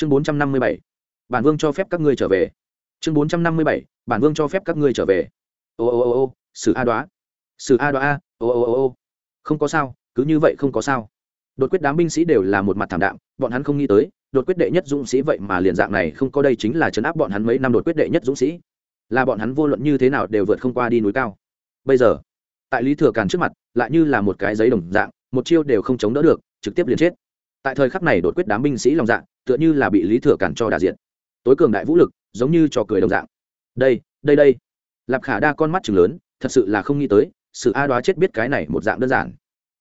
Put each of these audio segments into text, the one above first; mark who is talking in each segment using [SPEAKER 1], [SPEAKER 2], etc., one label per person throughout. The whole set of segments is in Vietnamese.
[SPEAKER 1] chương bốn trăm năm mươi bảy, bản vương cho phép các ngươi trở về. Chương bốn trăm năm mươi bảy, bản vương cho phép các ngươi trở về. Ô ô ô ô, sử a đoá. Sử a đoá a, ô ô ô ô. Không có sao, cứ như vậy không có sao. Đột quyết đám binh sĩ đều là một mặt thảm đạm, bọn hắn không nghĩ tới, đột quyết đệ nhất dũng sĩ vậy mà liền dạng này không có đây chính là chấn áp bọn hắn mấy năm đột quyết đệ nhất dũng sĩ. Là bọn hắn vô luận như thế nào đều vượt không qua đi núi cao. Bây giờ, tại lý thừa càn trước mặt, lại như là một cái giấy đồng dạng, một chiêu đều không chống đỡ được, trực tiếp liền chết tại thời khắc này đột quyết đám binh sĩ lòng dạng tựa như là bị lý thừa cản cho đà diện tối cường đại vũ lực, giống như trò cười đồng dạng. Đây đây đây. Lạp khả đa con mắt chừng lớn, thật sự là không nghĩ tới, sự a đoá chết biết cái này một dạng đơn giản.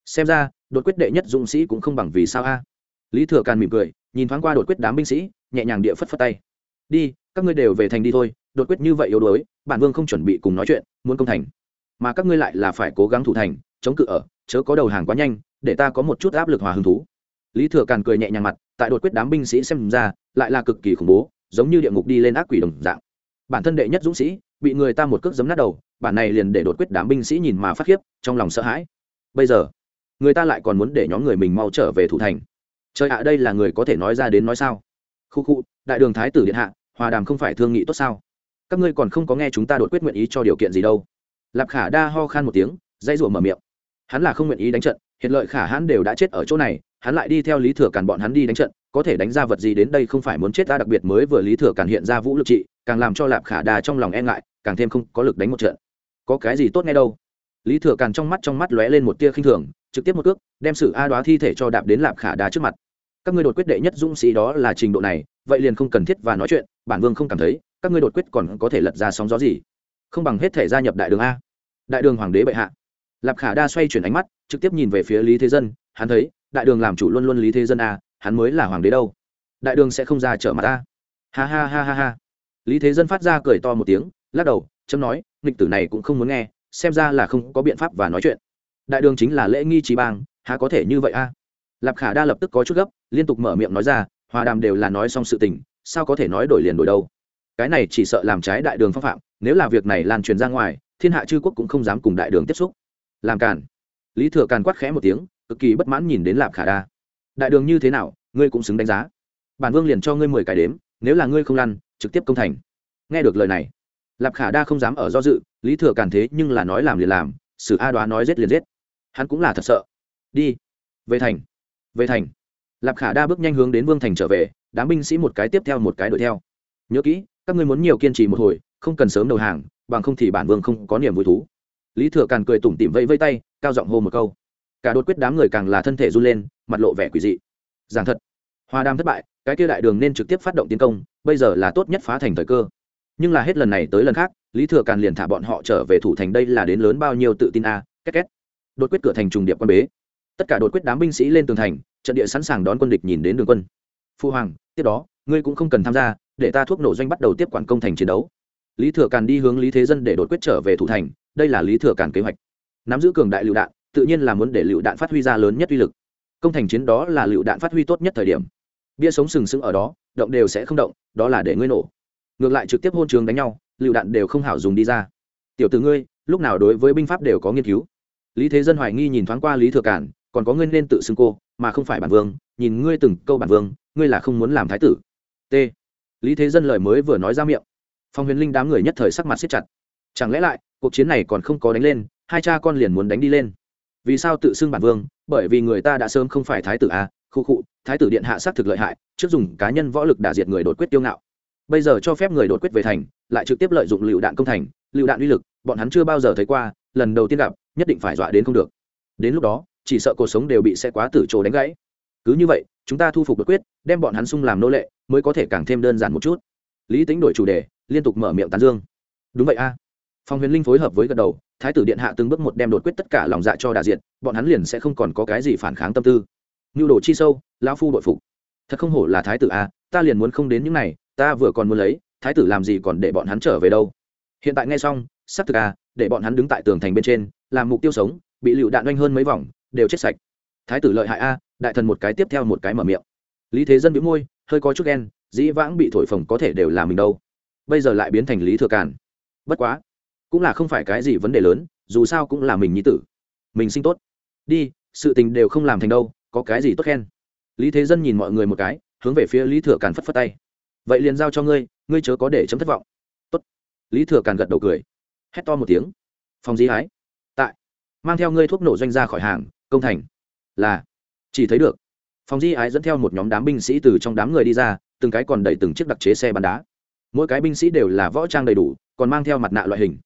[SPEAKER 1] Xem ra, đột quyết đệ nhất dũng sĩ cũng không bằng vì sao a. Lý thừa càn mỉm cười, nhìn thoáng qua đột quyết đám binh sĩ, nhẹ nhàng địa phất phất tay. Đi, các ngươi đều về thành đi thôi, đột quyết như vậy yếu đuối, bản vương không chuẩn bị cùng nói chuyện, muốn công thành. Mà các ngươi lại là phải cố gắng thủ thành, chống cự ở, chớ có đầu hàng quá nhanh, để ta có một chút áp lực hòa hứng thú lý thừa càn cười nhẹ nhàng mặt, tại đột quyết đám binh sĩ xem ra, lại là cực kỳ khủng bố, giống như địa ngục đi lên ác quỷ đồng dạng. Bản thân đệ nhất dũng sĩ, bị người ta một cước giấm nát đầu, bản này liền để đột quyết đám binh sĩ nhìn mà phát khiếp, trong lòng sợ hãi. Bây giờ, người ta lại còn muốn để nhóm người mình mau trở về thủ thành. Trời ạ, đây là người có thể nói ra đến nói sao? Khu khu, đại đường thái tử điện hạ, hòa đàm không phải thương nghị tốt sao? Các ngươi còn không có nghe chúng ta đột quyết nguyện ý cho điều kiện gì đâu. Lạp khả đa ho khan một tiếng dây rủa mở miệng. Hắn là không nguyện ý đánh trận, hiện lợi khả hãn đều đã chết ở chỗ này hắn lại đi theo lý thừa càn bọn hắn đi đánh trận, có thể đánh ra vật gì đến đây không phải muốn chết ta đặc biệt mới vừa lý thừa càn hiện ra vũ lực trị, càng làm cho lạp khả đa trong lòng e ngại, càng thêm không có lực đánh một trận. Có cái gì tốt nghe đâu? Lý thừa càn trong mắt trong mắt lóe lên một tia khinh thường, trực tiếp một cước, đem sự a đoá thi thể cho đạp đến lạp khả đa trước mặt. Các ngươi đột quyết đệ nhất dũng sĩ đó là trình độ này, vậy liền không cần thiết và nói chuyện, bản vương không cảm thấy, các ngươi đột quyết còn có thể lật ra sóng gió gì? Không bằng hết thể gia nhập đại đường a. Đại đường hoàng đế bệ hạ. Lạp khả đa xoay chuyển ánh mắt, trực tiếp nhìn về phía lý thế dân, hắn thấy đại đường làm chủ luôn luôn lý thế dân a, hắn mới là hoàng đế đâu. Đại đường sẽ không ra trở mặt ta ha ha ha ha ha. Lý thế dân phát ra cười to một tiếng, lắc đầu, chấm nói, nghịch tử này cũng không muốn nghe, xem ra là không có biện pháp và nói chuyện. Đại đường chính là lễ nghi trí bang, há có thể như vậy a? Lạp khả đa lập tức có chút gấp, liên tục mở miệng nói ra, hòa đàm đều là nói xong sự tình, sao có thể nói đổi liền đổi đâu? Cái này chỉ sợ làm trái đại đường phong phạm, nếu là việc này lan truyền ra ngoài, thiên hạ chư quốc cũng không dám cùng đại đường tiếp xúc. Làm càn. Lý thừa càn quát khẽ một tiếng cực kỳ bất mãn nhìn đến lạp khả đa. Đại đường như thế nào, ngươi cũng xứng đánh giá. Bản vương liền cho ngươi mười cái đếm, nếu là ngươi không lăn, trực tiếp công thành. Nghe được lời này, lạp khả đa không dám ở do dự, lý thừa càn thế nhưng là nói làm liền làm, sử a đoá nói giết liền giết. Hắn cũng là thật sợ. Đi. Về thành. Về thành. Lạp khả đa bước nhanh hướng đến vương thành trở về, đám binh sĩ một cái tiếp theo một cái đuổi theo. Nhớ kỹ, các ngươi muốn nhiều kiên trì một hồi, không cần sớm đầu hàng, bằng không thì bản vương không có niềm vui thú. Lý thừa càn cười tủm tỉm vẫy vây tay, cao giọng hô một câu cả đột quyết đám người càng là thân thể run lên mặt lộ vẻ quỷ dị. Giảng thật hoa đam thất bại cái kia đại đường nên trực tiếp phát động tiến công bây giờ là tốt nhất phá thành thời cơ. Nhưng là hết lần này tới lần khác lý thừa càn liền thả bọn họ trở về thủ thành đây là đến lớn bao nhiêu tự tin a à, két két. Đột quyết cửa thành trùng điệp quan bế. Tất cả đột quyết đám binh sĩ lên tường thành trận địa sẵn sàng đón quân địch nhìn đến đường quân. Phu hoàng tiếp đó ngươi cũng không cần tham gia để ta thuốc nổ doanh bắt đầu tiếp quản công thành chiến đấu. Lý thừa càn đi hướng lý thế dân để đột quyết trở về thủ thành đây là lý thừa càn kế hoạch. Nắm giữ cường đại lựu đạn tự nhiên là muốn để lựu đạn phát huy ra lớn nhất uy lực. Công thành chiến đó là lựu đạn phát huy tốt nhất thời điểm. Bia sống sừng sững ở đó, động đều sẽ không động, đó là để ngươi nổ. Ngược lại trực tiếp hôn trường đánh nhau, lựu đạn đều không hảo dùng đi ra. Tiểu tử ngươi, lúc nào đối với binh pháp đều có nghiên cứu. Lý thế dân hoài nghi nhìn thoáng qua lý thừa cản, còn có ngươi nên tự xưng cô, mà không phải bản vương, nhìn ngươi từng câu bản vương, ngươi là không muốn làm thái tử. T. Lý thế dân lời mới vừa nói ra miệng. Phong huyền linh đám người nhất thời sắc mặt siết chặt. Chẳng lẽ lại, cuộc chiến này còn không có đánh lên, hai cha con liền muốn đánh đi lên vì sao tự xưng bản vương? Bởi vì người ta đã sớm không phải thái tử à khu khụ thái tử điện hạ xác thực lợi hại, trước dùng cá nhân võ lực đả diệt người đột quyết tiêu ngạo. Bây giờ cho phép người đột quyết về thành, lại trực tiếp lợi dụng lựu đạn công thành, lựu đạn uy lực, bọn hắn chưa bao giờ thấy qua, lần đầu tiên gặp, nhất định phải dọa đến không được. Đến lúc đó, chỉ sợ cuộc sống đều bị xe quá tử trồ đánh gãy. Cứ như vậy, chúng ta thu phục đột quyết, đem bọn hắn sung làm nô lệ, mới có thể càng thêm đơn giản một chút. Lý tính đổi chủ đề, liên tục mở miệng tán dương. Đúng vậy a. À. phong huyền linh phối hợp với gật đầu thái tử điện hạ từng bước một đem đột quyết tất cả lòng dạ cho đà diện bọn hắn liền sẽ không còn có cái gì phản kháng tâm tư. Nhu đồ chi sâu, lão phu đội phục. Thật không hổ là thái tử a ta liền muốn không đến những này, ta vừa còn muốn lấy, thái tử làm gì còn để bọn hắn trở về đâu. Hiện tại nghe xong sắp thực a để bọn hắn đứng tại tường thành bên trên, làm mục tiêu sống, bị lựu đạn oanh hơn mấy vòng, đều chết sạch. Thái tử lợi hại a đại thần một cái tiếp theo một cái mở miệng. Lý thế dân bị môi, hơi có chút ghen, dĩ vãng bị thổi phồng có thể đều là mình đâu. Bây giờ lại biến thành lý thừa càn. Bất quá cũng là không phải cái gì vấn đề lớn, dù sao cũng là mình nhi tử. Mình sinh tốt. Đi, sự tình đều không làm thành đâu, có cái gì tốt khen? Lý thế dân nhìn mọi người một cái, hướng về phía lý thừa càn phất phất tay. Vậy liền giao cho ngươi ngươi chớ có để chấm thất vọng. Tốt. lý thừa càn gật đầu cười. Hét to một tiếng. Phòng di hái. Tại. Mang theo ngươi thuốc nổ doanh ra khỏi hàng, công thành. Là. Chỉ thấy được. Phòng di ái dẫn theo một nhóm đám binh sĩ từ trong đám người đi ra, từng cái còn đẩy từng chiếc đặc chế xe bắn đá. Mỗi cái binh sĩ đều là võ trang đầy đủ, còn mang theo mặt nạ loại hình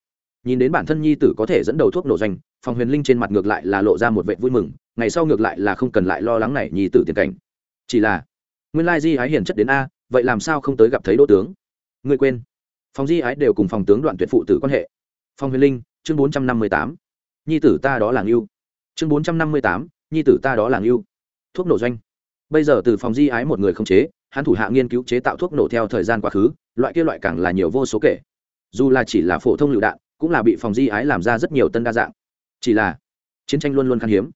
[SPEAKER 1] nhìn đến bản thân nhi tử có thể dẫn đầu thuốc nổ doanh phòng huyền linh trên mặt ngược lại là lộ ra một vệ vui mừng, ngày sau ngược lại là không cần lại lo lắng này nhi tử tiền cảnh. Chỉ là, nguyên lai di ái hiển chất đến a, vậy làm sao không tới gặp thấy đỗ tướng? Người quên. Phòng di ái đều cùng phòng tướng đoạn tuyệt phụ tử quan hệ. Phòng huyền linh, chương bốn trăm năm mươi tám. Nhi tử ta đó là ngưu. Chương bốn trăm năm mươi tám, nhi tử ta đó là ngưu. Thuốc nổ doanh. Bây giờ từ phòng di ái một người không chế, hắn thủ hạ nghiên cứu chế tạo thuốc nổ theo thời gian quá khứ, loại kia loại càng là nhiều vô số kể. Dù là chỉ là phổ thông lựu đạn cũng là bị phòng di ái làm ra rất nhiều tân đa dạng. Chỉ là, chiến tranh luôn luôn khan hiếm.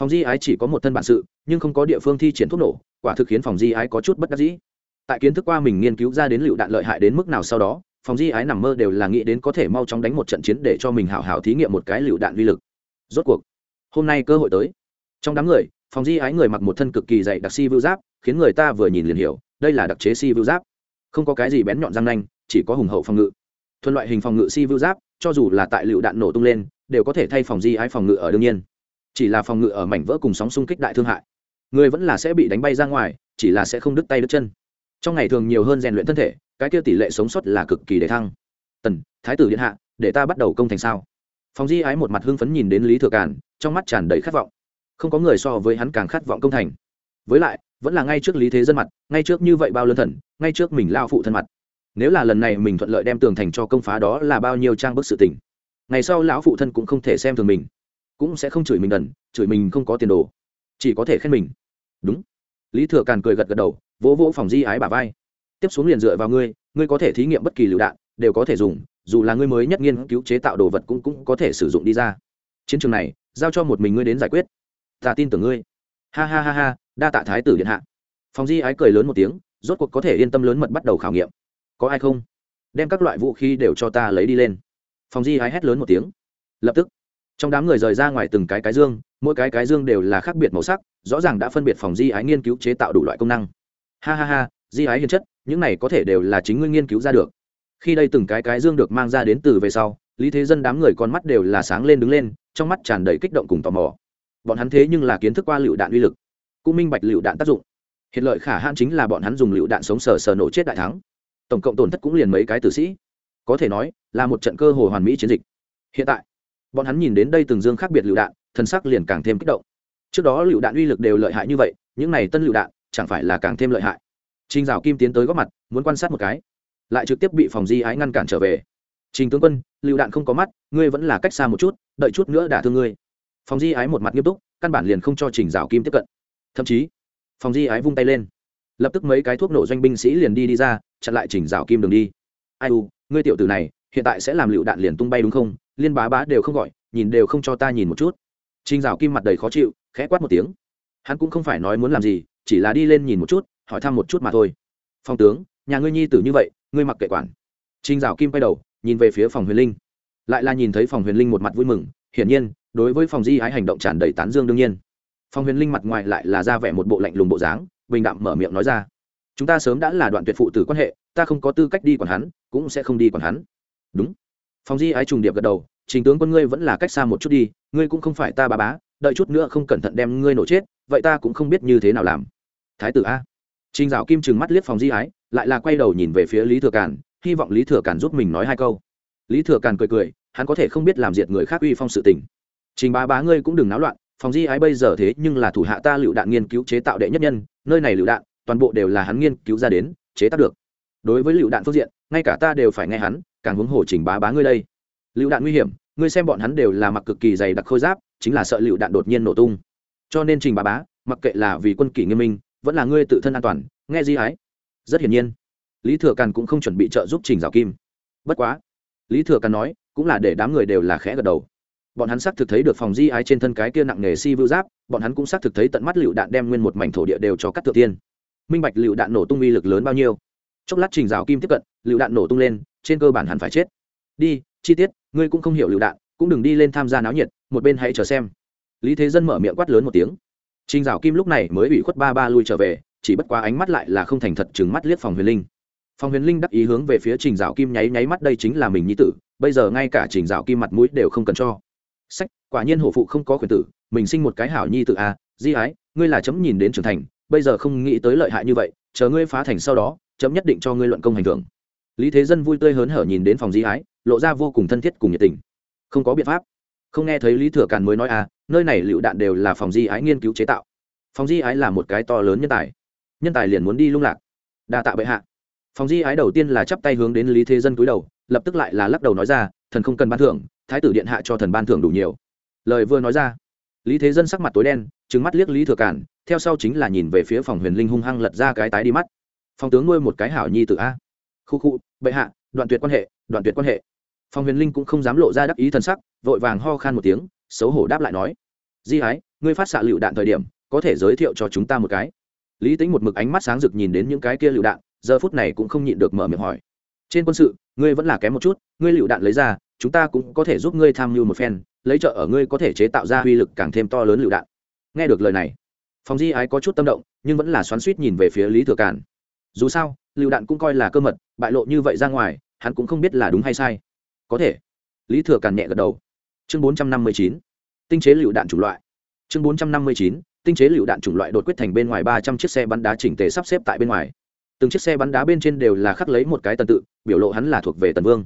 [SPEAKER 1] Phòng di ái chỉ có một thân bản sự, nhưng không có địa phương thi triển thuốc nổ, quả thực khiến phòng di ái có chút bất đắc dĩ. Tại kiến thức qua mình nghiên cứu ra đến lựu đạn lợi hại đến mức nào sau đó, phòng di ái nằm mơ đều là nghĩ đến có thể mau chóng đánh một trận chiến để cho mình hào hào thí nghiệm một cái lựu đạn uy lực. Rốt cuộc, hôm nay cơ hội tới. Trong đám người, phòng di ái người mặc một thân cực kỳ dày đặc si vưu giáp, khiến người ta vừa nhìn liền hiểu, đây là đặc chế si vưu giáp. Không có cái gì bén nhọn răng nanh, chỉ có hùng hậu phòng ngự. Thuần loại hình phòng ngự si vưu giáp cho dù là tại lựu đạn nổ tung lên, đều có thể thay phòng di ái phòng ngự ở đương nhiên. Chỉ là phòng ngự ở mảnh vỡ cùng sóng xung kích đại thương hại. Người vẫn là sẽ bị đánh bay ra ngoài, chỉ là sẽ không đứt tay đứt chân. Trong ngày thường nhiều hơn rèn luyện thân thể, cái kia tỷ lệ sống sót là cực kỳ để thăng. Tần, thái tử điện hạ, để ta bắt đầu công thành sao? Phòng di ái một mặt hưng phấn nhìn đến lý thừa càn, trong mắt tràn đầy khát vọng. Không có người so với hắn càng khát vọng công thành. Với lại, vẫn là ngay trước lý thế dân mặt, ngay trước như vậy bao lân thần, ngay trước mình lao phụ thân mặt nếu là lần này mình thuận lợi đem tường thành cho công phá đó là bao nhiêu trang bức sự tình. Ngày sau lão phụ thân cũng không thể xem thường mình. Cũng sẽ không chửi mình đần chửi mình không có tiền đồ. Chỉ có thể khen mình. Đúng. Lý thừa càn cười gật gật đầu, vỗ vỗ phòng di ái bà vai. Tiếp xuống liền dựa vào ngươi ngươi có thể thí nghiệm bất kỳ lựu đạn, đều có thể dùng, dù là ngươi mới nhất nghiên cứu chế tạo đồ vật cũng cũng có thể sử dụng đi ra. Chiến trường này, giao cho một mình ngươi đến giải quyết. Ta tin tưởng ngươi. Ha ha ha ha, đa tạ thái tử điện hạ. Phòng di ái cười lớn một tiếng, rốt cuộc có thể yên tâm lớn mật bắt đầu khảo nghiệm có ai không? Đem các loại vũ khí đều cho ta lấy đi lên. Phòng di ái hét lớn một tiếng. Lập tức, trong đám người rời ra ngoài từng cái cái dương, mỗi cái cái dương đều là khác biệt màu sắc, rõ ràng đã phân biệt phòng di ái nghiên cứu chế tạo đủ loại công năng. Ha ha ha, di ái hiền chất, những này có thể đều là chính ngươi nghiên cứu ra được. Khi đây từng cái cái dương được mang ra đến từ về sau, lý thế dân đám người con mắt đều là sáng lên đứng lên, trong mắt tràn đầy kích động cùng tò mò. Bọn hắn thế nhưng là kiến thức qua lựu đạn uy lực, cũng minh bạch lựu đạn tác dụng. Hiện lợi khả hạn chính là bọn hắn dùng lựu đạn sống sờ sờ nổ chết đại thắng tổng cộng tổn thất cũng liền mấy cái tử sĩ có thể nói là một trận cơ hồ hoàn mỹ chiến dịch hiện tại bọn hắn nhìn đến đây từng dương khác biệt lựu đạn thân sắc liền càng thêm kích động trước đó lựu đạn uy lực đều lợi hại như vậy những này tân lựu đạn chẳng phải là càng thêm lợi hại Trình Dạo Kim tiến tới góp mặt, muốn quan sát một cái, lại trực tiếp bị phòng Di Ái ngăn cản trở về. Trình tướng quân, lựu đạn không có mắt, ngươi vẫn là cách xa một chút, đợi chút nữa đả thương ngươi. Phòng Di Ái một mặt nghiêm túc, căn bản liền không cho Trình Dạo Kim tiếp cận. Thậm chí, phòng Di Ái vung tay lên, lập tức mấy cái thuốc nổ doanh binh sĩ liền đi đi ra, chặn lại Trình rào Kim đường đi. Ai u, ngươi tiểu tử này, hiện tại sẽ làm lựu đạn liền tung bay đúng không? Liên bá bá đều không gọi, nhìn đều không cho ta nhìn một chút. Trình Rào Kim mặt đầy khó chịu, khẽ quát một tiếng. Hắn cũng không phải nói muốn làm gì, chỉ là đi lên nhìn một chút, hỏi thăm một chút mà thôi phong tướng nhà ngươi nhi tử như vậy ngươi mặc kệ quản trinh Rào kim quay đầu nhìn về phía phòng huyền linh lại là nhìn thấy phòng huyền linh một mặt vui mừng hiển nhiên đối với phòng di ái hành động tràn đầy tán dương đương nhiên phòng huyền linh mặt ngoài lại là ra vẻ một bộ lạnh lùng bộ dáng bình đạm mở miệng nói ra chúng ta sớm đã là đoạn tuyệt phụ tử quan hệ ta không có tư cách đi còn hắn cũng sẽ không đi còn hắn đúng phòng di ái trùng điệp gật đầu trình tướng quân ngươi vẫn là cách xa một chút đi ngươi cũng không phải ta bà bá đợi chút nữa không cẩn thận đem ngươi nổ chết vậy ta cũng không biết như thế nào làm thái tử a Trình Dạo Kim trừng mắt liếc phòng Di Ái, lại là quay đầu nhìn về phía Lý Thừa cản, hy vọng Lý Thừa cản giúp mình nói hai câu. Lý Thừa cản cười cười, hắn có thể không biết làm diệt người khác uy phong sự tình. Trình Bá Bá ngươi cũng đừng náo loạn, phòng Di Ái bây giờ thế nhưng là thủ hạ ta lựu đạn nghiên cứu chế tạo đệ nhất nhân, nơi này lựu đạn, toàn bộ đều là hắn nghiên cứu ra đến, chế tác được. Đối với lựu đạn phương diện, ngay cả ta đều phải nghe hắn, càng huống hồ Trình Bá Bá ngươi đây. Lựu đạn nguy hiểm, ngươi xem bọn hắn đều là mặc cực kỳ dày đặc khôi giáp, chính là sợ lựu đạn đột nhiên nổ tung. Cho nên Trình Bá Bá, mặc kệ là vì quân kỷ nghiêm minh, vẫn là ngươi tự thân an toàn, nghe Di Ái rất hiển nhiên lý thừa càn cũng không chuẩn bị trợ giúp trình rào kim bất quá lý thừa càn nói cũng là để đám người đều là khẽ gật đầu bọn hắn xác thực thấy được phòng di ái trên thân cái kia nặng nghề si vưu giáp bọn hắn cũng xác thực thấy tận mắt lựu đạn đem nguyên một mảnh thổ địa đều cho cắt tự tiên minh bạch lựu đạn nổ tung uy lực lớn bao nhiêu. Chốc lát trình rào kim tiếp cận lựu đạn nổ tung lên trên cơ bản hắn phải chết. Đi chi tiết ngươi cũng không hiểu lựu đạn cũng đừng đi lên tham gia náo nhiệt một bên hãy chờ xem. Lý thế dân mở miệng quát lớn một tiếng. Trình rào kim lúc này mới bị khuất ba ba lui trở về chỉ bất quá ánh mắt lại là không thành thật chừng mắt liếc phòng huyền linh. Phòng huyền linh đắc ý hướng về phía trình rào kim nháy nháy mắt đây chính là mình nhi tử bây giờ ngay cả trình rào kim mặt mũi đều không cần cho. Sách quả nhiên hổ phụ không có quyền tử mình sinh một cái hảo nhi tử a à, di ái ngươi là chấm nhìn đến trưởng thành bây giờ không nghĩ tới lợi hại như vậy, chờ ngươi phá thành sau đó, chấm nhất định cho ngươi luận công hành thưởng. Lý thế dân vui tươi hớn hở nhìn đến phòng di ái, lộ ra vô cùng thân thiết cùng nhiệt tình. Không có biện pháp. Không nghe thấy lý thừa càn mới nói à nơi này lựu đạn đều là phòng di ái nghiên cứu chế tạo. Phòng di ái là một cái to lớn nhân tài. Nhân tài liền muốn đi lung lạc. Đa tạ bệ hạ. Phòng di ái đầu tiên là chắp tay hướng đến lý thế dân cúi đầu, lập tức lại là lắc đầu nói ra, thần không cần ban thưởng, thái tử điện hạ cho thần ban thưởng đủ nhiều. Lời vừa nói ra, lý thế dân sắc mặt tối đen trừng mắt liếc lý thừa cản theo sau chính là nhìn về phía phòng huyền linh hung hăng lật ra cái tái đi mắt. Phòng tướng nuôi một cái hảo nhi tự a. Khu khu, bệ hạ, đoạn tuyệt quan hệ, đoạn tuyệt quan hệ. Phòng huyền linh cũng không dám lộ ra đắc ý thân sắc, vội vàng ho khan một tiếng, xấu hổ đáp lại nói. Di ái, ngươi phát xạ lựu đạn thời điểm, có thể giới thiệu cho chúng ta một cái. Lý tính một mực ánh mắt sáng rực nhìn đến những cái kia lựu đạn, giờ phút này cũng không nhịn được mở miệng hỏi. Trên quân sự, ngươi vẫn là kém một chút, ngươi lựu đạn lấy ra, chúng ta cũng có thể giúp ngươi tham mưu một phen, lấy trợ ở ngươi có thể chế tạo ra uy lực càng thêm to lớn lựu đạn nghe được lời này phòng di ái có chút tâm động, nhưng vẫn là xoắn suýt nhìn về phía lý thừa càn. Dù sao, lựu đạn cũng coi là cơ mật, bại lộ như vậy ra ngoài, hắn cũng không biết là đúng hay sai. Có thể, lý thừa càn nhẹ gật đầu. Chương bốn trăm năm mươi chín, tinh chế lựu đạn chủng loại. Chương bốn trăm năm mươi chín, tinh chế lựu đạn chủng loại đột quyết thành bên ngoài ba trăm chiếc xe bắn đá chỉnh tề sắp xếp tại bên ngoài. Từng chiếc xe bắn đá bên trên đều là khắc lấy một cái tần tự, biểu lộ hắn là thuộc về tần vương.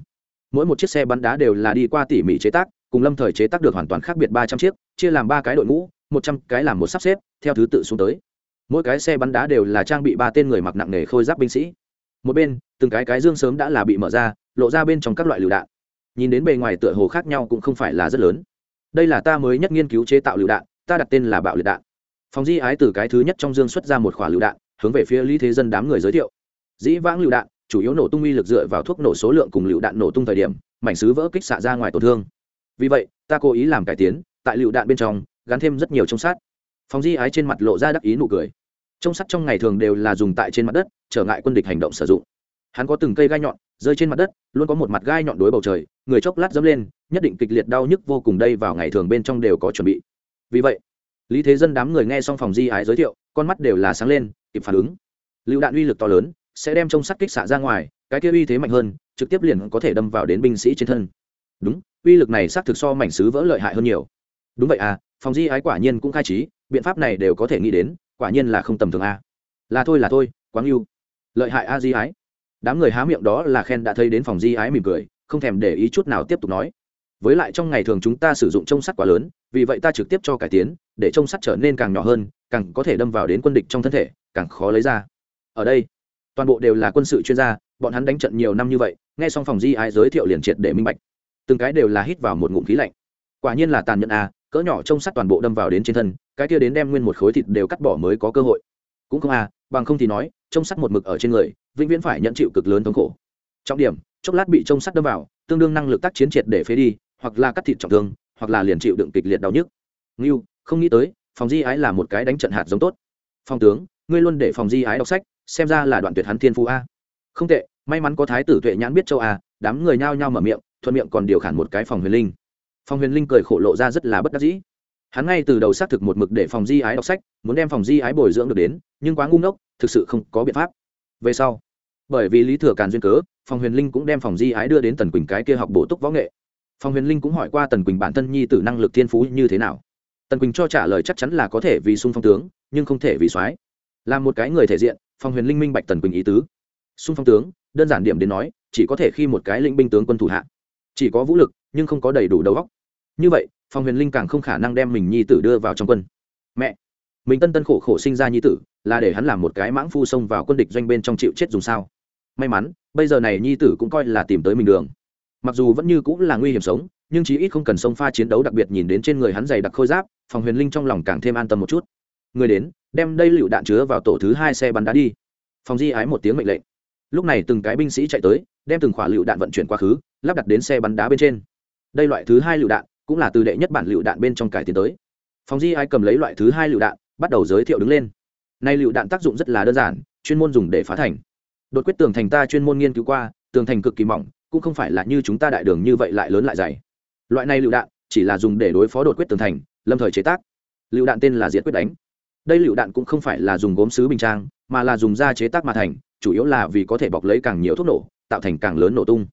[SPEAKER 1] Mỗi một chiếc xe bắn đá đều là đi qua tỉ mỉ chế tác, cùng lâm thời chế tác được hoàn toàn khác biệt ba trăm chiếc, chia làm ba cái đội ngũ một trăm cái làm một sắp xếp, theo thứ tự xuống tới. Mỗi cái xe bắn đá đều là trang bị ba tên người mặc nặng nề khôi giáp binh sĩ. Một bên, từng cái cái dương sớm đã là bị mở ra, lộ ra bên trong các loại lựu đạn. Nhìn đến bề ngoài tựa hồ khác nhau cũng không phải là rất lớn. Đây là ta mới nhất nghiên cứu chế tạo lựu đạn, ta đặt tên là bạo liệt đạn. Phòng di ái từ cái thứ nhất trong dương xuất ra một khỏa lựu đạn, hướng về phía lý thế dân đám người giới thiệu. Dĩ vãng lựu đạn, chủ yếu nổ tung uy lực dựa vào thuốc nổ số lượng cùng lựu đạn nổ tung thời điểm, mảnh sứ vỡ kích xạ ra ngoài tổn thương. Vì vậy, ta cố ý làm cải tiến, tại lựu đạn bên trong gắn thêm rất nhiều trông sát. Phòng di ái trên mặt lộ ra đắc ý nụ cười. Trông sắt trong ngày thường đều là dùng tại trên mặt đất, trở ngại quân địch hành động sử dụng. Hắn có từng cây gai nhọn, rơi trên mặt đất, luôn có một mặt gai nhọn đối bầu trời, người chốc lát dẫm lên, nhất định kịch liệt đau nhức vô cùng đây vào ngày thường bên trong đều có chuẩn bị. Vì vậy, lý thế dân đám người nghe xong phòng di ái giới thiệu, con mắt đều là sáng lên, kịp phản ứng. Lựu đạn uy lực to lớn, sẽ đem trông sắt kích xạ ra ngoài, cái kia uy thế mạnh hơn, trực tiếp liền có thể đâm vào đến binh sĩ trên thân. Đúng, uy lực này xác thực so mảnh sứ vỡ lợi hại hơn nhiều. Đúng vậy à phòng di ái quả nhiên cũng khai trí, biện pháp này đều có thể nghĩ đến, quả nhiên là không tầm thường a. Là thôi là thôi quáng yêu lợi hại a di ái. Đám người há miệng đó là khen đã thấy đến phòng di ái mỉm cười, không thèm để ý chút nào tiếp tục nói. Với lại trong ngày thường chúng ta sử dụng trông sắt quá lớn, vì vậy ta trực tiếp cho cải tiến, để trông sắt trở nên càng nhỏ hơn, càng có thể đâm vào đến quân địch trong thân thể, càng khó lấy ra. Ở đây, toàn bộ đều là quân sự chuyên gia, bọn hắn đánh trận nhiều năm như vậy, nghe xong phòng di ái giới thiệu liền triệt để minh bạch. Từng cái đều là hít vào một ngụm khí lạnh. Quả nhiên là tàn nhẫn à? Cỡ nhỏ trông sắt toàn bộ đâm vào đến trên thân cái kia đến đem nguyên một khối thịt đều cắt bỏ mới có cơ hội. Cũng không à, bằng không thì nói trông sắt một mực ở trên người vĩnh viễn phải nhận chịu cực lớn thống khổ. Trọng điểm chốc lát bị trông sắt đâm vào tương đương năng lực tác chiến triệt để phế đi hoặc là cắt thịt trọng thương hoặc là liền chịu đựng kịch liệt đau nhức. Ngưu không nghĩ tới phòng di ái là một cái đánh trận hạt giống tốt. Phong tướng ngươi luôn để phòng di ái đọc sách xem ra là đoạn tuyệt hắn thiên phú a. Không tệ may mắn có thái tử tuệ nhãn biết châu a đám người nhao nhao mở miệng thuận miệng còn điều khản một cái phòng huyền linh phòng huyền linh cười khổ lộ ra rất là bất đắc dĩ. Hắn ngay từ đầu xác thực một mực để phòng di ái đọc sách, muốn đem phòng di ái bồi dưỡng được đến, nhưng quá ngu ngốc, thực sự không có biện pháp. Về sau, bởi vì lý thừa càn duyên cớ phòng huyền linh cũng đem phòng di ái đưa đến tần quỳnh cái kia học bổ túc võ nghệ. Phòng huyền linh cũng hỏi qua tần quỳnh bản thân nhi tử năng lực thiên phú như thế nào. Tần quỳnh cho trả lời chắc chắn là có thể vì sung phong tướng, nhưng không thể vì soái. Là một cái người thể diện phòng huyền linh minh bạch tần quỳnh ý tứ. Sung phong tướng, đơn giản điểm đến nói, chỉ có thể khi một cái lĩnh binh tướng quân thủ hạ. Chỉ có vũ lực, nhưng không có đầy đủ đầu óc như vậy phòng huyền linh càng không khả năng đem mình nhi tử đưa vào trong quân. Mẹ! Mình tân tân khổ khổ sinh ra nhi tử, là để hắn làm một cái mãng phu xông vào quân địch doanh bên trong chịu chết dùng sao? May mắn, bây giờ này nhi tử cũng coi là tìm tới mình đường. Mặc dù vẫn như cũng là nguy hiểm sống, nhưng chí ít không cần sông pha chiến đấu đặc biệt nhìn đến trên người hắn dày đặc khôi giáp phòng huyền linh trong lòng càng thêm an tâm một chút. Người đến, đem đây lựu đạn chứa vào tổ thứ hai xe bắn đá đi. Phòng di ái một tiếng mệnh lệnh. Lúc này từng cái binh sĩ chạy tới, đem từng khỏa lựu đạn vận chuyển quá khứ, lắp đặt đến xe bắn đá bên trên. Đây loại thứ hai lựu đạn cũng là từ đệ nhất bản lựu đạn bên trong cải tiến tới. Phòng di ai cầm lấy loại thứ hai lựu đạn, bắt đầu giới thiệu đứng lên. Nay lựu đạn tác dụng rất là đơn giản, chuyên môn dùng để phá thành. Đột quyết tường thành ta chuyên môn nghiên cứu qua, tường thành cực kỳ mỏng, cũng không phải là như chúng ta đại đường như vậy lại lớn lại dày. Loại này lựu đạn, chỉ là dùng để đối phó đột quyết tường thành, lâm thời chế tác. Lựu đạn tên là diệt quyết đánh. Đây lựu đạn cũng không phải là dùng gốm sứ bình trang, mà là dùng da chế tác mà thành, chủ yếu là vì có thể bọc lấy càng nhiều thuốc nổ, tạo thành càng lớn nổ tung.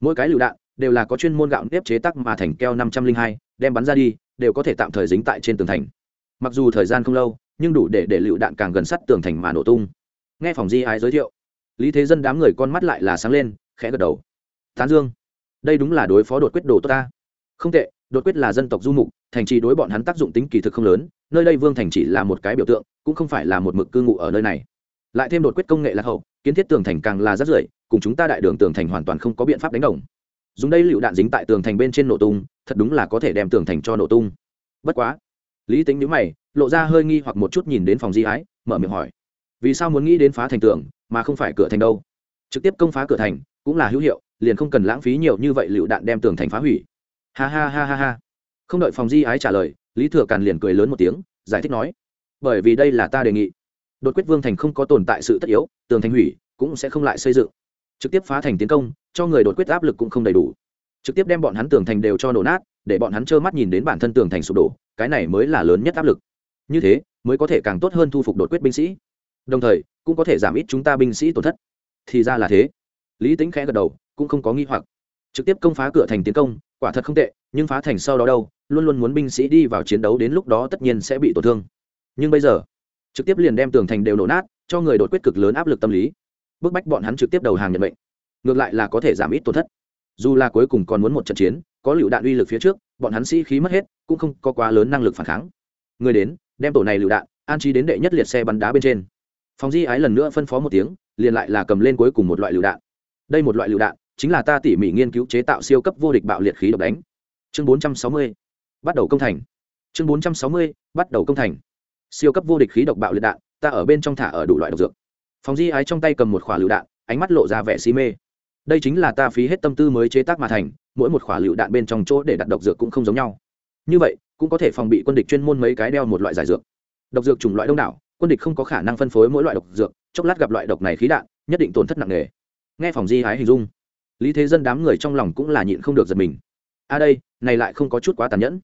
[SPEAKER 1] Mỗi cái lựu đạn đều là có chuyên môn gạo nếp chế tác mà thành keo năm trăm linh hai, đem bắn ra đi, đều có thể tạm thời dính tại trên tường thành. Mặc dù thời gian không lâu, nhưng đủ để để lựu đạn càng gần sát tường thành mà nổ tung. Nghe phòng di ái giới thiệu, lý thế dân đám người con mắt lại là sáng lên, khẽ gật đầu. Tán dương, đây đúng là đối phó đột quyết đồ tốt ta. Không tệ, đột quyết là dân tộc du mục, thành trì đối bọn hắn tác dụng tính kỳ thực không lớn, nơi đây vương thành chỉ là một cái biểu tượng, cũng không phải là một mực cư ngụ ở nơi này. Lại thêm đột quyết công nghệ lạc hậu, kiến thiết tường thành càng là rất rưởi, cùng chúng ta đại đường tường thành hoàn toàn không có biện pháp đánh đồng dùng đây lựu đạn dính tại tường thành bên trên nổ tung, thật đúng là có thể đem tường thành cho nổ tung. Bất quá, lý tính nhữ mày, lộ ra hơi nghi hoặc một chút nhìn đến phòng di ái mở miệng hỏi, vì sao muốn nghĩ đến phá thành tường, mà không phải cửa thành đâu? Trực tiếp công phá cửa thành, cũng là hữu hiệu, liền không cần lãng phí nhiều như vậy lựu đạn đem tường thành phá hủy. Ha ha ha ha ha. Không đợi phòng di ái trả lời, lý thừa càn liền cười lớn một tiếng, giải thích nói, bởi vì đây là ta đề nghị. Đột quyết vương thành không có tồn tại sự tất yếu, tường thành hủy cũng sẽ không lại xây dựng. Trực tiếp phá thành tiến công cho người đột quyết áp lực cũng không đầy đủ. Trực tiếp đem bọn hắn tường thành đều cho nổ nát, để bọn hắn trơ mắt nhìn đến bản thân tường thành sụp đổ, cái này mới là lớn nhất áp lực. Như thế, mới có thể càng tốt hơn thu phục đột quyết binh sĩ. Đồng thời, cũng có thể giảm ít chúng ta binh sĩ tổn thất. Thì ra là thế. Lý tính khẽ gật đầu, cũng không có nghi hoặc. Trực tiếp công phá cửa thành tiến công, quả thật không tệ, nhưng phá thành sau đó đâu, luôn luôn muốn binh sĩ đi vào chiến đấu đến lúc đó tất nhiên sẽ bị tổn thương. Nhưng bây giờ, trực tiếp liền đem tường thành đều nổ nát, cho người đột quyết cực lớn áp lực tâm lý. Bức bách bọn hắn trực tiếp đầu hàng nhận mệnh ngược lại là có thể giảm ít tổn thất. Dù là cuối cùng còn muốn một trận chiến, có lựu đạn uy lực phía trước, bọn hắn sĩ khí mất hết, cũng không có quá lớn năng lực phản kháng. Người đến, đem tổ này lựu đạn, an trí đến đệ nhất liệt xe bắn đá bên trên. Phòng di ái lần nữa phân phó một tiếng, liền lại là cầm lên cuối cùng một loại lựu đạn. Đây một loại lựu đạn, chính là ta tỉ mỉ nghiên cứu chế tạo siêu cấp vô địch bạo liệt khí độc đánh. Chương 460. bắt đầu công thành. Chương 460. bắt đầu công thành. Siêu cấp vô địch khí độc bạo liệt đạn, ta ở bên trong thả ở đủ loại độc dược. Phòng di ái trong tay cầm một khỏa lựu đạn, ánh mắt lộ ra vẻ si mê đây chính là ta phí hết tâm tư mới chế tác mà thành, mỗi một khỏa lựu đạn bên trong chỗ để đặt độc dược cũng không giống nhau. Như vậy, cũng có thể phòng bị quân địch chuyên môn mấy cái đeo một loại giải dược. Độc dược chủng loại đông đảo, quân địch không có khả năng phân phối mỗi loại độc dược, chốc lát gặp loại độc này khí đạn, nhất định tổn thất nặng nề. Nghe phòng di hái hình dung, lý thế dân đám người trong lòng cũng là nhịn không được giật mình. A à đây, này lại không có chút quá tàn nhẫn.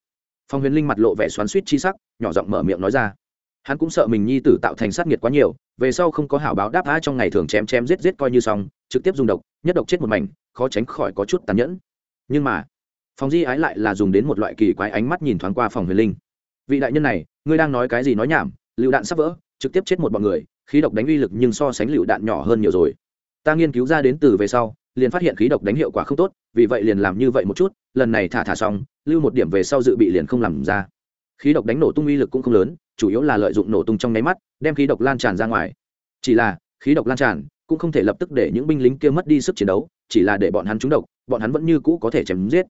[SPEAKER 1] Phòng huyền linh mặt lộ vẻ xoắn suýt chi sắc, nhỏ giọng mở miệng nói ra. Hắn cũng sợ mình nhi tử tạo thành sát nghiệt quá nhiều về sau không có hảo báo đáp a trong ngày thường chém chém giết giết coi như xong, trực tiếp dùng độc, nhất độc chết một mảnh, khó tránh khỏi có chút tàn nhẫn. Nhưng mà, phòng di ái lại là dùng đến một loại kỳ quái ánh mắt nhìn thoáng qua phòng huyền linh. Vị đại nhân này, ngươi đang nói cái gì nói nhảm, lựu đạn sắp vỡ, trực tiếp chết một bọn người, khí độc đánh uy lực nhưng so sánh lựu đạn nhỏ hơn nhiều rồi. Ta nghiên cứu ra đến từ về sau, liền phát hiện khí độc đánh hiệu quả không tốt, vì vậy liền làm như vậy một chút, lần này thả thả xong, lưu một điểm về sau dự bị liền không làm ra. Khí độc đánh nổ tung uy lực cũng không lớn chủ yếu là lợi dụng nổ tung trong nháy mắt, đem khí độc lan tràn ra ngoài. Chỉ là, khí độc lan tràn cũng không thể lập tức để những binh lính kia mất đi sức chiến đấu, chỉ là để bọn hắn trúng độc, bọn hắn vẫn như cũ có thể chém giết.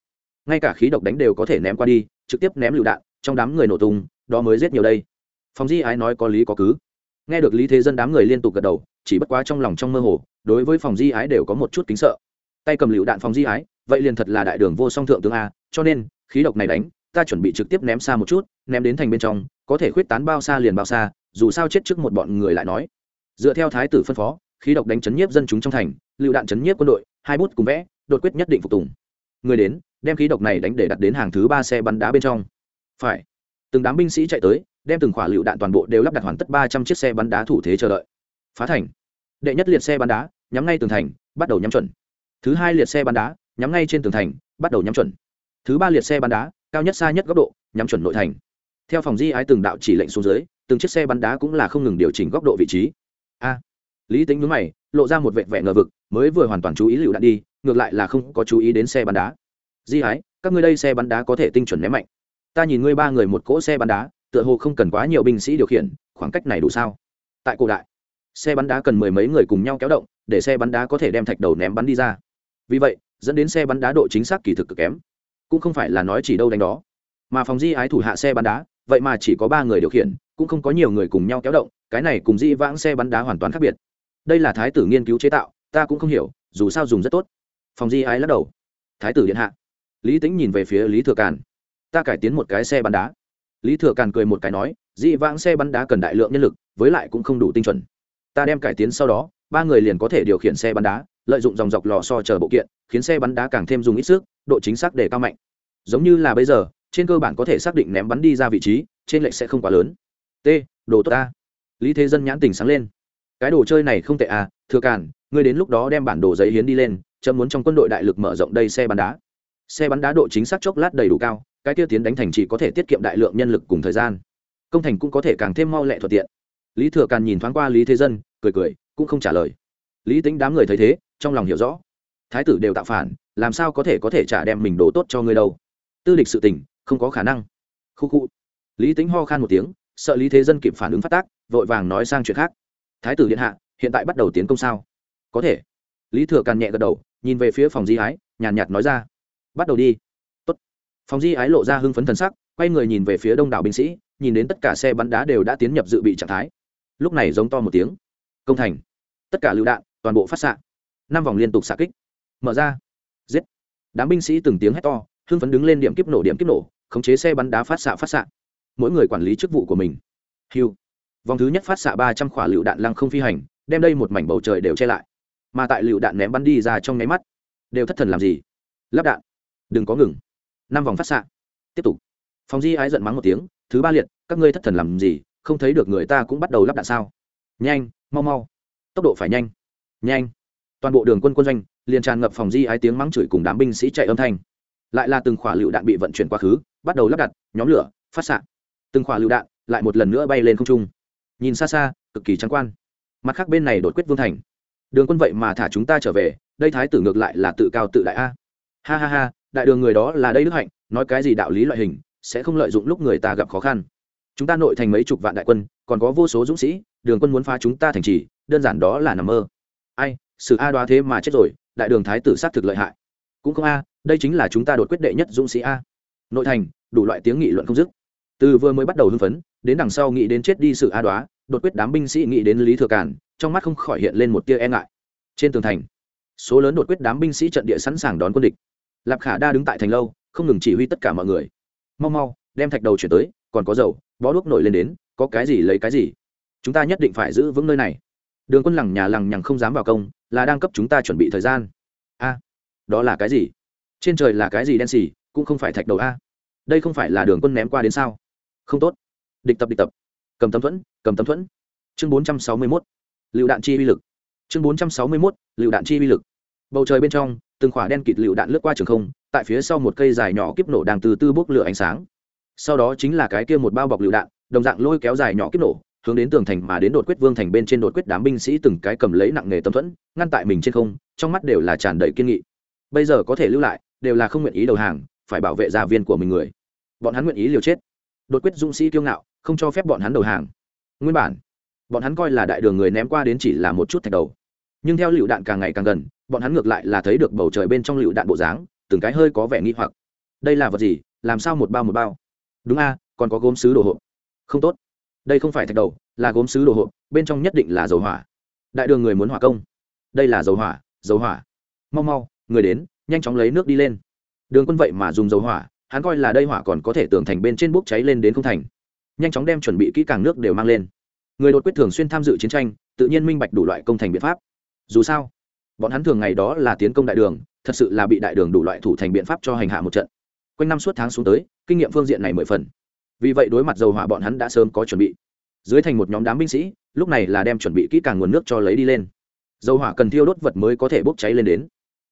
[SPEAKER 1] Ngay cả khí độc đánh đều có thể ném qua đi, trực tiếp ném lựu đạn trong đám người nổ tung, đó mới giết nhiều đây. Phòng di ái nói có lý có cứ. Nghe được lý thế dân đám người liên tục gật đầu, chỉ bất quá trong lòng trong mơ hồ, đối với phòng di ái đều có một chút kính sợ. Tay cầm lựu đạn phòng di ái, vậy liền thật là đại đường vô song thượng tướng a, cho nên, khí độc này đánh, ta chuẩn bị trực tiếp ném xa một chút, ném đến thành bên trong có thể khuyết tán bao xa liền bao xa, dù sao chết trước một bọn người lại nói. Dựa theo thái tử phân phó, khí độc đánh chấn nhiếp dân chúng trong thành, lựu đạn chấn nhiếp quân đội, hai bút cùng vẽ, đột quyết nhất định phục tùng. Người đến, đem khí độc này đánh để đặt đến hàng thứ ba xe bắn đá bên trong. Phải. Từng đám binh sĩ chạy tới, đem từng khỏa lựu đạn toàn bộ đều lắp đặt hoàn tất ba trăm chiếc xe bắn đá thủ thế chờ đợi. Phá thành. Đệ nhất liệt xe bắn đá, nhắm ngay tường thành, bắt đầu nhắm chuẩn. Thứ hai liệt xe bắn đá, nhắm ngay trên tường thành, bắt đầu nhắm chuẩn. Thứ ba liệt xe bắn đá, cao nhất xa nhất góc độ, nhắm chuẩn nội thành theo phòng di ái từng đạo chỉ lệnh xuống dưới, từng chiếc xe bắn đá cũng là không ngừng điều chỉnh góc độ vị trí. A! Lý tính nhớ mày, lộ ra một vẹn vẹn ngờ vực, mới vừa hoàn toàn chú ý lựu đạn đi, ngược lại là không có chú ý đến xe bắn đá. Di ái, các ngươi đây xe bắn đá có thể tinh chuẩn ném mạnh. Ta nhìn ngươi ba người một cỗ xe bắn đá, tựa hồ không cần quá nhiều binh sĩ điều khiển, khoảng cách này đủ sao? Tại cổ đại, xe bắn đá cần mười mấy người cùng nhau kéo động, để xe bắn đá có thể đem thạch đầu ném bắn đi ra. Vì vậy, dẫn đến xe bắn đá độ chính xác kỳ thực cực kém. Cũng không phải là nói chỉ đâu đánh đó. Mà phòng di ái thủ hạ xe bắn đá vậy mà chỉ có ba người điều khiển, cũng không có nhiều người cùng nhau kéo động, cái này cùng di vãng xe bắn đá hoàn toàn khác biệt. Đây là thái tử nghiên cứu chế tạo, ta cũng không hiểu, dù sao dùng rất tốt. Phòng di ái lắc đầu. Thái tử điện hạ. Lý tính nhìn về phía lý thừa càn. Ta cải tiến một cái xe bắn đá. Lý thừa càn cười một cái nói dị vãng xe bắn đá cần đại lượng nhân lực, với lại cũng không đủ tinh chuẩn. Ta đem cải tiến sau đó, ba người liền có thể điều khiển xe bắn đá, lợi dụng dòng dọc lò so chờ bộ kiện, khiến xe bắn đá càng thêm dùng ít sức, độ chính xác để cao mạnh. Giống như là bây giờ trên cơ bản có thể xác định ném bắn đi ra vị trí, trên lệch sẽ không quá lớn. T, đồ tốt ta. Lý thế dân nhãn tình sáng lên. Cái đồ chơi này không tệ à thừa càn, ngươi đến lúc đó đem bản đồ giấy hiến đi lên, chấm muốn trong quân đội đại lực mở rộng đây xe bắn đá. Xe bắn đá độ chính xác chốc lát đầy đủ cao, cái tiêu tiến đánh thành chỉ có thể tiết kiệm đại lượng nhân lực cùng thời gian. Công thành cũng có thể càng thêm mau lẹ thuận tiện. Lý thừa càn nhìn thoáng qua lý thế dân, cười cười, cũng không trả lời. Lý tính đám người thấy thế, trong lòng hiểu rõ. Thái tử đều tạo phản, làm sao có thể có thể trả đem mình đồ tốt cho ngươi đâu? Tư lịch sự tình không có khả năng. Khu khu. Lý tính ho khan một tiếng, sợ lý thế dân kịp phản ứng phát tác, vội vàng nói sang chuyện khác. Thái tử điện hạ, hiện tại bắt đầu tiến công sao? Có thể. Lý thừa càn nhẹ gật đầu, nhìn về phía phòng di ái, nhàn nhạt nói ra. Bắt đầu đi. Tốt. phòng di ái lộ ra hưng phấn thần sắc, quay người nhìn về phía đông đảo binh sĩ, nhìn đến tất cả xe bắn đá đều đã tiến nhập dự bị trạng thái. Lúc này giống to một tiếng. Công thành. Tất cả lựu đạn, toàn bộ phát xạ. Năm vòng liên tục xạ kích. Mở ra. Giết. Đám binh sĩ từng tiếng hét to, hưng phấn đứng lên điểm kiếp nổ, điểm kiếp nổ khống chế xe bắn đá phát xạ phát xạ. Mỗi người quản lý chức vụ của mình. Hiu vòng thứ nhất phát xạ ba trăm khỏa lựu đạn lăng không phi hành, đem đây một mảnh bầu trời đều che lại. Mà tại lựu đạn ném bắn đi ra trong nháy mắt, đều thất thần làm gì? Lắp đạn. Đừng có ngừng. Năm vòng phát xạ. Tiếp tục. Phòng di ái giận mắng một tiếng, thứ ba liệt, các ngươi thất thần làm gì? Không thấy được người ta cũng bắt đầu lắp đạn sao? Nhanh, mau mau. Tốc độ phải nhanh. Nhanh. Toàn bộ đường quân quân doanh liền tràn ngập phòng di ái tiếng mắng chửi cùng đám binh sĩ chạy âm thanh. Lại là từng khỏa lựu đạn bị vận chuyển quá khứ bắt đầu lắp đặt, nhóm lửa, phát xạ. Từng khỏa lựu đạn lại một lần nữa bay lên không trung. Nhìn xa xa, cực kỳ trắng quan. Mặt khác bên này đột quyết vương thành. Đường quân vậy mà thả chúng ta trở về, đây thái tử ngược lại là tự cao tự đại a. Ha ha ha, đại đường người đó là đây đức hạnh, nói cái gì đạo lý loại hình, sẽ không lợi dụng lúc người ta gặp khó khăn. Chúng ta nội thành mấy chục vạn đại quân, còn có vô số dũng sĩ, đường quân muốn phá chúng ta thành trì, đơn giản đó là nằm mơ. Ai, sự a đoá thế mà chết rồi, đại đường thái tử sát thực lợi hại. Cũng không a, đây chính là chúng ta đột quyết đệ nhất dũng sĩ a nội thành, đủ loại tiếng nghị luận không dứt. Từ vừa mới bắt đầu hưng phấn, đến đằng sau nghĩ đến chết đi sự a đoá, đột quyết đám binh sĩ nghĩ đến lý thừa cản trong mắt không khỏi hiện lên một tia e ngại. Trên tường thành, số lớn đột quyết đám binh sĩ trận địa sẵn sàng đón quân địch. Lạp khả đa đứng tại thành lâu, không ngừng chỉ huy tất cả mọi người. Mau mau, đem thạch đầu chuyển tới, còn có dầu, bó đuốc nổi lên đến, có cái gì lấy cái gì. Chúng ta nhất định phải giữ vững nơi này. Đường quân lẳng nhà lằng nhằng không dám vào công, là đang cấp chúng ta chuẩn bị thời gian. A, đó là cái gì? Trên trời là cái gì đen xì, cũng không phải thạch đầu a đây không phải là đường quân ném qua đến sao? Không tốt. Địch tập địch tập. Cầm tấm thuẫn, cầm tấm thuẫn. Chương bốn trăm sáu mươi mốt. Lựu đạn chi uy lực. Chương bốn trăm sáu mươi mốt. Lựu đạn chi uy lực. Bầu trời bên trong, từng khỏa đen kịt lựu đạn lướt qua trường không, tại phía sau một cây dài nhỏ kiếp nổ đang từ từ bốc lửa ánh sáng. Sau đó chính là cái kia một bao bọc lựu đạn, đồng dạng lôi kéo dài nhỏ kiếp nổ, hướng đến tường thành mà đến đột quyết vương thành bên trên đột quyết đám binh sĩ từng cái cầm lấy nặng nghề tâm thuẫn, ngăn tại mình trên không, trong mắt đều là tràn đầy kiên nghị. Bây giờ có thể lưu lại, đều là không nguyện ý đầu hàng phải bảo vệ gia viên của mình người. Bọn hắn nguyện ý liều chết. Đột quyết dũng sĩ kiêu ngạo, không cho phép bọn hắn đầu hàng. Nguyên bản, bọn hắn coi là đại đường người ném qua đến chỉ là một chút thạch đầu. Nhưng theo lựu đạn càng ngày càng gần, bọn hắn ngược lại là thấy được bầu trời bên trong lựu đạn bộ dáng, từng cái hơi có vẻ nghi hoặc. Đây là vật gì? Làm sao một bao một bao? Đúng a, còn có gốm sứ đồ hộp. Không tốt. Đây không phải thạch đầu, là gốm sứ đồ hộp, bên trong nhất định là dầu hỏa. Đại đường người muốn hỏa công. Đây là dầu hỏa dầu hỏa. Mau mau, người đến, nhanh chóng lấy nước đi lên đường quân vậy mà dùng dầu hỏa, hắn coi là đây hỏa còn có thể tưởng thành bên trên bốc cháy lên đến không thành. Nhanh chóng đem chuẩn bị kỹ càng nước đều mang lên. Người đột quyết thường xuyên tham dự chiến tranh, tự nhiên minh bạch đủ loại công thành biện pháp. Dù sao, bọn hắn thường ngày đó là tiến công đại đường, thật sự là bị đại đường đủ loại thủ thành biện pháp cho hành hạ một trận. Quanh năm suốt tháng xuống tới, kinh nghiệm phương diện này mười phần. Vì vậy đối mặt dầu hỏa bọn hắn đã sớm có chuẩn bị. Dưới thành một nhóm đám binh sĩ, lúc này là đem chuẩn bị kỹ càng nguồn nước cho lấy đi lên. Dầu hỏa cần thiêu đốt vật mới có thể bốc cháy lên đến.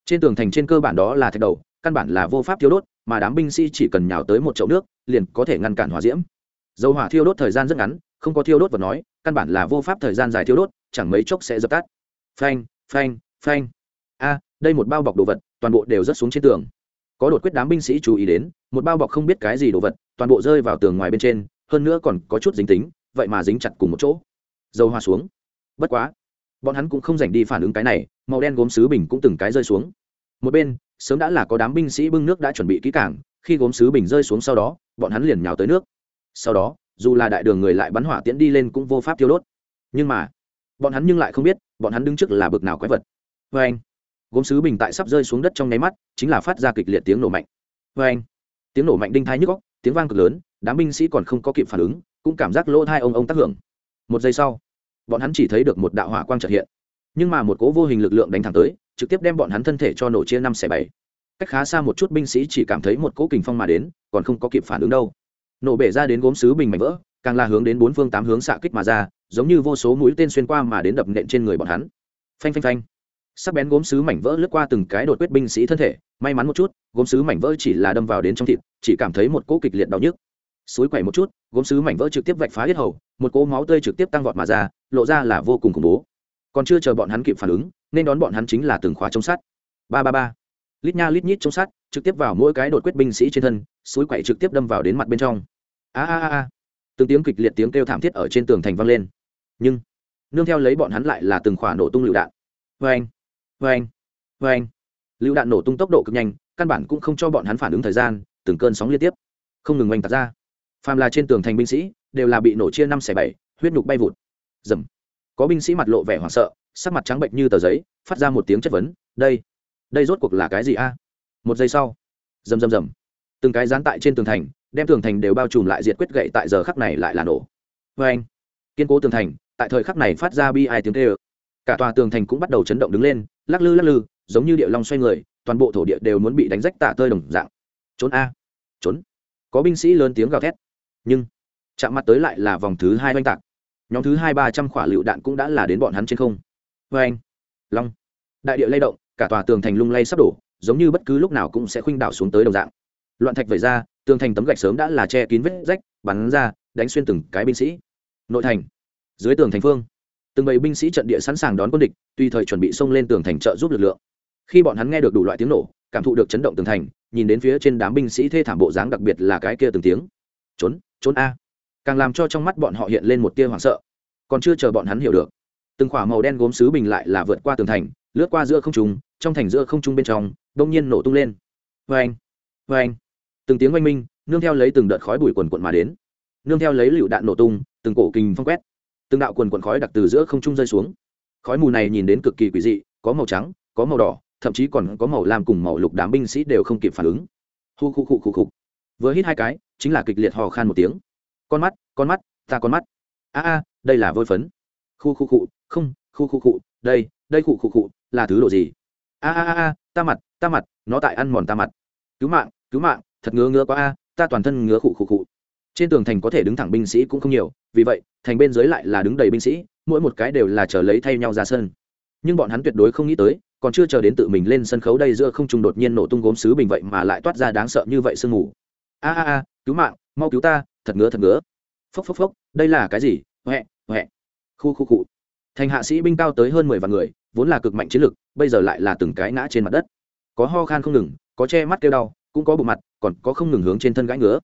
[SPEAKER 1] Trên tường thành trên cơ bản đó là thạch đầu căn bản là vô pháp thiêu đốt, mà đám binh sĩ chỉ cần nhào tới một chậu nước, liền có thể ngăn cản hỏa diễm. Dầu hỏa thiêu đốt thời gian rất ngắn, không có thiêu đốt vật nói, căn bản là vô pháp thời gian dài thiêu đốt, chẳng mấy chốc sẽ dập tắt. Phanh phanh phanh. A, đây một bao bọc đồ vật, toàn bộ đều rớt xuống trên tường. Có đột quyết đám binh sĩ chú ý đến, một bao bọc không biết cái gì đồ vật, toàn bộ rơi vào tường ngoài bên trên, hơn nữa còn có chút dính tính, vậy mà dính chặt cùng một chỗ. Dầu hỏa xuống. Bất quá, bọn hắn cũng không dành đi phản ứng cái này, màu đen gốm sứ bình cũng từng cái rơi xuống một bên, sớm đã là có đám binh sĩ bưng nước đã chuẩn bị kỹ cảng khi gốm sứ bình rơi xuống sau đó, bọn hắn liền nhào tới nước. Sau đó, dù là đại đường người lại bắn hỏa tiễn đi lên cũng vô pháp tiêu đốt. Nhưng mà, bọn hắn nhưng lại không biết, bọn hắn đứng trước là bực nào quái vật. Vê anh. Gốm sứ bình tại sắp rơi xuống đất trong nháy mắt, chính là phát ra kịch liệt tiếng nổ mạnh. Vê anh. Tiếng nổ mạnh đinh thái nhức góc tiếng vang cực lớn, đám binh sĩ còn không có kịp phản ứng, cũng cảm giác lỗ thai ông ông tác hưởng. Một giây sau, bọn hắn chỉ thấy được một đạo hỏa quang trật hiện. Nhưng mà một cố vô hình lực lượng đánh thẳng tới trực tiếp đem bọn hắn thân thể cho nổ chia năm xẻ bảy. Cách khá xa một chút, binh sĩ chỉ cảm thấy một cỗ kình phong mà đến, còn không có kịp phản ứng đâu. Nổ bể ra đến gốm sứ bình mảnh vỡ, càng là hướng đến bốn phương tám hướng xạ kích mà ra, giống như vô số mũi tên xuyên qua mà đến đập nện trên người bọn hắn. Phanh phanh phanh. Sắc bén gốm sứ mảnh vỡ lướt qua từng cái đột quyết binh sĩ thân thể, may mắn một chút, gốm sứ mảnh vỡ chỉ là đâm vào đến trong thịt, chỉ cảm thấy một cỗ kịch liệt đau nhức. Suối quẩy một chút, gốm sứ mảnh vỡ trực tiếp vạch phá hết hầu, một cỗ máu tươi trực tiếp tăng vọt mà ra, lộ ra là vô cùng khủng bố. Còn chưa chờ bọn hắn kịp phản ứng nên đón bọn hắn chính là từng khóa chống sắt. Ba ba ba. Lít nha lít nhít chống sắt, trực tiếp vào mỗi cái đột quyết binh sĩ trên thân, suối quậy trực tiếp đâm vào đến mặt bên trong. A a a từng tiếng kịch liệt tiếng kêu thảm thiết ở trên tường thành vang lên. Nhưng, nương theo lấy bọn hắn lại là từng khỏa nổ tung lựu đạn. Vê anh vê anh vê anh lựu đạn nổ tung tốc độ cực nhanh, căn bản cũng không cho bọn hắn phản ứng thời gian, từng cơn sóng liên tiếp. Không ngừng oanh tạt ra. Phàm là trên tường thành binh sĩ, đều là bị nổ chia năm xẻ bảy, huyết nhục bay vụt. Dầm có binh sĩ mặt lộ vẻ hoảng sợ sắc mặt trắng bệnh như tờ giấy, phát ra một tiếng chất vấn, đây đây rốt cuộc là cái gì a? Một giây sau, rầm rầm rầm, từng cái dán tại trên tường thành, đem tường thành đều bao trùm lại diệt quyết gậy tại giờ khắc này lại là nổ. Vê anh, kiên cố tường thành, tại thời khắc này phát ra bi ai tiếng tê ơ cả tòa tường thành cũng bắt đầu chấn động đứng lên, lắc lư lắc lư, giống như địa long xoay người, toàn bộ thổ địa đều muốn bị đánh rách tạ tơi đồng dạng. Trốn a, trốn. Có binh sĩ lớn tiếng gào thét, nhưng chạm mặt tới lại là vòng thứ hai oanh tạc. Nhóm thứ hai ba trăm khỏa lựu đạn cũng đã là đến bọn hắn trên không vê anh. Long. Đại địa lay động, cả tòa tường thành lung lay sắp đổ, giống như bất cứ lúc nào cũng sẽ khuynh đảo xuống tới đồng dạng. Loạn thạch vẩy ra, tường thành tấm gạch sớm đã là che kín vết rách, bắn ra, đánh xuyên từng cái binh sĩ. Nội thành. Dưới tường thành phương, từng bầy binh sĩ trận địa sẵn sàng đón quân địch, tùy thời chuẩn bị xông lên tường thành trợ giúp lực lượng. Khi bọn hắn nghe được đủ loại tiếng nổ, cảm thụ được chấn động tường thành, nhìn đến phía trên đám binh sĩ thê thảm bộ dáng đặc biệt là cái kia từng tiếng. Trốn trốn a. Càng làm cho trong mắt bọn họ hiện lên một tia hoảng sợ. Còn chưa chờ bọn hắn hiểu được từng khỏa màu đen gốm sứ bình lại là vượt qua tường thành, lướt qua giữa không trung, trong thành giữa không trung bên trong, đông nhiên nổ tung lên. Vê anh vê anh từng tiếng oanh minh, nương theo lấy từng đợt khói bụi quần quận mà đến. Nương theo lấy lựu đạn nổ tung, từng cổ kình phong quét. Từng đạo quần quần khói đặc từ giữa không trung rơi xuống. Khói mù này nhìn đến cực kỳ quỷ dị, có màu trắng, có màu đỏ, thậm chí còn có màu lam cùng màu lục đám binh sĩ đều không kịp phản ứng. Hu khu khu khu khu. Vừa hít hai cái, chính là kịch liệt hò khan một tiếng. Con mắt con mắt, ta con mắt. A a, đây là vôi phấn khu khu khu, không, khu khu khu, đây đây khu khu khu, là thứ đồ gì? A a a ta mặt ta mặt, nó tại ăn mòn ta mặt. Cứu mạng cứu mạng, thật ngứa ngứa quá a, ta toàn thân ngứa cụ cụ cụ. trên tường thành có thể đứng thẳng binh sĩ cũng không nhiều, vì vậy, thành bên dưới lại là đứng đầy binh sĩ, mỗi một cái đều là chờ lấy thay nhau ra sân. Nhưng bọn hắn tuyệt đối không nghĩ tới, còn chưa chờ đến tự mình lên sân khấu đây giữa không trùng đột nhiên nổ tung gốm sứ bình vậy mà lại toát ra đáng sợ như vậy sương mù. A a a, cứu mạng, mau cứu ta, thật ngứa thật ngứa. Phốc phốc phốc, đây là cái gì? Huệ huệ khu khu cụ thành hạ sĩ binh cao tới hơn mười vạn người, vốn là cực mạnh chiến lực bây giờ lại là từng cái ngã trên mặt đất. Có ho khan không ngừng, có che mắt kêu đau, cũng có bộ mặt, còn có không ngừng hướng trên thân gãi ngứa.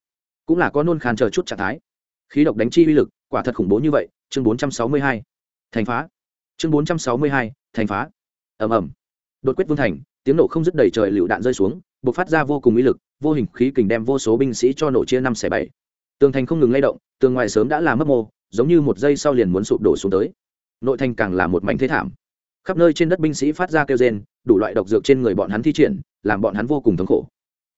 [SPEAKER 1] Cũng là có nôn khan chờ chút trạng thái. Khí độc đánh chi uy lực, quả thật khủng bố như vậy, chương bốn trăm sáu mươi hai. Thành phá. Chương bốn trăm sáu mươi hai, thành phá. Ầm ầm. Đột quyết vương thành, tiếng nổ không dứt đầy trời lựu đạn rơi xuống b ộ c phát ra vô cùng uy lực, vô hình khí kình đem vô số binh sĩ cho nổ chia năm xẻ bảy. Tường thành không ngừng lay động, tường ngoài sớm đã là mất mô giống như một giây sau liền muốn sụp đổ xuống tới. Nội thành càng là một mảnh thế thảm. Khắp nơi trên đất binh sĩ phát ra kêu rên, đủ loại độc dược trên người bọn hắn thi triển, làm bọn hắn vô cùng thống khổ.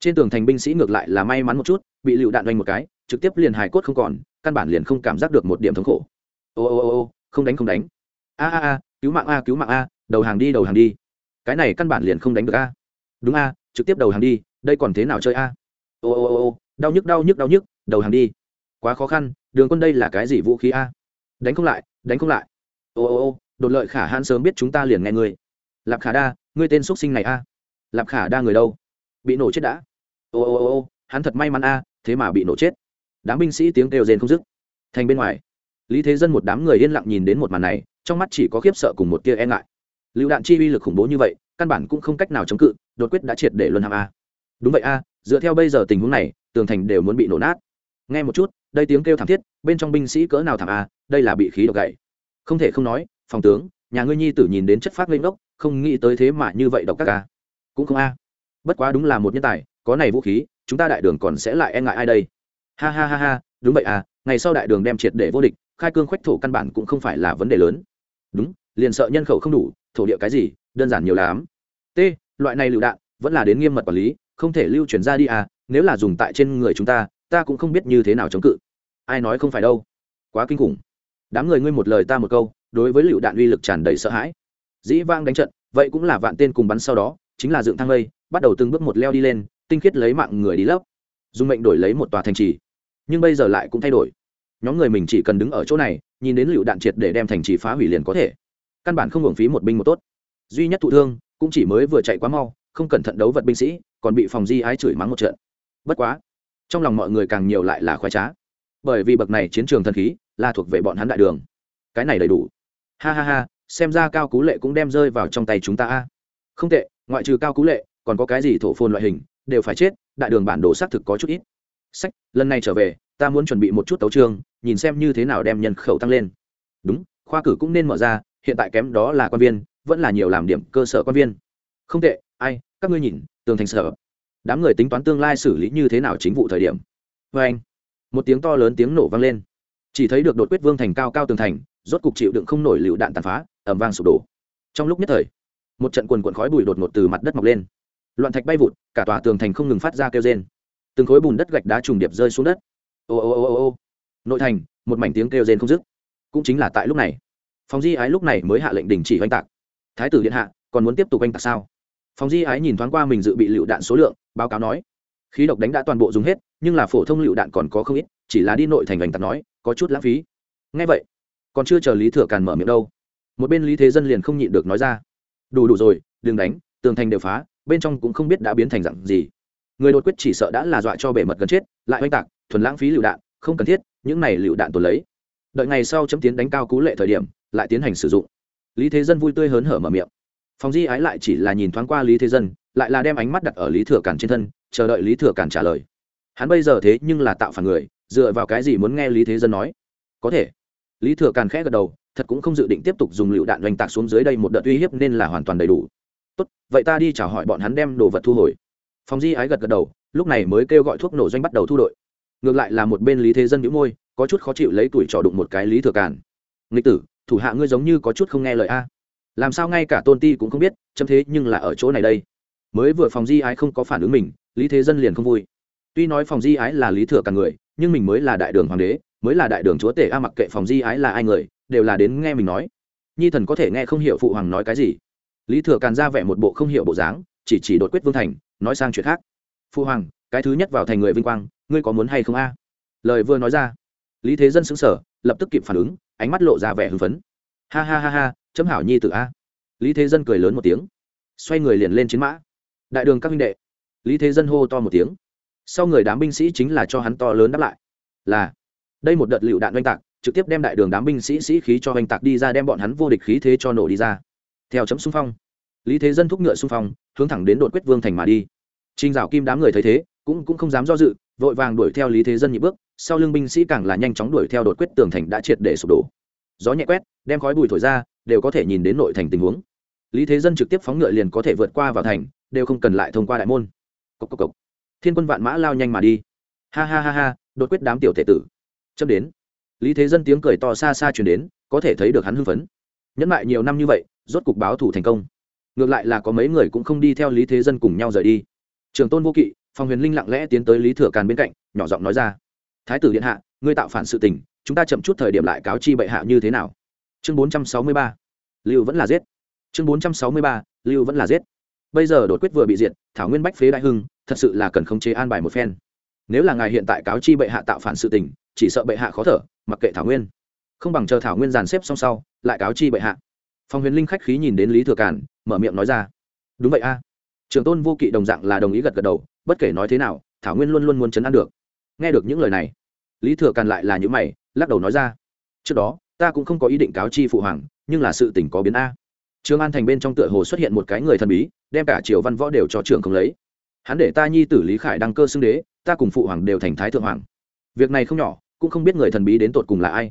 [SPEAKER 1] Trên tường thành binh sĩ ngược lại là may mắn một chút, bị lựu đạn đánh một cái, trực tiếp liền hài cốt không còn, căn bản liền không cảm giác được một điểm thống khổ. Ô ô ô ô, không đánh không đánh. A a a, cứu mạng a, cứu mạng a, đầu hàng đi, đầu hàng đi. Cái này căn bản liền không đánh được a. Đúng a, trực tiếp đầu hàng đi, đây còn thế nào chơi a? Ô ô ô ô, đau nhức đau nhức đau nhức, đầu hàng đi quá khó khăn, đường quân đây là cái gì vũ khí a? Đánh không lại, đánh không lại. Ô ô ô, đột lợi khả hãn sớm biết chúng ta liền nghe ngươi. Lạp khả đa, ngươi tên x sinh này a? Lạp khả đa người đâu? Bị nổ chết đã. Ô ô ô ô, hắn thật may mắn a, thế mà bị nổ chết. Đám binh sĩ tiếng kêu rền không dứt. Thành bên ngoài, lý thế dân một đám người yên lặng nhìn đến một màn này, trong mắt chỉ có khiếp sợ cùng một tia e ngại. Lựu đạn chi uy lực khủng bố như vậy, căn bản cũng không cách nào chống cự, đột quyết đã triệt để luân hàm a. Đúng vậy a, dựa theo bây giờ tình huống này, tường thành đều muốn bị nổ nát nghe một chút, đây tiếng kêu thảm thiết, bên trong binh sĩ cỡ nào thảm a đây là bị khí độc gậy. Không thể không nói, phòng tướng, nhà ngươi nhi tử nhìn đến chất phát lên ngốc, không nghĩ tới thế mà như vậy độc các ca à. cũng không a. Bất quá đúng là một nhân tài, có này vũ khí, chúng ta đại đường còn sẽ lại e ngại ai đây? Ha ha ha ha, đúng vậy à ngày sau đại đường đem triệt để vô địch, khai cương khoách thổ căn bản cũng không phải là vấn đề lớn. Đúng, liền sợ nhân khẩu không đủ, thổ địa cái gì, đơn giản nhiều lắm. T, loại này lựu đạn, vẫn là đến nghiêm mật quản lý, không thể lưu truyền ra đi à nếu là dùng tại trên người chúng ta ta cũng không biết như thế nào chống cự. Ai nói không phải đâu. Quá kinh khủng. Đám người ngươi một lời ta một câu, đối với lựu đạn uy lực tràn đầy sợ hãi. Dĩ vang đánh trận, vậy cũng là vạn tên cùng bắn sau đó, chính là dựng thang lây, bắt đầu từng bước một leo đi lên, tinh khiết lấy mạng người đi lấp. Dùng mệnh đổi lấy một tòa thành trì. Nhưng bây giờ lại cũng thay đổi. Nhóm người mình chỉ cần đứng ở chỗ này, nhìn đến lựu đạn triệt để đem thành trì phá hủy liền có thể. Căn bản không hưởng phí một binh một tốt. Duy nhất thụ thương, cũng chỉ mới vừa chạy quá mau, không cẩn thận đấu vật binh sĩ, còn bị phòng di ái chửi mắng một trận. Bất quá trong lòng mọi người càng nhiều lại là khoái trá. Bởi vì bậc này chiến trường thần khí là thuộc về bọn hắn đại đường. Cái này đầy đủ. Ha ha ha, xem ra cao cú lệ cũng đem rơi vào trong tay chúng ta a. Không tệ, ngoại trừ cao cú lệ, còn có cái gì thổ phồn loại hình, đều phải chết, đại đường bản đồ xác thực có chút ít. Sách, lần này trở về, ta muốn chuẩn bị một chút tấu trường nhìn xem như thế nào đem nhân khẩu tăng lên. Đúng, khoa cử cũng nên mở ra, hiện tại kém đó là quan viên, vẫn là nhiều làm điểm cơ sở quan viên. Không tệ, ai, các ngươi nhìn, tường thành sở đám người tính toán tương lai xử lý như thế nào chính vụ thời điểm. Vê anh, một tiếng to lớn tiếng nổ vang lên. Chỉ thấy được đột quyết vương thành cao cao tường thành, rốt cục chịu đựng không nổi lựu đạn tàn phá ẩm vang sụp đổ. Trong lúc nhất thời, một trận quần quần khói bụi đột ngột từ mặt đất mọc lên. Loạn thạch bay vụt, cả tòa tường thành không ngừng phát ra kêu rên. Từng khối bùn đất gạch đá trùng điệp rơi xuống đất. Ô ô ô ô ô. Nội thành, một mảnh tiếng kêu rên không dứt. Cũng chính là tại lúc này phòng di ái lúc này mới hạ lệnh đình chỉ oanh tạc. Thái tử điện hạ, còn muốn tiếp tục oanh tạc sao? Phòng di ái nhìn thoáng qua mình dự bị lựu đạn số lượng báo cáo nói, khí độc đánh đã toàn bộ dùng hết, nhưng là phổ thông lựu đạn còn có không ít, chỉ là đi nội thành gành tặc nói, có chút lãng phí. Ngay vậy, còn chưa chờ lý thừa càn mở miệng đâu, một bên lý thế dân liền không nhịn được nói ra, đủ đủ rồi, đừng đánh, tường thành đều phá, bên trong cũng không biết đã biến thành dặn gì. Người đột quyết chỉ sợ đã là dọa cho bể mật gần chết, lại oanh tạc, thuần lãng phí lựu đạn, không cần thiết, những này lựu đạn tồn lấy. Đợi ngày sau chấm tiến đánh cao cú lệ thời điểm, lại tiến hành sử dụng. Lý thế dân vui tươi hớn hở mở miệng. Phòng di ái lại chỉ là nhìn thoáng qua lý thế dân lại là đem ánh mắt đặt ở lý thừa cản trên thân, chờ đợi lý thừa cản trả lời. Hắn bây giờ thế nhưng là tạo phản người, dựa vào cái gì muốn nghe lý thế dân nói? Có thể. Lý thừa càn khẽ gật đầu, thật cũng không dự định tiếp tục dùng lựu đạn oanh tạc xuống dưới đây một đợt uy hiếp nên là hoàn toàn đầy đủ. Tốt, vậy ta đi chào hỏi bọn hắn đem đồ vật thu hồi. Phòng di ái gật gật đầu, lúc này mới kêu gọi thuốc nổ doanh bắt đầu thu đội. Ngược lại là một bên lý thế dân nhũ môi, có chút khó chịu lấy tuổi trò đụng một cái lý thừa càn nghịch tử, thủ hạ ngươi giống như có chút không nghe lời a. Làm sao ngay cả tôn ti cũng không biết, chấm thế nhưng là ở chỗ này đây mới vừa phòng di ái không có phản ứng mình, lý thế dân liền không vui. Tuy nói phòng di ái là lý thừa càn người, nhưng mình mới là đại đường hoàng đế, mới là đại đường chúa tể, a, mặc kệ phòng di ái là ai người, đều là đến nghe mình nói. Nhi thần có thể nghe không hiểu phụ hoàng nói cái gì. Lý thừa càn ra vẻ một bộ không hiểu bộ dáng, chỉ chỉ đột quyết vương thành, nói sang chuyện khác. Phụ hoàng, cái thứ nhất vào thành người vinh quang, ngươi có muốn hay không a? Lời vừa nói ra, lý thế dân xứng sở lập tức kịp phản ứng, ánh mắt lộ ra vẻ hưng phấn. Ha ha ha ha, chấm hảo nhi tự a. Lý thế dân cười lớn một tiếng, xoay người liền lên chiến mã đại đường các minh đệ. Lý thế dân hô to một tiếng. Sau người đám binh sĩ chính là cho hắn to lớn đáp lại. Là, đây một đợt lựu đạn oanh tạc, trực tiếp đem đại đường đám binh sĩ sĩ khí cho oanh tạc đi ra đem bọn hắn vô địch khí thế cho nổ đi ra. Theo chấm xung phong, lý thế dân thúc ngựa xung phong, hướng thẳng đến đột quyết vương thành mà đi. Trinh dạo kim đám người thấy thế, cũng cũng không dám do dự, vội vàng đuổi theo lý thế dân nhị bước, sau lưng binh sĩ càng là nhanh chóng đuổi theo đột quyết tường thành đã triệt để sụp đổ. Gió nhẹ quét, đem khói bụi thổi ra, đều có thể nhìn đến nội thành tình huống. Lý thế dân trực tiếp phóng ngựa liền có thể vượt qua vào thành đều không cần lại thông qua đại môn. Cốc cốc cốc. thiên quân vạn mã lao nhanh mà đi. Ha ha ha ha, đột quyết đám tiểu thể tử. Chấm đến. Lý thế dân tiếng cười to xa xa chuyển đến, có thể thấy được hắn hưng phấn. Nhẫn lại nhiều năm như vậy, rốt cục báo thủ thành công. Ngược lại là có mấy người cũng không đi theo lý thế dân cùng nhau rời đi. Trường tôn vô kỵ phòng huyền linh lặng lẽ tiến tới lý thừa càn bên cạnh, nhỏ giọng nói ra. Thái tử điện hạ, ngươi tạo phản sự tình, chúng ta chậm chút thời điểm lại cáo chi bệ hạ như thế nào? Chương bốn trăm sáu mươi ba. Lưu vẫn là giết. Chương bốn trăm sáu mươi ba, lưu vẫn là giết bây giờ đột quyết vừa bị diệt, thảo nguyên bách phế đại hưng, thật sự là cần khống chế an bài một phen. Nếu là ngài hiện tại cáo chi bệ hạ tạo phản sự tình, chỉ sợ bệ hạ khó thở, mặc kệ thảo nguyên. Không bằng chờ thảo nguyên dàn xếp xong sau, lại cáo chi bệ hạ. Phong huyền linh khách khí nhìn đến lý thừa cản mở miệng nói ra. Đúng vậy a. Trường tôn vô kỵ đồng dạng là đồng ý gật gật đầu, bất kể nói thế nào, thảo nguyên luôn luôn muốn chấn an được. Nghe được những lời này, lý thừa càn lại là những mày, lắc đầu nói ra. Trước đó, ta cũng không có ý định cáo chi phụ hoàng, nhưng là sự tình có biến a trương an thành bên trong tựa hồ xuất hiện một cái người thần bí, đem cả triều văn võ đều cho trường không lấy. Hắn để ta nhi tử lý khải đăng cơ xưng đế, ta cùng phụ hoàng đều thành thái thượng hoàng. Việc này không nhỏ, cũng không biết người thần bí đến tột cùng là ai.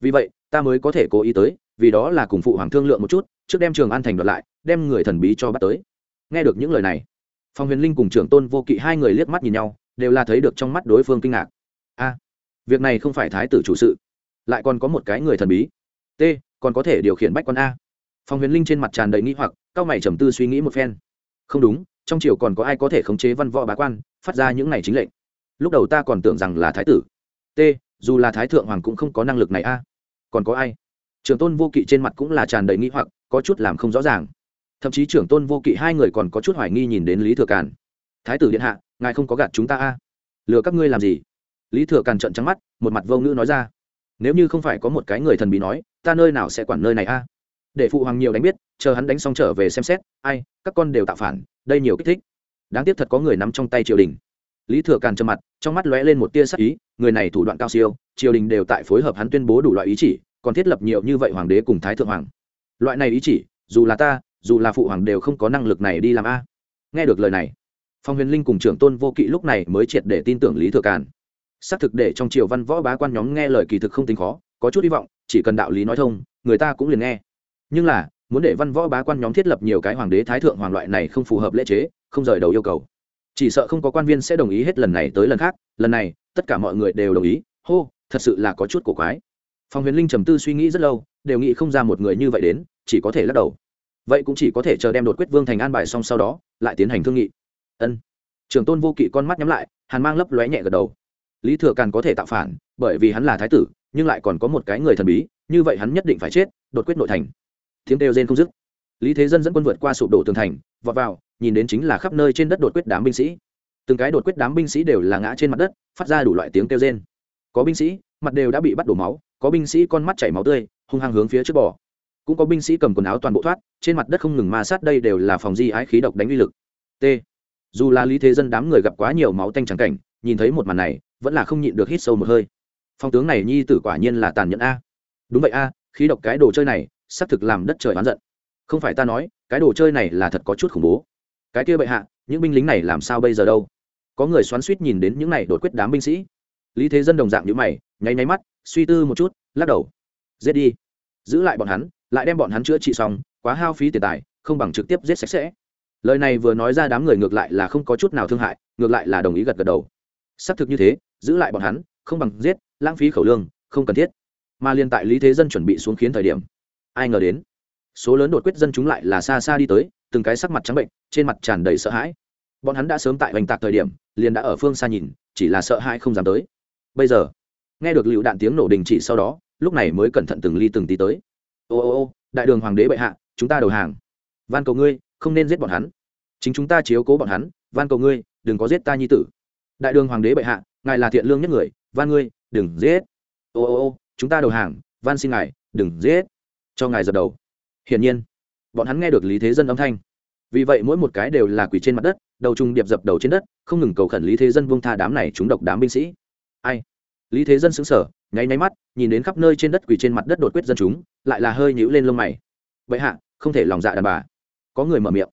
[SPEAKER 1] Vì vậy, ta mới có thể cố ý tới, vì đó là cùng phụ hoàng thương lượng một chút, trước đem trường an thành đoạt lại, đem người thần bí cho bắt tới. Nghe được những lời này, phong huyền linh cùng trưởng tôn vô kỵ hai người liếc mắt nhìn nhau, đều là thấy được trong mắt đối phương kinh ngạc. A, việc này không phải thái tử chủ sự, lại còn có một cái người thần bí. T, còn có thể điều khiển bách quan a phong huyền linh trên mặt tràn đầy nghĩ hoặc, cao mày trầm tư suy nghĩ một phen. Không đúng, trong triều còn có ai có thể khống chế văn võ bá quan, phát ra những này chính lệnh? Lúc đầu ta còn tưởng rằng là thái tử. T, dù là thái thượng hoàng cũng không có năng lực này a. Còn có ai? Trường tôn vô kỵ trên mặt cũng là tràn đầy nghĩ hoặc, có chút làm không rõ ràng. Thậm chí trưởng tôn vô kỵ hai người còn có chút hoài nghi nhìn đến lý thừa càn. Thái tử điện hạ, ngài không có gạt chúng ta a. Lừa các ngươi làm gì? Lý thừa càn trận trắng mắt, một mặt vô ngữ nói ra. Nếu như không phải có một cái người thần bí nói, ta nơi nào sẽ quản nơi này a? Để phụ hoàng nhiều đánh biết, chờ hắn đánh xong trở về xem xét, ai, các con đều tạo phản, đây nhiều kích thích. Đáng tiếc thật có người nắm trong tay triều đình. Lý thừa càn trầm mặt, trong mắt lóe lên một tia sắc ý, người này thủ đoạn cao siêu, triều đình đều tại phối hợp hắn tuyên bố đủ loại ý chỉ, còn thiết lập nhiều như vậy hoàng đế cùng thái thượng hoàng. Loại này ý chỉ, dù là ta, dù là phụ hoàng đều không có năng lực này đi làm a. Nghe được lời này, phong huyền linh cùng trưởng tôn vô kỵ lúc này mới triệt để tin tưởng lý thừa càn. Xác thực để trong triều văn võ bá quan nhóm nghe lời kỳ thực không tính khó, có chút hy vọng, chỉ cần đạo lý nói thông, người ta cũng liền nghe nhưng là, muốn để văn võ bá quan nhóm thiết lập nhiều cái hoàng đế thái thượng hoàng loại này không phù hợp lễ chế, không rời đầu yêu cầu. Chỉ sợ không có quan viên sẽ đồng ý hết lần này tới lần khác, lần này, tất cả mọi người đều đồng ý. Hô, thật sự là có chút cổ quái. Phong huyền linh trầm tư suy nghĩ rất lâu, đều nghĩ không ra một người như vậy đến, chỉ có thể lắc đầu. Vậy cũng chỉ có thể chờ đem đột quyết vương thành an bài xong sau đó, lại tiến hành thương nghị. Ân. Trưởng tôn vô kỵ con mắt nhắm lại, hàn mang lấp lóe nhẹ gật đầu. Lý thừa càn có thể tạo phản, bởi vì hắn là thái tử, nhưng lại còn có một cái người thần bí, như vậy hắn nhất định phải chết, đột quyết nội thành tiếng kêu rên không dứt. Lý thế dân dẫn quân vượt qua sụp đổ tường thành, vọt vào, nhìn đến chính là khắp nơi trên đất đột quyết đám binh sĩ. Từng cái đột quyết đám binh sĩ đều là ngã trên mặt đất, phát ra đủ loại tiếng kêu rên. Có binh sĩ, mặt đều đã bị bắt đổ máu, có binh sĩ con mắt chảy máu tươi, hung hăng hướng phía trước bò. Cũng có binh sĩ cầm quần áo toàn bộ thoát, trên mặt đất không ngừng ma sát, đây đều là phòng di ái khí độc đánh uy lực. T. Dù là lý thế dân đám người gặp quá nhiều máu tanh trắng cảnh, nhìn thấy một màn này, vẫn là không nhịn được hít sâu một hơi. Phong tướng này nhi tử quả nhiên là tàn nhẫn a. Đúng vậy a, khí độc cái đồ chơi này xác thực làm đất trời oán giận. Không phải ta nói, cái đồ chơi này là thật có chút khủng bố. Cái kia bệ hạ, những binh lính này làm sao bây giờ đâu? Có người xoắn suýt nhìn đến những này đột quyết đám binh sĩ. Lý thế dân đồng dạng như mày, nháy nháy mắt, suy tư một chút, lắc đầu. Giết đi. Giữ lại bọn hắn, lại đem bọn hắn chữa trị xong, quá hao phí tiền tài, không bằng trực tiếp giết sạch sẽ. Lời này vừa nói ra đám người ngược lại là không có chút nào thương hại, ngược lại là đồng ý gật gật đầu. Xác thực như thế, giữ lại bọn hắn, không bằng giết, lãng phí khẩu lương, không cần thiết. Mà liên tại lý thế dân chuẩn bị xuống khiến thời điểm ai ngờ đến. Số lớn đột quyết dân chúng lại là xa xa đi tới, từng cái sắc mặt trắng bệnh, trên mặt tràn đầy sợ hãi. Bọn hắn đã sớm tại hoành tạc thời điểm, liền đã ở phương xa nhìn, chỉ là sợ hãi không dám tới. Bây giờ, nghe được lựu đạn tiếng nổ đình chỉ sau đó, lúc này mới cẩn thận từng ly từng tí tới. Ô ô ô, đại đường hoàng đế bệ hạ, chúng ta đầu hàng. Van cầu ngươi, không nên giết bọn hắn. Chính chúng ta chiếu cố bọn hắn, van cầu ngươi, đừng có giết ta nhi tử. Đại đường hoàng đế bệ hạ, ngài là thiện lương nhất người, van ngươi, đừng giết. Ô ô ô, chúng ta đầu hàng, van xin ngài, đừng giết cho ngài dập đầu. Hiển nhiên, bọn hắn nghe được lý thế dân âm thanh. Vì vậy mỗi một cái đều là quỷ trên mặt đất, đầu trung điệp dập đầu trên đất, không ngừng cầu khẩn lý thế dân buông tha đám này chúng độc đám binh sĩ. Ai? Lý thế dân xứng sở nháy nháy mắt, nhìn đến khắp nơi trên đất quỷ trên mặt đất đột quyết dân chúng, lại là hơi nhũ lên lông mày. Vậy hạ, không thể lòng dạ đàn bà. Có người mở miệng.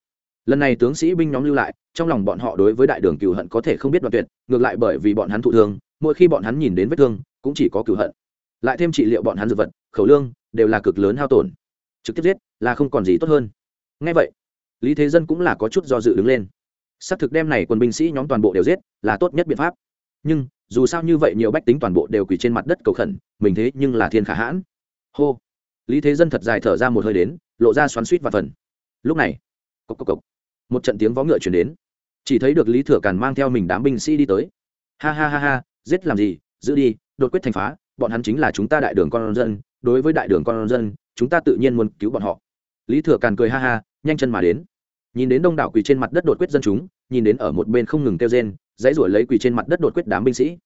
[SPEAKER 1] Lần này tướng sĩ binh nhóm lưu lại, trong lòng bọn họ đối với đại đường cựu hận có thể không biết đoạn tuyệt, ngược lại bởi vì bọn hắn thụ thương, mỗi khi bọn hắn nhìn đến vết thương, cũng chỉ có cựu hận. Lại thêm trị liệu bọn hắn dược vật, khẩu lương đều là cực lớn hao tổn. Trực tiếp giết là không còn gì tốt hơn. Ngay vậy, lý thế dân cũng là có chút do dự đứng lên. Xác thực đem này quân binh sĩ nhóm toàn bộ đều giết là tốt nhất biện pháp. Nhưng, dù sao như vậy nhiều bách tính toàn bộ đều quỳ trên mặt đất cầu khẩn, mình thế nhưng là thiên khả hãn. Hô. Lý thế dân thật dài thở ra một hơi đến, lộ ra xoắn suýt và phần. Lúc này cốc cốc cốc. một trận tiếng vó ngựa chuyển đến. Chỉ thấy được lý thừa càn mang theo mình đám binh sĩ đi tới. Ha ha ha ha, giết làm gì? Giữ đi, đột quyết thành phá bọn hắn chính là chúng ta đại đường con dân, đối với đại đường con dân, chúng ta tự nhiên muốn cứu bọn họ. Lý thừa càn cười ha ha, nhanh chân mà đến. Nhìn đến đông đảo quỳ trên mặt đất đột quyết dân chúng, nhìn đến ở một bên không ngừng kêu rên, dãy ruổi lấy quỳ trên mặt đất đột quyết đám binh sĩ.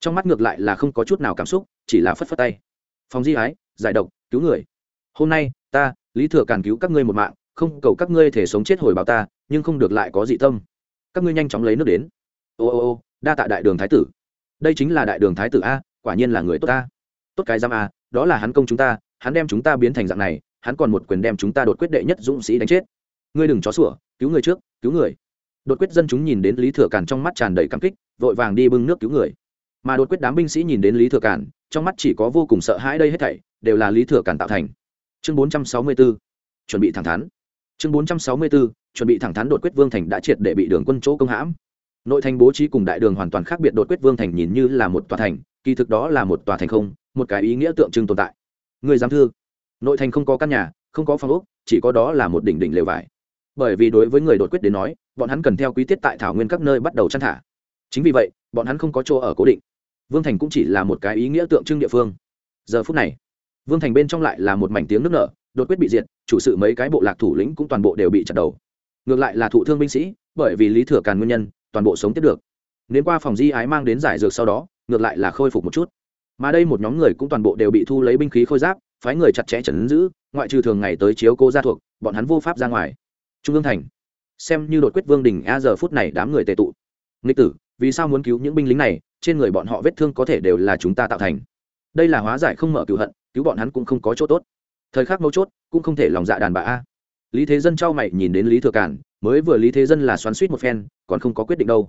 [SPEAKER 1] Trong mắt ngược lại là không có chút nào cảm xúc, chỉ là phất phất tay. Phòng di ái, giải độc, cứu người. Hôm nay, ta, lý thừa càn cứu các ngươi một mạng, không cầu các ngươi thể sống chết hồi báo ta, nhưng không được lại có dị tâm. Các ngươi nhanh chóng lấy nước đến. Ô ô ô, đa tạ đại đường thái tử. Đây chính là đại đường thái tử a quả nhiên là người tốt ta. Tốt cái giam a à, đó là hắn công chúng ta hắn đem chúng ta biến thành dạng này hắn còn một quyền đem chúng ta đột quyết đệ nhất dũng sĩ đánh chết. Ngươi đừng chó sủa cứu người trước cứu người. Đột quyết dân chúng nhìn đến lý thừa càn trong mắt tràn đầy cảm kích vội vàng đi bưng nước cứu người. Mà đột quyết đám binh sĩ nhìn đến lý thừa càn trong mắt chỉ có vô cùng sợ hãi đây hết thảy đều là lý thừa càn tạo thành. Chương 464, chuẩn bị thẳng thắn. Chương 464, chuẩn bị thẳng thắn đột quyết vương thành đã triệt để bị đường quân chỗ công hãm nội thành bố trí cùng đại đường hoàn toàn khác biệt đột quyết vương thành nhìn như là một tòa thành, kỳ thực đó là một tòa thành không, một cái ý nghĩa tượng trưng tồn tại. Người giám thư nội thành không có căn nhà, không có phòng ốc, chỉ có đó là một đỉnh đỉnh lều vải. Bởi vì đối với người đột quyết đến nói, bọn hắn cần theo quý tiết tại thảo nguyên các nơi bắt đầu chăn thả. Chính vì vậy, bọn hắn không có chỗ ở cố định. Vương thành cũng chỉ là một cái ý nghĩa tượng trưng địa phương. Giờ phút này, vương thành bên trong lại là một mảnh tiếng nước nở, đột quyết bị diệt, chủ sự mấy cái bộ lạc thủ lĩnh cũng toàn bộ đều bị chặt đầu. Ngược lại là thụ thương binh sĩ, bởi vì lý thừa càn nguyên nhân toàn bộ sống tiếp được. Nếu qua phòng di ái mang đến giải dược sau đó, ngược lại là khôi phục một chút. Mà đây một nhóm người cũng toàn bộ đều bị thu lấy binh khí khôi giáp, phái người chặt chẽ chấn giữ, ngoại trừ thường ngày tới chiếu cô gia thuộc, bọn hắn vô pháp ra ngoài. Trung ương thành. Xem như đột quyết vương đình a giờ phút này đám người tệ tụ. Nghịch tử, vì sao muốn cứu những binh lính này? Trên người bọn họ vết thương có thể đều là chúng ta tạo thành. Đây là hóa giải không mở cựu hận, cứu bọn hắn cũng không có chỗ tốt. Thời khắc mấu chốt, cũng không thể lòng dạ đàn bà a lý thế dân trao mày nhìn đến lý thừa cản mới vừa lý thế dân là xoắn suýt một phen, còn không có quyết định đâu.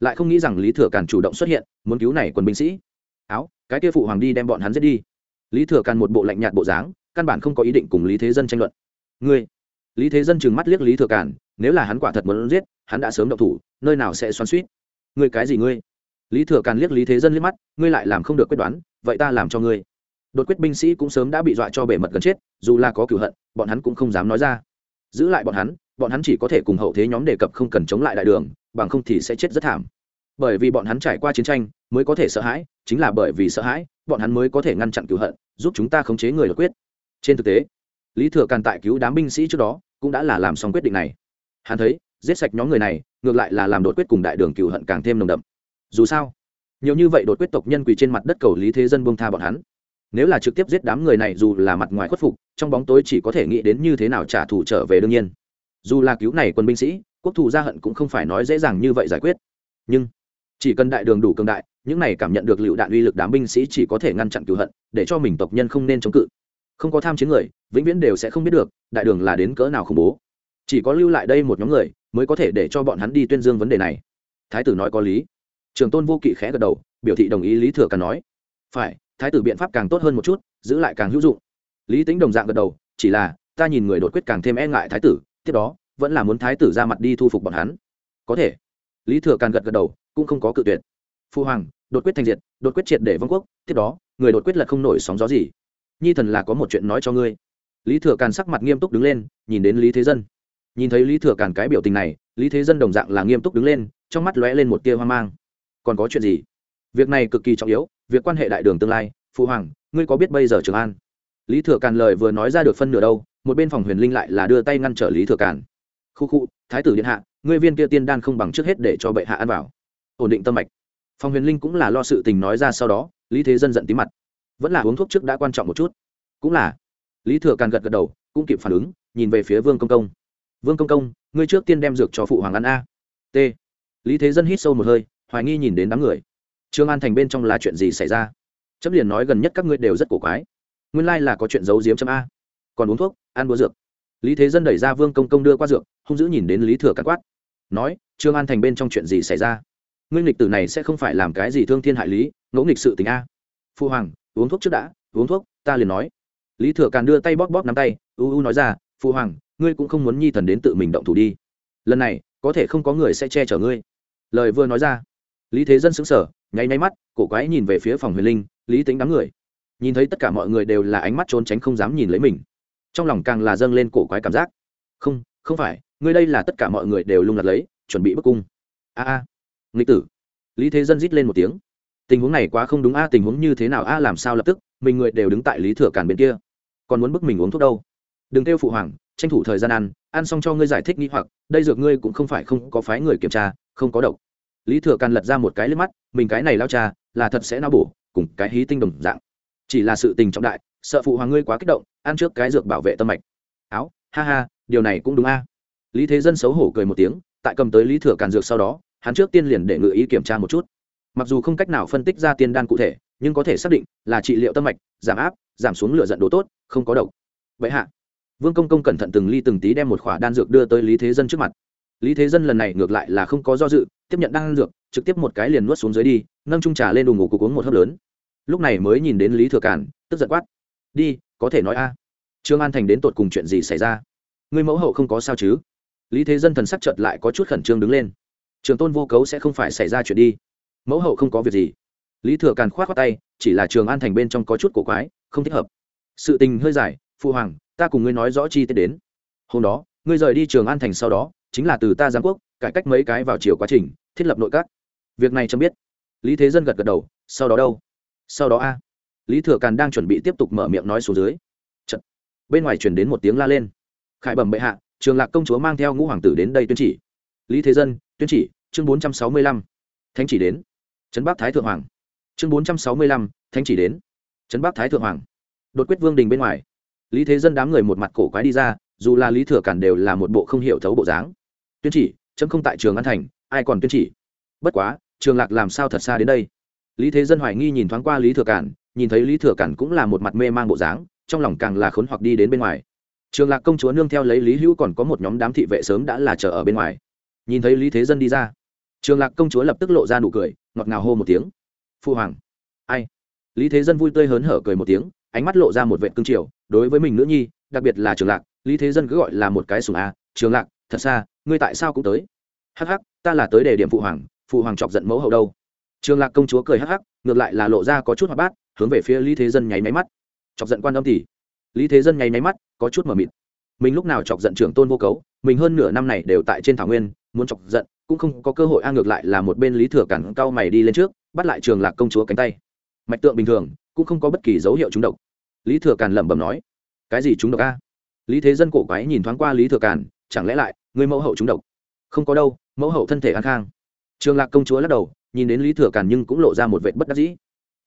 [SPEAKER 1] Lại không nghĩ rằng lý thừa cản chủ động xuất hiện, muốn cứu này quân binh sĩ. Áo, cái kia phụ hoàng đi đem bọn hắn giết đi. Lý thừa cản một bộ lạnh nhạt bộ dáng, căn bản không có ý định cùng lý thế dân tranh luận. Ngươi, lý thế dân trừng mắt liếc lý thừa cản nếu là hắn quả thật muốn giết, hắn đã sớm động thủ, nơi nào sẽ xoắn suýt ngươi cái gì ngươi? Lý thừa càn liếc lý thế dân liếc mắt, ngươi lại làm không được quyết đoán, vậy ta làm cho ngươi. Đột quyết binh sĩ cũng sớm đã bị dọa cho bể mật gần chết, dù là có cửu hận, bọn hắn cũng không dám nói ra giữ lại bọn hắn bọn hắn chỉ có thể cùng hậu thế nhóm đề cập không cần chống lại đại đường, bằng không thì sẽ chết rất thảm. Bởi vì bọn hắn trải qua chiến tranh mới có thể sợ hãi, chính là bởi vì sợ hãi, bọn hắn mới có thể ngăn chặn cứu hận, giúp chúng ta khống chế người đột quyết. Trên thực tế, lý thừa càn tại cứu đám binh sĩ trước đó cũng đã là làm xong quyết định này. Hắn thấy, giết sạch nhóm người này, ngược lại là làm đột quyết cùng đại đường cựu hận càng thêm nồng đậm. Dù sao, nhiều như vậy đột quyết tộc nhân quỳ trên mặt đất cầu lý thế dân buông tha bọn hắn nếu là trực tiếp giết đám người này dù là mặt ngoài khuất phục, trong bóng tối chỉ có thể nghĩ đến như thế nào trả thù trở về đương nhiên. Dù là cứu này quân binh sĩ, quốc thù gia hận cũng không phải nói dễ dàng như vậy giải quyết. Nhưng, chỉ cần đại đường đủ cường đại, những này cảm nhận được lựu đạn uy lực đám binh sĩ chỉ có thể ngăn chặn cựu hận, để cho mình tộc nhân không nên chống cự. Không có tham chiến người, vĩnh viễn đều sẽ không biết được, đại đường là đến cỡ nào khủng bố. Chỉ có lưu lại đây một nhóm người, mới có thể để cho bọn hắn đi tuyên dương vấn đề này. Thái tử nói có lý. Trường tôn vô kỵ khẽ gật đầu, biểu thị đồng ý lý thừa càn nói. Phải thái tử biện pháp càng tốt hơn một chút, giữ lại càng hữu dụng. Lý tính đồng dạng gật đầu, chỉ là, ta nhìn người đột quyết càng thêm e ngại thái tử, tiếp đó, vẫn là muốn thái tử ra mặt đi thu phục bọn hắn. Có thể. Lý thừa càng gật gật đầu, cũng không có cự tuyệt. Phu hoàng, đột quyết thành diệt, đột quyết triệt để vương quốc, tiếp đó, người đột quyết lật không nổi sóng gió gì. Nhi thần là có một chuyện nói cho ngươi. Lý thừa càn sắc mặt nghiêm túc đứng lên, nhìn đến lý thế dân. Nhìn thấy lý thừa càn cái biểu tình này, lý thế dân đồng dạng là nghiêm túc đứng lên, trong mắt lóe lên một tia hoang mang. Còn có chuyện gì? Việc này cực kỳ trọng yếu việc quan hệ đại đường tương lai, phụ hoàng, ngươi có biết bây giờ trường an? Lý thừa càn lời vừa nói ra được phân nửa đâu, một bên phòng huyền linh lại là đưa tay ngăn trở lý thừa càn. Khu khu, thái tử điện hạ, ngươi viên kia tiên đan không bằng trước hết để cho bệ hạ ăn vào. Ổn định tâm mạch. Phòng huyền linh cũng là lo sự tình nói ra sau đó, lý thế dân giận tí mặt. Vẫn là uống thuốc trước đã quan trọng một chút. Cũng là. Lý thừa càn gật gật đầu, cũng kịp phản ứng, nhìn về phía vương công công. Vương công công, ngươi trước tiên đem dược cho phụ hoàng ăn a. T. Lý thế dân hít sâu một hơi, hoài nghi nhìn đến đám người trương an thành bên trong là chuyện gì xảy ra? Chấp liền nói gần nhất các ngươi đều rất cổ quái. Nguyên lai là có chuyện giấu giếm chấm a. Còn uống thuốc, ăn búa dược. Lý thế dân đẩy ra vương công công đưa qua dược, hung dữ nhìn đến lý thừa cắt quát. Nói, trương an thành bên trong chuyện gì xảy ra? Nguyên lịch tử này sẽ không phải làm cái gì thương thiên hại lý, ngẫu nghịch sự tình a. Phu hoàng, uống thuốc trước đã, uống thuốc, ta liền nói. Lý thừa càn đưa tay bóp bóp nắm tay, u u nói ra, phu hoàng, ngươi cũng không muốn nhi thần đến tự mình động thủ đi. Lần này, có thể không có người sẽ che chở ngươi. Lời vừa nói ra, lý thế dân xứng sở nháy nháy mắt, cổ quái nhìn về phía phòng huyền linh, lý tính đám người. Nhìn thấy tất cả mọi người đều là ánh mắt trốn tránh không dám nhìn lấy mình. Trong lòng càng là dâng lên cổ quái cảm giác. Không không phải ngươi đây là tất cả mọi người đều lung lạc lấy, chuẩn bị bức cung. A a. Nghịch tử. Lý thế dân rít lên một tiếng. Tình huống này quá không đúng a à, tình huống như thế nào a à, làm sao lập tức, mình người đều đứng tại lý thừa càn bên kia. Còn muốn bức mình uống thuốc đâu? Đừng kêu phụ hoàng, tranh thủ thời gian ăn ăn xong cho ngươi giải thích nghĩ hoặc, đây dược ngươi cũng không phải không có phái người kiểm tra, không có độc lý thừa càn lật ra một cái lên mắt, mình cái này lao cha, là thật sẽ não bổ, cùng cái hí tinh đồng dạng. Chỉ là sự tình trọng đại, sợ phụ hoàng ngươi quá kích động, ăn trước cái dược bảo vệ tâm mạch. Áo, ha ha, điều này cũng đúng a. Lý thế dân xấu hổ cười một tiếng, tại cầm tới lý thừa càn dược sau đó, hắn trước tiên liền để ngự ý kiểm tra một chút. Mặc dù không cách nào phân tích ra tiên đan cụ thể, nhưng có thể xác định là trị liệu tâm mạch, giảm áp, giảm xuống lửa giận đồ tốt, không có độc. Vậy hạ, vương công công cẩn thận từng ly từng tí đem một khỏa đan dược đưa tới lý thế dân trước mặt lý thế dân lần này ngược lại là không có do dự, tiếp nhận đan dược, trực tiếp một cái liền nuốt xuống dưới đi, nâng trung trà lên đùng ngủ cục uống một hớp lớn. Lúc này mới nhìn đến lý thừa cản, tức giận quát. Đi, có thể nói a. Trương an thành đến tột cùng chuyện gì xảy ra? Người mẫu hậu không có sao chứ? Lý thế dân thần sắc chợt lại có chút khẩn trương đứng lên. Trường tôn vô cấu sẽ không phải xảy ra chuyện đi. Mẫu hậu không có việc gì. Lý thừa càn k h o á t khoác tay, chỉ là trường an thành bên trong có chút cổ quái, không thích hợp. Sự tình hơi dài phụ hoàng, ta cùng ngươi nói rõ chi tiết đến. Hôm đó, ngươi rời đi trường an thành sau đó chính là từ ta giáng quốc, cải cách mấy cái vào chiều quá trình, thiết lập nội các. Việc này chấm biết. Lý thế dân gật gật đầu, sau đó đâu? Sau đó a. Lý thừa càn đang chuẩn bị tiếp tục mở miệng nói xuống dưới. Chật. bên ngoài chuyển đến một tiếng la lên. Khải bẩm bệ hạ, trường lạc công chúa mang theo ngũ hoàng tử đến đây tuyên chỉ. Lý thế dân, tuyên chỉ, chương bốn trăm sáu mươi lăm. Thánh chỉ đến. Trấn bắc thái thượng hoàng. Chương bốn trăm sáu mươi lăm, thánh chỉ đến. Trấn bắc thái thượng hoàng. Đột quyết vương đình bên ngoài. Lý thế dân đám người một mặt cổ quái đi ra, dù là lý thừa cản đều là một bộ không hiểu thấu bộ dáng tuyên chỉ, chấm không tại trường an thành, ai còn tuyên chỉ? Bất quá, trường lạc làm sao thật xa đến đây? Lý thế dân hoài nghi nhìn thoáng qua lý thừa cản, nhìn thấy lý thừa cản cũng là một mặt mê mang bộ dáng, trong lòng càng là khốn hoặc đi đến bên ngoài. Trường lạc công chúa nương theo lấy lý hữu còn có một nhóm đám thị vệ sớm đã là chờ ở bên ngoài. Nhìn thấy lý thế dân đi ra, trường lạc công chúa lập tức lộ ra nụ cười, ngọt ngào hô một tiếng. Phu hoàng. Ai? Lý thế dân vui tươi hớn hở cười một tiếng, ánh mắt lộ ra một vệ cương triều đối với mình nữ nhi, đặc biệt là trường lạc, lý thế dân cứ gọi là một cái sùng a, trường lạc thật xa, ngươi tại sao cũng tới? Hắc hắc, ta là tới để điểm phụ hoàng phụ hoàng chọc giận mẫu hậu đâu? Trường lạc công chúa cười hắc hắc, ngược lại là lộ ra có chút hoạt bát, hướng về phía lý thế dân nháy máy mắt. Chọc giận quan âm tỷ lý thế dân nháy máy mắt, có chút mờ mịt. Mình lúc nào chọc giận trưởng tôn vô cấu, mình hơn nửa năm này đều tại trên thảo nguyên, muốn chọc giận, cũng không có cơ hội, a ngược lại là một bên lý thừa cản cao mày đi lên trước, bắt lại trường lạc công chúa cánh tay. Mạch tượng bình thường, cũng không có bất kỳ dấu hiệu trúng độc. Lý thừa càn lẩm bẩm nói, cái gì trúng độc a? Lý thế dân cổ quái nhìn thoáng qua lý thừa càn chẳng lẽ lại người mẫu hậu trúng độc. Không có đâu, mẫu hậu thân thể an khang. Trường lạc công chúa lắc đầu, nhìn đến lý thừa càn nhưng cũng lộ ra một vệ bất đắc dĩ.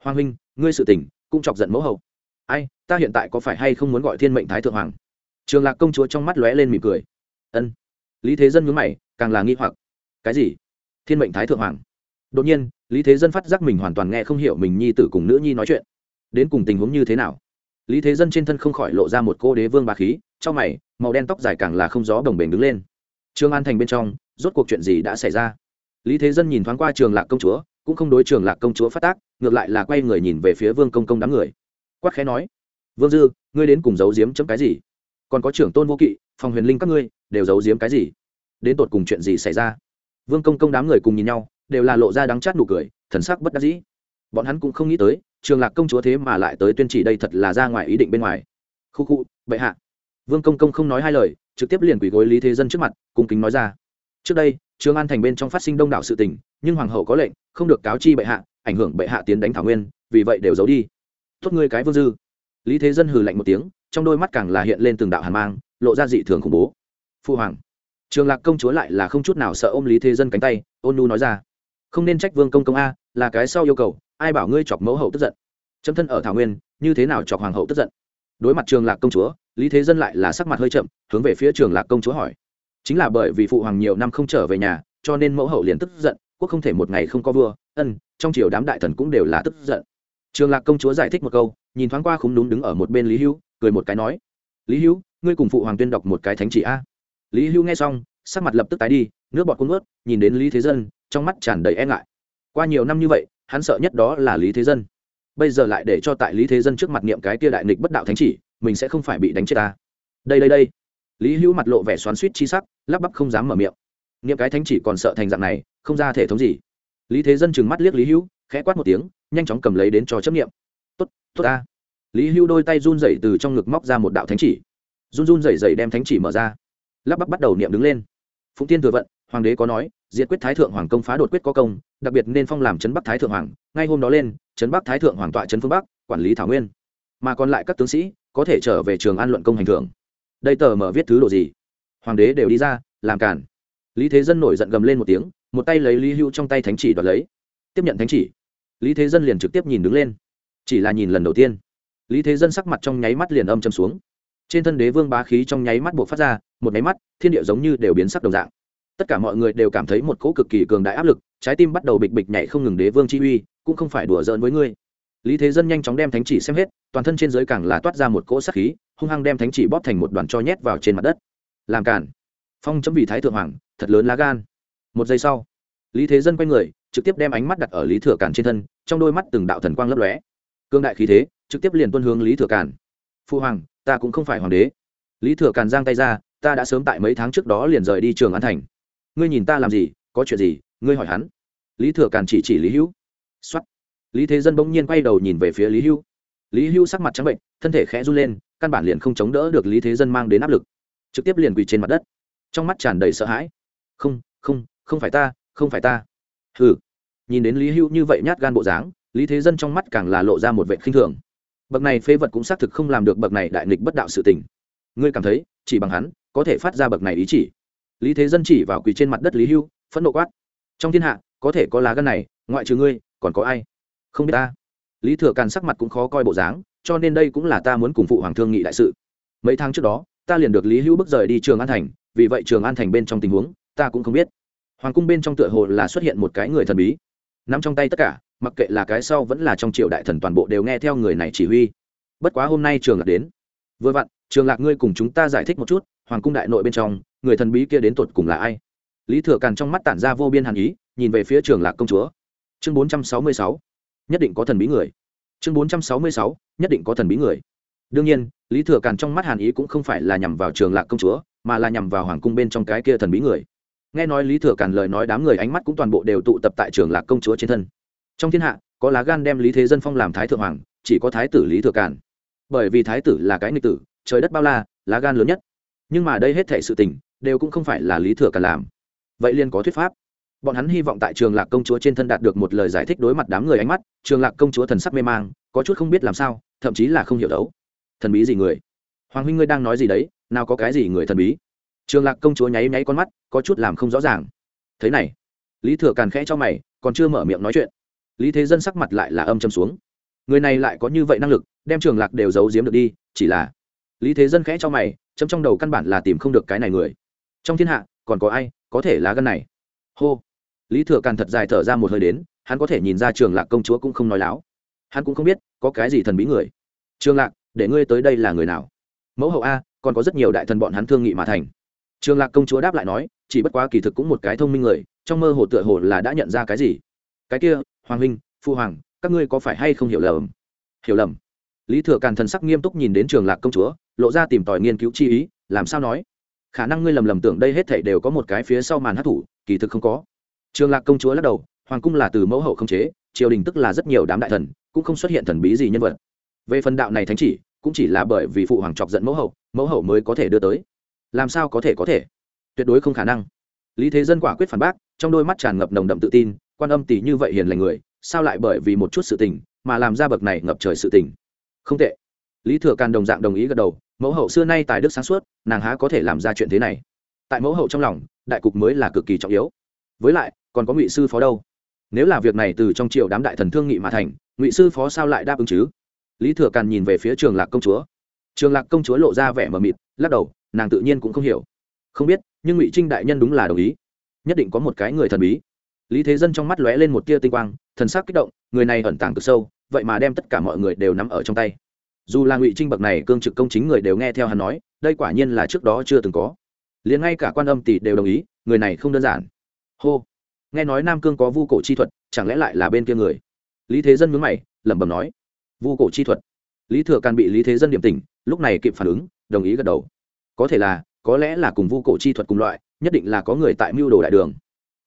[SPEAKER 1] Hoàng huynh, ngươi sự tình, cũng chọc giận mẫu hậu. Ai, ta hiện tại có phải hay không muốn gọi thiên mệnh thái thượng hoàng? Trường lạc công chúa trong mắt lóe lên mỉm cười. Ân. Lý thế dân nhướng mày, càng là nghi hoặc. Cái gì? Thiên mệnh thái thượng hoàng. Đột nhiên, lý thế dân phát giác mình hoàn toàn nghe không hiểu mình nhi tử cùng nữ nhi nói chuyện. Đến cùng tình huống như thế nào? Lý thế dân trên thân không khỏi lộ ra một cô đế vương bà khí, trong mày, màu đen tóc dài càng là không gió đồng bền đứng lên trương an thành bên trong, rốt cuộc chuyện gì đã xảy ra? Lý thế dân nhìn thoáng qua trường lạc công chúa, cũng không đối trường lạc công chúa phát tác, ngược lại là quay người nhìn về phía vương công công đám người. Quát khẽ nói, vương dư, ngươi đến cùng giấu giếm chấm cái gì? Còn có trưởng tôn vô kỵ, phòng huyền linh các ngươi, đều giấu giếm cái gì? Đến tột cùng chuyện gì xảy ra? Vương công công đám người cùng nhìn nhau, đều là lộ ra đắng chát nụ cười, thần sắc bất đắc dĩ. Bọn hắn cũng không nghĩ tới, trường lạc công chúa thế mà lại tới tuyên chỉ đây thật là ra ngoài ý định bên ngoài. Khu khu, bệ hạ. Vương công công không nói hai lời trực tiếp liền quỳ gối lý thế dân trước mặt, cung kính nói ra. Trước đây, trường an thành bên trong phát sinh đông đảo sự tình, nhưng hoàng hậu có lệnh, không được cáo chi bệ hạ, ảnh hưởng bệ hạ tiến đánh thảo nguyên, vì vậy đều giấu đi. Tốt ngươi cái vương dư. Lý thế dân hừ lạnh một tiếng, trong đôi mắt càng là hiện lên từng đạo hàn mang, lộ ra dị thường khủng bố. Phu hoàng. Trường lạc công chúa lại là không chút nào sợ ôm lý thế dân cánh tay, ôn nu nói ra. Không nên trách vương công công a, là cái sau yêu cầu, ai bảo ngươi chọc mẫu hậu tức giận. Chấm thân ở thảo nguyên, như thế nào chọc hoàng hậu tức giận? Đối mặt trường lạc công chúa, lý thế dân lại là sắc mặt hơi chậm, hướng về phía trường lạc công chúa hỏi. Chính là bởi vì phụ hoàng nhiều năm không trở về nhà, cho nên mẫu hậu liền tức giận, quốc không thể một ngày không có vua, ân, trong triều đám đại thần cũng đều là tức giận. Trường lạc công chúa giải thích một câu, nhìn thoáng qua khúng đúng đứng ở một bên lý hưu cười một cái nói, lý hưu ngươi cùng phụ hoàng tuyên đọc một cái thánh chỉ a. Lý hưu nghe xong, sắc mặt lập tức tái đi, nước bọt cuốn ướt, nhìn đến lý thế dân, trong mắt tràn đầy e ngại. Qua nhiều năm như vậy, hắn sợ nhất đó là lý thế dân bây giờ lại để cho tại lý thế dân trước mặt niệm cái tia đại nghịch bất đạo thánh chỉ, mình sẽ không phải bị đánh chết ta. Đây đây đây. Lý hữu mặt lộ vẻ xoắn suýt chi sắc, lắp bắp không dám mở miệng. Niệm cái thánh chỉ còn sợ thành dạng này, không ra thể thống gì. Lý thế dân chừng mắt liếc lý hữu, khẽ quát một tiếng, nhanh chóng cầm lấy đến cho chấp nghiệm tốt tốt ta. Lý hữu đôi tay run rẩy từ trong ngực móc ra một đạo thánh chỉ. Run run rẩy rẩy đem thánh chỉ mở ra. Lắp bắp bắt đầu niệm đứng lên. Phụng tiên thừa vận hoàng đế có nói, diệt quyết thái thượng hoàng công phá đột quyết có công, đặc biệt nên phong làm trấn bắc thái thượng hoàng. Ngay hôm đó lên, trấn bắc thái thượng hoàng tọa trấn phương bắc, quản lý thảo nguyên. Mà còn lại các tướng sĩ, có thể trở về trường an luận công hành thưởng. Đây tờ mở viết thứ đồ gì? Hoàng đế đều đi ra, làm cản lý thế dân nổi giận gầm lên một tiếng, một tay lấy lý hưu trong tay thánh chỉ đoạt lấy. Tiếp nhận thánh chỉ. Lý thế dân liền trực tiếp nhìn đứng lên. Chỉ là nhìn lần đầu tiên. Lý thế dân sắc mặt trong nháy mắt liền âm châm xuống. Trên thân đế vương bá khí trong nháy mắt buộc phát ra, một nháy mắt, thiên địa giống như đều biến sắc đồng dạng tất cả mọi người đều cảm thấy một cỗ cực kỳ cường đại áp lực, trái tim bắt đầu bịch bịch nhảy không ngừng đế vương chi uy, cũng không phải đùa giỡn với ngươi. Lý thế dân nhanh chóng đem thánh chỉ xem hết, toàn thân trên giới càng là toát ra một cỗ sắc khí, hung hăng đem thánh chỉ bóp thành một đoàn cho nhét vào trên mặt đất. Làm cản phong chấm vì thái thượng hoàng, thật lớn lá gan. Một giây sau, lý thế dân quay người, trực tiếp đem ánh mắt đặt ở lý thừa cản trên thân, trong đôi mắt từng đạo thần quang lấp lóe. Cương đại khí thế, trực tiếp liền tuân hướng lý thừa cản phu hoàng, ta cũng không phải hoàng đế. Lý thừa cản giang tay ra, ta đã sớm tại mấy tháng trước đó liền rời đi trường an thành ngươi nhìn ta làm gì, có chuyện gì, ngươi hỏi hắn. Lý thừa càn chỉ chỉ lý hữu. X o á t lý thế dân bỗng nhiên quay đầu nhìn về phía lý hữu. Lý hữu sắc mặt trắng bệnh, thân thể khẽ run lên, căn bản liền không chống đỡ được lý thế dân mang đến áp lực. Trực tiếp liền quỳ trên mặt đất. Trong mắt tràn đầy sợ hãi. Không không không phải ta, không phải ta. Hừ. Nhìn đến lý hữu như vậy nhát gan bộ dáng, lý thế dân trong mắt càng là lộ ra một vệ khinh thường. Bậc này phế vật cũng xác thực không làm được bậc này đại nghịch bất đạo sự tình. Ngươi cảm thấy, chỉ bằng hắn, có thể phát ra bậc này ý chỉ lý thế dân chỉ vào quỳ trên mặt đất lý hưu, phẫn nộ quát. Trong thiên hạ, có thể có lá gân này, ngoại trừ ngươi, còn có ai? Không biết ta. Lý thừa càn sắc mặt cũng khó coi bộ dáng, cho nên đây cũng là ta muốn cùng phụ hoàng thương nghị đại sự. Mấy tháng trước đó, ta liền được lý Hưu bước rời đi trường an thành, vì vậy trường an thành bên trong tình huống, ta cũng không biết. Hoàng cung bên trong tựa hồ là xuất hiện một cái người thần bí. Nắm trong tay tất cả, mặc kệ là cái sau vẫn là trong triều đại thần toàn bộ đều nghe theo người này chỉ huy. Bất quá hôm nay trường lạc đến. Vừa vặn, trường lạc ngươi cùng chúng ta giải thích một chút hoàng cung đại nội bên trong, người thần bí kia đến tột cùng là ai? Lý thừa càn trong mắt tản ra vô biên hàn ý, nhìn về phía trường lạc công chúa. Chương bốn trăm sáu mươi sáu, nhất định có thần bí người. Chương bốn trăm sáu mươi sáu, nhất định có thần bí người. Đương nhiên, lý thừa càn trong mắt hàn ý cũng không phải là nhằm vào trường lạc công chúa, mà là nhằm vào hoàng cung bên trong cái kia thần bí người. Nghe nói lý thừa càn lời nói đám người ánh mắt cũng toàn bộ đều tụ tập tại trường lạc công chúa trên thân. Trong thiên hạ, có lá gan đem lý thế dân phong làm thái thượng hoàng, chỉ có thái tử lý thừa càn. Bởi vì thái tử là cái nghịch tử, trời đất bao la, lá gan lớn nhất nhưng mà đây hết thể sự tình, đều cũng không phải là lý thừa cả làm. Vậy liên có thuyết pháp. Bọn hắn hy vọng tại trường lạc công chúa trên thân đạt được một lời giải thích đối mặt đám người ánh mắt, trường lạc công chúa thần sắc mê mang, có chút không biết làm sao, thậm chí là không hiểu đấu. Thần bí gì người? Hoàng huynh ngươi đang nói gì đấy, nào có cái gì người thần bí? Trường lạc công chúa nháy nháy con mắt, có chút làm không rõ ràng. Thế này, lý thừa càn khẽ cho mày, còn chưa mở miệng nói chuyện. Lý thế dân sắc mặt lại là âm châm xuống. Người này lại có như vậy năng lực, đem trường lạc đều giấu giếm được đi, chỉ là lý thế dân khẽ cho mày chấm trong đầu căn bản là tìm không được cái này người. Trong thiên hạ, còn có ai có thể lá gân này? Hô. Lý thừa càn thật dài thở ra một hơi đến, hắn có thể nhìn ra trường lạc công chúa cũng không nói láo. Hắn cũng không biết có cái gì thần bí người. Trường lạc, để ngươi tới đây là người nào? Mẫu hậu a, còn có rất nhiều đại thần bọn hắn thương nghị mà thành. Trường lạc công chúa đáp lại nói, chỉ bất quá kỳ thực cũng một cái thông minh người, trong mơ hồ tựa hồ là đã nhận ra cái gì? Cái kia, hoàng huynh, phu hoàng, các ngươi có phải hay không hiểu lầm? Hiểu lầm. Lý thừa càn thần sắc nghiêm túc nhìn đến trường lạc công chúa lộ ra tìm tòi nghiên cứu chi ý, làm sao nói? Khả năng ngươi lầm lầm tưởng đây hết thảy đều có một cái phía sau màn hát thủ kỳ thực không có. Trường lạc công chúa lắc đầu, hoàng cung là từ mẫu hậu không chế, triều đình tức là rất nhiều đám đại thần, cũng không xuất hiện thần bí gì nhân vật. Về phần đạo này thánh chỉ, cũng chỉ là bởi vì phụ hoàng chọc giận mẫu hậu mẫu hậu mới có thể đưa tới. Làm sao có thể có thể? Tuyệt đối không khả năng. Lý thế dân quả quyết phản bác, trong đôi mắt tràn ngập nồng đậm tự tin, quan âm tỷ như vậy hiền lành người, sao lại bởi vì một chút sự tình, mà làm ra bậc này ngập trời sự tình? Không tệ. Lý thừa càn đồng dạng đồng ý gật đầu mẫu hậu xưa nay tài đức sáng suốt, nàng há có thể làm ra chuyện thế này. Tại mẫu hậu trong lòng, đại cục mới là cực kỳ trọng yếu. Với lại, còn có ngụy sư phó đâu? Nếu là việc này từ trong triều đám đại thần thương nghị mà thành, ngụy sư phó sao lại đáp ứng chứ? Lý thừa càn nhìn về phía trường lạc công chúa. Trường lạc công chúa lộ ra vẻ mờ mịt, lắc đầu, nàng tự nhiên cũng không hiểu. Không biết, nhưng ngụy trinh đại nhân đúng là đồng ý. Nhất định có một cái người thần bí. Lý thế dân trong mắt lóe lên một tia tinh quang, thần sắc kích động, người này ẩn tàng cực sâu, vậy mà đem tất cả mọi người đều nắm ở trong tay dù là ngụy trinh bậc này cương trực công chính người đều nghe theo hắn nói, đây quả nhiên là trước đó chưa từng có. Liền ngay cả quan âm tỷ đều đồng ý, người này không đơn giản. Hô. Nghe nói nam cương có vu cổ chi thuật, chẳng lẽ lại là bên kia người? Lý thế dân mướn mày, lẩm bẩm nói. Vu cổ chi thuật. Lý thừa càn bị lý thế dân điểm tỉnh, lúc này kịp phản ứng, đồng ý gật đầu. Có thể là, có lẽ là cùng vu cổ chi thuật cùng loại, nhất định là có người tại mưu đồ đại đường.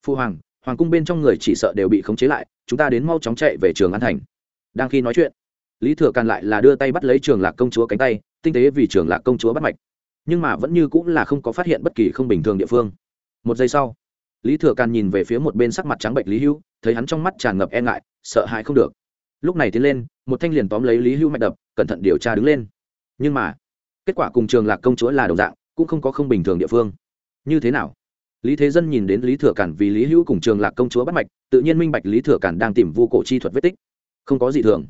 [SPEAKER 1] Phu hoàng hoàng cung bên trong người chỉ sợ đều bị khống chế lại, chúng ta đến mau chóng chạy về trường an thành. Đang khi nói chuyện lý thừa càn lại là đưa tay bắt lấy trường lạc công chúa cánh tay, tinh tế vì trường lạc công chúa bắt mạch. Nhưng mà vẫn như cũng là không có phát hiện bất kỳ không bình thường địa phương. Một giây sau, lý thừa càn nhìn về phía một bên sắc mặt trắng bệnh lý hưu, thấy hắn trong mắt tràn ngập e ngại, sợ hãi không được. Lúc này tiến lên, một thanh liền tóm lấy lý hưu mạch đập, cẩn thận điều tra đứng lên. Nhưng mà, kết quả cùng trường lạc công chúa là đồng dạng, cũng không có không bình thường địa phương. Như thế nào? Lý thế dân nhìn đến lý thừa cản vì lý hữu cùng trường lạc công chúa bắt mạch, tự nhiên minh bạch lý thừa cản đang tìm vu cổ chi thuật vết tích. Không có gì thường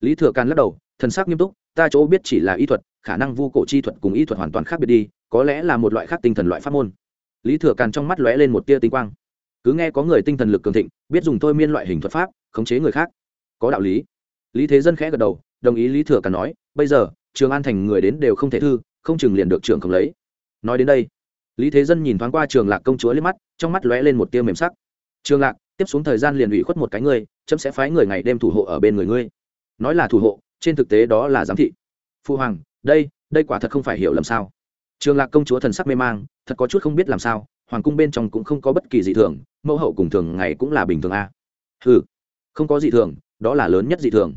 [SPEAKER 1] lý thừa càn lắc đầu, thần sắc nghiêm túc, ta chỗ biết chỉ là y thuật, khả năng vu cổ chi thuật cùng y thuật hoàn toàn khác biệt đi, có lẽ là một loại khác tinh thần loại pháp môn. Lý thừa càn trong mắt lóe lên một tia tinh quang. Cứ nghe có người tinh thần lực cường thịnh, biết dùng thôi miên loại hình thuật pháp, khống chế người khác. Có đạo lý. Lý thế dân khẽ gật đầu, đồng ý lý thừa càn nói, bây giờ, trường an thành người đến đều không thể thư, không chừng liền được trường không lấy. Nói đến đây, lý thế dân nhìn thoáng qua trường lạc công chúa lên mắt, trong mắt lóe lên một tia mềm sắc. Trường lạc, tiếp xuống thời gian liền ủy khuất một cái ngươi, chấm sẽ phái người ngày đêm thủ hộ ở bên người ngươi nói là thủ hộ, trên thực tế đó là giám thị. Phu hoàng, đây đây quả thật không phải hiểu lầm sao. Trường lạc công chúa thần sắc mê mang, thật có chút không biết làm sao, hoàng cung bên trong cũng không có bất kỳ dị thường, mẫu hậu cùng thường ngày cũng là bình thường a. À. hừ, không có dị thường, đó là lớn nhất dị thường.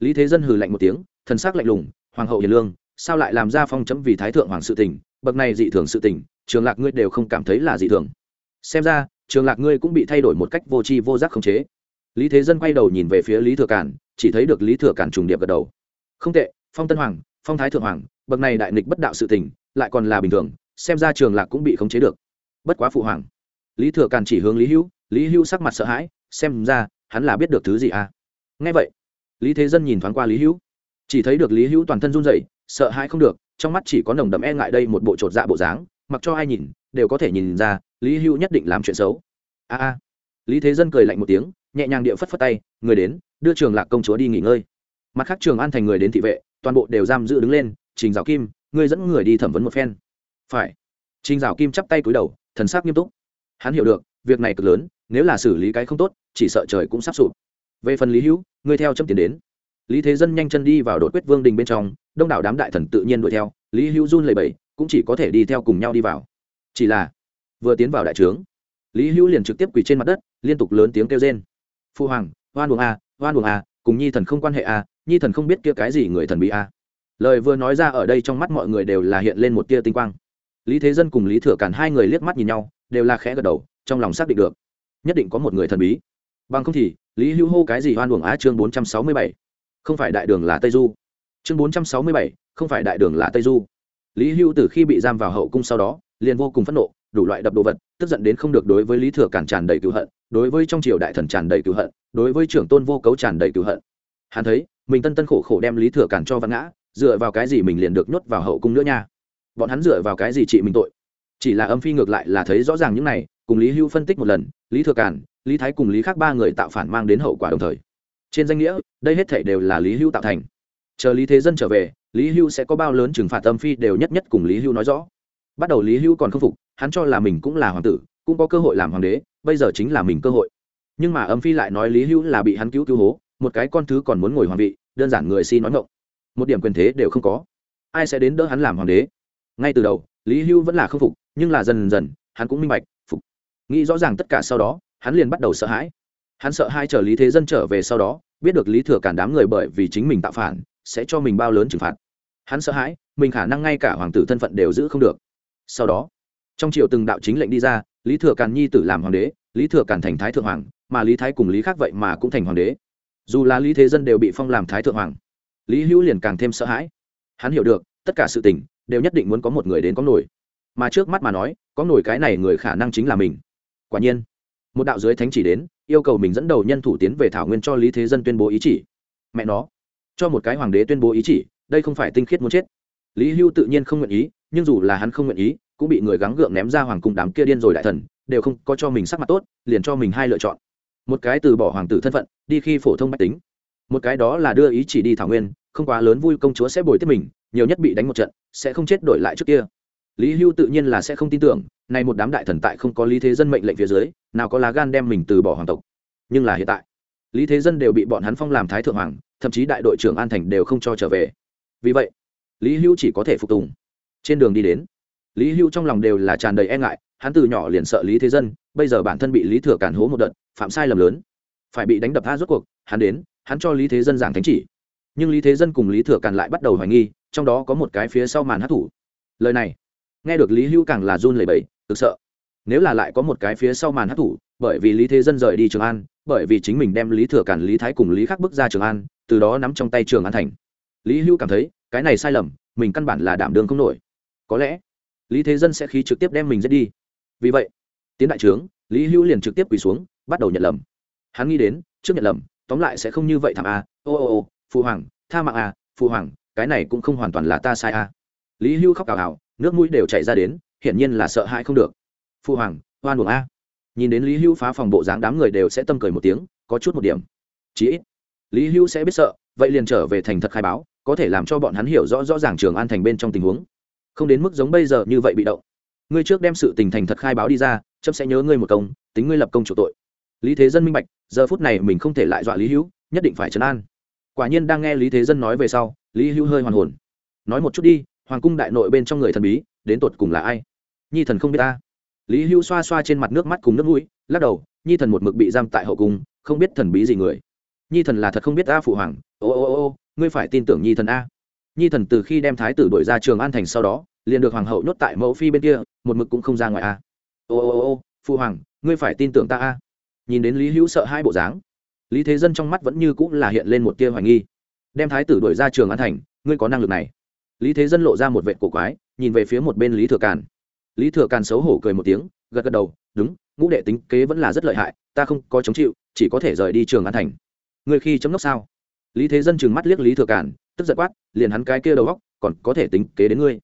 [SPEAKER 1] Lý thế dân hừ lạnh một tiếng, thần sắc lạnh lùng, hoàng hậu hiền lương, sao lại làm ra phong chấm vì thái thượng hoàng sự tình, bậc này dị thường sự tình, trường lạc ngươi đều không cảm thấy là dị thường. Xem ra, trường lạc ngươi cũng bị thay đổi một cách vô tri vô giác khống chế. Lý thế dân quay đầu nhìn về phía lý thừa cản chỉ thấy được lý thừa cản trùng điệp gật đầu. Không tệ, phong tân hoàng, phong thái thượng hoàng, bậc này đại nghịch bất đạo sự tình, lại còn là bình thường, xem ra trường lạc cũng bị khống chế được. Bất quá phụ hoàng, lý thừa càn chỉ hướng lý hữu lý hữu sắc mặt sợ hãi, xem ra, hắn là biết được thứ gì à? Nghe vậy, lý thế dân nhìn thoáng qua lý hữu, chỉ thấy được lý hữu toàn thân run rẩy, sợ hãi không được, trong mắt chỉ có nồng đậm e ngại đây một bộ trột dạ bộ dáng, mặc cho ai nhìn, đều có thể nhìn ra, lý hữu nhất định làm chuyện xấu. A a. Lý thế dân cười lạnh một tiếng, nhẹ nhàng địa phất phất tay, người đến đưa trường lạc công chúa đi nghỉ ngơi. Mặt khác trường an thành người đến thị vệ, toàn bộ đều giam giữ đứng lên, trình dạo kim, ngươi dẫn người đi thẩm vấn một phen. Phải. Trình dạo kim chắp tay cúi đầu, thần sắc nghiêm túc. Hắn hiểu được, việc này cực lớn, nếu là xử lý cái không tốt, chỉ sợ trời cũng sắp sụp. Về phần lý hữu, ngươi theo chấm tiền đến. Lý thế dân nhanh chân đi vào đột quyết vương đình bên trong, đông đảo đám đại thần tự nhiên đuổi theo, lý hữu run lầy bẫy cũng chỉ có thể đi theo cùng nhau đi vào. Chỉ là, vừa tiến vào đại trướng, lý hữu liền trực tiếp quỳ trên mặt đất, liên tục lớn tiếng kêu rên. Phu hoàng hoan buồng a hoan buồng à, cùng nhi thần không quan hệ à, nhi thần không biết kia cái gì người thần bị à. lời vừa nói ra ở đây trong mắt mọi người đều là hiện lên một tia tinh quang. Lý thế dân cùng lý thừa cản hai người liếc mắt nhìn nhau đều là khẽ gật đầu trong lòng xác định được nhất định có một người thần bí. Bằng không thì lý hữu hô cái gì hoan uổng á chương bốn trăm sáu mươi bảy? Không phải đại đường là tây du. Chương bốn trăm sáu mươi bảy không phải đại đường là tây du. Lý hữu từ khi bị giam vào hậu cung sau đó liền vô cùng phẫn nộ đủ loại đập đồ vật tức giận đến không được đối với lý thừa cản tràn đầy cựu hận đối với trong triều đại thần tràn đầy cựu hận đối với trưởng tôn vô cấu tràn đầy cựu hận. Hắn thấy, mình tân tân khổ khổ đem lý thừa cản cho văn ngã, dựa vào cái gì mình liền được nhốt vào hậu cung nữa nha? Bọn hắn dựa vào cái gì trị mình tội? Chỉ là âm phi ngược lại là thấy rõ ràng những này, cùng lý hưu phân tích một lần, lý thừa cản lý thái cùng lý khác ba người tạo phản mang đến hậu quả đồng thời. Trên danh nghĩa, đây hết thể đều là lý hưu tạo thành. Chờ lý thế dân trở về, lý hưu sẽ có bao lớn trừng phạt âm phi đều nhất nhất cùng lý hưu nói rõ. Bắt đầu lý hưu còn không phục, hắn cho là mình cũng là hoàng tử, cũng có cơ hội làm hoàng đế, bây giờ chính là mình cơ hội nhưng mà âm phi lại nói lý hưu là bị hắn cứu cứu hố, một cái con thứ còn muốn ngồi hoàng vị, đơn giản người si nói ngộng. Một điểm quyền thế đều không có. Ai sẽ đến đỡ hắn làm hoàng đế? Ngay từ đầu, lý hưu vẫn là không phục, nhưng là dần dần, hắn cũng minh bạch, phục. Nghĩ rõ ràng tất cả sau đó, hắn liền bắt đầu sợ hãi. Hắn sợ hai chờ lý thế dân trở về sau đó, biết được lý thừa cản đám người bởi vì chính mình tạo phản, sẽ cho mình bao lớn trừng phạt. Hắn sợ hãi, mình khả năng ngay cả hoàng tử thân phận đều giữ không được. Sau đó, trong triều từng đạo chính lệnh đi ra, lý thừa càn nhi tử làm hoàng đế, lý thừa càn thành thái thượng hoàng mà lý thái cùng lý khác vậy mà cũng thành hoàng đế. Dù là lý thế dân đều bị phong làm thái thượng hoàng, lý hữu liền càng thêm sợ hãi. Hắn hiểu được, tất cả sự tình, đều nhất định muốn có một người đến có nổi. Mà trước mắt mà nói, có nổi cái này người khả năng chính là mình. Quả nhiên, một đạo dưới thánh chỉ đến, yêu cầu mình dẫn đầu nhân thủ tiến về thảo nguyên cho lý thế dân tuyên bố ý chỉ. Mẹ nó, cho một cái hoàng đế tuyên bố ý chỉ, đây không phải tinh khiết muốn chết. Lý hưu tự nhiên không nguyện ý, nhưng dù là hắn không nguyện ý, cũng bị người gắng gượng ném ra hoàng cung đám kia điên rồi đại thần, đều không có cho mình sắc mặt tốt, liền cho mình hai lựa chọn một cái từ bỏ hoàng tử thân phận, đi khi phổ thông bách tính. Một cái đó là đưa ý chỉ đi thảo nguyên, không quá lớn vui công chúa sẽ bồi tiếp mình, nhiều nhất bị đánh một trận, sẽ không chết đổi lại trước kia. Lý hưu tự nhiên là sẽ không tin tưởng, nay một đám đại thần tại không có lý thế dân mệnh lệnh phía dưới, nào có lá gan đem mình từ bỏ hoàng tộc. Nhưng là hiện tại, lý thế dân đều bị bọn hắn phong làm thái thượng hoàng, thậm chí đại đội trưởng an thành đều không cho trở về. Vì vậy, lý hưu chỉ có thể phục tùng. Trên đường đi đến, lý hưu trong lòng đều là tràn đầy e ngại hắn từ nhỏ liền sợ lý thế dân, bây giờ bản thân bị lý thừa cản hố một đợt, phạm sai lầm lớn. Phải bị đánh đập tha rốt cuộc, hắn đến, hắn cho lý thế dân giảng thánh chỉ. Nhưng lý thế dân cùng lý thừa càn lại bắt đầu hoài nghi, trong đó có một cái phía sau màn hát thủ. Lời này, nghe được lý hữu càng là run lẩy bẩy, thực sợ. Nếu là lại có một cái phía sau màn hát thủ, bởi vì lý thế dân rời đi trường an, bởi vì chính mình đem lý thừa càn lý thái cùng lý khắc bước ra trường an, từ đó nắm trong tay trường an thành. Lý hữu cảm thấy, cái này sai lầm, mình căn bản là đảm đường không nổi. Có lẽ, lý thế dân sẽ khí trực tiếp đem mình giết đi vì vậy tiến đại trướng lý hữu liền trực tiếp quỳ xuống bắt đầu nhận lầm. Hắn nghĩ đến trước nhận lầm tóm lại sẽ không như vậy thằng a. Ô ô ô phụ hoàng tha mạng a, phụ hoàng cái này cũng không hoàn toàn là ta sai a. lý hưu khóc cào hào, nước mũi đều chảy ra đến hiển nhiên là sợ hãi không được. Phụ hoàng oan buồng a. Nhìn đến lý hưu phá phòng bộ dáng đám người đều sẽ tâm cười một tiếng có chút một điểm. Chí ít lý hưu sẽ biết sợ vậy liền trở về thành thật khai báo có thể làm cho bọn hắn hiểu rõ rõ ràng trường an thành bên trong tình huống. Không đến mức giống bây giờ như vậy bị động ngươi trước đem sự tình thành thật khai báo đi ra trâm sẽ nhớ ngươi một công, tính ngươi lập công chủ tội. Lý thế dân minh bạch, giờ phút này mình không thể lại dọa lý hữu, nhất định phải trấn an. Quả nhiên đang nghe lý thế dân nói về sau, lý hữu hơi hoàn hồn. Nói một chút đi, hoàng cung đại nội bên trong người thần bí, đến tột cùng là ai? Nhi thần không biết ta. Lý hữu xoa xoa trên mặt nước mắt cùng nước mũi, lắc đầu, nhi thần một mực bị giam tại hậu cung, không biết thần bí gì người. Nhi thần là thật không biết ta phụ hoàng. Ô ô ô ô, ngươi phải tin tưởng nhi thần a. Nhi thần từ khi đem thái tử đổi ra trường an thành sau đó liền được hoàng hậu nhốt tại mẫu phi bên kia, một mực cũng không ra ngoài a ô ô ô ô phụ hoàng, ngươi phải tin tưởng ta a nhìn đến lý hữu sợ hai bộ dáng, lý thế dân trong mắt vẫn như cũng là hiện lên một tia hoài nghi. Đem thái tử đuổi ra trường an thành, ngươi có năng lực này. Lý thế dân lộ ra một vệ cổ quái, nhìn về phía một bên lý thừa càn. Lý thừa càn xấu hổ cười một tiếng, gật gật đầu, đúng, ngũ đệ tính kế vẫn là rất lợi hại, ta không có chống chịu, chỉ có thể rời đi trường an thành. Ngươi khi chấm nốc sao? Lý thế dân trừng mắt liếc lý thừa cản tức giật quát, liền hắn cái kia đầu góc còn có thể tính kế đến ngươi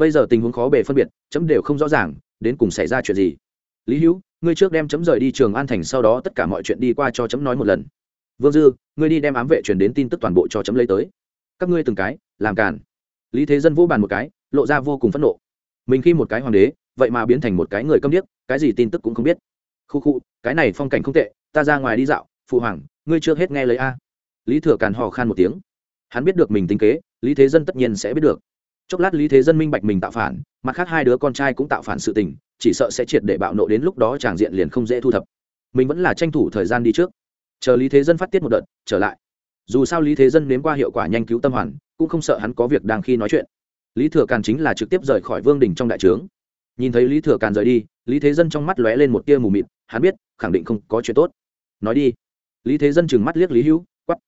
[SPEAKER 1] bây giờ tình huống khó bề phân biệt, chấm đều không rõ ràng, đến cùng xảy ra chuyện gì. Lý hữu, ngươi trước đem chấm rời đi trường an thành, sau đó tất cả mọi chuyện đi qua cho chấm nói một lần. Vương dư, ngươi đi đem ám vệ truyền đến tin tức toàn bộ cho chấm lấy tới. Các ngươi từng cái, làm càn. Lý thế dân vô bàn một cái, lộ ra vô cùng phẫn nộ. Mình khi một cái hoàng đế, vậy mà biến thành một cái người câm điếc, cái gì tin tức cũng không biết. Khu khu, cái này phong cảnh không tệ, ta ra ngoài đi dạo, phụ hoàng, ngươi chưa hết nghe lấy a. Lý thừa càn hò khan một tiếng. Hắn biết được mình tính kế, lý thế dân tất nhiên sẽ biết được chốc lát lý thế dân minh bạch mình tạo phản, mặt khác hai đứa con trai cũng tạo phản sự tình, chỉ sợ sẽ triệt để bạo nộ đến lúc đó tràng diện liền không dễ thu thập. Mình vẫn là tranh thủ thời gian đi trước. Chờ lý thế dân phát tiết một đợt, trở lại. Dù sao lý thế dân nếm qua hiệu quả nhanh cứu tâm hoàn, cũng không sợ hắn có việc đang khi nói chuyện. Lý thừa càn chính là trực tiếp rời khỏi vương đình trong đại trướng. Nhìn thấy lý thừa càn rời đi, lý thế dân trong mắt lóe lên một tia mù mịt, hắn biết, khẳng định không có chuyện tốt. Nói đi. Lý thế dân chừng mắt liếc lý hữu quắp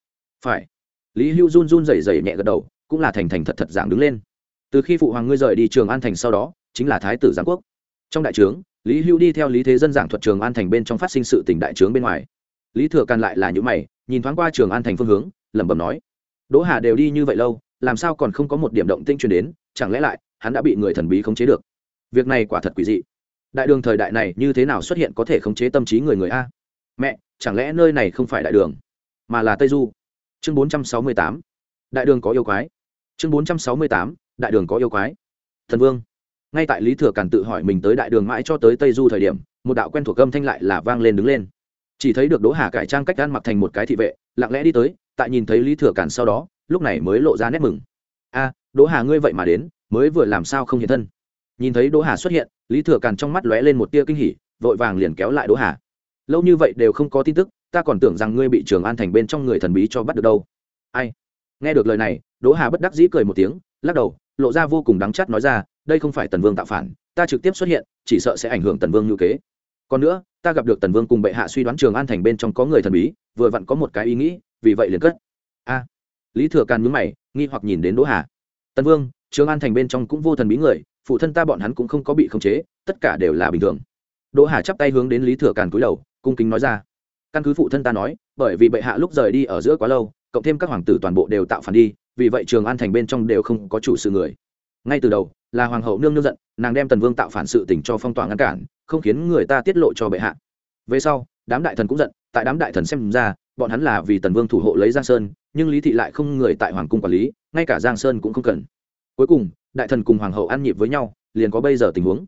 [SPEAKER 1] phải. Lý hữu run run rẩy rẩy nhẹ gật đầu, cũng là thành thành thật thật dạng đứng lên từ khi phụ hoàng ngươi rời đi trường an thành sau đó, chính là thái tử giáng quốc. Trong đại trướng, lý hưu đi theo lý thế dân giảng thuật trường an thành bên trong phát sinh sự tỉnh đại trướng bên ngoài. Lý thừa càn lại là những mày, nhìn thoáng qua trường an thành phương hướng, lẩm bẩm nói, đỗ hà đều đi như vậy lâu, làm sao còn không có một điểm động tinh truyền đến, chẳng lẽ lại, hắn đã bị người thần bí khống chế được? Việc này quả thật quỷ dị. Đại đường thời đại này như thế nào xuất hiện có thể khống chế tâm trí người người a? Mẹ, chẳng lẽ nơi này không phải đại đường, mà là tây du? Chương bốn trăm sáu mươi tám. Đại đường có yêu quái. Chương bốn trăm sáu mươi tám đại đường có yêu quái. Thần vương. Ngay tại lý thừa càn tự hỏi mình tới đại đường mãi cho tới tây du thời điểm, một đạo quen thuộc âm thanh lại là vang lên đứng lên. Chỉ thấy được đỗ hà cải trang cách ăn mặc thành một cái thị vệ, lặng lẽ đi tới, tại nhìn thấy lý thừa càn sau đó, lúc này mới lộ ra nét mừng. A, đỗ hà ngươi vậy mà đến, mới vừa làm sao không hiện thân? Nhìn thấy đỗ hà xuất hiện, lý thừa càn trong mắt lóe lên một tia kinh hỉ, vội vàng liền kéo lại đỗ hà. Lâu như vậy đều không có tin tức, ta còn tưởng rằng ngươi bị trường an thành bên trong người thần bí cho bắt được đâu. Ai? Nghe được lời này, đỗ hà bất đắc dĩ cười một tiếng, lắc đầu lộ ra vô cùng đắng chát nói ra, đây không phải tần vương tạo phản, ta trực tiếp xuất hiện, chỉ sợ sẽ ảnh hưởng tần vương như kế. Còn nữa, ta gặp được tần vương cùng bệ hạ suy đoán trường an thành bên trong có người thần bí, vừa vặn có một cái ý nghĩ, vì vậy liền cất. A. Lý thừa càn nhướng mày, nghi hoặc nhìn đến đỗ hà. Tần vương, trường an thành bên trong cũng vô thần bí người, phụ thân ta bọn hắn cũng không có bị khống chế, tất cả đều là bình thường. Đỗ hà chắp tay hướng đến lý thừa càn cúi đầu, cung kính nói ra. Căn cứ phụ thân ta nói, bởi vì bệ hạ lúc rời đi ở giữa quá lâu, cộng thêm các hoàng tử toàn bộ đều tạo phản đi vì vậy trường an thành bên trong đều không có chủ sự người. Ngay từ đầu, là hoàng hậu nương nương giận, nàng đem tần vương tạo phản sự tình cho phong tỏa ngăn cản, không khiến người ta tiết lộ cho bệ hạ. Về sau, đám đại thần cũng giận, tại đám đại thần xem ra, bọn hắn là vì tần vương thủ hộ lấy giang sơn, nhưng lý thị lại không người tại hoàng cung quản lý, ngay cả giang sơn cũng không cần. Cuối cùng, đại thần cùng hoàng hậu ăn nhịp với nhau, liền có bây giờ tình huống.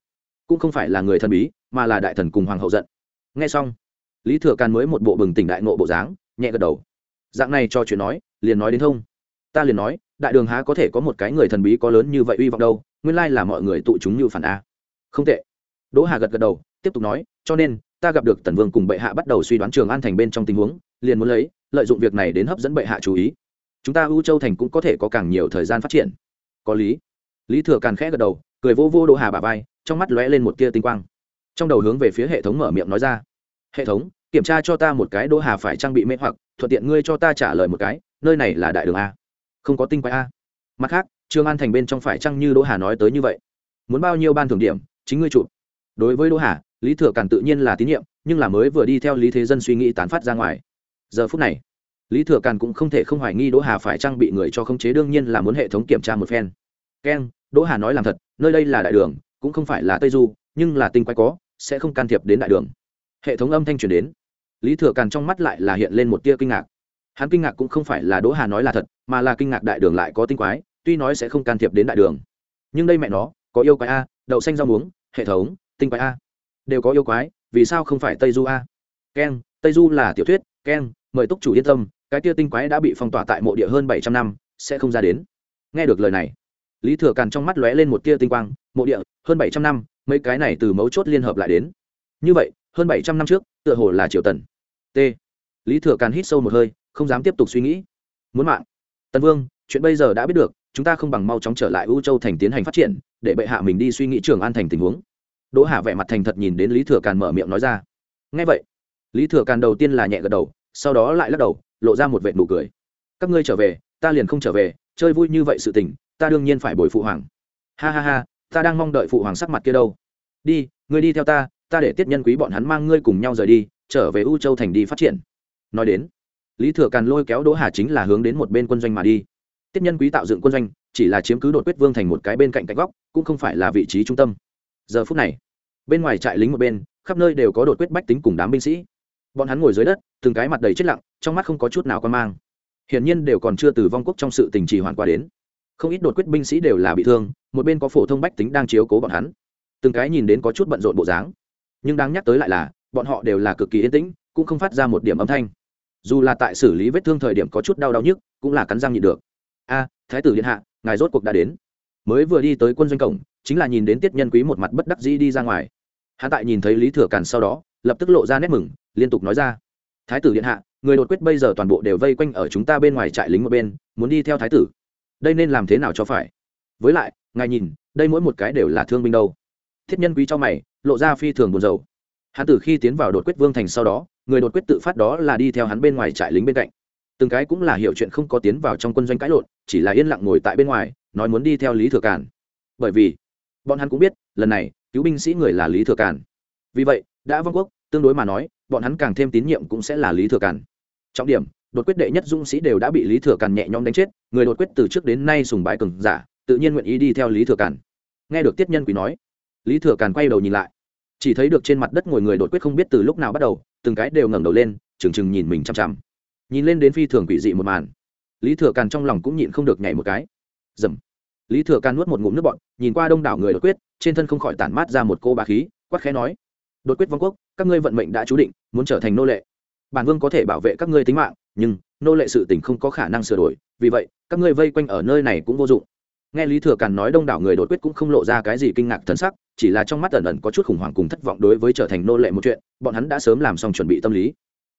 [SPEAKER 1] Cũng không phải là người thần bí, mà là đại thần cùng hoàng hậu giận. Ngay xong, lý thừa càn mới một bộ bừng tỉnh đại nộ bộ dáng, nhẹ gật đầu. Dạng này cho chuyện nói, liền nói đến thông ta liền nói, đại đường há có thể có một cái người thần bí có lớn như vậy uy vọng đâu, nguyên lai là mọi người tụ chúng như phản a. Không tệ. Đỗ hà gật gật đầu, tiếp tục nói, cho nên, ta gặp được tần vương cùng bệ hạ bắt đầu suy đoán trường an thành bên trong tình huống, liền muốn lấy, lợi dụng việc này đến hấp dẫn bệ hạ chú ý. Chúng ta u châu thành cũng có thể có càng nhiều thời gian phát triển. Có lý. Lý thừa càn khẽ gật đầu, cười vô vô đỗ hà bà vai, trong mắt lóe lên một tia tinh quang. Trong đầu hướng về phía hệ thống mở miệng nói ra. Hệ thống, kiểm tra cho ta một cái đỗ hà phải trang bị mê hoặc, thuận tiện ngươi cho ta trả lời một cái, nơi này là đại đường a không có tinh quái a. Mặt khác trương an thành bên trong phải chăng như đỗ hà nói tới như vậy? Muốn bao nhiêu ban thưởng điểm, chính ngươi chụp. Đối với đỗ hà, lý thừa càn tự nhiên là tín nhiệm, nhưng là mới vừa đi theo lý thế dân suy nghĩ tán phát ra ngoài. Giờ phút này, lý thừa càn cũng không thể không hoài nghi đỗ hà phải trang bị người cho khống chế, đương nhiên là muốn hệ thống kiểm tra một phen. Keng đỗ hà nói làm thật, nơi đây là đại đường, cũng không phải là tây du, nhưng là tinh quái có, sẽ không can thiệp đến đại đường. Hệ thống âm thanh truyền đến. Lý thừa càn trong mắt lại là hiện lên một tia kinh ngạc hắn kinh ngạc cũng không phải là đỗ hà nói là thật, mà là kinh ngạc đại đường lại có tinh quái, tuy nói sẽ không can thiệp đến đại đường. Nhưng đây mẹ nó, có yêu quái a, đậu xanh rau muống, hệ thống, tinh quái a. Đều có yêu quái, vì sao không phải tây du a? Keng tây du là tiểu thuyết keng mời túc chủ yên tâm, cái tia tinh quái đã bị phong tỏa tại mộ địa hơn bảy trăm năm, sẽ không ra đến. Nghe được lời này, lý thừa càn trong mắt lóe lên một tia tinh quang, mộ địa, hơn bảy trăm năm, mấy cái này từ mấu chốt liên hợp lại đến. Như vậy, hơn bảy trăm năm trước, tựa hồ là triều tần. T. Lý thừa càn hít sâu một hơi không dám tiếp tục suy nghĩ. Muốn mạng. Tần vương, chuyện bây giờ đã biết được, chúng ta không bằng mau chóng trở lại u châu thành tiến hành phát triển, để bệ hạ mình đi suy nghĩ trường an thành tình huống. Đỗ Hạ vẻ mặt thành thật nhìn đến lý thừa càn mở miệng nói ra. Ngay vậy, lý thừa càn đầu tiên là nhẹ gật đầu, sau đó lại lắc đầu, lộ ra một vệ nụ cười. Các ngươi trở về, ta liền không trở về, chơi vui như vậy sự tình, ta đương nhiên phải bồi phụ hoàng. Ha ha ha, ta đang mong đợi phụ hoàng sắc mặt kia đâu. Đi, ngươi đi theo ta ta để tiết nhân quý bọn hắn mang ngươi cùng nhau rời đi, trở về u châu thành đi phát triển. Nói đến lý thừa càn lôi kéo đỗ hà chính là hướng đến một bên quân doanh mà đi. Tiết nhân quý tạo dựng quân doanh, chỉ là chiếm cứ đột quyết vương thành một cái bên cạnh cạnh góc, cũng không phải là vị trí trung tâm. Giờ phút này, bên ngoài trại lính một bên, khắp nơi đều có đột quyết bách tính cùng đám binh sĩ. Bọn hắn ngồi dưới đất, từng cái mặt đầy chết lặng, trong mắt không có chút nào quan mang. Hiển nhiên đều còn chưa từ vong quốc trong sự tình trì hoàn qua đến. Không ít đột quyết binh sĩ đều là bị thương, một bên có phổ thông bách tính đang chiếu cố bọn hắn. Từng cái nhìn đến có chút bận rộn bộ dáng. Nhưng đáng nhắc tới lại là, bọn họ đều là cực kỳ yên tĩnh, cũng không phát ra một điểm âm thanh dù là tại xử lý vết thương thời điểm có chút đau đau nhức, cũng là cắn răng nhịn được. A, thái tử điện hạ, ngài rốt cuộc đã đến. Mới vừa đi tới quân doanh cổng, chính là nhìn đến tiết nhân quý một mặt bất đắc dĩ đi ra ngoài. Hạ tại nhìn thấy lý thừa càn sau đó, lập tức lộ ra nét mừng, liên tục nói ra. Thái tử điện hạ, người đột quyết bây giờ toàn bộ đều vây quanh ở chúng ta bên ngoài trại lính một bên, muốn đi theo thái tử. Đây nên làm thế nào cho phải? Với lại, ngài nhìn, đây mỗi một cái đều là thương binh đâu. Thiết nhân quý cho mày, lộ ra phi thường buồn rầu. Hắn từ khi tiến vào đột quyết vương thành sau đó người đột quyết tự phát đó là đi theo hắn bên ngoài trại lính bên cạnh. Từng cái cũng là hiểu chuyện không có tiến vào trong quân doanh cãi lộn, chỉ là yên lặng ngồi tại bên ngoài, nói muốn đi theo lý thừa càn. Bởi vì, bọn hắn cũng biết, lần này, cứu binh sĩ người là lý thừa càn. Vì vậy, đã vong quốc, tương đối mà nói, bọn hắn càng thêm tín nhiệm cũng sẽ là lý thừa càn. Trọng điểm, đột quyết đệ nhất dũng sĩ đều đã bị lý thừa càn nhẹ nhõm đánh chết, người đột quyết từ trước đến nay sùng bái cường giả, tự nhiên nguyện ý đi theo lý thừa càn. Nghe được tiết nhân quý nói, lý thừa càn quay đầu nhìn lại, chỉ thấy được trên mặt đất ngồi người đột quyết không biết từ lúc nào bắt đầu từng cái đều ngẩng đầu lên, trừng trừng nhìn mình chằm chằm. Nhìn lên đến phi thường quỷ dị một màn. Lý thừa càn trong lòng cũng nhịn không được nhảy một cái. Dầm. Lý thừa càn nuốt một ngụm nước bọn nhìn qua đông đảo người đột quyết, trên thân không khỏi tản mát ra một cô bà khí, quát khẽ nói, đột quyết vong quốc, các ngươi vận mệnh đã chú định, muốn trở thành nô lệ. Bản vương có thể bảo vệ các ngươi tính mạng, nhưng nô lệ sự tình không có khả năng sửa đổi, vì vậy, các ngươi vây quanh ở nơi này cũng vô dụng. Nghe lý thừa càn nói đông đảo người đột quyết cũng không lộ ra cái gì kinh ngạc thân sắc chỉ là trong mắt ẩn ẩn có chút khủng hoảng cùng thất vọng đối với trở thành nô lệ một chuyện, bọn hắn đã sớm làm xong chuẩn bị tâm lý.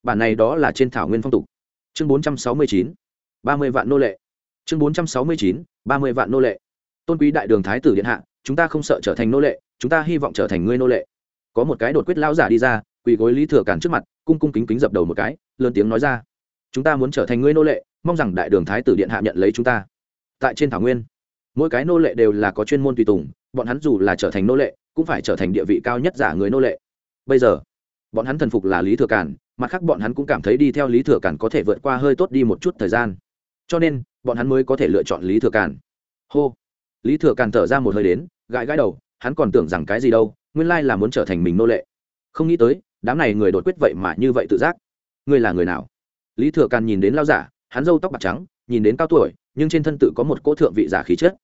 [SPEAKER 1] Bản này đó là trên thảo nguyên phong tục. Chương bốn trăm sáu mươi chín, ba mươi vạn nô lệ. Chương bốn trăm sáu mươi chín, ba mươi vạn nô lệ. Tôn quý đại đường thái tử điện hạ, chúng ta không sợ trở thành nô lệ, chúng ta hy vọng trở thành ngươi nô lệ. Có một cái đột quyết lão giả đi ra, quỳ gối lý thừa càn trước mặt, cung cung kính kính dập đầu một cái, lớn tiếng nói ra. Chúng ta muốn trở thành ngươi nô lệ, mong rằng đại đường thái tử điện hạ nhận lấy chúng ta. Tại trên thảo nguyên mỗi cái nô lệ đều là có chuyên môn tùy tùng bọn hắn dù là trở thành nô lệ cũng phải trở thành địa vị cao nhất giả người nô lệ. Bây giờ bọn hắn thần phục là lý thừa Cản, mặt khác bọn hắn cũng cảm thấy đi theo lý thừa Cản có thể vượt qua hơi tốt đi một chút thời gian. Cho nên bọn hắn mới có thể lựa chọn lý thừa Cản. hô! Lý thừa Cản thở ra một hơi đến gãi gãi đầu hắn còn tưởng rằng cái gì đâu nguyên lai là muốn trở thành mình nô lệ. Không nghĩ tới đám này người đột quyết vậy mà như vậy tự giác. Ngươi là người nào? Lý thừa càn nhìn đến lao giả hắn râu tóc bạc trắng nhìn đến cao tuổi nhưng trên thân tự có một cỗ thượng vị giả khí chất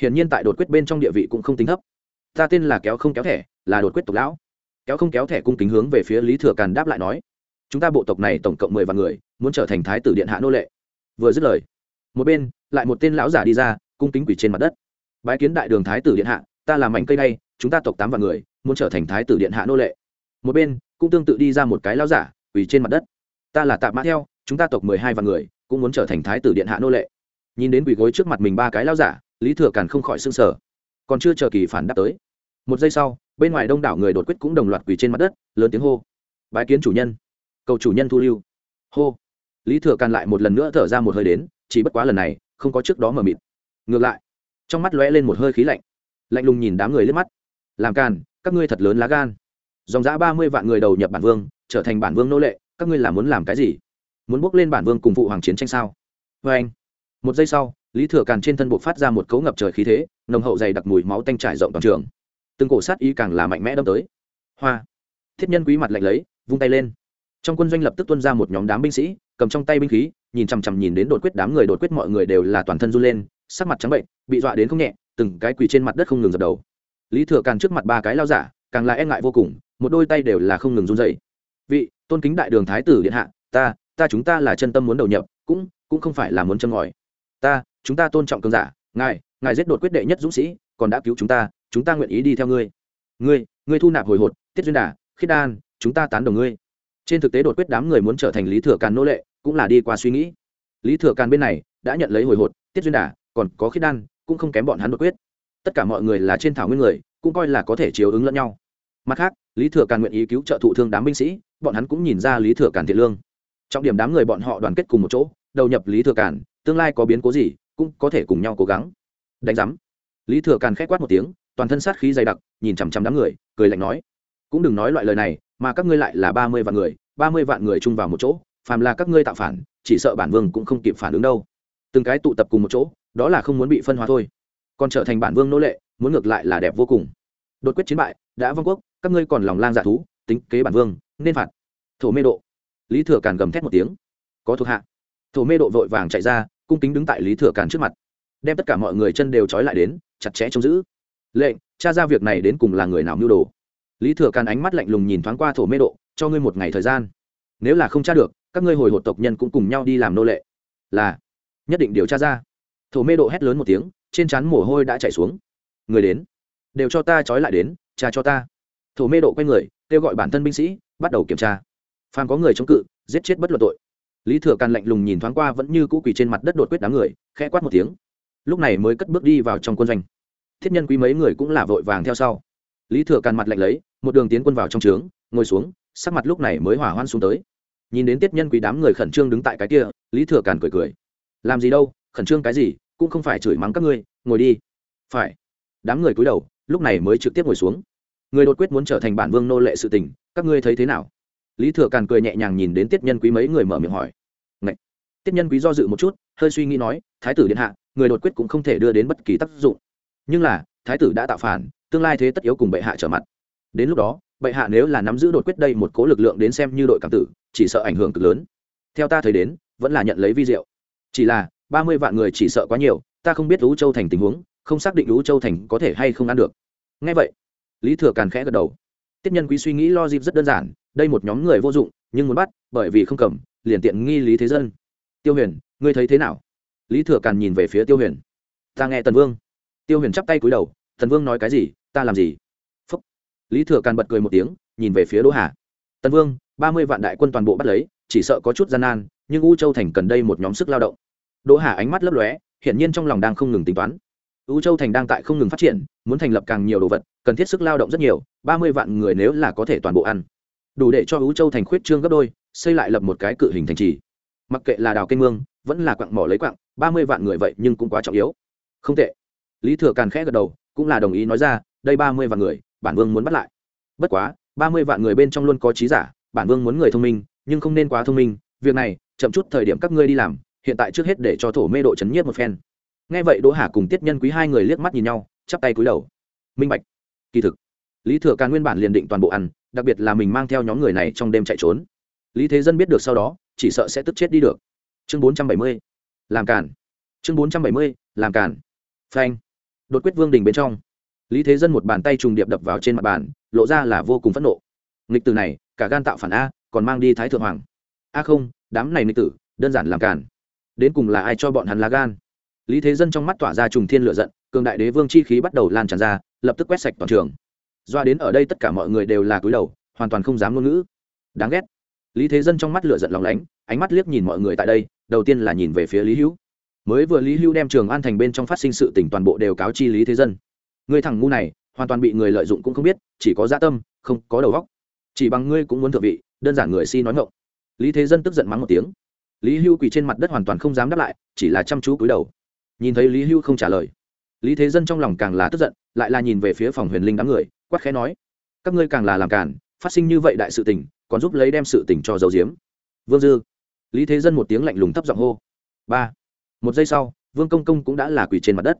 [SPEAKER 1] hiển nhiên tại đột quyết bên trong địa vị cũng không tính thấp. Ta tên là kéo không kéo thẻ, là đột quyết tộc lão. Kéo không kéo thẻ cung kính hướng về phía lý thừa càn đáp lại nói, chúng ta bộ tộc này tổng cộng mười vạn người, muốn trở thành thái tử điện hạ nô lệ. Vừa dứt lời, một bên, lại một tên lão giả đi ra, cung kính quỷ trên mặt đất. Bái kiến đại đường thái tử điện hạ, ta làm mảnh cây này, chúng ta tộc tám vạn người, muốn trở thành thái tử điện hạ nô lệ. Một bên, cũng tương tự đi ra một cái lão giả, quỳ trên mặt đất. Ta là tạ mã theo, chúng ta tộc mười hai vạn người, cũng muốn trở thành thái tử điện hạ nô lệ. Nhìn đến quỳ gối trước mặt mình ba cái lão giả lý thừa càn không khỏi s ư n g sở còn chưa chờ kỳ phản đáp tới, một giây sau, bên ngoài đông đảo người đột quyết cũng đồng loạt quỳ trên mặt đất, lớn tiếng hô. Bái kiến chủ nhân, cầu chủ nhân thu lưu. Hô. Lý thừa càn lại một lần nữa thở ra một hơi đến, chỉ bất quá lần này, không có trước đó mờ mịt. Ngược lại, trong mắt lóe lên một hơi khí lạnh. Lạnh lùng nhìn đám người liếc mắt. Làm càn, các ngươi thật lớn lá gan. Dòng giã ba mươi vạn người đầu nhập bản vương, trở thành bản vương nô lệ, các ngươi là muốn làm cái gì? Muốn bước lên bản vương cùng phụ hoàng chiến tranh sao? Vê anh một giây sau lý thừa càn trên thân bộ phát ra một cấu ngập trời khí thế, nồng hậu dày đặc mùi máu tanh trải rộng toàn trường. Từng cổ sát ý càng là mạnh mẽ đâm tới. Hoa. Thiết nhân quý mặt lạnh lấy, vung tay lên. Trong quân doanh lập tức tuân ra một nhóm đám binh sĩ, cầm trong tay binh khí, nhìn chằm chằm nhìn đến đột quyết đám người, đột quyết mọi người đều là toàn thân run lên, sắc mặt trắng bệnh, bị dọa đến không nhẹ, từng cái quỳ trên mặt đất không ngừng dập đầu. Lý thừa càn trước mặt ba cái lao giả, càng là e ngại vô cùng, một đôi tay đều là không ngừng run dậy vị, tôn kính đại đường thái tử điện hạ, ta ta chúng ta là chân tâm muốn đầu nhập, cũng cũng không phải là muốn châm ngòi. Ta chúng ta tôn trọng cường giả, ngài ngài giết đột quyết đệ nhất dũng sĩ, còn đã cứu chúng ta chúng ta nguyện ý đi theo ngươi. Ngươi ngươi thu nạp hồi hột, tiết duyên đà, khiết đan, chúng ta tán đồng ngươi. Trên thực tế đột quyết đám người muốn trở thành lý thừa càn nô lệ, cũng là đi qua suy nghĩ. Lý thừa càn bên này đã nhận lấy hồi hột, tiết duyên đà, còn có khiết đan, cũng không kém bọn hắn đột quyết. Tất cả mọi người là trên thảo nguyên người, cũng coi là có thể chiếu ứng lẫn nhau. Mặt khác, lý thừa càn nguyện ý cứu trợ thụ thương đám binh sĩ, bọn hắn cũng nhìn ra lý thừa càn thiện lương. Trọng điểm đám người bọn họ đoàn kết cùng một chỗ, đầu nhập lý thừa càn, tương lai có biến cố gì cũng có thể cùng nhau cố gắng. Đánh giám. Lý thừa càn k quát một tiếng, toàn thân sát khí dày đặc, nhìn chằm chằm đám người, cười lạnh nói, cũng đừng nói loại lời này, mà các ngươi lại là ba mươi vạn người, ba mươi vạn người chung vào một chỗ, phàm là các ngươi tạo phản, chỉ sợ bản vương cũng không kịp phản ứng đâu. Từng cái tụ tập cùng một chỗ, đó là không muốn bị phân hóa thôi. Còn trở thành bản vương nô lệ, muốn ngược lại là đẹp vô cùng. Đột quyết chiến bại, đã vong quốc, các ngươi còn lòng lang dạ thú, tính kế bản vương, nên phạt. Thổ mê độ. Lý thừa càn gầm thét một tiếng. Có thuộc hạ. Thổ mê độ vội vàng chạy ra cung kính đứng tại lý thừa càn trước mặt. Đem tất cả mọi người chân đều trói lại đến, chặt chẽ trông giữ. Lệnh cha ra việc này đến cùng là người nào mưu đồ? Lý thừa càn ánh mắt lạnh lùng nhìn thoáng qua thổ mê độ, cho ngươi một ngày thời gian. Nếu là không tra được, các ngươi hồi hột tộc nhân cũng cùng nhau đi làm nô lệ. Là, nhất định điều tra ra. Thổ mê độ hét lớn một tiếng, trên trán mồ hôi đã chảy xuống. Người đến, đều cho ta trói lại đến cha cho ta. Thổ mê độ quay người, kêu gọi bản thân binh sĩ, bắt đầu kiểm tra. Phan có người chống cự, giết chết bất luận tội lý thừa càn lạnh lùng nhìn thoáng qua vẫn như cũ quỳ trên mặt đất đột quyết đám người, khẽ quát một tiếng. Lúc này mới cất bước đi vào trong quân doanh. Thiết nhân quý mấy người cũng là vội vàng theo sau. Lý thừa càn mặt lạnh lấy, một đường tiến quân vào trong trướng, ngồi xuống, sắc mặt lúc này mới hỏa hoan xuống tới. Nhìn đến tiết nhân quý đám người khẩn trương đứng tại cái kia, lý thừa càn cười cười. Làm gì đâu, khẩn trương cái gì, cũng không phải chửi mắng các ngươi, ngồi đi. Phải. Đám người cúi đầu, lúc này mới trực tiếp ngồi xuống. Người đột quyết muốn trở thành bản vương nô lệ sự tình, các ngươi thấy thế nào? Lý thừa càn cười nhẹ nhàng nhìn đến tiết nhân quý mấy người mở miệng hỏi. Ngậy! tiết nhân quý do dự một chút, hơi suy nghĩ nói, thái tử điện hạ, người đột quyết cũng không thể đưa đến bất kỳ tác dụng. Nhưng là, thái tử đã tạo phản, tương lai thế tất yếu cùng bệ hạ trở mặt. Đến lúc đó, bệ hạ nếu là nắm giữ đột quyết đây một cố lực lượng đến xem như đội cảm tử, chỉ sợ ảnh hưởng cực lớn. Theo ta thấy đến, vẫn là nhận lấy vi diệu. Chỉ là, ba mươi vạn người chỉ sợ quá nhiều, ta không biết lũ châu thành tình huống, không xác định lũ châu thành có thể hay không ăn được. Ngay vậy, lý thừa càn khẽ gật đầu. Tiếp nhân quý suy nghĩ lo dịp rất đơn giản đây một nhóm người vô dụng, nhưng muốn bắt, bởi vì không cầm, liền tiện nghi lý thế dân. Tiêu huyền, ngươi thấy thế nào? Lý thừa càn nhìn về phía tiêu huyền. Ta nghe tần vương. Tiêu huyền chắp tay cúi đầu, tần vương nói cái gì, ta làm gì? Phúc. lý thừa càn bật cười một tiếng, nhìn về phía đỗ hà. Tần vương, ba mươi vạn đại quân toàn bộ bắt lấy, chỉ sợ có chút gian nan, nhưng u châu thành cần đây một nhóm sức lao động. Đỗ hà ánh mắt lấp lóe, hiển nhiên trong lòng đang không ngừng tính toán. U châu thành đang tại không ngừng phát triển, muốn thành lập càng nhiều đồ vật, cần thiết sức lao động rất nhiều, ba mươi vạn người nếu là có thể toàn bộ ăn đủ để cho u châu thành khuyết trương gấp đôi, xây lại lập một cái cự hình thành trì. Mặc kệ là đào kênh mương, vẫn là quặng mỏ lấy quặng, ba mươi vạn người vậy nhưng cũng quá trọng yếu. Không tệ. Lý thừa càn khẽ gật đầu, cũng là đồng ý nói ra, đây ba mươi vạn người, bản vương muốn bắt lại. Bất quá, ba mươi vạn người bên trong luôn có trí giả, bản vương muốn người thông minh, nhưng không nên quá thông minh, việc này, chậm chút thời điểm các ngươi đi làm, hiện tại trước hết để cho thổ mê độ chấn nhiếp một phen. Nghe vậy đỗ hà cùng tiết nhân quý hai người liếc mắt nhìn nhau, chắp tay cúi đầu. Minh bạch. Kỳ thực, lý thừa càn nguyên bản liền định toàn bộ ăn đặc biệt là mình mang theo nhóm người này trong đêm chạy trốn. Lý thế dân biết được sau đó, chỉ sợ sẽ tức chết đi được. Chương bốn trăm bảy mươi, làm cản chương bốn trăm bảy mươi, làm cản phanh. Đột quyết vương đình bên trong. Lý thế dân một bàn tay trùng điệp đập vào trên mặt bàn, lộ ra là vô cùng phẫn nộ. Nghịch từ này, cả gan tạo phản a, còn mang đi thái thượng hoàng. A không, đám này nghịch tử, đơn giản làm cản đến cùng là ai cho bọn hắn lá gan? Lý thế dân trong mắt tỏa ra trùng thiên lửa giận, cường đại đế vương chi khí bắt đầu lan tràn ra, lập tức quét sạch toàn trường doa đến ở đây tất cả mọi người đều là cúi đầu, hoàn toàn không dám ngôn ngữ. Đáng ghét. Lý thế dân trong mắt lửa giận lòng lánh, ánh mắt liếc nhìn mọi người tại đây, đầu tiên là nhìn về phía lý hữu. Mới vừa lý hữu đem trường an thành bên trong phát sinh sự tỉnh toàn bộ đều cáo chi lý thế dân. Người thằng ngu này, hoàn toàn bị người lợi dụng cũng không biết, chỉ có gia dạ tâm, không có đầu óc. Chỉ bằng ngươi cũng muốn thượng vị, đơn giản người si nói ngộng lý thế dân tức giận mắng một tiếng. Lý hưu quỳ trên mặt đất hoàn toàn không dám đáp lại, chỉ là chăm chú cúi đầu. Nhìn thấy lý hưu không trả lời, lý thế dân trong lòng càng là tức giận, lại là nhìn về phía phòng huyền linh đám người quát khẽ nói các ngươi càng là làm cản phát sinh như vậy đại sự tình còn giúp lấy đem sự tình cho dấu diếm vương dư lý thế dân một tiếng lạnh lùng thấp giọng hô. Ba một giây sau vương công công cũng đã là quỳ trên mặt đất.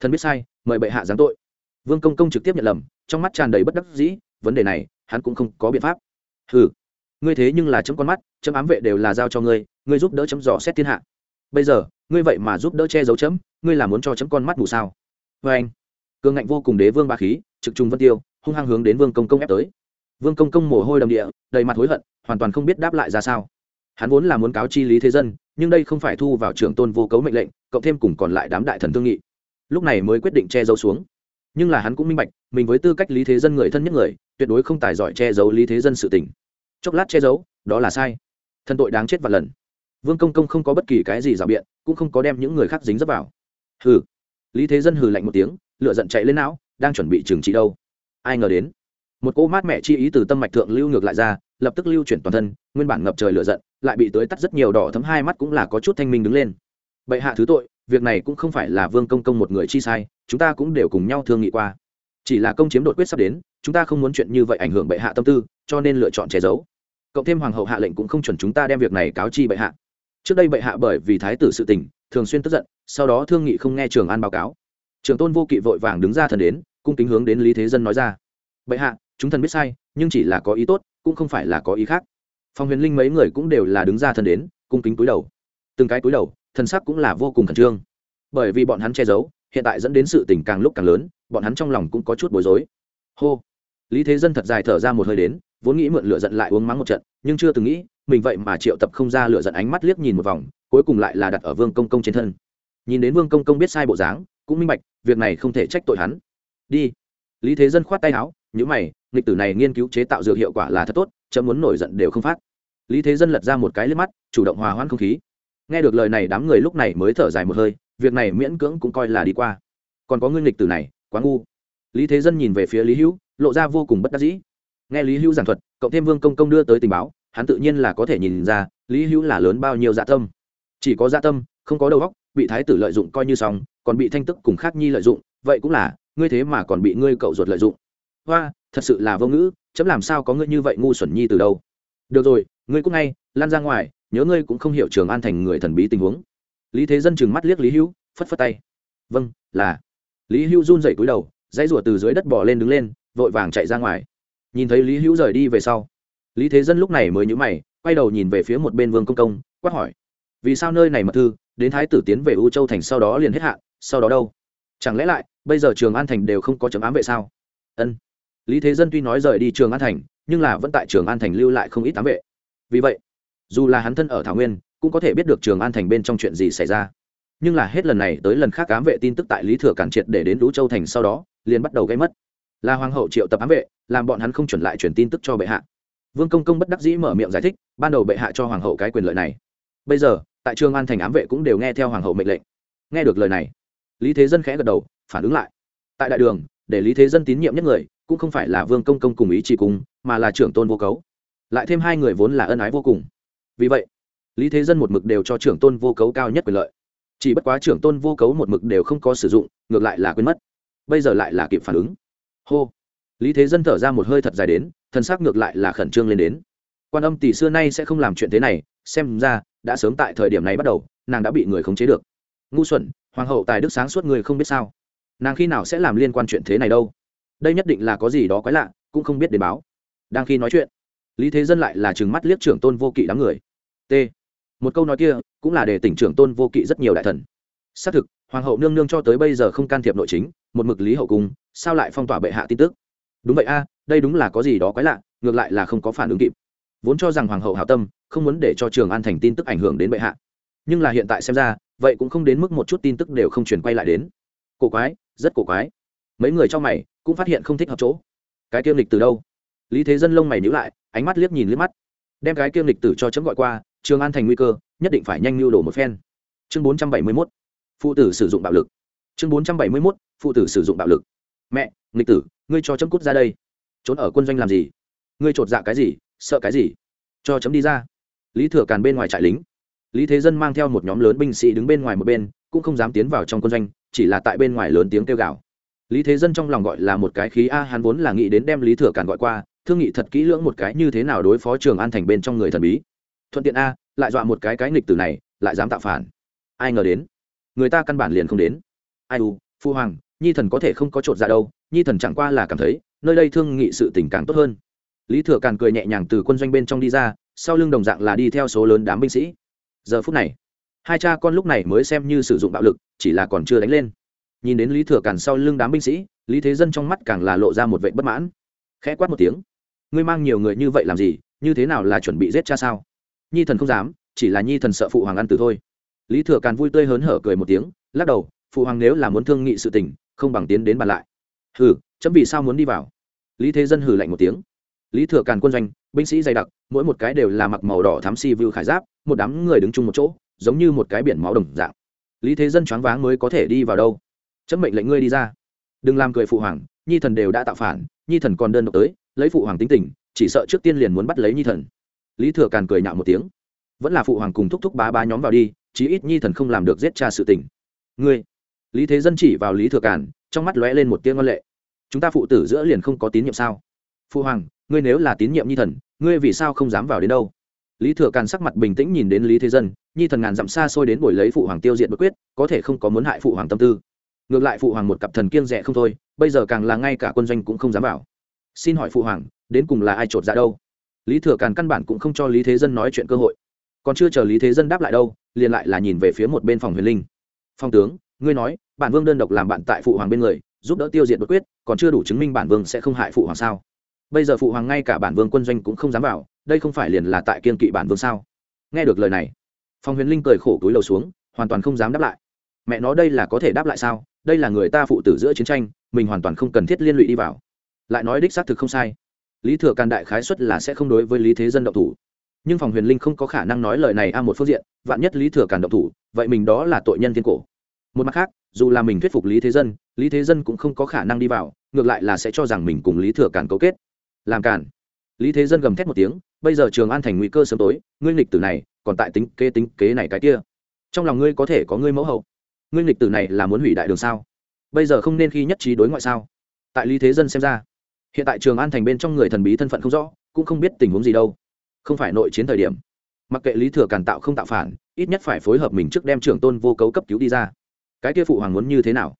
[SPEAKER 1] Thần biết sai mời bệ hạ giáng tội. Vương công công trực tiếp nhận lầm trong mắt tràn đầy bất đắc dĩ vấn đề này hắn cũng không có biện pháp. Hừ, ngươi thế nhưng là chấm con mắt chấm ám vệ đều là giao cho ngươi ngươi giúp đỡ chấm dò xét thiên hạ. Bây giờ ngươi vậy mà giúp đỡ che giấu chấm ngươi là muốn cho chấm con mắt mù sao? Vê anh cường ngạnh vô cùng đế vương ba khí trực trung vân tiêu hung hăng hướng đến vương công công ép tới. Vương công công mồ hôi đầm địa, đầy mặt hối hận, hoàn toàn không biết đáp lại ra sao. Hắn vốn là muốn cáo chi lý thế dân, nhưng đây không phải thu vào trưởng tôn vô cấu mệnh lệnh, cộng thêm cùng còn lại đám đại thần thương nghị. Lúc này mới quyết định che giấu xuống. Nhưng là hắn cũng minh bạch, mình với tư cách lý thế dân người thân nhất người, tuyệt đối không tài giỏi che giấu lý thế dân sự tình. Chốc lát che giấu, đó là sai. Thân tội đáng chết vạn lần. Vương công công không có bất kỳ cái gì rào biện, cũng không có đem những người khác dính dấp vào. Hừ. Lý thế dân hừ lạnh một tiếng lựa giận chạy lên não, đang chuẩn bị trừng trị đâu ai ngờ đến. Một cô mát mẹ chi ý từ tâm mạch thượng lưu ngược lại ra, lập tức lưu chuyển toàn thân, nguyên bản ngập trời lửa giận, lại bị tới tắt rất nhiều đỏ thấm hai mắt cũng là có chút thanh minh đứng lên. Bệ hạ thứ tội, việc này cũng không phải là vương công công một người chi sai, chúng ta cũng đều cùng nhau thương nghị qua. Chỉ là công chiếm đột quyết sắp đến, chúng ta không muốn chuyện như vậy ảnh hưởng bệ hạ tâm tư, cho nên lựa chọn che giấu. Cộng thêm hoàng hậu hạ lệnh cũng không chuẩn chúng ta đem việc này cáo chi bệ hạ. Trước đây bệ hạ bởi vì thái tử sự tình, thường xuyên tức giận, sau đó thương nghị không nghe trường an báo cáo. Trường tôn vô kỵ vội vàng đứng ra thần đến cung kính hướng đến lý thế dân nói ra. Bệ hạ, chúng thần biết sai, nhưng chỉ là có ý tốt, cũng không phải là có ý khác. Phong huyền linh mấy người cũng đều là đứng ra thần đến, cung kính túi đầu. Từng cái túi đầu, thần sắc cũng là vô cùng khẩn trương. Bởi vì bọn hắn che giấu, hiện tại dẫn đến sự tình càng lúc càng lớn, bọn hắn trong lòng cũng có chút bối rối. Hô. Lý thế dân thật dài thở ra một hơi đến, vốn nghĩ mượn lửa giận lại uống mắng một trận, nhưng chưa từng nghĩ, mình vậy mà triệu tập không ra lửa giận ánh mắt liếc nhìn một vòng, cuối cùng lại là đặt ở vương công công trên thân. Nhìn đến vương công công biết sai bộ dáng, cũng minh bạch, việc này không thể trách tội hắn đi. Lý thế dân khoát tay áo nhữ mày, nghịch tử này nghiên cứu chế tạo dược hiệu quả là thật tốt, chấm muốn nổi giận đều không phát. Lý thế dân lật ra một cái lên mắt, chủ động hòa hoãn không khí. Nghe được lời này, đám người lúc này mới thở dài một hơi, việc này miễn cưỡng cũng coi là đi qua. Còn có ngưng lịch tử này, quá ngu. Lý thế dân nhìn về phía lý hữu, lộ ra vô cùng bất đắc dĩ. Nghe lý hữu giảng thuật, cộng thêm vương công công đưa tới tình báo, hắn tự nhiên là có thể nhìn ra, lý hữu là lớn bao nhiêu dạ tâm. Chỉ có dạ tâm, không có đầu óc, bị thái tử lợi dụng coi như xong, còn bị thanh tức cùng khác nhi lợi dụng, vậy cũng là ngươi thế mà còn bị ngươi cậu ruột lợi dụng. Hoa, thật sự là vô ngữ, chấm làm sao có ngươi như vậy ngu xuẩn nhi từ đâu? Được rồi, ngươi cũng ngay, lan ra ngoài, nhớ ngươi cũng không hiểu trường an thành người thần bí tình huống. Lý thế dân chừng mắt liếc lý hữu, phất phất tay. Vâng là. Lý hữu run dậy cúi đầu, dãy rủa từ dưới đất bỏ lên đứng lên, vội vàng chạy ra ngoài. Nhìn thấy lý hữu rời đi về sau, lý thế dân lúc này mới nhữ mày, quay đầu nhìn về phía một bên vương công công, quát hỏi. Vì sao nơi này mật thư, đến thái tử tiến về u châu thành sau đó liền hết hạn, sau đó đâu? Chẳng lẽ lại, bây giờ trường an thành đều không có chấm ám vệ sao? Ân. Lý thế dân tuy nói rời đi trường an thành, nhưng là vẫn tại trường an thành lưu lại không ít ám vệ. Vì vậy, dù là hắn thân ở thảo nguyên, cũng có thể biết được trường an thành bên trong chuyện gì xảy ra. Nhưng là hết lần này tới lần khác ám vệ tin tức tại lý thừa cản triệt để đến lũ châu thành sau đó, liền bắt đầu gây mất. Là hoàng hậu triệu tập ám vệ, làm bọn hắn không chuẩn lại truyền tin tức cho bệ hạ. Vương công công bất đắc dĩ mở miệng giải thích, ban đầu bệ hạ cho hoàng hậu cái quyền lợi này. Bây giờ, tại trường an thành ám vệ cũng đều nghe theo hoàng hậu mệnh lệnh. Nghe được lời này lý thế dân khẽ gật đầu, phản ứng lại. Tại đại đường, để lý thế dân tín nhiệm nhất người, cũng không phải là vương công công cùng ý chỉ cùng, mà là trưởng tôn vô cấu. Lại thêm hai người vốn là ân ái vô cùng. Vì vậy, lý thế dân một mực đều cho trưởng tôn vô cấu cao nhất quyền lợi. Chỉ bất quá trưởng tôn vô cấu một mực đều không có sử dụng, ngược lại là quên mất. Bây giờ lại là kịp phản ứng. Hô. Lý thế dân thở ra một hơi thật dài đến, thân xác ngược lại là khẩn trương lên đến. Quan âm tỷ xưa nay sẽ không làm chuyện thế này, xem ra, đã sớm tại thời điểm này bắt đầu, nàng đã bị người khống chế được ngu xuẩn, hoàng hậu tài đức sáng suốt người không biết sao. Nàng khi nào sẽ làm liên quan chuyện thế này đâu? Đây nhất định là có gì đó quái lạ, cũng không biết đến báo. Đang khi nói chuyện, lý thế dân lại là chừng mắt liếc trưởng tôn vô kỵ đám người. T. Một câu nói kia cũng là để tỉnh trưởng tôn vô kỵ rất nhiều đại thần. Xác thực, hoàng hậu nương nương cho tới bây giờ không can thiệp nội chính, một mực lý hậu cung sao lại phong tỏa bệ hạ tin tức? Đúng vậy a, đây đúng là có gì đó quái lạ, ngược lại là không có phản ứng kịp. Vốn cho rằng hoàng hậu hảo tâm, không muốn để cho trường an thành tin tức ảnh hưởng đến bệ hạ nhưng là hiện tại xem ra, vậy cũng không đến mức một chút tin tức đều không truyền quay lại đến. Cổ quái, rất cổ quái. Mấy người trong mày, cũng phát hiện không thích hợp chỗ. Cái kiêm lịch từ đâu? Lý thế dân lông mày nhữ lại, ánh mắt liếc nhìn liếc mắt. Đem cái kiêm lịch tử cho chấm gọi qua, trường an thành nguy cơ, nhất định phải nhanh lưu đổ một phen. Chương bốn trăm bảy mươi mốt, phụ tử sử dụng bạo lực. Chương bốn trăm bảy mươi mốt, phụ tử sử dụng bạo lực. Mẹ nghịch tử, ngươi cho chấm cút ra đây. Trốn ở quân doanh làm gì? Ngươi t dạ cái gì, sợ cái gì? Cho chấm đi ra. Lý thừa càn bên ngoài trại lính lý thế dân mang theo một nhóm lớn binh sĩ đứng bên ngoài một bên, cũng không dám tiến vào trong quân doanh, chỉ là tại bên ngoài lớn tiếng kêu gào. Lý thế dân trong lòng gọi là một cái khí a, hắn vốn là nghĩ đến đem lý thừa càn gọi qua, thương nghị thật kỹ lưỡng một cái như thế nào đối phó trường an thành bên trong người thần bí. Thuận tiện a, lại dọa một cái cái nghịch từ này, lại dám tạo phản. Ai ngờ đến, người ta căn bản liền không đến. Ai u, phu hoàng, nhi thần có thể không có trột ra đâu, nhi thần chẳng qua là cảm thấy, nơi đây thương nghị sự tình càng tốt hơn. Lý thừa càn cười nhẹ nhàng từ quân doanh bên trong đi ra, sau lưng đồng dạng là đi theo số lớn đám binh sĩ giờ phút này. Hai cha con lúc này mới xem như sử dụng bạo lực, chỉ là còn chưa đánh lên. Nhìn đến lý thừa càn sau lưng đám binh sĩ, lý thế dân trong mắt càng là lộ ra một vệ bất mãn. Khẽ quát một tiếng, ngươi mang nhiều người như vậy làm gì? Như thế nào là chuẩn bị giết cha sao? Nhi thần không dám, chỉ là nhi thần sợ phụ hoàng ăn từ thôi. Lý thừa càn vui tươi hớn hở cười một tiếng, lắc đầu, phụ hoàng nếu là muốn thương nghị sự tình, không bằng tiến đến bàn lại. Hừ, chấm vì sao muốn đi vào? Lý thế dân hừ lạnh một tiếng lý thừa càn quân doanh, binh sĩ dày đặc, mỗi một cái đều là mặc màu đỏ thám si vưu khải giáp, một đám người đứng chung một chỗ, giống như một cái biển máu đồng dạng. Lý thế dân choáng váng mới có thể đi vào đâu. Chấm mệnh lệnh ngươi đi ra. Đừng làm cười phụ hoàng, nhi thần đều đã tạo phản, nhi thần còn đơn độc tới, lấy phụ hoàng tính tình, chỉ sợ trước tiên liền muốn bắt lấy nhi thần. Lý thừa càn cười nhạo một tiếng. Vẫn là phụ hoàng cùng thúc thúc bá ba nhóm vào đi, chí ít nhi thần không làm được giết cha sự tình. Ngươi. Lý thế dân chỉ vào lý thừa càn, trong mắt lóe lên một tiếng ngân lệ. Chúng ta phụ tử giữa liền không có tín nhiệm sao? Phụ hoàng ngươi nếu là tín nhiệm nhi thần, ngươi vì sao không dám vào đến đâu? Lý thừa càn sắc mặt bình tĩnh nhìn đến lý thế dân, nhi thần ngàn dặm xa xôi đến buổi lấy phụ hoàng tiêu diệt bất quyết, có thể không có muốn hại phụ hoàng tâm tư. Ngược lại phụ hoàng một cặp thần kiêng rẻ không thôi, bây giờ càng là ngay cả quân doanh cũng không dám vào. Xin hỏi phụ hoàng, đến cùng là ai trột ra đâu? Lý thừa càn căn bản cũng không cho lý thế dân nói chuyện cơ hội. Còn chưa chờ lý thế dân đáp lại đâu, liền lại là nhìn về phía một bên phòng huyền linh. Phong tướng, ngươi nói, bản vương đơn độc làm bạn tại phụ hoàng bên người, giúp đỡ tiêu diệt bất quyết, còn chưa đủ chứng minh bản vương sẽ không hại phụ hoàng sao? Bây giờ phụ hoàng ngay cả bản vương quân doanh cũng không dám vào, đây không phải liền là tại kiên kỵ bản vương sao? Nghe được lời này, phong huyền linh cười khổ túi lầu xuống, hoàn toàn không dám đáp lại. Mẹ nói đây là có thể đáp lại sao? Đây là người ta phụ tử giữa chiến tranh, mình hoàn toàn không cần thiết liên lụy đi vào. Lại nói đích xác thực không sai. Lý thừa càn đại khái xuất là sẽ không đối với lý thế dân động thủ. Nhưng phòng huyền linh không có khả năng nói lời này a một phương diện, vạn nhất lý thừa càn động thủ, vậy mình đó là tội nhân thiên cổ. Một mặt khác, dù là mình thuyết phục lý thế dân, lý thế dân cũng không có khả năng đi vào, ngược lại là sẽ cho rằng mình cùng lý thừa càn cấu kết làm cản lý thế dân gầm thét một tiếng, bây giờ trường an thành nguy cơ sớm tối, ngươi nghịch tử này, còn tại tính kế tính kế này cái kia. Trong lòng ngươi có thể có ngươi mẫu hậu. Ngươi nghịch tử này là muốn hủy đại đường sao? Bây giờ không nên khi nhất trí đối ngoại sao? Tại lý thế dân xem ra, hiện tại trường an thành bên trong người thần bí thân phận không rõ, cũng không biết tình huống gì đâu. Không phải nội chiến thời điểm. Mặc kệ lý thừa càn tạo không tạo phản, ít nhất phải phối hợp mình trước đem trưởng tôn vô cấu cấp cứu đi ra. Cái kia phụ hoàng muốn như thế nào?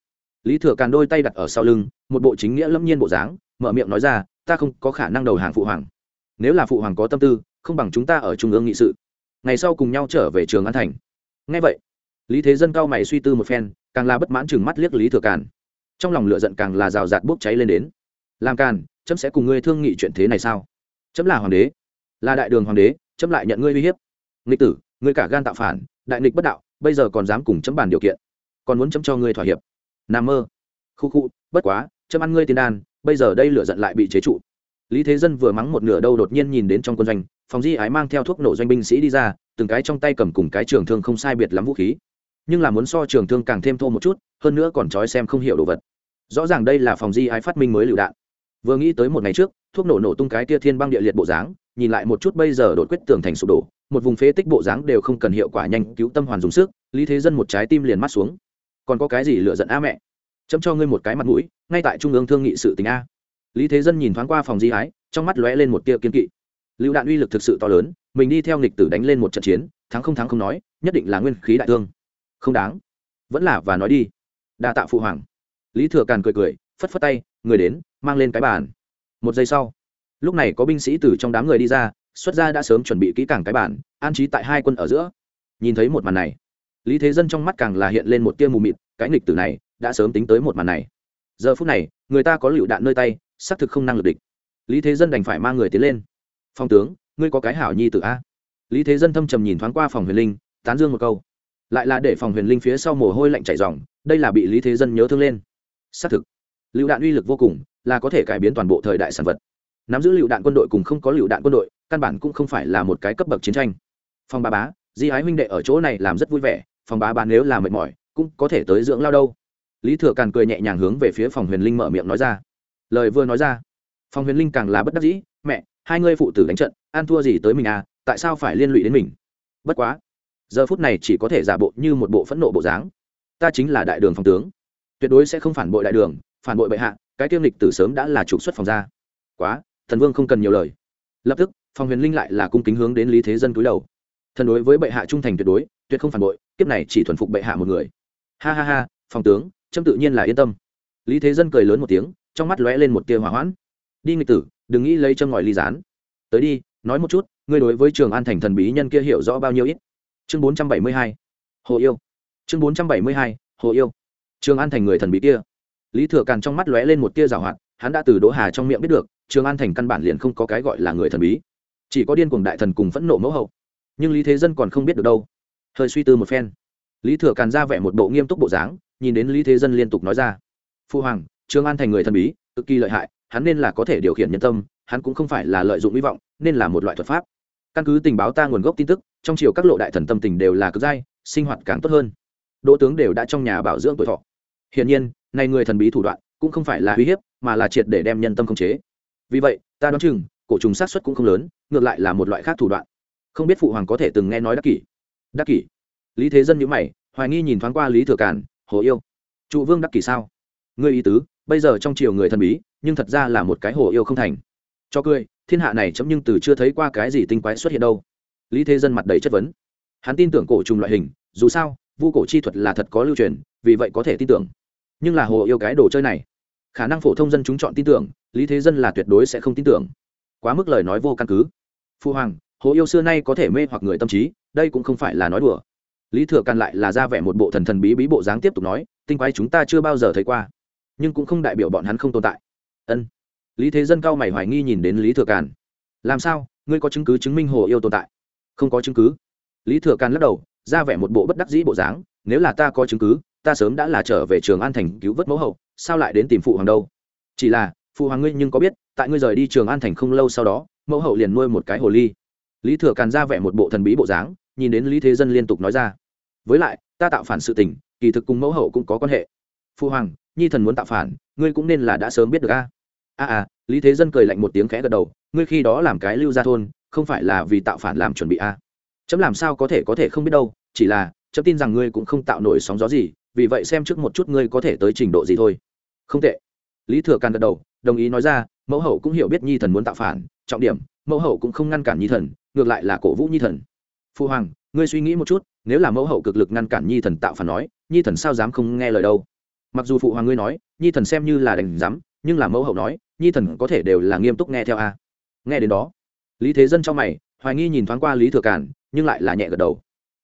[SPEAKER 1] Lý thừa càn đôi tay đặt ở sau lưng, một bộ chính nghĩa lâm nhiên bộ dáng, mở miệng nói ra ta không có khả năng đầu hàng phụ hoàng. Nếu là phụ hoàng có tâm tư, không bằng chúng ta ở trung ương nghị sự. Ngày sau cùng nhau trở về trường an thành. Ngay vậy, lý thế dân cao mày suy tư một phen, càng là bất mãn chừng mắt liếc lý thừa càn. Trong lòng lửa giận càng là rào rạt bốc cháy lên đến. Làm càn, chấm sẽ cùng ngươi thương nghị chuyện thế này sao? Chấm là hoàng đế, là đại đường hoàng đế, chấm lại nhận ngươi uy hiếp. Nghịch tử, ngươi cả gan tạo phản, đại nghịch bất đạo, bây giờ còn dám cùng chấm bàn điều kiện. Còn muốn chấm cho ngươi thỏa hiệp. N mơ. Khu khu, bất quá, chấm ăn ngươi tiền đan bây giờ đây lửa giận lại bị chế trụ. Lý thế dân vừa mắng một nửa đâu đột nhiên nhìn đến trong quân doanh, phòng di ái mang theo thuốc nổ doanh binh sĩ đi ra, từng cái trong tay cầm cùng cái trường thương không sai biệt lắm vũ khí. Nhưng là muốn so trường thương càng thêm thô một chút, hơn nữa còn trói xem không hiểu đồ vật. Rõ ràng đây là phòng di ái phát minh mới lựu đạn. Vừa nghĩ tới một ngày trước, thuốc nổ nổ tung cái tia thiên băng địa liệt bộ dáng, nhìn lại một chút bây giờ đột quyết tường thành sụp đổ, một vùng phế tích bộ dáng đều không cần hiệu quả nhanh, cứu tâm hoàn dùng sức, lý thế dân một trái tim liền mắt xuống. Còn có cái gì lựa giận a mẹ? Chấm cho ngươi một cái mặt mũi ngay tại trung ương thương nghị sự tình a. Lý thế dân nhìn thoáng qua phòng di ái trong mắt lóe lên một tia kiên kỵ. Lựu đạn uy lực thực sự to lớn mình đi theo nghịch tử đánh lên một trận chiến thắng không thắng không nói nhất định là nguyên khí đại thương. Không đáng. Vẫn là và nói đi. Đa tạ phụ hoàng. Lý thừa càn cười cười phất phất tay người đến mang lên cái bàn. Một giây sau lúc này có binh sĩ từ trong đám người đi ra xuất ra đã sớm chuẩn bị kỹ càng cái bàn, an trí tại hai quân ở giữa. Nhìn thấy một màn này lý thế dân trong mắt càng là hiện lên một tia mù mịt cái nghịch tử này đã sớm tính tới một màn này. Giờ phút này, người ta có lựu đạn nơi tay, xác thực không năng lực địch. Lý thế dân đành phải mang người tiến lên. Phong tướng, ngươi có cái hảo nhi tử a? Lý thế dân thâm trầm nhìn thoáng qua phòng huyền linh, tán dương một câu. Lại là để phòng huyền linh phía sau mồ hôi lạnh chảy dòng đây là bị lý thế dân nhớ thương lên. Xác thực, lựu đạn uy lực vô cùng, là có thể cải biến toàn bộ thời đại sản vật. Nắm giữ lựu đạn quân đội cùng không có lựu đạn quân đội, căn bản cũng không phải là một cái cấp bậc chiến tranh. Phòng ba bá, di ái huynh đệ ở chỗ này làm rất vui vẻ phòng bà bá nếu là mệt mỏi, cũng có thể tới dưỡng lao đâu lý thừa càn cười nhẹ nhàng hướng về phía phòng huyền linh mở miệng nói ra. Lời vừa nói ra, phòng huyền linh càng là bất đắc dĩ, mẹ, hai ngươi phụ tử đánh trận an thua gì tới mình à tại sao phải liên lụy đến mình? Bất quá, giờ phút này chỉ có thể giả bộ như một bộ phẫn nộ bộ dáng. Ta chính là đại đường phòng tướng, tuyệt đối sẽ không phản bội đại đường, phản bội bệ hạ, cái tiêm lịch từ sớm đã là trục xuất phòng ra. Quá, thần vương không cần nhiều lời. Lập tức, phòng huyền linh lại là cung kính hướng đến lý thế dân túi đầu. Thần đối với bệ hạ trung thành tuyệt đối, tuyệt không phản bội, kiếp này chỉ thuần phục bệ hạ một người. Ha ha ha, phòng tướng trâm tự nhiên là yên tâm. Lý thế dân cười lớn một tiếng, trong mắt lóe lên một tia hỏa hoãn. Đi nghịch tử, đừng nghĩ lấy châm ngòi ly rán tới đi, nói một chút, ngươi đối với trường an thành thần bí nhân kia hiểu rõ bao nhiêu ít? Chương bốn trăm bảy mươi hai, hồ yêu. Chương bốn trăm bảy mươi hai, hồ yêu. Trường an thành người thần bí kia. Lý thừa càn trong mắt lóe lên một tia rào hoạt, hắn đã từ đỗ hà trong miệng biết được, trường an thành căn bản liền không có cái gọi là người thần bí. Chỉ có điên cuồng đại thần cùng phẫn nộ mẫu hậu. Nhưng lý thế dân còn không biết được đâu. Hơi suy tư một phen lý thừa càn ra vẻ một bộ nghiêm túc bộ dáng, nhìn đến lý thế dân liên tục nói ra, phu hoàng, Trương an thành người thần bí, cực kỳ lợi hại, hắn nên là có thể điều khiển nhân tâm, hắn cũng không phải là lợi dụng hy vọng, nên là một loại thuật pháp. Căn cứ tình báo ta nguồn gốc tin tức, trong chiều các lộ đại thần tâm tình đều là cực dai, sinh hoạt càng tốt hơn. Đỗ tướng đều đã trong nhà bảo dưỡng tuổi thọ. Hiển nhiên này người thần bí thủ đoạn cũng không phải là uy hiếp, mà là triệt để đem nhân tâm khống chế. Vì vậy, ta đoán chừng, cổ trùng sát xuất cũng không lớn, ngược lại là một loại khác thủ đoạn. Không biết phụ hoàng có thể từng nghe nói đắc kỷ? Đắc kỷ? Lý thế dân nhữ mày, hoài nghi nhìn thoáng qua lý thừa cản hồ yêu, trụ vương đắc kỷ sao? Ngươi ý tứ, bây giờ trong triều người thần bí, nhưng thật ra là một cái hồ yêu không thành. Cho cười, thiên hạ này chấm nhưng từ chưa thấy qua cái gì tinh quái xuất hiện đâu. Lý thế dân mặt đầy chất vấn. Hắn tin tưởng cổ trùng loại hình, dù sao, vu cổ chi thuật là thật có lưu truyền, vì vậy có thể tin tưởng. Nhưng là hồ yêu cái đồ chơi này, khả năng phổ thông dân chúng chọn tin tưởng, lý thế dân là tuyệt đối sẽ không tin tưởng. Quá mức lời nói vô căn cứ. Phu hoàng, hồ yêu xưa nay có thể mê hoặc người tâm trí, đây cũng không phải là nói đùa lý thừa càn lại là ra vẻ một bộ thần thần bí bí bộ dáng tiếp tục nói, tinh quái chúng ta chưa bao giờ thấy qua, nhưng cũng không đại biểu bọn hắn không tồn tại. Ân. Lý thế dân cao mày hoài nghi nhìn đến lý thừa càn. Làm sao? Ngươi có chứng cứ chứng minh hồ yêu tồn tại? Không có chứng cứ. Lý thừa càn lắc đầu, ra vẻ một bộ bất đắc dĩ bộ dáng, nếu là ta có chứng cứ, ta sớm đã là trở về trường an thành cứu vớt mẫu hậu, sao lại đến tìm phụ hoàng đâu? Chỉ là, phụ hoàng ngươi nhưng có biết, tại ngươi rời đi trường an thành không lâu sau đó, mẫu hậu liền nuôi một cái hồ ly. Lý thừa càn ra vẻ một bộ thần bí bộ dáng nhìn đến lý thế dân liên tục nói ra. Với lại, ta tạo phản sự tình, kỳ thực cùng mẫu hậu cũng có quan hệ. Phu hoàng, nhi thần muốn tạo phản, ngươi cũng nên là đã sớm biết được a. A a, lý thế dân cười lạnh một tiếng khẽ gật đầu, ngươi khi đó làm cái lưu gia thôn, không phải là vì tạo phản làm chuẩn bị a. Chấm làm sao có thể có thể không biết đâu, chỉ là, chấm tin rằng ngươi cũng không tạo nổi sóng gió gì, vì vậy xem trước một chút ngươi có thể tới trình độ gì thôi. Không tệ. Lý thừa càn gật đầu, đồng ý nói ra, mẫu hậu cũng hiểu biết nhi thần muốn tạo phản, trọng điểm, mẫu hậu cũng không ngăn cản nhi thần, ngược lại là cổ vũ nhi thần phu hoàng, ngươi suy nghĩ một chút, nếu là mẫu hậu cực lực ngăn cản nhi thần tạo phản nói, nhi thần sao dám không nghe lời đâu? Mặc dù phụ hoàng ngươi nói, nhi thần xem như là đành dám, nhưng là mẫu hậu nói, nhi thần có thể đều là nghiêm túc nghe theo a. Nghe đến đó, lý thế dân trong mày, hoài nghi nhìn thoáng qua lý thừa cản nhưng lại là nhẹ gật đầu.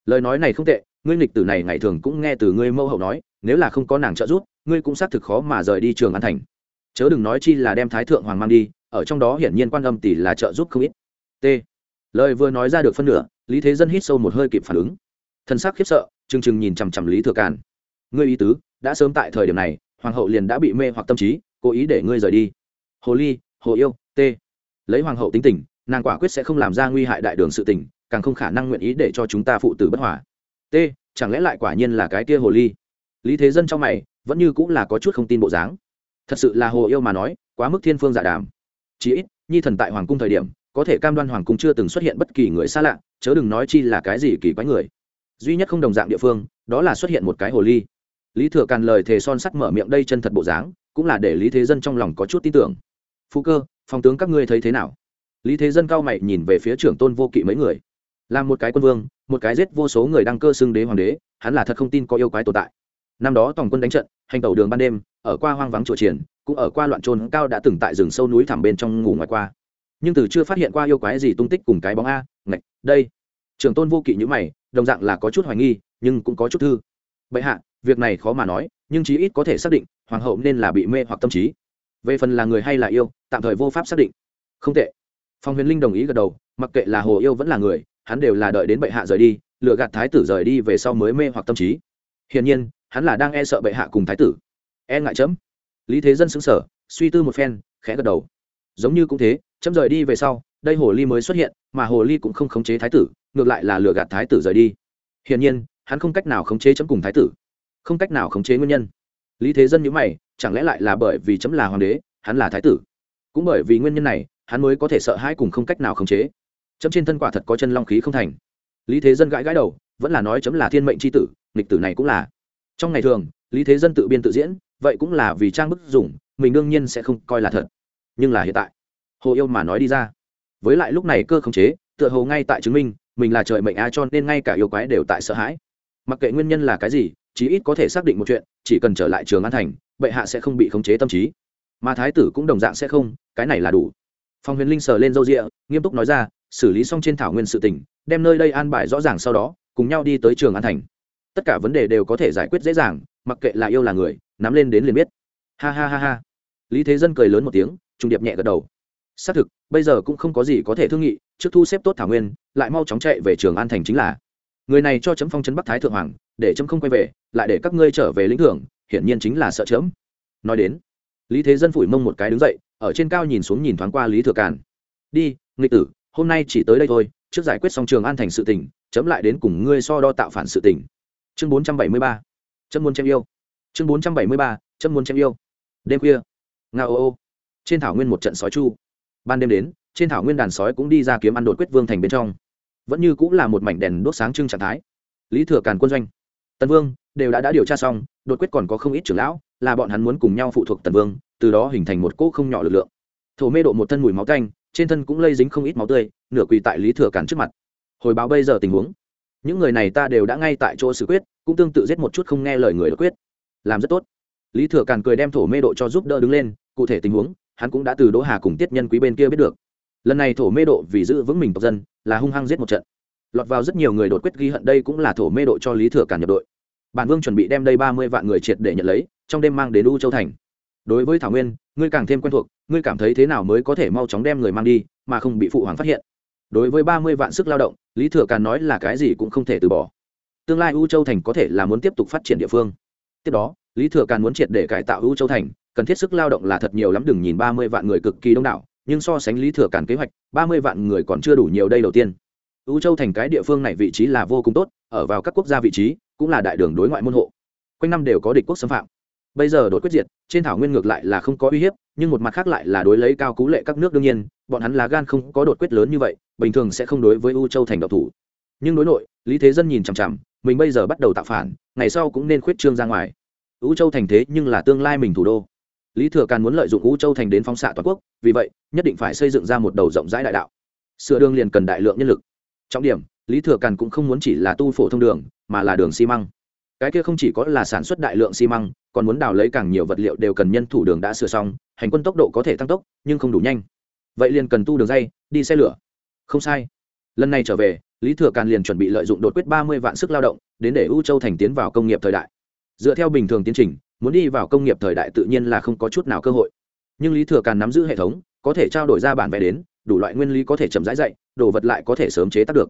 [SPEAKER 1] Lời nói này không tệ, ngươi nghịch tử này ngày thường cũng nghe từ ngươi mẫu hậu nói, nếu là không có nàng trợ giúp, ngươi cũng xác thực khó mà rời đi trường an thành. Chớ đừng nói chi là đem thái thượng hoàng mang đi, ở trong đó hiển nhiên quan âm tỷ là trợ giúp không ít. T. Lời vừa nói ra được phân nửa lý thế dân hít sâu một hơi kịp phản ứng. Thân xác khiếp sợ chừng chừng nhìn chằm chằm lý thừa càn. Ngươi ý tứ, đã sớm tại thời điểm này, hoàng hậu liền đã bị mê hoặc tâm trí, cố ý để ngươi rời đi. Hồ ly, hồ yêu, t. Lấy hoàng hậu tính tình, nàng quả quyết sẽ không làm ra nguy hại đại đường sự tình, càng không khả năng nguyện ý để cho chúng ta phụ tử bất hòa. T, chẳng lẽ lại quả nhiên là cái kia hồ ly? Lý thế dân trong mày, vẫn như cũng là có chút không tin bộ dáng. Thật sự là hồ yêu mà nói, quá mức thiên phương giả đàm. Chí ít, nhi thần tại hoàng cung thời điểm, có thể cam đoan hoàng cung chưa từng xuất hiện bất kỳ người xa lạ chớ đừng nói chi là cái gì kỳ quái người. Duy nhất không đồng dạng địa phương, đó là xuất hiện một cái hồ ly. Lý thừa càn lời thề son sắt mở miệng đây chân thật bộ dáng, cũng là để lý thế dân trong lòng có chút tin tưởng. Phú cơ, phòng tướng các ngươi thấy thế nào? Lý thế dân cao mày nhìn về phía trưởng tôn vô kỵ mấy người. Là một cái quân vương, một cái giết vô số người đăng cơ xưng đế hoàng đế, hắn là thật không tin có yêu quái tồn tại. Năm đó tổng quân đánh trận, hành tẩu đường ban đêm, ở qua hoang vắng chùa triển, cũng ở qua loạn trôn cao đã từng tại rừng sâu núi thẳm bên trong ngủ ngoài qua. Nhưng từ chưa phát hiện qua yêu quái gì tung tích cùng cái bóng a đây. Trưởng tôn vô kỵ như mày, đồng dạng là có chút hoài nghi, nhưng cũng có chút thư. Bệ hạ, việc này khó mà nói, nhưng chí ít có thể xác định, hoàng hậu nên là bị mê hoặc tâm trí. Về phần là người hay là yêu, tạm thời vô pháp xác định. Không tệ. Phong huyền linh đồng ý gật đầu, mặc kệ là hồ yêu vẫn là người, hắn đều là đợi đến bệ hạ rời đi lựa gạt thái tử rời đi về sau mới mê hoặc tâm trí. Hiển nhiên, hắn là đang e sợ bệ hạ cùng thái tử. E ngại chấm. Lý thế dân xứng sở suy tư một phen, khẽ gật đầu. Giống như cũng thế, chấm rời đi về sau đây hồ ly mới xuất hiện, mà hồ ly cũng không khống chế thái tử, ngược lại là lừa gạt thái tử rời đi. Hiển nhiên, hắn không cách nào khống chế chấm cùng thái tử. Không cách nào khống chế nguyên nhân. Lý thế dân nhữ mày, chẳng lẽ lại là bởi vì chấm là hoàng đế, hắn là thái tử? Cũng bởi vì nguyên nhân này, hắn mới có thể sợ hãi cùng không cách nào khống chế. Chấm trên thân quả thật có chân long khí không thành. Lý thế dân gãi gãi đầu, vẫn là nói chấm là thiên mệnh c h i tử, nghịch tử này cũng là. Trong ngày thường, lý thế dân tự biên tự diễn, vậy cũng là vì trang bức dùng, mình đương nhiên sẽ không coi là thật. Nhưng là hiện tại, hồ yêu mà nói đi ra với lại lúc này cơ khống chế, tựa hồ ngay tại chứng minh, mình là trời mệnh a cho nên ngay cả yêu quái đều tại sợ hãi. Mặc kệ nguyên nhân là cái gì, chí ít có thể xác định một chuyện, chỉ cần trở lại trường an thành, bệ hạ sẽ không bị khống chế tâm trí. Mà thái tử cũng đồng dạng sẽ không, cái này là đủ. Phong huyền linh sờ lên râu rịa, nghiêm túc nói ra, xử lý xong trên thảo nguyên sự tỉnh đem nơi đây an bài rõ ràng sau đó, cùng nhau đi tới trường an thành. Tất cả vấn đề đều có thể giải quyết dễ dàng, mặc kệ là yêu là người, nắm lên đến liền biết. Ha ha ha ha. Lý thế dân cười lớn một tiếng trung điệp nhẹ gật đầu xác thực, bây giờ cũng không có gì có thể thương nghị, trước thu xếp tốt thảo nguyên, lại mau chóng chạy về trường an thành chính là. Người này cho chấm phong chấn bắc thái thượng hoàng, để chấm không quay về, lại để các ngươi trở về lĩnh thưởng, hiển nhiên chính là sợ chấm. Nói đến, lý thế dân phủi mông một cái đứng dậy, ở trên cao nhìn xuống nhìn thoáng qua lý thừa càn. Đi, nghịch tử, hôm nay chỉ tới đây thôi, trước giải quyết xong trường an thành sự tỉnh chấm lại đến cùng ngươi so đo tạo phản sự tỉnh chương bốn trăm bảy mươi ba. Chấm muốn chém yêu. Chương bốn trăm bảy mươi ba. Chấm muốn chém yêu. Đêm khuya, nga ô ô. Trên thảo nguyên một trận sói chu ban đêm đến, trên thảo nguyên đàn sói cũng đi ra kiếm ăn đột quyết vương thành bên trong. Vẫn như cũng là một mảnh đèn đốt sáng trưng trạng thái. Lý thừa càn quân doanh, tần vương đều đã đã điều tra xong, đột quyết còn có không ít trưởng lão, là bọn hắn muốn cùng nhau phụ thuộc tần vương, từ đó hình thành một cỗ không nhỏ lực lượng. Thổ mê độ một thân mùi máu canh trên thân cũng lây dính không ít máu tươi, nửa quỳ tại lý thừa càn trước mặt. Hồi báo bây giờ tình huống. Những người này ta đều đã ngay tại chỗ xử quyết, cũng tương tự giết một chút không nghe lời người đột quyết. Làm rất tốt. Lý thừa càn cười đem thổ mê độ cho giúp đỡ đứng lên, cụ thể tình huống hắn cũng đã từ đỗ hà cùng tiết nhân quý bên kia biết được. Lần này thổ mê độ vì giữ vững mình tộc dân là hung hăng giết một trận. Lọt vào rất nhiều người đột quyết ghi hận đây cũng là thổ mê độ cho lý thừa càn nhập đội. Bản vương chuẩn bị đem đây ba mươi vạn người triệt để nhận lấy, trong đêm mang đến u châu thành. Đối với thảo nguyên, ngươi càng thêm quen thuộc, ngươi cảm thấy thế nào mới có thể mau chóng đem người mang đi, mà không bị phụ hoàng phát hiện? Đối với ba mươi vạn sức lao động, lý thừa càn nói là cái gì cũng không thể từ bỏ. Tương lai u châu thành có thể là muốn tiếp tục phát triển địa phương. Tiếp đó, lý thừa càn muốn triệt để cải tạo u châu thành cần thiết sức lao động là thật nhiều lắm, đừng nhìn ba mươi vạn người cực kỳ đông đảo, nhưng so sánh lý thừa cản kế hoạch, ba mươi vạn người còn chưa đủ nhiều đây đầu tiên. U châu thành cái địa phương này vị trí là vô cùng tốt, ở vào các quốc gia vị trí, cũng là đại đường đối ngoại môn hộ. Quanh năm đều có địch quốc xâm phạm. Bây giờ đột quyết diệt, trên thảo nguyên ngược lại là không có uy hiếp, nhưng một mặt khác lại là đối lấy cao cú lệ các nước đương nhiên, bọn hắn là gan không có đột quyết lớn như vậy, bình thường sẽ không đối với u châu thành độc thủ. Nhưng đối nội, lý thế dân nhìn chằm chằm, mình bây giờ bắt đầu tạo phản, ngày sau cũng nên khuyết trương ra ngoài. U châu thành thế nhưng là tương lai mình thủ đô lý thừa càn muốn lợi dụng u châu thành đến phóng xạ toàn quốc, vì vậy, nhất định phải xây dựng ra một đầu rộng rãi đại đạo. Sửa đường liền cần đại lượng nhân lực. Trọng điểm, lý thừa càn cũng không muốn chỉ là tu phổ thông đường, mà là đường xi măng. Cái kia không chỉ có là sản xuất đại lượng xi măng, còn muốn đào lấy càng nhiều vật liệu đều cần nhân thủ đường đã sửa xong, hành quân tốc độ có thể tăng tốc, nhưng không đủ nhanh. Vậy liền cần tu đường dây, đi xe lửa. Không sai. Lần này trở về, lý thừa càn liền chuẩn bị lợi dụng đột quyết ba mươi vạn sức lao động, đến để u châu thành tiến vào công nghiệp thời đại. Dựa theo bình thường tiến trình muốn đi vào công nghiệp thời đại tự nhiên là không có chút nào cơ hội. Nhưng lý thừa càn nắm giữ hệ thống, có thể trao đổi ra bản vẽ đến, đủ loại nguyên lý có thể chậm rãi dạy, đồ vật lại có thể sớm chế tác được.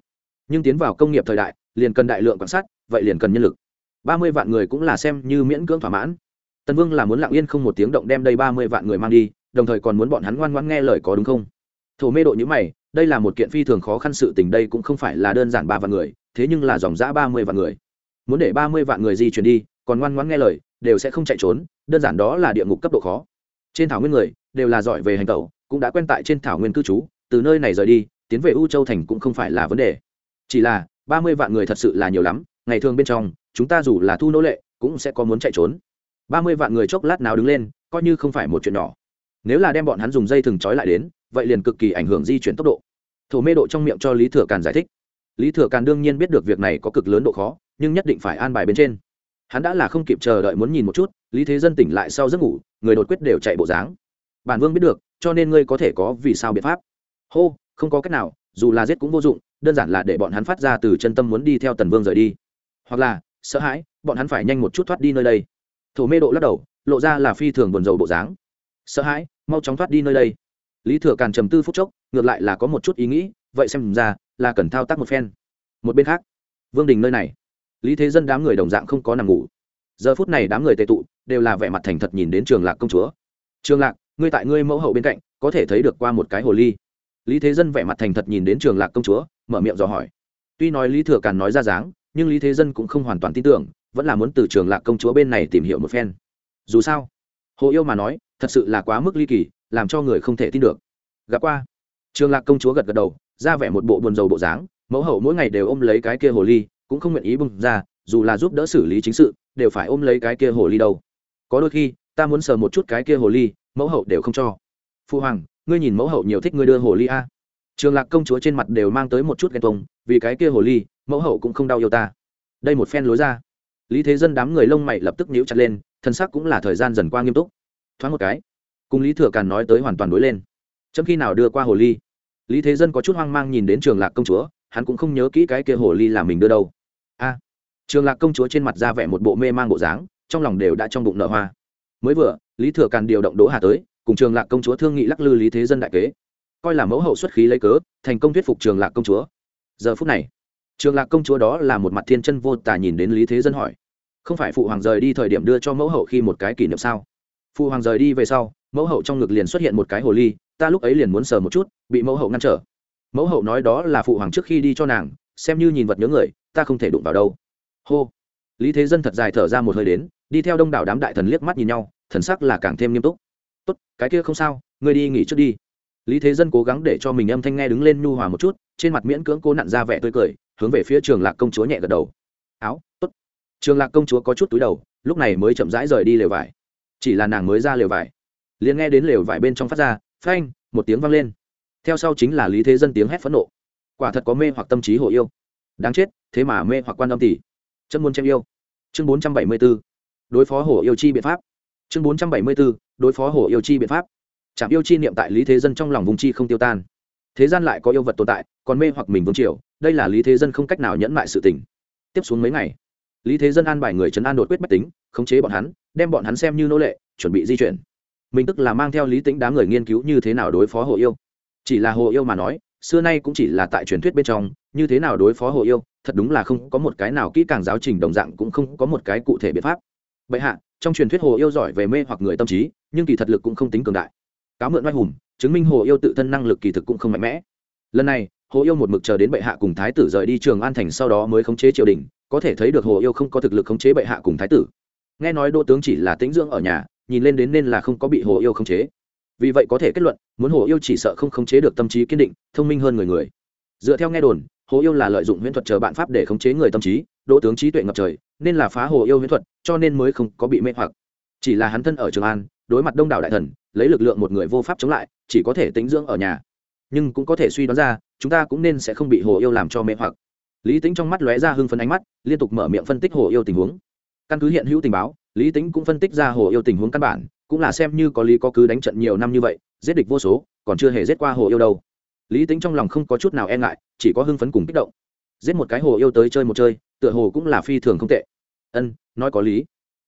[SPEAKER 1] Nhưng tiến vào công nghiệp thời đại, liền cần đại lượng quan sát, vậy liền cần nhân lực. Ba mươi vạn người cũng là xem như miễn cưỡng thỏa mãn. Tần vương là muốn lặng yên không một tiếng động đem đây ba mươi vạn người mang đi, đồng thời còn muốn bọn hắn ngoan ngoan nghe lời có đúng không? Thổ mê độ như mày, đây là một kiện phi thường khó khăn sự tình, đây cũng không phải là đơn giản ba vạn người, thế nhưng là dòng giã ba mươi vạn người. Muốn để ba mươi vạn người di chuyển đi, còn ngoan ngoan nghe lời đều sẽ không chạy trốn, đơn giản đó là địa ngục cấp độ khó. Trên thảo nguyên người đều là giỏi về hành tẩu, cũng đã quen tại trên thảo nguyên cư trú, từ nơi này rời đi, tiến về u châu thành cũng không phải là vấn đề. Chỉ là, ba mươi vạn người thật sự là nhiều lắm, ngày thường bên trong, chúng ta dù là thu nô lệ, cũng sẽ có muốn chạy trốn. ba mươi vạn người chốc lát nào đứng lên, coi như không phải một chuyện nhỏ. Nếu là đem bọn hắn dùng dây thừng trói lại đến, vậy liền cực kỳ ảnh hưởng di chuyển tốc độ. Thổ mê độ trong miệng cho lý thừa càn giải thích. Lý thừa càn đương nhiên biết được việc này có cực lớn độ khó, nhưng nhất định phải an bài bên trên hắn đã là không kịp chờ đợi muốn nhìn một chút, lý thế dân tỉnh lại sau giấc ngủ, người đột quyết đều chạy bộ dáng. Bản vương biết được, cho nên ngươi có thể có vì sao biện pháp. Hô, không có cách nào, dù là giết cũng vô dụng, đơn giản là để bọn hắn phát ra từ chân tâm muốn đi theo tần vương rời đi. Hoặc là, sợ hãi, bọn hắn phải nhanh một chút thoát đi nơi đây. Thổ mê độ lắc đầu, lộ ra là phi thường buồn rầu bộ dáng. Sợ hãi, mau chóng thoát đi nơi đây. Lý thừa càn trầm tư phút chốc, ngược lại là có một chút ý nghĩ, vậy xem ra, là cần thao tác một phen. Một bên khác, vương đình nơi này lý thế dân đám người đồng dạng không có nằm ngủ. Giờ phút này đám người tệ tụ, đều là vẻ mặt thành thật nhìn đến trường lạc công chúa. Trường lạc, ngươi tại ngươi mẫu hậu bên cạnh, có thể thấy được qua một cái hồ ly. Lý thế dân vẻ mặt thành thật nhìn đến trường lạc công chúa, mở miệng dò hỏi. Tuy nói lý thừa càn nói ra dáng, nhưng lý thế dân cũng không hoàn toàn tin tưởng, vẫn là muốn từ trường lạc công chúa bên này tìm hiểu một phen. Dù sao, hồ yêu mà nói, thật sự là quá mức ly kỳ, làm cho người không thể tin được. Gặp qua. Trường lạc công chúa gật gật đầu, ra vẻ một bộ buồn rầu bộ dáng, mẫu hậu mỗi ngày đều ôm lấy cái kia hồ ly cũng không nguyện ý bung ra, dù là giúp đỡ xử lý chính sự, đều phải ôm lấy cái kia hồ ly đâu. Có đôi khi, ta muốn sờ một chút cái kia hồ ly, mẫu hậu đều không cho. Phu hoàng, ngươi nhìn mẫu hậu nhiều thích ngươi đưa hồ ly a. Trường lạc công chúa trên mặt đều mang tới một chút ghen tông vì cái kia hồ ly, mẫu hậu cũng không đau yêu ta. Đây một phen lối ra. Lý thế dân đám người lông mày lập tức nhíu chặt lên thân sắc cũng là thời gian dần qua nghiêm túc. Thoáng một cái, cùng lý thừa càn nói tới hoàn toàn đối lên. Chấm khi nào đưa qua hồ ly? Lý thế dân có chút hoang mang nhìn đến trường lạc công chúa hắn cũng không nhớ kỹ cái kia hồ ly là mình đưa đâu. A, trường lạc công chúa trên mặt ra vẻ một bộ mê mang bộ dáng, trong lòng đều đã trong bụng nở hoa. Mới vừa, lý thừa càn điều động đỗ hà tới, cùng trường lạc công chúa thương nghị lắc lư lý thế dân đại kế. Coi là mẫu hậu xuất khí lấy cớ, thành công thuyết phục trường lạc công chúa. Giờ phút này, trường lạc công chúa đó là một mặt thiên chân vô tả nhìn đến lý thế dân hỏi, không phải phụ hoàng rời đi thời điểm đưa cho mẫu hậu khi một cái kỷ niệm sao? Phụ hoàng rời đi về sau, mẫu hậu trong ngực liền xuất hiện một cái hồ ly, ta lúc ấy liền muốn sờ một chút, bị mẫu hậu ngăn trở mẫu hậu nói đó là phụ hoàng trước khi đi cho nàng, xem như nhìn vật nhớ người, ta không thể đụng vào đâu. Hô. Lý thế dân thật dài thở ra một hơi đến, đi theo đông đảo đám đại thần liếc mắt nhìn nhau, thần sắc là càng thêm nghiêm túc. Tốt, cái kia không sao, ngươi đi nghỉ trước đi. Lý thế dân cố gắng để cho mình âm thanh nghe đứng lên nhu hòa một chút, trên mặt miễn cưỡng cố nặn ra vẻ tươi cười, hướng về phía trường lạc công chúa nhẹ gật đầu. Áo, tốt. Trường lạc công chúa có chút túi đầu, lúc này mới chậm rãi rời đi lều vải. Chỉ là nàng mới ra lều vải. Liền nghe đến lều vải bên trong phát ra, phanh, một tiếng vang lên theo sau chính là lý thế dân tiếng hét phẫn nộ. Quả thật có mê hoặc tâm trí hồ yêu. Đáng chết, thế mà mê hoặc quan âm tỷ. Chân muốn chém yêu. Chương bốn trăm bảy mươi b ố đối phó hồ yêu chi biện pháp. Chương bốn trăm bảy mươi b ố đối phó hồ yêu chi biện pháp. Trạm yêu chi niệm tại lý thế dân trong lòng vùng chi không tiêu tan. Thế gian lại có yêu vật tồn tại, còn mê hoặc mình vương triều, đây là lý thế dân không cách nào nhẫn mại sự tình. Tiếp xuống mấy ngày, lý thế dân an bài người trấn an đột quyết bách tính, khống chế bọn hắn, đem bọn hắn xem như nô lệ, chuẩn bị di chuyển. Mình tức là mang theo lý tính đám người nghiên cứu như thế nào đối phó hồ yêu chỉ là hồ yêu mà nói, xưa nay cũng chỉ là tại truyền thuyết bên trong, như thế nào đối phó hồ yêu, thật đúng là không có một cái nào kỹ càng giáo trình đồng dạng cũng không có một cái cụ thể biện pháp. Bệ hạ, trong truyền thuyết hồ yêu giỏi về mê hoặc người tâm trí, nhưng kỳ thật lực cũng không tính cường đại. Cáo mượn oai hùng, chứng minh hồ yêu tự thân năng lực kỳ thực cũng không mạnh mẽ. Lần này, hồ yêu một mực chờ đến bệ hạ cùng thái tử rời đi trường an thành sau đó mới khống chế triều đình, có thể thấy được hồ yêu không có thực lực khống chế bệ hạ cùng thái tử. Nghe nói đô tướng chỉ là tĩnh dưỡng ở nhà, nhìn lên đến nên là không có bị hồ yêu khống chế vì vậy có thể kết luận, muốn hồ yêu chỉ sợ không khống chế được tâm trí kiên định, thông minh hơn người người. Dựa theo nghe đồn, hồ yêu là lợi dụng huyễn thuật chờ bạn pháp để khống chế người tâm trí, đỗ tướng trí tuệ ngập trời, nên là phá hồ yêu huyễn thuật, cho nên mới không có bị mê hoặc. Chỉ là hắn thân ở trường an, đối mặt đông đảo đại thần, lấy lực lượng một người vô pháp chống lại, chỉ có thể tính dưỡng ở nhà. Nhưng cũng có thể suy đoán ra, chúng ta cũng nên sẽ không bị hồ yêu làm cho mê hoặc. Lý tính trong mắt lóe ra hưng phấn ánh mắt, liên tục mở miệng phân tích hồ yêu tình huống. Căn cứ hiện hữu tình báo lý tính cũng phân tích ra hồ yêu tình huống căn bản, cũng là xem như có lý có cứ đánh trận nhiều năm như vậy, giết địch vô số, còn chưa hề giết qua hồ yêu đâu. Lý tính trong lòng không có chút nào e ngại, chỉ có hưng phấn cùng kích động. Giết một cái hồ yêu tới chơi một chơi, tựa hồ cũng là phi thường không tệ. Ân, nói có lý.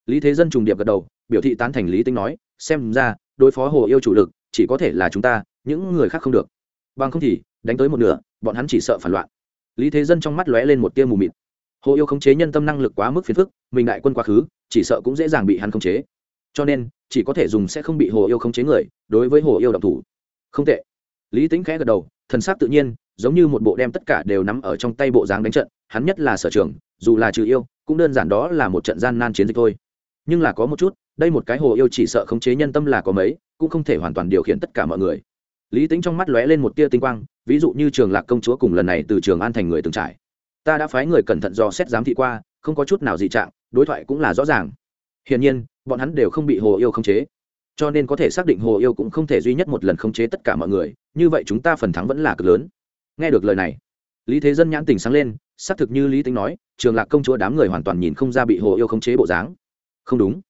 [SPEAKER 1] Lý thế dân trùng điệp gật đầu, biểu thị tán thành lý tính nói, xem ra, đối phó hồ yêu chủ lực, chỉ có thể là chúng ta, những người khác không được. Bằng không thì, đánh tới một nửa, bọn hắn chỉ sợ phản loạn. Lý thế dân trong mắt lóe lên một tia mù mịt hồ yêu khống chế nhân tâm năng lực quá mức phiền phức, mình đại quân quá khứ, chỉ sợ cũng dễ dàng bị hắn khống chế. Cho nên, chỉ có thể dùng sẽ không bị hồ yêu khống chế người, đối với hồ yêu độc thủ. Không tệ. Lý tính khẽ gật đầu, thần sắc tự nhiên, giống như một bộ đem tất cả đều nắm ở trong tay bộ dáng đánh trận, hắn nhất là sở trường, dù là trừ yêu, cũng đơn giản đó là một trận gian nan chiến dịch thôi. Nhưng là có một chút, đây một cái hồ yêu chỉ sợ khống chế nhân tâm là có mấy, cũng không thể hoàn toàn điều khiển tất cả mọi người. Lý tính trong mắt lóe lên một tia tinh quang, ví dụ như trường lạc công chúa cùng lần này từ trường an thành người từng trải ta đã phái người cẩn thận dò xét giám thị qua, không có chút nào dị trạng, đối thoại cũng là rõ ràng. Hiển nhiên, bọn hắn đều không bị hồ yêu khống chế. Cho nên có thể xác định hồ yêu cũng không thể duy nhất một lần khống chế tất cả mọi người, như vậy chúng ta phần thắng vẫn là cực lớn. Nghe được lời này, lý thế dân nhãn tình sáng lên, xác thực như lý tính nói, trường lạc công chúa đám người hoàn toàn nhìn không ra bị hồ yêu khống chế bộ dáng. Không đúng.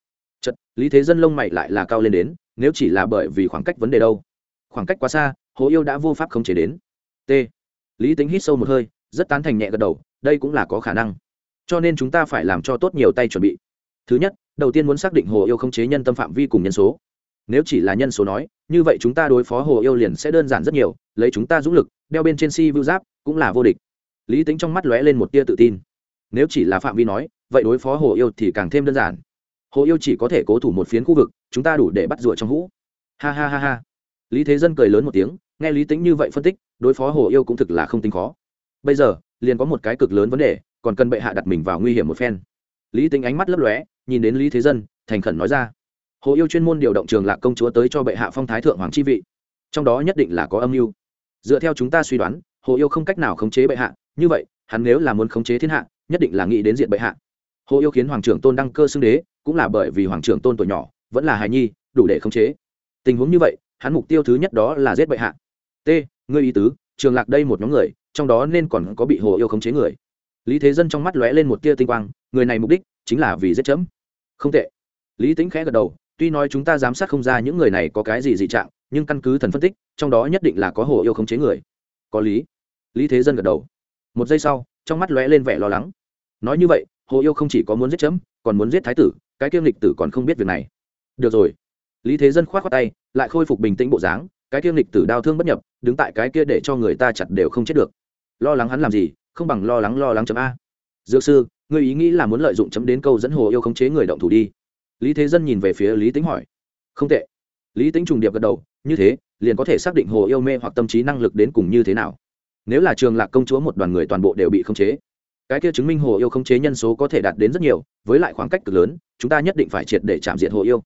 [SPEAKER 1] Chật lý thế dân lông mày lại là cao lên đến, nếu chỉ là bởi vì khoảng cách vấn đề đâu. Khoảng cách quá xa, hồ yêu đã vô pháp khống chế đến. T. Lý tính hít sâu một hơi rất tán thành nhẹ gật đầu, đây cũng là có khả năng. Cho nên chúng ta phải làm cho tốt nhiều tay chuẩn bị. Thứ nhất, đầu tiên muốn xác định hồ yêu không chế nhân tâm phạm vi cùng nhân số. Nếu chỉ là nhân số nói, như vậy chúng ta đối phó hồ yêu liền sẽ đơn giản rất nhiều, lấy chúng ta dũng lực, đeo bên trên si vưu giáp, cũng là vô địch. Lý tính trong mắt lóe lên một tia tự tin. Nếu chỉ là phạm vi nói, vậy đối phó hồ yêu thì càng thêm đơn giản. Hồ yêu chỉ có thể cố thủ một phiến khu vực, chúng ta đủ để bắt rùa trong hũ. Ha ha ha ha. Lý thế dân cười lớn một tiếng, nghe lý tính như vậy phân tích, đối phó hồ yêu cũng thực là không tính khó bây giờ, liền có một cái cực lớn vấn đề, còn cần bệ hạ đặt mình vào nguy hiểm một phen. Lý tính ánh mắt lấp lóe, nhìn đến lý thế dân, thành khẩn nói ra. Hồ yêu chuyên môn điều động trường lạc công chúa tới cho bệ hạ phong thái thượng hoàng chi vị. Trong đó nhất định là có âm mưu. Dựa theo chúng ta suy đoán, hồ yêu không cách nào khống chế bệ hạ, như vậy, hắn nếu là muốn khống chế thiên hạ, nhất định là nghĩ đến diện bệ hạ. Hồ yêu khiến hoàng trưởng tôn đăng cơ xưng đế, cũng là bởi vì hoàng trưởng tôn tuổi nhỏ, vẫn là hài nhi, đủ để khống chế. Tình huống như vậy, hắn mục tiêu thứ nhất đó là giết bệ hạ. T, ngươi ý tứ, trường lạc đây một nhóm người trong đó nên còn có bị hồ yêu khống chế người. Lý thế dân trong mắt lóe lên một tia tinh quang, người này mục đích chính là vì giết chấm. Không tệ. Lý tính khẽ gật đầu, tuy nói chúng ta giám sát không ra những người này có cái gì dị trạng, nhưng căn cứ thần phân tích, trong đó nhất định là có hồ yêu khống chế người. Có lý. Lý thế dân gật đầu. Một giây sau, trong mắt lóe lên vẻ lo lắng. Nói như vậy, hồ yêu không chỉ có muốn giết chấm, còn muốn giết thái tử, cái kiêng lịch tử còn không biết việc này. Được rồi. Lý thế dân k h o á t khoác tay, lại khôi phục bình tĩnh bộ dáng, cái kiêng lịch tử đau thương bất nhập, đứng tại cái kia để cho người ta chặt đều không chết được lo lắng hắn làm gì, không bằng lo lắng lo lắng chấm a. Dược sư người ý nghĩ là muốn lợi dụng chấm đến câu dẫn hồ yêu khống chế người động thủ đi. Lý thế dân nhìn về phía lý tính hỏi. Không tệ. Lý tính trùng điệp gật đầu, như thế, liền có thể xác định hồ yêu mê hoặc tâm trí năng lực đến cùng như thế nào. Nếu là trường lạc công chúa một đoàn người toàn bộ đều bị khống chế, cái kia chứng minh hồ yêu khống chế nhân số có thể đạt đến rất nhiều, với lại khoảng cách cực lớn, chúng ta nhất định phải triệt để chạm diện hồ yêu.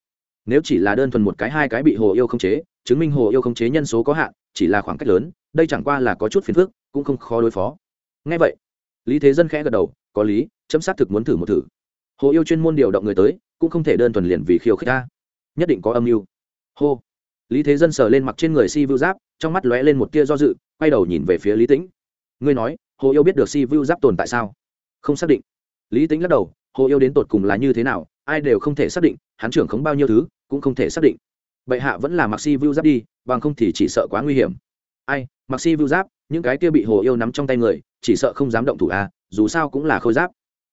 [SPEAKER 1] Nếu chỉ là đơn thuần một cái, hai cái bị hồ yêu khống chế, chứng minh hồ yêu khống chế nhân số có hạn, chỉ là khoảng cách lớn đây chẳng qua là có chút phiền phức, cũng không khó đối phó. Ngay vậy, lý thế dân khẽ gật đầu, có lý, chấm xác thực muốn thử một thử. Hồ yêu chuyên môn điều động người tới, cũng không thể đơn thuần liền vì khiêu khích ta. Nhất định có âm mưu. Hô. Lý thế dân sờ lên mặc trên người si vưu giáp, trong mắt lóe lên một tia do dự, quay đầu nhìn về phía lý tĩnh. Ngươi nói, hồ yêu biết được si vu giáp tồn tại sao? Không xác định. Lý tĩnh lắc đầu, hồ yêu đến tột cùng là như thế nào, ai đều không thể xác định, hắn trưởng khống bao nhiêu thứ, cũng không thể xác định. Bệ hạ vẫn là mặc si vu giáp đi, bằng không thì chỉ sợ quá nguy hiểm. Ai mặc si vu giáp, những cái kia bị hồ yêu nắm trong tay người, chỉ sợ không dám động thủ à dù sao cũng là khôi giáp.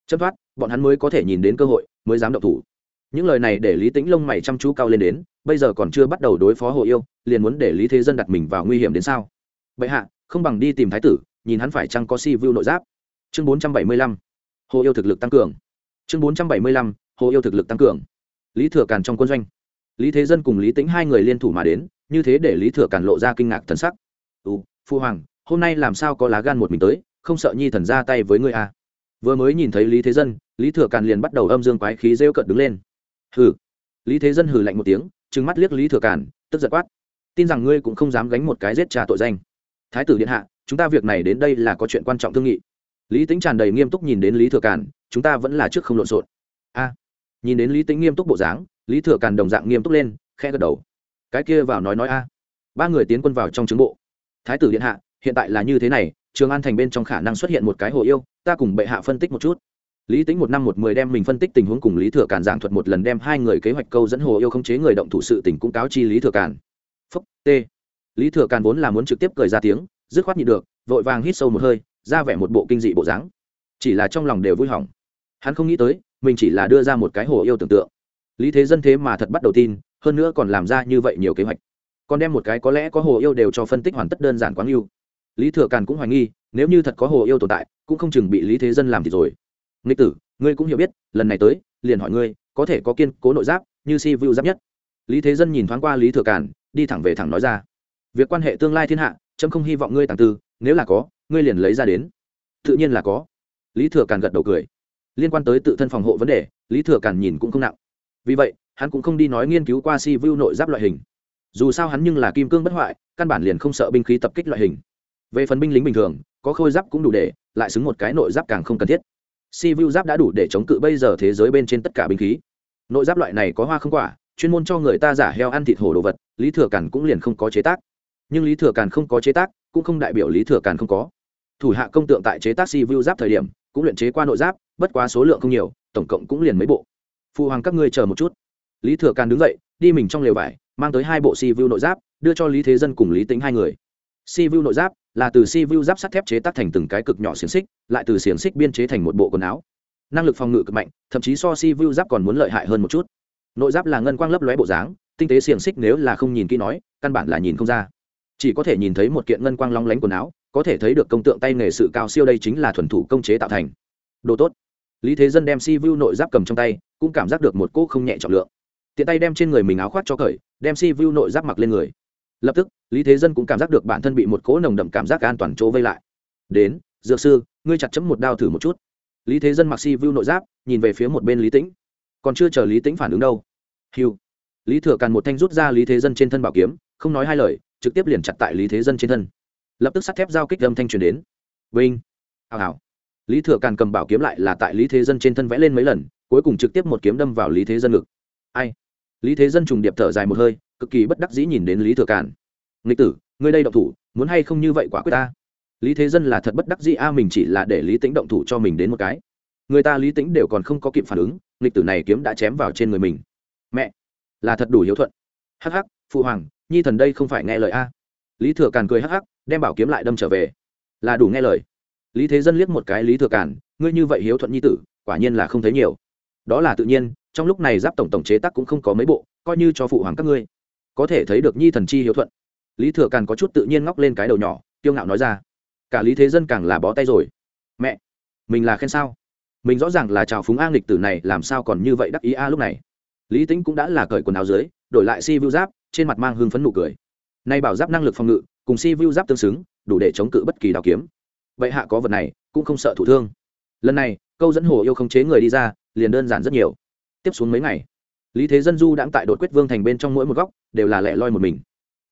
[SPEAKER 1] Chấp thoát, bọn hắn mới có thể nhìn đến cơ hội, mới dám động thủ. Những lời này để lý tĩnh lông mày chăm chú cao lên đến, bây giờ còn chưa bắt đầu đối phó hồ yêu, liền muốn để lý thế dân đặt mình vào nguy hiểm đến sao? Bệ hạ, không bằng đi tìm thái tử, nhìn hắn phải chăng có si vu nội giáp. Chương bốn trăm bảy mươi lăm, hồ yêu thực lực tăng cường. Chương bốn trăm bảy mươi lăm, hồ yêu thực lực tăng cường. Lý thừa càn trong quân doanh. Lý thế dân cùng lý tĩnh hai người liên thủ mà đến, như thế để lý thừa càn lộ ra kinh ngạc thần sắc ừ phu hoàng, hôm nay làm sao có lá gan một mình tới, không sợ nhi thần ra tay với ngươi à. vừa mới nhìn thấy lý thế dân, lý thừa càn liền bắt đầu âm dương quái khí rêu cợt đứng lên. Hừ. Lý thế dân hừ lạnh một tiếng, trừng mắt liếc lý thừa càn, tức giật quát. Tin rằng ngươi cũng không dám gánh một cái giết trà tội danh. Thái tử điện hạ, chúng ta việc này đến đây là có chuyện quan trọng thương nghị. Lý tính tràn đầy nghiêm túc nhìn đến lý thừa càn, chúng ta vẫn là trước không lộn xộn. A. Nhìn đến lý tính nghiêm túc bộ dáng, lý thừa càn đồng dạng nghiêm túc lên khe gật đầu. Cái kia vào nói nói a. Ba người tiến quân vào trong trướng bộ thái tử điện hạ, hiện tại là như thế này, trường an thành bên trong khả năng xuất hiện một cái hồ yêu, ta cùng bệ hạ phân tích một chút. Lý tính một năm một mười đem mình phân tích tình huống cùng lý thừa càn giảng thuật một lần đem hai người kế hoạch câu dẫn hồ yêu không chế người động thủ sự tình cũng cáo chi lý thừa càn. Phúc, t. Lý thừa càn vốn là muốn trực tiếp cười ra tiếng, dứt khoát nhị được, vội vàng hít sâu một hơi, ra vẻ một bộ kinh dị bộ dáng. Chỉ là trong lòng đều vui hỏng. Hắn không nghĩ tới, mình chỉ là đưa ra một cái hồ yêu tưởng tượng. Lý thế dân thế mà thật bắt đầu tin, hơn nữa còn làm ra như vậy nhiều kế hoạch còn đem một cái có lẽ có hồ yêu đều cho phân tích hoàn tất đơn giản quáng yêu. Lý thừa càn cũng hoài nghi, nếu như thật có hồ yêu tồn tại, cũng không chừng bị lý thế dân làm thì rồi. Nghịch tử, ngươi cũng hiểu biết, lần này tới, liền hỏi ngươi, có thể có kiên cố nội giáp, như si vu giáp nhất. Lý thế dân nhìn thoáng qua lý thừa càn, đi thẳng về thẳng nói ra. Việc quan hệ tương lai thiên hạ trâm không hy vọng ngươi tàng tư, nếu là có, ngươi liền lấy ra đến. Tự nhiên là có. Lý thừa càn gật đầu cười. Liên quan tới tự thân phòng hộ vấn đề, lý thừa càn nhìn cũng không nặng. Vì vậy, hắn cũng không đi nói nghiên cứu qua si vu nội giáp loại hình dù sao hắn nhưng là kim cương bất hoại, căn bản liền không sợ binh khí tập kích loại hình. Về phần binh lính bình thường, có khôi giáp cũng đủ để, lại xứng một cái nội giáp càng không cần thiết. Si vu giáp đã đủ để chống cự bây giờ thế giới bên trên tất cả binh khí. Nội giáp loại này có hoa không quả, chuyên môn cho người ta giả heo ăn thịt hổ đồ vật, lý thừa càn cũng liền không có chế tác. Nhưng lý thừa càn không có chế tác, cũng không đại biểu lý thừa càn không có. Thủ hạ công tượng tại chế tác si vu giáp thời điểm, cũng luyện chế qua nội giáp, bất quá số lượng không nhiều, tổng cộng cũng liền mấy bộ. Phụ hoàng các ngươi chờ một chút. Lý thừa càn đứng dậy, đi mình trong lều vải mang tới hai bộ si vu nội giáp, đưa cho lý thế dân cùng lý tính hai người. Si vu nội giáp là từ si vu giáp sắt thép chế tác thành từng cái cực nhỏ xiềng xích, lại từ xiềng xích biên chế thành một bộ quần áo. Năng lực phòng ngự cực mạnh, thậm chí so si vu giáp còn muốn lợi hại hơn một chút. Nội giáp là ngân quang lấp lóe bộ dáng, tinh tế xiềng xích nếu là không nhìn kỹ nói, căn bản là nhìn không ra. Chỉ có thể nhìn thấy một kiện ngân quang long lánh quần áo, có thể thấy được công tượng tay nghề sự cao siêu đây chính là thuần thủ công chế tạo thành. Đồ tốt. Lý thế dân đem si vu nội giáp cầm trong tay, cũng cảm giác được một cỗ không nhẹ trọng lượng. Tiện tay đem trên người mình áo khoác cho cởi đem si vu nội giáp mặc lên người. Lập tức, lý thế dân cũng cảm giác được bản thân bị một cỗ nồng đậm cảm giác an toàn chỗ vây lại. Đến, dược sư, ngươi chặt chấm một đao thử một chút. Lý thế dân mặc si vu nội giáp, nhìn về phía một bên lý tĩnh. Còn chưa chờ lý tĩnh phản ứng đâu. Hiu lý thừa càn một thanh rút ra lý thế dân trên thân bảo kiếm, không nói hai lời, trực tiếp liền chặt tại lý thế dân trên thân. Lập tức sắt thép giao kích âm thanh truyền đến. Vinh. Hào hào. Lý thừa càn cầm bảo kiếm lại là tại lý thế dân trên thân vẽ lên mấy lần, cuối cùng trực tiếp một kiếm đâm vào lý thế dân ngực. Ai? Lý thế dân trùng điệp thở dài một hơi, cực kỳ bất đắc dĩ nhìn đến lý thừa càn. Nghịch tử, ngươi đây động thủ, muốn hay không như vậy quả quyết ta? Lý thế dân là thật bất đắc dĩ, a, mình chỉ là để lý tính động thủ cho mình đến một cái. Người ta lý tính đều còn không có kịp phản ứng, nghịch tử này kiếm đã chém vào trên người mình. Mẹ, là thật đủ hiếu thuận. Hắc hắc, phụ hoàng, nhi thần đây không phải nghe lời a. Lý thừa càn cười hắc hắc, đem bảo kiếm lại đâm trở về. Là đủ nghe lời. Lý thế dân liếc một cái lý thừa càn, ngươi như vậy hiếu thuận nhi tử, quả nhiên là không thấy nhiều. Đó là tự nhiên trong lúc này giáp tổng tổng chế tác cũng không có mấy bộ, coi như cho phụ hoàng các ngươi. Có thể thấy được nhi thần chi hiếu thuận. Lý thừa càn có chút tự nhiên ngóc lên cái đầu nhỏ tiêu ngạo nói ra, cả lý thế dân càng là bó tay rồi. Mẹ, mình là khen sao? Mình rõ ràng là chào phúng an lịch tử này, làm sao còn như vậy đắc ý a lúc này? Lý tính cũng đã là cởi quần áo dưới, đổi lại si vu giáp, trên mặt mang hương phấn nụ cười. Nay bảo giáp năng lực phòng ngự, cùng si vu giáp tương xứng, đủ để chống cự bất kỳ đào kiếm. Vậy hạ có vật này, cũng không sợ thủ thương. Lần này, câu dẫn hồ yêu không chế người đi ra, liền đơn giản rất nhiều tiếp xuống mấy ngày. Lý thế dân du đang tại đội quyết vương thành bên trong mỗi một góc, đều là lẻ loi một mình.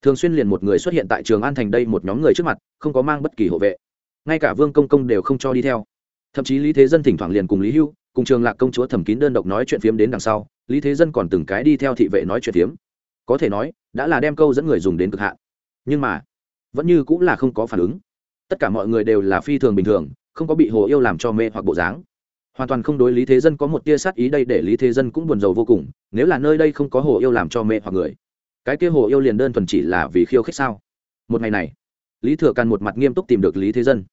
[SPEAKER 1] Thường xuyên liền một người xuất hiện tại trường an thành đây một nhóm người trước mặt, không có mang bất kỳ hộ vệ. Ngay cả vương công công đều không cho đi theo. Thậm chí lý thế dân thỉnh thoảng liền cùng lý hưu, cùng trường lạc công chúa thẩm kín đơn độc nói chuyện phiếm đến đằng sau, lý thế dân còn từng cái đi theo thị vệ nói chuyện phiếm. Có thể nói, đã là đem câu dẫn người dùng đến cực hạn. Nhưng mà, vẫn như cũng là không có phản ứng. Tất cả mọi người đều là phi thường bình thường, không có bị hồ yêu làm cho mê hoặc bộ dáng hoàn toàn không đối lý thế dân có một tia sát ý đây để lý thế dân cũng buồn rầu vô cùng, nếu là nơi đây không có hồ yêu làm cho mẹ hoặc người, cái kia hồ yêu liền đơn thuần chỉ là vì khiêu khích sao? Một ngày này, lý thừa càn một mặt nghiêm túc tìm được lý thế dân.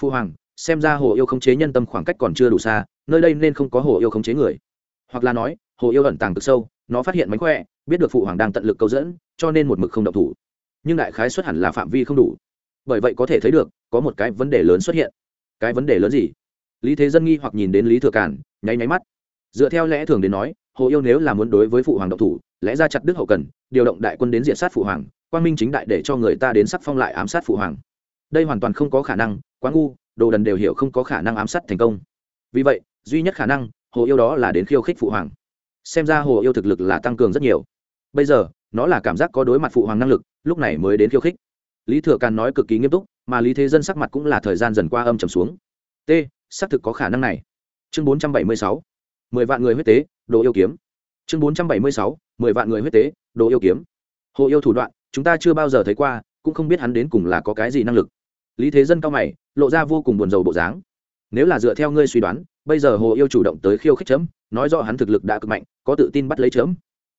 [SPEAKER 1] Phu hoàng, xem ra hồ yêu khống chế nhân tâm khoảng cách còn chưa đủ xa, nơi đây nên không có hồ yêu khống chế người. Hoặc là nói, hồ yêu ẩn tàng cực sâu, nó phát hiện mánh khỏe, biết được phụ hoàng đang tận lực câu dẫn, cho nên một mực không động thủ. Nhưng đại khái xuất hẳn là phạm vi không đủ. Bởi vậy có thể thấy được, có một cái vấn đề lớn xuất hiện. Cái vấn đề lớn gì? Lý thế dân nghi hoặc nhìn đến lý thừa cản nháy nháy mắt. Dựa theo lẽ thường đến nói, hồ yêu nếu là muốn đối với phụ hoàng độc thủ, lẽ ra chặt đức hậu cần, điều động đại quân đến diện sát phụ hoàng, quang minh chính đại để cho người ta đến sắc phong lại ám sát phụ hoàng. Đây hoàn toàn không có khả năng, quá ngu, đồ đần đều hiểu không có khả năng ám sát thành công. Vì vậy, duy nhất khả năng, hồ yêu đó là đến khiêu khích phụ hoàng. Xem ra hồ yêu thực lực là tăng cường rất nhiều. Bây giờ, nó là cảm giác có đối mặt phụ hoàng năng lực, lúc này mới đến khiêu khích. Lý thừa càn nói cực kỳ nghiêm túc, mà lý thế dân sắc mặt cũng là thời gian dần qua âm trầm xuống. T xác thực có khả năng này. Chương bốn trăm bảy mươi sáu, mười vạn người huyết tế, đồ yêu kiếm. Chương bốn trăm bảy mươi sáu, mười vạn người huyết tế, đồ yêu kiếm. Hồ yêu thủ đoạn, chúng ta chưa bao giờ thấy qua, cũng không biết hắn đến cùng là có cái gì năng lực. Lý thế dân cao mày, lộ ra vô cùng buồn rầu bộ dáng. Nếu là dựa theo ngươi suy đoán, bây giờ hồ yêu chủ động tới khiêu khích chấm, nói rõ hắn thực lực đã cực mạnh, có tự tin bắt lấy chấm.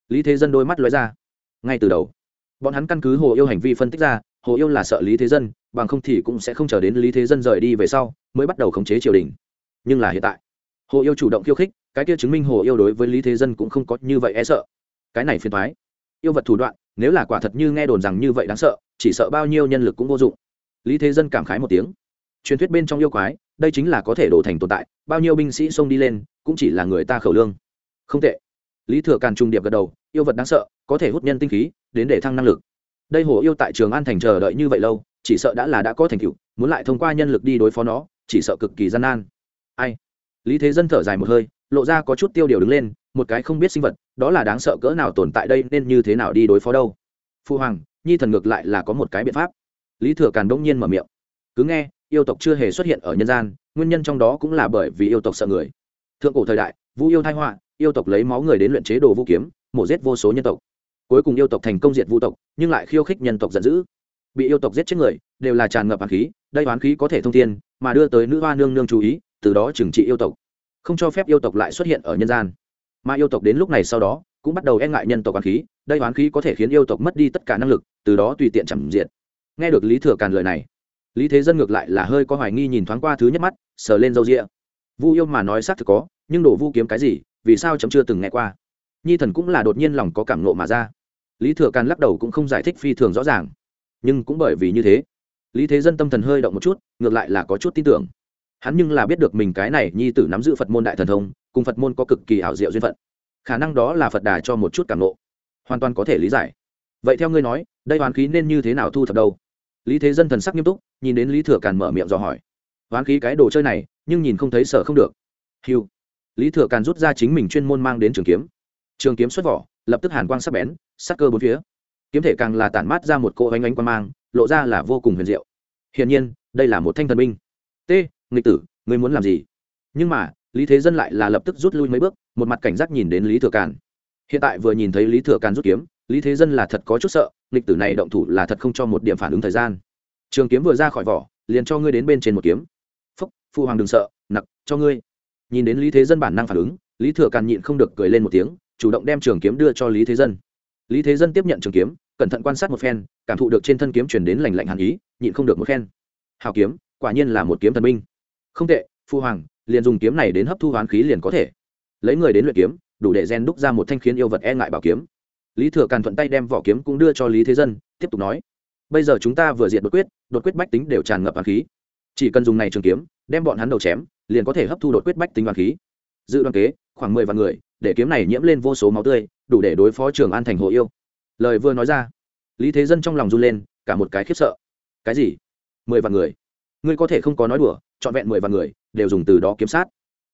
[SPEAKER 1] Lý thế dân đôi mắt lóe ra. Ngay từ đầu, bọn hắn căn cứ hồ yêu hành vi phân tích ra, hồ yêu là sợ lý thế dân bằng không thì cũng sẽ không chờ đến lý thế dân rời đi về sau mới bắt đầu khống chế triều đình. Nhưng là hiện tại, hồ yêu chủ động khiêu khích, cái kia chứng minh hồ yêu đối với lý thế dân cũng không có như vậy e sợ. Cái này phiền thoái yêu vật thủ đoạn, nếu là quả thật như nghe đồn rằng như vậy đáng sợ, chỉ sợ bao nhiêu nhân lực cũng vô dụng. Lý thế dân cảm khái một tiếng. Truyền thuyết bên trong yêu quái, đây chính là có thể đổ thành tồn tại, bao nhiêu binh sĩ xông đi lên, cũng chỉ là người ta khẩu lương. Không tệ. Lý thừa càn trung điệp gật đầu, yêu vật đáng sợ, có thể hút nhân tinh khí, đến để thăng năng lực. Đây hồ yêu tại trường an thành chờ đợi như vậy lâu chỉ sợ đã là đã có thành tựu, muốn lại thông qua nhân lực đi đối phó nó, chỉ sợ cực kỳ gian nan. Ai? Lý thế dân thở dài một hơi, lộ ra có chút tiêu điều đứng lên, một cái không biết sinh vật, đó là đáng sợ cỡ nào tồn tại đây, nên như thế nào đi đối phó đâu? Phu hoàng, nhi thần ngược lại là có một cái biện pháp. Lý thừa càn đông nhiên mở miệng. Cứ nghe, yêu tộc chưa hề xuất hiện ở nhân gian, nguyên nhân trong đó cũng là bởi vì yêu tộc sợ người. Thượng cổ thời đại vũ yêu thai họa, yêu tộc lấy máu người đến luyện chế đồ vũ kiếm, mổ giết vô số nhân tộc. Cuối cùng yêu tộc thành công diệt vũ tộc, nhưng lại khiêu khích nhân tộc giận dữ bị yêu tộc giết chết người đều là tràn ngập hàn khí đây hoán khí có thể thông tiên, mà đưa tới nữ hoa nương nương chú ý từ đó trừng trị yêu tộc. Không cho phép yêu tộc lại xuất hiện ở nhân gian. Mà yêu tộc đến lúc này sau đó cũng bắt đầu e ngại nhân tộc hoán khí đây hoán khí có thể khiến yêu tộc mất đi tất cả năng lực từ đó tùy tiện chẳng diện. Nghe được lý thừa càn lời này lý thế dân ngược lại là hơi có hoài nghi nhìn thoáng qua thứ nhất mắt sờ lên râu rịa vu yêu mà nói xác thực có nhưng đổ vu kiếm cái gì vì sao chấm chưa từng nghe qua? Nhi thần cũng là đột nhiên lòng có cảm nộ mà ra. Lý thừa càn lắc đầu cũng không giải thích phi thường rõ ràng nhưng cũng bởi vì như thế, lý thế dân tâm thần hơi động một chút, ngược lại là có chút tin tưởng. Hắn nhưng là biết được mình cái này nhi tử nắm giữ phật môn đại thần thông, cùng phật môn có cực kỳ ảo diệu duyên phận. Khả năng đó là phật đà cho một chút cảm nộ hoàn toàn có thể lý giải. Vậy theo ngươi nói, đây hoàn khí nên như thế nào thu thập đâu? Lý thế dân thần sắc nghiêm túc, nhìn đến lý thừa càn mở miệng dò hỏi. Hoán khí cái đồ chơi này, nhưng nhìn không thấy sợ không được. Hiu lý thừa càn rút ra chính mình chuyên môn mang đến trường kiếm. Trường kiếm xuất vỏ, lập tức hàn quang sắc bén, sắc cơ bốn phía kiếm thể càng là tản mát ra một cỗ oanh oanh quan mang, lộ ra là vô cùng huyền diệu. Hiển nhiên, đây là một thanh thần binh. T, nghịch tử, ngươi muốn làm gì? Nhưng mà, lý thế dân lại là lập tức rút lui mấy bước, một mặt cảnh giác nhìn đến lý thừa càn. Hiện tại vừa nhìn thấy lý thừa càn rút kiếm, lý thế dân là thật có chút sợ, nghịch tử này động thủ là thật không cho một điểm phản ứng thời gian. Trường kiếm vừa ra khỏi vỏ, liền cho ngươi đến bên trên một kiếm. Phúc, phu hoàng đừng sợ, nặc, cho ngươi. Nhìn đến lý thế dân bản năng phản ứng, lý thừa càn nhịn không được cười lên một tiếng, chủ động đem trường kiếm đưa cho lý thế dân lý thế dân tiếp nhận trường kiếm, cẩn thận quan sát một phen, cảm thụ được trên thân kiếm chuyển đến lành lạnh hàn ý, nhịn không được một phen. Hào kiếm, quả nhiên là một kiếm thần minh. không tệ, phu hoàng, liền dùng kiếm này đến hấp thu hoán khí liền có thể. Lấy người đến luyện kiếm, đủ để gen đúc ra một thanh khiến yêu vật e ngại bảo kiếm. Lý thừa càn thuận tay đem vỏ kiếm cũng đưa cho lý thế dân, tiếp tục nói. Bây giờ chúng ta vừa diệt đột quyết đột quyết bách tính đều tràn ngập hoán khí. Chỉ cần dùng này trường kiếm, đem bọn hắn đầu chém, liền có thể hấp thu đột quyết bách tính hoán khí. Dự đoán kế, khoảng mười vạn người để kiếm này nhiễm lên vô số máu tươi, đủ để đối phó trường an thành hồ yêu. Lời vừa nói ra, lý thế dân trong lòng run lên, cả một cái khiếp sợ. Cái gì? Mười vạn người. Ngươi có thể không có nói đùa, trọn vẹn mười vạn người, đều dùng từ đó kiếm sát.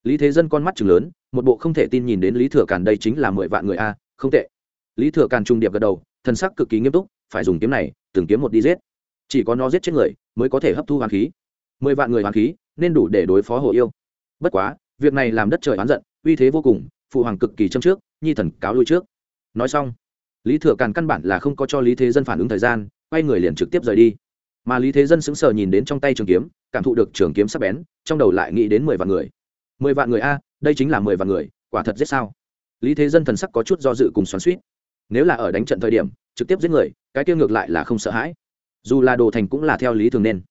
[SPEAKER 1] Lý thế dân con mắt chừng lớn, một bộ không thể tin nhìn đến lý thừa càn đây chính là mười vạn người a, không tệ. Lý thừa càn trung điệp gật đầu thân sắc cực kỳ nghiêm túc, phải dùng kiếm này, từng kiếm một đi giết. Chỉ có nó giết chết người, mới có thể hấp thu hoàng khí. Mười vạn người hoàng khí, nên đủ để đối phó hồ yêu. Bất quá, việc này làm đất trời oán giận, uy thế vô cùng phụ hoàng cực kỳ châm trước, nhi thần cáo lui trước. Nói xong, lý thừa càn căn bản là không có cho lý thế dân phản ứng thời gian, quay người liền trực tiếp rời đi. Mà lý thế dân sững sờ nhìn đến trong tay trường kiếm, cảm thụ được trường kiếm sắp bén, trong đầu lại nghĩ đến mười vạn người. Mười vạn người a, đây chính là mười vạn người, quả thật giết sao? Lý thế dân thần sắc có chút do dự cùng xoắn suýt nếu là ở đánh trận thời điểm, trực tiếp giết người, cái kia ngược lại là không sợ hãi. Dù là đồ thành cũng là theo lý thường nên.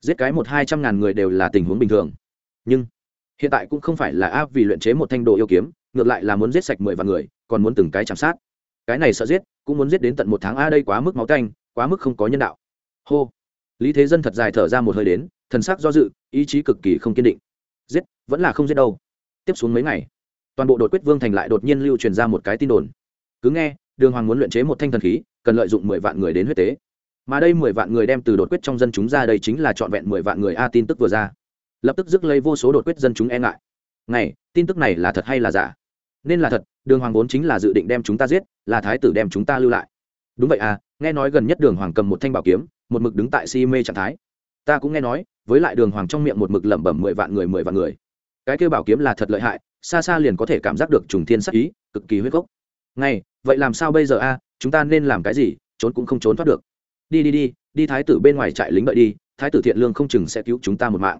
[SPEAKER 1] Giết cái một hai trăm ngàn người đều là tình huống bình thường. Nhưng, hiện tại cũng không phải là áp vì luyện chế một thanh đồ yêu kiếm ngược lại là muốn giết sạch mười vạn người, còn muốn từng cái chạm sát. Cái này sợ giết, cũng muốn giết đến tận một tháng, a, đây quá mức máu canh quá mức không có nhân đạo. Hô. Lý thế dân thật dài thở ra một hơi đến, thần sắc do dự, ý chí cực kỳ không kiên định. Giết, vẫn là không giết đâu. Tiếp xuống mấy ngày, toàn bộ đột quyết vương thành lại đột nhiên lưu truyền ra một cái tin đồn. Cứ nghe, đường hoàng muốn luyện chế một thanh thần khí, cần lợi dụng mười vạn người đến huyết tế. Mà đây mười vạn người đem từ đột quyết trong dân chúng ra đây chính là trọn vẹn mười vạn người, a, tin tức vừa ra. Lập tức rước lấy vô số đột quyết dân chúng e ngại. Này, tin tức này là thật hay là giả? Nên là thật, đường hoàng vốn chính là dự định đem chúng ta giết, là thái tử đem chúng ta lưu lại. Đúng vậy à nghe nói gần nhất đường hoàng cầm một thanh bảo kiếm, một mực đứng tại si mê trạng thái. Ta cũng nghe nói, với lại đường hoàng trong miệng một mực lẩm bẩm mười vạn người, mười vạn người. Cái kêu bảo kiếm là thật lợi hại, xa xa liền có thể cảm giác được trùng thiên sắc ý, cực kỳ huyết gốc. Ngay vậy làm sao bây giờ a, chúng ta nên làm cái gì, trốn cũng không trốn thoát được. Đi đi đi đi thái tử bên ngoài trại lính đợi đi, thái tử thiện lương không chừng sẽ cứu chúng ta một mạng.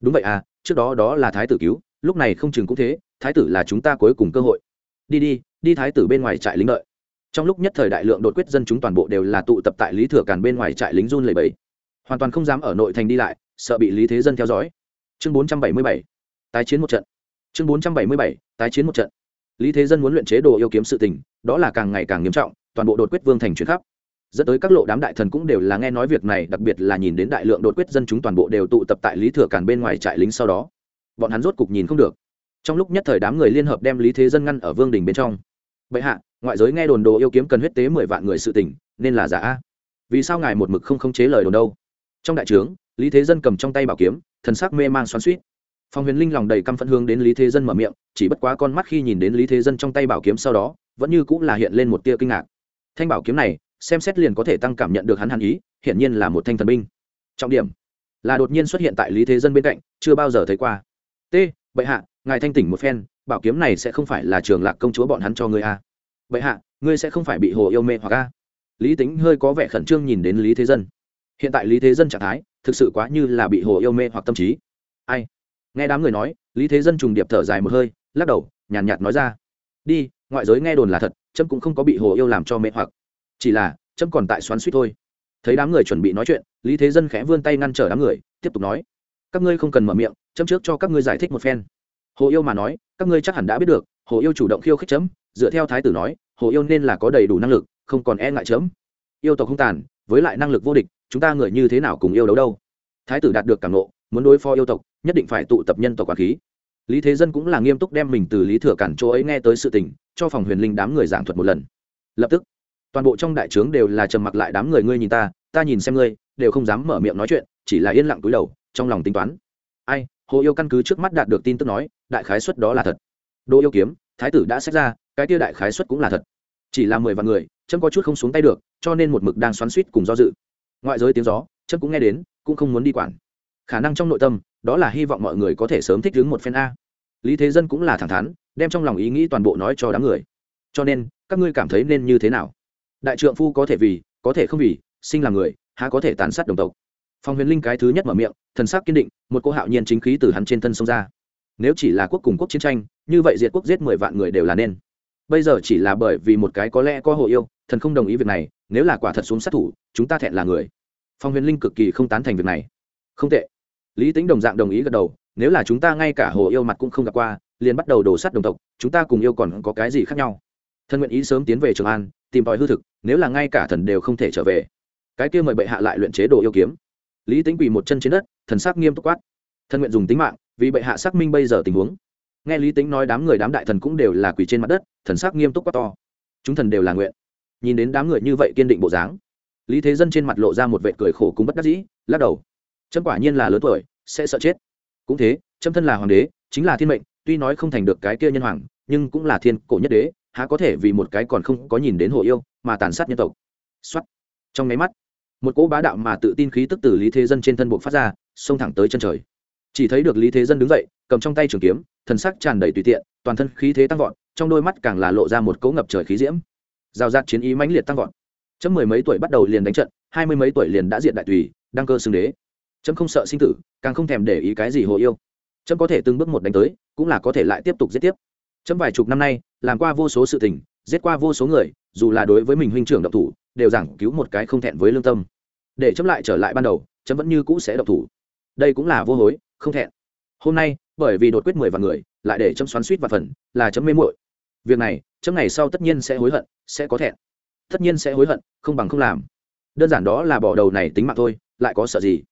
[SPEAKER 1] Đúng vậy à trước đó đó là thái tử cứu lúc này không chừng cũng thế, thái tử là chúng ta cuối cùng cơ hội. Đi đi đi thái tử bên ngoài trại lính đợi. Trong lúc nhất thời đại lượng đột quyết dân chúng toàn bộ đều là tụ tập tại lý thừa càn bên ngoài trại lính run lầy bẫy hoàn toàn không dám ở nội thành đi lại, sợ bị lý thế dân theo dõi. Chương bốn trăm bảy mươi bảy, tái chiến một trận. Chương bốn trăm bảy mươi bảy, tái chiến một trận. Lý thế dân muốn luyện chế đồ yêu kiếm sự tình, đó là càng ngày càng nghiêm trọng, toàn bộ đột quyết vương thành chuyển khắp. Dẫn tới các lộ đám đại thần cũng đều là nghe nói việc này, đặc biệt là nhìn đến đại lượng đột quyết dân chúng toàn bộ đều tụ tập tại lý thừa càn bên ngoài trại lính sau đó bọn hắn rốt cục nhìn không được. Trong lúc nhất thời đám người liên hợp đem lý thế dân ngăn ở vương đình bên trong. Bệ hạ, ngoại giới nghe đồn đồ yêu kiếm cần huyết tế mười vạn người sự tỉnh, nên là giả vì sao ngài một mực không khống chế lời đồn đâu? Trong đại trướng, lý thế dân cầm trong tay bảo kiếm, thần sắc mê man xoắn suýt phong huyền linh lòng đầy căm phẫn hướng đến lý thế dân mở miệng, chỉ bất quá con mắt khi nhìn đến lý thế dân trong tay bảo kiếm sau đó, vẫn như cũng là hiện lên một tia kinh ngạc. Thanh bảo kiếm này, xem xét liền có thể tăng cảm nhận được hắn hàn ý, hiển nhiên là một thanh thần binh. Trọng điểm là đột nhiên xuất hiện tại lý thế dân bên cạnh, chưa bao giờ thấy qua t bệ hạ ngài thanh tỉnh một phen bảo kiếm này sẽ không phải là trường lạc công chúa bọn hắn cho ngươi a. À. bệ hạ ngươi sẽ không phải bị hồ yêu mê hoặc a. Lý tính hơi có vẻ khẩn trương nhìn đến lý thế dân. Hiện tại lý thế dân trạng thái thực sự quá như là bị hồ yêu mê hoặc tâm trí. Ai? Nghe đám người nói lý thế dân trùng điệp thở dài một hơi lắc đầu nhàn nhạt, nhạt nói ra. Đi ngoại giới nghe đồn là thật trâm cũng không có bị hồ yêu làm cho mê hoặc. Chỉ là trâm còn tại xoắn suýt thôi. Thấy đám người chuẩn bị nói chuyện lý thế dân khẽ vươn tay ngăn trở đám người tiếp tục nói. Các ngươi không cần mở miệng chấm trước cho các ngươi giải thích một phen. Hồ yêu mà nói, các ngươi chắc hẳn đã biết được, hồ yêu chủ động khiêu khích chấm, dựa theo thái tử nói, hồ yêu nên là có đầy đủ năng lực, không còn e ngại chấm. Yêu tộc không tàn, với lại năng lực vô địch, chúng ta người như thế nào cùng yêu đấu đâu? Thái tử đạt được cảm nộ muốn đối phó yêu tộc, nhất định phải tụ tập nhân tộc quản khí. Lý thế dân cũng là nghiêm túc đem mình từ lý thừa cản chỗ ấy nghe tới sự tình, cho phòng huyền linh đám người giảng thuật một lần. Lập tức, toàn bộ trong đại trướng đều là trầm mặc lại đám người ngươi nhìn ta ta nhìn xem ngươi, đều không dám mở miệng nói chuyện, chỉ là yên lặng túi đầu, trong lòng tính toán. Ai hồ yêu căn cứ trước mắt đạt được tin tức nói, đại khái xuất đó là thật. Đỗ yêu kiếm, thái tử đã xét ra, cái tia đại khái xuất cũng là thật. Chỉ là mười vạn người trâm có chút không xuống tay được, cho nên một mực đang xoắn suýt cùng do dự. Ngoại giới tiếng gió trâm cũng nghe đến, cũng không muốn đi quản. Khả năng trong nội tâm, đó là hy vọng mọi người có thể sớm thích ứng một phen a. Lý thế dân cũng là thẳng thắn, đem trong lòng ý nghĩ toàn bộ nói cho đám người. Cho nên, các ngươi cảm thấy nên như thế nào? Đại trượng phu có thể vì, có thể không vì, sinh là người, há có thể tàn sát đồng tộc? Phong huyền linh cái thứ nhất mở miệng, thần sắc kiên định, một cô hạo nhiên chính khí từ hắn trên thân sông ra. Nếu chỉ là quốc cùng quốc chiến tranh, như vậy diệt quốc giết mười vạn người đều là nên. Bây giờ chỉ là bởi vì một cái có lẽ có hộ yêu, thần không đồng ý việc này, nếu là quả thật xuống sát thủ, chúng ta thẹn là người. Phong huyền linh cực kỳ không tán thành việc này. Không tệ. Lý tính đồng dạng đồng ý gật đầu, nếu là chúng ta ngay cả hồ yêu mặt cũng không gặp qua, liền bắt đầu đổ sát đồng tộc, chúng ta cùng yêu còn có cái gì khác nhau? Thân nguyện ý sớm tiến về trường an, tìm tòi hư thực, nếu là ngay cả thần đều không thể trở về. Cái kia mời bệ hạ lại luyện chế đồ yêu kiếm lý tính quỳ một chân trên đất, thần sắc nghiêm túc quát. Thân nguyện dùng tính mạng, vì bệ hạ xác minh bây giờ tình huống. Nghe lý tính nói đám người đám đại thần cũng đều là quỳ trên mặt đất, thần sắc nghiêm túc quát to. Chúng thần đều là nguyện. Nhìn đến đám người như vậy kiên định bộ dáng, lý thế dân trên mặt lộ ra một vệ cười khổ cùng bất đắc dĩ, lắc đầu. Trâm quả nhiên là lớn tuổi, sẽ sợ chết. Cũng thế trâm thân là hoàng đế, chính là thiên mệnh, tuy nói không thành được cái kia nhân hoàng, nhưng cũng là thiên cổ nhất đế, há có thể vì một cái còn không có nhìn đến hồ yêu, mà tàn sát nhân tộc. Xuất trong nháy mắt một cỗ bá đạo mà tự tin khí tức từ lý thế dân trên thân buộc phát ra, xông thẳng tới chân trời. Chỉ thấy được lý thế dân đứng dậy, cầm trong tay trường kiếm, thần sắc tràn đầy tùy tiện, toàn thân khí thế tăng vọt, trong đôi mắt càng là lộ ra một cỗ ngập trời khí diễm. Giao giạt chiến ý mãnh liệt tăng vọt. Chấm mười mấy tuổi bắt đầu liền đánh trận, hai mươi mấy tuổi liền đã diện đại tùy, đăng cơ xưng đế. Chấm không sợ sinh tử, càng không thèm để ý cái gì hồ yêu. Chấm có thể từng bước một đánh tới, cũng là có thể lại tiếp tục giết tiếp. Chấm vài chục năm nay, làm qua vô số sự tình, giết qua vô số người, dù là đối với mình huynh trưởng độc thủ, đều giảng cứu một cái không thẹn với lương tâm để chấm lại trở lại ban đầu, chấm vẫn như cũ sẽ độc thủ. Đây cũng là vô hối, không thẹn. Hôm nay, bởi vì đột quyết mười vạn người, lại để chấm xoắn suýt và phần, là chấm mê muội. Việc này, chấm ngày sau tất nhiên sẽ hối hận, sẽ có thẹn. Tất nhiên sẽ hối hận, không bằng không làm. Đơn giản đó là bỏ đầu này tính mạng thôi, lại có sợ gì?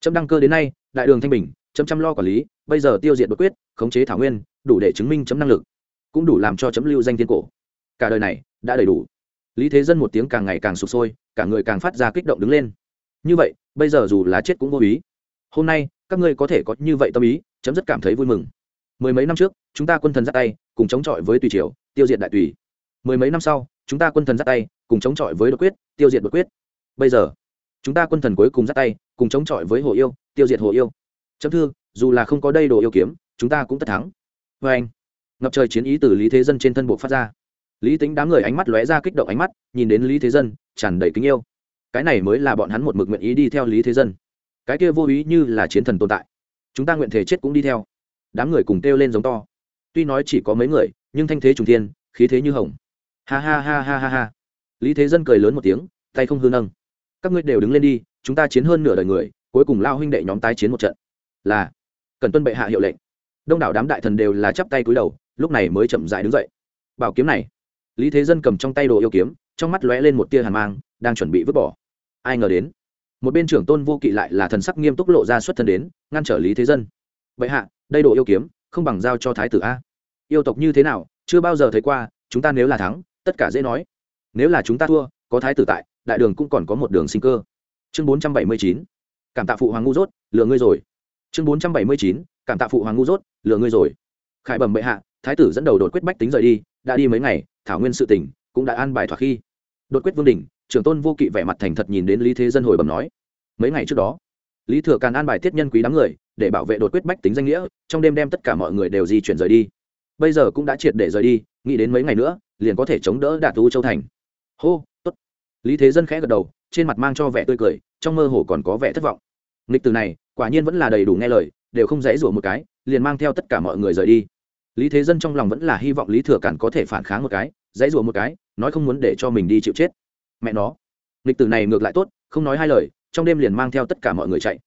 [SPEAKER 1] Chấm đăng cơ đến nay, đại đường thanh bình, chấm chăm lo quản lý, bây giờ tiêu diệt đột quyết, khống chế thảo nguyên, đủ để chứng minh chấm năng lực. Cũng đủ làm cho chấm lưu danh thiên cổ. Cả đời này, đã đầy đủ. Lý thế dân một tiếng càng ngày càng sụp sôi, cả người càng phát ra kích động đứng lên như vậy, bây giờ dù là chết cũng vô ý. Hôm nay, các ngươi có thể có như vậy tâm ý, chấm rất cảm thấy vui mừng. Mười mấy năm trước, chúng ta quân thần ra tay, cùng chống chọi với tùy triều, tiêu diệt đại tùy. Mười mấy năm sau, chúng ta quân thần ra tay, cùng chống chọi với đột quyết, tiêu diệt đột quyết. Bây giờ, chúng ta quân thần cuối cùng ra tay, cùng chống chọi với hồ yêu, tiêu diệt hồ yêu. Chấm thư, dù là không có đây đồ yêu kiếm, chúng ta cũng tất thắng. Vê anh. Ngập trời chiến ý từ lý thế dân trên thân bộ phát ra. Lý tính đám người ánh mắt lóe ra kích động ánh mắt, nhìn đến lý thế dân, tràn đầy kính yêu cái này mới là bọn hắn một mực nguyện ý đi theo lý thế dân. Cái kia vô ý như là chiến thần tồn tại. Chúng ta nguyện thể chết cũng đi theo. Đám người cùng kêu lên giống to. Tuy nói chỉ có mấy người, nhưng thanh thế trùng thiên, khí thế như hồng. Ha ha ha ha ha ha. Lý thế dân cười lớn một tiếng, tay không hư nâng. Các ngươi đều đứng lên đi, chúng ta chiến hơn nửa đời người, cuối cùng lao huynh đệ nhóm tái chiến một trận. Là, cần tuân bệ hạ hiệu lệnh. Đông đảo đám đại thần đều là chắp tay cúi đầu, lúc này mới chậm dại đứng dậy. Bảo kiếm này. Lý thế dân cầm trong tay đồ yêu kiếm, trong mắt lóe lên một tia hàn mang đang chuẩn bị vứt bỏ. Ai ngờ đến, một bên trưởng tôn vô kỵ lại là thần sắc nghiêm túc lộ ra xuất thân đến, ngăn trở lý thế dân. Vậy hạ, đây đồ yêu kiếm, không bằng giao cho thái tử a. Yêu tộc như thế nào, chưa bao giờ thấy qua, chúng ta nếu là thắng, tất cả dễ nói. Nếu là chúng ta thua, có thái tử tại, đại đường cũng còn có một đường sinh cơ. Chương bốn trăm bảy mươi chín, cảm tạ phụ hoàng ngu dốt, lừa ngươi rồi. Chương bốn trăm bảy mươi chín, cảm tạ phụ hoàng ngu dốt, lừa ngươi rồi. Khải bẩm bệ hạ, thái tử dẫn đầu đột quyết bách tính rời đi, đã đi mấy ngày, thảo nguyên sự tỉnh cũng đã an bài thoạt khi đột quyết vương đình trưởng tôn vô kỵ vẻ mặt thành thật nhìn đến lý thế dân hồi bẩm nói, mấy ngày trước đó, lý thừa càn an bài tiết nhân quý đám người để bảo vệ đột quyết bách tính danh nghĩa, trong đêm đem tất cả mọi người đều di chuyển rời đi. Bây giờ cũng đã triệt để rời đi, nghĩ đến mấy ngày nữa, liền có thể chống đỡ đạt u châu thành. Hô, tốt. Lý thế dân khẽ gật đầu, trên mặt mang cho vẻ tươi cười, trong mơ hồ còn có vẻ thất vọng. Nghịch từ này, quả nhiên vẫn là đầy đủ nghe lời, đều không dễ rủa một cái, liền mang theo tất cả mọi người rời đi. Lý thế dân trong lòng vẫn là hy vọng lý thừa càn có thể phản kháng một cái, dãy rủa một cái nói không muốn để cho mình đi chịu chết. Mẹ nó. Nghịch tử này ngược lại tốt, không nói hai lời, trong đêm liền mang theo tất cả mọi người chạy.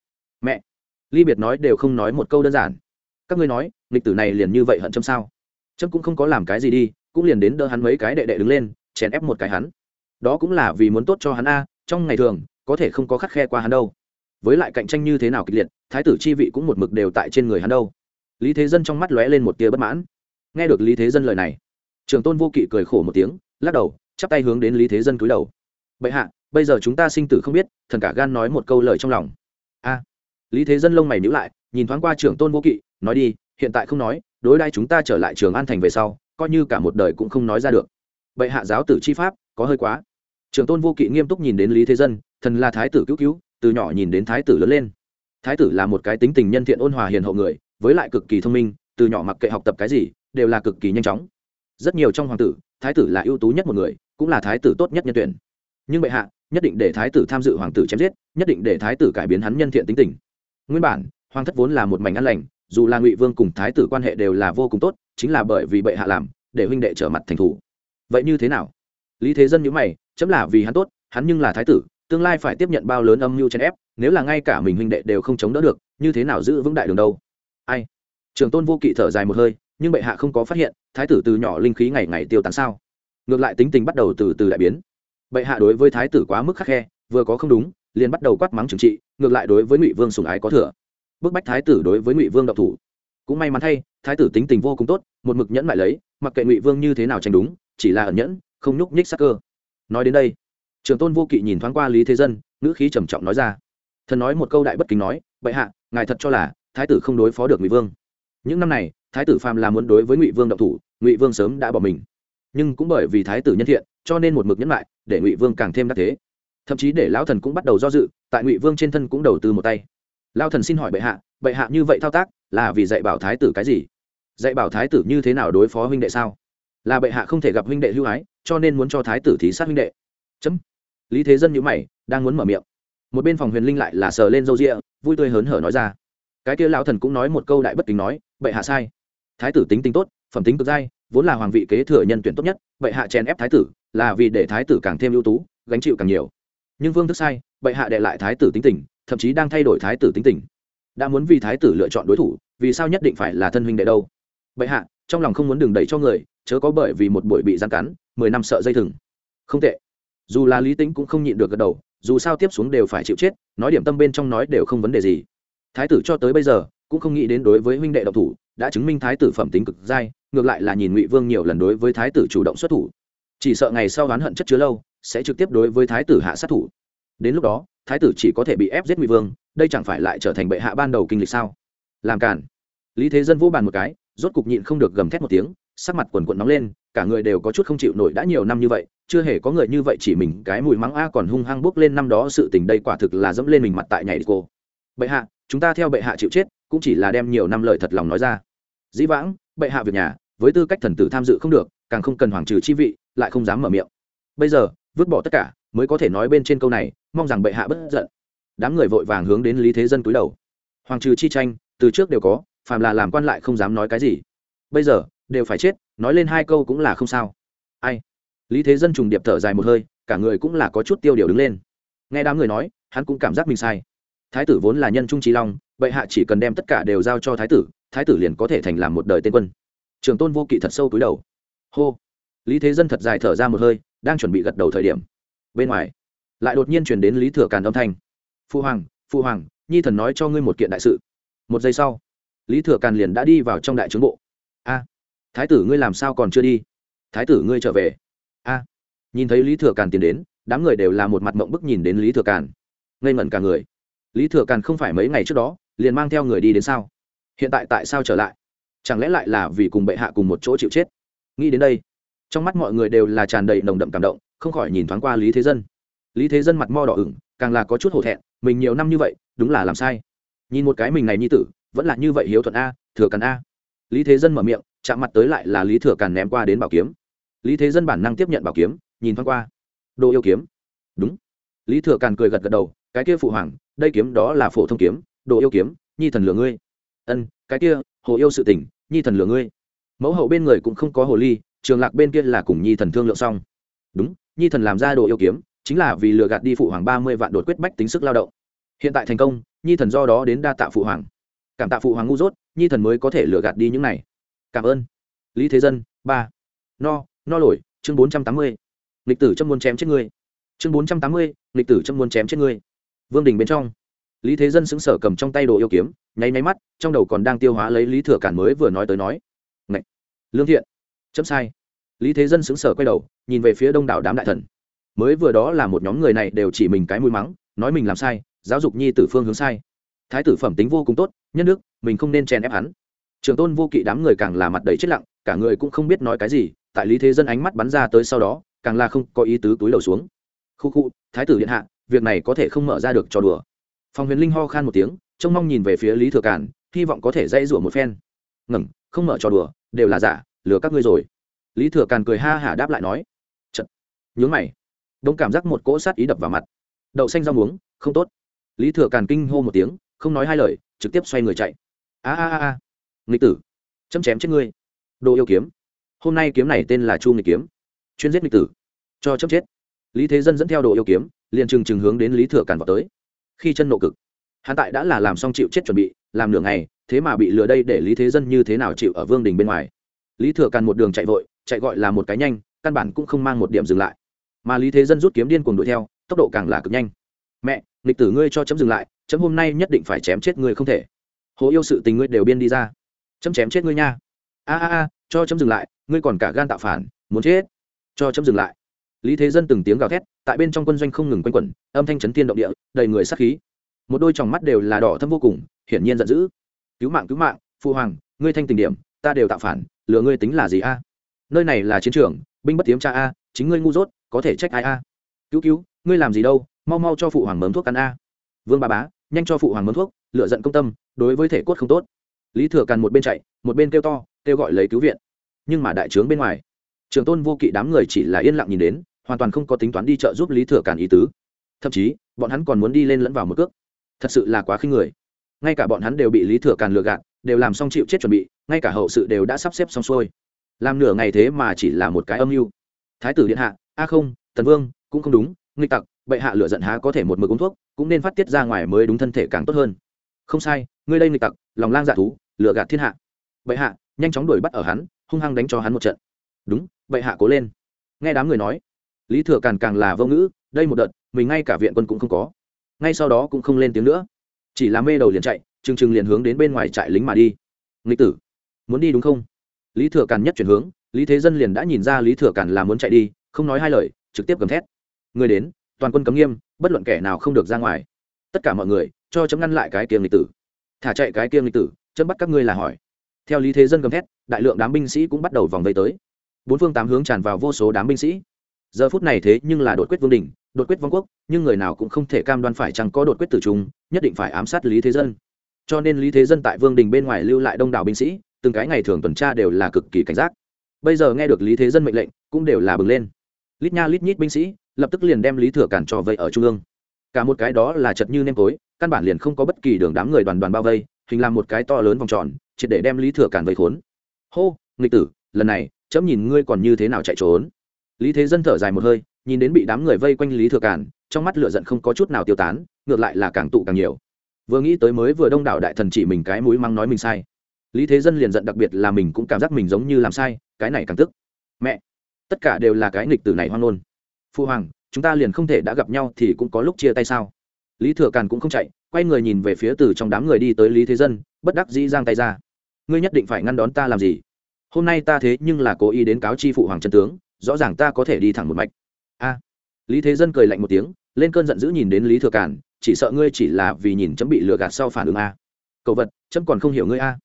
[SPEAKER 1] Mẹ. Ly biệt nói đều không nói một câu đơn giản. Các ngươi nói, nghịch tử này liền như vậy hận châm sao? Châm cũng không có làm cái gì đi, cũng liền đến đỡ hắn mấy cái đệ đệ đứng lên, chèn ép một cái hắn. Đó cũng là vì muốn tốt cho hắn a, trong ngày thường, có thể không có khắc khe qua hắn đâu. Với lại cạnh tranh như thế nào kịch liệt, thái tử chi vị cũng một mực đều tại trên người hắn đâu. Lý thế dân trong mắt lóe lên một tia bất mãn. Nghe được lý thế dân lời này, trường tôn vô kỵ cười khổ một tiếng lắc đầu, chắp tay hướng đến lý thế dân cúi đầu. Bệ hạ, bây giờ chúng ta sinh tử không biết, thần cả gan nói một câu lời trong lòng. A. Lý thế dân lông mày nhữ lại, nhìn thoáng qua trưởng tôn vô kỵ, nói đi, hiện tại không nói, đối đai chúng ta trở lại trường an thành về sau, coi như cả một đời cũng không nói ra được. Bệ hạ giáo tử chi pháp, có hơi quá. Trưởng tôn vô kỵ nghiêm túc nhìn đến lý thế dân, thần là thái tử cứu cứu, từ nhỏ nhìn đến thái tử lớn lên. Thái tử là một cái tính tình nhân thiện ôn hòa hiền hậu người, với lại cực kỳ thông minh, từ nhỏ mặc kệ học tập cái gì, đều là cực kỳ nhanh chóng rất nhiều trong hoàng tử, thái tử là ưu tú nhất một người, cũng là thái tử tốt nhất nhân tuyển. Nhưng bệ hạ, nhất định để thái tử tham dự hoàng tử chém giết, nhất định để thái tử cải biến hắn nhân thiện tính tình. Nguyên bản, hoàng thất vốn là một mảnh ăn lành, dù là ngụy vương cùng thái tử quan hệ đều là vô cùng tốt, chính là bởi vì bệ hạ làm, để huynh đệ trở mặt thành thủ. Vậy như thế nào? Lý thế dân nhữ mày, chấm là vì hắn tốt, hắn nhưng là thái tử, tương lai phải tiếp nhận bao lớn âm mưu chèn ép, nếu là ngay cả mình huynh đệ đều không chống đỡ được, như thế nào giữ vững đại đường đâu? Ai? Trường tôn vô kỵ thở dài một hơi, nhưng bệ hạ không có phát hiện thái tử từ nhỏ linh khí ngày ngày tiêu tán sao? Ngược lại tính tình bắt đầu từ từ đại biến. Bệ hạ đối với thái tử quá mức khắc khe, vừa có không đúng, liền bắt đầu quát mắng trừng trị, ngược lại đối với ngụy vương sùng ái có thừa. Bức bách thái tử đối với ngụy vương độc thủ. Cũng may mắn thay, thái tử tính tình vô cùng tốt, một mực nhẫn lại lấy, mặc kệ ngụy vương như thế nào tranh đúng, chỉ là ẩn nhẫn, không nhúc nhích sắc cơ. Nói đến đây trường tôn vô kỵ nhìn thoáng qua lý thế dân, ngữ khí trầm trọng nói ra. Thần nói một câu đại bất kính nói, bệ hạ, ngài thật cho là thái tử không đối phó được ngụy vương những năm này thái tử phàm là muốn đối với ngụy vương động thủ ngụy vương sớm đã bỏ mình. Nhưng cũng bởi vì thái tử nhân thiện cho nên một mực nhẫn lại để ngụy vương càng thêm đắc thế. Thậm chí để lão thần cũng bắt đầu do dự tại ngụy vương trên thân cũng đầu tư một tay. Lao thần xin hỏi bệ hạ bệ hạ như vậy thao tác là vì dạy bảo thái tử cái gì? Dạy bảo thái tử như thế nào đối phó huynh đệ sao? Là bệ hạ không thể gặp huynh đệ hưu ái, cho nên muốn cho thái tử thí sát huynh đệ. Chấm. Lý thế dân nhữ mày đang muốn mở miệng. Một bên phòng huyền linh lại là sờ lên râu rịa vui tươi hớn hở nói ra cái kia lão thần cũng nói một câu đại bất kính nói, bệ hạ sai. Thái tử tính tính tốt, phẩm tính cực dai, vốn là hoàng vị kế thừa nhân tuyển tốt nhất, bệ hạ chèn ép thái tử, là vì để thái tử càng thêm ưu tú, gánh chịu càng nhiều. Nhưng vương thức sai, bệ hạ đệ lại thái tử tính tình, thậm chí đang thay đổi thái tử tính tình. Đã muốn vì thái tử lựa chọn đối thủ, vì sao nhất định phải là thân huynh đệ đâu? Bệ hạ, trong lòng không muốn đường đẩy cho người, chớ có bởi vì một buổi bị gian cắn, mười năm sợ dây thừng. Không tệ. Dù là lý tính cũng không nhịn được gật đầu, dù sao tiếp xuống đều phải chịu chết, nói điểm tâm bên trong nói đều không vấn đề gì thái tử cho tới bây giờ, cũng không nghĩ đến đối với huynh đệ độc thủ, đã chứng minh thái tử phẩm tính cực dai, ngược lại là nhìn ngụy vương nhiều lần đối với thái tử chủ động xuất thủ. Chỉ sợ ngày sau oán hận chất chứa lâu, sẽ trực tiếp đối với thái tử hạ sát thủ. Đến lúc đó, thái tử chỉ có thể bị ép giết ngụy vương, đây chẳng phải lại trở thành bệ hạ ban đầu kinh lịch sao? Làm cản lý thế dân vô bàn một cái, rốt cục nhịn không được gầm thét một tiếng, sắc mặt quần quận nóng lên, cả người đều có chút không chịu nổi đã nhiều năm như vậy, chưa hề có người như vậy chỉ mình, cái mùi mắng a còn hung hăng bước lên năm đó sự tình đây quả thực là dẫm lên mình mặt tại nhảy đi cô. Bệ hạ chúng ta theo bệ hạ chịu chết, cũng chỉ là đem nhiều năm lời thật lòng nói ra. Dĩ vãng, bệ hạ việc nhà, với tư cách thần tử tham dự không được, càng không cần hoàng trừ chi vị, lại không dám mở miệng. Bây giờ, vứt bỏ tất cả, mới có thể nói bên trên câu này, mong rằng bệ hạ bất giận. Đám người vội vàng hướng đến lý thế dân cúi đầu. Hoàng trừ chi tranh, từ trước đều có, phàm là làm quan lại không dám nói cái gì. Bây giờ, đều phải chết, nói lên hai câu cũng là không sao. Ai? Lý thế dân trùng điệp thở dài một hơi, cả người cũng là có chút tiêu điều đứng lên. Nghe đám người nói, hắn cũng cảm giác mình sai thái tử vốn là nhân trung trí long, bệ hạ chỉ cần đem tất cả đều giao cho thái tử thái tử liền có thể thành làm một đời tên quân. Trường tôn vô kỵ thật sâu túi đầu. Hô. Lý thế dân thật dài thở ra một hơi, đang chuẩn bị gật đầu thời điểm. Bên ngoài, lại đột nhiên chuyển đến lý thừa càn âm thanh. Phu hoàng phu hoàng, nhi thần nói cho ngươi một kiện đại sự. Một giây sau, lý thừa càn liền đã đi vào trong đại trướng bộ. A, thái tử ngươi làm sao còn chưa đi? Thái tử ngươi trở về. A. Nhìn thấy lý thừa càn tiến đến, đám người đều là một mặt mộng bức nhìn đến lý thừa càn. Ngây ngẩn cả người lý thừa càn không phải mấy ngày trước đó, liền mang theo người đi đến sao? Hiện tại tại sao trở lại? Chẳng lẽ lại là vì cùng bệ hạ cùng một chỗ chịu chết? Nghĩ đến đây, trong mắt mọi người đều là tràn đầy nồng đậm cảm động, không khỏi nhìn thoáng qua lý thế dân. Lý thế dân mặt mo đỏ ửng, càng là có chút hổ thẹn, mình nhiều năm như vậy, đúng là làm sai. Nhìn một cái mình này như tử, vẫn là như vậy hiếu thuận a, thừa càn a. Lý thế dân mở miệng, chạm mặt tới lại là lý thừa càn ném qua đến bảo kiếm. Lý thế dân bản năng tiếp nhận bảo kiếm, nhìn thoáng qua. Đồ yêu kiếm. Đúng. Lý thừa càn cười gật gật đầu cái kia phụ hoàng, đây kiếm đó là phổ thông kiếm, đồ yêu kiếm, nhi thần lừa ngươi. Ân, cái kia, hồ yêu sự tỉnh nhi thần lừa ngươi. Mẫu hậu bên người cũng không có hồ ly, trường lạc bên kia là cùng nhi thần thương lượng xong. Đúng, nhi thần làm ra đồ yêu kiếm, chính là vì lừa gạt đi phụ hoàng ba mươi vạn đột quyết bách tính sức lao động. Hiện tại thành công, nhi thần do đó đến đa tạ phụ hoàng. Cảm tạ phụ hoàng ngu dốt, nhi thần mới có thể lừa gạt đi những này. Cảm ơn. Lý thế dân, ba. No no lổi chương bốn trăm tám mươi. Lịch tử châm muốn chém chết người. chương bốn trăm tám mươi lịch tử châm muốn chém chết người vương đình bên trong. Lý thế dân xứng sở cầm trong tay đồ yêu kiếm, nháy nháy mắt, trong đầu còn đang tiêu hóa lấy lý thừa cản mới vừa nói tới nói. Ngậy! lương thiện! Chấm sai. Lý thế dân xứng sở quay đầu, nhìn về phía đông đảo đám đại thần. Mới vừa đó là một nhóm người này đều chỉ mình cái mũi mắng, nói mình làm sai, giáo dục nhi tử phương hướng sai. Thái tử phẩm tính vô cùng tốt, nhân đức, mình không nên chèn ép hắn. Trường tôn vô kỵ đám người càng là mặt đầy chết lặng, cả người cũng không biết nói cái gì, tại lý thế dân ánh mắt bắn ra tới sau đó, càng là không có ý tứ túi đầu xuống. Khu khu, thái tử điện hạ việc này có thể không mở ra được cho đùa. Phòng huyền linh ho khan một tiếng, trông mong nhìn về phía lý thừa cản hy vọng có thể dãy rủa một phen. Ngẩng không mở trò đùa, đều là giả, lừa các ngươi rồi. Lý thừa càn cười ha hả đáp lại nói, chật, nhướng mày. Đông cảm giác một cỗ sát ý đập vào mặt. Đậu xanh rau muống, không tốt. Lý thừa càn kinh hô một tiếng, không nói hai lời, trực tiếp xoay người chạy. A a a a, nghịch tử, chấm chém chết ngươi. Đồ yêu kiếm, hôm nay kiếm này tên là chu nghịch kiếm. Chuyên giết nghịch tử, cho chấm chết. Lý thế dân dẫn theo đồ yêu kiếm liền trừng trừng hướng đến lý thừa càn vào tới. Khi chân nộ cực, hắn tại đã là làm xong chịu chết chuẩn bị, làm nửa ngày, thế mà bị lừa đây để lý thế dân như thế nào chịu ở vương đình bên ngoài. Lý thừa càn một đường chạy vội, chạy gọi là một cái nhanh, căn bản cũng không mang một điểm dừng lại. Mà lý thế dân rút kiếm điên cuồng đuổi theo, tốc độ càng là cực nhanh. Mẹ, nghịch tử ngươi cho chấm dừng lại, chấm hôm nay nhất định phải chém chết ngươi không thể. Hồ yêu sự tình ngươi đều biên đi ra. Chấm chém chết ngươi nha. A a a, cho chấm dừng lại, ngươi còn cả gan tạo phản, muốn chết. Cho chấm dừng lại lý thế dân từng tiếng gào thét, tại bên trong quân doanh không ngừng quanh quẩn, âm thanh chấn thiên động địa, đầy người sắc khí. Một đôi tròng mắt đều là đỏ thâm vô cùng, hiển nhiên giận dữ. Cứu mạng cứu mạng phụ hoàng, ngươi thanh tình điểm, ta đều tạo phản, lừa ngươi tính là gì a? Nơi này là chiến trường, binh bất tiếm cha a, chính ngươi ngu dốt, có thể trách ai a? Cứu cứu, ngươi làm gì đâu, mau mau cho phụ hoàng mớm thuốc cắn a. Vương ba bá, nhanh cho phụ hoàng mớm thuốc lựa giận công tâm, đối với thể cốt không tốt. Lý thừa càn một bên chạy, một bên kêu to, kêu gọi lấy cứu viện. Nhưng mà đại trướng bên ngoài, trường tôn vô kỵ đám người chỉ là yên lặng nhìn đến hoàn toàn không có tính toán đi chợ giúp lý thừa càn ý tứ. Thậm chí, bọn hắn còn muốn đi lên lẫn vào một cước. Thật sự là quá khinh người. Ngay cả bọn hắn đều bị lý thừa càn lừa gạt, đều làm xong chịu chết chuẩn bị, ngay cả hậu sự đều đã sắp xếp xong xuôi. Làm nửa ngày thế mà chỉ là một cái âm mưu. Thái tử điện hạ, a không, tần vương, cũng không đúng, nghịch tặc, bệ hạ lựa giận há có thể một mực uống thuốc, cũng nên phát tiết ra ngoài mới đúng thân thể càng tốt hơn. Không sai, ngươi đây nghịch tặc, lòng lang dạ thú lựa gạt thiên hạ. Bệ hạ, nhanh chóng đuổi bắt ở hắn, hung hăng đánh cho hắn một trận. Đúng, bệ hạ cố lên. Nghe đám người nói lý thừa càn càng là vô ngữ, đây một đợt, mình ngay cả viện quân cũng không có. Ngay sau đó cũng không lên tiếng nữa. Chỉ là mê đầu liền chạy, chừng chừng liền hướng đến bên ngoài trại lính mà đi. Nghịch tử, muốn đi đúng không? Lý thừa càn nhất chuyển hướng, lý thế dân liền đã nhìn ra lý thừa càn là muốn chạy đi, không nói hai lời, trực tiếp cầm thét. Người đến, toàn quân cấm nghiêm, bất luận kẻ nào không được ra ngoài. Tất cả mọi người, cho chấm ngăn lại cái kiêng lịch tử. Thả chạy cái kiêng lịch tử, chấm bắt các ngươi là hỏi. Theo lý thế dân cầm thét, đại lượng đám binh sĩ cũng bắt đầu vòng vây tới. Bốn phương tám hướng tràn vào vô số đám binh sĩ giờ phút này thế nhưng là đột quyết vương đình đột quyết vong quốc, nhưng người nào cũng không thể cam đoan phải chăng có đột quyết tử trung, nhất định phải ám sát lý thế dân. Cho nên lý thế dân tại vương đình bên ngoài lưu lại đông đảo binh sĩ, từng cái ngày thường tuần tra đều là cực kỳ cảnh giác. Bây giờ nghe được lý thế dân mệnh lệnh, cũng đều là bừng lên. Lít nha lít nhít binh sĩ, lập tức liền đem lý thừa cản trò vây ở trung ương. Cả một cái đó là chật như nêm tối, căn bản liền không có bất kỳ đường đám người đoàn đoàn bao vây, hình làm một cái to lớn vòng tròn, triệt để đem lý thừa cản vây khốn. Hô, nghịch tử, lần này, chấm nhìn ngươi còn như thế nào chạy trốn lý thế dân thở dài một hơi, nhìn đến bị đám người vây quanh lý thừa cản trong mắt lửa giận không có chút nào tiêu tán, ngược lại là càng tụ càng nhiều. Vừa nghĩ tới mới vừa đông đảo đại thần chỉ mình cái mũi măng nói mình sai. Lý thế dân liền giận đặc biệt là mình cũng cảm giác mình giống như làm sai, cái này càng tức. Mẹ! Tất cả đều là cái nghịch tử này hoang nôn phu hoàng, chúng ta liền không thể đã gặp nhau thì cũng có lúc chia tay sao? Lý thừa càn cũng không chạy, quay người nhìn về phía từ trong đám người đi tới lý thế dân, bất đắc dĩ giang tay ra. Ngươi nhất định phải ngăn đón ta làm gì? Hôm nay ta thế nhưng là cố ý đến cáo chi phụ hoàng chân tướng rõ ràng ta có thể đi thẳng một mạch. A. Lý thế dân cười lạnh một tiếng lên cơn giận dữ nhìn đến lý thừa Cản, chỉ sợ ngươi chỉ là vì nhìn chấm bị lừa gạt sau phản ứng a. Cậu vật chấm còn không hiểu ngươi a.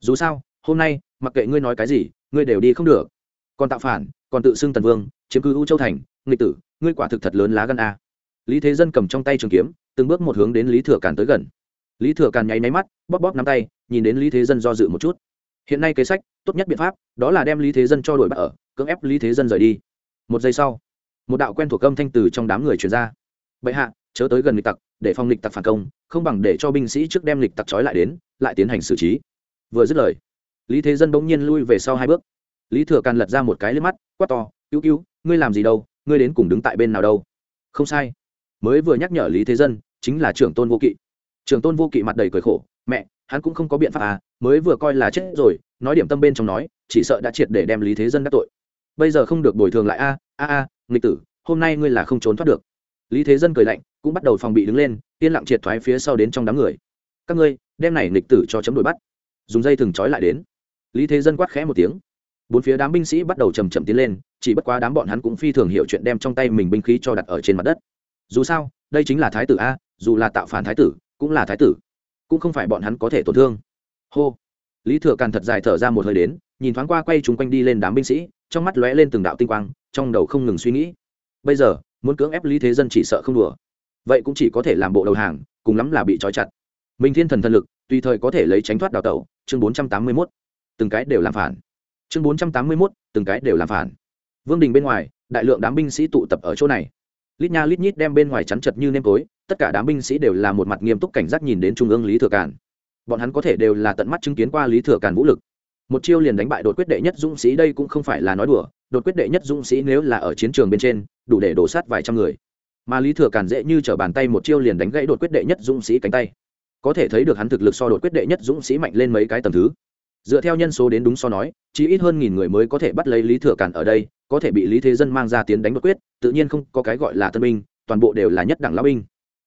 [SPEAKER 1] Dù sao hôm nay mặc kệ ngươi nói cái gì ngươi đều đi không được. Còn tạo phản còn tự xưng tần vương chiếm cứ u châu thành nghịch tử ngươi quả thực thật lớn lá gan a. Lý thế dân cầm trong tay trường kiếm từng bước một hướng đến lý thừa càn tới gần. Lý thừa càn nháy máy mắt bóp bóp nắm tay nhìn đến lý thế dân do dự một chút. Hiện nay kế sách tốt nhất biện pháp đó là đem lý thế dân cho đổi bắt ở cưỡng ép lý thế dân rời đi. Một giây sau, một đạo quen thuộc âm thanh từ trong đám người truyền ra. Bệ hạ, chớ tới gần lịch tặc, để phong lịch tặc phản công, không bằng để cho binh sĩ trước đem lịch tặc trói lại đến, lại tiến hành xử trí. Vừa dứt lời, lý thế dân bỗng nhiên lui về sau hai bước. Lý thừa càn lật ra một cái lên mắt, quát to, cứu cứu, ngươi làm gì đâu, ngươi đến cùng đứng tại bên nào đâu? Không sai. Mới vừa nhắc nhở lý thế dân, chính là trưởng tôn vô kỵ. Trưởng tôn vô kỵ mặt đầy cười khổ, mẹ, hắn cũng không có biện pháp à mới vừa coi là chết rồi, nói điểm tâm bên trong nói, chỉ sợ đã triệt để đem lý thế dân đắc tội bây giờ không được bồi thường lại a a a, nghịch tử, hôm nay ngươi là không trốn thoát được. Lý thế dân cười lạnh, cũng bắt đầu phòng bị đứng lên, yên lặng triệt thoái phía sau đến trong đám người. Các ngươi, đem này nghịch tử cho chấm đuổi bắt. Dùng dây thừng trói lại đến. Lý thế dân quát khẽ một tiếng. Bốn phía đám binh sĩ bắt đầu chầm chậm tiến lên, chỉ bất quá đám bọn hắn cũng phi thường hiểu chuyện đem trong tay mình binh khí cho đặt ở trên mặt đất. Dù sao, đây chính là thái tử a, dù là tạo phản thái tử, cũng là thái tử. Cũng không phải bọn hắn có thể tổn thương. Hô. Lý thừa càn thật dài thở ra một hơi đến, nhìn thoáng qua quay chúng quanh đi lên đám binh sĩ trong mắt lóe lên từng đạo tinh quang, trong đầu không ngừng suy nghĩ. Bây giờ, muốn cưỡng ép lý thế dân chỉ sợ không đùa. Vậy cũng chỉ có thể làm bộ đầu hàng, cùng lắm là bị trói chặt. Minh thiên thần thần lực, tùy thời có thể lấy tránh thoát đào tẩu, chương bốn trăm tám mươi mốt. Từng cái đều làm phản. Chương bốn trăm tám mươi mốt, từng cái đều làm phản. Vương đình bên ngoài, đại lượng đám binh sĩ tụ tập ở chỗ này. Lít nha lít nhít đem bên ngoài chắn chật như nêm tối, tất cả đám binh sĩ đều là một mặt nghiêm túc cảnh giác nhìn đến trung ương lý thừa càn. Bọn hắn có thể đều là tận mắt chứng kiến qua lý thừa càn vũ lực một chiêu liền đánh bại đột quyết đệ nhất dũng sĩ đây cũng không phải là nói đùa, đột quyết đệ nhất dũng sĩ nếu là ở chiến trường bên trên, đủ để đổ sát vài trăm người. Mà lý thừa càn dễ như t r ở bàn tay một chiêu liền đánh gãy đột quyết đệ nhất dũng sĩ cánh tay. Có thể thấy được hắn thực lực so đột quyết đệ nhất dũng sĩ mạnh lên mấy cái tầm thứ. Dựa theo nhân số đến đúng so nói, chỉ ít hơn nghìn người mới có thể bắt lấy lý thừa càn ở đây, có thể bị lý thế dân mang ra tiến đánh đột quyết, tự nhiên không có cái gọi là tân binh, toàn bộ đều là nhất đẳng lão binh.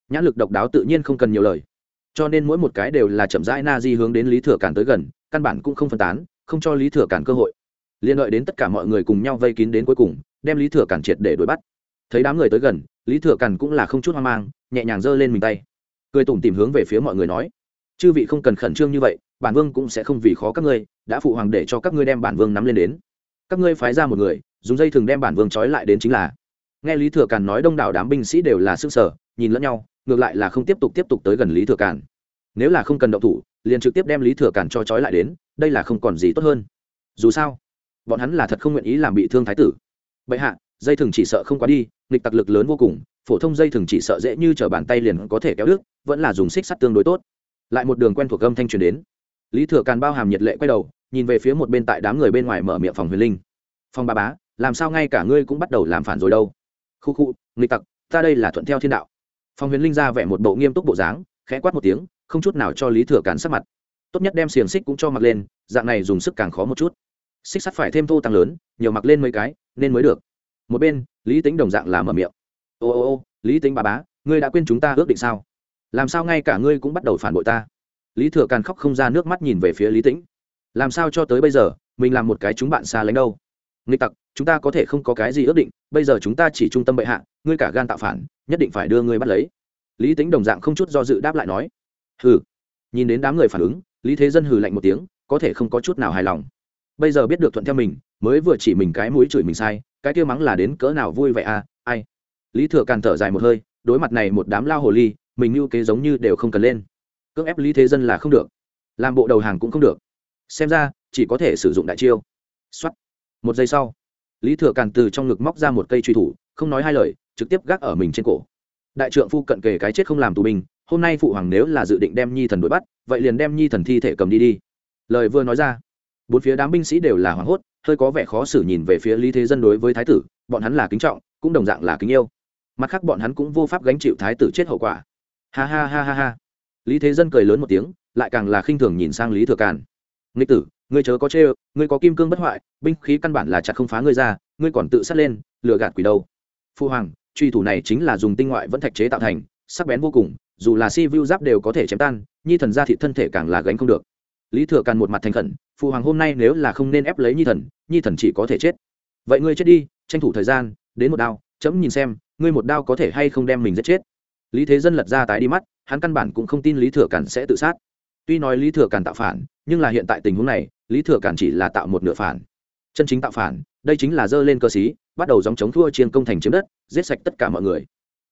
[SPEAKER 1] Nhãn lực độc đáo tự nhiên không cần nhiều lời cho nên mỗi một cái đều là chậm rãi na di hướng đến lý thừa cản tới gần, căn bản cũng không phân tán, không cho lý thừa cản cơ hội. Liên đợi đến tất cả mọi người cùng nhau vây kín đến cuối cùng, đem lý thừa cản triệt để đuổi bắt. Thấy đám người tới gần, lý thừa cản cũng là không chút hoang mang, nhẹ nhàng giơ lên mình tay. Cười tủm tìm hướng về phía mọi người nói, chư vị không cần khẩn trương như vậy, bản vương cũng sẽ không vì khó các ngươi, đã phụ hoàng để cho các ngươi đem bản vương nắm lên đến. Các ngươi phái ra một người, dùng dây thường đem bản vương trói lại đến chính là. Nghe lý thừa càn nói đông đảo đám binh sĩ đều là sức sở nhìn lẫn nhau ngược lại là không tiếp tục tiếp tục tới gần lý thừa Cản. nếu là không cần động thủ, liền trực tiếp đem lý thừa Cản cho trói lại đến, đây là không còn gì tốt hơn. Dù sao, bọn hắn là thật không nguyện ý làm bị thương thái tử. Bệ hạ, dây thừng chỉ sợ không quá đi, nghịch tặc lực lớn vô cùng, phổ thông dây thừng chỉ sợ dễ như t r ở bàn tay liền có thể kéo đứt, vẫn là dùng xích sắt tương đối tốt. Lại một đường quen thuộc âm thanh truyền đến. Lý thừa càn bao hàm nhiệt lệ quay đầu, nhìn về phía một bên tại đám người bên ngoài mở miệng phòng huyền linh. Phòng ba bá, làm sao ngay cả ngươi cũng bắt đầu làm phản rồi đâu? Khu khu, nghịch tặc, ta đây là thuận theo thiên đạo. Phong huyền linh ra vẻ một bộ nghiêm túc bộ dáng, khẽ quát một tiếng, không chút nào cho lý thừa cản sắc mặt. Tốt nhất đem xiềng xích cũng cho mặc lên, dạng này dùng sức càng khó một chút. Xích sắt phải thêm thô tăng lớn, nhiều mặc lên mấy cái, nên mới được. Một bên, lý tính đồng dạng là mở miệng. Ô ô ô, lý tính bà bá, ngươi đã quên chúng ta ước định sao? Làm sao ngay cả ngươi cũng bắt đầu phản bội ta? Lý thừa càn khóc không ra nước mắt nhìn về phía lý tĩnh. Làm sao cho tới bây giờ, mình làm một cái chúng bạn xa lánh đâu? Nghịch tặc, chúng ta có thể không có cái gì ước định, bây giờ chúng ta chỉ trung tâm bệ hạ ngươi cả gan tạo phản, nhất định phải đưa ngươi bắt lấy. Lý tính đồng dạng không chút do dự đáp lại nói. Hừ. Nhìn đến đám người phản ứng, lý thế dân hừ lạnh một tiếng, có thể không có chút nào hài lòng. Bây giờ biết được thuận theo mình, mới vừa chỉ mình cái mũi chửi mình sai, cái kia mắng là đến cỡ nào vui vậy à ai. Lý thừa càn thở dài một hơi, đối mặt này một đám lao hồ ly, mình như kế giống như đều không cần lên. Cưỡng ép lý thế dân là không được. Làm bộ đầu hàng cũng không được. Xem ra, chỉ có thể sử dụng đại chiêu. X một giây sau, lý thừa càn từ trong ngực móc ra một cây truy thủ, không nói hai lời trực tiếp gác ở mình trên cổ. Đại trượng phu cận kề cái chết không làm tù binh, hôm nay phụ hoàng nếu là dự định đem nhi thần đuổi bắt, vậy liền đem nhi thần thi thể cầm đi đi. Lời vừa nói ra, bốn phía đám binh sĩ đều là hoảng hốt, hơi có vẻ khó xử nhìn về phía lý thế dân đối với thái tử, bọn hắn là kính trọng, cũng đồng dạng là kính yêu. Mặt khác bọn hắn cũng vô pháp gánh chịu thái tử chết hậu quả. Ha ha ha ha ha. Lý thế dân cười lớn một tiếng, lại càng là khinh thường nhìn sang lý thừa càn. Nghịch tử, ngươi chớ có chê, ngươi có kim cương bất hoại, binh khí căn bản là chặt không phá ngươi ra, ngươi còn tự sát lên, lừa gạt quỷ đâu. Phu hoàng truy thủ này chính là dùng tinh ngoại vẫn thạch chế tạo thành, sắc bén vô cùng, dù là si vu giáp đều có thể chém tan, nhi thần ra thị thân thể càng là gánh không được. Lý thừa càn một mặt thành khẩn phụ hoàng hôm nay nếu là không nên ép lấy nhi thần nhi thần chỉ có thể chết. Vậy ngươi chết đi, tranh thủ thời gian, đến một đao, chấm nhìn xem, ngươi một đao có thể hay không đem mình giết chết. Lý thế dân lật ra tái đi mắt, hắn căn bản cũng không tin lý thừa càn sẽ tự sát. Tuy nói lý thừa càn tạo phản, nhưng là hiện tại tình huống này, lý thừa càn chỉ là tạo một nửa phản chân chính tạo phản, đây chính là dơ lên cơ sĩ bắt đầu dòng chống thua chiên công thành chiếm đất, giết sạch tất cả mọi người.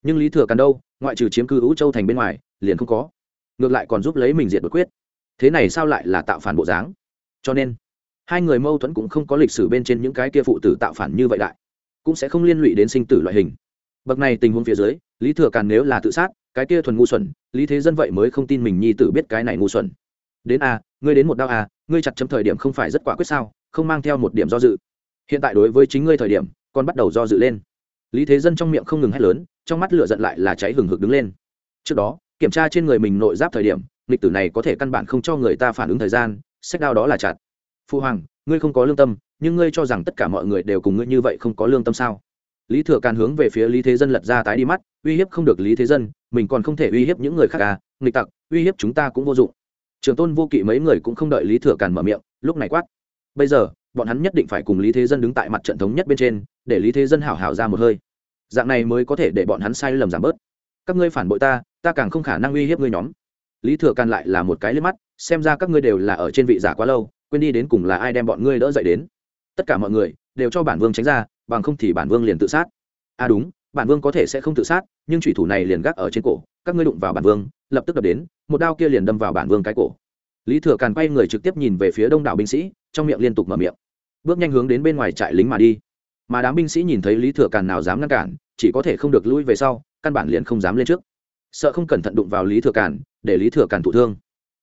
[SPEAKER 1] Nhưng lý thừa càn đâu, ngoại trừ chiếm cư hữu châu thành bên ngoài, liền không có. Ngược lại còn giúp lấy mình diệt bất quyết. Thế này sao lại là tạo phản bộ dáng? Cho nên, hai người mâu thuẫn cũng không có lịch sử bên trên những cái kia phụ tử tạo phản như vậy đại. Cũng sẽ không liên lụy đến sinh tử loại hình. Bậc này tình huống phía dưới, lý thừa càn nếu là tự sát, cái kia thuần ngu xuẩn, lý thế dân vậy mới không tin mình nhi tử biết cái này ngu xuẩn. Đến a ngươi đến một đau a à, ngươi chặt chấm thời điểm không phải rất quả quyết sao? Không mang theo một điểm do dự. Hiện tại đối với chính ngươi thời điểm còn bắt đầu do dự lên. Lý thế dân trong miệng không ngừng hét lớn, trong mắt lửa giận lại là cháy hừng hực đứng lên. Trước đó, kiểm tra trên người mình nội giáp thời điểm lịch tử này có thể căn bản không cho người ta phản ứng thời gian, sách đao đó là chặt. Phu hoàng, ngươi không có lương tâm, nhưng ngươi cho rằng tất cả mọi người đều cùng ngươi như vậy không có lương tâm sao? Lý thừa càn hướng về phía lý thế dân lật ra tái đi mắt, uy hiếp không được lý thế dân, mình còn không thể uy hiếp những người khác à nghịch tặc, uy hiếp chúng ta cũng vô dụng. Trường tôn vô kỵ mấy người cũng không đợi lý thừa càn mở miệng, lúc này quát bây giờ, bọn hắn nhất định phải cùng lý thế dân đứng tại mặt trận thống nhất bên trên, để lý thế dân hảo hảo ra một hơi. Dạng này mới có thể để bọn hắn sai lầm giảm bớt. Các ngươi phản bội ta ta càng không khả năng uy hiếp ngươi nhóm. Lý thừa càn lại là một cái liếc mắt, xem ra các ngươi đều là ở trên vị giả quá lâu, quên đi đến cùng là ai đem bọn ngươi đỡ dậy đến. Tất cả mọi người đều cho bản vương tránh ra, bằng không thì bản vương liền tự sát. À đúng, bản vương có thể sẽ không tự sát, nhưng thủy thủ này liền gác ở trên cổ, các ngươi đụng vào bản vương, lập tức đập đến, một đao kia liền đâm vào bản vương cái cổ lý thừa càn quay người trực tiếp nhìn về phía đông đảo binh sĩ, trong miệng liên tục mở miệng. Bước nhanh hướng đến bên ngoài trại lính mà đi. Mà đám binh sĩ nhìn thấy lý thừa càn nào dám ngăn cản, chỉ có thể không được lui về sau, căn bản liền không dám lên trước. Sợ không cẩn thận đụng vào lý thừa càn, để lý thừa càn thụ thương.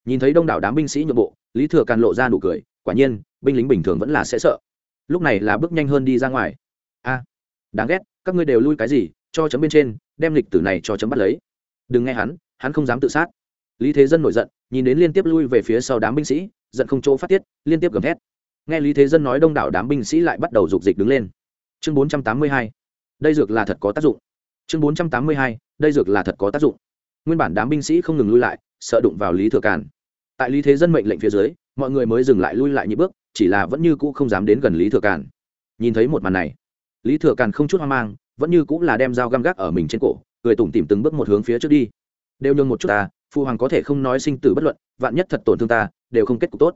[SPEAKER 1] Nhìn thấy đông đảo đám binh sĩ nhượng bộ, lý thừa càn lộ ra nụ cười, quả nhiên, binh lính bình thường vẫn là sẽ sợ. Lúc này là bước nhanh hơn đi ra ngoài. A, đáng ghét, các ngươi đều lui cái gì, cho chấm bên trên, đem lịch tử này cho chấm bắt lấy. Đừng nghe hắn hắn không dám tự sát lý thế dân nổi giận, nhìn đến liên tiếp lui về phía sau đám binh sĩ, giận không chỗ phát tiết, liên tiếp gầm thét. Nghe lý thế dân nói đông đảo đám binh sĩ lại bắt đầu dục dịch đứng lên. Chương bốn trăm tám mươi hai, đây dược là thật có tác dụng. Chương bốn trăm tám mươi hai, đây dược là thật có tác dụng. Nguyên bản đám binh sĩ không ngừng lui lại, sợ đụng vào lý thừa càn. Tại lý thế dân mệnh lệnh phía dưới, mọi người mới dừng lại lui lại những bước, chỉ là vẫn như cũ không dám đến gần lý thừa càn. Nhìn thấy một màn này, lý thừa càn không chút hoang mang, vẫn như cũng là đem dao găm gác ở mình trên cổ, cười tủm tìm từng bước một hướng phía trước đi. Đều nhường một chút ta phụ hoàng có thể không nói sinh tử bất luận, vạn nhất thật tổn thương ta, đều không kết cục tốt.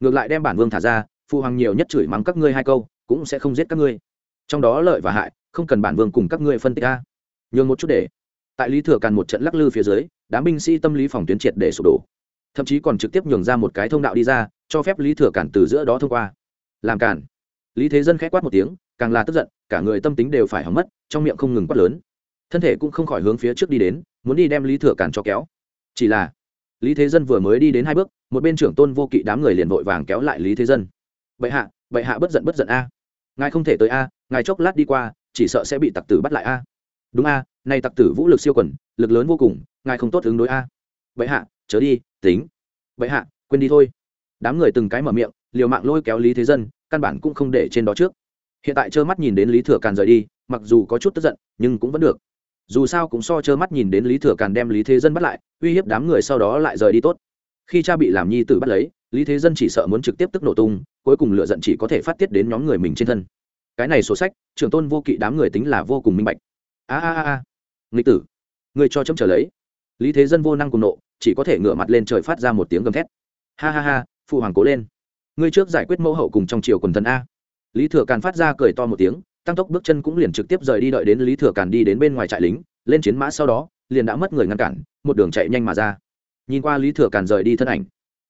[SPEAKER 1] Ngược lại đem bản vương thả ra phụ hoàng nhiều nhất chửi mắng các ngươi hai câu, cũng sẽ không giết các ngươi. Trong đó lợi và hại, không cần bản vương cùng các ngươi phân tích ta nhường một chút để. Tại lý thừa càn một trận lắc lư phía dưới, đám binh sĩ tâm lý phòng tuyến triệt để sụp đổ. Thậm chí còn trực tiếp nhường ra một cái thông đạo đi ra, cho phép lý thừa càn từ giữa đó thông qua. Làm càn lý thế dân k h é quát một tiếng, càng là tức giận, cả người tâm tính đều phải hỏng mất, trong miệng không ngừng quát lớn. Thân thể cũng không khỏi hướng phía trước đi đến, muốn đi đem lý thừa càn cho kéo chỉ là, lý thế dân vừa mới đi đến hai bước, một bên trưởng tôn vô kỵ đám người liền vội vàng kéo lại lý thế dân. Bệ hạ bệ hạ bất giận bất giận a. Ngài không thể tới a, ngài chốc lát đi qua, chỉ sợ sẽ bị tặc tử bắt lại a. Đúng a, nay tặc tử vũ lực siêu quần, lực lớn vô cùng, ngài không tốt ứng đối a. Bệ hạ, chớ đi, tính. Bệ hạ, quên đi thôi. Đám người từng cái mở miệng, liều mạng lôi kéo lý thế dân, căn bản cũng không để trên đó trước. Hiện tại trơ mắt nhìn đến lý thừa càn rời đi, mặc dù có chút tức giận, nhưng cũng vẫn được dù sao cũng so trơ mắt nhìn đến lý thừa càn đem lý thế dân bắt lại, uy hiếp đám người sau đó lại rời đi tốt. Khi cha bị làm nhi tử bắt lấy, lý thế dân chỉ sợ muốn trực tiếp tức nổ tung, cuối cùng lựa giận chỉ có thể phát tiết đến nhóm người mình trên thân. Cái này sổ sách, trưởng tôn vô kỵ đám người tính là vô cùng minh bạch. A a a a. Nghịch tử. Người cho chấm trở lấy. Lý thế dân vô năng cùng nộ, chỉ có thể ngửa mặt lên trời phát ra một tiếng gầm thét. Ha ha ha, phụ hoàng cố lên. Ngươi trước giải quyết mẫu hậu cùng trong triều quần thần a. Lý thừa càn phát ra cười to một tiếng tăng tốc bước chân cũng liền trực tiếp rời đi đợi đến lý thừa càn đi đến bên ngoài trại lính, lên chiến mã sau đó, liền đã mất người ngăn cản, một đường chạy nhanh mà ra. Nhìn qua lý thừa càn rời đi thân ảnh,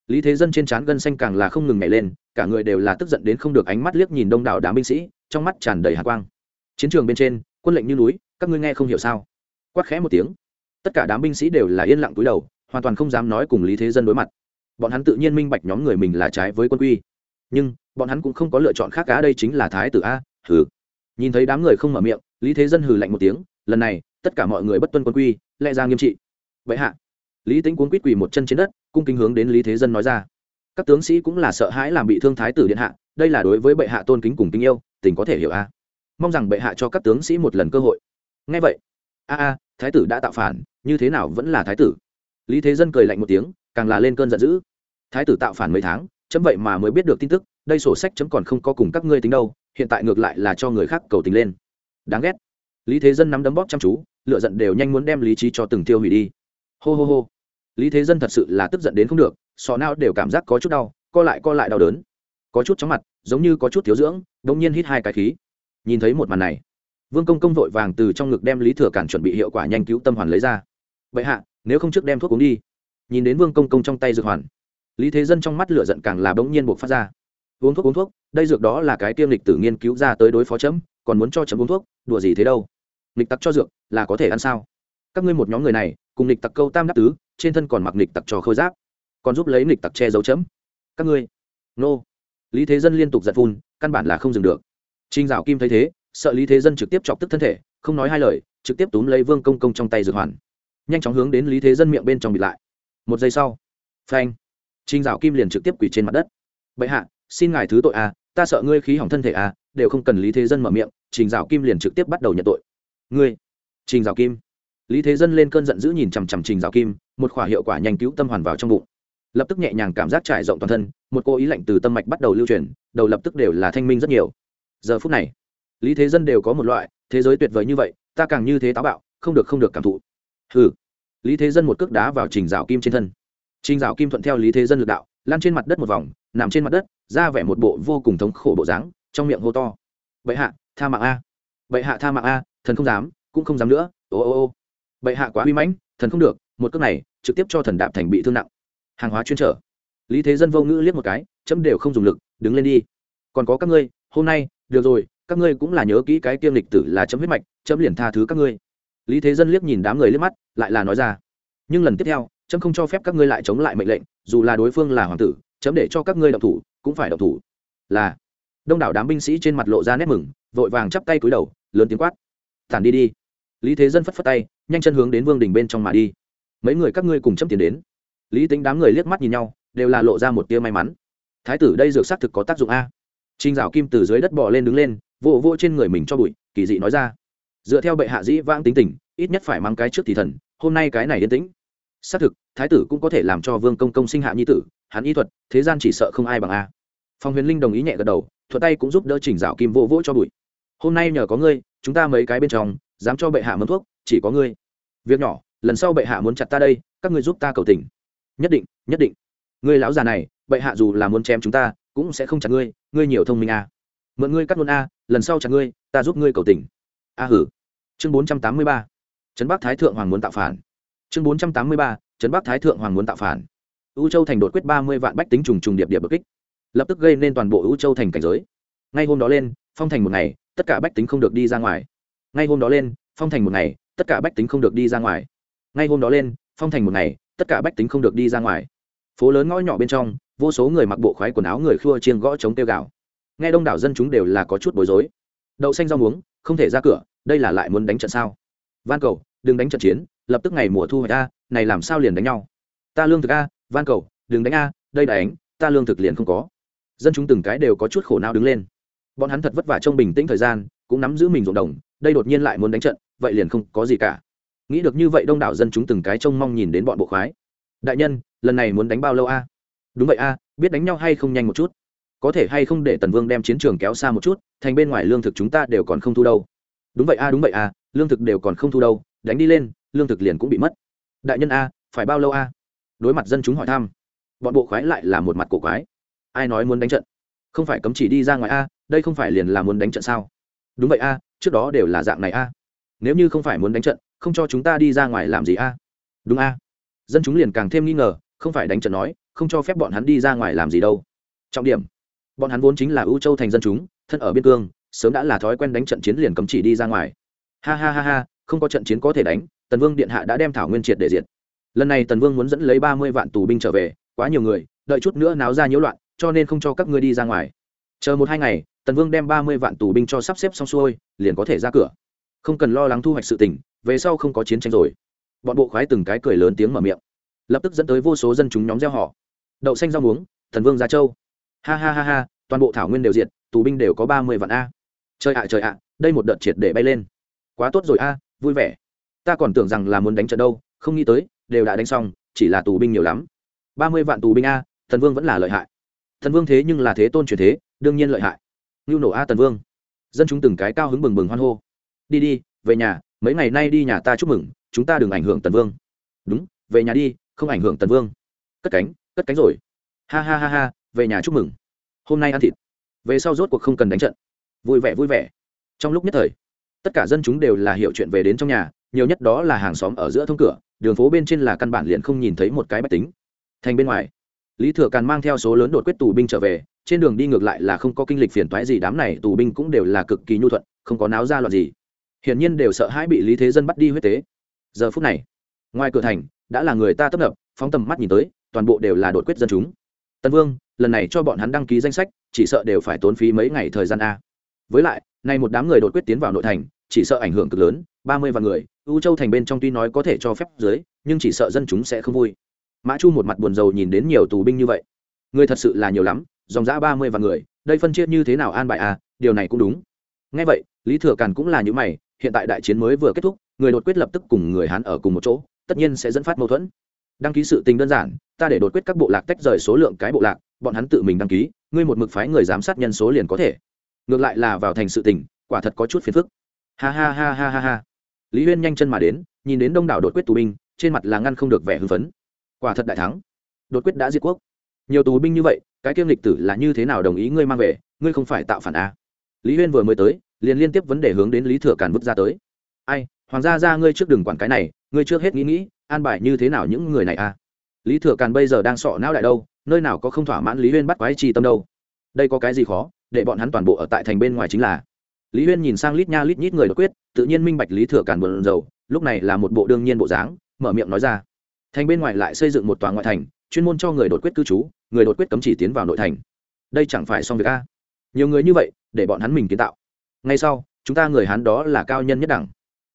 [SPEAKER 1] lý thế dân trên trán gân xanh càng là không ngừng nhảy lên, cả người đều là tức giận đến không được ánh mắt liếc nhìn đông đảo đám binh sĩ, trong mắt tràn đầy hạ quang. Chiến trường bên trên, quân lệnh như núi, các ngươi nghe không hiểu sao? Quát khẽ một tiếng. Tất cả đám binh sĩ đều là yên lặng túi đầu, hoàn toàn không dám nói cùng lý thế dân đối mặt. Bọn hắn tự nhiên minh bạch nhóm người mình là trái với quân quy. Nhưng, bọn hắn cũng không có lựa chọn khác cá đây chính là thái tử a thử nhìn thấy đám người không mở miệng, lý thế dân hừ lạnh một tiếng, lần này, tất cả mọi người bất tuân quân quy, lẽ ra nghiêm trị. Vậy hạ, lý tính cuốn quýt quỳ một chân trên đất, cung kính hướng đến lý thế dân nói ra. Các tướng sĩ cũng là sợ hãi làm bị thương thái tử điện hạ, đây là đối với bệ hạ tôn kính cùng tình yêu, tình có thể hiểu a. À? Mong rằng bệ hạ cho các tướng sĩ một lần cơ hội. Ngay vậy, a a, thái tử đã tạo phản, như thế nào vẫn là thái tử? Lý thế dân cười lạnh một tiếng, càng là lên cơn giận dữ. Thái tử tạo phản mấy tháng, chấm vậy mà mới biết được tin tức, đây sổ sách chấm còn không có cùng các ngươi tính đâu hiện tại ngược lại là cho người khác cầu tình lên. Đáng ghét. Lý thế dân nắm đấm bóp chăm chú, lựa giận đều nhanh muốn đem lý trí cho từng tiêu hủy đi. Hô hô hô. Lý thế dân thật sự là tức giận đến không được, sọ não đều cảm giác có chút đau, co lại co lại đau đớn. Có chút chóng mặt, giống như có chút thiếu dưỡng đ ỗ n g nhiên hít hai cái khí. Nhìn thấy một màn này, vương công công vội vàng từ trong ngực đem lý thừa cản chuẩn bị hiệu quả nhanh cứu tâm hoàn lấy ra. Vậy hạ, nếu không trước đem thuốc uống đi. Nhìn đến vương công công trong tay dược hoàn, lý thế dân trong mắt lửa giận càng là bỗng nhiên buộc phát ra uống thuốc uống thuốc, đây dược đó là cái tiêm lịch tử nghiên cứu ra tới đối phó chấm, còn muốn cho chấm uống thuốc, đùa gì thế đâu? Lịch tặc cho dược, là có thể ăn sao? Các ngươi một nhóm người này, cùng lịch tặc câu tam đáp tứ, trên thân còn mặc lịch tặc trò khôi giáp, còn giúp lấy lịch tặc che giấu chấm. Các ngươi, nô. Lý thế dân liên tục giật phun, căn bản là không dừng được. Trinh dạo kim thấy thế, sợ lý thế dân trực tiếp chọc tức thân thể, không nói hai lời, trực tiếp túm lấy vương công công trong tay dược hoàn. Nhanh chóng hướng đến lý thế dân miệng bên trong bịt lại. Một giây sau, phanh trinh dạo kim liền trực tiếp quỳ trên mặt đất. Bệ hạ xin ngài thứ tội à ta sợ ngươi khí hỏng thân thể à đều không cần lý thế dân mở miệng, trình dạo kim liền trực tiếp bắt đầu nhận tội. Ngươi, trình dạo kim. Lý thế dân lên cơn giận dữ nhìn chằm chằm trình dạo kim, một khỏa hiệu quả nhanh cứu tâm hoàn vào trong bụng. Lập tức nhẹ nhàng cảm giác trải rộng toàn thân, một cô ý lạnh từ tâm mạch bắt đầu lưu truyền, đầu lập tức đều là thanh minh rất nhiều. Giờ phút này, lý thế dân đều có một loại, thế giới tuyệt vời như vậy, ta càng như thế táo bạo, không được không được cảm thụ. Hừ. Lý thế dân một cước đá vào trình dạo kim trên thân. Trình dạo kim thuận theo lý thế dân l ự c đạo lan trên mặt đất một vòng, nằm trên mặt đất, ra vẻ một bộ vô cùng thống khổ bộ dáng, trong miệng hô to. Bệ hạ, tha mạng a. Bệ hạ tha mạng a, thần không dám, cũng không dám nữa. Ô ô ô. Bệ hạ quá uy mãnh, thần không được, một cước này trực tiếp cho thần đạp thành bị thương nặng. Hàng hóa chuyên trở. Lý thế dân vô ngữ liếc một cái, chấm đều không dùng lực, đứng lên đi. Còn có các ngươi, hôm nay, được rồi, các ngươi cũng là nhớ kỹ cái kiêm lịch tử là chấm huyết mạch, chấm liền tha thứ các ngươi. Lý thế dân liếc nhìn đám người liếc mắt, lại là nói ra. Nhưng lần tiếp theo, chấm không cho phép các ngươi lại chống lại mệnh lệnh dù là đối phương là hoàng tử, chấm để cho các ngươi động thủ, cũng phải động thủ. Là. Đông đảo đám binh sĩ trên mặt lộ ra nét mừng, vội vàng chắp tay cúi đầu, lớn tiếng quát. Tản đi đi. Lý thế dân phất phất tay, nhanh chân hướng đến vương đình bên trong mà đi. Mấy người các ngươi cùng chấm tiền đến. Lý tính đám người liếc mắt nhìn nhau, đều là lộ ra một tia may mắn. Thái tử đây dược xác thực có tác dụng a. Trinh dạo kim từ dưới đất bỏ lên đứng lên, vỗ vỗ trên người mình cho bụi, kỳ dị nói ra. Dựa theo bệ hạ dĩ vãng tính tình, ít nhất phải mang cái trước thì thần, hôm nay cái này yên tĩnh xác thực, thái tử cũng có thể làm cho vương công công sinh hạ nhi tử, hắn y thuật, thế gian chỉ sợ không ai bằng a. Phong huyền linh đồng ý nhẹ gật đầu, thuận tay cũng giúp đỡ chỉnh dạo kim vô vỗ cho bụi. Hôm nay nhờ có ngươi, chúng ta mấy cái bên trong, dám cho bệ hạ mâm thuốc, chỉ có ngươi. Việc nhỏ, lần sau bệ hạ muốn chặt ta đây, các ngươi giúp ta cầu tình. Nhất định nhất định. Ngươi lão già này, bệ hạ dù là muốn chém chúng ta, cũng sẽ không chặt ngươi ngươi nhiều thông minh a. Mượn ngươi cắt luôn a, lần sau chặt ngươi, ta giúp ngươi cầu tình. A hử. Chương bốn trăm tám mươi ba. Trấn bắc thái thượng hoàng muốn tạo phản chương bốn trăm tám mươi ba, trấn bắc thái thượng hoàng muốn tạo phản. U châu thành đột quyết ba mươi vạn bách tính trùng trùng điệp điệp bực kích. Lập tức gây nên toàn bộ u châu thành cảnh giới. Ngay hôm đó lên, phong thành một ngày, tất cả bách tính không được đi ra ngoài. Ngay hôm đó lên, phong thành một ngày, tất cả bách tính không được đi ra ngoài. Ngay hôm đó lên, phong thành một ngày, tất cả bách tính không được đi ra ngoài. Phố lớn ngõ nhỏ bên trong, vô số người mặc bộ khoái quần áo người khua chiên gõ chống tiêu gạo nghe đông đảo dân chúng đều là có chút bối rối. Đậu xanh rau muống, không thể ra cửa, đây là lại muốn đánh trận sao? Van cầu, đừng đánh trận chiến lập tức ngày mùa thu hoạch a, này làm sao liền đánh nhau? Ta lương thực a, van cầu, đừng đánh a, đây đánh, ta lương thực liền không có. Dân chúng từng cái đều có chút khổ não đứng lên. Bọn hắn thật vất vả trong bình tĩnh thời gian, cũng nắm giữ mình ruộng đồng, đây đột nhiên lại muốn đánh trận, vậy liền không có gì cả. Nghĩ được như vậy đông đảo dân chúng từng cái trông mong nhìn đến bọn bộ khoái. Đại nhân, lần này muốn đánh bao lâu a? Đúng vậy a, biết đánh nhau hay không nhanh một chút. Có thể hay không để tần vương đem chiến trường kéo xa một chút, thành bên ngoài lương thực chúng ta đều còn không thu đâu. Đúng vậy a, đúng vậy a, lương thực đều còn không thu đâu, đánh đi lên lương thực liền cũng bị mất. Đại nhân a, phải bao lâu a? Đối mặt dân chúng hỏi thăm, bọn bộ khoái lại là một mặt cổ quái. Ai nói muốn đánh trận? Không phải cấm chỉ đi ra ngoài a, đây không phải liền là muốn đánh trận sao? Đúng vậy a, trước đó đều là dạng này a. Nếu như không phải muốn đánh trận, không cho chúng ta đi ra ngoài làm gì a? Đúng a. Dân chúng liền càng thêm nghi ngờ, không phải đánh trận nói, không cho phép bọn hắn đi ra ngoài làm gì đâu. Trọng điểm, bọn hắn vốn chính là ưu châu thành dân chúng, thân ở biên cương, sớm đã là thói quen đánh trận chiến liền cấm chỉ đi ra ngoài. Ha ha ha ha, không có trận chiến có thể đánh tần vương điện hạ đã đem thảo nguyên triệt để diệt. Lần này tần vương muốn dẫn lấy ba mươi vạn tù binh trở về, quá nhiều người, đợi chút nữa náo ra nhiễu loạn, cho nên không cho các ngươi đi ra ngoài. Chờ một hai ngày, tần vương đem ba mươi vạn tù binh cho sắp xếp xong xuôi, liền có thể ra cửa. Không cần lo lắng thu hoạch sự tình, về sau không có chiến tranh rồi. Bọn bộ khoái từng cái cười lớn tiếng mở miệng. Lập tức dẫn tới vô số dân chúng nhóm gieo họ. Đậu xanh rau muống thần vương gia châu. Ha ha ha ha, toàn bộ thảo nguyên đều diệt, tù binh đều có ba mươi vạn a. Trời ạ trời ạ, đây một đợt triệt để bay lên. Quá tốt rồi a, vui vẻ ta còn tưởng rằng là muốn đánh trận đâu, không nghĩ tới, đều đã đánh xong, chỉ là tù binh nhiều lắm. Ba mươi vạn tù binh a, thần vương vẫn là lợi hại. Thần vương thế nhưng là thế tôn truyền thế, đương nhiên lợi hại. Ngưu nổ a tần vương. Dân chúng từng cái cao hứng bừng bừng hoan hô. Đi đi, về nhà, mấy ngày nay đi nhà ta chúc mừng, chúng ta đừng ảnh hưởng tần vương. Đúng, về nhà đi, không ảnh hưởng tần vương. Cất cánh cất cánh rồi. Ha ha ha ha, về nhà chúc mừng. Hôm nay ăn thịt. Về sau rốt cuộc không cần đánh trận. Vui vẻ vui vẻ. Trong lúc nhất thời tất cả dân chúng đều là hiểu chuyện về đến trong nhà, nhiều nhất đó là hàng xóm ở giữa thông cửa, đường phố bên trên là căn bản liền không nhìn thấy một cái bách tính. Thành bên ngoài, lý thừa càn mang theo số lớn đột quyết tù binh trở về, trên đường đi ngược lại là không có kinh lịch phiền toái gì, đám này tù binh cũng đều là cực kỳ nhu thuận, không có náo ra loạn gì. Hiển nhiên đều sợ hãi bị lý thế dân bắt đi huyết tế. Giờ phút này, ngoài cửa thành, đã là người ta tấp nập, phóng tầm mắt nhìn tới, toàn bộ đều là đột quyết dân chúng. Tân vương, lần này cho bọn hắn đăng ký danh sách, chỉ sợ đều phải tốn phí mấy ngày thời gian a. Với lại nay một đám người đột quyết tiến vào nội thành, chỉ sợ ảnh hưởng cực lớn, ba mươi vạn người, u châu thành bên trong tuy nói có thể cho phép dưới, nhưng chỉ sợ dân chúng sẽ không vui. Mã chu một mặt buồn rầu nhìn đến nhiều tù binh như vậy. Người thật sự là nhiều lắm, dòng giã ba mươi vạn người, đây phân chia như thế nào an bài à điều này cũng đúng. Ngay vậy, lý thừa càn cũng là những mày, hiện tại đại chiến mới vừa kết thúc, người đột quyết lập tức cùng người hán ở cùng một chỗ, tất nhiên sẽ dẫn phát mâu thuẫn. Đăng ký sự tình đơn giản, ta để đột quyết các bộ lạc tách rời số lượng cái bộ lạc, bọn hắn tự mình đăng ký, ngươi một mực phái người giám sát nhân số liền có thể ngược lại là vào thành sự tình, quả thật có chút phiền phức. Ha ha ha ha ha ha. Lý huyên nhanh chân mà đến, nhìn đến đông đảo đột quyết tù binh, trên mặt là ngăn không được vẻ hưng phấn. Quả thật đại thắng. Đột quyết đã diệt quốc. Nhiều tù binh như vậy, cái kiêm lịch tử là như thế nào đồng ý ngươi mang về, ngươi không phải tạo phản a à? lý huyên vừa mới tới, liền liên tiếp vấn đề hướng đến lý thừa càn vứt ra tới. Ai, hoàng gia ra ngươi trước đừng quản cái này, ngươi trước hết nghĩ nghĩ, an bài như thế nào những người này a à? lý thừa càn bây giờ đang sọ não đại đâu, nơi nào có không thỏa mãn lý huyên bắt quái chi tâm đâu? Đây có cái gì khó? Để bọn hắn toàn bộ ở tại thành bên ngoài chính là. Lý huyên nhìn sang lít nha lít nhít người đột quyết, tự nhiên minh bạch lý thừa càn buồn rầu, lúc này là một bộ đương nhiên bộ dáng, mở miệng nói ra. Thành bên ngoài lại xây dựng một tòa ngoại thành, chuyên môn cho người đột quyết cư trú, người đột quyết cấm chỉ tiến vào nội thành. Đây chẳng phải xong việc a? Nhiều người như vậy, để bọn hắn mình kiến tạo. Ngay sau, chúng ta người hắn đó là cao nhân nhất đẳng.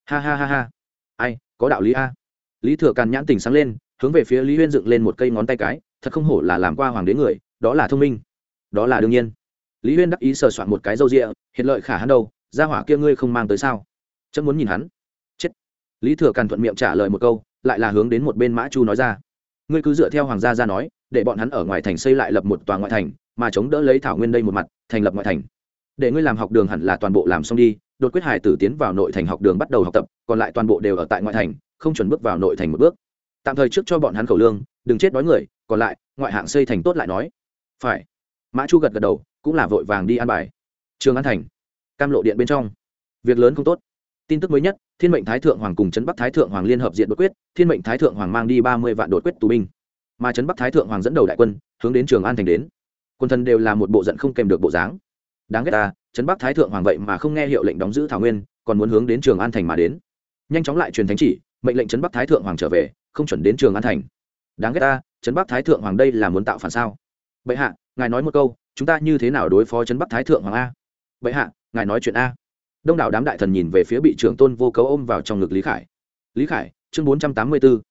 [SPEAKER 1] Ha ha ha ha. Ai, có đạo lý a? Lý thừa càn nhãn tình sáng lên, hướng về phía lý huyên dựng lên một cây ngón tay cái, thật không hổ là làm qua hoàng đế người, đó là thông minh. Đó là đương nhiên lý huyên đắc ý sờ soạn một cái râu rịa, hiện lợi khả hắn đâu ra hỏa kia ngươi không mang tới sao? Chấm muốn nhìn hắn. Chết. Lý thừa càn thuận miệng trả lời một câu, lại là hướng đến một bên mã chu nói ra. Ngươi cứ dựa theo hoàng gia ra nói, để bọn hắn ở ngoài thành xây lại lập một tòa ngoại thành, mà chống đỡ lấy thảo nguyên đây một mặt, thành lập ngoại thành. Để ngươi làm học đường hẳn là toàn bộ làm xong đi, đột quyết hải tử tiến vào nội thành học đường bắt đầu học tập, còn lại toàn bộ đều ở tại ngoại thành, không chuẩn bước vào nội thành một bước. Tạm thời trước cho bọn hắn khẩu lương, đừng chết đói người, còn lại, ngoại hạng xây thành tốt lại nói. Phải. Mã chu gật gật đầu cũng là vội vàng đi an bài. Trường an thành, cam lộ điện bên trong. Việc lớn không tốt. Tin tức mới nhất, thiên mệnh thái thượng hoàng cùng trấn bắc thái thượng hoàng liên hợp diện đột quyết, thiên mệnh thái thượng hoàng mang đi ba mươi vạn đột quyết tù binh. Mà trấn bắc thái thượng hoàng dẫn đầu đại quân, hướng đến trường an thành đến. Quân thần đều là một bộ giận không kèm được bộ dáng. Đáng ghét ta, trấn bắc thái thượng hoàng vậy mà không nghe hiệu lệnh đóng giữ thảo nguyên, còn muốn hướng đến trường an thành mà đến. Nhanh chóng lại truyền thánh chỉ, mệnh lệnh trấn bắc thái thượng hoàng trở về, không chuẩn đến trường an thành. Đáng ghét ta, trấn bắc thái thượng hoàng đây là muốn tạo phản sao? Bệ hạ, ngài nói một câu chúng ta như thế nào đối phó trấn bắc thái thượng hoàng a bệ hạ ngài nói chuyện a đông đảo đám đại thần nhìn về phía bị trưởng tôn vô cấu ôm vào trong ngực lý khải lý khải chương bốn trăm tám mươi bốn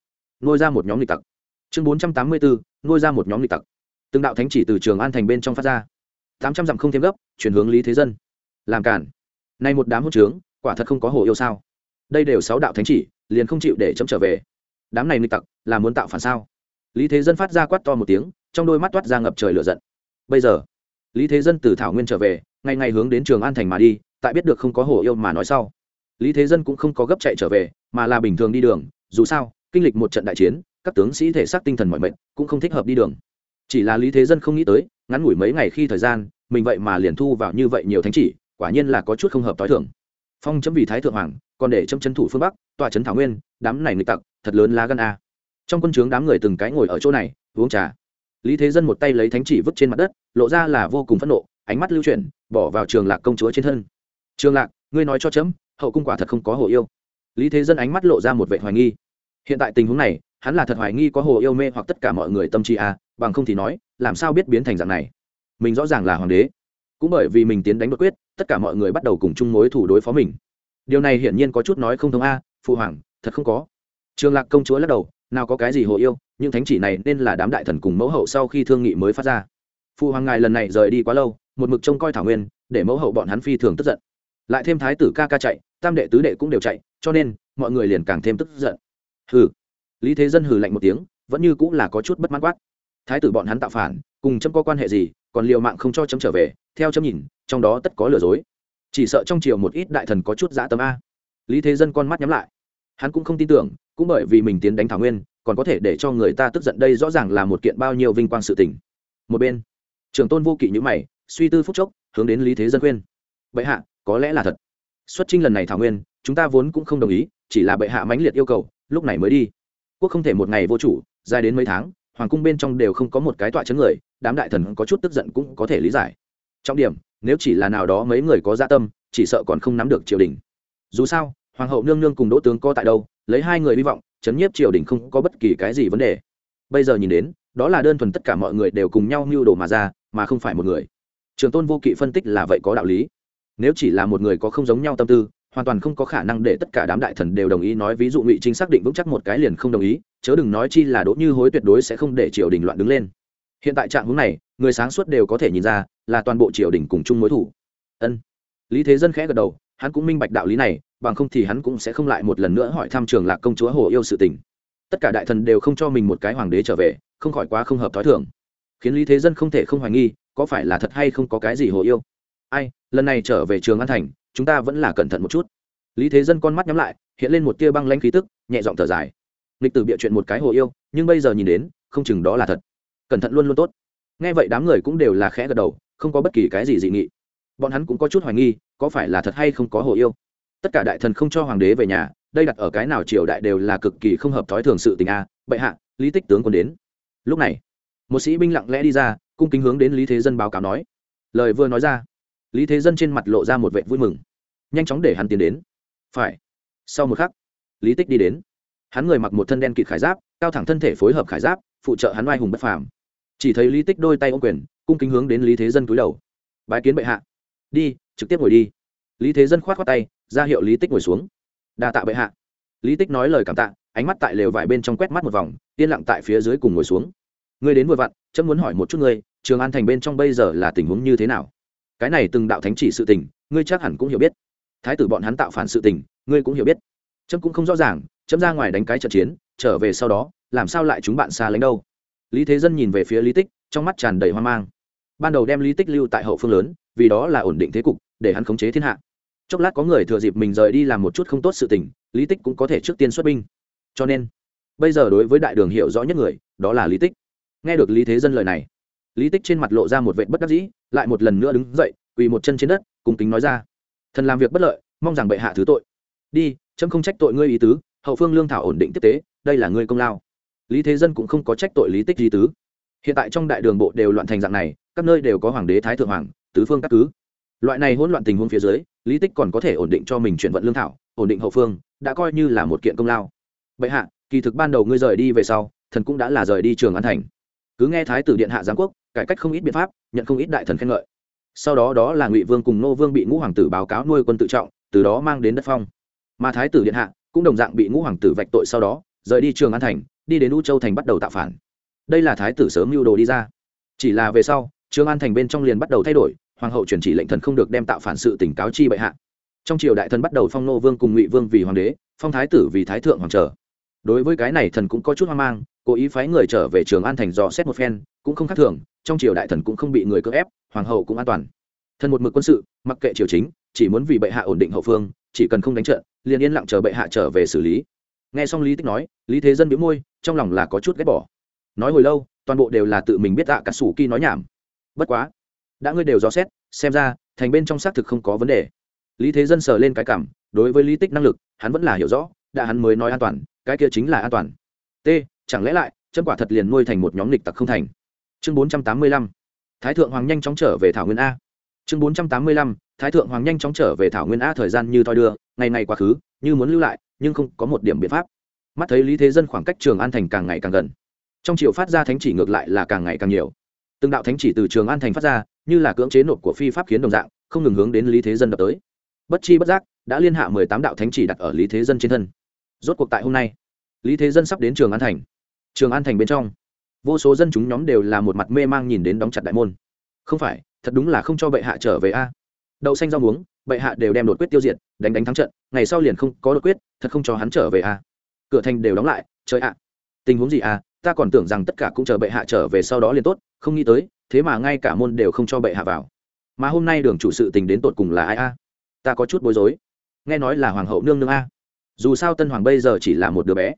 [SPEAKER 1] nuôi ra một nhóm lịch tặc chương bốn trăm tám mươi bốn nuôi ra một nhóm lịch tặc từng đạo thánh chỉ từ trường an thành bên trong phát ra tám trăm dặm không thêm gấp chuyển hướng lý thế dân làm cản nay một đám hốt trướng quả thật không có hồ yêu sao đây đều sáu đạo thánh chỉ liền không chịu để chấm trở về đám này nghịch tặc là muốn tạo phản sao lý thế dân phát ra quát to một tiếng trong đôi mắt toát ra ngập trời lửa giận bây giờ lý thế dân từ thảo nguyên trở về ngày ngày hướng đến trường an thành mà đi, tại biết được không có hồ yêu mà nói sau. Lý thế dân cũng không có gấp chạy trở về, mà là bình thường đi đường, dù sao, kinh lịch một trận đại chiến, các tướng sĩ thể xác tinh thần mọi mệnh cũng không thích hợp đi đường. Chỉ là lý thế dân không nghĩ tới, ngắn ngủi mấy ngày khi thời gian, mình vậy mà liền thu vào như vậy nhiều thánh chỉ, quả nhiên là có chút không hợp t h i thưởng. Phong chấm vì thái thượng hoàng, còn để chấm chân thủ phương bắc, tòa chấn thảo nguyên, đám này nghịch tặc, thật lớn lá gân a. Trong quân trướng đám người từng cái ngồi ở chỗ này, uống trà lý thế dân một tay lấy thánh chỉ vứt trên mặt đất, lộ ra là vô cùng phẫn nộ, ánh mắt lưu chuyển, bỏ vào trường lạc công chúa trên thân. Trường lạc, ngươi nói cho chấm, hậu cung quả thật không có hồ yêu. Lý thế dân ánh mắt lộ ra một vệ hoài nghi. Hiện tại tình huống này, hắn là thật hoài nghi có hồ yêu mê hoặc tất cả mọi người tâm trí à? bằng không thì nói, làm sao biết biến thành dạng này? Mình rõ ràng là hoàng đế. Cũng bởi vì mình tiến đánh đột quyết, tất cả mọi người bắt đầu cùng chung mối thủ đối phó mình. Điều này hiển nhiên có chút nói không thông a, phụ hoàng, thật không có. Trường lạc công chúa lắc đầu nào có cái gì hồ yêu nhưng thánh chỉ này nên là đám đại thần cùng mẫu hậu sau khi thương nghị mới phát ra. Phụ hoàng ngài lần này rời đi quá lâu, một mực trông coi thảo nguyên, để mẫu hậu bọn hắn phi thường tức giận. Lại thêm thái tử ca ca chạy, tam đệ tứ đệ cũng đều chạy, cho nên, mọi người liền càng thêm tức giận. Hừ. Lý thế dân hừ lạnh một tiếng, vẫn như cũng là có chút bất mãn quát. Thái tử bọn hắn tạo phản, cùng chấm có quan hệ gì, còn liều mạng không cho chấm trở về, theo chấm nhìn, trong đó tất có lừa dối. Chỉ sợ trong triều một ít đại thần có chút dã tâm a. Lý thế dân con mắt nhắm lại hắn cũng không tin tưởng, cũng bởi vì mình tiến đánh thảo nguyên, còn có thể để cho người ta tức giận đây rõ ràng là một kiện bao nhiêu vinh quang sự tình. Một bên, trưởng tôn vô kỵ nhữ mày, suy tư phúc chốc, hướng đến lý thế dân khuyên. Bệ hạ, có lẽ là thật. Xuất trinh lần này thảo nguyên, chúng ta vốn cũng không đồng ý, chỉ là bệ hạ mãnh liệt yêu cầu, lúc này mới đi. Quốc không thể một ngày vô chủ, dài đến mấy tháng, hoàng cung bên trong đều không có một cái tọa chấn người, đám đại thần có chút tức giận cũng có thể lý giải. Trọng điểm, nếu chỉ là nào đó mấy người có gia dạ tâm, chỉ sợ còn không nắm được triều đình. Dù sao hoàng hậu nương nương cùng đỗ tướng có tại đâu, lấy hai người hy vọng, chấn nhiếp triều đình không có bất kỳ cái gì vấn đề. Bây giờ nhìn đến, đó là đơn thuần tất cả mọi người đều cùng nhau mưu đồ mà ra, mà không phải một người. Trường tôn vô kỵ phân tích là vậy có đạo lý. Nếu chỉ là một người có không giống nhau tâm tư, hoàn toàn không có khả năng để tất cả đám đại thần đều đồng ý nói ví dụ ngụy trinh xác định vững chắc một cái liền không đồng ý, chớ đừng nói chi là đỗ như hối tuyệt đối sẽ không để triều đình loạn đứng lên. Hiện tại trạng hướng này, người sáng suốt đều có thể nhìn ra là toàn bộ triều đình cùng chung mối thủ. Ân. Lý thế dân khẽ gật đầu, hắn cũng minh bạch đạo lý này bằng không thì hắn cũng sẽ không lại một lần nữa hỏi thăm trường lạc công chúa hồ yêu sự tình. Tất cả đại thần đều không cho mình một cái hoàng đế trở về, không khỏi quá không hợp t h ó i thường. Khiến lý thế dân không thể không hoài nghi, có phải là thật hay không có cái gì hồ yêu? Ai, lần này trở về trường an thành, chúng ta vẫn là cẩn thận một chút. Lý thế dân con mắt nhắm lại, hiện lên một tia băng lanh khí tức, nhẹ giọng thở dài. Lịch tử bịa chuyện một cái hồ yêu, nhưng bây giờ nhìn đến, không chừng đó là thật. Cẩn thận luôn luôn tốt. Nghe vậy đám người cũng đều là khẽ gật đầu, không có bất kỳ cái gì dị nghị. Bọn hắn cũng có chút hoài nghi, có phải là thật hay không có hồ yêu? Tất cả đại thần không cho hoàng đế về nhà, đây đặt ở cái nào triều đại đều là cực kỳ không hợp thói thường sự tình a. Bệ hạ, lý tích tướng còn đến. Lúc này, một sĩ binh lặng lẽ đi ra, cung kính hướng đến lý thế dân báo cáo nói. Lời vừa nói ra, lý thế dân trên mặt lộ ra một vệ vui mừng. Nhanh chóng để hắn tiến đến. Phải. Sau một khắc, lý tích đi đến. Hắn người mặc một thân đen kịt khải giáp, cao thẳng thân thể phối hợp khải giáp, phụ trợ hắn oai hùng bất phàm. Chỉ thấy lý tích đôi tay ô quyền, cung kính hướng đến lý thế dân cúi đầu. Bái kiến bệ hạ. Đi, trực tiếp ngồi đi lý thế dân khoát khoát tay, ra hiệu lý tích ngồi xuống. Đa tạ bệ hạ. Lý tích nói lời cảm tạ, ánh mắt tại lều vải bên trong quét mắt một vòng, yên lặng tại phía dưới cùng ngồi xuống. Ngươi đến vừa vặn, chấm muốn hỏi một chút ngươi, trường an thành bên trong bây giờ là tình huống như thế nào? Cái này từng đạo thánh chỉ sự tình, ngươi chắc hẳn cũng hiểu biết. Thái tử bọn hắn tạo phản sự tình, ngươi cũng hiểu biết. Chấm cũng không rõ ràng, chấm ra ngoài đánh cái trận chiến, trở về sau đó, làm sao lại chúng bạn xa lánh đâu? Lý thế dân nhìn về phía lý tích, trong mắt tràn đầy hoang mang. Ban đầu đem lý tích lưu tại hậu phương lớn, vì đó là ổn định thế cục để hắn khống chế thiên hạ. Chốc lát có người thừa dịp mình rời đi làm một chút không tốt sự tình, lý tích cũng có thể trước tiên xuất binh. Cho nên, bây giờ đối với đại đường hiểu rõ nhất người, đó là lý tích. Nghe được lý thế dân lời này, lý tích trên mặt lộ ra một vệ bất đắc dĩ, lại một lần nữa đứng dậy, quỳ một chân trên đất cùng kính nói ra, thần làm việc bất lợi, mong rằng bệ hạ thứ tội. Đi trâm không trách tội ngươi ý tứ, hậu phương lương thảo ổn định tiếp tế, đây là ngươi công lao. Lý thế dân cũng không có trách tội lý tích ý tứ. Hiện tại trong đại đường bộ đều loạn thành dạng này, các nơi đều có hoàng đế thái thượng hoàng, tứ phương các cứ loại này hỗn loạn tình huống phía dưới, lý tích còn có thể ổn định cho mình chuyển vận lương thảo, ổn định hậu phương, đã coi như là một kiện công lao. Bệ hạ, kỳ thực ban đầu ngươi rời đi về sau, thần cũng đã là rời đi trường an thành. Cứ nghe thái tử điện hạ giáng quốc, cải cách không ít biện pháp, nhận không ít đại thần khen ngợi. Sau đó đó là ngụy vương cùng nô vương bị ngũ hoàng tử báo cáo nuôi quân tự trọng, từ đó mang đến đất phong. Mà thái tử điện hạ cũng đồng dạng bị ngũ hoàng tử vạch tội sau đó, rời đi trường an thành, đi đến u châu thành bắt đầu tạo phản. Đây là thái tử sớm mưu đồ đi ra. Chỉ là về sau, trường an thành bên trong liền bắt đầu thay đổi hoàng hậu chuyển chỉ lệnh thần không được đem tạo phản sự tỉnh cáo chi bệ hạ. Trong triều đại thần bắt đầu phong nô vương cùng ngụy vương vì hoàng đế, phong thái tử vì thái thượng hoàng trở. Đối với cái này thần cũng có chút hoang mang, cố ý phái người trở về trường an thành dò xét một phen, cũng không khác thường, trong triều đại thần cũng không bị người cưỡng ép, hoàng hậu cũng an toàn. Thần một mực quân sự, mặc kệ triều chính, chỉ muốn vì bệ hạ ổn định hậu phương, chỉ cần không đánh trận, liền yên lặng chờ bệ hạ trở về xử lý. Nghe xong lý tích nói, lý thế dân biếu môi, trong lòng là có chút ghét bỏ. Nói hồi lâu, toàn bộ đều là tự mình biết tạ cả sủ kỳ nói nhảm. Bất quá đã ngươi đều dò xét, xem ra, thành bên trong xác thực không có vấn đề. Lý thế dân sờ lên cái cảm, đối với lý tích năng lực, hắn vẫn là hiểu rõ, đã hắn mới nói an toàn, cái kia chính là an toàn. T, chẳng lẽ lại, chân quả thật liền nuôi thành một nhóm lịch tặc không thành? Chương bốn trăm tám mươi lăm, thái thượng hoàng nhanh chóng trở về thảo nguyên a. Chương bốn trăm tám mươi lăm, thái thượng hoàng nhanh chóng trở về thảo nguyên a thời gian như thoi đưa, ngày ngày quá khứ, như muốn lưu lại, nhưng không có một điểm biện pháp. Mắt thấy lý thế dân khoảng cách trường an thành càng ngày càng gần, trong triệu phát ra thánh chỉ ngược lại là càng ngày càng nhiều. Từng đạo thánh chỉ từ trường an thành phát ra như là cưỡng chế nộp của phi pháp khiến đồng dạng, không ngừng hướng đến lý thế dân đập tới. Bất chi bất giác, đã liên hạ mười tám đạo thánh chỉ đặt ở lý thế dân trên thân. Rốt cuộc tại hôm nay, lý thế dân sắp đến trường an thành. Trường an thành bên trong, vô số dân chúng nhóm đều là một mặt mê mang nhìn đến đóng chặt đại môn. Không phải, thật đúng là không cho bệ hạ trở về a. Đậu xanh rau muống, bệ hạ đều đem đột quyết tiêu diệt, đánh đánh thắng trận, ngày sau liền không có đột quyết, thật không cho hắn trở về a. Cửa thành đều đóng lại, trời ạ. Tình huống gì à ta còn tưởng rằng tất cả cũng chờ bệ hạ trở về sau đó liền tốt, không nghĩ tới thế mà ngay cả môn đều không cho bệ hạ vào. Mà hôm nay đường chủ sự tình đến tột cùng là ai a? Ta có chút bối rối. Nghe nói là hoàng hậu nương nương a. Dù sao tân hoàng bây giờ chỉ là một đứa bé.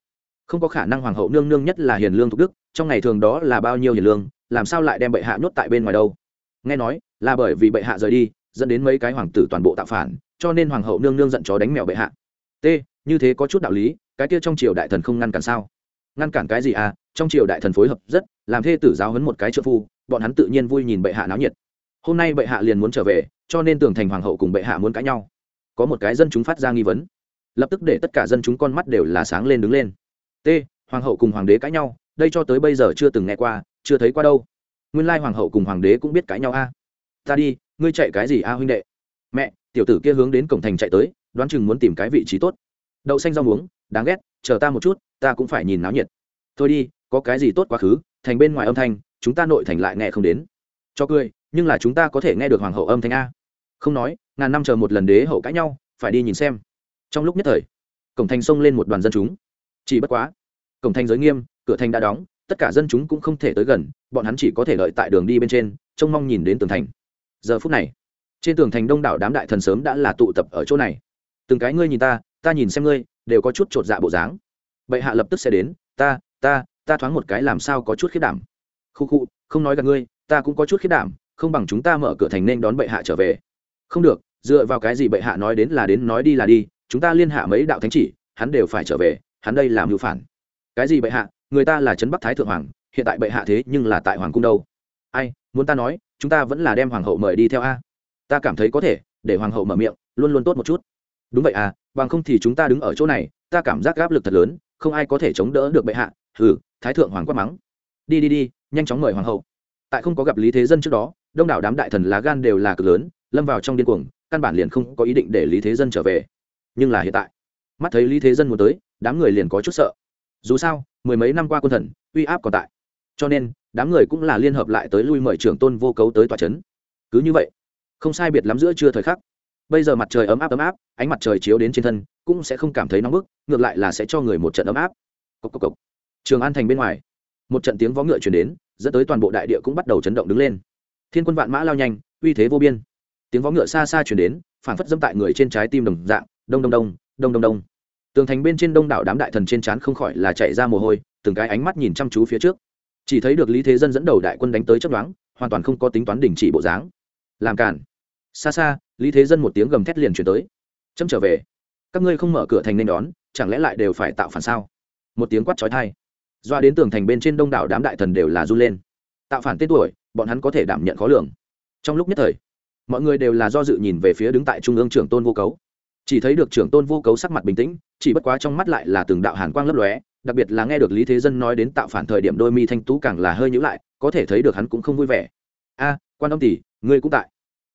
[SPEAKER 1] Không có khả năng hoàng hậu nương nương nhất là hiền lương thục đức, trong ngày thường đó là bao nhiêu hiền lương, làm sao lại đem bệ hạ nhốt tại bên ngoài đâu? Nghe nói là bởi vì bệ hạ rời đi, dẫn đến mấy cái hoàng tử toàn bộ tạo phản, cho nên hoàng hậu nương nương giận chó đánh mèo bệ hạ. T, như thế có chút đạo lý, cái kia trong triều đại thần không ngăn cản sao? Ngăn cản cái gì à? Trong triều đại thần phối hợp rất, làm thê tử giáo hấn một cái trợ phu bọn hắn tự nhiên vui nhìn bệ hạ náo nhiệt. Hôm nay bệ hạ liền muốn trở về, cho nên tường thành hoàng hậu cùng bệ hạ muốn cãi nhau. Có một cái dân chúng phát ra nghi vấn. Lập tức để tất cả dân chúng con mắt đều là sáng lên đứng lên. T, hoàng hậu cùng hoàng đế cãi nhau, đây cho tới bây giờ chưa từng nghe qua, chưa thấy qua đâu. Nguyên lai hoàng hậu cùng hoàng đế cũng biết cãi nhau a. Ta đi, ngươi chạy cái gì a huynh đệ? Mẹ, tiểu tử kia hướng đến cổng thành chạy tới, đoán chừng muốn tìm cái vị trí tốt. Đậu xanh rau muống, đáng ghét, chờ ta một chút, ta cũng phải nhìn náo nhiệt. Thôi đi, có cái gì tốt quá khứ, thành bên ngoài âm thanh chúng ta nội thành lại nghe không đến. Cho cười, nhưng là chúng ta có thể nghe được hoàng hậu âm thanh a. Không nói, ngàn năm chờ một lần đế hậu cãi nhau, phải đi nhìn xem. Trong lúc nhất thời, cổng thành xông lên một đoàn dân chúng. Chỉ bất quá, cổng thành giới nghiêm, cửa thành đã đóng, tất cả dân chúng cũng không thể tới gần, bọn hắn chỉ có thể lợi tại đường đi bên trên, trông mong nhìn đến tường thành. Giờ phút này, trên tường thành đông đảo đám đại thần sớm đã là tụ tập ở chỗ này. Từng cái ngươi nhìn ta ta nhìn xem ngươi, đều có chút t r ộ t dạ bộ dáng. Bệ hạ lập tức sẽ đến, ta ta ta thoáng một cái làm sao có chút khiết đảm khu khu, không nói gặp ngươi, ta cũng có chút khiết đảm, không bằng chúng ta mở cửa thành nên đón bệ hạ trở về. Không được, dựa vào cái gì bệ hạ nói đến là đến nói đi là đi, chúng ta liên hạ mấy đạo thánh chỉ, hắn đều phải trở về, hắn đây làm hữu phản. Cái gì bệ hạ, người ta là trấn bắc thái thượng hoàng, hiện tại bệ hạ thế nhưng là tại hoàng cung đâu. Ai, muốn ta nói, chúng ta vẫn là đem hoàng hậu mời đi theo a. Ta cảm thấy có thể, để hoàng hậu mở miệng, luôn luôn tốt một chút. Đúng vậy à bằng không thì chúng ta đứng ở chỗ này, ta cảm giác áp lực thật lớn, không ai có thể chống đỡ được bệ hạ. Hừ, thái thượng hoàng quát mắng đi đi đi, nhanh chóng mời hoàng hậu. Tại không có gặp lý thế dân trước đó, đông đảo đám đại thần lá gan đều là cực lớn, lâm vào trong điên cuồng, căn bản liền không có ý định để lý thế dân trở về. Nhưng là hiện tại, mắt thấy lý thế dân muốn tới, đám người liền có chút sợ. Dù sao, mười mấy năm qua quân thần, uy áp còn tại. Cho nên, đám người cũng là liên hợp lại tới lui mời trưởng tôn vô cấu tới tòa trấn. Cứ như vậy, không sai biệt lắm giữa trưa thời khắc. Bây giờ mặt trời ấm áp ấm áp, ánh mặt trời chiếu đến trên thân, cũng sẽ không cảm thấy nóng bức, ngược lại là sẽ cho người một trận ấm áp. Cốc cốc cốc. trường an thành bên ngoài một trận tiếng vó ngựa chuyển đến, dẫn tới toàn bộ đại địa cũng bắt đầu chấn động đứng lên. Thiên quân vạn mã lao nhanh, uy thế vô biên. Tiếng vó ngựa xa xa chuyển đến phản phất dâm tại người trên trái tim đồng dạng, đông đông đông đông đông đông. Tường thành bên trên đông đảo đám đại thần trên trán không khỏi là chạy ra mồ hôi, từng cái ánh mắt nhìn chăm chú phía trước. Chỉ thấy được lý thế dân dẫn đầu đại quân đánh tới chấp đoán hoàn toàn không có tính toán đình chỉ bộ dáng. Làm cản xa xa, lý thế dân một tiếng gầm thét liền chuyển tới. Chấm trở về. Các ngươi không mở cửa thành nên đón, chẳng lẽ lại đều phải tạo phản sao? Một tiếng quát trói thai doa đến tường thành bên trên đông đảo đám đại thần đều là run lên. Tạo phản tên tuổi, bọn hắn có thể đảm nhận khó lường. Trong lúc nhất thời, mọi người đều là do dự nhìn về phía đứng tại trung ương trưởng tôn vô cấu. Chỉ thấy được trưởng tôn vô cấu sắc mặt bình tĩnh, chỉ bất quá trong mắt lại là từng đạo hàn quang lấp lóe, đặc biệt là nghe được lý thế dân nói đến tạo phản thời điểm đôi mi thanh tú càng là hơi nhữ lại, có thể thấy được hắn cũng không vui vẻ. A, quan âm tỷ, ngươi cũng tại.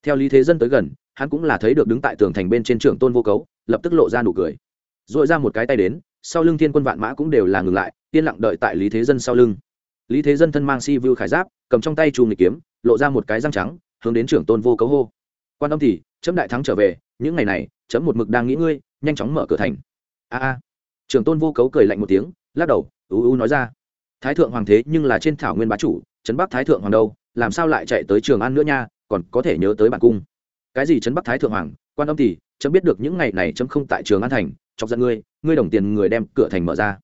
[SPEAKER 1] Theo lý thế dân tới gần, hắn cũng là thấy được đứng tại tường thành bên trên trưởng tôn vô cấu, lập tức lộ ra nụ cười. R ồ i ra một cái tay đến, sau lưng thiên quân vạn mã cũng đều là ngừng lại yên lặng đợi tại lý thế dân sau lưng. Lý thế dân thân mang si vu khải giáp, cầm trong tay chùm nghịch kiếm, lộ ra một cái răng trắng, hướng đến trưởng tôn vô cấu hô. Quan âm thì, chấm đại thắng trở về, những ngày này, chấm một mực đang nghĩ ngươi, nhanh chóng mở cửa thành. A a. Trưởng tôn vô cấu cười lạnh một tiếng, lắc đầu u u nói ra. Thái thượng hoàng thế nhưng là trên thảo nguyên bá chủ, trấn bắc thái thượng hoàng đâu, làm sao lại chạy tới trường an nữa nha, còn có thể nhớ tới bản cung. Cái gì trấn bắc thái thượng hoàng, quan âm thì, chấm biết được những ngày này chấm không tại trường an thành, chọc giận ngươi ngươi đồng tiền người đem cửa thành mở ra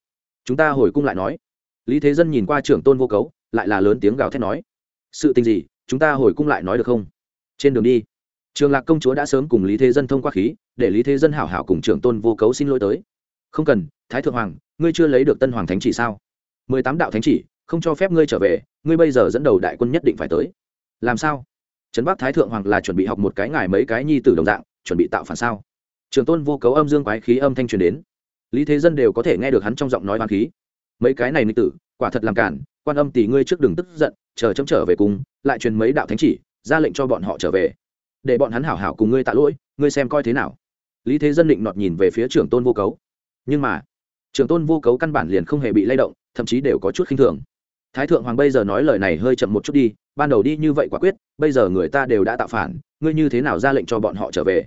[SPEAKER 1] chúng ta hồi cung lại nói. Lý thế dân nhìn qua trưởng tôn vô cấu, lại là lớn tiếng gào thét nói. Sự tình gì? Chúng ta hồi cung lại nói được không? Trên đường đi, trường lạc công chúa đã sớm cùng lý thế dân thông qua khí, để lý thế dân hảo hảo cùng trưởng tôn vô cấu xin lỗi tới. Không cần, thái thượng hoàng, ngươi chưa lấy được tân hoàng thánh chỉ sao? Mười tám đạo thánh chỉ, không cho phép ngươi trở về, ngươi bây giờ dẫn đầu đại quân nhất định phải tới. Làm sao? Trấn bắc thái thượng hoàng là chuẩn bị học một cái ngài mấy cái nhi tử đồng dạng, chuẩn bị tạo phản sao? Trường tôn vô cấu âm dương quái khí âm thanh truyền đến lý thế dân đều có thể nghe được hắn trong giọng nói hoán khí. Mấy cái này nữ tử, quả thật làm cản, quan âm tỷ ngươi trước đừng tức giận, chờ chấm trở về cùng, lại truyền mấy đạo thánh chỉ, ra lệnh cho bọn họ trở về. Để bọn hắn hảo hảo cùng ngươi tạ lỗi, ngươi xem coi thế nào. Lý thế dân định nọt nhìn về phía trưởng tôn vô cấu. Nhưng mà, trưởng tôn vô cấu căn bản liền không hề bị lay động, thậm chí đều có chút khinh thường. Thái thượng hoàng bây giờ nói lời này hơi chậm một chút đi, ban đầu đi như vậy quả quyết, bây giờ người ta đều đã tạo phản, ngươi như thế nào ra lệnh cho bọn họ trở về?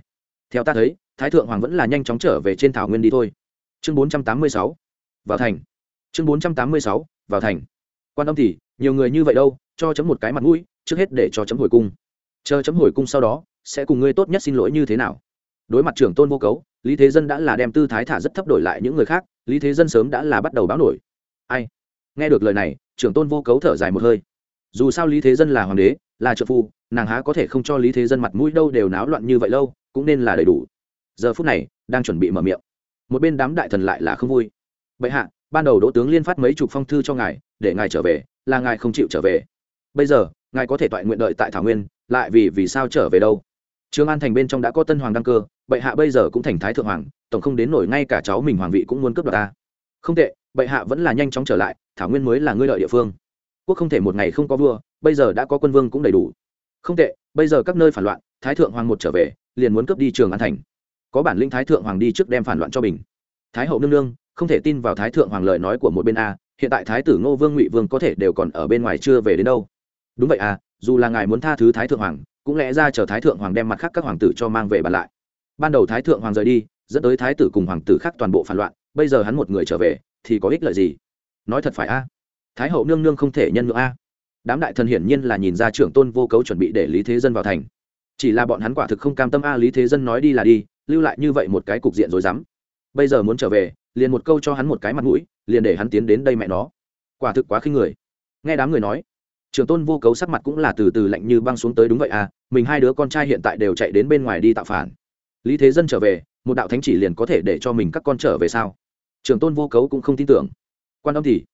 [SPEAKER 1] Theo ta thấy, thái thượng hoàng vẫn là nhanh chóng trở về trên thảo nguyên đi thôi chương bốn trăm tám mươi sáu, vào thành. Chương bốn trăm tám mươi sáu, vào thành. Quan âm thì, nhiều người như vậy đâu, cho chấm một cái mặt mũi, trước hết để cho chấm hồi cung. Chờ chấm hồi cung sau đó, sẽ cùng ngươi tốt nhất xin lỗi như thế nào? Đối mặt trưởng tôn vô cấu, lý thế dân đã là đem tư thái thả rất thấp đổi lại những người khác, lý thế dân sớm đã là bắt đầu báo nổi. Ai? Nghe được lời này, trưởng tôn vô cấu thở dài một hơi. Dù sao lý thế dân là hoàng đế, là trợ phu, nàng há có thể không cho lý thế dân mặt mũi đâu đều náo loạn như vậy lâu, cũng nên là đầy đủ. Giờ phút này, đang chuẩn bị mở miệng một bên đám đại thần lại là không vui. Bệ hạ, ban đầu đỗ tướng liên phát mấy chục phong thư cho ngài, để ngài trở về, là ngài không chịu trở về. Bây giờ, ngài có thể toại nguyện đợi tại thảo nguyên, lại vì vì sao trở về đâu? Trương an thành bên trong đã có tân hoàng đăng cơ, bệ hạ bây giờ cũng thành thái thượng hoàng, tổng không đến nổi ngay cả cháu mình hoàng vị cũng muốn cướp đoạt ta. Không tệ, bệ hạ vẫn là nhanh chóng trở lại, thảo nguyên mới là ngươi lợi địa phương. Quốc không thể một ngày không có vua, bây giờ đã có quân vương cũng đầy đủ. Không tệ, bây giờ các nơi phản loạn, thái thượng hoàng một trở về, liền muốn cướp đi trường an thành có bản lĩnh thái thượng hoàng đi trước đem phản loạn cho bình thái hậu nương nương, không thể tin vào thái thượng hoàng lời nói của một bên a, hiện tại thái tử ngô vương ngụy vương có thể đều còn ở bên ngoài chưa về đến đâu. Đúng vậy à dù là ngài muốn tha thứ thái thượng hoàng, cũng lẽ ra chờ thái thượng hoàng đem mặt khác các hoàng tử cho mang về bàn lại. Ban đầu thái thượng hoàng rời đi, dẫn tới thái tử cùng hoàng tử khác toàn bộ phản loạn, bây giờ hắn một người trở về, thì có ích lợi gì? Nói thật phải a. Thái hậu nương nương không thể nhân ngựa a. Đám đại thần hiển nhiên là nhìn ra trưởng tôn vô cấu chuẩn bị để lý thế dân vào thành. Chỉ là bọn hắn quả thực không cam tâm a, lý thế dân nói đi là đi lưu lại như vậy một cái cục diện rối rắm. Bây giờ muốn trở về, liền một câu cho hắn một cái mặt mũi, liền để hắn tiến đến đây mẹ nó. Quả thực quá khinh người. Nghe đám người nói, trường tôn vô cấu sắc mặt cũng là từ từ lạnh như băng xuống tới đúng vậy à mình hai đứa con trai hiện tại đều chạy đến bên ngoài đi tạo phản. Lý thế dân trở về, một đạo thánh chỉ liền có thể để cho mình các con trở về sao? Trường tôn vô cấu cũng không tin tưởng. Quan âm thì,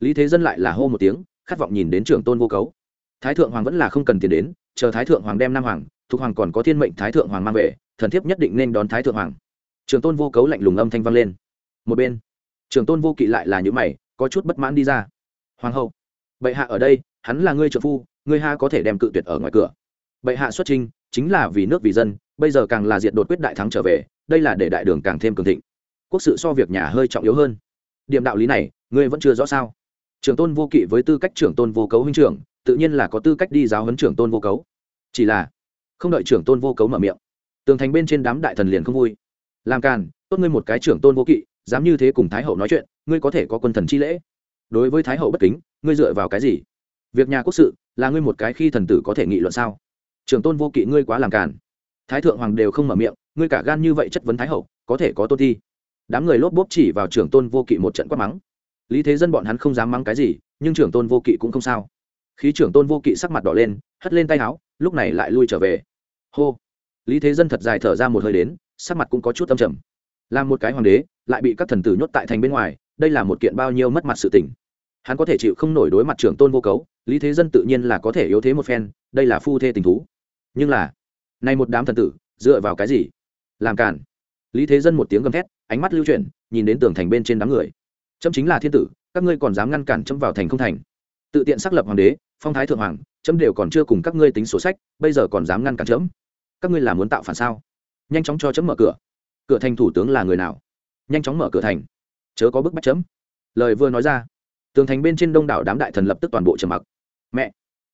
[SPEAKER 1] lý thế dân lại là hô một tiếng, khát vọng nhìn đến trường tôn vô cấu. Thái thượng hoàng vẫn là không cần tiền đến, chờ thái thượng hoàng đem nam hoàng thuộc hoàng còn có thiên mệnh thái thượng hoàng mang về, thần thiếp nhất định nên đón thái thượng hoàng. Trường tôn vô cấu lạnh lùng âm thanh vang lên. Một bên, trường tôn vô kỵ lại là những mày, có chút bất mãn đi ra. Hoàng hậu, bệ hạ ở đây, hắn là ngươi trợ phu, ngươi ha có thể đem cự tuyệt ở ngoài cửa. Bệ hạ xuất trinh chính là vì nước vì dân, bây giờ càng là diệt đột quyết đại thắng trở về, đây là để đại đường càng thêm cường thịnh. Quốc sự so việc nhà hơi trọng yếu hơn. Điểm đạo lý này, ngươi vẫn chưa rõ sao? Trưởng tôn vô kỵ với tư cách trưởng tôn vô cấu huynh trưởng, tự nhiên là có tư cách đi giáo huấn trưởng tôn vô cấu. Chỉ là không đợi trưởng tôn vô cấu mở miệng, tường thành bên trên đám đại thần liền không vui. Làm càn, tốt ngươi một cái trưởng tôn vô kỵ, dám như thế cùng thái hậu nói chuyện, ngươi có thể có quân thần chi lễ. Đối với thái hậu bất kính, ngươi dựa vào cái gì? Việc nhà quốc sự, là ngươi một cái khi thần tử có thể nghị luận sao? Trưởng tôn vô kỵ ngươi quá làm càn. Thái thượng hoàng đều không mở miệng, ngươi cả gan như vậy chất vấn thái hậu, có thể có tôn thi? Đám người lốp bốp chỉ vào trưởng tôn vô kỵ một trận quát mắng. Lý thế dân bọn hắn không dám mắng cái gì, nhưng trưởng tôn vô kỵ cũng không sao. Khí trưởng tôn vô kỵ sắc mặt đỏ lên, hất lên tay áo, lúc này lại lui trở về. Hô. Lý thế dân thật dài thở ra một hơi đến, sắc mặt cũng có chút âm trầm. Làm một cái hoàng đế, lại bị các thần tử nhốt tại thành bên ngoài, đây là một kiện bao nhiêu mất mặt sự tình. Hắn có thể chịu không nổi đối mặt trưởng tôn vô cấu, lý thế dân tự nhiên là có thể yếu thế một phen, đây là phu thê tình thú. Nhưng là, nay một đám thần tử, dựa vào cái gì? Làm cản lý thế dân một tiếng gầm thét, ánh mắt lưu chuyển, nhìn đến tường thành bên trên đám người. Trâm chính là thiên tử, các ngươi còn dám ngăn cản trâm vào thành không thành? Tự tiện xác lập hoàng đế, phong thái thượng hoàng, chấm đều còn chưa cùng các ngươi tính sổ sách, bây giờ còn dám ngăn cản chấm? Các ngươi là muốn tạo phản sao? Nhanh chóng cho chấm mở cửa. Cửa thành thủ tướng là người nào? Nhanh chóng mở cửa thành. Chớ có bức bách chấm. Lời vừa nói ra, tường thành bên trên đông đảo đám đại thần lập tức toàn bộ trầm mặc. Mẹ!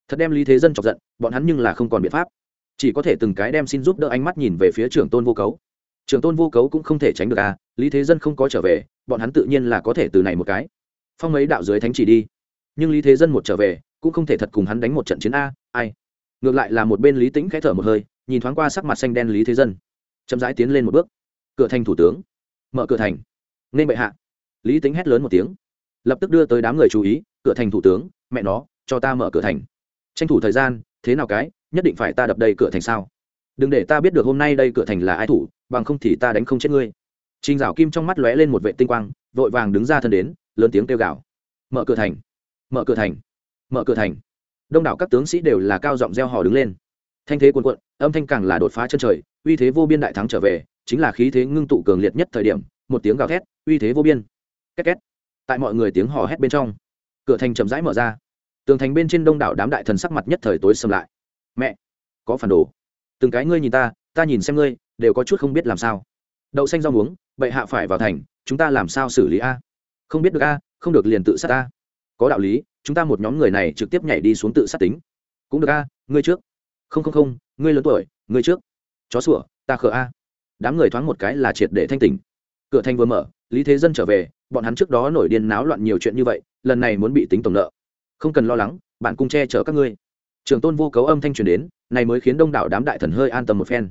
[SPEAKER 1] Thật đem lý thế dân chọc giận, bọn hắn nhưng là không còn biện pháp. Chỉ có thể từng cái đem xin giúp đỡ ánh mắt nhìn về phía trưởng tôn vô cấu. Trưởng tôn vô cấu cũng không thể tránh được à lý thế dân không có trở về, bọn hắn tự nhiên là có thể từ này một cái. Phong ấy đạo dưới thánh chỉ đi nhưng lý thế dân một trở về cũng không thể thật cùng hắn đánh một trận chiến a ai. Ngược lại là một bên lý tĩnh khẽ thở một hơi nhìn thoáng qua sắc mặt xanh đen lý thế dân. Chậm rãi tiến lên một bước. Cửa thành thủ tướng. Mở cửa thành. Nên bệ hạ. Lý tính hét lớn một tiếng. Lập tức đưa tới đám người chú ý cửa thành thủ tướng mẹ nó cho ta mở cửa thành. Tranh thủ thời gian thế nào cái nhất định phải ta đập đầy cửa thành sao? Đừng để ta biết được hôm nay đây cửa thành là ai thủ bằng không thì ta đánh không chết ngươi. Trình Dạo Kim trong mắt lóe lên một vệ tinh quang, vội vàng đứng ra thân đến, lớn tiếng kêu gào: "Mở cửa thành! Mở cửa thành! Mở cửa thành!" Đông đảo các tướng sĩ đều là cao giọng reo hò đứng lên. Thanh thế cuồn cuộn, âm thanh càng là đột phá chân trời, uy thế vô biên đại thắng trở về, chính là khí thế ngưng tụ cường liệt nhất thời điểm, một tiếng gào thét, uy thế vô biên. Két két. Tại mọi người tiếng hò hét bên trong, cửa thành chậm rãi mở ra. Tường thành bên trên đông đảo đám đại thần sắc mặt nhất thời tối sầm lại. Mẹ, có phản đồ. Từng cái ngươi nhìn ta, ta nhìn xem ngươi, đều có chút không biết làm sao. Đậu xanh rau muống, bệ hạ phải vào thành chúng ta làm sao xử lý a không biết được a không được liền tự sát a có đạo lý, chúng ta một nhóm người này trực tiếp nhảy đi xuống tự sát tính. Cũng được a, ngươi trước. Không không không, ngươi lớn tuổi, ngươi trước. Chó sủa, ta khờ a. Đám người thoáng một cái là triệt để thanh tỉnh. Cửa thành vừa mở, lý thế dân trở về, bọn hắn trước đó nổi điên náo loạn nhiều chuyện như vậy, lần này muốn bị tính tổng nợ. Không cần lo lắng, bạn cung che chở các ngươi. Trường tôn vô cấu âm thanh truyền đến, này mới khiến đông đảo đám đại thần hơi an tâm một phen.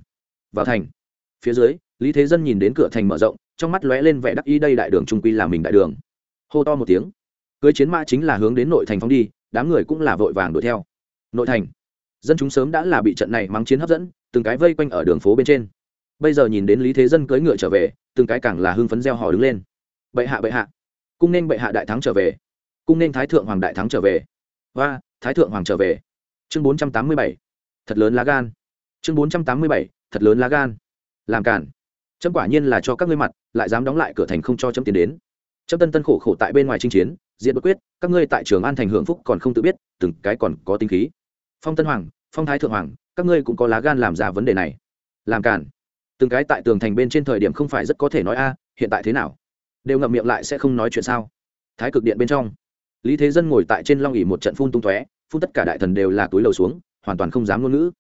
[SPEAKER 1] Vào thành. Phía dưới, lý thế dân nhìn đến cửa thành mở rộng, trong mắt lóe lên vẻ đắc ý đây đại đường trung quy là mình đại đường. Hô to một tiếng cưới chiến mã chính là hướng đến nội thành phóng đi, đám người cũng là vội vàng đuổi theo. Nội thành, dân chúng sớm đã là bị trận này mắng chiến hấp dẫn, từng cái vây quanh ở đường phố bên trên. Bây giờ nhìn đến lý thế dân cưỡi ngựa trở về, từng cái càng là hưng phấn gieo hò đứng lên. Bệ hạ bệ hạ, cung nên bệ hạ đại thắng trở về. Cung nên thái thượng hoàng đại thắng trở về. Và thái thượng hoàng trở về. Chương bốn trăm tám mươi bảy, thật lớn lá gan. Chương bốn trăm tám mươi bảy, thật lớn lá gan. Làm cản chấm quả nhiên là cho các ngươi mặt, lại dám đóng lại cửa thành không cho chấm tiến đến. Chấm tân tân khổ khổ tại bên ngoài chinh chiến diện bất quyết, các ngươi tại trường an thành hưởng phúc còn không tự biết, từng cái còn có tinh khí. Phong tân hoàng, phong thái thượng hoàng, các ngươi cũng có lá gan làm ra vấn đề này. Làm cản từng cái tại tường thành bên trên thời điểm không phải rất có thể nói a, hiện tại thế nào? Đều ngậm miệng lại sẽ không nói chuyện sao? Thái cực điện bên trong. Lý thế dân ngồi tại trên long ỉ một trận phun tung tóe, phun tất cả đại thần đều là túi lầu xuống, hoàn toàn không dám ngôn ngữ.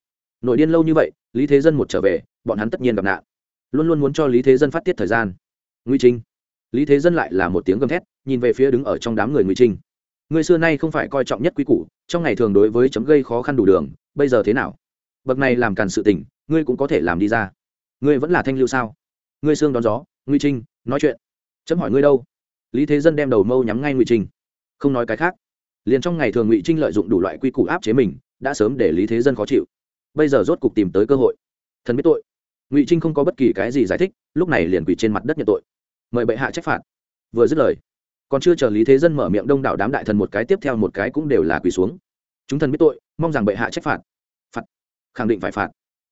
[SPEAKER 1] Nội điên lâu như vậy, lý thế dân một trở về, bọn hắn tất nhiên gặp nạn. Luôn luôn muốn cho lý thế dân phát tiết thời gian. Nguy trinh lý thế dân lại là một tiếng gầm thét, nhìn về phía đứng ở trong đám người Ngụy trinh người xưa nay không phải coi trọng nhất quý củ, trong ngày thường đối với chấm gây khó khăn đủ đường, bây giờ thế nào? Bậc này làm càn sự tình, ngươi cũng có thể làm đi ra. Ngươi vẫn là thanh lưu sao? Ngươi xương đón gió, Ngụy trinh nói chuyện. Chấm hỏi ngươi đâu? Lý thế dân đem đầu mâu nhắm ngay ngụy trinh không nói cái khác. Liền trong ngày thường ngụy trinh lợi dụng đủ loại quy củ áp chế mình, đã sớm để lý thế dân khó chịu. Bây giờ rốt cục tìm tới cơ hội. Thần biết tội. Ngụy trinh không có bất kỳ cái gì giải thích, lúc này liền quỳ trên mặt đất nhận tội mời bệ hạ trách phạt. Vừa dứt lời, còn chưa chờ lý thế dân mở miệng đông đảo đám đại thần một cái tiếp theo một cái cũng đều là quỳ xuống. Chúng thần biết tội, mong rằng bệ hạ trách phạt. Phạt. Khẳng định phải phạt.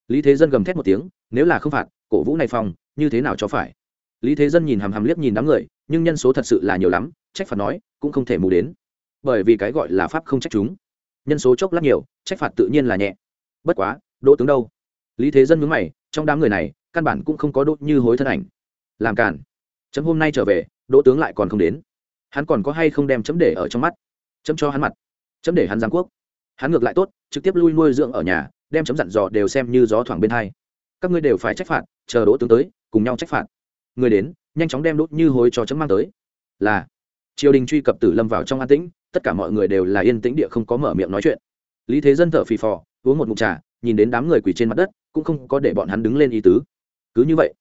[SPEAKER 1] Lý thế dân gầm thét một tiếng, nếu là không phạt, cổ vũ này phòng, như thế nào cho phải? Lý thế dân nhìn hàm hàm liếc nhìn đám người, nhưng nhân số thật sự là nhiều lắm, trách phạt nói, cũng không thể mù đến. Bởi vì cái gọi là pháp không trách chúng. Nhân số chốc lát nhiều, trách phạt tự nhiên là nhẹ. Bất quá, đỗ tướng đâu? Lý thế dân mướn mày, trong đám người này, căn bản cũng không có đốt như hối thân ảnh. Làm cản chấm hôm nay trở về, đỗ tướng lại còn không đến. Hắn còn có hay không đem chấm để ở trong mắt? Chấm cho hắn mặt. Chấm để hắn giáng quốc. Hắn ngược lại tốt, trực tiếp lui nuôi dưỡng ở nhà, đem chấm dặn dò đều xem như gió thoảng bên hai. Các ngươi đều phải trách phạt, chờ đỗ tướng tới, cùng nhau trách phạt. Người đến, nhanh chóng đem đốt như hối cho chấm mang tới. Là. Triều đình truy cập tử lâm vào trong an tĩnh, tất cả mọi người đều là yên tĩnh địa không có mở miệng nói chuyện. Lý thế dân thở phì phò, uống một mụt trà, nhìn đến đám người quỳ trên mặt đất, cũng không có để bọn hắn đứng lên ý tứ. Cứ như vậy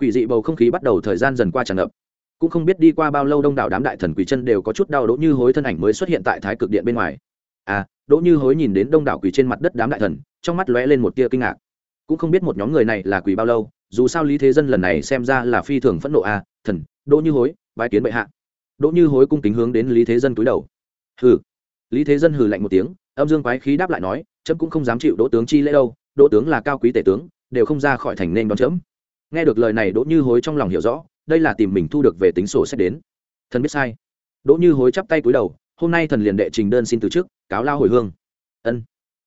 [SPEAKER 1] quỷ dị bầu không khí bắt đầu thời gian dần qua tràn ngập. Cũng không biết đi qua bao lâu đông đảo đám đại thần quỷ chân đều có chút đau đỗ như hối thân ảnh mới xuất hiện tại thái cực điện bên ngoài. À đỗ như hối nhìn đến đông đảo quỷ trên mặt đất đám đại thần, trong mắt lóe lên một tia kinh ngạc. Cũng không biết một nhóm người này là quỷ bao lâu, dù sao lý thế dân lần này xem ra là phi thường phẫn nộ à thần đỗ như hối, bái kiến bệ hạ. Đỗ như hối cung kính hướng đến lý thế dân túi đầu. Hừ. Lý thế dân hừ lạnh một tiếng, âm dương quái khí đáp lại nói, chấm cũng không dám chịu đỗ tướng chi lễ đâu đỗ tướng là cao quý tể tướng, đều không ra khỏi thành nên đón chấm nghe được lời này đỗ như hối trong lòng hiểu rõ, đây là tìm mình thu được về tính sổ sách đến. Thần biết sai. Đỗ như hối chắp tay cúi đầu, hôm nay thần liền đệ trình đơn xin từ chức, cáo lao hồi hương. Ân.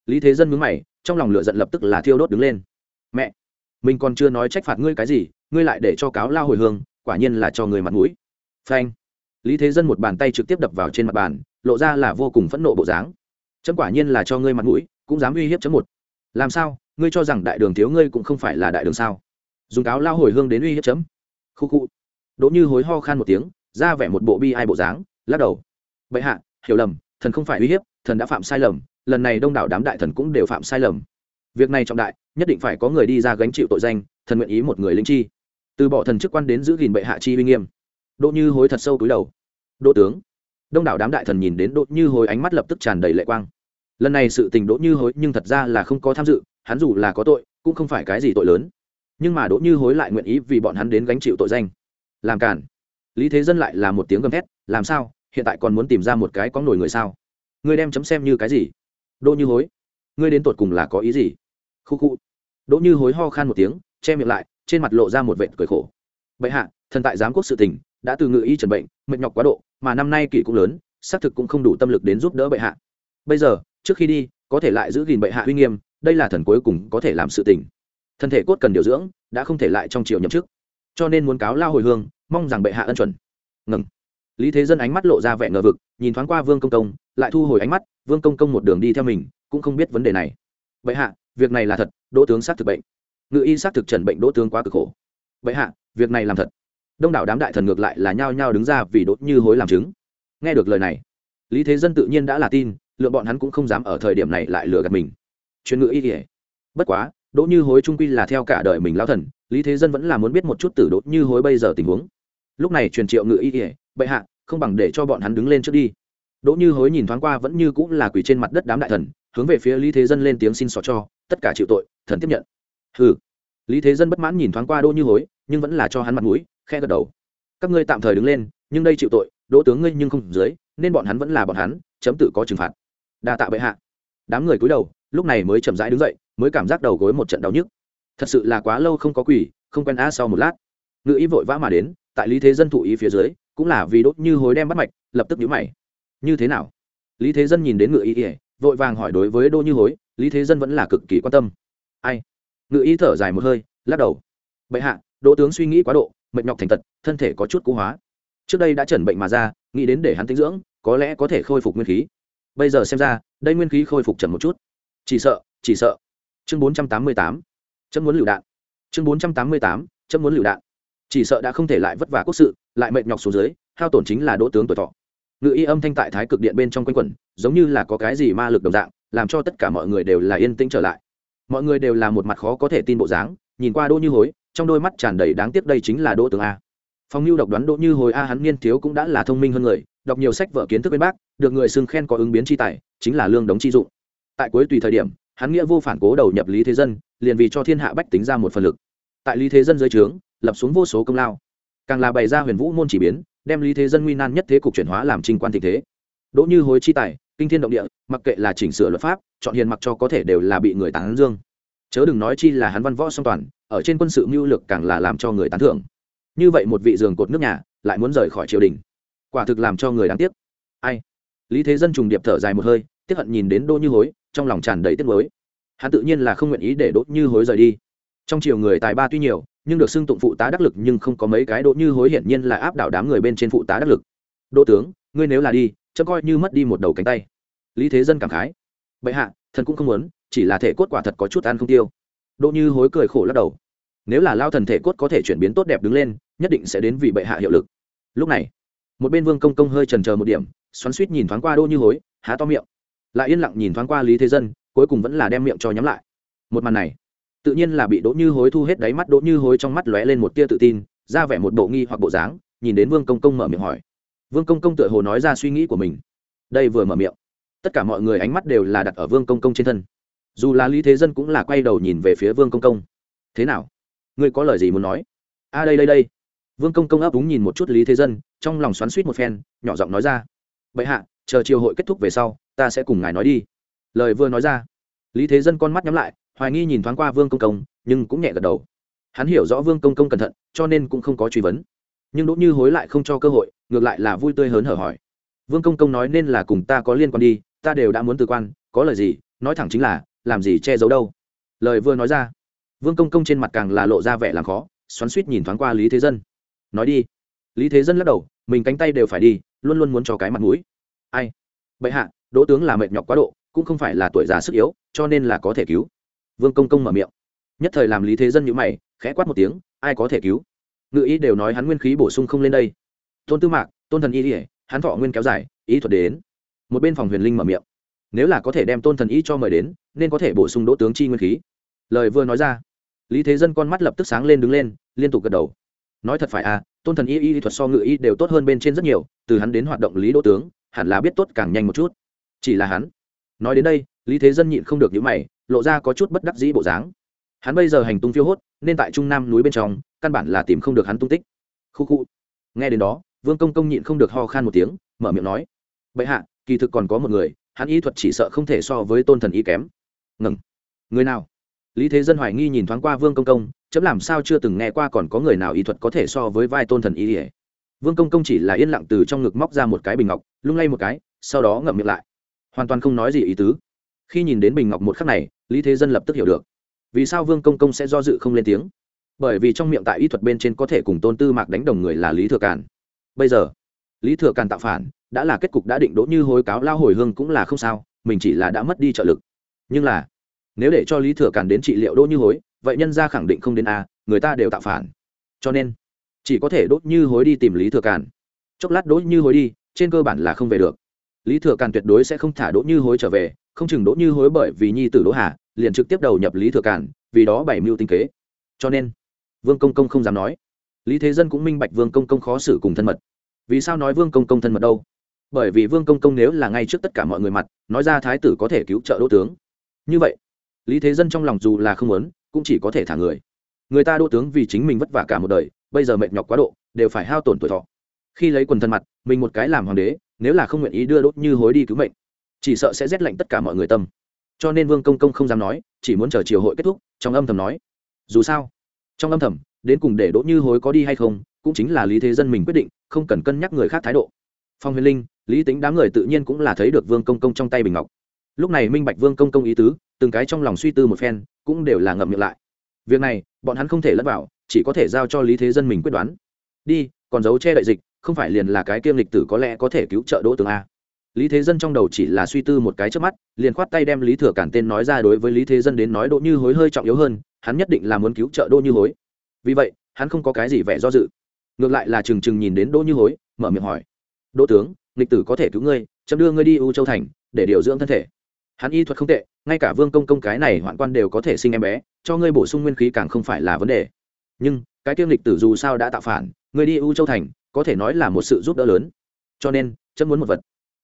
[SPEAKER 1] Lý thế dân mướn mày, trong lòng lửa giận lập tức là thiêu đốt đứng lên. Mẹ, mình còn chưa nói trách phạt ngươi cái gì, ngươi lại để cho cáo lao hồi hương, quả nhiên là cho người mặt mũi. Phanh. Lý thế dân một bàn tay trực tiếp đập vào trên mặt bàn, lộ ra là vô cùng phẫn nộ bộ dáng. Chấm quả nhiên là cho ngươi mặt mũi, cũng dám uy hiếp chấm một. Làm sao? Ngươi cho rằng đại đường thiếu ngươi cũng không phải là đại đường sao? Dùng cáo lao hồi hương đến uy hiếp chấm. Khu khu. Đỗ như hối ho khan một tiếng, ra vẻ một bộ bi ai bộ dáng, lắc đầu. Bệ hạ, hiểu lầm, thần không phải uy hiếp, thần đã phạm sai lầm, lần này đông đảo đám đại thần cũng đều phạm sai lầm. Việc này trọng đại, nhất định phải có người đi ra gánh chịu tội danh, thần nguyện ý một người linh chi. Từ bỏ thần chức quan đến giữ gìn bệ hạ chi uy nghiêm. Đỗ như hối thật sâu túi đầu. Đỗ tướng. Đông đảo đám đại thần nhìn đến đỗ như hối ánh mắt lập tức tràn đầy lệ quang. Lần này sự tình đỗ như hối nhưng thật ra là không có tham dự, hắn dù là có tội, cũng không phải cái gì tội lớn nhưng mà đỗ như hối lại nguyện ý vì bọn hắn đến gánh chịu tội danh. Làm cản lý thế dân lại là một tiếng gầm thét, làm sao? Hiện tại còn muốn tìm ra một cái có nổi người sao? Ngươi đem chấm xem như cái gì? Đỗ như hối, ngươi đến tột cùng là có ý gì? Khu khu. Đỗ như hối ho khan một tiếng, che miệng lại, trên mặt lộ ra một vệt cười khổ. Bệ hạ, thần tại giám quốc sự tình, đã từ ngự y trần bệnh, mệt nhọc quá độ, mà năm nay kỷ cũng lớn, xác thực cũng không đủ tâm lực đến giúp đỡ bệ hạ. Bây giờ, trước khi đi, có thể lại giữ gìn bệ hạ uy nghiêm, đây là thần cuối cùng có thể làm sự tình thân thể cốt cần điều dưỡng đã không thể lại trong triều nhậm chức. Cho nên muốn cáo lao hồi hương, mong rằng bệ hạ ân chuẩn. Ngừng. Lý thế dân ánh mắt lộ ra vẻ ngờ vực, nhìn thoáng qua vương công công, lại thu hồi ánh mắt, vương công công một đường đi theo mình, cũng không biết vấn đề này. Bệ hạ, việc này là thật, đỗ tướng xác thực bệnh. Ngự y xác thực trần bệnh đỗ tướng quá cực khổ. Bệ hạ, việc này làm thật. Đông đảo đám đại thần ngược lại là nhao nhao đứng ra vì đốt như hối làm chứng. Nghe được lời này, lý thế dân tự nhiên đã là tin, lượng bọn hắn cũng không dám ở thời điểm này lại lừa gạt mình. Chuyên ngự y kể bất quá đỗ như hối trung quy là theo cả đời mình lao thần, lý thế dân vẫn là muốn biết một chút từ đỗ như hối bây giờ tình huống. Lúc này truyền triệu ngự y kể bệ hạ, không bằng để cho bọn hắn đứng lên trước đi. Đỗ như hối nhìn thoáng qua vẫn như cũng là quỷ trên mặt đất đám đại thần, hướng về phía lý thế dân lên tiếng xin xỏ cho, tất cả chịu tội, thần tiếp nhận. Ừ lý thế dân bất mãn nhìn thoáng qua đỗ như hối, nhưng vẫn là cho hắn mặt mũi khe gật đầu. Các ngươi tạm thời đứng lên, nhưng đây chịu tội, đỗ tướng ngươi nhưng không dưới, nên bọn hắn vẫn là bọn hắn, chấm tự có trừng phạt. Đa tạ bệ hạ. Đám người cúi đầu, lúc này mới chậm rãi đứng dậy mới cảm giác đầu gối một trận đau nhức. Thật sự là quá lâu không có quỷ không quen a sau một lát. Ngự ý vội vã mà đến, tại lý thế dân thụ ý phía dưới, cũng là vì đốt như hối đem bắt mạch, lập tức nhíu mày. Như thế nào? Lý thế dân nhìn đến ngự ý ỉa vội vàng hỏi đối với đỗ như hối, lý thế dân vẫn là cực kỳ quan tâm. Ai? Ngự ý thở dài một hơi, lắc đầu. Bệ hạ, đỗ tướng suy nghĩ quá độ, mệt nhọc thành tật, thân thể có chút cũ hóa. Trước đây đã chẩn bệnh mà ra, nghĩ đến để hắn tinh dưỡng, có lẽ có thể khôi phục nguyên khí. Bây giờ xem ra, đây nguyên khí khôi phục chậm một chút. Chỉ sợ chỉ sợ chương bốn trăm tám mươi tám, chấm muốn lựu đạn. Chương bốn trăm tám mươi tám, chấm muốn lựu đạn. Chỉ sợ đã không thể lại vất vả quốc sự, lại mệt nhọc xuống dưới, hao tổn chính là đỗ tướng tuổi thọ. Ngự y âm thanh tại thái cực điện bên trong quanh quẩn, giống như là có cái gì ma lực đồng dạng, làm cho tất cả mọi người đều là yên tĩnh trở lại. Mọi người đều là một mặt khó có thể tin bộ dáng, nhìn qua đỗ như hối, trong đôi mắt tràn đầy đáng tiếc đây chính là đỗ tướng a. Phong lưu độc đoán đỗ như hối a hắn niên thiếu cũng đã là thông minh hơn người, đọc nhiều sách vở kiến thức bên bác, được người xưng khen có ứng biến chi tài, chính là lương đống chi dụng. Tại cuối tùy thời điểm hắn nghĩa vô phản cố đầu nhập lý thế dân, liền vì cho thiên hạ bách tính ra một phần lực. Tại lý thế dân dưới trướng, lập xuống vô số công lao. Càng là bày ra huyền vũ môn chỉ biến, đem lý thế dân nguy nan nhất thế cục chuyển hóa làm trinh quan tình thế. Đỗ như hối chi tài, kinh thiên động địa, mặc kệ là chỉnh sửa luật pháp, chọn hiền mặc cho có thể đều là bị người tán dương. Chớ đừng nói chi là hắn văn võ song toàn, ở trên quân sự mưu lược càng là làm cho người tán thưởng. Như vậy một vị giường cột nước nhà, lại muốn rời khỏi triều đình. Quả thực làm cho người đáng tiếc. Ai? Lý thế dân trùng điệp thở dài một hơi, tiếc hận nhìn đến đỗ như hối trong lòng tràn đầy tiếc nuối. Hắn tự nhiên là không nguyện ý để đỗ như hối rời đi. Trong chiều người tài ba tuy nhiều, nhưng được xưng tụng phụ tá đắc lực nhưng không có mấy cái đỗ như hối hiển nhiên là áp đảo đám người bên trên phụ tá đắc lực. Đỗ tướng, ngươi nếu là đi, chớ coi như mất đi một đầu cánh tay. Lý thế dân cảm khái. Bệ hạ, thần cũng không muốn, chỉ là thể cốt quả thật có chút ăn không tiêu. Đỗ như hối cười khổ lắc đầu. Nếu là lao thần thể cốt có thể chuyển biến tốt đẹp đứng lên, nhất định sẽ đến vì bệ hạ hiệu lực. Lúc này, một bên vương công công hơi trần chờ một điểm, xoắn suýt nhìn thoáng qua đỗ như hối, há to miệng lại yên lặng nhìn thoáng qua lý thế dân, cuối cùng vẫn là đem miệng cho nhắm lại. Một màn này, tự nhiên là bị đỗ như hối thu hết đáy mắt. Đỗ như hối trong mắt lóe lên một tia tự tin, ra vẻ một bộ nghi hoặc bộ dáng, nhìn đến vương công công mở miệng hỏi. Vương công công tựa hồ nói ra suy nghĩ của mình. Đây vừa mở miệng, tất cả mọi người ánh mắt đều là đặt ở vương công công trên thân. Dù là lý thế dân cũng là quay đầu nhìn về phía vương công công. Thế nào? Ngươi có lời gì muốn nói? A đây đây đây. Vương công công ấp úng nhìn một chút lý thế dân, trong lòng xoắn suýt một phen, nhỏ giọng nói ra. Vậy hạ chờ chiều hội kết thúc về sau, ta sẽ cùng ngài nói đi. Lời vừa nói ra, lý thế dân con mắt nhắm lại, hoài nghi nhìn thoáng qua vương công công, nhưng cũng nhẹ gật đầu. Hắn hiểu rõ vương công công cẩn thận, cho nên cũng không có truy vấn. Nhưng đỗ như hối lại không cho cơ hội, ngược lại là vui tươi hớn hở hỏi. Vương công công nói nên là cùng ta có liên quan đi, ta đều đã muốn từ quan, có lời gì, nói thẳng chính là, làm gì che giấu đâu. Lời vừa nói ra, vương công công trên mặt càng là lộ ra vẻ làm khó, xoắn suýt nhìn thoáng qua lý thế dân. Nói đi. Lý thế dân lắc đầu, mình cánh tay đều phải đi, luôn luôn muốn cho cái mặt mũi ai? Bệ hạ, đỗ tướng là mệt nhọc quá độ, cũng không phải là tuổi già sức yếu, cho nên là có thể cứu. Vương công công mở miệng. Nhất thời làm lý thế dân nhữ mày, khẽ quát một tiếng, ai có thể cứu? Ngự ý đều nói hắn nguyên khí bổ sung không lên đây. Tôn tư mạc, tôn thần y ỉa hắn thọ nguyên kéo dài, ý thuật đến. Một bên phòng huyền linh mở miệng. Nếu là có thể đem tôn thần y cho mời đến, nên có thể bổ sung đỗ tướng chi nguyên khí. Lời vừa nói ra, lý thế dân con mắt lập tức sáng lên đứng lên, liên tục gật đầu. Nói thật phải à tôn thần y y thuật so ngự y đều tốt hơn bên trên rất nhiều, từ hắn đến hoạt động lý đỗ tướng hẳn là biết tốt càng nhanh một chút. Chỉ là hắn. Nói đến đây, lý thế dân nhịn không được những mày, lộ ra có chút bất đắc dĩ bộ dáng. Hắn bây giờ hành tung phiêu hốt, nên tại trung nam núi bên trong, căn bản là tìm không được hắn tung tích. Khu khu. Nghe đến đó, vương công công nhịn không được ho khan một tiếng, mở miệng nói, bệ hạ, kỳ thực còn có một người, hắn ý thuật chỉ sợ không thể so với tôn thần ý kém. Ngừng. Người nào? Lý thế dân hoài nghi nhìn thoáng qua vương công công, chấm làm sao chưa từng nghe qua còn có người nào ý thuật có thể so với vai tôn thần ý ỉa vương công công chỉ là yên lặng từ trong ngực móc ra một cái bình ngọc, lung lay một cái, sau đó ngậm miệng lại. Hoàn toàn không nói gì ý tứ. Khi nhìn đến bình ngọc một khắc này, lý thế dân lập tức hiểu được. Vì sao vương công công sẽ do dự không lên tiếng? Bởi vì trong miệng tại y thuật bên trên có thể cùng tôn tư mạc đánh đồng người là lý thừa càn. Bây giờ, lý thừa càn tạo phản, đã là kết cục đã định đỗ như hối cáo lao hồi hương cũng là không sao, mình chỉ là đã mất đi trợ lực. Nhưng là, nếu để cho lý thừa càn đến trị liệu đỗ như hối, vậy nhân ra khẳng định không đến a, người ta đều tạo phản. Cho nên chỉ có thể đốt như hối đi tìm lý thừa càn. Chốc lát đốt như hối đi, trên cơ bản là không về được. Lý thừa càn tuyệt đối sẽ không thả đỗ như hối trở về, không chừng đỗ như hối bởi vì nhi tử đỗ hà, liền trực tiếp đầu nhập lý thừa càn, vì đó bảy mưu tinh kế. Cho nên, vương công công không dám nói. Lý thế dân cũng minh bạch vương công công khó xử cùng thân mật. Vì sao nói vương công công thân mật đâu? Bởi vì vương công công nếu là ngay trước tất cả mọi người mặt, nói ra thái tử có thể cứu trợ đỗ tướng. Như vậy, lý thế dân trong lòng dù là không muốn, cũng chỉ có thể thả người. Người ta đỗ tướng vì chính mình vất vả cả một đời bây giờ mệt nhọc quá độ, đều phải hao tổn tuổi thọ. Khi lấy quần thân mặt, mình một cái làm hoàng đế, nếu là không nguyện ý đưa đốt như hối đi cứu mệnh, chỉ sợ sẽ rét lạnh tất cả mọi người tâm. Cho nên vương công công không dám nói, chỉ muốn chờ chiều hội kết thúc, trong âm thầm nói, dù sao, trong âm thầm, đến cùng để đỗ như hối có đi hay không, cũng chính là lý thế dân mình quyết định, không cần cân nhắc người khác thái độ. Phong huyền linh, lý tính đám người tự nhiên cũng là thấy được vương công công trong tay bình ngọc. Lúc này minh bạch vương công công ý tứ, từng cái trong lòng suy tư một phen, cũng đều là ngậm miệng lại. Việc này, bọn hắn không thể lẫn vào chỉ có thể giao cho lý thế dân mình quyết đoán. Đi, còn giấu che đại dịch, không phải liền là cái kiêm lịch tử có lẽ có thể cứu trợ đỗ tường a. Lý thế dân trong đầu chỉ là suy tư một cái trước mắt, liền khoát tay đem lý thừa cản tên nói ra đối với lý thế dân đến nói đỗ như hối hơi trọng yếu hơn, hắn nhất định là muốn cứu trợ đỗ như hối. Vì vậy, hắn không có cái gì vẻ do dự. Ngược lại là trừng trừng nhìn đến đỗ như hối, mở miệng hỏi, đỗ tướng, lịch tử có thể cứu ngươi, chấm đưa ngươi đi u châu thành, để điều dưỡng thân thể. Hắn y thuật không tệ, ngay cả vương công công cái này hoạn quan đều có thể sinh em bé, cho ngươi bổ sung nguyên khí càng không phải là vấn đề nhưng, cái tiêm lịch tử dù sao đã tạo phản ngươi đi u châu thành, có thể nói là một sự giúp đỡ lớn. Cho nên chấm muốn một vật.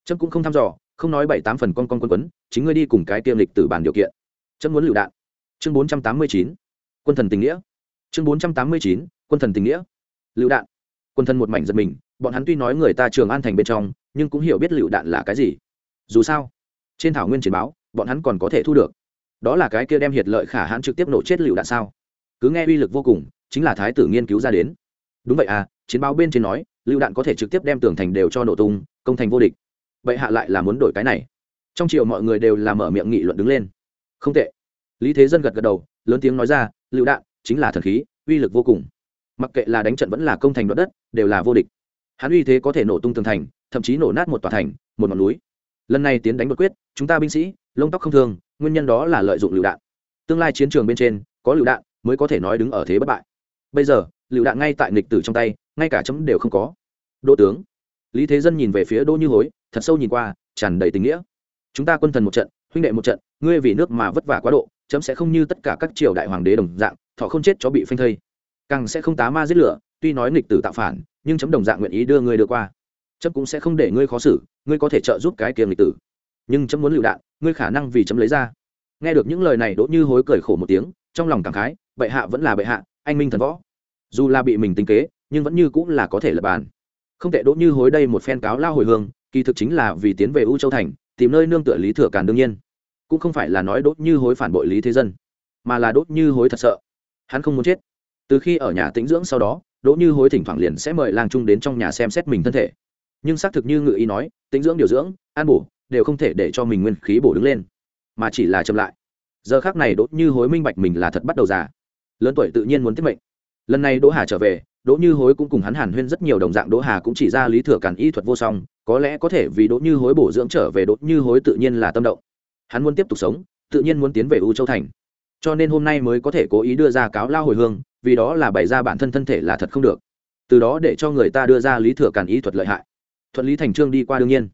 [SPEAKER 1] Chấm cũng không thăm dò, không nói bảy tám phần con con quân quấn, chính ngươi đi cùng cái tiêm lịch tử bản điều kiện. Chấm muốn lựu đạn. Chương bốn trăm tám mươi chín. Quân thần tình nghĩa. Chương bốn trăm tám mươi chín, quân thần tình nghĩa. Lựu đạn. Quân thần một mảnh giật mình, bọn hắn tuy nói người ta trường an thành bên trong, nhưng cũng hiểu biết lựu đạn là cái gì. Dù sao, trên thảo nguyên chiến báo, bọn hắn còn có thể thu được. Đó là cái kia đem hiệt lợi khả hãn trực tiếp nổ chết lựu đạn sao? Cứ nghe uy lực vô cùng chính là thái tử nghiên cứu ra đến. Đúng vậy à chiến báo bên trên nói lựu đạn có thể trực tiếp đem tường thành đều cho nổ tung, công thành vô địch. Vậy hạ lại là muốn đổi cái này. Trong triệu mọi người đều làm mở miệng nghị luận đứng lên. Không tệ. Lý thế dân gật gật đầu, lớn tiếng nói ra lựu đạn, chính là thần khí, uy lực vô cùng. Mặc kệ là đánh trận vẫn là công thành đoạt đất, đều là vô địch. Hắn uy thế có thể nổ tung tường thành, thậm chí nổ nát một tòa thành, một ngọn núi. Lần này tiến đánh bất quyết, chúng ta binh sĩ, lông tóc không thường nguyên nhân đó là lợi dụng lựu đạn. Tương lai chiến trường bên trên, có lựu đạn mới có thể nói đứng ở thế bất bại bây giờ, lựu đạn ngay tại nghịch tử trong tay, ngay cả chấm đều không có. Đỗ tướng, lý thế dân nhìn về phía đỗ như hối, thật sâu nhìn qua, tràn đầy tình nghĩa. Chúng ta quân thần một trận, huynh đệ một trận, ngươi vì nước mà vất vả quá độ, chấm sẽ không như tất cả các triều đại hoàng đế đồng dạng, thọ không chết cho bị phanh thây. Càng sẽ không tá ma giết lửa, tuy nói nghịch tử tạo phản, nhưng chấm đồng dạng nguyện ý đưa ngươi đưa qua. Chấm cũng sẽ không để ngươi khó xử, ngươi có thể trợ giúp cái kiềm nghịch tử. Nhưng chấm muốn lựu đạn, ngươi khả năng vì chấm lấy ra. Nghe được những lời này, đỗ như hối cười khổ một tiếng, trong lòng cảm khái, bệ hạ vẫn là bệ hạ, anh minh thần võ dù là bị mình tính kế, nhưng vẫn như cũng là có thể lập bàn. Không tệ đỗ như hối đây một phen cáo lao hồi hương, kỳ thực chính là vì tiến về u châu thành, tìm nơi nương tựa lý thừa càn đương nhiên. Cũng không phải là nói đốt như hối phản bội lý thế dân, mà là đốt như hối thật sợ. Hắn không muốn chết. Từ khi ở nhà tĩnh dưỡng sau đó, đỗ như hối thỉnh thoảng liền sẽ mời lang trung đến trong nhà xem xét mình thân thể. Nhưng xác thực như ngự ý nói, tĩnh dưỡng điều dưỡng ăn bổ, đều không thể để cho mình nguyên khí bổ đứng lên, mà chỉ là chậm lại. Giờ khác này đốt như hối minh bạch mình là thật bắt đầu già. Lớn tuổi tự nhiên muốn tiết mệnh lần này đỗ hà trở về, đỗ như hối cũng cùng hắn hàn huyên rất nhiều đồng dạng đỗ hà cũng chỉ ra lý thừa cản y thuật vô song, có lẽ có thể vì đỗ như hối bổ dưỡng trở về đỗ như hối tự nhiên là tâm động. Hắn muốn tiếp tục sống, tự nhiên muốn tiến về u châu thành. Cho nên hôm nay mới có thể cố ý đưa ra cáo lao hồi hương, vì đó là bày ra bản thân thân thể là thật không được. Từ đó để cho người ta đưa ra lý thừa cản y thuật lợi hại. Thuận lý thành trương đi qua đương nhiên.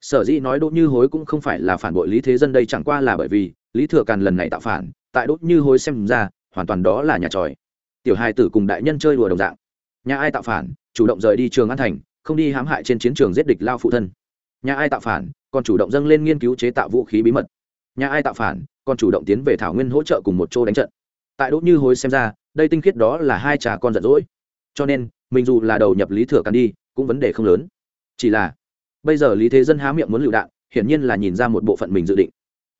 [SPEAKER 1] Sở dĩ nói đỗ như hối cũng không phải là phản bội lý thế dân đây chẳng qua là bởi vì, lý thừa càn lần này tạo phản, tại đỗ như hối xem ra, hoàn toàn đó là nhà tròi tiểu hai tử cùng đại nhân chơi đùa đồng dạng. Nhà ai tạo phản, chủ động rời đi trường an thành, không đi hãm hại trên chiến trường giết địch lao phụ thân. Nhà ai tạo phản, còn chủ động dâng lên nghiên cứu chế tạo vũ khí bí mật. Nhà ai tạo phản, còn chủ động tiến về thảo nguyên hỗ trợ cùng một chỗ đánh trận. Tại đỗ như hối xem ra, đây tinh khiết đó là hai trà con giận dỗi. Cho nên, mình dù là đầu nhập lý thừa càn đi, cũng vấn đề không lớn. Chỉ là, bây giờ lý thế dân há miệng muốn lựu đạn, hiển nhiên là nhìn ra một bộ phận mình dự định.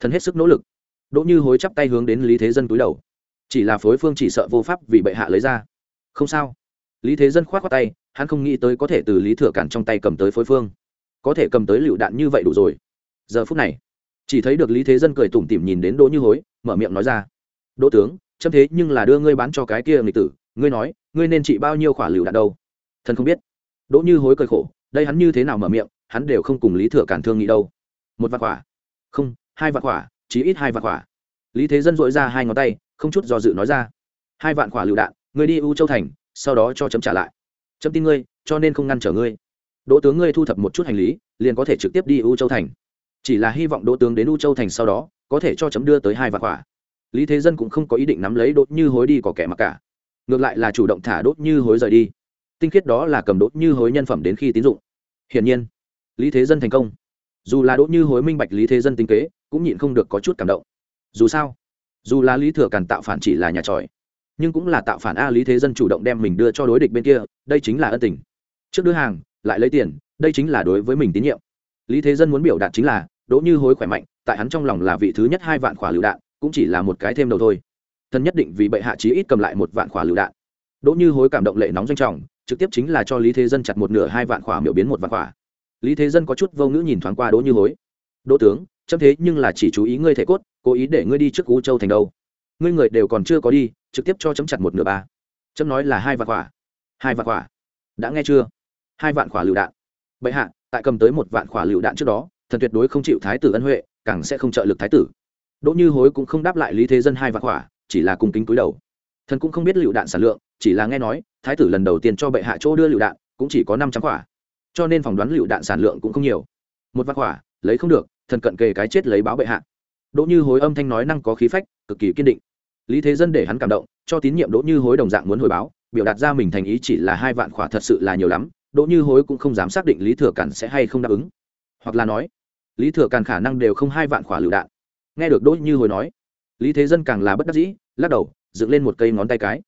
[SPEAKER 1] Thần hết sức nỗ lực. Đỗ như hối chắp tay hướng đến lý thế dân túi đầu chỉ là phối phương chỉ sợ vô pháp vì bệ hạ lấy ra. Không sao. Lý thế dân k h o á t khoác tay, hắn không nghĩ tới có thể từ lý thừa cản trong tay cầm tới phối phương. Có thể cầm tới lựu đạn như vậy đủ rồi. Giờ phút này, chỉ thấy được lý thế dân cười tủm tỉm nhìn đến đỗ như hối, mở miệng nói ra. Đỗ tướng, chấm thế nhưng là đưa ngươi bán cho cái kia nghịch tử, ngươi nói, ngươi nên trị bao nhiêu khoả lựu đạn đâu? Thần không biết. Đỗ như hối cười khổ, đây hắn như thế nào mở miệng, hắn đều không cùng lý thừa cản thương nghĩ đâu. Một vạn quả không, hai vạn quả chí ít hai vạn quả lý thế dân dội ra hai ngón tay không chút do dự nói ra. Hai vạn quả lựu đạn người đi u châu thành, sau đó cho chấm trả lại. Chấm tin ngươi, cho nên không ngăn trở ngươi. Đỗ tướng ngươi thu thập một chút hành lý, liền có thể trực tiếp đi u châu thành. Chỉ là hy vọng đỗ tướng đến u châu thành sau đó, có thể cho chấm đưa tới hai vạn quả. Lý thế dân cũng không có ý định nắm lấy đốt như hối đi có kẻ mặc cả. Ngược lại là chủ động thả đốt như hối rời đi. Tinh khiết đó là cầm đốt như hối nhân phẩm đến khi tín dụng. Hiển nhiên, lý thế dân thành công. Dù là đỗ như hối minh bạch lý thế dân tinh kế, cũng nhịn không được có chút cảm động. Dù sao dù là lý thừa càn tạo phản chỉ là nhà tròi, nhưng cũng là tạo phản a lý thế dân chủ động đem mình đưa cho đối địch bên kia, đây chính là ân tình. Trước đưa hàng, lại lấy tiền, đây chính là đối với mình tín nhiệm. Lý thế dân muốn biểu đạt chính là, đỗ như hối khỏe mạnh, tại hắn trong lòng là vị thứ nhất hai vạn khỏa lựu đạn, cũng chỉ là một cái thêm đầu thôi. Thân nhất định vì bệ hạ chí ít cầm lại một vạn khỏa lựu đạn. Đỗ như hối cảm động lệ nóng danh trọng, trực tiếp chính là cho lý thế dân chặt một nửa hai vạn khỏa miểu biến một vạn khỏa. Lý thế dân có chút vô ngữ nhìn thoáng qua đỗ như hối. Đỗ tướng chấm thế nhưng là chỉ chú ý ngươi thể cốt, cố ý để ngươi đi trước cú châu thành đâu. Ngươi người đều còn chưa có đi, trực tiếp cho chấm chặt một nửa ba. Chấm nói là hai vạn quả hai vạn quả đã nghe chưa? Hai vạn quả lựu đạn. Bệ hạ, tại cầm tới một vạn quả lựu đạn trước đó, thần tuyệt đối không chịu thái tử ân huệ, càng sẽ không trợ lực thái tử. Đỗ như hối cũng không đáp lại lý thế dân hai vạn quả chỉ là cùng kính cúi đầu. Thần cũng không biết lựu đạn sản lượng, chỉ là nghe nói, thái tử lần đầu tiên cho bệ hạ chỗ đưa lựu đạn, cũng chỉ có năm trăm quả cho nên phỏng đoán lựu đạn sản lượng cũng không nhiều. Một vạn quả lấy không được thần cận kề cái chết lấy báo bệ hạ. Đỗ như hối âm thanh nói năng có khí phách, cực kỳ kiên định. Lý thế dân để hắn cảm động, cho tín nhiệm đỗ như hối đồng dạng muốn hồi báo, biểu đạt ra mình thành ý chỉ là hai vạn khỏa thật sự là nhiều lắm, đỗ như hối cũng không dám xác định lý thừa cản sẽ hay không đáp ứng. Hoặc là nói, lý thừa cản khả năng đều không hai vạn khỏa lựu đạn. Nghe được đỗ như hối nói, lý thế dân càng là bất đắc dĩ, lắc đầu, dựng lên một cây ngón tay cái.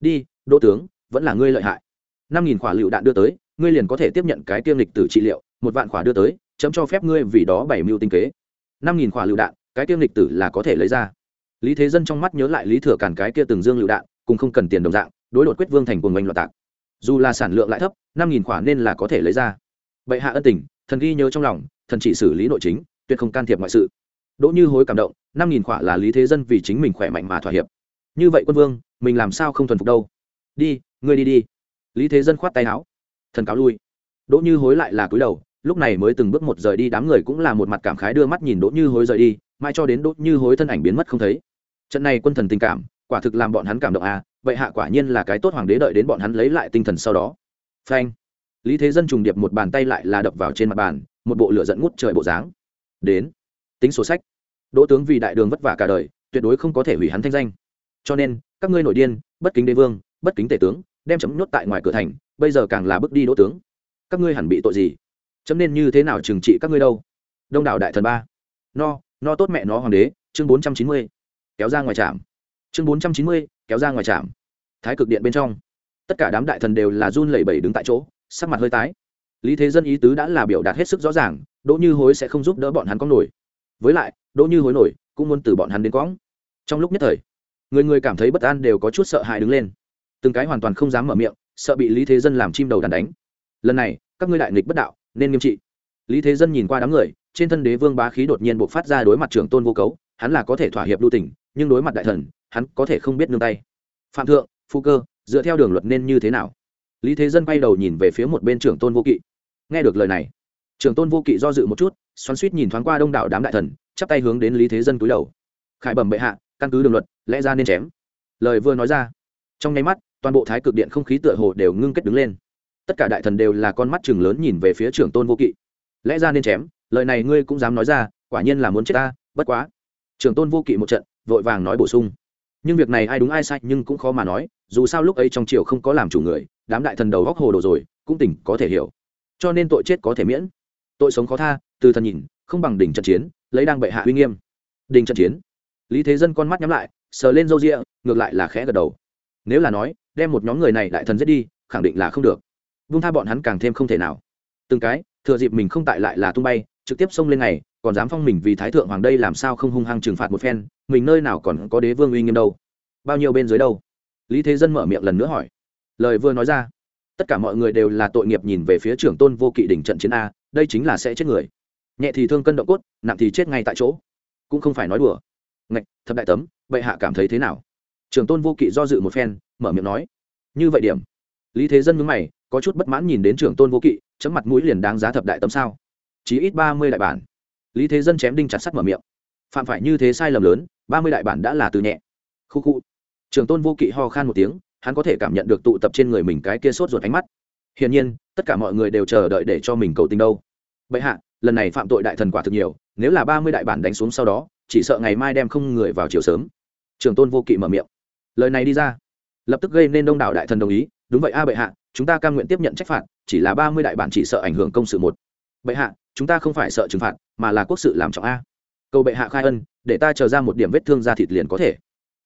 [SPEAKER 1] Đi, đỗ tướng, vẫn là ngươi lợi hại. Năm nghìn khỏa lựu đạn đưa tới, ngươi liền có thể tiếp nhận cái tiêm lịch tử trị liệu, một vạn khỏa đưa tới chấm cho phép ngươi vì đó bảy mưu tinh kế. Năm nghìn khỏa lựu đạn, cái tiêm lịch tử là có thể lấy ra. Lý thế dân trong mắt nhớ lại lý thừa càn cái kia từng dương lựu đạn, cùng không cần tiền đồng dạng, đối đột quyết vương thành cùng oanh loạt tạc. Dù là sản lượng lại thấp, năm nghìn khỏa nên là có thể lấy ra. Bệ hạ ân tình, thần ghi nhớ trong lòng, thần chỉ xử lý nội chính, tuyệt không can thiệp ngoại sự. Đỗ như hối cảm động, năm nghìn khỏa là lý thế dân vì chính mình khỏe mạnh mà thỏa hiệp. Như vậy quân vương, mình làm sao không thuần phục đâu? Đi, ngươi đi đi. Lý thế dân khoát tay áo, thần cáo lui. Đỗ như hối lại là cúi đầu lúc này mới từng bước một rời đi, đám người cũng là một mặt cảm khái đưa mắt nhìn đỗ như hối rời đi, mai cho đến đỗ như hối thân ảnh biến mất không thấy. Trận này quân thần tình cảm, quả thực làm bọn hắn cảm động à vậy hạ quả nhiên là cái tốt hoàng đế đợi đến bọn hắn lấy lại tinh thần sau đó. Phanh. Lý thế dân trùng điệp một bàn tay lại là đập vào trên mặt bàn, một bộ lửa dẫn ngút trời bộ dáng. Đến. Tính sổ sách. Đỗ tướng vì đại đường vất vả cả đời, tuyệt đối không có thể hủy hắn thanh danh. Cho nên, các ngươi nội điên, bất kính đế vương, bất kính tể tướng, đem chấm nhốt tại ngoài cửa thành, bây giờ càng là bước đi đỗ tướng. Các ngươi hẳn bị tội gì? Chấm nên như thế nào trừng trị các ngươi đâu? Đông đảo đại thần ba. No no tốt mẹ nó hoàng đế, chương bốn trăm chín mươi. Kéo ra ngoài trạm. Chương bốn trăm chín mươi, kéo ra ngoài trạm. Thái cực điện bên trong. Tất cả đám đại thần đều là run lẩy bẩy đứng tại chỗ, sắc mặt hơi tái. Lý thế dân ý tứ đã là biểu đạt hết sức rõ ràng, đỗ như hối sẽ không giúp đỡ bọn hắn có nổi. Với lại, đỗ như hối nổi, cũng muốn từ bọn hắn đến quõng. Trong lúc nhất thời, người người cảm thấy bất an đều có chút sợ hãi đứng lên. Từng cái hoàn toàn không dám mở miệng, sợ bị lý thế dân làm chim đầu đàn đánh. Lần này, các ngươi đại nghịch bất đạo nên nghiêm trị. Lý thế dân nhìn qua đám người, trên thân đế vương bá khí đột nhiên buộc phát ra đối mặt trưởng tôn vô cấu, hắn là có thể thỏa hiệp lưu tỉnh nhưng đối mặt đại thần, hắn có thể không biết nương tay. Phạm thượng, phu cơ, dựa theo đường luật nên như thế nào? Lý thế dân bay đầu nhìn về phía một bên trưởng tôn vô kỵ. Nghe được lời này, trưởng tôn vô kỵ do dự một chút, xoắn suýt nhìn thoáng qua đông đảo đám đại thần, chắp tay hướng đến lý thế dân túi đầu. Khải bẩm bệ hạ, căn cứ đường luật, lẽ ra nên chém. Lời vừa nói ra, trong nháy mắt, toàn bộ thái cực điện không khí tựa hồ đều ngưng kết đứng lên tất cả đại thần đều là con mắt chừng lớn nhìn về phía trưởng tôn vô kỵ. Lẽ ra nên chém, lời này ngươi cũng dám nói ra, quả nhiên là muốn chết ta, bất quá. Trưởng tôn vô kỵ một trận, vội vàng nói bổ sung. Nhưng việc này ai đúng ai sai nhưng cũng khó mà nói, dù sao lúc ấy trong triều không có làm chủ người, đám đại thần đầu góc hồ đồ rồi, cũng tỉnh có thể hiểu. Cho nên tội chết có thể miễn. Tội sống khó tha, từ thần nhìn, không bằng đỉnh trận chiến, lấy đang bệ hạ uy nghiêm. Đình trận chiến. Lý thế dân con mắt nhắm lại, sờ lên râu ria, ngược lại là khẽ gật đầu. Nếu là nói, đem một nhóm người này đại thần giết đi, khẳng định là không được vung tha bọn hắn càng thêm không thể nào. Từng cái, thừa dịp mình không tại lại là tung bay, trực tiếp xông lên này, còn dám phong mình vì thái thượng hoàng đây làm sao không hung hăng trừng phạt một phen, mình nơi nào còn có đế vương uy nghiêm đâu. Bao nhiêu bên dưới đâu? Lý thế dân mở miệng lần nữa hỏi. Lời vừa nói ra, tất cả mọi người đều là tội nghiệp nhìn về phía trưởng tôn vô kỵ đỉnh trận chiến a, đây chính là sẽ chết người. Nhẹ thì thương cân động cốt, nặng thì chết ngay tại chỗ. Cũng không phải nói đùa. Ngạch, thập đại tấm vậy hạ cảm thấy thế nào? Trưởng tôn vô kỵ do dự một phen, mở miệng nói. Như vậy điểm. Lý thế dân mướn mày có chút bất mãn nhìn đến trưởng tôn vô kỵ, chấm mặt mũi liền đáng giá thập đại tấm sao. Chí ít ba mươi đại bản. Lý thế dân chém đinh chặt sắt mở miệng. Phạm phải như thế sai lầm lớn, ba mươi đại bản đã là từ nhẹ. Khu khu. Trưởng tôn vô kỵ ho khan một tiếng, hắn có thể cảm nhận được tụ tập trên người mình cái kia sốt ruột ánh mắt. Hiển nhiên, tất cả mọi người đều chờ đợi để cho mình cầu tình đâu. Vậy hạ, lần này phạm tội đại thần quả thực nhiều, nếu là ba mươi đại bản đánh xuống sau đó, chỉ sợ ngày mai đem không người vào chiều sớm. Trường tôn vô kỵ mở miệng. Lời này đi ra. Lập tức gây nên đông đảo đại thần đồng ý đúng vậy a bệ hạ, chúng ta cam nguyện tiếp nhận trách phạt, chỉ là ba mươi đại bản chỉ sợ ảnh hưởng công sự một. Bệ hạ, chúng ta không phải sợ trừng phạt, mà là quốc sự làm trọng a. Cầu bệ hạ khai ân, để ta chờ ra một điểm vết thương ra thịt liền có thể.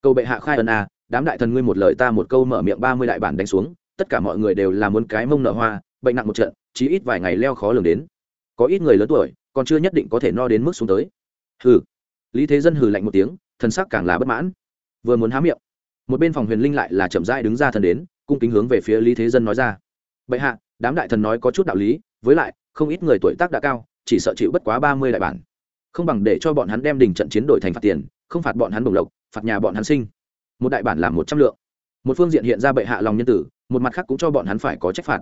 [SPEAKER 1] Cầu bệ hạ khai ân a, đám đại thần ngươi một lời ta một câu mở miệng ba mươi đại bản đánh xuống, tất cả mọi người đều là muốn cái mông nở hoa, bệnh nặng một trận, chí ít vài ngày leo khó lường đến. Có ít người lớn tuổi, còn chưa nhất định có thể no đến mức xuống tới. Hừ. Lý thế dân hừ lạnh một tiếng, thần sắc càng là bất mãn. Vừa muốn há miệng, một bên phòng huyền linh lại là chậm rãi đứng ra thần đến cung kính hướng về phía lý thế dân nói ra. Bệ hạ, đám đại thần nói có chút đạo lý, với lại, không ít người tuổi tác đã cao, chỉ sợ chịu bất quá ba mươi đại bản. Không bằng để cho bọn hắn đem đình trận chiến đổi thành phạt tiền, không phạt bọn hắn bổng lộc, phạt nhà bọn hắn sinh. Một đại bản là một trăm lượng. Một phương diện hiện ra bệ hạ lòng nhân tử, một mặt khác cũng cho bọn hắn phải có trách phạt.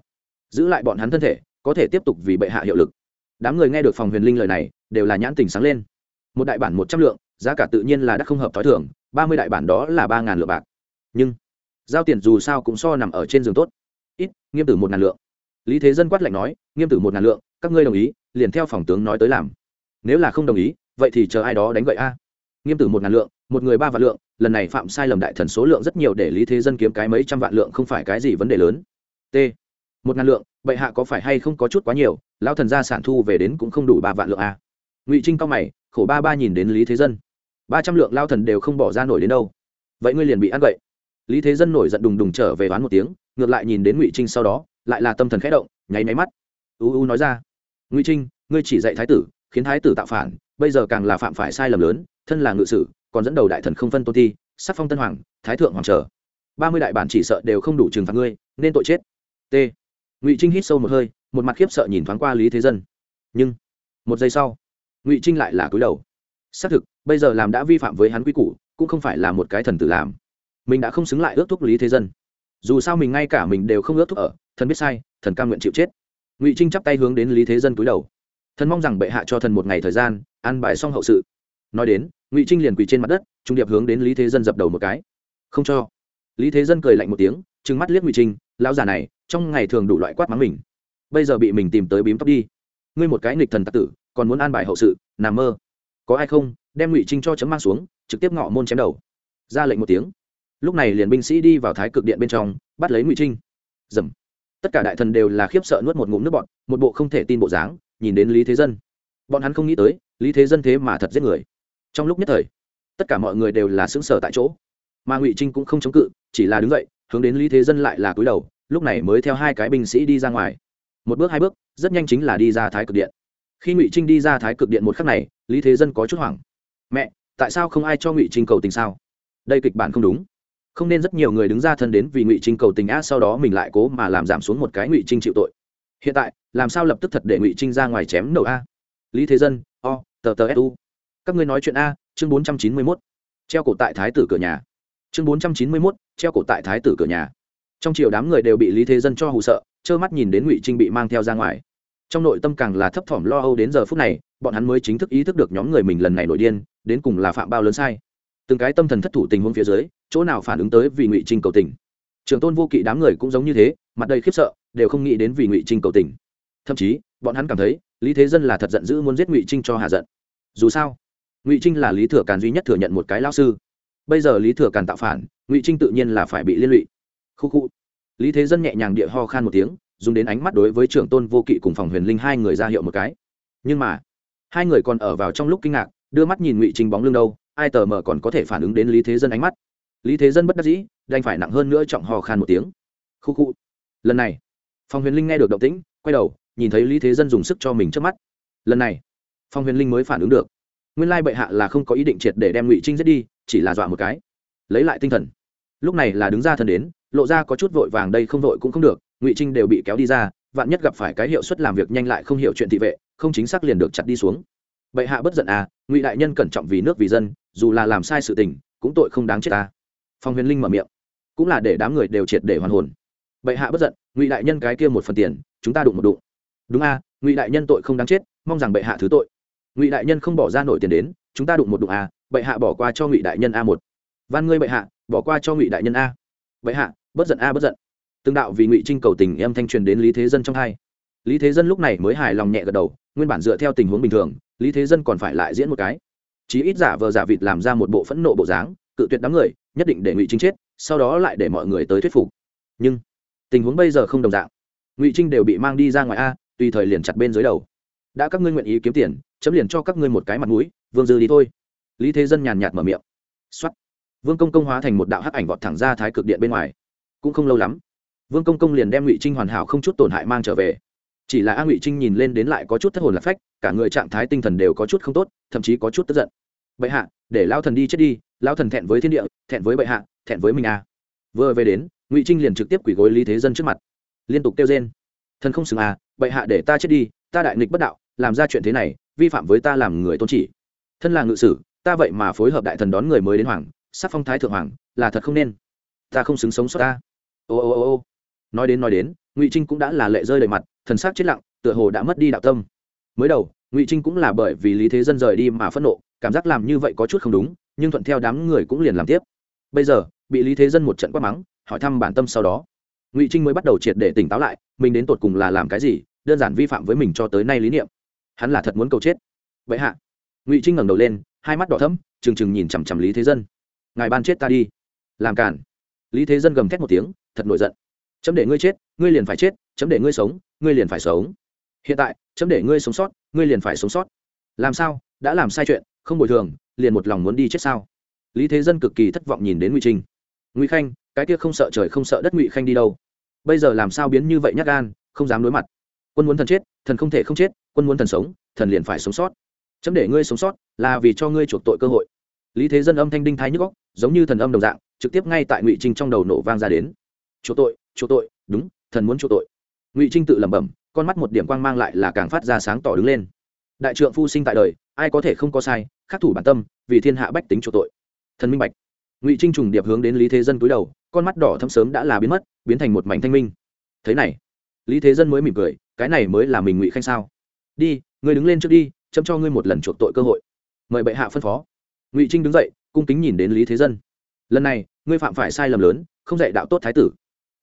[SPEAKER 1] Giữ lại bọn hắn thân thể, có thể tiếp tục vì bệ hạ hiệu lực. Đám người nghe được phòng huyền linh lời này, đều là nhãn tình sáng lên. Một đại bản một trăm lượng, giá cả tự nhiên là đã không hợp t h ó i thưởng ba mươi đại bản đó là ba ngàn lượng bạc. Nhưng giao tiền dù sao cũng so nằm ở trên giường tốt. Ít, nghiêm tử một ngàn lượng. Lý thế dân quát lạnh nói, nghiêm tử một ngàn lượng, các ngươi đồng ý, liền theo phòng tướng nói tới làm. Nếu là không đồng ý, vậy thì chờ ai đó đánh gậy a. Nghiêm tử một ngàn lượng, một người ba vạn lượng, lần này phạm sai lầm đại thần số lượng rất nhiều để lý thế dân kiếm cái mấy trăm vạn lượng không phải cái gì vấn đề lớn. T, một ngàn lượng, bệ hạ có phải hay không có chút quá nhiều, lão thần gia sản thu về đến cũng không đủ ba vạn lượng a. Ngụy trinh cao mày, khổ ba ba nhìn đến lý thế dân. Ba trăm lượng lao thần đều không bỏ ra nổi đến đâu. Vậy ngươi liền bị ăn vậy lý thế dân nổi giận đùng đùng trở về đoán một tiếng, ngược lại nhìn đến ngụy trinh sau đó, lại là tâm thần khẽ động, nháy máy mắt. U u nói ra, ngụy trinh, ngươi chỉ dạy thái tử, khiến thái tử tạo phản, bây giờ càng là phạm phải sai lầm lớn, thân là ngự sử, còn dẫn đầu đại thần không phân tôn thi sắc phong tân hoàng, thái thượng hoàng trở. Ba mươi đại bản chỉ sợ đều không đủ trừng phạt ngươi, nên tội chết. T. Ngụy trinh hít sâu một hơi, một mặt khiếp sợ nhìn thoáng qua lý thế dân. Nhưng, một giây sau, ngụy trinh lại là cúi đầu. Xác thực, bây giờ làm đã vi phạm với hắn quy củ, cũng không phải là một cái thần tử làm mình đã không xứng lại ước thúc lý thế dân. Dù sao mình ngay cả mình đều không ước thúc ở, thần biết sai, thần cam nguyện chịu chết. Ngụy trinh chắp tay hướng đến lý thế dân cúi đầu. Thần mong rằng bệ hạ cho thần một ngày thời gian, an bài xong hậu sự. Nói đến, ngụy trinh liền quỳ trên mặt đất, trung điệp hướng đến lý thế dân dập đầu một cái. Không cho. Lý thế dân cười lạnh một tiếng, trừng mắt liếc ngụy trinh, lão già này, trong ngày thường đủ loại quát mắng mình. Bây giờ bị mình tìm tới bím tóc đi. Ngươi một cái nghịch thần tặc tử, còn muốn an bài hậu sự, nằm mơ. Có ai không? Đem ngụy trinh cho chấm mang xuống, trực tiếp ngọ môn chém đầu. Ra lệnh một tiếng lúc này liền binh sĩ đi vào thái cực điện bên trong, bắt lấy ngụy trinh. Dầm. Tất cả đại thần đều là khiếp sợ nuốt một ngụm nước bọn một bộ không thể tin bộ dáng, nhìn đến lý thế dân. Bọn hắn không nghĩ tới, lý thế dân thế mà thật giết người. Trong lúc nhất thời, tất cả mọi người đều là xứng sở tại chỗ. Mà ngụy trinh cũng không chống cự, chỉ là đứng dậy, hướng đến lý thế dân lại là cúi đầu, lúc này mới theo hai cái binh sĩ đi ra ngoài. Một bước hai bước, rất nhanh chính là đi ra thái cực điện. Khi ngụy trinh đi ra thái cực điện một khắc này, lý thế dân có chút hoảng. Mẹ, tại sao không ai cho ngụy trinh cầu tình sao? Đây kịch bản không đúng không nên rất nhiều người đứng ra thân đến vì ngụy trinh cầu tình á, sau đó mình lại cố mà làm giảm xuống một cái ngụy trinh chịu tội. Hiện tại, làm sao lập tức thật để ngụy trinh ra ngoài chém đầu a? Lý thế dân, o tờ tờ su các ngươi nói chuyện a, chương bốn trăm chín mươi mốt. Treo cổ tại thái tử cửa nhà. Chương bốn trăm chín mươi mốt, treo cổ tại thái tử cửa nhà. Trong chiều đám người đều bị lý thế dân cho hù sợ, trơ mắt nhìn đến ngụy trinh bị mang theo ra ngoài. Trong nội tâm càng là thấp thỏm lo âu đến giờ phút này, bọn hắn mới chính thức ý thức được nhóm người mình lần này nổi điên, đến cùng là phạm bao lớn sai từng cái tâm thần thất thủ tình huống phía dưới, chỗ nào phản ứng tới vì ngụy trinh cầu tình? Trường tôn vô kỵ đám người cũng giống như thế, mặt đầy khiếp sợ, đều không nghĩ đến vì ngụy trinh cầu tình. Thậm chí, bọn hắn cảm thấy, lý thế dân là thật giận dữ muốn giết ngụy trinh cho hạ giận. Dù sao, ngụy trinh là lý thừa càn duy nhất thừa nhận một cái lao sư. Bây giờ lý thừa càn tạo phản, ngụy trinh tự nhiên là phải bị liên lụy. Khu khu. Lý thế dân nhẹ nhàng địa ho khan một tiếng, dùng đến ánh mắt đối với trưởng tôn vô kỵ cùng phòng huyền linh hai người ra hiệu một cái. Nhưng mà, hai người còn ở vào trong lúc kinh ngạc, đưa mắt nhìn ngụy trinh bóng lưng đâu ai tờ mờ còn có thể phản ứng đến lý thế dân ánh mắt. Lý thế dân bất đắc dĩ, đành phải nặng hơn nữa trọng hò khan một tiếng. Khu khu. Lần này phòng huyền linh nghe được động tĩnh, quay đầu, nhìn thấy lý thế dân dùng sức cho mình trước mắt. Lần này phòng huyền linh mới phản ứng được. Nguyên lai bệ hạ là không có ý định triệt để đem ngụy trinh giết đi, chỉ là dọa một cái. Lấy lại tinh thần. Lúc này là đứng ra thần đến, lộ ra có chút vội vàng đây không vội cũng không được, ngụy trinh đều bị kéo đi ra, vạn nhất gặp phải cái hiệu suất làm việc nhanh lại không hiểu chuyện thị vệ, không chính xác liền được chặt đi xuống. Bệ hạ bất giận à ngụy đại nhân cẩn trọng vì nước vì dân dù là làm sai sự tình, cũng tội không đáng chết ta. Phong huyền linh mở miệng. Cũng là để đám người đều triệt để hoàn hồn. Bệ hạ bất giận, ngụy đại nhân cái kia một phần tiền, chúng ta đụng một đụng. Đúng a, ngụy đại nhân tội không đáng chết, mong rằng bệ hạ thứ tội. Ngụy đại nhân không bỏ ra nổi tiền đến, chúng ta đụng một đụng a, bệ hạ bỏ qua cho ngụy đại nhân a một. Van ngươi bệ hạ, bỏ qua cho ngụy đại nhân a. Bệ hạ, bất giận a bất giận. Tương đạo vì ngụy trinh cầu tình em thanh truyền đến lý thế dân trong hai. Lý thế dân lúc này mới hài lòng nhẹ gật đầu, nguyên bản dựa theo tình huống bình thường, lý thế dân còn phải lại diễn một cái chí ít giả vờ giả vịt làm ra một bộ phẫn nộ bộ dáng, cự tuyệt đám người, nhất định để ngụy trinh chết, sau đó lại để mọi người tới thuyết phục. Nhưng, tình huống bây giờ không đồng dạng. Ngụy trinh đều bị mang đi ra ngoài a, tùy thời liền chặt bên dưới đầu. Đã các ngươi nguyện ý kiếm tiền, chấm liền cho các ngươi một cái mặt mũi, vương dư đi thôi. Lý thế dân nhàn nhạt mở miệng. Xuất vương công công hóa thành một đạo hắc ảnh vọt thẳng ra thái cực điện bên ngoài. Cũng không lâu lắm, vương công công liền đem ngụy trinh hoàn hảo không chút tổn hại mang trở về. Chỉ là a ngụy trinh nhìn lên đến lại có chút thất hồn lạc phách cả người trạng thái tinh thần đều có chút không tốt, thậm chí có chút tức giận. Bệ hạ, để lao thần đi chết đi lao thần thẹn với thiên địa, thẹn với bệ hạ, thẹn với mình à? vừa về đến, ngụy trinh liền trực tiếp quỷ gối lý thế dân trước mặt. Liên tục kêu rên. Thần không xứng à bệ hạ để ta chết đi, ta đại nghịch bất đạo, làm ra chuyện thế này, vi phạm với ta làm người tôn trị thân là ngự sử, ta vậy mà phối hợp đại thần đón người mới đến hoàng sắc phong thái thượng hoàng, là thật không nên. Ta không xứng sống sót ta. Ô ô ô ô. Nói đến nói đến, ngụy trinh cũng đã là lệ rơi đầy mặt, thần sắc chết lặng, tựa hồ đã mất đi đạo tâm mới đầu, ngụy trinh cũng là bởi vì lý thế dân rời đi mà phẫn nộ, cảm giác làm như vậy có chút không đúng, nhưng thuận theo đám người cũng liền làm tiếp. Bây giờ, bị lý thế dân một trận quát mắng, hỏi thăm bản tâm sau đó, ngụy trinh mới bắt đầu triệt để tỉnh táo lại, mình đến tột cùng là làm cái gì, đơn giản vi phạm với mình cho tới nay lý niệm. Hắn là thật muốn cầu chết. Vậy hạ, ngụy trinh ngẩng đầu lên, hai mắt đỏ thấm trừng trừng nhìn chằm chằm lý thế dân. Ngài ban chết ta đi. Làm cản lý thế dân gầm thét một tiếng, thật nổi giận. Chấm để ngươi chết, ngươi liền phải chết, chấm để ngươi sống, ngươi liền phải sống. Hiện tại chấm để ngươi sống sót, ngươi liền phải sống sót. Làm sao? Đã làm sai chuyện, không bồi thường, liền một lòng muốn đi chết sao? Lý thế dân cực kỳ thất vọng nhìn đến ngụy trinh ngụy khanh, cái kia không sợ trời không sợ đất ngụy khanh đi đâu? Bây giờ làm sao biến như vậy nhắc gan, không dám đối mặt. Quân muốn thần chết, thần không thể không chết, quân muốn thần sống, thần liền phải sống sót. Chấm để ngươi sống sót, là vì cho ngươi chuộc tội cơ hội. Lý thế dân âm thanh đinh thái nhức góc giống như thần âm đồng dạng, trực tiếp ngay tại ngụy trinh trong đầu nổ vang ra đến. Chuộc tội chuộc tội, đúng, thần muốn chuộc tội. Ngụy trinh tự lẩm bẩm con mắt một điểm quang mang lại là càng phát ra sáng tỏ đứng lên. Đại trượng phu sinh tại đời, ai có thể không có sai, khắc thủ bản tâm, vì thiên hạ bách tính chỗ tội. Thần minh bạch. Ngụy trinh trùng điệp hướng đến lý thế dân cúi đầu, con mắt đỏ thâm sớm đã là biến mất, biến thành một mảnh thanh minh. Thế này, lý thế dân mới mỉm cười, cái này mới là mình ngụy khanh sao? Đi, ngươi đứng lên trước đi, chấm cho ngươi một lần chuộc tội cơ hội. Mời bệ hạ phân phó. Ngụy trinh đứng dậy, cung kính nhìn đến lý thế dân. Lần này, ngươi phạm phải sai lầm lớn, không dạy đạo tốt thái tử.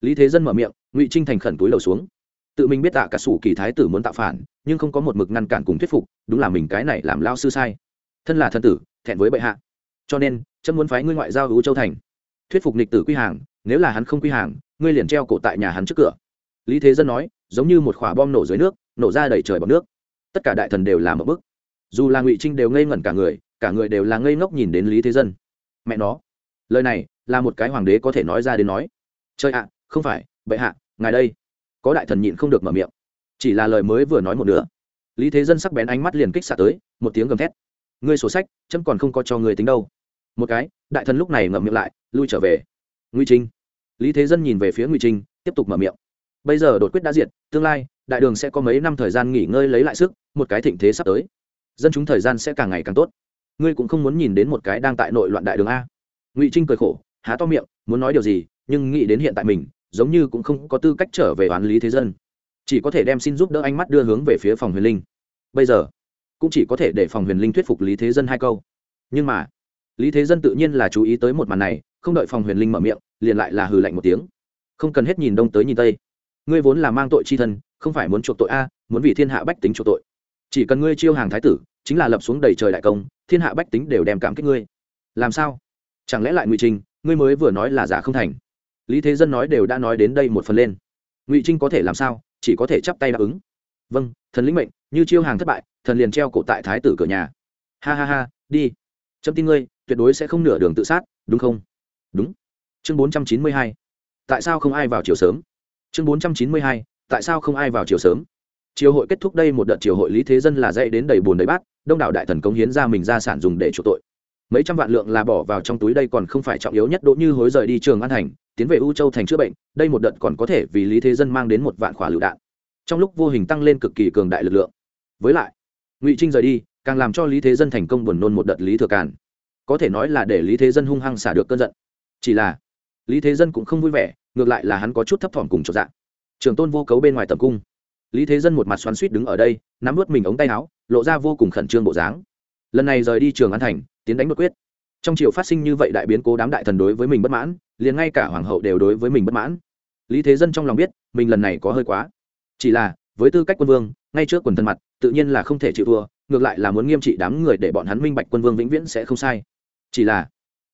[SPEAKER 1] Lý thế dân mở miệng, ngụy trinh thành khẩn túi đầu xuống tự mình biết tạ cả sủ kỳ thái tử muốn tạo phản, nhưng không có một mực ngăn cản cùng thuyết phục, đúng là mình cái này làm lao sư sai. Thân là thân tử, thẹn với bệ hạ. Cho nên trâm muốn phái ngươi ngoại giao hữu châu thành. Thuyết phục nịch tử quy hàng, nếu là hắn không quy hàng, ngươi liền treo cổ tại nhà hắn trước cửa. Lý thế dân nói, giống như một quả bom nổ dưới nước, nổ ra đầy trời bọc nước. Tất cả đại thần đều làm một bức. Dù là ngụy trinh đều ngây ngẩn cả người cả người đều là ngây ngốc nhìn đến lý thế dân. Mẹ nó. Lời này, là một cái hoàng đế có thể nói ra đến nói. Chơi ạ, không phải, bệ hạ, ngài đây có đại thần nhịn không được mở miệng. Chỉ là lời mới vừa nói một nửa, lý thế dân sắc bén ánh mắt liền kích xạ tới, một tiếng gầm thét. Ngươi sổ sách, chấm còn không có cho người tính đâu. Một cái, đại thần lúc này ngậm miệng lại, lui trở về. Ngụy trinh lý thế dân nhìn về phía ngụy trinh tiếp tục mở miệng. Bây giờ đột quyết đã diệt, tương lai, đại đường sẽ có mấy năm thời gian nghỉ ngơi lấy lại sức, một cái thịnh thế sắp tới. Dân chúng thời gian sẽ càng ngày càng tốt. Ngươi cũng không muốn nhìn đến một cái đang tại nội loạn đại đường a. Ngụy trinh cười khổ, há to miệng, muốn nói điều gì, nhưng nghĩ đến hiện tại mình giống như cũng không có tư cách trở về oán lý thế dân. Chỉ có thể đem xin giúp đỡ ánh mắt đưa hướng về phía phòng huyền linh. Bây giờ, cũng chỉ có thể để phòng huyền linh thuyết phục lý thế dân hai câu. Nhưng mà, lý thế dân tự nhiên là chú ý tới một màn này, không đợi phòng huyền linh mở miệng, liền lại là hừ lạnh một tiếng. Không cần hết nhìn đông tới nhìn tây. Ngươi vốn là mang tội chi thân, không phải muốn chuộc tội a, muốn vì thiên hạ bách tính chuộc tội. Chỉ cần ngươi chiêu hàng thái tử, chính là lập xuống đầy trời đại công, thiên hạ bách tính đều đem cảm kích ngươi. Làm sao? Chẳng lẽ lại ngụy trình? ngươi mới vừa nói là giả không thành? Lý thế dân nói đều đã nói đến đây một phần lên. Ngụy trinh có thể làm sao? Chỉ có thể chắp tay đáp ứng. Vâng thần lĩnh mệnh, như chiêu hàng thất bại, thần liền treo cổ tại thái tử cửa nhà. Ha ha ha, đi. Trâm tin ngươi, tuyệt đối sẽ không nửa đường tự sát, đúng không? Đúng. Chương bốn trăm chín mươi hai. Tại sao không ai vào chiều sớm? Chương bốn trăm chín mươi hai. Tại sao không ai vào chiều sớm? Chiều hội kết thúc đây một đợt chiều hội lý thế dân là dạy đến đầy bùn đầy bát, đông đảo đại thần cống hiến ra mình ra sản dùng để chuộc tội. Mấy trăm vạn lượng là bỏ vào trong túi đây còn không phải trọng yếu nhất, đỗ như hối rời đi trường an thành tiến về u châu thành chữa bệnh, đây một đợt còn có thể vì lý thế dân mang đến một vạn khỏa lựu đạn. Trong lúc vô hình tăng lên cực kỳ cường đại lực lượng. Với lại, ngụy trinh rời đi, càng làm cho lý thế dân thành công buồn nôn một đợt lý thừa càn. Có thể nói là để lý thế dân hung hăng xả được cơn giận. Chỉ là, lý thế dân cũng không vui vẻ, ngược lại là hắn có chút thấp thỏm cùng trọn dạng trường tôn vô cấu bên ngoài tầm cung. Lý thế dân một mặt xoắn suýt đứng ở đây, nắm vớt mình ống tay áo, lộ ra vô cùng khẩn trương bộ dáng. Lần này rời đi trường an thành, tiến đánh bất quyết trong triều phát sinh như vậy đại biến cố đám đại thần đối với mình bất mãn, liền ngay cả hoàng hậu đều đối với mình bất mãn. Lý thế dân trong lòng biết, mình lần này có hơi quá. Chỉ là, với tư cách quân vương, ngay trước quần thân mặt, tự nhiên là không thể chịu thua, ngược lại là muốn nghiêm trị đám người để bọn hắn minh bạch quân vương vĩnh viễn sẽ không sai. Chỉ là,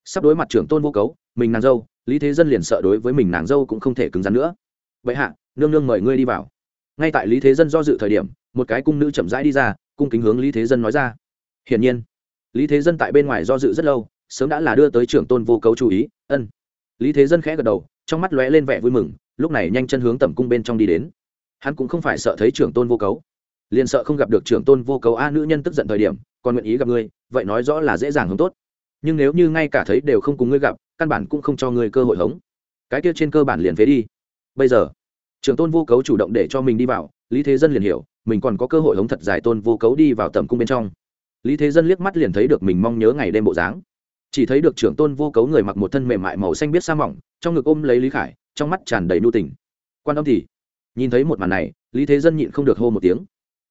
[SPEAKER 1] sắp đối mặt trưởng tôn vô cấu, mình nàng dâu, lý thế dân liền sợ đối với mình nàng dâu cũng không thể cứng rắn nữa. Vậy hạ, nương nương mời ngươi đi vào. Ngay tại lý thế dân do dự thời điểm, một cái cung nữ chậm rãi đi ra, cung kính hướng lý thế dân nói ra. Hiển nhiên, lý thế dân tại bên ngoài do dự rất lâu sớm đã là đưa tới trưởng tôn vô cấu chú ý, ân. Lý thế dân khẽ gật đầu, trong mắt lóe lên vẻ vui mừng, lúc này nhanh chân hướng tẩm cung bên trong đi đến. Hắn cũng không phải sợ thấy trưởng tôn vô cấu. Liền sợ không gặp được trưởng tôn vô cấu a nữ nhân tức giận thời điểm, còn nguyện ý gặp ngươi, vậy nói rõ là dễ dàng hướng tốt. Nhưng nếu như ngay cả thấy đều không cùng ngươi gặp, căn bản cũng không cho ngươi cơ hội hống. Cái kia trên cơ bản liền phế đi. Bây giờ, trưởng tôn vô cấu chủ động để cho mình đi vào, lý thế dân liền hiểu, mình còn có cơ hội hống thật dài tôn vô cấu đi vào tầm cung bên trong. Lý thế dân liếc mắt liền thấy được mình mong nhớ ngày đêm bộ dáng chỉ thấy được trưởng tôn vô cấu người mặc một thân mềm mại màu xanh biết sa mỏng, trong ngực ôm lấy lý khải, trong mắt tràn đầy nu tình. Quan âm thì nhìn thấy một màn này, lý thế dân nhịn không được hô một tiếng.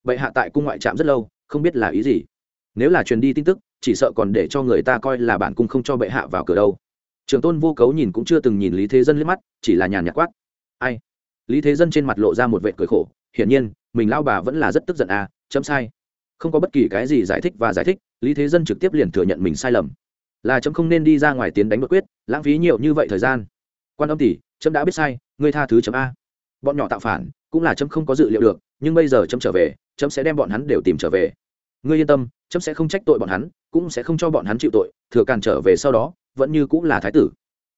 [SPEAKER 1] Vậy hạ tại cung ngoại trạm rất lâu, không biết là ý gì. Nếu là truyền đi tin tức, chỉ sợ còn để cho người ta coi là bản cung không cho bệ hạ vào cửa đâu. Trường tôn vô cấu nhìn cũng chưa từng nhìn lý thế dân liếc mắt, chỉ là nhàn nhạt quát. Ai? Lý thế dân trên mặt lộ ra một vệ cười khổ, hiển nhiên, mình lao bà vẫn là rất tức giận à chấm sai. Không có bất kỳ cái gì giải thích và giải thích, lý thế dân trực tiếp liền thừa nhận mình sai lầm là chấm không nên đi ra ngoài tiến đánh bất quyết, lãng phí nhiều như vậy thời gian. Quan âm tỷ, chấm đã biết sai, ngươi tha thứ chấm a. Bọn nhỏ tạo phản, cũng là chấm không có dự liệu được, nhưng bây giờ chấm trở về, chấm sẽ đem bọn hắn đều tìm trở về. Ngươi yên tâm, chấm sẽ không trách tội bọn hắn, cũng sẽ không cho bọn hắn chịu tội, thừa càn trở về sau đó, vẫn như cũng là thái tử.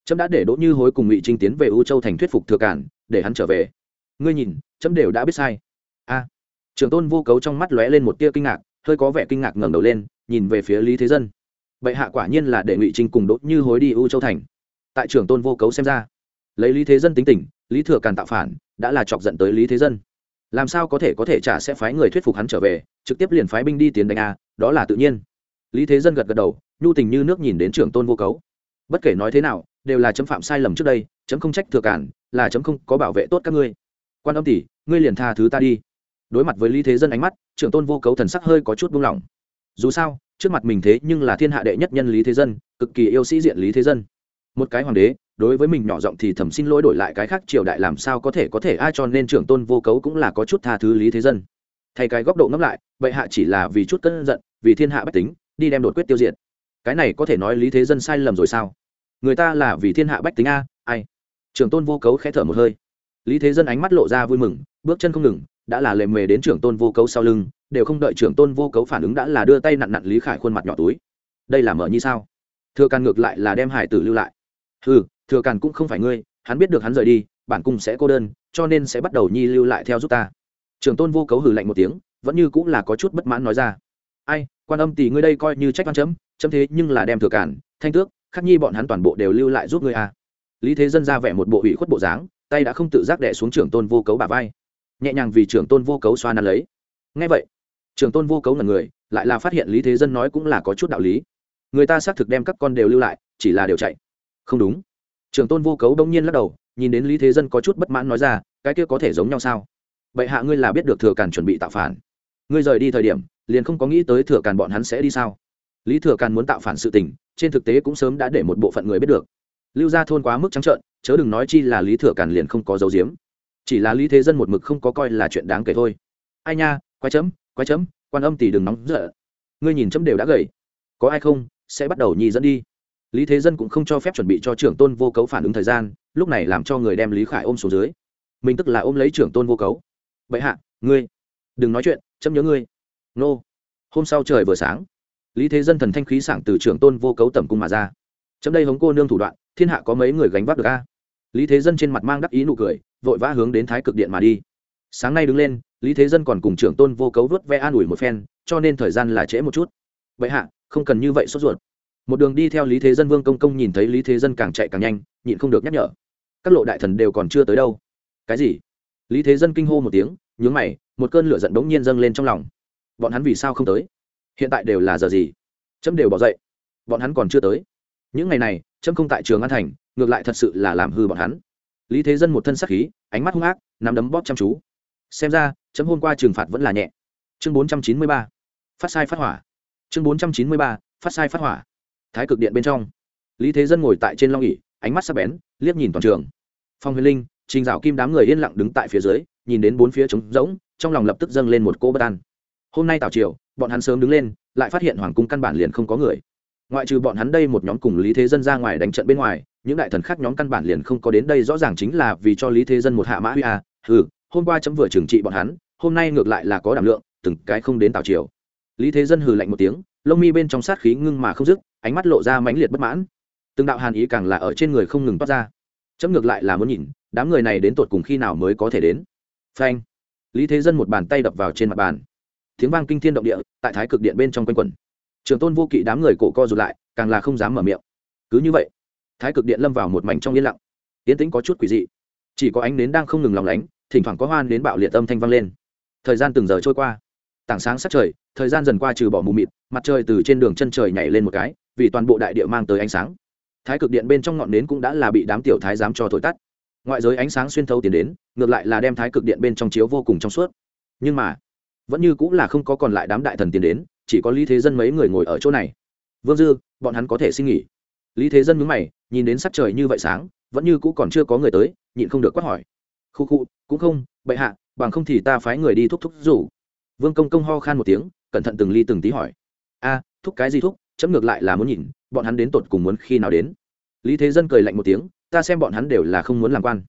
[SPEAKER 1] Trẫm đã để đỗ như hối cùng ngụy trinh tiến về u châu thành thuyết phục thừa cản để hắn trở về. Ngươi nhìn trẫm đều đã biết sai. A. Trường tôn vô cấu trong mắt lóe lên một tia kinh ngạc, hơi có vẻ kinh ngạc ngẩng đầu lên, nhìn về phía lý thế dân bệ hạ quả nhiên là để ngụy trinh cùng đốt như hối đi u châu thành. Tại trưởng tôn vô cấu xem ra, lấy lý thế dân tính tình, lý thừa càn tạo phản, đã là chọc giận tới lý thế dân. Làm sao có thể có thể trả sẽ phái người thuyết phục hắn trở về, trực tiếp liền phái binh đi tiến đánh a, đó là tự nhiên. Lý thế dân gật gật đầu, nhu tình như nước nhìn đến trưởng tôn vô cấu. Bất kể nói thế nào, đều là chấm phạm sai lầm trước đây, chấm không trách thừa cản là chấm không có bảo vệ tốt các ngươi. Quan âm tỷ, ngươi liền tha thứ ta đi. Đối mặt với lý thế dân ánh mắt, trưởng tôn vô cấu thần sắc hơi có chút buông lỏng. Dù sao trước mặt mình thế nhưng là thiên hạ đệ nhất nhân lý thế dân, cực kỳ yêu sĩ diện lý thế dân. Một cái hoàng đế, đối với mình nhỏ giọng thì thầm xin lỗi đổi lại cái khác triều đại làm sao có thể có thể, ai cho nên trưởng tôn vô cấu cũng là có chút tha thứ lý thế dân. Thay cái góc độ ngẫm lại, bệ hạ chỉ là vì chút cân giận, vì thiên hạ bách tính, đi đem đột quyết tiêu diệt. Cái này có thể nói lý thế dân sai lầm rồi sao? Người ta là vì thiên hạ bách tính a, ai? Trưởng tôn vô cấu khẽ thở một hơi. Lý thế dân ánh mắt lộ ra vui mừng, bước chân không ngừng, đã là lề mề đến trưởng tôn vô cấu sau lưng đều không đợi trưởng tôn vô cấu phản ứng đã là đưa tay nặn nặn lý khải khuôn mặt nhỏ túi. Đây là mở như sao? Thừa càn ngược lại là đem hải tử lưu lại. Ừ thừa càn cũng không phải ngươi, hắn biết được hắn rời đi, bản cung sẽ cô đơn, cho nên sẽ bắt đầu nhi lưu lại theo giúp ta. Trưởng tôn vô cấu hừ lạnh một tiếng, vẫn như cũng là có chút bất mãn nói ra. Ai, quan âm tỷ ngươi đây coi như trách văn chấm chấm thế nhưng là đem thừa cản thanh tước, khắc nhi bọn hắn toàn bộ đều lưu lại giúp ngươi à. lý thế dân ra vẻ một bộ ủy khuất bộ dáng, tay đã không tự giác đẻ xuống trưởng tôn vô cấu bà vai. Nhẹ nhàng vì trưởng tôn vô cấu xoa nắn lấy. Ngay vậy Trường tôn vô cấu là người, lại là phát hiện lý thế dân nói cũng là có chút đạo lý. Người ta xác thực đem các con đều lưu lại, chỉ là đều chạy. Không đúng. Trường tôn vô cấu đông nhiên lắc đầu, nhìn đến lý thế dân có chút bất mãn nói ra, cái kia có thể giống nhau sao? Vậy hạ ngươi là biết được thừa càn chuẩn bị tạo phản. Ngươi rời đi thời điểm, liền không có nghĩ tới thừa càn bọn hắn sẽ đi sao? Lý thừa càn muốn tạo phản sự tình, trên thực tế cũng sớm đã để một bộ phận người biết được. Lưu gia thôn quá mức trắng trợn, chớ đừng nói chi là lý thừa càn liền không có dấu diếm chỉ là lý thế dân một mực không có coi là chuyện đáng kể thôi. Ai nha, quái chấm quái chấm, quan âm tỷ đừng nóng giận. Ngươi nhìn chấm đều đã gầy. Có ai không, sẽ bắt đầu nhì dẫn đi. Lý thế dân cũng không cho phép chuẩn bị cho trưởng tôn vô cấu phản ứng thời gian, lúc này làm cho người đem lý khải ôm xuống dưới. Mình tức là ôm lấy trưởng tôn vô cấu. Bệ hạ, ngươi, đừng nói chuyện, chấm nhớ ngươi. Nô. Hôm sau trời vừa sáng, lý thế dân thần thanh khí sảng từ trưởng tôn vô cấu tẩm cung mà ra. Chấm đây hống cô nương thủ đoạn, thiên hạ có mấy người gánh vác được a? Lý thế dân trên mặt mang đắc ý nụ cười, vội vã hướng đến thái cực điện mà đi. Sáng nay đứng lên lý thế dân còn cùng trưởng tôn vô cấu vớt ve an ủi một phen, cho nên thời gian là trễ một chút. Vậy hạ, không cần như vậy sốt ruột. Một đường đi theo lý thế dân vương công công nhìn thấy lý thế dân càng chạy càng nhanh, nhịn không được nhắc nhở. Các lộ đại thần đều còn chưa tới đâu. Cái gì? Lý thế dân kinh hô một tiếng, nhướng mày, một cơn lửa giận bỗng nhiên dâng lên trong lòng. Bọn hắn vì sao không tới? Hiện tại đều là giờ gì? Trâm đều bỏ dậy. Bọn hắn còn chưa tới. Những ngày này trâm không tại trường an thành, ngược lại thật sự là làm hư bọn hắn. Lý thế dân một thân sắc khí, ánh mắt hung ác, nắm đấm bóp chăm chú xem ra, chấm hôm qua trừng phạt vẫn là nhẹ. Chương bốn trăm chín mươi ba, phát sai phát hỏa. Chương bốn trăm chín mươi ba, phát sai phát hỏa. Thái cực điện bên trong. Lý thế dân ngồi tại trên long ỉ ánh mắt sắc bén, liếc nhìn toàn trường. Phong huyền linh, trình dạo kim đám người yên lặng đứng tại phía dưới, nhìn đến bốn phía trống rỗng, trong lòng lập tức dâng lên một cỗ bất an. Hôm nay tào triều, bọn hắn sớm đứng lên, lại phát hiện hoàng cung căn bản liền không có người. Ngoại trừ bọn hắn đây một nhóm cùng lý thế dân ra ngoài đánh trận bên ngoài, những đại thần khác nhóm căn bản liền không có đến đây, rõ ràng chính là vì cho lý thế dân một hạ mã huy a ừ hôm qua chấm vừa trừng trị bọn hắn, hôm nay ngược lại là có đảm lượng, từng cái không đến tào triều. Lý thế dân hừ lạnh một tiếng, lông mi bên trong sát khí ngưng mà không dứt, ánh mắt lộ ra mãnh liệt bất mãn. Từng đạo hàn ý càng là ở trên người không ngừng toát ra. Chấm ngược lại là muốn nhìn, đám người này đến tột cùng khi nào mới có thể đến. Phanh. Lý thế dân một bàn tay đập vào trên mặt bàn. Tiếng vang kinh thiên động địa, tại thái cực điện bên trong quanh quẩn. Trường tôn vô kỵ đám người cổ co rụt lại, càng là không dám mở miệng. Cứ như vậy, thái cực điện lâm vào một mảnh trong yên lặng. Yên tĩnh có chút quỷ dị. Chỉ có ánh nến đang không ngừng lòng lánh thỉnh thoảng có hoan đến bạo liệt âm thanh vang lên. Thời gian từng giờ trôi qua. Tảng sáng sát trời, thời gian dần qua trừ bỏ mù mịt, mặt trời từ trên đường chân trời nhảy lên một cái, vì toàn bộ đại địa mang tới ánh sáng. Thái cực điện bên trong ngọn nến cũng đã là bị đám tiểu thái giám cho thổi tắt. Ngoại giới ánh sáng xuyên thấu tiến đến, ngược lại là đem thái cực điện bên trong chiếu vô cùng trong suốt. Nhưng mà, vẫn như cũng là không có còn lại đám đại thần tiến đến, chỉ có lý thế dân mấy người ngồi ở chỗ này. Vương dư, bọn hắn có thể xin nghỉ. Lý thế dân mướn mày, nhìn đến sắc trời như vậy sáng, vẫn như cũ còn chưa có người tới, nhịn không được quát hỏi khu khu, cũng không, bệ hạ, bằng không thì ta phái người đi thúc thúc rủ. Vương công công ho khan một tiếng, cẩn thận từng ly từng tí hỏi. A, thúc cái gì thúc, chấm ngược lại là muốn nhìn, bọn hắn đến tột cùng muốn khi nào đến. Lý thế dân cười lạnh một tiếng, ta xem bọn hắn đều là không muốn làm quan.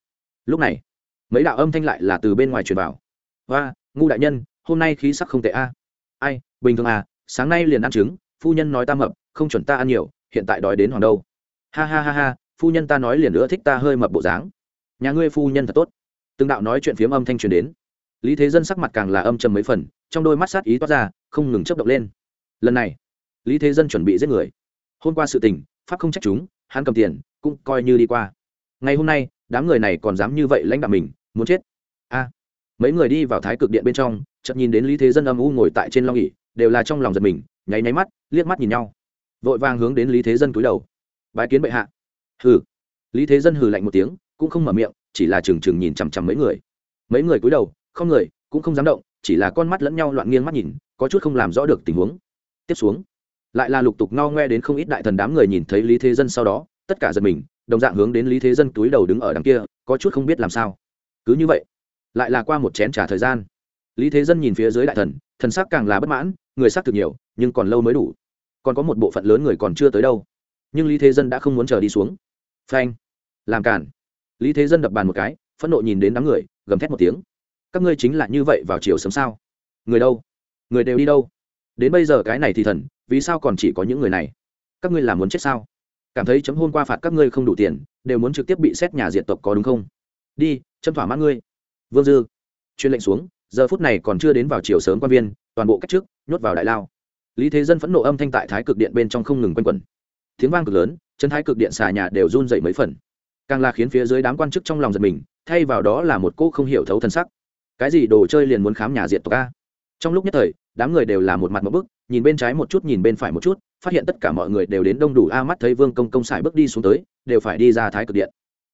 [SPEAKER 1] Lúc này, mấy đạo âm thanh lại là từ bên ngoài truyền vào. Và ngu đại nhân, hôm nay khí sắc không tệ a. Ai, bình thường à sáng nay liền ăn trứng, phu nhân nói ta mập, không chuẩn ta ăn nhiều, hiện tại đói đến hoàng đâu. Ha ha ha ha, phu nhân ta nói liền nữa thích ta hơi mập bộ dáng. Nhà ngươi phu nhân thật tốt từng đạo nói chuyện phiếm âm thanh truyền đến. Lý thế dân sắc mặt càng là âm trầm mấy phần, trong đôi mắt sát ý toát ra, không ngừng chấp động lên. Lần này, lý thế dân chuẩn bị giết người. Hôm qua sự tình, pháp không trách chúng, hắn cầm tiền, cũng coi như đi qua. Ngày hôm nay, đám người này còn dám như vậy lãnh đạo mình, muốn chết. A. Mấy người đi vào thái cực điện bên trong, chợt nhìn đến lý thế dân âm u ngồi tại trên long ỉ đều là trong lòng giật mình, nháy nháy mắt, liếc mắt nhìn nhau. Vội vàng hướng đến lý thế dân cúi đầu. Bái kiến bệ hạ. Hừ. Lý thế dân hừ lạnh một tiếng, cũng không mở miệng chỉ là trừng trừng nhìn chằm chằm mấy người. Mấy người cúi đầu, không người, cũng không dám động, chỉ là con mắt lẫn nhau loạn nghiêng mắt nhìn, có chút không làm rõ được tình huống. Tiếp xuống, lại là lục tục ngao ngoe đến không ít đại thần đám người nhìn thấy lý thế dân sau đó, tất cả giật mình, đồng dạng hướng đến lý thế dân túi đầu đứng ở đằng kia, có chút không biết làm sao. Cứ như vậy, lại là qua một chén trả thời gian. Lý thế dân nhìn phía dưới đại thần thần sắc càng là bất mãn, người sắc thực nhiều, nhưng còn lâu mới đủ. Còn có một bộ phận lớn người còn chưa tới đâu. Nhưng lý thế dân đã không muốn chờ đi xuống. Phanh, làm cản lý thế dân đập bàn một cái, phẫn nộ nhìn đến đám người, gầm thét một tiếng. Các ngươi chính là như vậy vào chiều sớm sao? Người đâu? Người đều đi đâu? Đến bây giờ cái này thì thần, vì sao còn chỉ có những người này? Các ngươi làm muốn chết sao? Cảm thấy chấm hôn qua phạt các ngươi không đủ tiền, đều muốn trực tiếp bị xét nhà diện tộc có đúng không? Đi, chấm thỏa mãn ngươi. Vương dư. Chuyên lệnh xuống, giờ phút này còn chưa đến vào chiều sớm quan viên, toàn bộ cách trước, nhốt vào đại lao. Lý thế dân phẫn nộ âm thanh tại thái cực điện bên trong không ngừng quanh quẩn. Tiếng vang cực lớn, chân thái cực điện xà nhà đều run dậy mấy phần càng là khiến phía dưới đám quan chức trong lòng giật mình, thay vào đó là một cô không hiểu thấu thân sắc. Cái gì đồ chơi liền muốn khám nhà diện tộc a? Trong lúc nhất thời, đám người đều là một mặt một bức, nhìn bên trái một chút, nhìn bên phải một chút, phát hiện tất cả mọi người đều đến đông đủ a mắt thấy vương công công xài bước đi xuống tới, đều phải đi ra thái cực điện.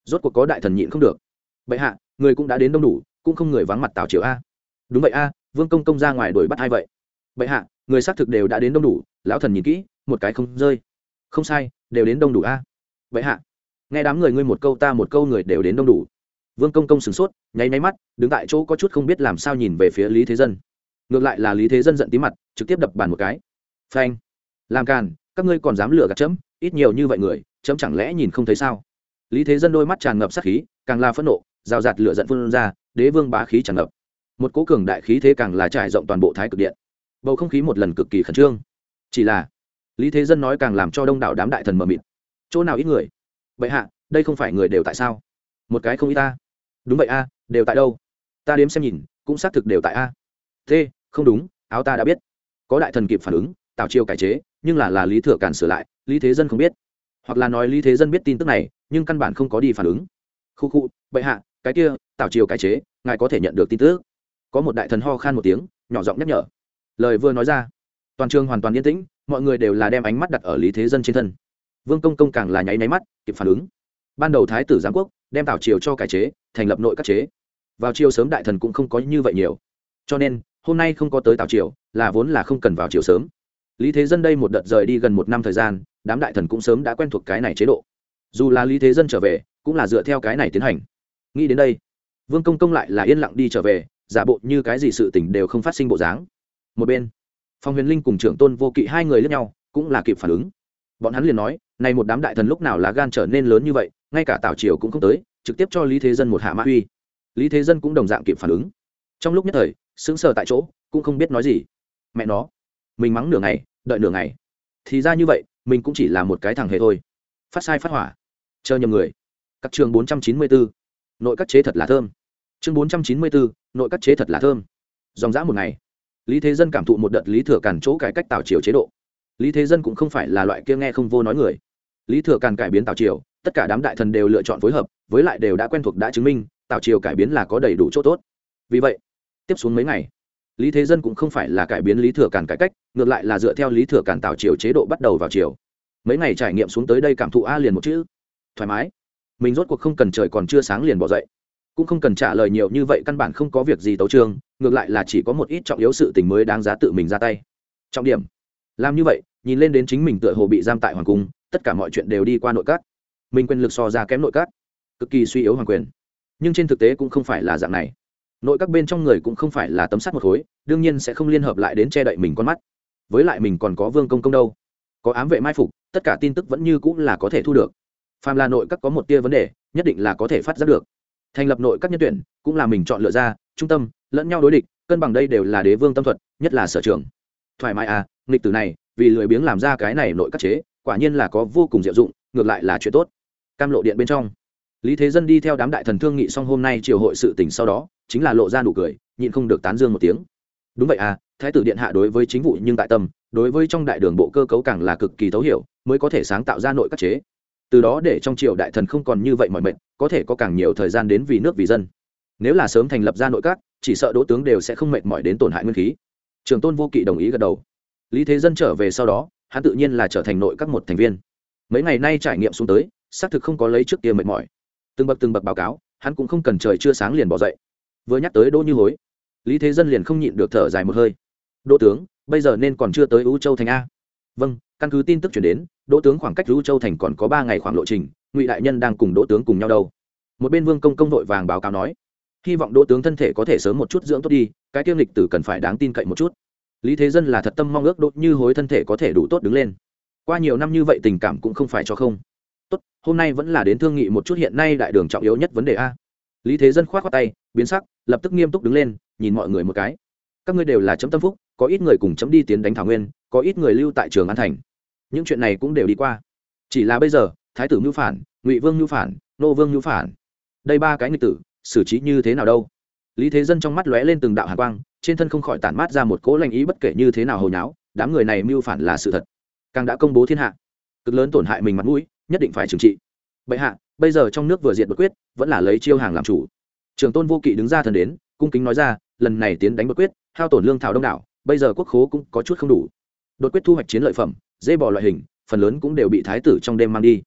[SPEAKER 1] Rốt cuộc có đại thần nhịn không được. Bệ hạ, người cũng đã đến đông đủ, cũng không người vắng mặt tào triều a. Đúng vậy a, vương công công ra ngoài đuổi bắt ai vậy? Bệ hạ, người xác thực đều đã đến đông đủ, lão thần nhìn kỹ, một cái không rơi. Không sai, đều đến đông đủ a. Bệ hạ nghe đám người ngươi một câu ta một câu người đều đến đông đủ. Vương công công sửng sốt, nháy nháy mắt, đứng tại chỗ có chút không biết làm sao nhìn về phía lý thế dân. Ngược lại là lý thế dân giận tí mặt, trực tiếp đập bàn một cái. Phanh. Làm càn, các ngươi còn dám lừa gạt chấm, ít nhiều như vậy người, chấm chẳng lẽ nhìn không thấy sao? Lý thế dân đôi mắt tràn ngập sát khí, càng là phẫn nộ, rào rạt lửa giận phun ra, đế vương bá khí tràn ngập. Một cố cường đại khí thế càng là trải rộng toàn bộ thái cực điện. Bầu không khí một lần cực kỳ khẩn trương. Chỉ là, lý thế dân nói càng làm cho đông đảo đám đại thần mờ mịt. Chỗ nào ít người? Bệ hạ, đây không phải người đều tại sao? Một cái không y ta. Đúng vậy a, đều tại đâu? Ta đếm xem nhìn, cũng xác thực đều tại a. T không đúng, áo ta đã biết. Có đại thần kịp phản ứng tạo chiêu cải chế, nhưng là là lý thừa cản sửa lại, lý thế dân không biết. Hoặc là nói lý thế dân biết tin tức này, nhưng căn bản không có đi phản ứng. Khu khu, bệ hạ, cái kia tạo chiêu cải chế, ngài có thể nhận được tin tức. Có một đại thần ho khan một tiếng, nhỏ giọng nhắc nhở. Lời vừa nói ra, toàn trường hoàn toàn yên tĩnh, mọi người đều là đem ánh mắt đặt ở lý thế dân trên thân vương công công càng là nháy nháy mắt, kịp phản ứng. Ban đầu thái tử giáng quốc, đem tảo triều cho cải chế, thành lập nội các chế. Vào chiều sớm đại thần cũng không có như vậy nhiều. Cho nên, hôm nay không có tới tảo triều, là vốn là không cần vào chiều sớm. Lý thế dân đây một đợt rời đi gần một năm thời gian, đám đại thần cũng sớm đã quen thuộc cái này chế độ. Dù là lý thế dân trở về, cũng là dựa theo cái này tiến hành. Nghĩ đến đây, vương công công lại là yên lặng đi trở về, giả bộ như cái gì sự t ì n h đều không phát sinh bộ dáng. Một bên, phong huyền linh cùng trưởng tôn vô kỵ hai người lẫn nhau, cũng là kịp phản ứng. Bọn hắn liền nói này một đám đại thần lúc nào là gan trở nên lớn như vậy, ngay cả tào triều cũng không tới, trực tiếp cho lý thế dân một hạ mã uy. Lý thế dân cũng đồng dạng kịp phản ứng. Trong lúc nhất thời, sững sờ tại chỗ, cũng không biết nói gì. Mẹ nó, mình mắng nửa ngày, đợi nửa ngày. Thì ra như vậy, mình cũng chỉ là một cái thằng hề thôi. Phát sai phát hỏa. Chờ nhầm người. Các trường bốn trăm chín mươi nội các chế thật là thơm. Chương bốn trăm chín mươi bốn nội các chế thật là thơm. Dòng dã một ngày. Lý thế dân cảm thụ một đợt lý thừa cản chỗ cải cách tạo triều chế độ. Lý thế dân cũng không phải là loại kia nghe không vô nói người lý thừa càn cải biến Tào triều, tất cả đám đại thần đều lựa chọn phối hợp, với lại đều đã quen thuộc đã chứng minh, Tào triều cải biến là có đầy đủ chỗ tốt. Vì vậy, tiếp xuống mấy ngày, lý thế dân cũng không phải là cải biến lý thừa càn cải cách, ngược lại là dựa theo lý thừa càn tạo triều chế độ bắt đầu vào triều. Mấy ngày trải nghiệm xuống tới đây cảm thụ a liền một chữ, thoải mái. Mình rốt cuộc không cần trời còn chưa sáng liền bỏ dậy. Cũng không cần trả lời nhiều như vậy căn bản không có việc gì tấu trương ngược lại là chỉ có một ít trọng yếu sự tình mới đáng giá tự mình ra tay. Trọng điểm, làm như vậy, nhìn lên đến chính mình tựa hồ bị giam tại hoàng cung tất cả mọi chuyện đều đi qua nội các. Mình quyền lực so ra kém nội các. Cực kỳ suy yếu hoàng quyền. Nhưng trên thực tế cũng không phải là dạng này. Nội các bên trong người cũng không phải là tấm sắt một khối, đương nhiên sẽ không liên hợp lại đến che đậy mình con mắt. Với lại mình còn có vương công công đâu. Có ám vệ mai phục, tất cả tin tức vẫn như cũng là có thể thu được. Phàm là nội các có một tia vấn đề, nhất định là có thể phát giác được. Thành lập nội các nhân tuyển, cũng là mình chọn lựa ra, trung tâm, lẫn nhau đối địch, cân bằng đây đều là đế vương tâm thuật, nhất là sở trường. Thoải mái à nghịch tử này, vì lười biếng làm ra cái này nội các chế quả nhiên là có vô cùng diệu dụng, ngược lại là chuyện tốt. Cam lộ điện bên trong. Lý thế dân đi theo đám đại thần thương nghị xong hôm nay triều hội sự tỉnh sau đó, chính là lộ ra nụ cười, nhịn không được tán dương một tiếng. Đúng vậy à thái tử điện hạ đối với chính vụ nhưng tại tâm, đối với trong đại đường bộ cơ cấu càng là cực kỳ thấu hiểu, mới có thể sáng tạo ra nội các chế. Từ đó để trong triều đại thần không còn như vậy mọi mệnh có thể có càng nhiều thời gian đến vì nước vì dân. Nếu là sớm thành lập ra nội các, chỉ sợ đỗ tướng đều sẽ không mệt mỏi đến tổn hại nguyên khí. Trường tôn vô kỵ đồng ý gật đầu. Lý thế dân trở về sau đó hắn tự nhiên là trở thành nội các một thành viên. Mấy ngày nay trải nghiệm xuống tới, xác thực không có lấy trước kia mệt mỏi. Từng bậc từng bậc báo cáo, hắn cũng không cần trời chưa sáng liền bỏ dậy. Vừa nhắc tới đỗ như hối, lý thế dân liền không nhịn được thở dài một hơi. Đỗ tướng, bây giờ nên còn chưa tới u châu thành a? Vâng căn cứ tin tức chuyển đến, đỗ tướng khoảng cách u châu thành còn có ba ngày khoảng lộ trình, ngụy đại nhân đang cùng đỗ tướng cùng nhau đâu. Một bên vương công công vội vàng báo cáo nói, hy vọng đỗ tướng thân thể có thể sớm một chút dưỡng tốt đi, cái tiêu lịch tử cần phải đáng tin cậy một chút lý thế dân là thật tâm mong ước đốt như hối thân thể có thể đủ tốt đứng lên. Qua nhiều năm như vậy tình cảm cũng không phải cho không. Tốt, hôm nay vẫn là đến thương nghị một chút hiện nay đại đường trọng yếu nhất vấn đề a. Lý thế dân k h o á t khoác tay, biến sắc, lập tức nghiêm túc đứng lên, nhìn mọi người một cái. Các ngươi đều là chấm tâm phúc, có ít người cùng chấm đi tiến đánh thảo nguyên, có ít người lưu tại trường an thành. Những chuyện này cũng đều đi qua. Chỉ là bây giờ, thái tử mưu phản, ngụy vương mưu phản, nô vương mưu phản. Đây ba cái nghịch tử, xử trí như thế nào đâu? Lý thế dân trong mắt lóe lên từng đạo hạ quang, trên thân không khỏi tản mát ra một cỗ lành ý bất kể như thế nào hồi nháo, đám người này mưu phản là sự thật. Càng đã công bố thiên hạ, cực lớn tổn hại mình mặt mũi, nhất định phải trừng trị. Bệ hạ, bây giờ trong nước vừa diệt bất quyết, vẫn là lấy chiêu hàng làm chủ. Trường tôn vô kỵ đứng ra thần đến, cung kính nói ra, lần này tiến đánh bất quyết, hao tổn lương thảo đông đảo, bây giờ quốc khố cũng có chút không đủ. Đột quyết thu hoạch chiến lợi phẩm, dê bỏ loại hình, phần lớn cũng đều bị thái tử trong đêm mang đi.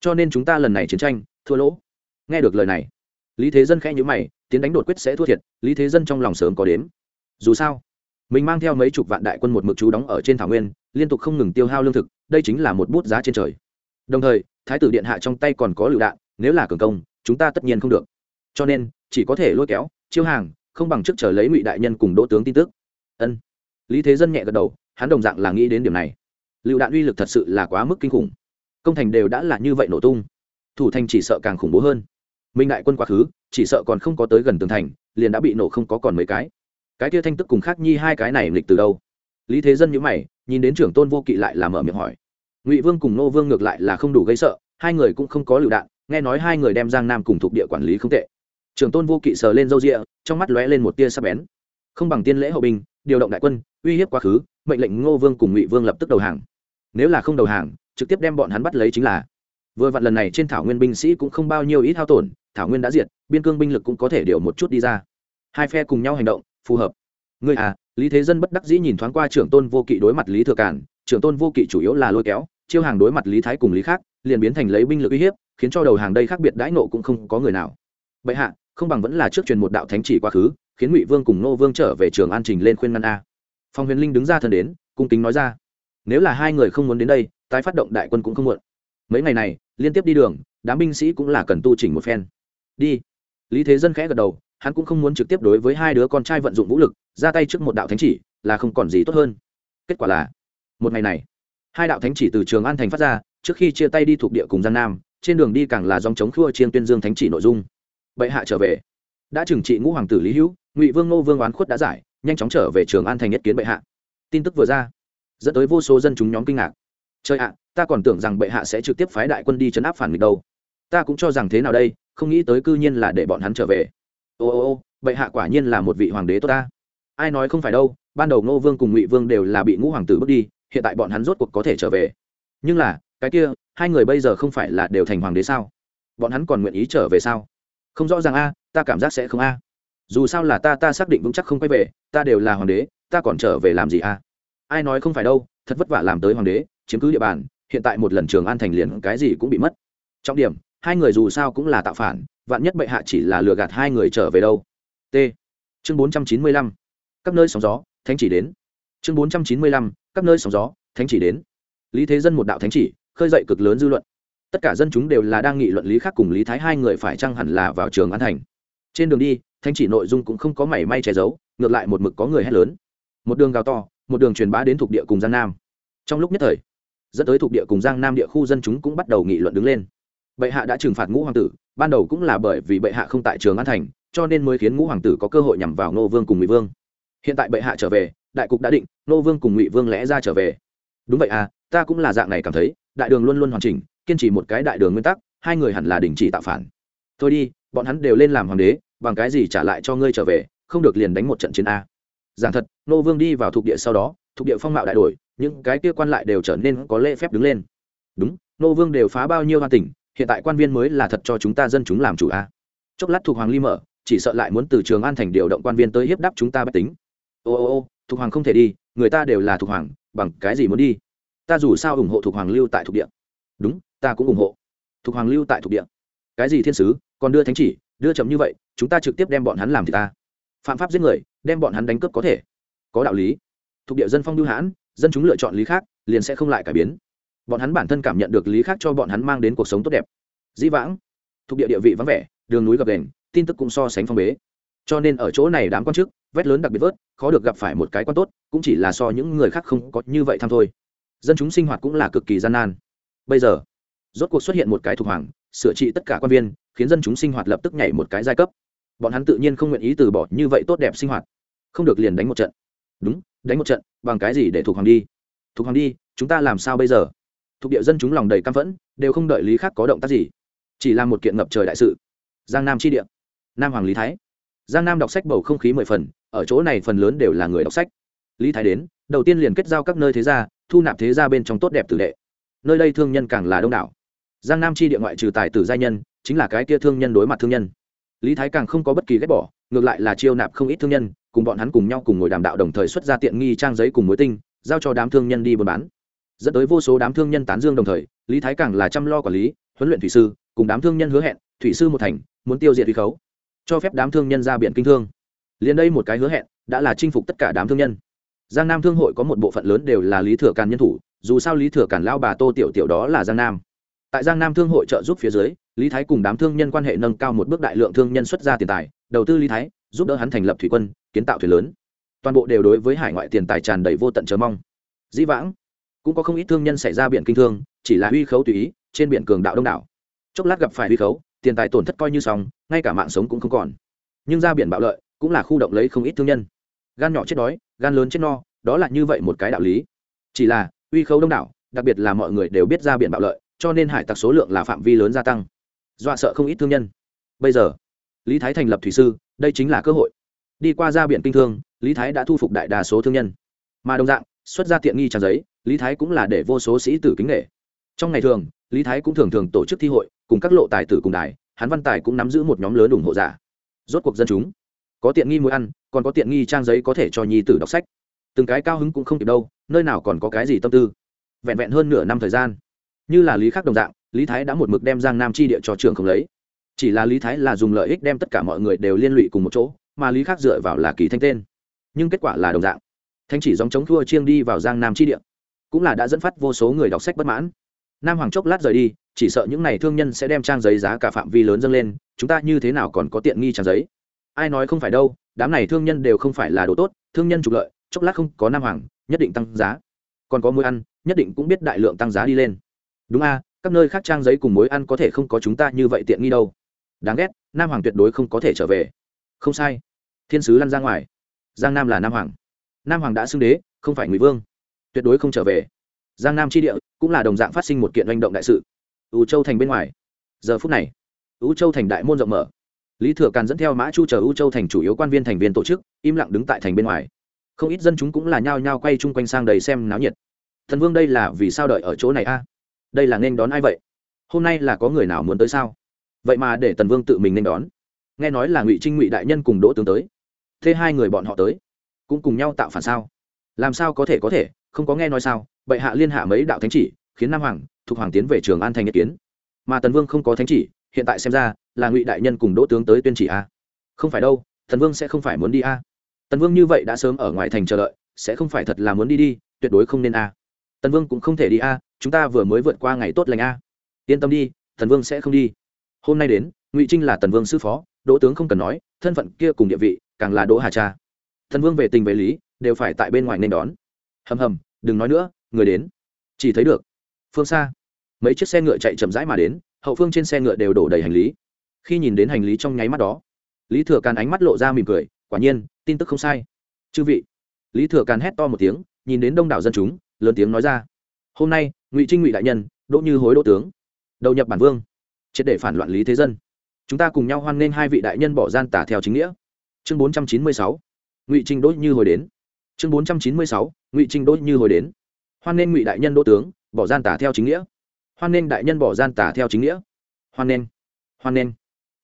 [SPEAKER 1] Cho nên chúng ta lần này chiến tranh, thua lỗ. Nghe được lời này, lý thế dân khẽ nhữ mày tiến đánh đột quyết sẽ thua thiệt, lý thế dân trong lòng sớm có đếm. Dù sao, mình mang theo mấy chục vạn đại quân một mực chú đóng ở trên thảo nguyên, liên tục không ngừng tiêu hao lương thực, đây chính là một bút giá trên trời. Đồng thời, thái tử điện hạ trong tay còn có lựu đạn, nếu là cường công, chúng ta tất nhiên không được. Cho nên, chỉ có thể lôi kéo, chiêu hàng, không bằng trước chờ lấy ngụy đại nhân cùng đỗ tướng tin tức. Ân. Lý thế dân nhẹ gật đầu, hắn đồng dạng là nghĩ đến điểm này. Lựu đạn uy lực thật sự là quá mức kinh khủng. Công thành đều đã là như vậy nổ tung. Thủ thành chỉ sợ càng khủng bố hơn. Minh đại quân quá khứ chỉ sợ còn không có tới gần tường thành, liền đã bị nổ không có còn mấy cái. Cái kia thanh tức cùng khác nhi hai cái này lịch từ đâu? Lý thế dân nhữ mày, nhìn đến trưởng tôn vô kỵ lại làm mở miệng hỏi. Ngụy vương cùng nô vương ngược lại là không đủ gây sợ, hai người cũng không có lựu đạn, nghe nói hai người đem giang nam cùng thuộc địa quản lý không tệ. Trưởng tôn vô kỵ sờ lên râu rịa trong mắt lóe lên một tia sắp bén. Không bằng tiên lễ hậu binh, điều động đại quân, uy hiếp quá khứ, mệnh lệnh ngô vương cùng ngụy vương lập tức đầu hàng. Nếu là không đầu hàng, trực tiếp đem bọn hắn bắt lấy chính là. Vừa vặn lần này trên thảo nguyên binh sĩ cũng không bao nhiêu ít hao tổn thảo nguyên đã diệt, biên cương binh lực cũng có thể điều một chút đi ra. Hai phe cùng nhau hành động, phù hợp. Ngươi à lý thế dân bất đắc dĩ nhìn thoáng qua trưởng tôn vô kỵ đối mặt lý thừa cản trưởng tôn vô kỵ chủ yếu là lôi kéo, chiêu hàng đối mặt lý thái cùng lý khác, liền biến thành lấy binh lực uy hiếp, khiến cho đầu hàng đây khác biệt đãi nộ cũng không có người nào. Bệ hạ, không bằng vẫn là trước truyền một đạo thánh chỉ quá khứ, khiến ngụy vương cùng nô vương trở về trường an trình lên khuyên ngăn a. Phong huyền linh đứng ra thân đến, cung kính nói ra. Nếu là hai người không muốn đến đây, tái phát động đại quân cũng không muộn. Mấy ngày này, liên tiếp đi đường, đám binh sĩ cũng là cần tu chỉnh một phen đi. Lý thế dân khẽ gật đầu, hắn cũng không muốn trực tiếp đối với hai đứa con trai vận dụng vũ lực, ra tay trước một đạo thánh chỉ, là không còn gì tốt hơn. Kết quả là, một ngày này, hai đạo thánh chỉ từ trường an thành phát ra, trước khi chia tay đi thuộc địa cùng gian nam, trên đường đi càng là dòng chống khua chiên tuyên dương thánh chỉ nội dung. Bệ hạ trở về. Đã trừng trị ngũ hoàng tử lý hữu, ngụy vương ngô vương oán khuất đã giải, nhanh chóng trở về trường an thành nhất kiến bệ hạ. Tin tức vừa ra, dẫn tới vô số dân chúng nhóm kinh ngạc. Trời ạ, ta còn tưởng rằng bệ hạ sẽ trực tiếp phái đại quân đi chấn áp phản nghịch đâu. Ta cũng cho rằng thế nào đây không nghĩ tới cư nhiên là để bọn hắn trở về. Ô ô ô, bệ hạ quả nhiên là một vị hoàng đế tốt ta. Ai nói không phải đâu, ban đầu ngô vương cùng ngụy vương đều là bị ngũ hoàng tử bước đi, hiện tại bọn hắn rốt cuộc có thể trở về. Nhưng là, cái kia, hai người bây giờ không phải là đều thành hoàng đế sao? Bọn hắn còn nguyện ý trở về sao? Không rõ ràng a, ta cảm giác sẽ không a. Dù sao là ta ta xác định vững chắc không quay về, ta đều là hoàng đế, ta còn trở về làm gì a? Ai nói không phải đâu, thật vất vả làm tới hoàng đế, chiếm cứ địa bàn, hiện tại một lần trường an thành liền cái gì cũng bị mất. Trọng điểm hai người dù sao cũng là tạo phản, vạn nhất bệ hạ chỉ là lừa gạt hai người trở về đâu. T. Chương bốn trăm chín mươi lăm. Các nơi sóng gió, thánh chỉ đến. Chương bốn trăm chín mươi lăm. Các nơi sóng gió, thánh chỉ đến. Lý thế dân một đạo thánh chỉ, khơi dậy cực lớn dư luận. Tất cả dân chúng đều là đang nghị luận lý khác cùng lý thái hai người phải chăng hẳn là vào trường an thành. Trên đường đi, thánh chỉ nội dung cũng không có mảy may che giấu, ngược lại một mực có người hét lớn. Một đường gào to, một đường truyền bá đến thuộc địa cùng giang nam. Trong lúc nhất thời, dẫn tới thuộc địa cùng giang nam địa khu dân chúng cũng bắt đầu nghị luận đứng lên bệ hạ đã trừng phạt ngũ hoàng tử, ban đầu cũng là bởi vì bệ hạ không tại trường an thành, cho nên mới khiến ngũ hoàng tử có cơ hội nhằm vào nô vương cùng ngụy vương. Hiện tại bệ hạ trở về, đại cục đã định nô vương cùng ngụy vương lẽ ra trở về. Đúng vậy à ta cũng là dạng này cảm thấy, đại đường luôn luôn hoàn chỉnh, kiên trì một cái đại đường nguyên tắc, hai người hẳn là đình chỉ tạo phản. Thôi đi, bọn hắn đều lên làm hoàng đế, bằng cái gì trả lại cho ngươi trở về, không được liền đánh một trận chiến a. Giảng thật nô vương đi vào thuộc địa sau đó, thuộc địa phong mạo đại đổi, những cái kia quan lại đều trở nên có lễ phép đứng lên. Đúng nô vương đều phá bao nhiêu hoa tỉnh hiện tại quan viên mới là thật cho chúng ta dân chúng làm chủ a. Chốc lát thuộc hoàng ly mở, chỉ sợ lại muốn từ trường an thành điều động quan viên tới hiếp đáp chúng ta bất tính. Ô ô ô thuộc hoàng không thể đi, người ta đều là thuộc hoàng, bằng cái gì muốn đi? Ta dù sao ủng hộ thuộc hoàng lưu tại thuộc địa. Đúng, ta cũng ủng hộ. Thuộc hoàng lưu tại thuộc địa. Cái gì thiên sứ, còn đưa thánh chỉ, đưa chậm như vậy, chúng ta trực tiếp đem bọn hắn làm thì ta. Phạm pháp giết người, đem bọn hắn đánh cướp có thể. Có đạo lý. Thuộc địa dân phong lưu hãn, dân chúng lựa chọn lý khác, liền sẽ không lại cải biến bọn hắn bản thân cảm nhận được lý khác cho bọn hắn mang đến cuộc sống tốt đẹp. Dĩ vãng, thuộc địa địa vị vắng vẻ, đường núi gập đền tin tức cũng so sánh phong bế. Cho nên ở chỗ này đám quan chức, vét lớn đặc biệt vớt, khó được gặp phải một cái quan tốt, cũng chỉ là so những người khác không có như vậy tham thôi. Dân chúng sinh hoạt cũng là cực kỳ gian nan. Bây giờ, rốt cuộc xuất hiện một cái thuộc hoàng, sửa trị tất cả quan viên, khiến dân chúng sinh hoạt lập tức nhảy một cái giai cấp. Bọn hắn tự nhiên không nguyện ý từ bỏ như vậy tốt đẹp sinh hoạt. Không được liền đánh một trận. Đúng, đánh một trận, bằng cái gì để thuộc hoàng đi? Thuộc hoàng đi, chúng ta làm sao bây giờ? Thuộc địa dân chúng lòng đầy căm phẫn, đều không đợi lý khác có động tác gì. Chỉ là một kiện ngập trời đại sự. Giang nam chi địa. Nam hoàng lý thái. Giang nam đọc sách bầu không khí mười phần, ở chỗ này phần lớn đều là người đọc sách. Lý thái đến, đầu tiên liền kết giao các nơi thế gia, thu nạp thế gia bên trong tốt đẹp tử đệ. Nơi đây thương nhân càng là đông đảo. Giang nam chi địa ngoại trừ tài tử gia nhân, chính là cái kia thương nhân đối mặt thương nhân. Lý thái càng không có bất kỳ ghét bỏ, ngược lại là chiêu nạp không ít thương nhân, cùng bọn hắn cùng nhau cùng ngồi đàm đạo đồng thời xuất ra tiện nghi trang giấy cùng mối tinh, giao cho đám thương nhân đi buôn bán dẫn tới vô số đám thương nhân tán dương đồng thời, lý thái càng là chăm lo quản lý, huấn luyện thủy sư, cùng đám thương nhân hứa hẹn, thủy sư một thành, muốn tiêu diệt thủy khấu, cho phép đám thương nhân ra biển kinh thương. Liền đây một cái hứa hẹn đã là chinh phục tất cả đám thương nhân. Giang nam thương hội có một bộ phận lớn đều là lý thừa càn nhân thủ, dù sao lý thừa càn lao bà tô tiểu tiểu đó là giang nam. Tại giang nam thương hội trợ giúp phía dưới, lý thái cùng đám thương nhân quan hệ nâng cao một bước đại lượng thương nhân xuất ra tiền tài, đầu tư lý thái, giúp đỡ hắn thành lập thủy quân, kiến tạo thuyền lớn. Toàn bộ đều đối với hải ngoại tiền tài tràn đầy vô tận chờ mong. Dĩ vãng cũng có không ít thương nhân xảy ra biển kinh thương, chỉ là uy khấu tùy ý, trên biển cường đạo đông đảo. Chốc lát gặp phải uy khấu, tiền tài tổn thất coi như xong, ngay cả mạng sống cũng không còn. Nhưng ra biển bạo lợi, cũng là khu động lấy không ít thương nhân. Gan nhỏ chết đói, gan lớn chết no, đó là như vậy một cái đạo lý. Chỉ là uy khấu đông đảo, đặc biệt là mọi người đều biết ra biển bạo lợi, cho nên hải tặc số lượng là phạm vi lớn gia tăng. Dọa sợ không ít thương nhân. Bây giờ, lý thái thành lập thủy sư, đây chính là cơ hội. Đi qua ra biển kinh thương, lý thái đã thu phục đại đa số thương nhân. Mà đồng dạng xuất ra tiện nghi trang giấy, lý thái cũng là để vô số sĩ tử kính nghệ trong ngày thường, lý thái cũng thường thường tổ chức thi hội, cùng các lộ tài tử cùng đài hắn văn tài cũng nắm giữ một nhóm lớn ủng hộ giả. Rốt cuộc dân chúng, có tiện nghi mối ăn, còn có tiện nghi trang giấy có thể cho nhi tử đọc sách. Từng cái cao hứng cũng không kịp đâu, nơi nào còn có cái gì tâm tư. Vẹn vẹn hơn nửa năm thời gian, như là lý khắc đồng dạng, lý thái đã một mực đem giang nam chi địa cho trường không lấy. Chỉ là lý thái là dùng lợi ích đem tất cả mọi người đều liên lụy cùng một chỗ, mà lý khắc dựa vào là kỳ thanh tên. Nhưng kết quả là đồng dạng thanh chỉ dòng chống thua chiêng đi vào giang nam chi địa, cũng là đã dẫn phát vô số người đọc sách bất mãn. Nam hoàng chốc lát rời đi, chỉ sợ những n à y thương nhân sẽ đem trang giấy giá cả phạm vi lớn dâng lên, chúng ta như thế nào còn có tiện nghi trang giấy? Ai nói không phải đâu, đám này thương nhân đều không phải là đồ tốt, thương nhân trục lợi, chốc lát không có nam hoàng, nhất định tăng giá. Còn có mối ăn, nhất định cũng biết đại lượng tăng giá đi lên. Đúng a, các nơi khác trang giấy cùng mối ăn có thể không có chúng ta như vậy tiện nghi đâu. Đáng ghét, nam hoàng tuyệt đối không có thể trở về. Không sai. Thiên sứ lăn ra ngoài. Giang nam là nam hoàng nam hoàng đã xưng đế, không phải ngụy vương. Tuyệt đối không trở về. Giang nam tri địa cũng là đồng dạng phát sinh một kiện hành động đại sự. Ưu châu thành bên ngoài. Giờ phút này ưu châu thành đại môn rộng mở. Lý thừa càn dẫn theo mã chu chờ ưu châu thành chủ yếu quan viên thành viên tổ chức, im lặng đứng tại thành bên ngoài. Không ít dân chúng cũng là nhao nhao quay chung quanh sang đầy xem náo nhiệt. Thần vương đây là vì sao đợi ở chỗ này a? Đây là nên đón ai vậy? Hôm nay là có người nào muốn tới sao? Vậy mà để tần vương tự mình nên đón. Nghe nói là ngụy trinh ngụy đại nhân cùng đỗ tướng tới. Thế hai người bọn họ tới cũng cùng nhau tạo phản sao? Làm sao có thể có thể? Không có nghe nói sao? Bệ hạ liên hạ mấy đạo thánh chỉ, khiến nam hoàng, thuộc hoàng tiến về trường an thành ý kiến. Mà tần vương không có thánh chỉ, hiện tại xem ra là ngụy đại nhân cùng đỗ tướng tới tuyên chỉ a. Không phải đâu, tần vương sẽ không phải muốn đi a. Tần vương như vậy đã sớm ở ngoài thành chờ đợi, sẽ không phải thật là muốn đi đi, tuyệt đối không nên a. Tần vương cũng không thể đi a, chúng ta vừa mới vượt qua ngày tốt lành a. Yên tâm đi, tần vương sẽ không đi. Hôm nay đến, ngụy trinh là tần vương sư phó, đỗ tướng không cần nói, thân phận kia cùng địa vị, càng là đỗ hà cha thần vương về tình về lý, đều phải tại bên ngoài nên đón. Hầm hầm, đừng nói nữa, người đến. Chỉ thấy được, phương xa, mấy chiếc xe ngựa chạy chậm rãi mà đến, hậu phương trên xe ngựa đều đổ đầy hành lý. Khi nhìn đến hành lý trong nháy mắt đó, lý thừa càn ánh mắt lộ ra mỉm cười, quả nhiên, tin tức không sai. Chư vị, lý thừa càn hét to một tiếng, nhìn đến đông đảo dân chúng, lớn tiếng nói ra, hôm nay, ngụy trinh ngụy đại nhân, đỗ như hối đỗ tướng, đầu nhập bản vương, triệt để phản loạn lý thế dân. Chúng ta cùng nhau hoan nghênh hai vị đại nhân bỏ gian tả theo chính nghĩa. Chương bốn trăm chín mươi sáu ngụy trinh đỗ như hồi đến chương bốn trăm chín mươi sáu, ngụy trinh đỗ như hồi đến hoan nên ngụy đại nhân đỗ tướng, bỏ gian tả theo chính nghĩa hoan nên đại nhân bỏ gian tả theo chính nghĩa hoan nên. hoan nên.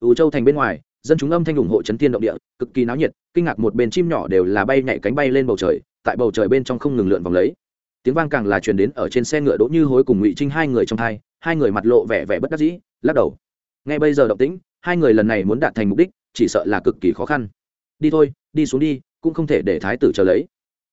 [SPEAKER 1] ủ châu thành bên ngoài, dân chúng âm thanh ủng hộ chấn thiên động địa, cực kỳ náo nhiệt, kinh ngạc một bên chim nhỏ đều là bay nhảy cánh bay lên bầu trời, tại bầu trời bên trong không ngừng lượn vòng lấy tiếng vang càng là truyền đến ở trên xe ngựa đỗ như hối cùng ngụy trinh hai người trong thai, hai người mặt lộ vẻ vẻ bất đắc dĩ, lắc đầu ngay bây giờ động tĩnh, hai người lần này muốn đạt thành mục đích, chỉ sợ là cực kỳ khó khăn đi thôi, đi xuống đi cũng không thể để thái tử chờ lấy.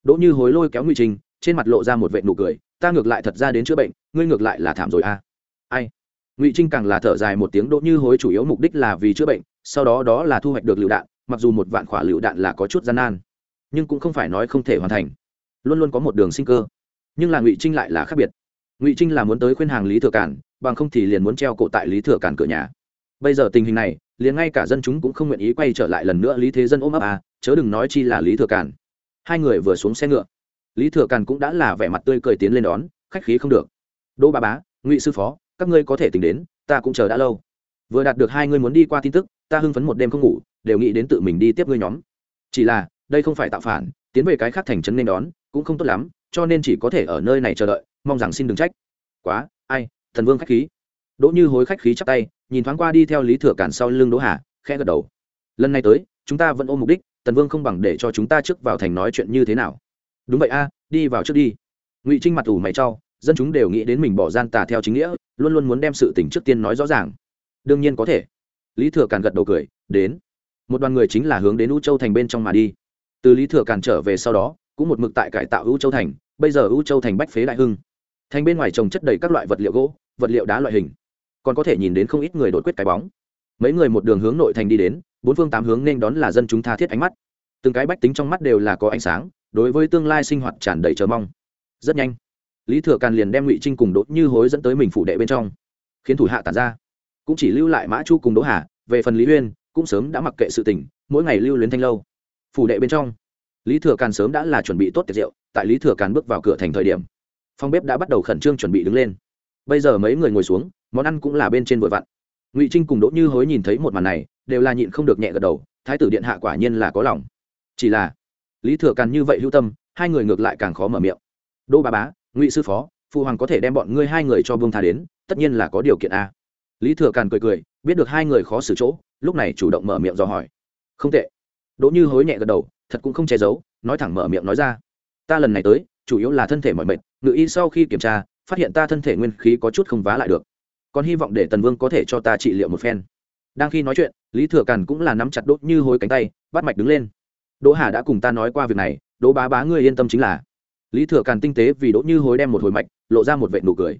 [SPEAKER 1] Đỗ như hối lôi kéo ngụy trinh trên mặt lộ ra một vệ nụ cười, ta ngược lại thật ra đến chữa bệnh, ngươi ngược lại là thảm rồi a à. ai? Ngụy trinh càng là thở dài một tiếng, đỗ như hối chủ yếu mục đích là vì chữa bệnh, sau đó đó là thu hoạch được lựu đạn, mặc dù một vạn khỏa lựu đạn là có chút gian nan, nhưng cũng không phải nói không thể hoàn thành. Luôn luôn có một đường sinh cơ, nhưng là ngụy trinh lại là khác biệt. Ngụy trinh là muốn tới khuyên hàng lý thừa cản, bằng không thì liền muốn treo cổ tại lý thừa cản cửa nhà bây giờ tình hình này, liền ngay cả dân chúng cũng không nguyện ý quay trở lại lần nữa lý thế dân ôm ấp à chớ đừng nói chi là lý thừa cản hai người vừa xuống xe ngựa. Lý thừa càn cũng đã là vẻ mặt tươi cười tiến lên đón, khách khí không được. Đỗ ba bá, ngụy sư phó, các ngươi có thể tính đến, ta cũng chờ đã lâu. Vừa đạt được hai ngươi muốn đi qua tin tức, ta hưng phấn một đêm không ngủ, đều nghĩ đến tự mình đi tiếp ngươi nhóm. Chỉ là, đây không phải tạo phản, tiến về cái khác thành trấn nên đón, cũng không tốt lắm, cho nên chỉ có thể ở nơi này chờ đợi, mong rằng xin đừng trách. Quá, ai, thần vương khách khí. Đỗ như hối khách khí chắp tay nhìn thoáng qua đi theo lý thừa cản sau lưng đỗ hà khẽ gật đầu. Lần này tới chúng ta vẫn ôm mục đích tần vương không bằng để cho chúng ta trước vào thành nói chuyện như thế nào. Đúng vậy a đi vào trước đi. Ngụy trinh mặt ủ mày cho, dân chúng đều nghĩ đến mình bỏ gian tà theo chính nghĩa luôn luôn muốn đem sự tình trước tiên nói rõ ràng. Đương nhiên có thể. Lý thừa càn gật đầu cười đến. Một đoàn người chính là hướng đến u châu thành bên trong mà đi. Từ lý thừa càn trở về sau đó cũng một mực tại cải tạo u châu thành bây giờ u châu thành bách phế đại hưng. Thành bên ngoài trồng chất đầy các loại vật liệu gỗ vật liệu đá loại hình còn có thể nhìn đến không ít người đột quyết cái bóng. Mấy người một đường hướng nội thành đi đến, bốn phương tám hướng nên đón là dân chúng tha thiết ánh mắt. Từng cái bách tính trong mắt đều là có ánh sáng, đối với tương lai sinh hoạt tràn đầy chờ mong. Rất nhanh, lý thừa càn liền đem ngụy trinh cùng đỗ như hối dẫn tới mình phủ đệ bên trong. Khiến thủ hạ tàn ra. Cũng chỉ lưu lại mã chu cùng đỗ hà, về phần lý uyên, cũng sớm đã mặc kệ sự tình, mỗi ngày lưu luyến thanh lâu. Phủ đệ bên trong, lý thừa càn sớm đã là chuẩn bị tốt tiệc rượu, tại lý thừa càn bước vào cửa thành thời điểm, phòng bếp đã bắt đầu khẩn trương chuẩn bị đứng lên. Bây giờ mấy người ngồi xuống món ăn cũng là bên trên vội vặn. Ngụy trinh cùng đỗ như hối nhìn thấy một màn này, đều là nhịn không được nhẹ gật đầu, thái tử điện hạ quả nhiên là có lòng. Chỉ là, lý thừa càn như vậy hữu tâm, hai người ngược lại càng khó mở miệng. Đỗ ba bá, ngụy sư phó, phụ hoàng có thể đem bọn ngươi hai người cho vương tha đến, tất nhiên là có điều kiện a. Lý thừa càn cười cười, biết được hai người khó xử chỗ, lúc này chủ động mở miệng do hỏi. Không tệ. Đỗ như hối nhẹ gật đầu, thật cũng không che giấu, nói thẳng mở miệng nói ra. Ta lần này tới, chủ yếu là thân thể mọi mệt, ngự y sau khi kiểm tra, phát hiện ta thân thể nguyên khí có chút không vá lại được còn hy vọng để tần vương có thể cho ta trị liệu một phen. Đang khi nói chuyện, lý thừa càn cũng là nắm chặt đốt như hối cánh tay, bắt mạch đứng lên. Đỗ hà đã cùng ta nói qua việc này, đỗ bá bá ngươi yên tâm chính là. Lý thừa càn tinh tế vì đỗ như hối đem một hồi mạch, lộ ra một vệ nụ cười.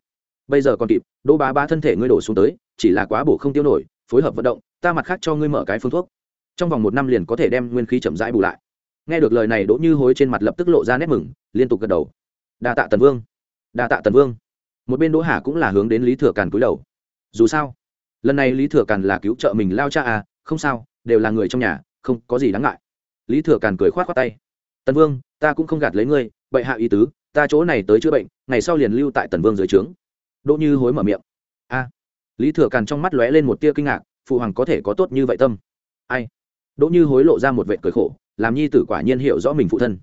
[SPEAKER 1] Bây giờ còn kịp, đỗ bá bá thân thể ngươi đổ xuống tới, chỉ là quá bổ không tiêu nổi, phối hợp vận động, ta mặt khác cho ngươi mở cái phương thuốc. Trong vòng một năm liền có thể đem nguyên khí chậm rãi bù lại. Nghe được lời này, đỗ như hối trên mặt lập tức lộ ra nét mừng, liên tục gật đầu. Đa tạ tần vương. Đa tạ tần vương một bên đỗ hà cũng là hướng đến lý thừa càn cúi đầu dù sao lần này lý thừa càn là cứu trợ mình lao cha à không sao, đều là người trong nhà, không có gì đáng ngại. lý thừa càn cười khoát khoác tay. tần vương, ta cũng không gạt lấy ngươi, bệ hạ ý tứ, ta chỗ này tới chữa bệnh, ngày sau liền lưu tại tần vương dưới trướng. đỗ như hối mở miệng. a, lý thừa càn trong mắt lóe lên một tia kinh ngạc, phụ hoàng có thể có tốt như vậy tâm. ai? đỗ như hối lộ ra một vệ cười khổ, làm nhi tử quả nhiên hiểu rõ mình phụ thân.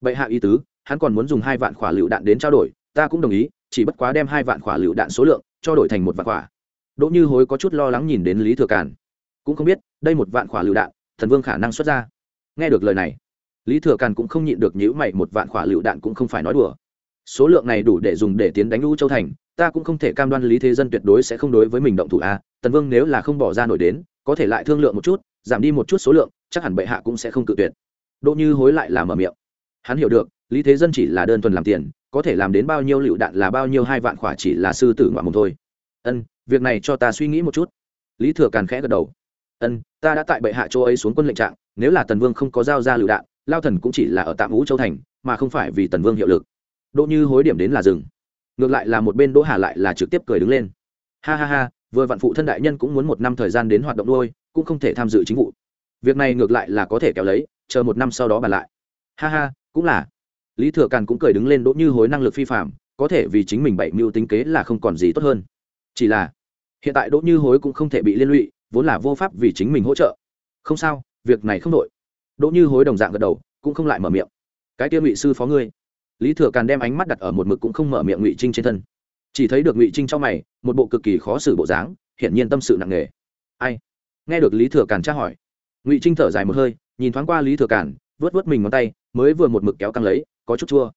[SPEAKER 1] bệ hạ ý tứ, hắn còn muốn dùng hai vạn khỏa lựu đạn đến trao đổi, ta cũng đồng ý chỉ bất quá đem hai vạn quả lựu đạn số lượng cho đổi thành một vạn quả. đỗ như hối có chút lo lắng nhìn đến lý thừa càn. Cũng không biết, đây một vạn quả lựu đạn, thần vương khả năng xuất ra. Nghe được lời này, lý thừa càn cũng không nhịn được nhữ mày, một vạn quả lựu đạn cũng không phải nói đùa. Số lượng này đủ để dùng để tiến đánh lũ châu thành, ta cũng không thể cam đoan lý thế dân tuyệt đối sẽ không đối với mình động thủ à, a tần vương nếu là không bỏ ra nổi đến, có thể lại thương lượng một chút, giảm đi một chút số lượng, chắc hẳn bệ hạ cũng sẽ không cự tuyệt. Đỗ như hối lại là mở miệng. Hắn hiểu được lý thế dân chỉ là đơn thuần làm tiền, có thể làm đến bao nhiêu lựu đạn là bao nhiêu hai vạn khỏa chỉ là sư tử ngoạn mồm thôi. Ân, việc này cho ta suy nghĩ một chút. Lý thừa càn khẽ gật đầu. Ân, ta đã tại bệ hạ châu ấy xuống quân lệnh trạng, nếu là tần vương không có giao ra lựu đạn, lao thần cũng chỉ là ở tạm ngũ châu thành, mà không phải vì tần vương hiệu lực. Đỗ như hối điểm đến là rừng ngược lại là một bên đỗ hà lại là trực tiếp cười đứng lên. Ha ha ha, vừa vạn phụ thân đại nhân cũng muốn một năm thời gian đến hoạt động nuôi, cũng không thể tham dự chính vụ. Việc này ngược lại là có thể kéo lấy, chờ một năm sau đó bàn lại. Ha ha, cũng là lý thừa càn cũng cười đứng lên đỗ như hối năng lực phi phạm có thể vì chính mình bảy mưu tính kế là không còn gì tốt hơn. Chỉ là, hiện tại đỗ như hối cũng không thể bị liên lụy, vốn là vô pháp vì chính mình hỗ trợ. Không sao, việc này không đội đỗ như hối đồng dạng gật đầu, cũng không lại mở miệng. Cái tiêu ngụy sư phó ngươi. Lý thừa càn đem ánh mắt đặt ở một mực cũng không mở miệng ngụy trinh trên thân. Chỉ thấy được ngụy trinh trong mày, một bộ cực kỳ khó xử bộ dáng, hiển nhiên tâm sự nặng nề. Ai? Nghe được lý thừa càn tra hỏi, ngụy trinh thở dài một hơi, nhìn thoáng qua lý thừa càn vớt vớt mình ngón tay, mới vừa một mực kéo căng lấy có chút chua.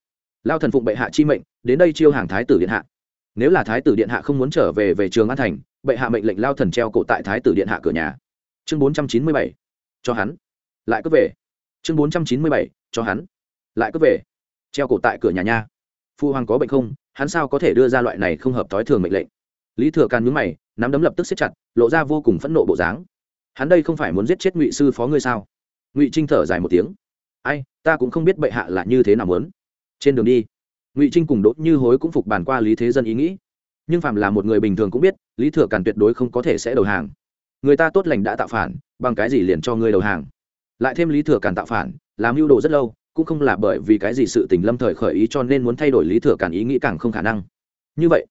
[SPEAKER 1] Lao thần phụng bệ hạ chi mệnh, đến đây chiêu hàng thái tử điện hạ. Nếu là thái tử điện hạ không muốn trở về về trường an thành, bệ hạ mệnh lệnh lao thần treo cổ tại thái tử điện hạ cửa nhà. Chương bốn trăm chín mươi bảy, cho hắn. Lại cứ về. Chương bốn trăm chín mươi bảy, cho hắn. Lại cứ về. Treo cổ tại cửa nhà nha. Phu hoàng có bệnh không? Hắn sao có thể đưa ra loại này không hợp t i thường mệnh lệnh? Lý thừa càn nhúng mày, nắm đấm lập tức xếp chặt, lộ ra vô cùng phẫn nộ bộ dáng. Hắn đây không phải muốn giết chết ngụy sư phó ngươi sao? Ngụy trinh thở dài một tiếng ai, ta cũng không biết bệ hạ là như thế nào muốn. Trên đường đi, ngụy trinh cùng đỗ như hối cũng phục bàn qua lý thế dân ý nghĩ. Nhưng phạm là một người bình thường cũng biết, lý thừa càn tuyệt đối không có thể sẽ đầu hàng. Người ta tốt lành đã tạo phản, bằng cái gì liền cho ngươi đầu hàng? Lại thêm lý thừa càn tạo phản, làm mưu đồ rất lâu, cũng không là bởi vì cái gì sự tình lâm thời khởi ý cho nên muốn thay đổi lý thừa càn ý nghĩ càng không khả năng. Như vậy,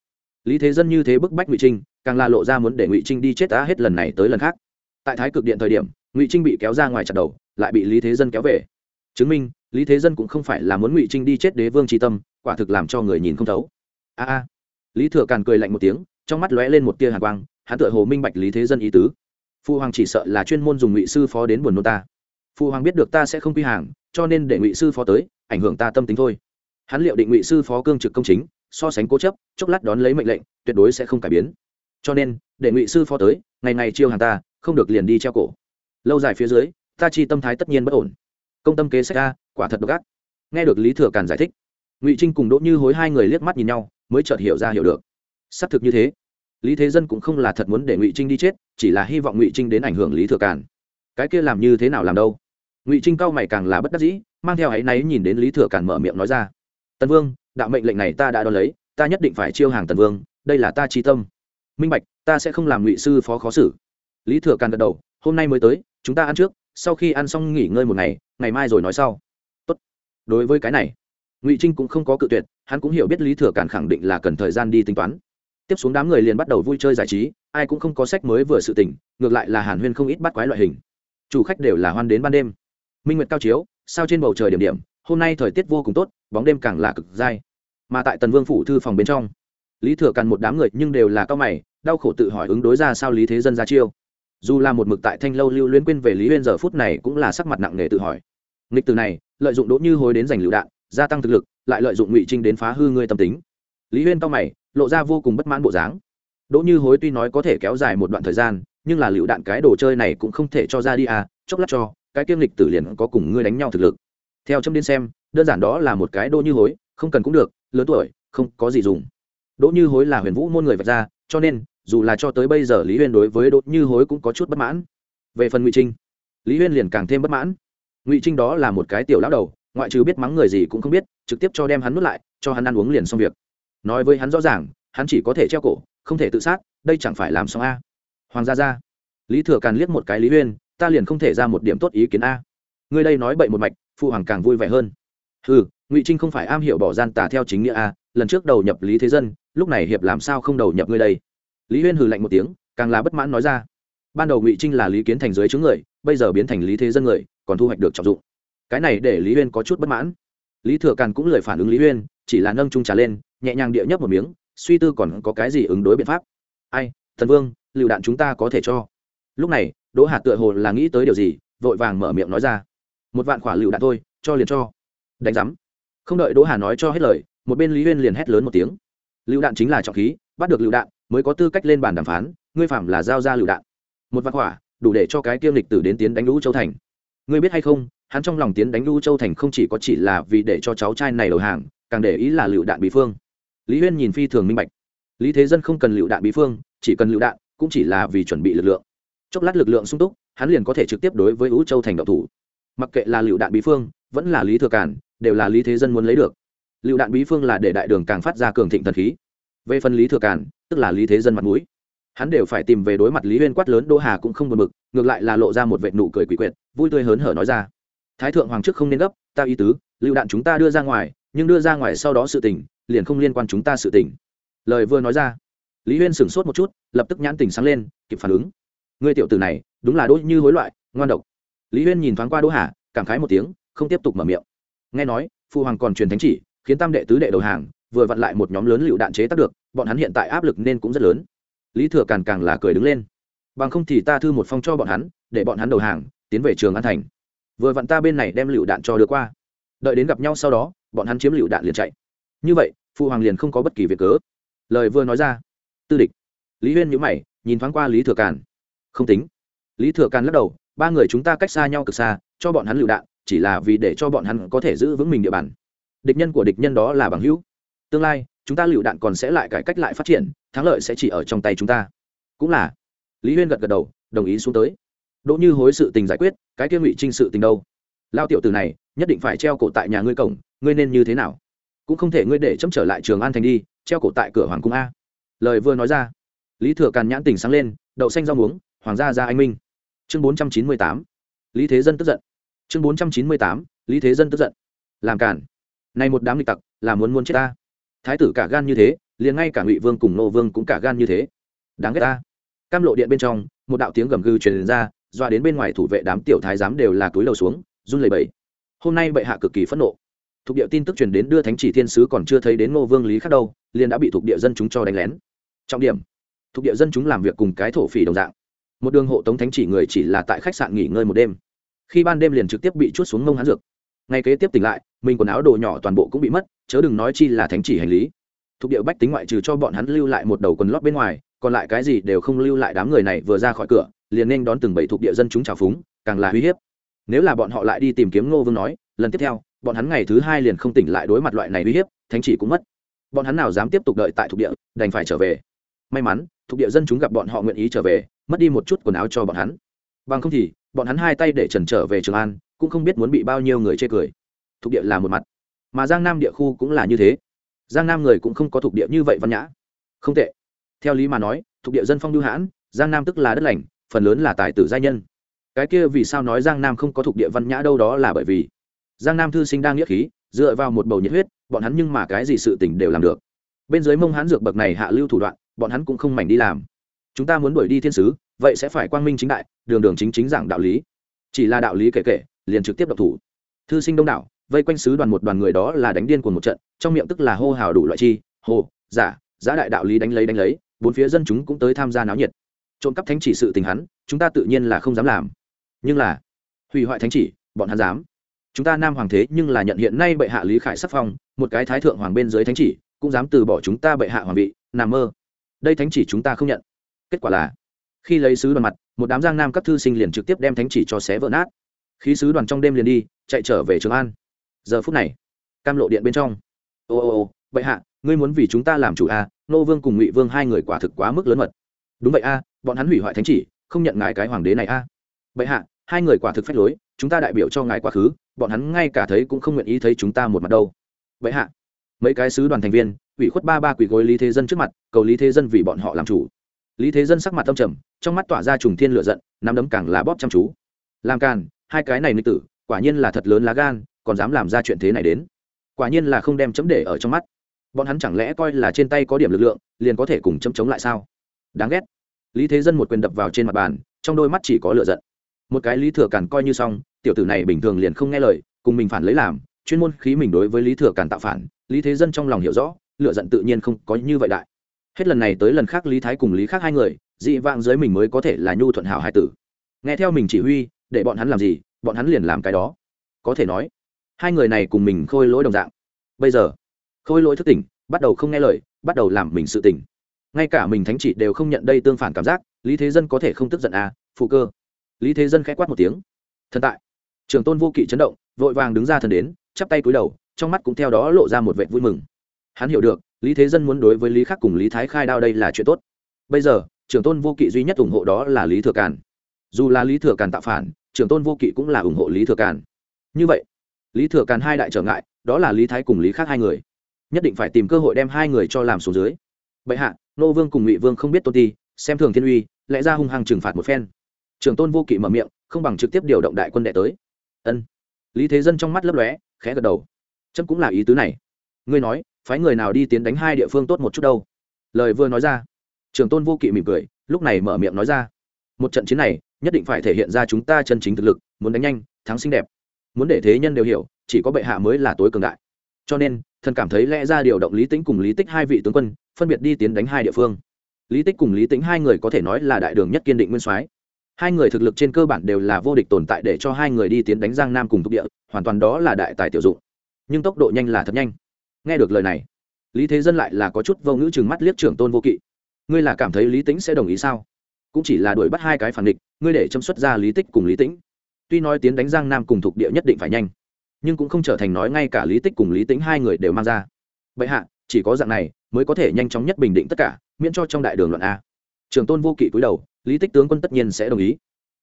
[SPEAKER 1] lý thế dân như thế bức bách ngụy trinh, càng là lộ ra muốn để ngụy trinh đi chết đã hết lần này tới lần khác. Tại thái cực điện thời điểm, ngụy trinh bị kéo ra ngoài chặt đầu, lại bị lý thế dân kéo về chứng minh, lý thế dân cũng không phải là muốn ngụy trinh đi chết đế vương tri tâm, quả thực làm cho người nhìn không thấu. A a. Lý thừa càn cười lạnh một tiếng, trong mắt lóe lên một tia hàn quang, hắn tựa hồ minh bạch lý thế dân ý tứ. Phụ hoàng chỉ sợ là chuyên môn dùng ngụy sư phó đến buồn nôn ta. Phụ hoàng biết được ta sẽ không quy hàng, cho nên để ngụy sư phó tới, ảnh hưởng ta tâm tính thôi. Hắn liệu định ngụy sư phó cương trực công chính, so sánh cố chấp, chốc lát đón lấy mệnh lệnh, tuyệt đối sẽ không cải biến. Cho nên, để ngụy sư phó tới, ngày ngày chiêu hàng ta, không được liền đi treo cổ. Lâu dài phía dưới, ta chi tâm thái tất nhiên bất ổn công tâm kế sách a quả thật độc ác. Nghe được lý thừa càn giải thích, ngụy trinh cùng đỗ như hối hai người liếc mắt nhìn nhau, mới chợt hiểu ra hiểu được. Xác thực như thế. Lý thế dân cũng không là thật muốn để ngụy trinh đi chết, chỉ là hy vọng ngụy trinh đến ảnh hưởng lý thừa càn. Cái kia làm như thế nào làm đâu? Ngụy trinh cao mày càng là bất đắc dĩ, mang theo áy náy nhìn đến lý thừa càn mở miệng nói ra. Tần vương, đạo mệnh lệnh này ta đã đo lấy, ta nhất định phải chiêu hàng tần vương, đây là ta chi tâm. Minh bạch, ta sẽ không làm ngụy sư phó khó xử. Lý thừa càn gật đầu, hôm nay mới tới, chúng ta ăn trước sau khi ăn xong nghỉ ngơi một ngày ngày mai rồi nói sau. Tốt. đối với cái này, ngụy trinh cũng không có cự tuyệt, hắn cũng hiểu biết lý thừa càn khẳng định là cần thời gian đi tính toán. Tiếp xuống đám người liền bắt đầu vui chơi giải trí, ai cũng không có sách mới vừa sự tỉnh ngược lại là hàn huyên không ít bắt quái loại hình. Chủ khách đều là hoan đến ban đêm. Minh nguyệt cao chiếu, sao trên bầu trời điểm điểm, hôm nay thời tiết vô cùng tốt, bóng đêm càng là cực dai. Mà tại tần vương phủ thư phòng bên trong, lý thừa càn một đám người nhưng đều là cao mày, đau khổ tự hỏi ứng đối ra sao lý thế dân ra chiêu dù là một mực tại thanh lâu lưu luyến quên về lý huyên giờ phút này cũng là sắc mặt nặng nề tự hỏi. Nghịch từ này, lợi dụng đỗ như hối đến giành lựu đạn, gia tăng thực lực, lại lợi dụng ngụy trinh đến phá hư ngươi tâm tính. Lý huyên to mày, lộ ra vô cùng bất mãn bộ dáng. Đỗ như hối tuy nói có thể kéo dài một đoạn thời gian, nhưng là lựu đạn cái đồ chơi này cũng không thể cho ra đi à chốc lát cho, cái kiêm lịch tử liền có cùng ngươi đánh nhau thực lực. Theo châm điên xem, đơn giản đó là một cái đỗ như hối, không cần cũng được, lớn tuổi, không có gì dùng. Đỗ như hối là huyền vũ môn người vạch ra, cho nên dù là cho tới bây giờ lý huyên đối với đỗ như hối cũng có chút bất mãn. Về phần ngụy trinh, lý huyên liền càng thêm bất mãn. Ngụy trinh đó là một cái tiểu lão đầu, ngoại trừ biết mắng người gì cũng không biết, trực tiếp cho đem hắn nuốt lại, cho hắn ăn uống liền xong việc. Nói với hắn rõ ràng, hắn chỉ có thể treo cổ, không thể tự sát, đây chẳng phải làm xong a. Hoàng gia gia. Lý thừa càn liếc một cái lý huyên, ta liền không thể ra một điểm tốt ý kiến a. Ngươi đây nói bậy một mạch, phụ hoàng càng vui vẻ hơn. Ừ ngụy trinh không phải am hiểu bỏ gian tả theo chính nghĩa a, lần trước đầu nhập lý thế dân, lúc này hiệp làm sao không đầu nhập ngươi đây? Lý huyên hừ lạnh một tiếng, càng là bất mãn nói ra. Ban đầu ngụy trinh là lý kiến thành dưới chướng người, bây giờ biến thành lý thế dân người, còn thu hoạch được trọng dụng. Cái này để lý huyên có chút bất mãn. Lý thừa càn cũng lời phản ứng lý huyên, chỉ là nâng trung trà lên, nhẹ nhàng địa nhấp một miếng, suy tư còn có cái gì ứng đối biện pháp. Ai, thần vương, lựu đạn chúng ta có thể cho. Lúc này, đỗ hạt tựa hồ là nghĩ tới điều gì, vội vàng mở miệng nói ra. Một vạn quả lựu đạn thôi, cho liền cho. Đánh giám. Không đợi đỗ hà nói cho hết lời, một bên lý huyên liền hét lớn một tiếng. Lựu đạn chính là trọng khí, bắt được lựu đạn mới có tư cách lên bàn đàm phán, ngươi phạm là giao ra lựu đạn. Một vạn hỏa đủ để cho cái kiêm lịch tử đến tiến đánh lũ châu thành. Ngươi biết hay không, hắn trong lòng tiến đánh lũ châu thành không chỉ có chỉ là vì để cho cháu trai này đầu hàng, càng để ý là lựu đạn bị phương. Lý huyên nhìn phi thường minh bạch. Lý thế dân không cần lựu đạn bí phương, chỉ cần lựu đạn, cũng chỉ là vì chuẩn bị lực lượng. Chốc lát lực lượng sung túc, hắn liền có thể trực tiếp đối với lũ châu thành độc thủ. Mặc kệ là lựu đạn bí phương, vẫn là lý thừa cản đều là lý thế dân muốn lấy được. Lựu đạn bí phương là để đại đường càng phát ra cường thịnh thần khí về phần lý thừa càn, tức là lý thế dân mặt mũi. Hắn đều phải tìm về đối mặt lý huyên quát lớn đỗ hà cũng không buồn mực ngược lại là lộ ra một vệ nụ cười quỷ quyệt, vui tươi hớn hở nói ra. Thái thượng hoàng chức không nên gấp, ta ý tứ, lựu đạn chúng ta đưa ra ngoài, nhưng đưa ra ngoài sau đó sự tình, liền không liên quan chúng ta sự tình. Lời vừa nói ra, lý huyên sửng sốt một chút, lập tức nhãn tình sáng lên, kịp phản ứng. Ngươi tiểu tử này, đúng là đỗ như hối loại, ngoan độc. Lý huyên nhìn thoáng qua đỗ hà, cảm khái một tiếng, không tiếp tục mở miệng. Nghe nói phụ hoàng còn truyền thánh chỉ, khiến tam đệ tứ đệ đầu hàng vừa vặn lại một nhóm lớn lựu đạn chế tác được, bọn hắn hiện tại áp lực nên cũng rất lớn. Lý thừa càng càng là cười đứng lên. Bằng không thì ta thư một phong cho bọn hắn, để bọn hắn đầu hàng, tiến về trường an thành. Vừa vặn ta bên này đem lựu đạn cho đưa qua. Đợi đến gặp nhau sau đó, bọn hắn chiếm lựu đạn liền chạy. Như vậy phụ hoàng liền không có bất kỳ việc cớ. Lời vừa nói ra, tư địch, lý huyên nhữ mày, nhìn thoáng qua lý thừa càn. Không tính. Lý thừa càn lắc đầu, ba người chúng ta cách xa nhau cực xa, cho bọn hắn lựu đạn, chỉ là vì để cho bọn hắn có thể giữ vững mình địa bàn. Địch nhân của địch nhân đó là bằng hữu tương lai, chúng ta lựu đạn còn sẽ lại cải cách lại phát triển, thắng lợi sẽ chỉ ở trong tay chúng ta. Cũng là. Lý huyên gật gật đầu, đồng ý xuống tới. Đỗ như hối sự tình giải quyết, cái kia ngụy trinh sự tình đâu? Lao tiểu từ này, nhất định phải treo cổ tại nhà ngươi cổng, ngươi nên như thế nào? Cũng không thể ngươi để chấm trở lại trường an thành đi, treo cổ tại cửa hoàng cung a. Lời vừa nói ra, lý thừa càn nhãn tỉnh sáng lên, đậu xanh rau muống, hoàng gia gia anh minh. Chương bốn trăm chín mươi tám. Lý thế dân tức giận. Chương bốn trăm chín mươi tám, lý thế dân tức giận. Làm cản này một đám lịch tặc, là muốn muốn chết ta thái tử cả gan như thế, liền ngay cả ngụy vương cùng nô vương cũng cả gan như thế. Đáng ghét ta. Cam lộ điện bên trong, một đạo tiếng gầm gừ truyền ra doa đến bên ngoài thủ vệ đám tiểu thái giám đều là túi lầu xuống, run lẩy bẩy. Hôm nay bệ hạ cực kỳ phẫn nộ. Thuộc địa tin tức truyền đến đưa thánh chỉ thiên sứ còn chưa thấy đến ngô vương lý khác đâu, liền đã bị thuộc địa dân chúng cho đánh lén. Trọng điểm. Thuộc địa dân chúng làm việc cùng cái thổ phỉ đồng dạng. Một đường hộ tống thánh chỉ người chỉ là tại khách sạn nghỉ ngơi một đêm. Khi ban đêm liền trực tiếp bị chút xuống mông hán dược. Ngay kế tiếp tỉnh lại mình quần áo đồ nhỏ toàn bộ cũng bị mất, chớ đừng nói chi là thánh chỉ hành lý. Thuộc địa bách tính ngoại trừ cho bọn hắn lưu lại một đầu quần lót bên ngoài, còn lại cái gì đều không lưu lại đám người này vừa ra khỏi cửa, liền nên đón từng bảy thuộc địa dân chúng trào phúng, càng là uy hiếp. Nếu là bọn họ lại đi tìm kiếm ngô vương nói, lần tiếp theo, bọn hắn ngày thứ hai liền không tỉnh lại đối mặt loại này uy hiếp, thánh chỉ cũng mất. Bọn hắn nào dám tiếp tục đợi tại thuộc địa, đành phải trở về. May mắn, thuộc địa dân chúng gặp bọn họ nguyện ý trở về, mất đi một chút quần áo cho bọn hắn. Bằng không thì, bọn hắn hai tay để trần trở về trường an, cũng không biết muốn bị bao nhiêu người chê cười thuộc địa là một mặt. Mà giang nam địa khu cũng là như thế. Giang nam người cũng không có thuộc địa như vậy văn nhã. Không tệ. Theo lý mà nói, thuộc địa dân phong lưu hãn, giang nam tức là đất lành, phần lớn là tài tử giai nhân. Cái kia vì sao nói giang nam không có thuộc địa văn nhã đâu đó là bởi vì giang nam thư sinh đang nghĩa khí, dựa vào một bầu nhiệt huyết, bọn hắn nhưng mà cái gì sự tình đều làm được. Bên dưới mông hán dược bậc này hạ lưu thủ đoạn, bọn hắn cũng không mảnh đi làm. Chúng ta muốn đuổi đi thiên sứ, vậy sẽ phải quang minh chính đại, đường đường chính chính giảng đạo lý. Chỉ là đạo lý kể kể, liền trực tiếp độc thủ. Thư sinh đông đảo vây quanh sứ đoàn một đoàn người đó là đánh điên cuồng một trận, trong miệng tức là hô hào đủ loại chi, hô, giả giả đại đạo lý đánh lấy đánh lấy, bốn phía dân chúng cũng tới tham gia náo nhiệt. Trộm cắp thánh chỉ sự tình hắn, chúng ta tự nhiên là không dám làm. Nhưng là, hủy hoại thánh chỉ, bọn hắn dám. Chúng ta nam hoàng thế nhưng là nhận hiện nay bệ hạ lý khải sắc phong, một cái thái thượng hoàng bên dưới thánh chỉ, cũng dám từ bỏ chúng ta bệ hạ hoàng vị, nằm mơ. Đây thánh chỉ chúng ta không nhận. Kết quả là, khi lấy sứ đoàn mặt, một đám giang nam các thư sinh liền trực tiếp đem thánh chỉ cho xé vỡ nát. Khí sứ đoàn trong đêm liền đi, chạy trở về trường an giờ phút này cam lộ điện bên trong. Ô ô ô bệ hạ ngươi muốn vì chúng ta làm chủ a à, nô vương cùng ngụy vương hai người quả thực quá mức lớn mật. Đúng vậy a bọn hắn hủy hoại thánh chỉ không nhận ngài cái hoàng đế này à? a bệ hạ hai người quả thực phách lối chúng ta đại biểu cho ngài quá khứ bọn hắn ngay cả thấy cũng không nguyện ý thấy chúng ta một mặt đâu. Bệ hạ mấy cái sứ đoàn thành viên ủy khuất ba ba quỷ gối lý thế dân trước mặt cầu lý thế dân vì bọn họ làm chủ. Lý thế dân sắc mặt tâm trầm trong mắt tỏa ra trùng thiên lửa giận nắm đấm càng là bóp chăm chú. Làm càn hai cái này nữ tử quả nhiên là thật lớn lá gan còn dám làm ra chuyện thế này đến. Quả nhiên là không đem chấm để ở trong mắt. Bọn hắn chẳng lẽ coi là trên tay có điểm lực lượng, liền có thể cùng chấm chống lại sao? Đáng ghét. Lý thế dân một quyền đập vào trên mặt bàn, trong đôi mắt chỉ có lửa giận. Một cái lý thừa càn coi như xong, tiểu tử này bình thường liền không nghe lời, cùng mình phản lấy làm, chuyên môn khí mình đối với lý thừa càn tạo phản, lý thế dân trong lòng hiểu rõ lựa giận tự nhiên không có như vậy đại. Hết lần này tới lần khác lý thái cùng lý khác hai người, dị vãng dưới mình mới có thể là nhu thuận hảo hai tử. Nghe theo mình chỉ huy, để bọn hắn làm gì, bọn hắn liền làm cái đó. Có thể nói hai người này cùng mình khôi lỗi đồng dạng. Bây giờ, khôi lỗi thức tỉnh, bắt đầu không nghe lời, bắt đầu làm mình sự tỉnh. Ngay cả mình thánh trị đều không nhận đây tương phản cảm giác, lý thế dân có thể không tức giận à phụ cơ. Lý thế dân k h ẽ quát một tiếng. Thần tại. Trường tôn vô kỵ chấn động, vội vàng đứng ra thần đến, chắp tay cúi đầu, trong mắt cũng theo đó lộ ra một vệ vui mừng. Hắn hiểu được, lý thế dân muốn đối với lý khắc cùng lý thái khai đao đây là chuyện tốt. Bây giờ, trường tôn vô kỵ duy nhất ủng hộ đó là lý thừa càn. Dù là lý thừa càn tạo phản, trường tôn vô kỵ cũng là ủng hộ lý thừa càn. Như vậy lý thừa càn hai đại trở ngại, đó là lý thái cùng lý khắc hai người. Nhất định phải tìm cơ hội đem hai người cho làm xuống dưới. Bệ hạ, nô vương cùng ngụy vương không biết tôn ti, xem thường thiên uy, lẽ ra hung hăng trừng phạt một phen. Trường tôn vô kỵ mở miệng, không bằng trực tiếp điều động đại quân đệ tới. Ân. Lý thế dân trong mắt lấp lóe, khẽ gật đầu. Chấm cũng là ý tứ này. Ngươi nói, phái người nào đi tiến đánh hai địa phương tốt một chút đâu? Lời vừa nói ra, trường tôn vô kỵ mỉm cười, lúc này mở miệng nói ra. Một trận chiến này, nhất định phải thể hiện ra chúng ta chân chính thực lực, muốn đánh nhanh, thắng xinh đẹp muốn để thế nhân đều hiểu, chỉ có bệ hạ mới là tối cường đại. Cho nên, thần cảm thấy lẽ ra điều động lý tính cùng lý tích hai vị tướng quân, phân biệt đi tiến đánh hai địa phương. Lý tích cùng lý tính hai người có thể nói là đại đường nhất kiên định nguyên soái. Hai người thực lực trên cơ bản đều là vô địch tồn tại để cho hai người đi tiến đánh giang nam cùng thuộc địa, hoàn toàn đó là đại tài tiểu dụng. Nhưng tốc độ nhanh là thật nhanh. Nghe được lời này, lý thế dân lại là có chút vô ngữ chừng mắt liếc trưởng tôn vô kỵ. Ngươi là cảm thấy lý tính sẽ đồng ý sao? Cũng chỉ là đuổi bắt hai cái phản địch, ngươi để châm xuất ra lý tích cùng lý tĩnh tuy nói tiến đánh giang nam cùng thuộc địa nhất định phải nhanh, nhưng cũng không trở thành nói ngay cả lý tích cùng lý tĩnh hai người đều mang ra. Bệ hạ, chỉ có dạng này mới có thể nhanh chóng nhất bình định tất cả, miễn cho trong đại đường luận a. Trường tôn vô kỵ cúi đầu, lý tích tướng quân tất nhiên sẽ đồng ý.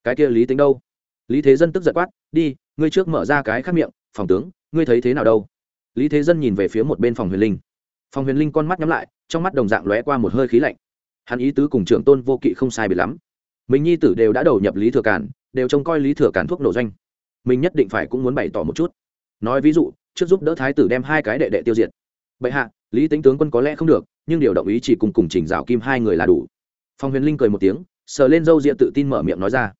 [SPEAKER 1] Cái kia lý tính đâu? Lý thế dân tức giật quát, đi, ngươi trước mở ra cái khắc miệng, phòng tướng, ngươi thấy thế nào đâu? Lý thế dân nhìn về phía một bên phòng huyền linh. Phòng huyền linh con mắt nhắm lại, trong mắt đồng dạng lóe qua một hơi khí lạnh. Hắn ý tứ cùng trưởng tôn vô kỵ không sai biệt lắm. Mình nhi tử đều đã đầu nhập lý thừa cản đều trông coi lý thừa cản thuốc nổ doanh. Mình nhất định phải cũng muốn bày tỏ một chút. Nói ví dụ, trước giúp đỡ thái tử đem hai cái đệ đệ tiêu diệt. Bệ hạ, lý tính tướng quân có lẽ không được, nhưng điều động ý chỉ cùng cùng chỉnh rào kim hai người là đủ. Phong huyền linh cười một tiếng, sờ lên râu diện tự tin mở miệng nói ra.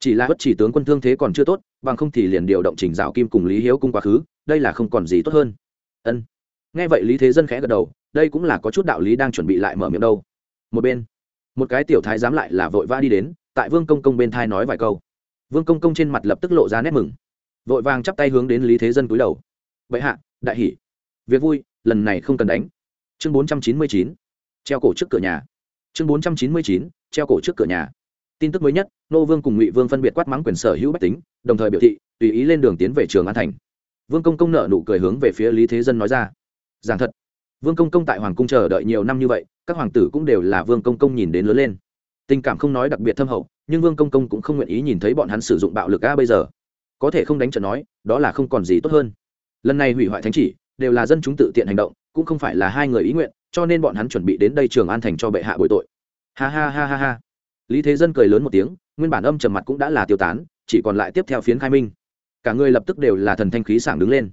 [SPEAKER 1] Chỉ là bất chỉ tướng quân thương thế còn chưa tốt, bằng không thì liền điều động chỉnh rào kim cùng lý hiếu cung quá khứ, đây là không còn gì tốt hơn. Ân. Nghe vậy lý thế dân khẽ gật đầu, đây cũng là có chút đạo lý đang chuẩn bị lại mở miệng đâu. Một bên, một cái tiểu thái dám lại là vội vã đi đến, tại vương công công bên thai nói vài câu vương công công trên mặt lập tức lộ ra nét mừng. Vội vàng chắp tay hướng đến lý thế dân cúi đầu. Vậy hạ, đại hỷ. Việc vui, lần này không cần đánh. Chương bốn trăm chín mươi chín. Treo cổ trước cửa nhà. Chương bốn trăm chín mươi chín. Treo cổ trước cửa nhà. Tin tức mới nhất, nô vương cùng ngụy vương phân biệt quát mắng quyền sở hữu bách tính, đồng thời biểu thị, tùy ý lên đường tiến về trường an thành. Vương công công nợ nụ cười hướng về phía lý thế dân nói ra. Giảng thật, vương công công tại hoàng cung chờ đợi nhiều năm như vậy, các hoàng tử cũng đều là vương công công nhìn đến lớn lên. Tình cảm không nói đặc biệt thâm hậu nhưng vương công công cũng không nguyện ý nhìn thấy bọn hắn sử dụng bạo lực a bây giờ. Có thể không đánh trận nói, đó là không còn gì tốt hơn. Lần này hủy hoại thánh chỉ, đều là dân chúng tự tiện hành động, cũng không phải là hai người ý nguyện, cho nên bọn hắn chuẩn bị đến đây trường an thành cho bệ hạ bồi tội. Ha ha ha ha ha. Lý thế dân cười lớn một tiếng, nguyên bản âm trầm mặt cũng đã là tiêu tán, chỉ còn lại tiếp theo phiến khai minh. Cả người lập tức đều là thần thanh khí sảng đứng lên.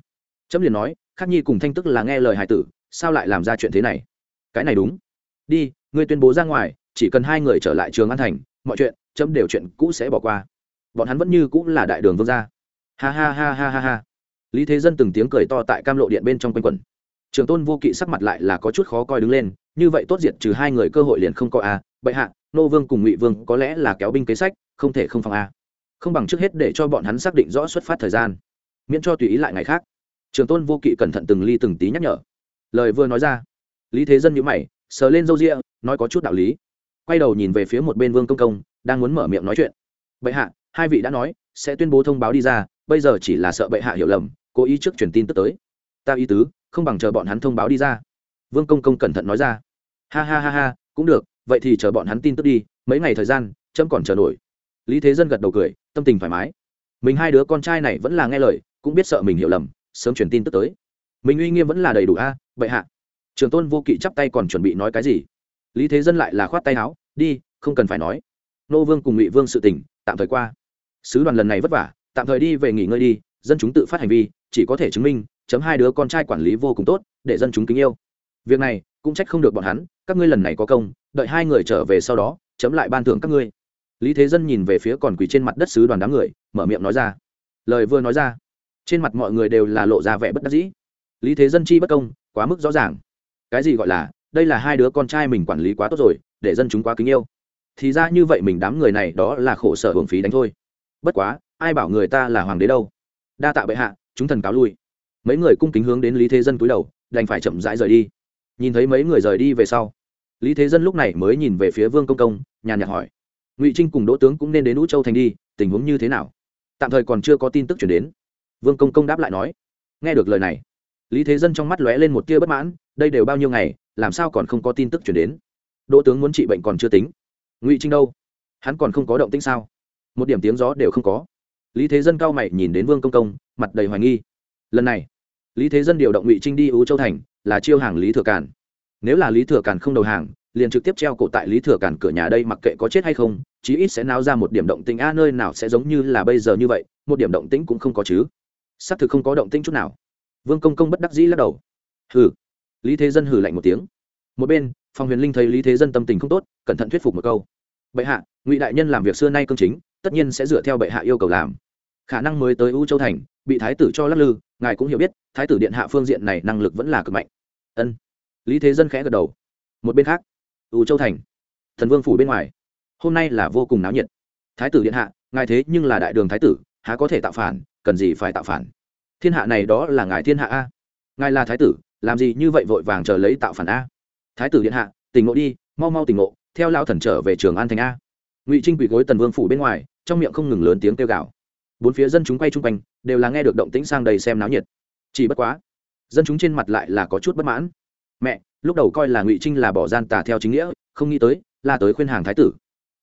[SPEAKER 1] Chấm liền nói, khắc nhi cùng thanh tức là nghe lời hải tử, sao lại làm ra chuyện thế này? Cái này đúng. Đi, ngươi tuyên bố ra ngoài, chỉ cần hai người trở lại trường an thành, mọi chuyện chấm đều chuyện cũ sẽ bỏ qua. Bọn hắn vẫn như cũng là đại đường vương gia. Ha ha ha ha ha ha. Lý thế dân từng tiếng cười to tại cam lộ điện bên trong quanh quần trường tôn vô kỵ sắc mặt lại là có chút khó coi đứng lên, như vậy tốt diệt trừ hai người cơ hội liền không có a, bệ hạ, nô vương cùng ngụy vương có lẽ là kéo binh kế sách, không thể không phòng a. Không bằng trước hết để cho bọn hắn xác định rõ xuất phát thời gian, miễn cho tùy ý lại ngày khác. Trường tôn vô kỵ cẩn thận từng ly từng tí nhắc nhở. Lời vừa nói ra, lý thế dân nhữ mày, sờ lên râu ria, nói có chút đạo lý. Quay đầu nhìn về phía một bên vương công công đang muốn mở miệng nói chuyện. Bệ hạ, hai vị đã nói, sẽ tuyên bố thông báo đi ra, bây giờ chỉ là sợ bệ hạ hiểu lầm, cố ý trước truyền tin tức tới. Ta ý tứ, không bằng chờ bọn hắn thông báo đi ra. Vương công công cẩn thận nói ra. Ha ha ha ha, cũng được, vậy thì chờ bọn hắn tin tức đi, mấy ngày thời gian trẫm còn chờ nổi. Lý thế dân gật đầu cười, tâm tình thoải mái. Mình hai đứa con trai này vẫn là nghe lời, cũng biết sợ mình hiểu lầm, sớm truyền tin tức tới. Mình uy nghiêm vẫn là đầy đủ a, bệ hạ. Trường tôn vô kỵ chắp tay còn chuẩn bị nói cái gì? Lý thế dân lại là khoát tay áo, đi, không cần phải nói nô vương cùng ngụy vương sự tỉnh tạm thời qua. Sứ đoàn lần này vất vả, tạm thời đi về nghỉ ngơi đi, dân chúng tự phát hành vi, chỉ có thể chứng minh, chấm hai đứa con trai quản lý vô cùng tốt, để dân chúng kính yêu. Việc này, cũng trách không được bọn hắn, các ngươi lần này có công, đợi hai người trở về sau đó, chấm lại ban thưởng các ngươi. Lý thế dân nhìn về phía còn quỳ trên mặt đất sứ đoàn đám người, mở miệng nói ra. Lời vừa nói ra, trên mặt mọi người đều là lộ ra vẻ bất đắc dĩ. Lý thế dân chi bất công, quá mức rõ ràng. Cái gì gọi là, đây là hai đứa con trai mình quản lý quá tốt rồi, để dân chúng quá kính yêu thì ra như vậy mình đám người này đó là khổ sở hưởng phí đánh thôi. Bất quá, ai bảo người ta là hoàng đế đâu? Đa tạ bệ hạ, chúng thần cáo lui. Mấy người cung kính hướng đến lý thế dân cúi đầu, đành phải chậm rãi rời đi. Nhìn thấy mấy người rời đi về sau, lý thế dân lúc này mới nhìn về phía vương công công, nhàn nhạt hỏi. Ngụy trinh cùng đỗ tướng cũng nên đến ú châu thành đi, tình huống như thế nào? Tạm thời còn chưa có tin tức chuyển đến. Vương công công đáp lại nói. Nghe được lời này, lý thế dân trong mắt lóe lên một tia bất mãn, đây đều bao nhiêu ngày, làm sao còn không có tin tức chuyển đến? Đỗ tướng muốn trị bệnh còn chưa tính ngụy trinh đâu hắn còn không có động tĩnh sao một điểm tiếng gió đều không có lý thế dân cao mày nhìn đến vương công công mặt đầy hoài nghi lần này lý thế dân điều động ngụy trinh đi ú châu thành là chiêu hàng lý thừa càn nếu là lý thừa càn không đầu hàng liền trực tiếp treo cổ tại lý thừa càn cửa nhà đây mặc kệ có chết hay không chí ít sẽ náo ra một điểm động tĩnh a nơi nào sẽ giống như là bây giờ như vậy một điểm động tĩnh cũng không có chứ xác thực không có động tĩnh chút nào vương công công bất đắc dĩ lắc đầu hừ lý thế dân hừ lạnh một tiếng một bên phòng huyền linh thấy lý thế dân tâm tình không tốt cẩn thận thuyết phục một câu bệ hạ, ngụy đại nhân làm việc xưa nay cương chính, tất nhiên sẽ dựa theo bệ hạ yêu cầu làm. Khả năng mới tới u châu thành, bị thái tử cho lắc lư, ngài cũng hiểu biết, thái tử điện hạ phương diện này năng lực vẫn là cực mạnh. Ân. Lý thế dân khẽ gật đầu. Một bên khác, u châu thành, thần vương phủ bên ngoài. Hôm nay là vô cùng náo nhiệt. Thái tử điện hạ, ngài thế nhưng là đại đường thái tử, há có thể tạo phản, cần gì phải tạo phản? Thiên hạ này đó là ngài thiên hạ a. Ngài là thái tử, làm gì như vậy vội vàng chờ lấy tạo phản a? Thái tử điện hạ, tỉnh ngộ đi, mau mau tỉnh ngộ theo lao thần trở về trường an thành a. Ngụy trinh quỳ gối tần vương phủ bên ngoài, trong miệng không ngừng lớn tiếng kêu gào. Bốn phía dân chúng quay chung quanh, đều là nghe được động tĩnh sang đầy xem náo nhiệt. Chỉ bất quá, dân chúng trên mặt lại là có chút bất mãn. Mẹ, lúc đầu coi là ngụy trinh là bỏ gian tà theo chính nghĩa, không nghĩ tới, là tới khuyên hàng thái tử.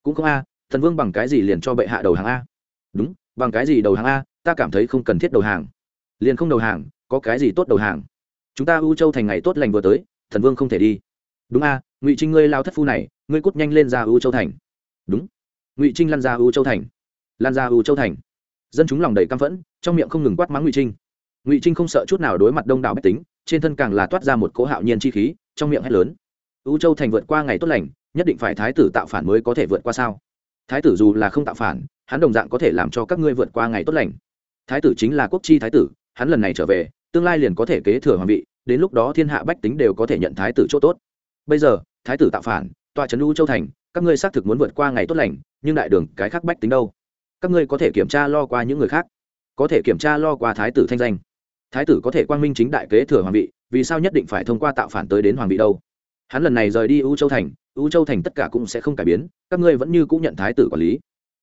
[SPEAKER 1] Cũng không a thần vương bằng cái gì liền cho bệ hạ đầu hàng a? Đúng, bằng cái gì đầu hàng a, ta cảm thấy không cần thiết đầu hàng. Liền không đầu hàng, có cái gì tốt đầu hàng? Chúng ta u châu thành ngày tốt lành vừa tới thần vương không thể đi. Đúng a, ngụy trinh ngươi lao thất phu này ngươi cút nhanh lên ra u châu thành. Đúng. Ngụy trinh lăn ra u châu thành. Lan ra u châu thành. Dân chúng lòng đầy căm phẫn, trong miệng không ngừng quát mắng ngụy trinh. Ngụy trinh không sợ chút nào đối mặt đông đảo bách tính, trên thân càng là toát ra một cỗ hạo nhiên chi khí, trong miệng hét lớn. U châu thành vượt qua ngày tốt lành, nhất định phải thái tử tạo phản mới có thể vượt qua sao? Thái tử dù là không tạo phản, hắn đồng dạng có thể làm cho các ngươi vượt qua ngày tốt lành. Thái tử chính là quốc chi thái tử, hắn lần này trở về, tương lai liền có thể kế thừa hoàng vị, đến lúc đó thiên hạ bách tính đều có thể nhận thái tử chỗ tốt. Bây giờ, thái tử tạo phản tọa trấn u châu thành, các ngươi xác thực muốn vượt qua ngày tốt lành, nhưng đại đường, cái khác bách tính đâu? Các ngươi có thể kiểm tra lo qua những người khác, có thể kiểm tra lo qua thái tử thanh danh. Thái tử có thể quang minh chính đại kế thừa hoàng vị, vì sao nhất định phải thông qua tạo phản tới đến hoàng vị đâu? Hắn lần này rời đi u châu thành, u châu thành tất cả cũng sẽ không cải biến, các ngươi vẫn như cũng nhận thái tử quản lý.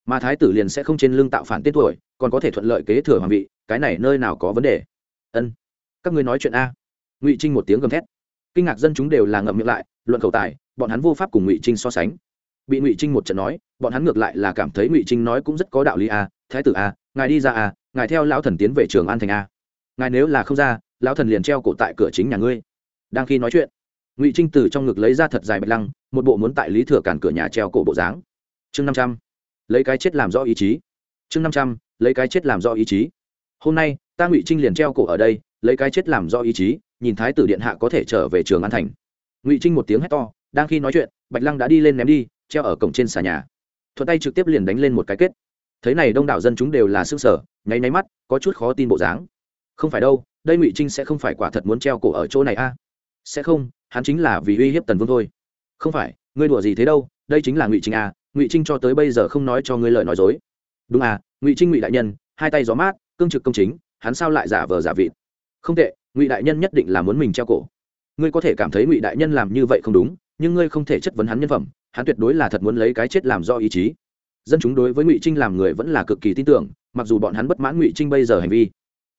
[SPEAKER 1] Mà thái tử liền sẽ không trên lưng tạo phản tên tuổi, còn có thể thuận lợi kế thừa hoàng vị, cái này nơi nào có vấn đề? Ân, các ngươi nói chuyện a. Ngụy trinh một tiếng gầm thét. Kinh ngạc dân chúng đều là ngậm miệng lại, luận khẩu tài bọn hắn vô pháp cùng ngụy trinh so sánh bị ngụy trinh một trận nói bọn hắn ngược lại là cảm thấy ngụy trinh nói cũng rất có đạo lý a thái tử a ngài đi ra a ngài theo lão thần tiến về trường an thành a ngài nếu là không ra, lão thần liền treo cổ tại cửa chính nhà ngươi. đang khi nói chuyện, ngụy trinh từ trong ngực lấy ra thật dài bạch lăng, một bộ muốn tại lý thừa cản cửa nhà treo cổ bộ dáng. chương năm trăm, lấy cái chết làm rõ ý chí. chương năm trăm, lấy cái chết làm rõ ý chí. hôm nay, ta ngụy trinh liền treo cổ ở đây, lấy cái chết làm rõ ý chí, nhìn thái tử điện hạ có thể trở về trường an thành. ngụy trinh một tiếng hét to đang khi nói chuyện, bạch lăng đã đi lên ném đi, treo ở cổng trên xà nhà. Thuận tay trực tiếp liền đánh lên một cái kết. Thấy này đông đảo dân chúng đều là xương sở nháy nháy mắt, có chút khó tin bộ dáng. Không phải đâu, đây ngụy trinh sẽ không phải quả thật muốn treo cổ ở chỗ này a. Sẽ không, hắn chính là vì uy hiếp tần vương thôi. Không phải, ngươi đùa gì thế đâu, đây chính là ngụy trinh a, ngụy trinh cho tới bây giờ không nói cho ngươi lời nói dối. Đúng à ngụy trinh ngụy đại nhân, hai tay gió mát, cương trực công chính, hắn sao lại giả vờ giả vịt? Không tệ, ngụy đại nhân nhất định là muốn mình treo cổ. Ngươi có thể cảm thấy ngụy đại nhân làm như vậy không đúng nhưng ngươi không thể chất vấn hắn nhân phẩm, hắn tuyệt đối là thật muốn lấy cái chết làm do ý chí. Dân chúng đối với ngụy trinh làm người vẫn là cực kỳ tin tưởng, mặc dù bọn hắn bất mãn ngụy trinh bây giờ hành vi.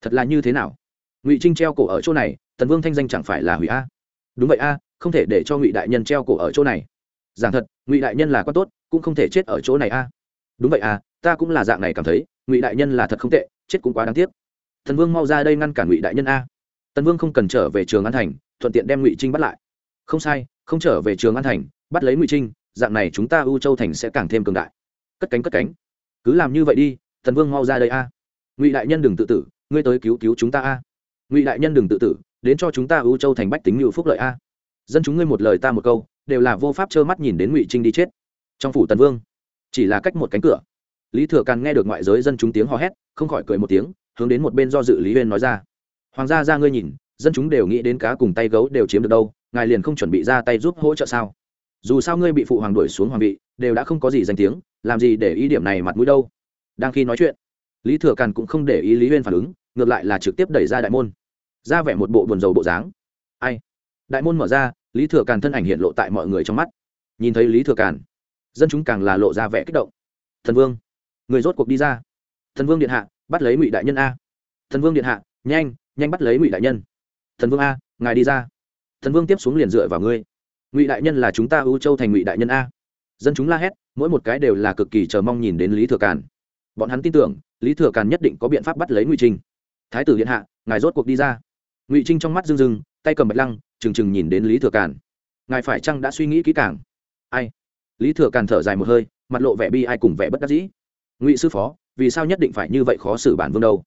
[SPEAKER 1] Thật là như thế nào? Ngụy trinh treo cổ ở chỗ này, tần vương thanh danh chẳng phải là hủy a? Đúng vậy a, không thể để cho ngụy đại nhân treo cổ ở chỗ này. Giảng thật, ngụy đại nhân là quá tốt, cũng không thể chết ở chỗ này a. Đúng vậy a, ta cũng là dạng này cảm thấy, ngụy đại nhân là thật không tệ, chết cũng quá đáng tiếc. Thần vương mau ra đây ngăn cản ngụy đại nhân a. Tần vương không cần trở về trường an thành, thuận tiện đem ngụy trinh bắt lại. Không sai không trở về trường an thành, bắt lấy ngụy trinh, dạng này chúng ta u châu thành sẽ càng thêm cường đại. Cất cánh cất cánh. Cứ làm như vậy đi, thần vương mau ra đây a. Ngụy đại nhân đừng tự tử, ngươi tới cứu cứu chúng ta a. Ngụy đại nhân đừng tự tử, đến cho chúng ta u châu thành bách tính ngự phúc lợi a. Dân chúng ngươi một lời ta một câu, đều là vô pháp trơ mắt nhìn đến ngụy trinh đi chết. Trong phủ tần vương, chỉ là cách một cánh cửa. Lý thừa càn nghe được ngoại giới dân chúng tiếng hò hét, không khỏi cười một tiếng, hướng đến một bên do dự lý huyên nói ra. Hoàng gia ra ngươi nhìn, dân chúng đều nghĩ đến cá cùng tay gấu đều chiếm được đâu ngài liền không chuẩn bị ra tay giúp hỗ trợ sao? Dù sao ngươi bị phụ hoàng đuổi xuống hoàng vị, đều đã không có gì danh tiếng, làm gì để ý điểm này mặt mũi đâu? Đang khi nói chuyện, lý thừa càn cũng không để ý lý huyên phản ứng, ngược lại là trực tiếp đẩy ra đại môn. Ra vẻ một bộ buồn rầu bộ dáng. Ai? Đại môn mở ra, lý thừa càn thân ảnh hiện lộ tại mọi người trong mắt. Nhìn thấy lý thừa càn, dân chúng càng là lộ ra vẻ kích động. Thần vương, người rốt cuộc đi ra. Thần vương điện hạ, bắt lấy ngụy đại nhân a. Thần vương điện hạ, nhanh nhanh bắt lấy ngụy đại nhân. Thần vương a, ngài đi ra thần vương tiếp xuống liền dựa vào ngươi. Ngụy đại nhân là chúng ta ưu châu thành ngụy đại nhân a. Dân chúng la hét, mỗi một cái đều là cực kỳ chờ mong nhìn đến lý thừa càn. Bọn hắn tin tưởng, lý thừa càn nhất định có biện pháp bắt lấy ngụy trinh. Thái tử điện hạ, ngài rốt cuộc đi ra. Ngụy trinh trong mắt rưng rưng, tay cầm bạch lăng, trừng trừng nhìn đến lý thừa càn. Ngài phải chăng đã suy nghĩ kỹ càng? Ai? Lý thừa càn thở dài một hơi, mặt lộ vẻ bi ai cùng vẻ bất đắc dĩ. Ngụy sư phó, vì sao nhất định phải như vậy khó xử bản vương đâu?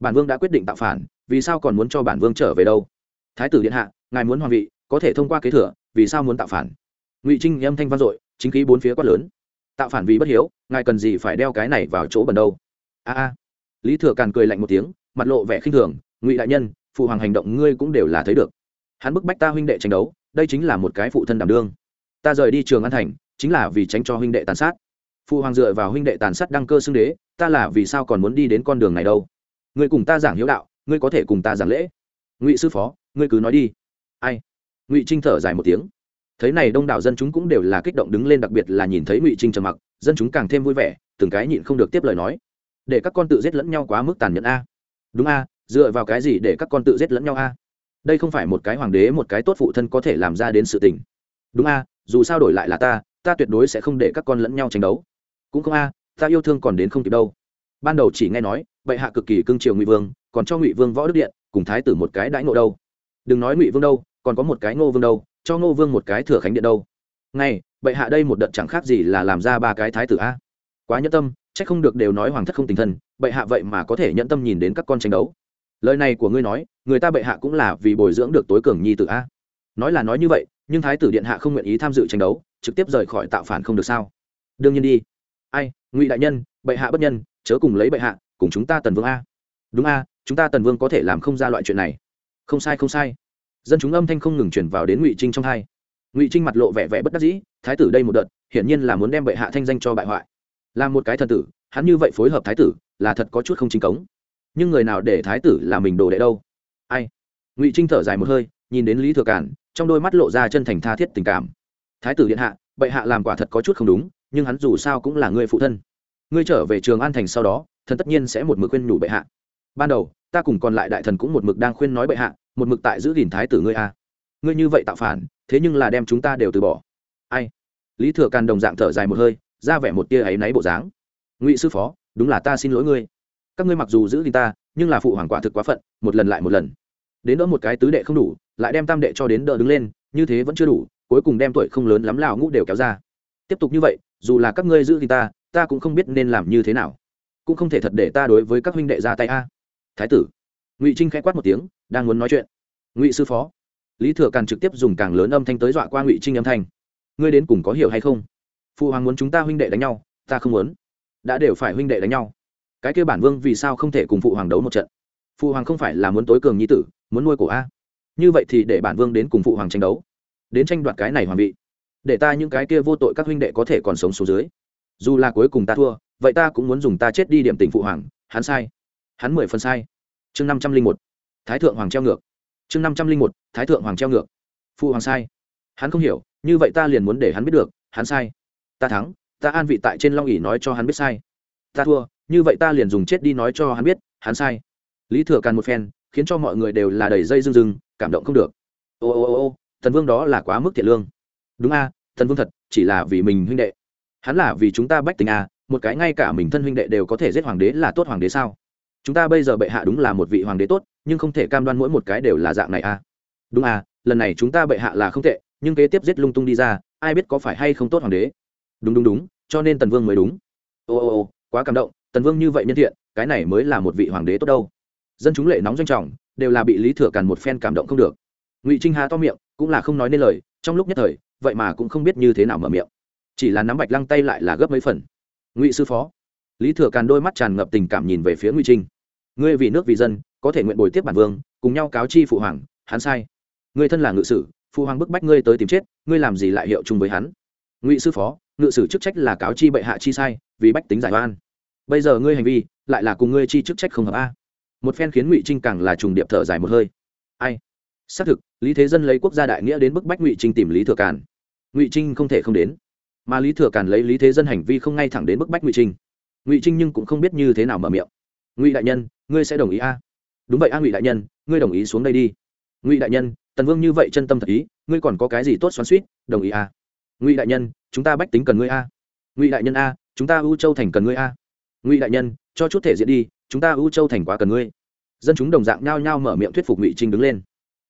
[SPEAKER 1] Bản vương đã quyết định tạo phản, vì sao còn muốn cho bản vương trở về đâu? Thái tử điện hạ ngài muốn hoàng vị, có thể thông qua kế thừa, vì sao muốn tạo phản? Ngụy trinh âm thanh vang dội, chính khí bốn phía quát lớn. Tạo phản vì bất hiếu, ngài cần gì phải đeo cái này vào chỗ bẩn đâu? A a. Lý thừa càn cười lạnh một tiếng, mặt lộ vẻ khinh thường, ngụy đại nhân, phụ hoàng hành động ngươi cũng đều là thấy được. Hắn bức bách ta huynh đệ tranh đấu, đây chính là một cái phụ thân đảm đương. Ta rời đi trường an thành, chính là vì tránh cho huynh đệ tàn sát. Phụ hoàng dựa vào huynh đệ tàn sát đăng cơ xưng đế, ta là vì sao còn muốn đi đến con đường này đâu? Ngươi cùng ta giảng hiếu đạo, ngươi có thể cùng ta giảng lễ. Ngụy sư phó, ngươi cứ nói đi ai? Ngụy trinh thở dài một tiếng. Thấy này đông đảo dân chúng cũng đều là kích động đứng lên đặc biệt là nhìn thấy ngụy trinh trầm mặc, dân chúng càng thêm vui vẻ, từng cái nhịn không được tiếp lời nói. Để các con tự giết lẫn nhau quá mức tàn nhẫn a. Đúng a, dựa vào cái gì để các con tự giết lẫn nhau a? Đây không phải một cái hoàng đế, một cái tốt phụ thân có thể làm ra đến sự tình. Đúng a, dù sao đổi lại là ta ta tuyệt đối sẽ không để các con lẫn nhau tranh đấu. Cũng không a, ta yêu thương còn đến không kịp đâu. Ban đầu chỉ nghe nói, bệ hạ cực kỳ cưng triều ngụy vương, còn cho ngụy vương võ đức điện, cùng thái tử một cái đãi ngộ đâu đừng nói ngụy vương đâu, còn có một cái ngô vương đâu, cho ngô vương một cái thừa khánh điện đâu. Ngay, bệ hạ đây một đợt chẳng khác gì là làm ra ba cái thái tử a. Quá nhẫn tâm c h ắ c không được đều nói hoàng thất không tình thân, bệ hạ vậy mà có thể nhẫn tâm nhìn đến các con tranh đấu. Lời này của ngươi nói, người ta bệ hạ cũng là vì bồi dưỡng được tối cường nhi tử a. Nói là nói như vậy, nhưng thái tử điện hạ không nguyện ý tham dự tranh đấu, trực tiếp rời khỏi tạo phản không được sao? Đương nhiên đi. Ai, ngụy đại nhân, bệ hạ bất nhân, chớ cùng lấy bệ hạ, cùng chúng ta tần vương a. Đúng a, chúng ta tần vương có thể làm không ra loại chuyện này không sai không sai. Dân chúng âm thanh không ngừng chuyển vào đến ngụy trinh trong hai. Ngụy trinh mặt lộ vẻ vẻ bất đắc dĩ, thái tử đây một đợt, hiển nhiên là muốn đem bệ hạ thanh danh cho bại hoại. Là một cái thần tử, hắn như vậy phối hợp thái tử, là thật có chút không chính cống. Nhưng người nào để thái tử là mình đồ đệ đâu? Ai? Ngụy trinh thở dài một hơi, nhìn đến lý thừa cản, trong đôi mắt lộ ra chân thành tha thiết tình cảm. Thái tử điện hạ, bệ hạ làm quả thật có chút không đúng, nhưng hắn dù sao cũng là người phụ thân. Ngươi trở về trường an thành sau đó, thần tất nhiên sẽ một mực khuyên nhủ bệ hạ ban đầu, ta cùng còn lại đại thần cũng một mực đang khuyên nói bệ hạ, một mực tại giữ gìn thái tử ngươi a. Ngươi như vậy tạo phản, thế nhưng là đem chúng ta đều từ bỏ. Ai? Lý thừa càn đồng dạng thở dài một hơi, ra vẻ một tia áy náy bộ dáng. Ngụy sư phó, đúng là ta xin lỗi ngươi. Các ngươi mặc dù giữ gìn ta, nhưng là phụ hoàng quả thực quá phận, một lần lại một lần. Đến đỡ một cái tứ đệ không đủ, lại đem tam đệ cho đến đỡ đứng lên, như thế vẫn chưa đủ, cuối cùng đem tuổi không lớn lắm lào ngũ đều kéo ra. Tiếp tục như vậy, dù là các ngươi giữ gìn ta ta cũng không biết nên làm như thế nào. Cũng không thể thật để ta đối với các huynh đệ ra tay a thái tử. Ngụy trinh khẽ quát một tiếng, đang muốn nói chuyện. Ngụy sư phó, lý thừa càn trực tiếp dùng càng lớn âm thanh tới dọa qua ngụy trinh âm thanh. Ngươi đến cùng có hiểu hay không? Phụ hoàng muốn chúng ta huynh đệ đánh nhau, ta không muốn. Đã đều phải huynh đệ đánh nhau. Cái kêu bản vương vì sao không thể cùng phụ hoàng đấu một trận? Phụ hoàng không phải là muốn tối cường nhi tử, muốn nuôi cổ a. Như vậy thì để bản vương đến cùng phụ hoàng tranh đấu. Đến tranh đoạt cái này hoàng vị. Để ta những cái kia vô tội các huynh đệ có thể còn sống số dưới. Dù là cuối cùng ta thua, vậy ta cũng muốn dùng ta chết đi điểm tình phụ hoàng, hắn sai hắn mười phần sai. Chương năm trăm linh một, thái thượng hoàng treo ngược. Chương năm trăm linh một, thái thượng hoàng treo ngược. Phụ hoàng sai. Hắn không hiểu, như vậy ta liền muốn để hắn biết được, hắn sai. Ta thắng, ta an vị tại trên long ỉ nói cho hắn biết sai. Ta thua, như vậy ta liền dùng chết đi nói cho hắn biết, hắn sai. Lý thừa càn một phen, khiến cho mọi người đều là đầy dây rưng rưng, cảm động không được. Ô ô ô ô, thần vương đó là quá mức thiện lương. Đúng a, thần vương thật, chỉ là vì mình huynh đệ. Hắn là vì chúng ta bách tình a, một cái ngay cả mình thân huynh đệ đều có thể giết hoàng đế là tốt hoàng đế sao? Chúng ta bây giờ bệ hạ đúng là một vị hoàng đế tốt, nhưng không thể cam đoan mỗi một cái đều là dạng này à. Đúng à lần này chúng ta bệ hạ là không tệ, nhưng kế tiếp giết lung tung đi ra, ai biết có phải hay không tốt hoàng đế. Đúng đúng đúng, cho nên tần vương mới đúng. Ô ô ô, quá cảm động, tần vương như vậy nhân thiện, cái này mới là một vị hoàng đế tốt đâu. Dân chúng lệ nóng doanh trọng, đều là bị lý thừa càn một phen cảm động không được. Ngụy trinh hà to miệng, cũng là không nói nên lời, trong lúc nhất thời, vậy mà cũng không biết như thế nào mở miệng. Chỉ là nắm bạch lăng tay lại là gấp mấy phần. Ngụy sư phó, lý thừa càn đôi mắt tràn ngập tình cảm nhìn về phía ngụy trinh ngươi vì nước vì dân, có thể nguyện bồi tiếp bản vương, cùng nhau cáo chi phụ hoàng, hắn sai. Ngươi thân là ngự sử, phụ hoàng bức bách ngươi tới tìm chết, ngươi làm gì lại hiệu chung với hắn? Ngụy sư phó, ngự sử chức trách là cáo chi bệ hạ chi sai, vì bách tính giải oan. Bây giờ ngươi hành vi, lại là cùng ngươi chi chức trách không hợp a. Một phen khiến ngụy trinh càng là trùng điệp thở dài một hơi. Ai? Xác thực, lý thế dân lấy quốc gia đại nghĩa đến bức bách ngụy trinh tìm lý thừa càn. Ngụy trinh không thể không đến. Mà lý thừa càn lấy lý thế dân hành vi không ngay thẳng đến bức bách ngụy trinh. Ngụy trinh nhưng cũng không biết như thế nào mở miệng ngụy đại nhân, ngươi sẽ đồng ý a? Đúng vậy a ngụy đại nhân, ngươi đồng ý xuống đây đi. Ngụy đại nhân, tần vương như vậy chân tâm thật ý, ngươi còn có cái gì tốt xoắn suýt đồng ý a? Ngụy đại nhân, chúng ta bách tính cần ngươi a. Ngụy đại nhân a, chúng ta ưu châu thành cần ngươi a. Ngụy đại nhân, cho chút thể diện đi, chúng ta ưu châu thành quá cần ngươi. Dân chúng đồng dạng nhao nhao mở miệng thuyết phục ngụy trinh đứng lên.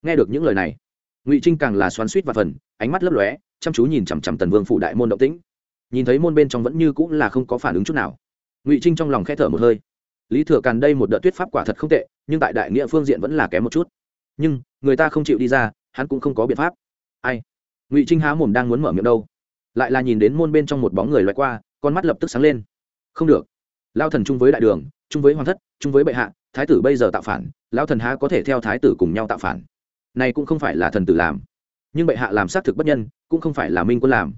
[SPEAKER 1] Nghe được những lời này, ngụy trinh càng là xoắn suýt và phần, ánh mắt lấp lóe, chăm chú nhìn chằm chằm tần vương phủ đại môn động tĩnh. Nhìn thấy môn bên trong vẫn như cũng là không có phản ứng chút nào. Ngụy trinh trong lòng k h ẽ thở một hơi lý thừa càn đây một đợt tuyết pháp quả thật không tệ, nhưng tại đại nghĩa phương diện vẫn là kém một chút. Nhưng, người ta không chịu đi ra, hắn cũng không có biện pháp. Ai? Ngụy trinh há mồm đang muốn mở miệng đâu. Lại là nhìn đến môn bên trong một bóng người loại qua, con mắt lập tức sáng lên. Không được. Lao thần chung với đại đường, chung với hoàng thất, chung với bệ hạ, thái tử bây giờ tạo phản lao thần há có thể theo thái tử cùng nhau tạo phản. Này cũng không phải là thần tử làm. Nhưng bệ hạ làm xác thực bất nhân, cũng không phải là minh quân làm.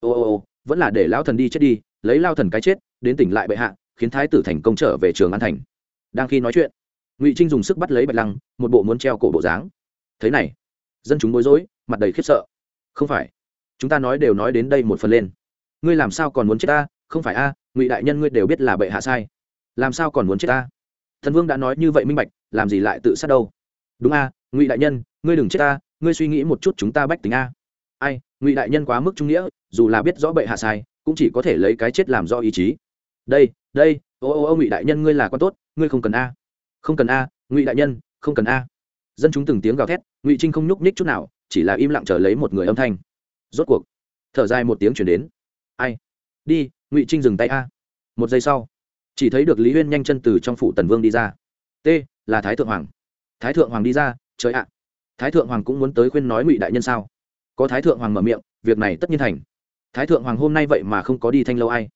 [SPEAKER 1] Ô ô ô, vẫn là để lao thần đi chết đi, lấy lao thần cái chết, đến tỉnh lại bệ hạ khiến thái tử thành công trở về trường an thành. Đang khi nói chuyện, ngụy trinh dùng sức bắt lấy bạch lăng, một bộ muốn treo cổ bộ dáng. Thế này, dân chúng bối rối, mặt đầy khiếp sợ. Không phải, chúng ta nói đều nói đến đây một phần lên. Ngươi làm sao còn muốn chết ta? Không phải a, ngụy đại nhân ngươi đều biết là bệ hạ sai. Làm sao còn muốn chết ta? Thần vương đã nói như vậy minh bạch, làm gì lại tự sát đâu? Đúng a, ngụy đại nhân, ngươi đừng chết ta, ngươi suy nghĩ một chút chúng ta bách tính a. Ai, ngụy đại nhân quá mức trung nghĩa, dù là biết rõ bệ hạ sai, cũng chỉ có thể lấy cái chết làm do ý chí đây đây, ô ô ô, ngụy đại nhân ngươi là con tốt, ngươi không cần a. Không cần a, ngụy đại nhân, không cần a. Dân chúng từng tiếng gào thét, ngụy trinh không nhúc nhích chút nào, chỉ là im lặng chờ lấy một người âm thanh. Rốt cuộc, thở dài một tiếng chuyển đến. Ai? Đi, ngụy trinh dừng tay a. Một giây sau, chỉ thấy được lý huyên nhanh chân từ trong phủ tần vương đi ra. T, là thái thượng hoàng. Thái thượng hoàng đi ra, trời ạ. Thái thượng hoàng cũng muốn tới khuyên nói ngụy đại nhân sao? Có thái thượng hoàng mở miệng, việc này tất nhiên thành. Thái thượng hoàng hôm nay vậy mà không có đi thanh lâu ai?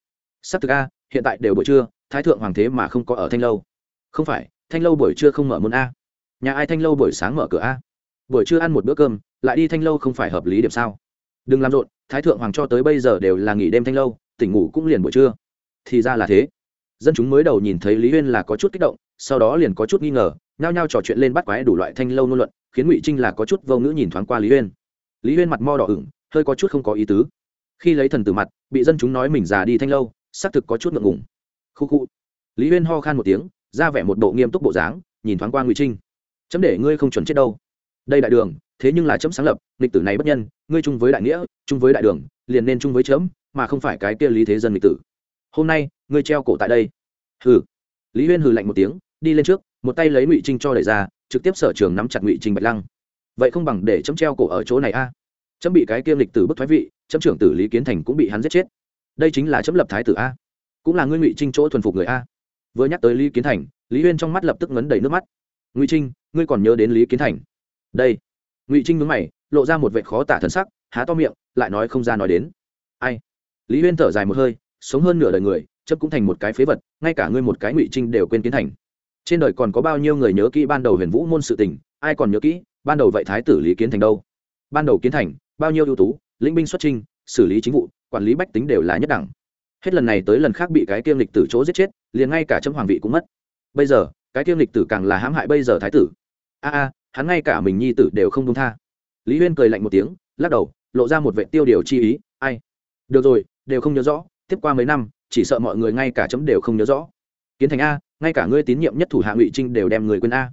[SPEAKER 1] Sắp thực a hiện tại đều buổi trưa, thái thượng hoàng thế mà không có ở thanh lâu. Không phải, thanh lâu buổi trưa không mở môn a. Nhà ai thanh lâu buổi sáng mở cửa a? Buổi trưa ăn một bữa cơm, lại đi thanh lâu không phải hợp lý điểm sao? Đừng làm rộn, thái thượng hoàng cho tới bây giờ đều là nghỉ đêm thanh lâu, tỉnh ngủ cũng liền buổi trưa. Thì ra là thế. Dân chúng mới đầu nhìn thấy lý huyên là có chút kích động, sau đó liền có chút nghi ngờ, nhao nhao trò chuyện lên bắt quái đủ loại thanh lâu ngôn luận, khiến ngụy trinh là có chút vô ngữ nhìn thoáng qua lý huyên. Lý huyên mặt mo đỏ ửng, hơi có chút không có ý tứ. Khi lấy thần từ mặt, bị dân chúng nói mình già đi thanh lâu xác thực có chút ngượng ngùng. Khu khu. Lý huyên ho khan một tiếng, ra vẻ một bộ nghiêm túc bộ dáng, nhìn thoáng qua ngụy trinh. Chấm để ngươi không chuẩn chết đâu. Đây đại đường, thế nhưng là chấm sáng lập lịch tử này bất nhân, ngươi chung với đại nghĩa, chung với đại đường, liền nên chung với chấm, mà không phải cái kia lý thế dân lịch tử. Hôm nay, ngươi treo cổ tại đây. Hừ. Lý huyên hừ lạnh một tiếng, đi lên trước, một tay lấy ngụy trinh cho đẩy ra, trực tiếp sở trường nắm chặt ngụy trinh bạch lăng. Vậy không bằng để chấm treo cổ ở chỗ này a. Chấm bị cái kiêm lịch tử bức thoái vị, chấm trưởng tử lý kiến thành cũng bị hắn giết chết đây chính là chấm lập thái tử a, cũng là ngươi ngụy trinh chỗ thuần phục người a. Vừa nhắc tới lý kiến thành, lý huyên trong mắt lập tức ngấn đầy nước mắt. Ngụy trinh, ngươi còn nhớ đến lý kiến thành? Đây. Ngụy trinh mướn mày, lộ ra một vệ khó tả thần sắc, há to miệng, lại nói không ra nói đến. Ai? Lý huyên thở dài một hơi, sống hơn nửa đời người chấp cũng thành một cái phế vật, ngay cả ngươi một cái ngụy trinh đều quên kiến thành. Trên đời còn có bao nhiêu người nhớ kỹ ban đầu huyền vũ môn sự tình, ai còn nhớ kỹ ban đầu vậy thái tử lý kiến thành đâu? Ban đầu kiến thành, bao nhiêu ưu tú, lĩnh binh xuất trinh xử lý chính vụ quản lý bách tính đều là nhất đẳng. Hết lần này tới lần khác bị cái kiêm lịch tử chỗ giết chết, liền ngay cả chấm hoàng vị cũng mất. Bây giờ, cái kiêm lịch tử càng là hãm hại bây giờ thái tử. A a, hắn ngay cả mình nhi tử đều không đúng tha. Lý huyên cười lạnh một tiếng, lắc đầu, lộ ra một vệ tiêu điều chi ý, ai? Được rồi, đều không nhớ rõ, tiếp qua mấy năm, chỉ sợ mọi người ngay cả chấm đều không nhớ rõ. Kiến thành a, ngay cả ngươi tín nhiệm nhất thủ hạ ngụy trinh đều đem người quên a.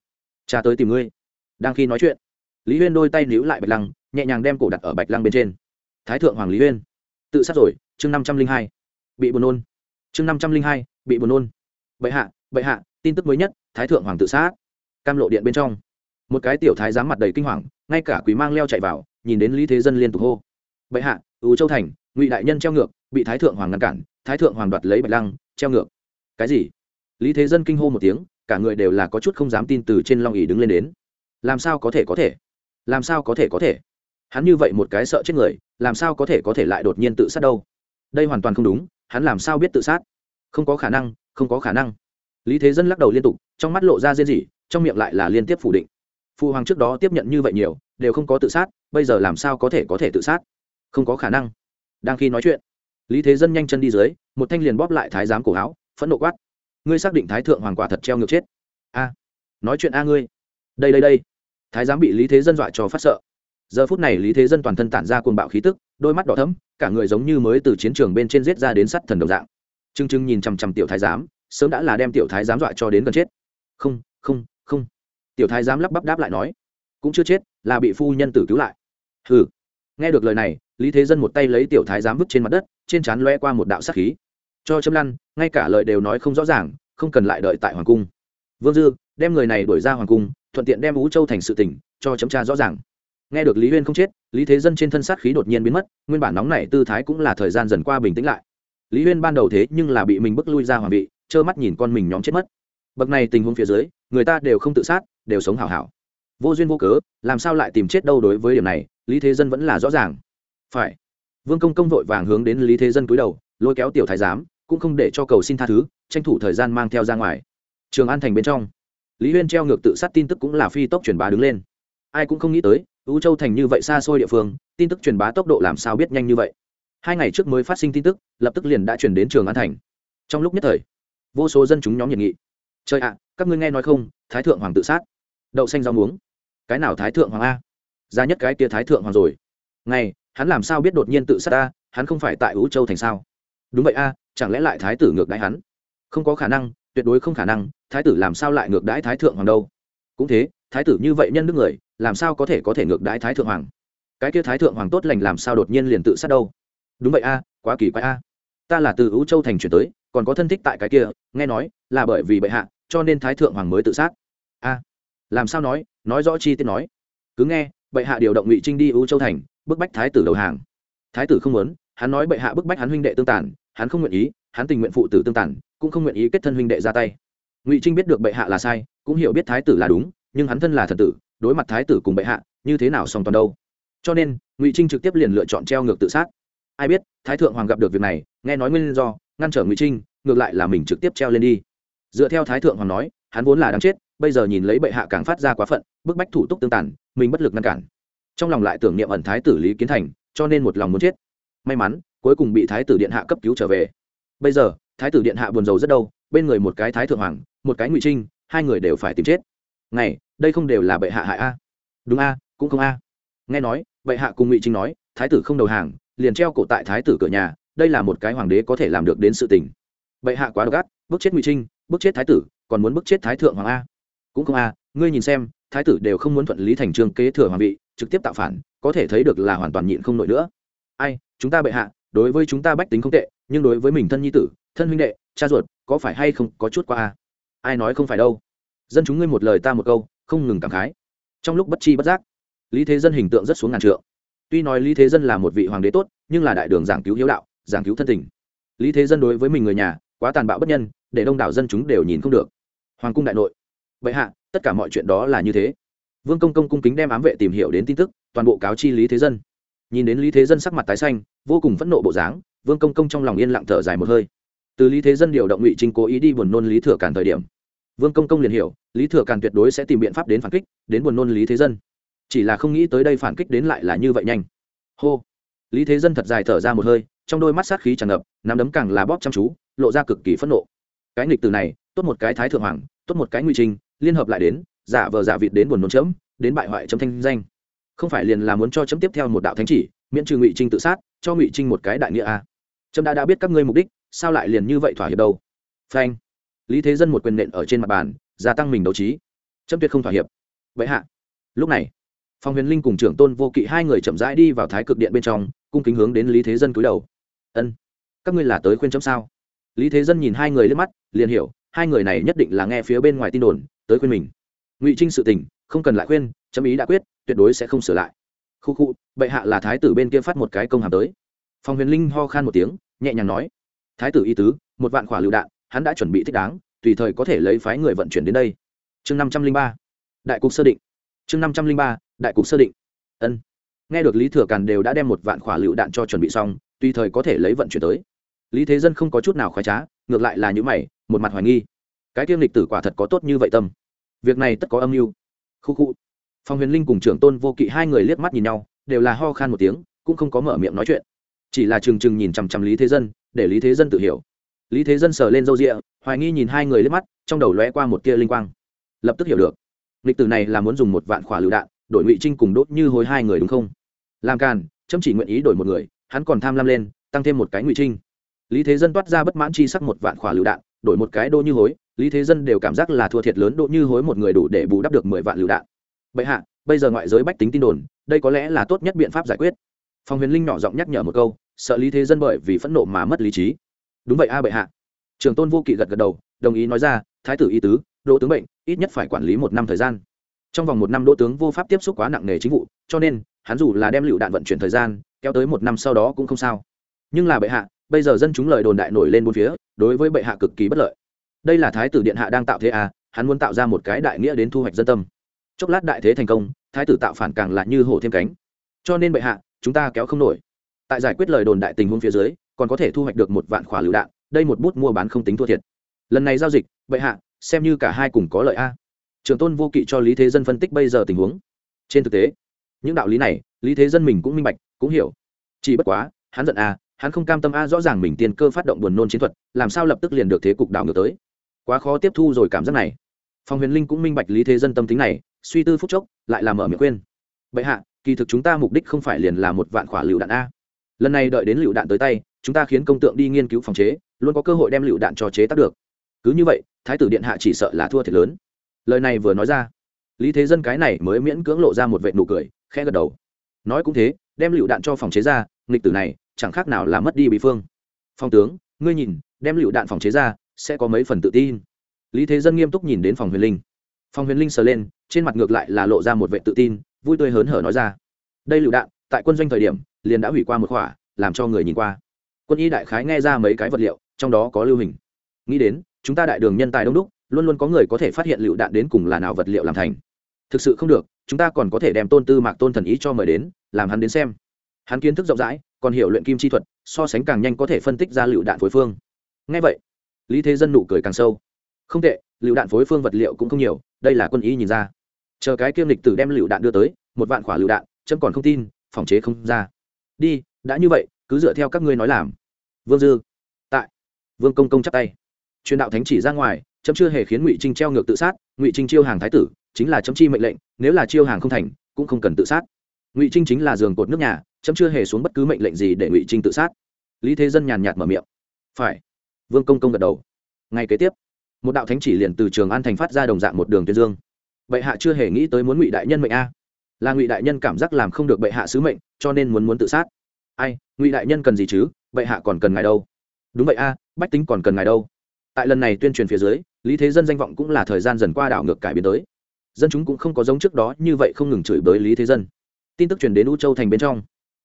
[SPEAKER 1] Cha tới tìm ngươi. Đang khi nói chuyện, lý huyên đôi tay níu lại bạch lăng, nhẹ nhàng đem cổ đặt ở bạch lăng bên trên. Thái thượng hoàng lý huyên tự sát rồi, chương năm trăm linh hai, bị buồn nôn. Chương năm trăm linh hai, bị buồn nôn. Bệ hạ bệ hạ, tin tức mới nhất, thái thượng hoàng tự sát. Cam lộ điện bên trong. Một cái tiểu thái giám mặt đầy kinh hoàng, ngay cả quý mang leo chạy vào, nhìn đến lý thế dân liên tục hô. Bệ hạ ứ châu thành, ngụy đại nhân treo ngược, bị thái thượng hoàng ngăn cản, thái thượng hoàng đoạt lấy bạch lăng, treo ngược. Cái gì? Lý thế dân kinh hô một tiếng, cả người đều là có chút không dám tin từ trên long ỉ đứng lên đến. Làm sao có thể có thể? Làm sao có thể có thể? Hắn như vậy một cái sợ chết người, làm sao có thể có thể lại đột nhiên tự sát đâu? Đây hoàn toàn không đúng, hắn làm sao biết tự sát? Không có khả năng, không có khả năng. Lý thế dân lắc đầu liên tục, trong mắt lộ ra riêng gì trong miệng lại là liên tiếp phủ định. Phụ hoàng trước đó tiếp nhận như vậy nhiều, đều không có tự sát, bây giờ làm sao có thể có thể tự sát? Không có khả năng. Đang khi nói chuyện, lý thế dân nhanh chân đi dưới, một thanh liền bóp lại thái giám cổ áo, phẫn nộ quát. Ngươi xác định thái thượng hoàng quả thật treo ngược chết? A. Nói chuyện a ngươi. Đây đây đây. Thái giám bị lý thế dân dọa cho phát sợ giờ phút này lý thế dân toàn thân tản ra cuồng bạo khí tức, đôi mắt đỏ thấm cả người giống như mới từ chiến trường bên trên giết ra đến sắt thần đồng dạng. T r ư n g t r ư n g nhìn chằm chằm tiểu thái giám, sớm đã là đem tiểu thái giám dọa cho đến gần chết. Không không không. Tiểu thái giám lắp bắp đáp lại nói, cũng chưa chết, là bị phu nhân tử cứu lại. Hừ. Nghe được lời này, lý thế dân một tay lấy tiểu thái giám vứt trên mặt đất, trên trán loe qua một đạo sắc khí. Cho châm lăn, ngay cả lời đều nói không rõ ràng, không cần lại đợi tại hoàng cung. Vương dư, đem người này đuổi ra hoàng cung, thuận tiện đem ú châu thành sự tỉnh, cho chấm tra rõ ràng nghe được lý huyên không chết, lý thế dân trên thân sát khí đột nhiên biến mất, nguyên bản nóng này tư thái cũng là thời gian dần qua bình tĩnh lại. Lý huyên ban đầu thế nhưng là bị mình bước lui ra hoàng vị, trơ mắt nhìn con mình nhóm chết mất. Bậc này tình huống phía dưới, người ta đều không tự sát, đều sống hảo hảo. Vô duyên vô cớ, làm sao lại tìm chết đâu đối với điểm này, lý thế dân vẫn là rõ ràng. Phải. Vương công công vội vàng hướng đến lý thế dân cúi đầu, lôi kéo tiểu thái giám, cũng không để cho cầu xin tha thứ, tranh thủ thời gian mang theo ra ngoài. Trường an thành bên trong. Lý huyên treo ngược tự sát tin tức cũng là phi tốc truyền bá đứng lên. Ai cũng không nghĩ tới ưu châu thành như vậy xa xôi địa phương, tin tức truyền bá tốc độ làm sao biết nhanh như vậy? Hai ngày trước mới phát sinh tin tức, lập tức liền đã chuyển đến trường an thành. Trong lúc nhất thời, vô số dân chúng nhóm nhiệt nghị. Trời ạ, các ngươi nghe nói không, thái thượng hoàng tự sát. Đậu xanh rau muống. Cái nào thái thượng hoàng a? Ra nhất cái tia thái thượng hoàng rồi. Ngày, hắn làm sao biết đột nhiên tự sát ta hắn không phải tại ưu châu thành sao? Đúng vậy a, chẳng lẽ lại thái tử ngược đãi hắn? Không có khả năng, tuyệt đối không khả năng, thái tử làm sao lại ngược đãi thái thượng hoàng đâu? Cũng thế, thái tử như vậy nhân đức người làm sao có thể có thể ngược đãi thái thượng hoàng? Cái kia thái thượng hoàng tốt lành làm sao đột nhiên liền tự sát đâu? Đúng vậy a, quá kỳ quái a. Ta là từ ưu châu thành chuyển tới, còn có thân thích tại cái kia, nghe nói là bởi vì bệ hạ, cho nên thái thượng hoàng mới tự sát. A, làm sao nói nói rõ chi tiết nói. Cứ nghe, bệ hạ điều động ngụy trinh đi ưu châu thành, bức bách thái tử đầu hàng. Thái tử không muốn, hắn nói bệ hạ bức bách hắn huynh đệ tương tản hắn không nguyện ý, hắn tình nguyện phụ tử tương tản cũng không nguyện ý kết thân huynh đệ ra tay. Ngụy trinh biết được bệ hạ là sai, cũng hiểu biết thái tử là đúng, nhưng hắn thân là thần tử đối mặt thái tử cùng bệ hạ, như thế nào xong toàn đâu? Cho nên, ngụy trinh trực tiếp liền lựa chọn treo ngược tự sát. Ai biết, thái thượng hoàng gặp được việc này, nghe nói nguyên do, ngăn trở ngụy trinh, ngược lại là mình trực tiếp treo lên đi. Dựa theo thái thượng hoàng nói, hắn vốn là đáng chết, bây giờ nhìn lấy bệ hạ càng phát ra quá phận, bức bách thủ tục tương tàn, mình bất lực ngăn cản. Trong lòng lại tưởng niệm ẩn thái tử lý kiến thành, cho nên một lòng muốn chết. May mắn, cuối cùng bị thái tử điện hạ cấp cứu trở về. Bây giờ, thái tử điện hạ buồn rầu rất đâu, bên người một cái thái thượng hoàng, một cái ngụy trinh, hai người đều phải tìm chết. Này đây không đều là bệ hạ hại a? Đúng a, cũng không a. Nghe nói, bệ hạ cùng ngụy trinh nói, thái tử không đầu hàng, liền treo cổ tại thái tử cửa nhà, đây là một cái hoàng đế có thể làm được đến sự tình. Bệ hạ quá độc ác, bức chết ngụy trinh, bức chết thái tử, còn muốn bức chết thái thượng hoàng a? Cũng không a, ngươi nhìn xem, thái tử đều không muốn thuận lý thành trương kế thừa hoàng vị, trực tiếp tạo phản, có thể thấy được là hoàn toàn nhịn không nổi nữa. Ai, chúng ta bệ hạ, đối với chúng ta bách tính không tệ, nhưng đối với mình thân nhi tử, thân huynh đệ, cha ruột, có phải hay không có chút qua a? Ai nói không phải đâu? Dân chúng ngươi một lời ta một câu không ngừng cảm khái. Trong lúc bất chi bất giác, lý thế dân hình tượng rất xuống ngàn trượng. Tuy nói lý thế dân là một vị hoàng đế tốt, nhưng là đại đường giảng cứu hiếu đạo, giảng cứu thân tình. Lý thế dân đối với mình người nhà, quá tàn bạo bất nhân, để đông đảo dân chúng đều nhìn không được. Hoàng cung đại nội. Vậy hạ, tất cả mọi chuyện đó là như thế. Vương công công cung kính đem ám vệ tìm hiểu đến tin tức, toàn bộ cáo chi lý thế dân. Nhìn đến lý thế dân sắc mặt tái xanh, vô cùng phẫn nộ bộ dáng, vương công công trong lòng yên lặng thở dài một hơi. Từ lý thế dân điều động ngụy trinh cố ý đi buồn nôn lý thừa cản thời điểm vương công công liền hiểu lý thừa càn tuyệt đối sẽ tìm biện pháp đến phản kích đến buồn nôn lý thế dân. Chỉ là không nghĩ tới đây phản kích đến lại là như vậy nhanh. Hô. Lý thế dân thật dài thở ra một hơi trong đôi mắt sát khí tràn ngập nắm đấm càng là bóp chăm chú lộ ra cực kỳ phẫn nộ. Cái nghịch từ này tốt một cái thái thượng hoàng tốt một cái ngụy Trình, liên hợp lại đến giả vờ giả vịt đến buồn nôn chấm đến bại hoại chấm thanh danh. Không phải liền là muốn cho chấm tiếp theo một đạo thánh chỉ miễn trừ ngụy trinh tự sát cho ngụy trinh một cái đại nghĩa a. À. trâm đã đã biết các ngươi mục đích sao lại liền như vậy thỏa hiệp đâu? Phanh lý thế dân một quyền nện ở trên mặt bàn, gia tăng mình đấu trí. Chấm tuyệt không thỏa hiệp. Vậy hạ. Lúc này, phong huyền linh cùng trưởng tôn vô kỵ hai người chậm rãi đi vào thái cực điện bên trong, cung kính hướng đến lý thế dân cúi đầu. Ân, các ngươi là tới khuyên chấm sao? Lý thế dân nhìn hai người lên mắt, liền hiểu, hai người này nhất định là nghe phía bên ngoài tin đồn, tới khuyên mình. Ngụy trinh sự tình, không cần lại khuyên, chấm ý đã quyết, tuyệt đối sẽ không sửa lại. Khu khu, bệ hạ là thái tử bên kia phát một cái công hàm tới. Phong huyền linh ho khan một tiếng, nhẹ nhàng nói, thái tử y tứ, một vạn khỏa lựu đạn hắn đã chuẩn bị thích đáng, tùy thời có thể lấy phái người vận chuyển đến đây. Chương năm trăm linh ba, đại cục sơ định. Chương năm trăm linh ba, đại cục sơ định. Ân. Nghe được lý thừa càn đều đã đem một vạn khỏa lựu đạn cho chuẩn bị xong, tùy thời có thể lấy vận chuyển tới. Lý thế dân không có chút nào khoái trá, ngược lại là những mày, một mặt hoài nghi. Cái tiêm lịch tử quả thật có tốt như vậy tâm. Việc này tất có âm mưu. Khu khu. Phong huyền linh cùng trưởng tôn vô kỵ hai người liếc mắt nhìn nhau, đều là ho khan một tiếng, cũng không có mở miệng nói chuyện. Chỉ là trừng trừng nhìn chằm chằm lý thế dân, để lý thế dân tự hiểu lý thế dân sờ lên râu rịa, hoài nghi nhìn hai người liếc mắt, trong đầu lóe qua một tia linh quang. Lập tức hiểu được lịch tử này là muốn dùng một vạn khỏa lựu đạn, đổi ngụy trinh cùng đốt như hối hai người đúng không? Làm càn, chấm chỉ nguyện ý đổi một người, hắn còn tham lam lên, tăng thêm một cái ngụy trinh. Lý thế dân toát ra bất mãn chi sắc một vạn khỏa lựu đạn, đổi một cái đô như hối, lý thế dân đều cảm giác là thua thiệt lớn đỗ như hối một người đủ để bù đắp được mười vạn lựu đạn. Bệ hạ, bây giờ ngoại giới bách tính tin đồn, đây có lẽ là tốt nhất biện pháp giải quyết. Phòng huyền linh nhỏ giọng nhắc nhở một câu, sợ lý thế dân bởi vì phẫn nộ mà mất lý trí đúng vậy a bệ hạ. Trường tôn vô kỵ gật gật đầu, đồng ý nói ra, thái tử y tứ, đỗ tướng bệnh, ít nhất phải quản lý một năm thời gian. Trong vòng một năm đỗ tướng vô pháp tiếp xúc quá nặng nề chính vụ, cho nên, hắn dù là đem lựu đạn vận chuyển thời gian, kéo tới một năm sau đó cũng không sao. Nhưng là bệ hạ, bây giờ dân chúng lời đồn đại nổi lên bốn phía, đối với bệ hạ cực kỳ bất lợi. Đây là thái tử điện hạ đang tạo thế à hắn muốn tạo ra một cái đại nghĩa đến thu hoạch dân tâm. Chốc lát đại thế thành công, thái tử tạo phản càng là như hổ thêm cánh. Cho nên bệ hạ, chúng ta kéo không nổi. Tại giải quyết lời đồn đại tình huống phía dưới còn có thể thu hoạch được một vạn khỏa lựu đạn, đây một bút mua bán không tính thua thiệt. Lần này giao dịch, bệ hạ, xem như cả hai cùng có lợi a. Trường tôn vô kỵ cho lý thế dân phân tích bây giờ tình huống. Trên thực tế, những đạo lý này, lý thế dân mình cũng minh bạch, cũng hiểu. Chỉ bất quá, hắn giận a, hắn không cam tâm a, rõ ràng mình tiền cơ phát động buồn nôn chiến thuật, làm sao lập tức liền được thế cục đảo ngược tới. Quá khó tiếp thu rồi cảm giác này. Phòng huyền linh cũng minh bạch lý thế dân tâm tính này, suy tư phút chốc, lại làm mở miệng khuyên. Bệ hạ, kỳ thực chúng ta mục đích không phải liền là một vạn khỏa lựu đạn a. Lần này đợi đến lựu đạn tới tay chúng ta khiến công tượng đi nghiên cứu phòng chế, luôn có cơ hội đem lựu đạn cho chế tác được. Cứ như vậy, thái tử điện hạ chỉ sợ là thua thiệt lớn. Lời này vừa nói ra, lý thế dân cái này mới miễn cưỡng lộ ra một vệ nụ cười, khẽ gật đầu. Nói cũng thế, đem lựu đạn cho phòng chế ra, nghịch tử này chẳng khác nào là mất đi bị phương. Phong tướng, ngươi nhìn, đem lựu đạn phòng chế ra, sẽ có mấy phần tự tin. Lý thế dân nghiêm túc nhìn đến phòng huyền linh. Phòng huyền linh sờ lên, trên mặt ngược lại là lộ ra một vệ tự tin, vui tươi hớn hở nói ra. Đây lựu đạn, tại quân doanh thời điểm, liền đã hủy qua một khỏa, làm cho người nhìn qua quân y đại khái nghe ra mấy cái vật liệu, trong đó có lưu hình. Nghĩ đến, chúng ta đại đường nhân tài đông đúc, luôn luôn có người có thể phát hiện lựu đạn đến cùng là nào vật liệu làm thành. Thực sự không được, chúng ta còn có thể đem tôn tư mạc tôn thần ý cho mời đến, làm hắn đến xem. Hắn kiến thức rộng rãi, còn hiểu luyện kim chi thuật, so sánh càng nhanh có thể phân tích ra lựu đạn phối phương. Ngay vậy, lý thế dân nụ cười càng sâu. Không tệ, lựu đạn phối phương vật liệu cũng không nhiều, đây là quân ý nhìn ra. Chờ cái kiêm lịch tử đem lựu đạn đưa tới, một vạn quả lựu đạn, chấm còn không tin, phòng chế không ra. Đi, đã như vậy cứ dựa theo các ngươi nói làm. Vương dư. Tại. Vương công công chắp tay. Truyền đạo thánh chỉ ra ngoài, chấm chưa hề khiến ngụy trinh treo ngược tự sát, ngụy trinh chiêu hàng thái tử, chính là chấm chi mệnh lệnh, nếu là chiêu hàng không thành, cũng không cần tự sát. Ngụy trinh chính là giường cột nước nhà, chấm chưa hề xuống bất cứ mệnh lệnh gì để ngụy trinh tự sát. Lý thế dân nhàn nhạt mở miệng. Phải. Vương công công gật đầu. Ngay kế tiếp, một đạo thánh chỉ liền từ trường an thành phát ra đồng dạng một đường tuyên dương. Bệ hạ chưa hề nghĩ tới muốn ngụy đại nhân mệnh a. Là ngụy đại nhân cảm giác làm không được bệ hạ sứ mệnh, cho nên muốn muốn tự sát ai, ngụy đại nhân cần gì chứ? Bệ hạ còn cần ngài đâu? Đúng vậy a, bách tính còn cần ngài đâu? Tại lần này tuyên truyền phía dưới, lý thế dân danh vọng cũng là thời gian dần qua đảo ngược cải biến tới. Dân chúng cũng không có giống trước đó như vậy không ngừng chửi bới lý thế dân. Tin tức truyền đến u châu thành bên trong.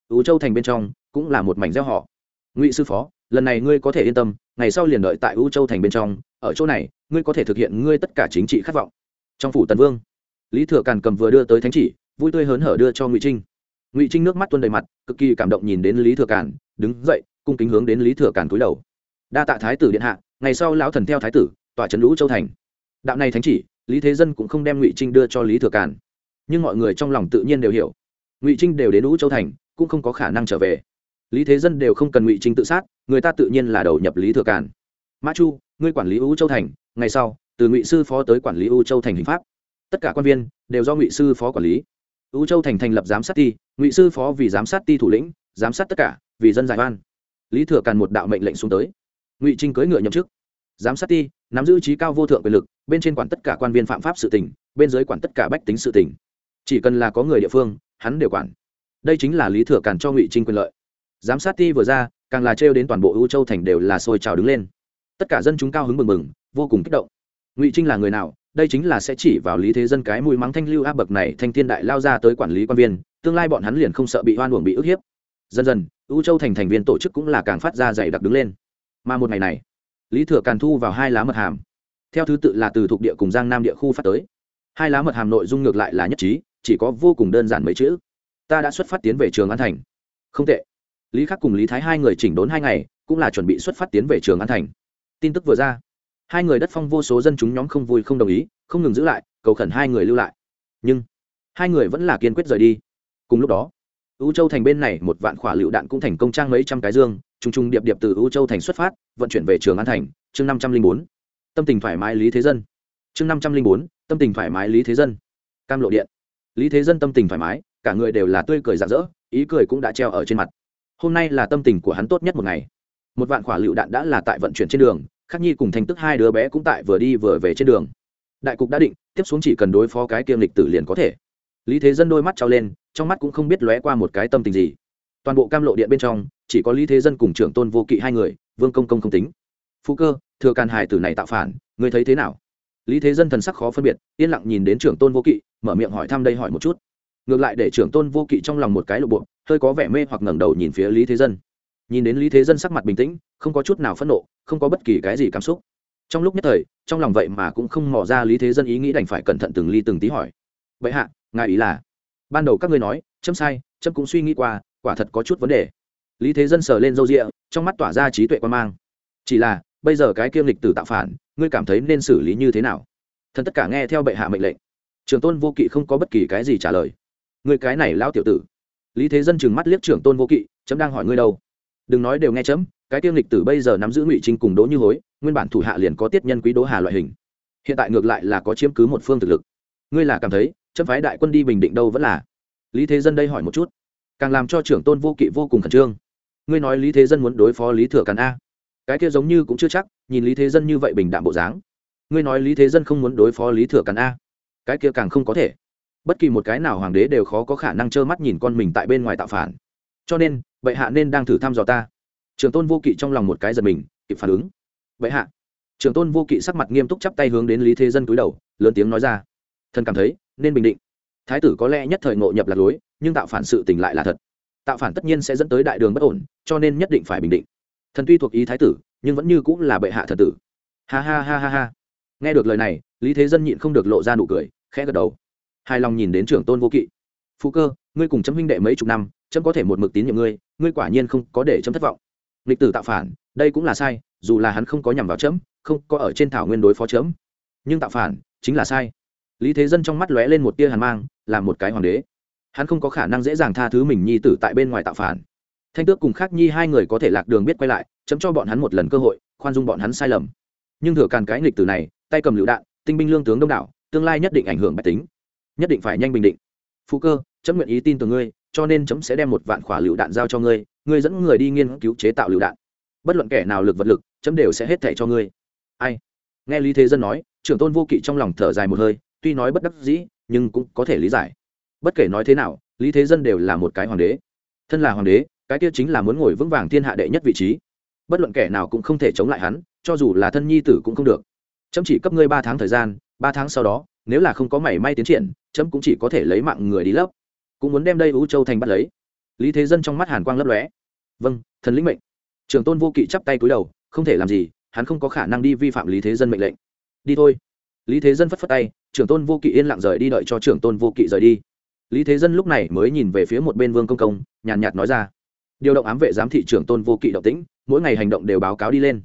[SPEAKER 1] U châu thành bên trong cũng là một mảnh gieo họ. Ngụy sư phó, lần này ngươi có thể yên tâm, ngày sau liền đợi tại u châu thành bên trong. Ở chỗ này, ngươi có thể thực hiện ngươi tất cả chính trị khát vọng. Trong phủ tần vương, lý thừa càn cầm vừa đưa tới thánh chỉ, vui tươi hớn hở đưa cho ngụy trinh ngụy trinh nước mắt tuôn đầy mặt cực kỳ cảm động nhìn đến lý thừa Cản, đứng dậy cung kính hướng đến lý thừa Cản cúi đầu đa tạ thái tử điện hạ ngày sau lão thần theo thái tử tòa trấn lũ châu thành đạo này thánh chỉ lý thế dân cũng không đem ngụy trinh đưa cho lý thừa Cản. nhưng mọi người trong lòng tự nhiên đều hiểu ngụy trinh đều đến lũ châu thành cũng không có khả năng trở về lý thế dân đều không cần ngụy trinh tự sát người ta tự nhiên là đầu nhập lý thừa Cản. mã chu ngươi quản lý u châu thành ngày sau từ ngụy sư phó tới quản lý u châu thành hình pháp tất cả quan viên đều do ngụy sư phó quản lý u châu thành thành lập giám sát ti, ngụy sư phó vì giám sát ti thủ lĩnh, giám sát tất cả, vì dân giải oan. Lý thừa càn một đạo mệnh lệnh xuống tới. Ngụy trinh cưỡi ngựa nhậm chức. Giám sát ti, nắm giữ trí cao vô thượng quyền lực, bên trên quản tất cả quan viên phạm pháp sự tỉnh bên dưới quản tất cả bách tính sự tỉnh chỉ cần là có người địa phương, hắn đều quản. Đây chính là lý thừa càn cho ngụy trinh quyền lợi. Giám sát ti vừa ra, càng là trêu đến toàn bộ ưu châu thành đều là sôi trào đứng lên. Tất cả dân chúng cao hứng mừng mừng, vô cùng kích động. Ngụy trinh là người nào đây chính là sẽ chỉ vào lý thế dân cái mùi mắng thanh lưu áp bậc này thanh thiên đại lao ra tới quản lý quan viên, tương lai bọn hắn liền không sợ bị hoan uổng bị ức hiếp. Dần dần, u châu thành thành viên tổ chức cũng là càng phát ra dày đặc đứng lên. Mà một ngày này, lý thừa càn thu vào hai lá mật hàm. Theo thứ tự là từ thuộc địa cùng giang nam địa khu phát tới. Hai lá mật hàm nội dung ngược lại là nhất trí, chỉ có vô cùng đơn giản mấy chữ. Ta đã xuất phát tiến về trường an thành. Không tệ. Lý khắc cùng lý thái hai người chỉnh đốn hai ngày, cũng là chuẩn bị xuất phát tiến về trường an thành. Tin tức vừa ra hai người đất phong vô số dân chúng nhóm không vui, không đồng ý, không ngừng giữ lại, cầu khẩn hai người lưu lại. Nhưng, hai người vẫn là kiên quyết rời đi. Cùng lúc đó u châu thành bên này một vạn khỏa lựu đạn cũng thành công trang mấy trăm cái dương t r u n g t r u n g điệp điệp từ u châu thành xuất phát, vận chuyển về trường an thành, chương năm trăm linh bốn. Tâm tình thoải mái lý thế dân. Chương năm trăm linh bốn, tâm tình thoải mái lý thế dân. Cam lộ điện. Lý thế dân tâm tình thoải mái, cả người đều là tươi cười rạng rỡ, ý cười cũng đã treo ở trên mặt. Hôm nay là tâm tình của hắn tốt nhất một ngày. Một vạn quả lựu đạn đã là tại vận chuyển trên đường khắc nhi cùng thành tức hai đứa bé cũng tại vừa đi vừa về trên đường. Đại cục đã định, tiếp xuống chỉ cần đối phó cái kiêm lịch tử liền có thể. Lý thế dân đôi mắt trao lên, trong mắt cũng không biết lóe qua một cái tâm tình gì. Toàn bộ cam lộ điện bên trong, chỉ có lý thế dân cùng trưởng tôn vô kỵ hai người, vương công công không tính. Phú cơ, thừa càn hải tử này tạo phản, ngươi thấy thế nào? Lý thế dân thần sắc khó phân biệt, yên lặng nhìn đến trưởng tôn vô kỵ, mở miệng hỏi thăm đây hỏi một chút. Ngược lại để trưởng tôn vô kỵ trong lòng một cái lộ bộ, hơi có vẻ mê hoặc ngẩng đầu nhìn phía lý thế dân nhìn đến lý thế dân sắc mặt bình tĩnh, không có chút nào phẫn nộ, không có bất kỳ cái gì cảm xúc. Trong lúc nhất thời, trong lòng vậy mà cũng không mò ra lý thế dân ý nghĩ đành phải cẩn thận từng ly từng tí hỏi. Vậy hạ, ngài ý là? Ban đầu các ngươi nói, chấm sai, chấm cũng suy nghĩ qua, quả thật có chút vấn đề. Lý thế dân sờ lên râu rịa trong mắt tỏa ra trí tuệ quan mang. Chỉ là, bây giờ cái kiêm lịch tử tạo phản, ngươi cảm thấy nên xử lý như thế nào? Thần tất cả nghe theo bệ hạ mệnh lệnh. Trường tôn vô kỵ không có bất kỳ cái gì trả lời. Người cái này lão tiểu tử. Lý thế dân chừng mắt liếc trưởng tôn vô kỵ, chấm đang hỏi ngươi đâu? Đừng nói đều nghe chấm, cái tiêu lịch tử bây giờ nắm giữ ngụy trinh cùng đỗ như hối, nguyên bản thủ hạ liền có tiết nhân quý đỗ hà loại hình. Hiện tại ngược lại là có chiếm cứ một phương thực lực. Ngươi là cảm thấy, chấm phái đại quân đi bình định đâu vẫn là? Lý thế dân đây hỏi một chút. Càng làm cho trưởng tôn vô kỵ vô cùng khẩn trương. Ngươi nói lý thế dân muốn đối phó lý thừa càn a. Cái kia giống như cũng chưa chắc, nhìn lý thế dân như vậy bình đạm bộ dáng. Ngươi nói lý thế dân không muốn đối phó lý thừa càn a. Cái kia càng không có thể. Bất kỳ một cái nào hoàng đế đều khó có khả năng trơ mắt nhìn con mình tại bên ngoài tạo phản cho nên, bệ hạ nên đang thử thăm dò ta. Trường tôn vô kỵ trong lòng một cái giật mình, kịp phản ứng. Bệ hạ. Trường tôn vô kỵ sắc mặt nghiêm túc chắp tay hướng đến lý thế dân cúi đầu, lớn tiếng nói ra. Thần cảm thấy, nên bình định. Thái tử có lẽ nhất thời ngộ nhập lạc lối, nhưng tạo phản sự tỉnh lại là thật. Tạo phản tất nhiên sẽ dẫn tới đại đường bất ổn, cho nên nhất định phải bình định. Thần tuy thuộc ý thái tử, nhưng vẫn như cũng là bệ hạ thần tử. Ha ha ha ha ha. Nghe được lời này, lý thế dân nhịn không được lộ ra nụ cười, khẽ gật đầu. Hài lòng nhìn đến trưởng tôn vô kỵ. Phú cơ, ngươi cùng chấm huynh đệ mấy chục năm chấm có thể một mực tín nhiệm ngươi ngươi quả nhiên không có để chấm thất vọng. Lịch tử tạo phản, đây cũng là sai, dù là hắn không có nhằm vào chấm, không có ở trên thảo nguyên đối phó chấm. Nhưng tạo phản, chính là sai. Lý thế dân trong mắt lóe lên một tia hàn mang, là một cái hoàng đế. Hắn không có khả năng dễ dàng tha thứ mình nhi tử tại bên ngoài tạo phản. Thanh tước cùng khắc nhi hai người có thể lạc đường biết quay lại, chấm cho bọn hắn một lần cơ hội, khoan dung bọn hắn sai lầm. Nhưng thừa càn cái nghịch tử này, tay cầm lựu đạn, tinh binh lương tướng đông đảo, tương lai nhất định ảnh hưởng bách tính. Nhất định phải nhanh bình định. Phụ cơ, chấm nguyện ý tin từ ngươi cho nên chấm sẽ đem một vạn khỏa lựu đạn giao cho ngươi ngươi dẫn người đi nghiên cứu chế tạo lựu đạn. Bất luận kẻ nào lực vật lực, chấm đều sẽ hết thẻ cho ngươi. Ai? Nghe lý thế dân nói, trưởng tôn vô kỵ trong lòng thở dài một hơi, tuy nói bất đắc dĩ, nhưng cũng có thể lý giải. Bất kể nói thế nào, lý thế dân đều là một cái hoàng đế. Thân là hoàng đế, cái kia chính là muốn ngồi vững vàng thiên hạ đệ nhất vị trí. Bất luận kẻ nào cũng không thể chống lại hắn, cho dù là thân nhi tử cũng không được. Chấm chỉ cấp ngươi ba tháng thời gian, ba tháng sau đó, nếu là không có mảy may tiến triển, chấm cũng chỉ có thể lấy mạng người đi lấp cũng muốn đem đây U châu thành bắt lấy. Lý thế dân trong mắt hàn quang lấp lóe. Vâng thần lĩnh mệnh. Trường tôn vô kỵ chắp tay cúi đầu, không thể làm gì, hắn không có khả năng đi vi phạm lý thế dân mệnh lệnh. Đi thôi. Lý thế dân phất phất tay trưởng tôn vô kỵ yên lặng rời đi đợi cho trưởng tôn vô kỵ rời đi. Lý thế dân lúc này mới nhìn về phía một bên vương công công, nhàn nhạt nói ra. Điều động ám vệ giám thị trưởng tôn vô kỵ động tĩnh, mỗi ngày hành động đều báo cáo đi lên.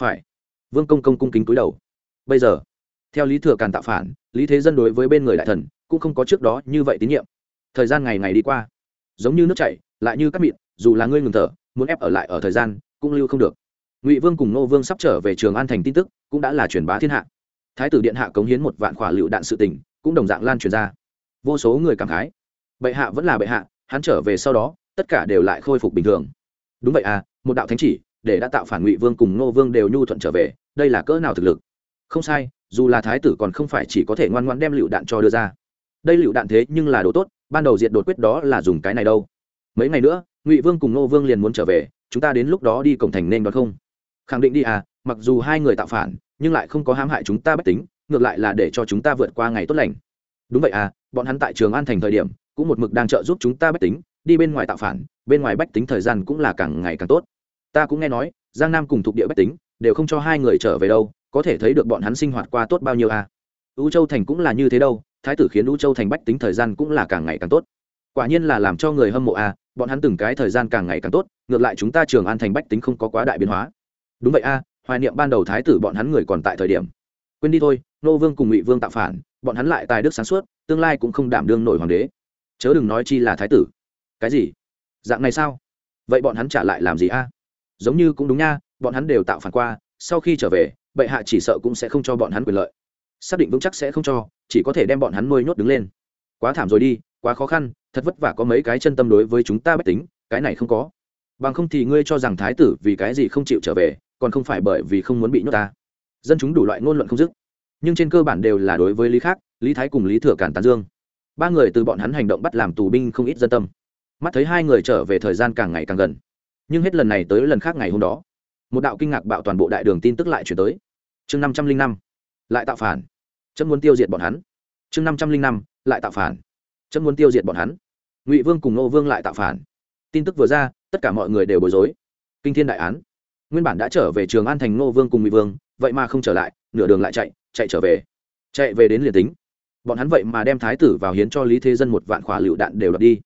[SPEAKER 1] Phải. Vương công công cung kính cúi đầu. Bây giờ, theo lý thừa càn tạo phản, lý thế dân đối với bên người đại thần cũng không có trước đó như vậy tín nhiệm thời gian ngày ngày đi qua. Giống như nước chảy, lại như cắt mịn, dù là ngươi ngừng thở, muốn ép ở lại ở thời gian, cũng lưu không được. Ngụy vương cùng nô vương sắp trở về trường an thành tin tức, cũng đã là truyền bá thiên hạ. Thái tử điện hạ cống hiến một vạn khỏa lựu đạn sự tình, cũng đồng dạng lan truyền ra. Vô số người cảm khái. Bệ hạ vẫn là bệ hạ, hắn trở về sau đó, tất cả đều lại khôi phục bình thường. Đúng vậy à một đạo thánh chỉ, để đã tạo phản ngụy vương cùng nô vương đều nhu thuận trở về, đây là cỡ nào thực lực? Không sai, dù là thái tử còn không phải chỉ có thể ngoan ngoan đem lựu đạn cho đưa ra. Đây lựu đạn thế nhưng là đồ tốt ban đầu diệt đột quyết đó là dùng cái này đâu. Mấy ngày nữa, ngụy vương cùng nô vương liền muốn trở về, chúng ta đến lúc đó đi cổng thành nên đón không? Khẳng định đi à mặc dù hai người tạo phản, nhưng lại không có hãm hại chúng ta bách tính, ngược lại là để cho chúng ta vượt qua ngày tốt lành. Đúng vậy à bọn hắn tại trường an thành thời điểm, cũng một mực đang trợ giúp chúng ta bách tính, đi bên ngoài tạo phản, bên ngoài bách tính thời gian cũng là càng ngày càng tốt. Ta cũng nghe nói, giang nam cùng thuộc địa bách tính, đều không cho hai người trở về đâu, có thể thấy được bọn hắn sinh hoạt qua tốt bao nhiêu à. U châu thành cũng là như thế đâu thái tử khiến u châu thành bách tính thời gian cũng là càng ngày càng tốt. Quả nhiên là làm cho người hâm mộ à bọn hắn từng cái thời gian càng ngày càng tốt, ngược lại chúng ta trường an thành bách tính không có quá đại biến hóa. Đúng vậy a hoài niệm ban đầu thái tử bọn hắn người còn tại thời điểm. Quên đi thôi, nô vương cùng ngụy vương tạo phản, bọn hắn lại tài đức sáng suốt, tương lai cũng không đảm đương nổi hoàng đế. Chớ đừng nói chi là thái tử. Cái gì? Dạng này sao? Vậy bọn hắn trả lại làm gì a giống như cũng đúng nha, bọn hắn đều tạo phản qua, sau khi trở về, bệ hạ chỉ sợ cũng sẽ không cho bọn hắn quyền lợi xác định vững chắc sẽ không cho, chỉ có thể đem bọn hắn nuôi nhốt đứng lên. Quá thảm rồi đi, quá khó khăn, thật vất vả có mấy cái chân tâm đối với chúng ta bất tính, cái này không có. Bằng không thì ngươi cho rằng thái tử vì cái gì không chịu trở về, còn không phải bởi vì không muốn bị nhốt ta. Dân chúng đủ loại ngôn luận không dứt. Nhưng trên cơ bản đều là đối với lý khác, lý thái cùng lý thừa cản tán dương. Ba người từ bọn hắn hành động bắt làm tù binh không ít dân tâm. Mắt thấy hai người trở về thời gian càng ngày càng gần. Nhưng hết lần này tới lần khác ngày hôm đó, một đạo kinh ngạc bạo toàn bộ đại đường tin tức lại chuyển tới. Chương năm trăm linh năm lại tạo phản. Chấm muốn tiêu diệt bọn hắn. Chương năm trăm linh năm, lại tạo phản. Chấm muốn tiêu diệt bọn hắn. Ngụy vương cùng nô vương lại tạo phản. Tin tức vừa ra, tất cả mọi người đều bối rối. Kinh thiên đại án. Nguyên bản đã trở về trường an thành nô vương cùng ngụy vương, vậy mà không trở lại, nửa đường lại chạy chạy trở về. Chạy về đến liền tính. Bọn hắn vậy mà đem thái tử vào hiến cho lý thế dân một vạn khỏa lựu đạn đều đập đi.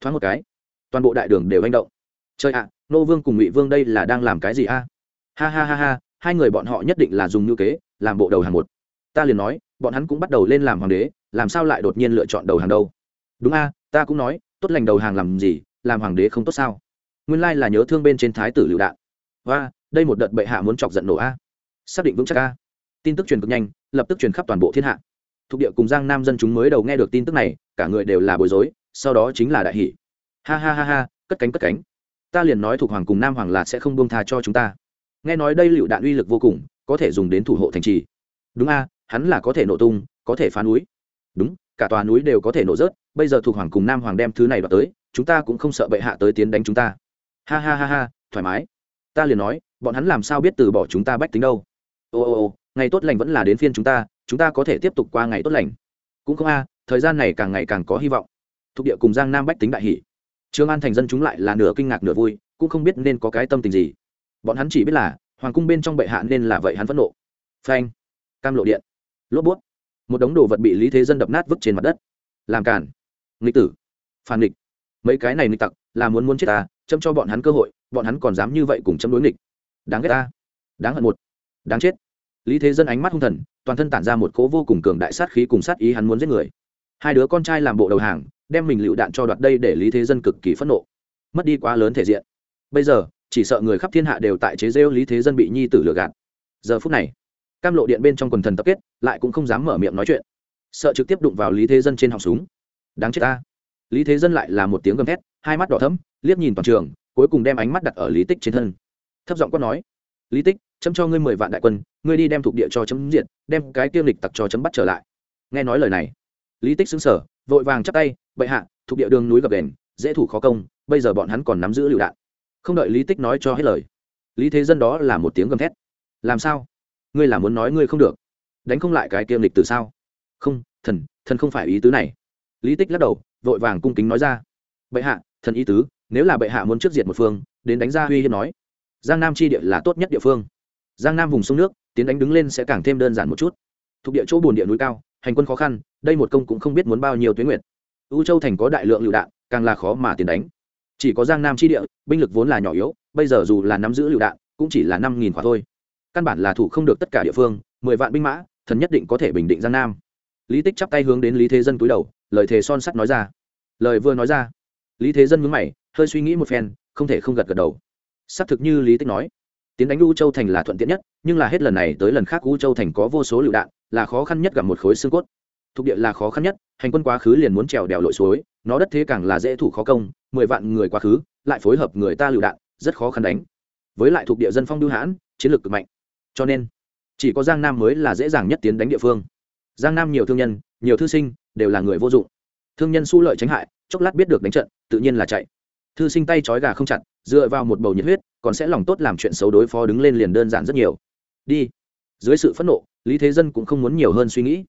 [SPEAKER 1] Thoáng một cái, toàn bộ đại đường đều manh động. Chơi ạ nô vương cùng ngụy vương đây là đang làm cái gì a? Ha ha ha ha, hai người bọn họ nhất định là dùng ngữ kế làm bộ đầu hàng một. Ta liền nói, bọn hắn cũng bắt đầu lên làm hoàng đế, làm sao lại đột nhiên lựa chọn đầu hàng đâu? Đúng a, ta cũng nói, tốt lành đầu hàng làm gì, làm hoàng đế không tốt sao? Nguyên lai là nhớ thương bên trên thái tử lựu đạn. Và đây một đợt bệ hạ muốn chọc giận nổ a. Xác định vững chắc a. Tin tức truyền cực nhanh, lập tức truyền khắp toàn bộ thiên hạ. Thuộc địa cùng giang nam dân chúng mới đầu nghe được tin tức này, cả người đều là bối rối, sau đó chính là đại hỷ. Ha ha ha ha, cất cánh cất cánh. Ta liền nói thuộc hoàng cùng nam hoàng là sẽ không buông tha cho chúng ta. Nghe nói đây lựu đạn uy lực vô cùng có thể dùng đến thủ hộ thành trì. Đúng a, hắn là có thể nổ tung, có thể phá núi. Đúng, cả tòa núi đều có thể nổ rớt, bây giờ thuộc hoàng cùng nam hoàng đem thứ này đoạt tới, chúng ta cũng không sợ bệ hạ tới tiến đánh chúng ta. Ha ha ha ha, thoải mái. Ta liền nói, bọn hắn làm sao biết từ bỏ chúng ta bách tính đâu? Ô ô ô, ngày tốt lành vẫn là đến phiên chúng ta chúng ta có thể tiếp tục qua ngày tốt lành. Cũng không a, thời gian này càng ngày càng có hy vọng. Thuộc địa cùng giang nam bách tính đại hỷ trương an thành dân chúng lại là nửa kinh ngạc nửa vui, cũng không biết nên có cái tâm tình gì. Bọn hắn chỉ biết là hoàng cung bên trong bệ hạ nên là vậy hắn phẫn nộ. Phanh. Cam lộ điện. Lốp bút. Một đống đồ vật bị lý thế dân đập nát vứt trên mặt đất. Làm cản nghịch tử. Phản nghịch. Mấy cái này nghịch tặc, là muốn muốn chết ta, châm cho bọn hắn cơ hội, bọn hắn còn dám như vậy cùng châm đối nghịch. Đáng ghét ta. Đáng hận một. Đáng chết. Lý thế dân ánh mắt hung thần, toàn thân tản ra một cỗ vô cùng cường đại sát khí cùng sát ý hắn muốn giết người. Hai đứa con trai làm bộ đầu hàng, đem mình lựu đạn cho đoạt đây để lý thế dân cực kỳ phẫn nộ. Mất đi quá lớn thể diện. Bây giờ chỉ sợ người khắp thiên hạ đều tại chế rêu lý thế dân bị nhi tử lừa gạt. Giờ phút này, cam lộ điện bên trong quần thần tập kết, lại cũng không dám mở miệng nói chuyện. Sợ trực tiếp đụng vào lý thế dân trên họng súng. Đáng chết ta. Lý thế dân lại là một tiếng gầm thét, hai mắt đỏ thấm liếc nhìn toàn trường, cuối cùng đem ánh mắt đặt ở lý tích trên thân. Thấp giọng quát nói, lý tích, chấm cho ngươi mười vạn đại quân, ngươi đi đem thuộc địa cho chấm diện đem cái tiêu lịch tặc cho chấm bắt trở lại. Nghe nói lời này, lý tích xứng sở vội vàng chắp tay, bệ hạ, thuộc địa đường núi gập đền, dễ thủ khó công, bây giờ bọn hắn còn nắm giữ lựu đạn không đợi lý tích nói cho hết lời, lý thế dân đó là một tiếng gầm thét. Làm sao? Ngươi là muốn nói ngươi không được? Đánh không lại cái kiêm lịch từ sao? Không, thần thần không phải ý tứ này. Lý tích lắc đầu, vội vàng cung kính nói ra. Bệ hạ, thần ý tứ, nếu là bệ hạ muốn trước diệt một phương, đến đánh ra uy hiếp nói. Giang nam chi địa là tốt nhất địa phương. Giang nam vùng sông nước, tiến đánh đứng lên sẽ càng thêm đơn giản một chút. Thuộc địa chỗ bồn địa núi cao, hành quân khó khăn, đây một công cũng không biết muốn bao nhiêu tuyến nguyện u châu thành có đại lượng lựu đạn, càng là khó mà tiến đánh chỉ có giang nam chi địa, binh lực vốn là nhỏ yếu, bây giờ dù là nắm giữ lựu đạn, cũng chỉ là năm nghìn quả thôi. Căn bản là thủ không được tất cả địa phương, mười vạn binh mã, thần nhất định có thể bình định giang nam. Lý tích chắp tay hướng đến lý thế dân túi đầu, lời thề son sắt nói ra. Lời vừa nói ra, lý thế dân mướn mày, hơi suy nghĩ một phen, không thể không gật gật đầu. Xác thực như lý tích nói, tiến đánh u châu thành là thuận tiện nhất, nhưng là hết lần này tới lần khác u châu thành có vô số lựu đạn, là khó khăn nhất gặp một khối xương cốt thuộc địa là khó khăn nhất, hành quân quá khứ liền muốn trèo đèo lội suối, nó đất thế càng là dễ thủ khó công, mười vạn người quá khứ, lại phối hợp người ta lựu đạn, rất khó khăn đánh. Với lại thuộc địa dân phong đưu hãn, chiến lược cực mạnh. Cho nên, chỉ có giang nam mới là dễ dàng nhất tiến đánh địa phương. Giang nam nhiều thương nhân, nhiều thư sinh, đều là người vô dụng. Thương nhân su lợi tránh hại, chốc lát biết được đánh trận, tự nhiên là chạy. Thư sinh tay trói gà không chặt, dựa vào một bầu nhiệt huyết, còn sẽ lòng tốt làm chuyện xấu đối phó đứng lên liền đơn giản rất nhiều. Đi. Dưới sự phẫn nộ, lý thế dân cũng không muốn nhiều hơn suy nghĩ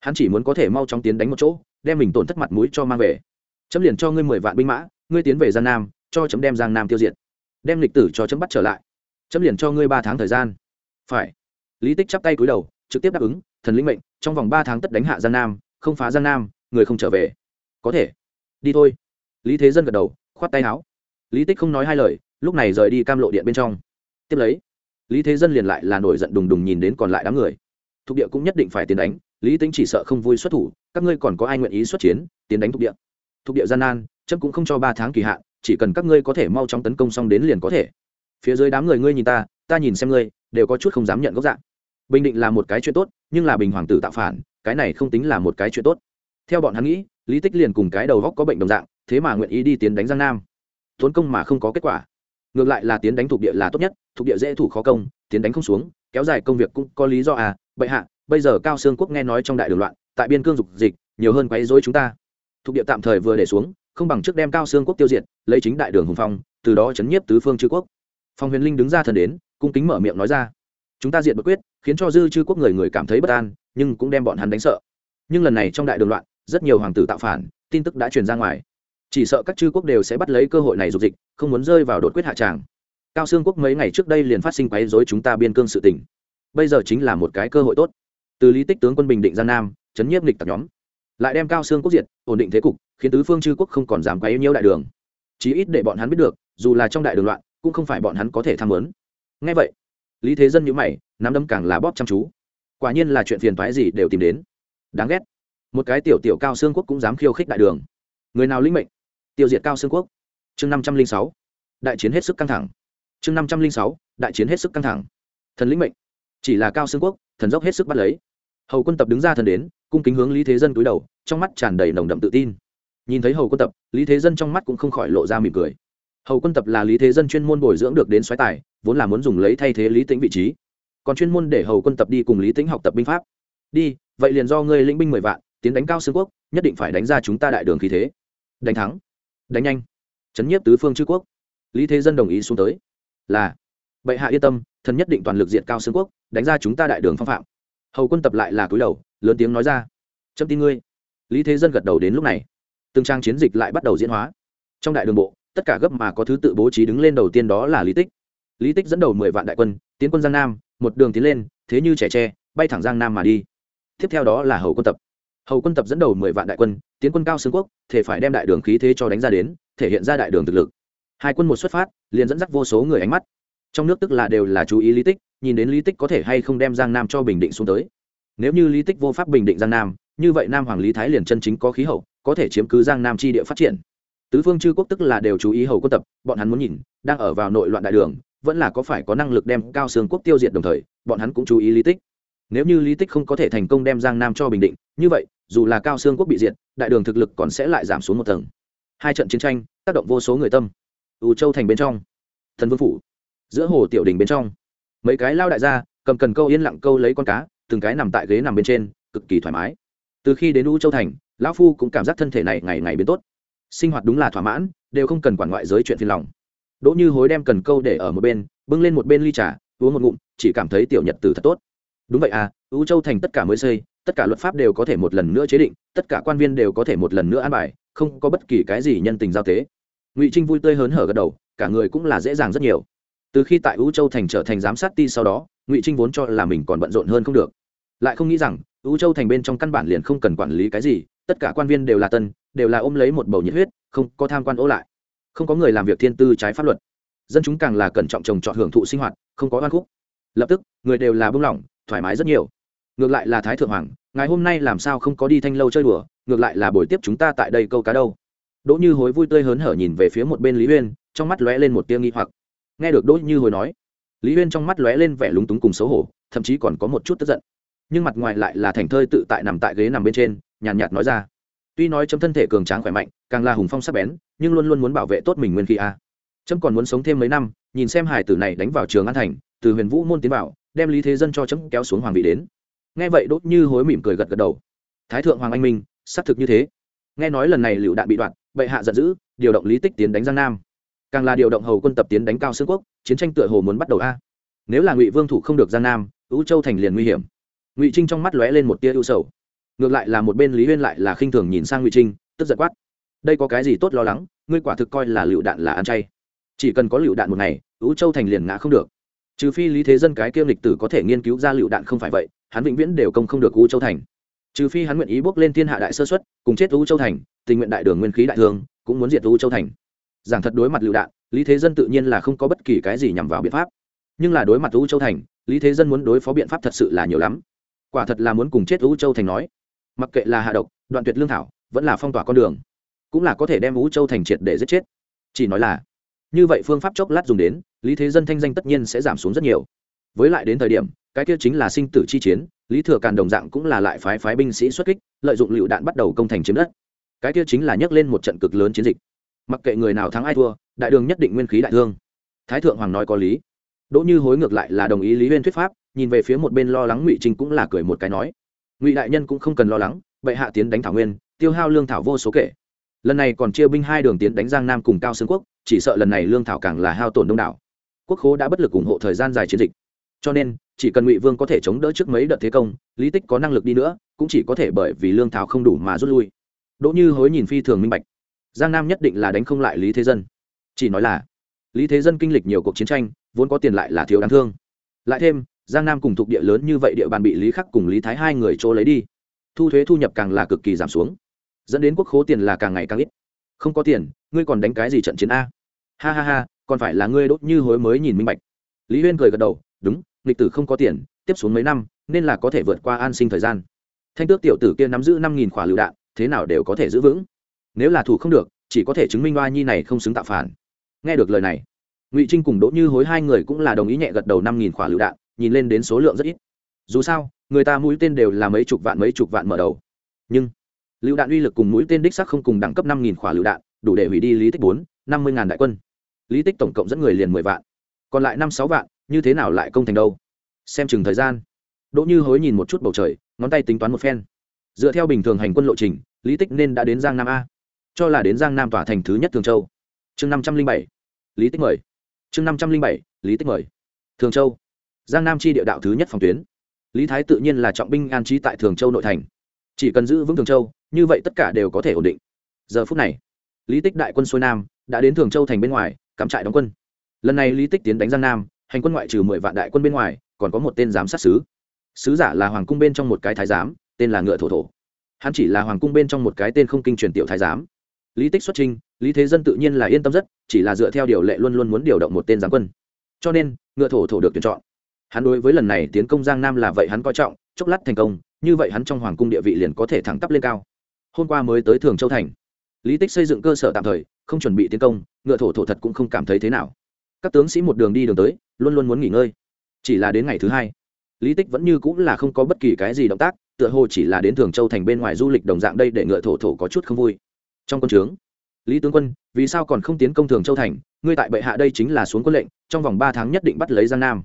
[SPEAKER 1] hắn chỉ muốn có thể mau chóng tiến đánh một chỗ, đem mình tổn thất mặt mũi cho mang về. Chấm liền cho ngươi mười vạn binh mã, ngươi tiến về giang nam, cho chấm đem giang nam tiêu diệt. Đem lịch tử cho chấm bắt trở lại. Chấm liền cho ngươi ba tháng thời gian. Phải. Lý tích chắp tay cúi đầu, trực tiếp đáp ứng, thần linh mệnh, trong vòng ba tháng tất đánh hạ giang nam, không phá giang nam, người không trở về. Có thể. Đi thôi. Lý thế dân gật đầu, khoát tay áo. Lý tích không nói hai lời, lúc này rời đi cam lộ điện bên trong. Tiếp lấy, lý thế dân liền lại là nổi giận đùng đùng nhìn đến còn lại đám người. Thuộc địa cũng nhất định phải tiến đánh lý tính chỉ sợ không vui xuất thủ, các ngươi còn có ai nguyện ý xuất chiến, tiến đánh thuộc địa. Thuộc địa gian nan, chấm cũng không cho ba tháng kỳ hạn, chỉ cần các ngươi có thể mau chóng tấn công xong đến liền có thể. Phía dưới đám người ngươi nhìn ta ta nhìn xem ngươi, đều có chút không dám nhận gốc dạng. Bình định là một cái chuyện tốt, nhưng là bình hoàng tử tạo phản, cái này không tính là một cái chuyện tốt. Theo bọn hắn nghĩ, lý tích liền cùng cái đầu góc có bệnh đồng dạng, thế mà nguyện ý đi tiến đánh giang nam. Tốn công mà không có kết quả. Ngược lại là tiến đánh thuộc địa là tốt nhất, thuộc địa dễ thủ khó công, tiến đánh không xuống, kéo dài công việc cũng có lý do à bệ hạ bây giờ cao xương quốc nghe nói trong đại đường loạn, tại biên cương dục dịch, nhiều hơn quấy dối chúng ta. Thuộc địa tạm thời vừa để xuống, không bằng trước đem cao xương quốc tiêu diệt, lấy chính đại đường hùng phong, từ đó chấn nhiếp tứ phương chư quốc. Phong huyền linh đứng ra thần đến, cung kính mở miệng nói ra. Chúng ta diệt bất quyết, khiến cho dư chư quốc người người cảm thấy bất an, nhưng cũng đem bọn hắn đánh sợ. Nhưng lần này trong đại đường loạn, rất nhiều hoàng tử tạo phản, tin tức đã truyền ra ngoài. Chỉ sợ các chư quốc đều sẽ bắt lấy cơ hội này dục dịch, không muốn rơi vào đột quyết hạ tràng. Cao xương quốc mấy ngày trước đây liền phát sinh quấy dối chúng ta biên cương sự tỉnh bây giờ chính là một cái cơ hội tốt từ lý tích tướng quân bình định gian nam, chấn nhiếp lịch tập nhóm. Lại đem cao xương quốc diệt, ổn định thế cục, khiến tứ phương chư quốc không còn dám quấy nhiễu đại đường. Chí ít để bọn hắn biết được, dù là trong đại đường loạn, cũng không phải bọn hắn có thể tham lớn ngay vậy, lý thế dân nhữ mày, nắm đấm càng là bóp chăm chú. Quả nhiên là chuyện phiền toái gì đều tìm đến. Đáng ghét. Một cái tiểu tiểu cao xương quốc cũng dám khiêu khích đại đường. Người nào lĩnh mệnh? Tiêu diệt cao xương quốc. Chương năm trăm linh sáu. Đại chiến hết sức căng thẳng. Chương năm trăm linh sáu. Đại chiến hết sức căng thẳng. Thần lĩnh mệnh. Chỉ là cao xương quốc, thần dốc hết sức bắt lấy hầu quân tập đứng ra thần đến, cung kính hướng lý thế dân túi đầu, trong mắt tràn đầy nồng đậm tự tin. Nhìn thấy hầu quân tập, lý thế dân trong mắt cũng không khỏi lộ ra mỉm cười. Hầu quân tập là lý thế dân chuyên môn bồi dưỡng được đến xoáy tài, vốn là muốn dùng lấy thay thế lý tĩnh vị trí. Còn chuyên môn để hầu quân tập đi cùng lý tĩnh học tập binh pháp. Đi, vậy liền do ngươi lĩnh binh mười vạn, tiến đánh cao xương quốc, nhất định phải đánh ra chúng ta đại đường khí thế. Đánh thắng, đánh nhanh. Chấn nhiếp tứ phương chư quốc. Lý thế dân đồng ý xuống tới. Là, bệ hạ yên tâm, thần nhất định toàn lực diện cao xương quốc, đánh ra chúng ta đại đường phong phạm hầu quân tập lại là cúi đầu, lớn tiếng nói ra. Chấm tin ngươi. Lý thế dân gật đầu đến lúc này. Từng trang chiến dịch lại bắt đầu diễn hóa. Trong đại đường bộ, tất cả gấp mà có thứ tự bố trí đứng lên đầu tiên đó là lý tích. Lý tích dẫn đầu mười vạn đại quân, tiến quân giang nam, một đường tiến lên, thế như trẻ tre, bay thẳng giang nam mà đi. Tiếp theo đó là hầu quân tập. Hầu quân tập dẫn đầu mười vạn đại quân, tiến quân cao xương quốc, thể phải đem đại đường khí thế cho đánh ra đến, thể hiện ra đại đường thực lực. Hai quân một xuất phát, liền dẫn dắt vô số người ánh mắt. Trong nước tức là đều là chú ý lý tích nhìn đến lý tích có thể hay không đem giang nam cho bình định xuống tới. Nếu như lý tích vô pháp bình định giang nam, như vậy nam hoàng lý thái liền chân chính có khí hậu, có thể chiếm cứ giang nam tri địa phát triển. Tứ phương chư quốc tức là đều chú ý hầu quân tập, bọn hắn muốn nhìn, đang ở vào nội loạn đại đường, vẫn là có phải có năng lực đem cao xương quốc tiêu diệt đồng thời, bọn hắn cũng chú ý lý tích. Nếu như lý tích không có thể thành công đem giang nam cho bình định, như vậy, dù là cao xương quốc bị diệt, đại đường thực lực còn sẽ lại giảm xuống một tầng. Hai trận chiến tranh, tác động vô số người tâm. Ưu châu thành bên trong, thần vương phủ, giữa hồ tiểu đình bên trong mấy cái lao đại gia, cầm cần câu yên lặng câu lấy con cá, từng cái nằm tại ghế nằm bên trên, cực kỳ thoải mái. Từ khi đến u châu thành, lão phu cũng cảm giác thân thể này ngày ngày biến tốt. Sinh hoạt đúng là thỏa mãn, đều không cần quản ngoại giới chuyện phiền lòng. Đỗ như hối đem cần câu để ở một bên, bưng lên một bên ly trà, uống một ngụm, chỉ cảm thấy tiểu nhật từ thật tốt. Đúng vậy à U châu thành tất cả mới xây, tất cả luật pháp đều có thể một lần nữa chế định, tất cả quan viên đều có thể một lần nữa an bài, không có bất kỳ cái gì nhân tình giao tế. Ngụy trinh vui tươi hớn hở gật đầu, cả người cũng là dễ dàng rất nhiều từ khi tại ưu châu thành trở thành giám sát ti sau đó, ngụy trinh vốn cho là mình còn bận rộn hơn không được. Lại không nghĩ rằng ưu châu thành bên trong căn bản liền không cần quản lý cái gì, tất cả quan viên đều là tân, đều là ôm lấy một bầu nhiệt huyết, không có tham quan ô lại. Không có người làm việc thiên tư trái pháp luật. Dân chúng càng là cẩn trọng trồng trọt hưởng thụ sinh hoạt, không có oan khúc. Lập tức, người đều là bưng lỏng, thoải mái rất nhiều. Ngược lại là thái thượng hoàng ngày hôm nay làm sao không có đi thanh lâu chơi đùa, ngược lại là buổi tiếp chúng ta tại đây câu cá đâu. Đỗ như hối vui tươi hớn hở nhìn về phía một bên lý uyên, trong mắt lóe lên một tia nghi hoặc nghe được đỗ như hồi nói, lý uyên trong mắt lóe lên vẻ lúng túng cùng xấu hổ, thậm chí còn có một chút tức giận. Nhưng mặt ngoài lại là thành thơi tự tại nằm tại ghế nằm bên trên, nhàn nhạt nói ra. Tuy nói chấm thân thể cường tráng khỏe mạnh, càng là hùng phong sắc bén, nhưng luôn luôn muốn bảo vệ tốt mình nguyên khí a. À. còn muốn sống thêm mấy năm, nhìn xem hải tử này đánh vào trường an thành, từ huyền vũ môn tiến vào, đem lý thế dân cho chấm kéo xuống hoàng vị đến. Nghe vậy đốt như hối mỉm cười gật gật đầu. Thái thượng hoàng anh minh, xác thực như thế. Nghe nói lần này lựu đạn bị đoạn bệ hạ giận dữ, điều động lý tích tiến đánh giang nam càng là điều động hầu quân tập tiến đánh cao xương quốc, chiến tranh tựa hồ muốn bắt đầu a. Nếu là ngụy vương thủ không được gian nam ưu châu thành liền nguy hiểm. Ngụy trinh trong mắt lóe lên một tia ưu sầu. Ngược lại là một bên lý huyên lại là khinh thường nhìn sang ngụy trinh, tức giật quát. Đây có cái gì tốt lo lắng, ngươi quả thực coi là lựu đạn là ăn chay. Chỉ cần có lựu đạn một ngày ưu châu thành liền ngã không được. Trừ phi lý thế dân cái kiêm lịch tử có thể nghiên cứu ra lựu đạn không phải vậy, hắn vĩnh viễn đều công không được ưu châu thành. Trừ phi hắn nguyện ý bước lên thiên hạ đại sơ xuất cùng chết ưu châu thành, tình nguyện đại đường nguyên khí đại thương, cũng muốn diệt ưu châu thành giảng thật đối mặt lựu đạn, lý thế dân tự nhiên là không có bất kỳ cái gì nhằm vào biện pháp. Nhưng là đối mặt u châu thành, lý thế dân muốn đối phó biện pháp thật sự là nhiều lắm. Quả thật là muốn cùng chết u châu thành nói. Mặc kệ là hạ độc, đoạn tuyệt lương thảo, vẫn là phong tỏa con đường, cũng là có thể đem u châu thành triệt để giết chết. Chỉ nói là, như vậy phương pháp chốc lát dùng đến, lý thế dân thanh danh tất nhiên sẽ giảm xuống rất nhiều. Với lại đến thời điểm, cái kia chính là sinh tử chi chiến, lý thừa càn đồng dạng cũng là lại phái phái binh sĩ xuất kích, lợi dụng lựu đạn bắt đầu công thành chiếm đất. Cái kia chính là nhấc lên một trận cực lớn chiến dịch mặc kệ người nào thắng ai thua, đại đường nhất định nguyên khí đại thương. Thái thượng hoàng nói có lý. Đỗ như hối ngược lại là đồng ý lý huyên thuyết pháp, nhìn về phía một bên lo lắng ngụy trinh cũng là cười một cái nói, ngụy đại nhân cũng không cần lo lắng, bệ hạ tiến đánh thảo nguyên, tiêu hao lương thảo vô số kể. Lần này còn chia binh hai đường tiến đánh giang nam cùng cao xương quốc, chỉ sợ lần này lương thảo càng là hao tổn đông đảo. Quốc khố đã bất lực ủng hộ thời gian dài chiến dịch. Cho nên, chỉ cần ngụy vương có thể chống đỡ trước mấy đợt thế công, lý tích có năng lực đi nữa, cũng chỉ có thể bởi vì lương thảo không đủ mà rút lui. Đỗ như hối nhìn phi thường minh bạch giang nam nhất định là đánh không lại lý thế dân. Chỉ nói là, lý thế dân kinh lịch nhiều cuộc chiến tranh, vốn có tiền lại là thiếu đáng thương. Lại thêm, giang nam cùng thuộc địa lớn như vậy địa bàn bị lý khắc cùng lý thái hai người chỗ lấy đi. Thu thuế thu nhập càng là cực kỳ giảm xuống. Dẫn đến quốc khố tiền là càng ngày càng ít. Không có tiền, ngươi còn đánh cái gì trận chiến a? Ha ha ha, còn phải là ngươi đốt như hối mới nhìn minh bạch. Lý huyên cười gật đầu, đúng lịch tử không có tiền, tiếp xuống mấy năm, nên là có thể vượt qua an sinh thời gian. Thanh tước tiểu tử kia nắm giữ năm nghìn khỏa lựu đạn, thế nào đều có thể giữ vững nếu là thủ không được, chỉ có thể chứng minh oa nhi này không xứng tạo phản. Nghe được lời này, ngụy trinh cùng đỗ như hối hai người cũng là đồng ý nhẹ gật đầu năm nghìn khỏa lựu đạn, nhìn lên đến số lượng rất ít. Dù sao, người ta mũi tên đều là mấy chục vạn mấy chục vạn mở đầu. Nhưng, lựu đạn uy lực cùng mũi tên đích sắc không cùng đẳng cấp năm nghìn khỏa lựu đạn, đủ để hủy đi lý tích bốn, năm mươi ngàn đại quân. Lý tích tổng cộng dẫn người liền mười vạn. Còn lại năm sáu vạn, như thế nào lại công thành đâu? Xem chừng thời gian. Đỗ như hối nhìn một chút bầu trời, ngón tay tính toán một phen. Dựa theo bình thường hành quân lộ trình, lý tích nên đã đến giang nam a cho là đến giang nam tỏa thành thứ nhất thường châu. Chương năm trăm linh bảy, lý tích mời. Chương năm trăm linh bảy, lý tích mời. Thường châu. Giang nam chi địa đạo thứ nhất phòng tuyến. Lý thái tự nhiên là trọng binh an trí tại thường châu nội thành. Chỉ cần giữ vững thường châu, như vậy tất cả đều có thể ổn định. Giờ phút này, lý tích đại quân xuôi nam, đã đến thường châu thành bên ngoài, cắm trại đóng quân. Lần này lý tích tiến đánh giang nam, hành quân ngoại trừ mười vạn đại quân bên ngoài, còn có một tên giám sát sứ. Sứ giả là hoàng cung bên trong một cái thái giám, tên là ngựa thổ thổ. Hắn chỉ là hoàng cung bên trong một cái tên không kinh truyền tiểu thái giám lý tích xuất trình, lý thế dân tự nhiên là yên tâm rất chỉ là dựa theo điều lệ luôn luôn muốn điều động một tên giáng quân. Cho nên ngựa thổ thổ được tuyển chọn. Hắn đối với lần này tiến công giang nam là vậy hắn coi trọng chốc lát thành công như vậy hắn trong hoàng cung địa vị liền có thể thẳng tắp lên cao. Hôm qua mới tới thường châu thành. Lý tích xây dựng cơ sở tạm thời không chuẩn bị tiến công ngựa thổ thổ thật cũng không cảm thấy thế nào. Các tướng sĩ một đường đi đường tới luôn luôn muốn nghỉ ngơi. Chỉ là đến ngày thứ hai lý tích vẫn như cũng là không có bất kỳ cái gì động tác tựa hồ chỉ là đến thường châu thành bên ngoài du lịch đồng dạng đây để ngựa thổ thổ có chút không vui trong quân trướng. Lý tướng quân, vì sao còn không tiến công thường châu thành? Ngươi tại bệ hạ đây chính là xuống quân lệnh, trong vòng ba tháng nhất định bắt lấy giang nam.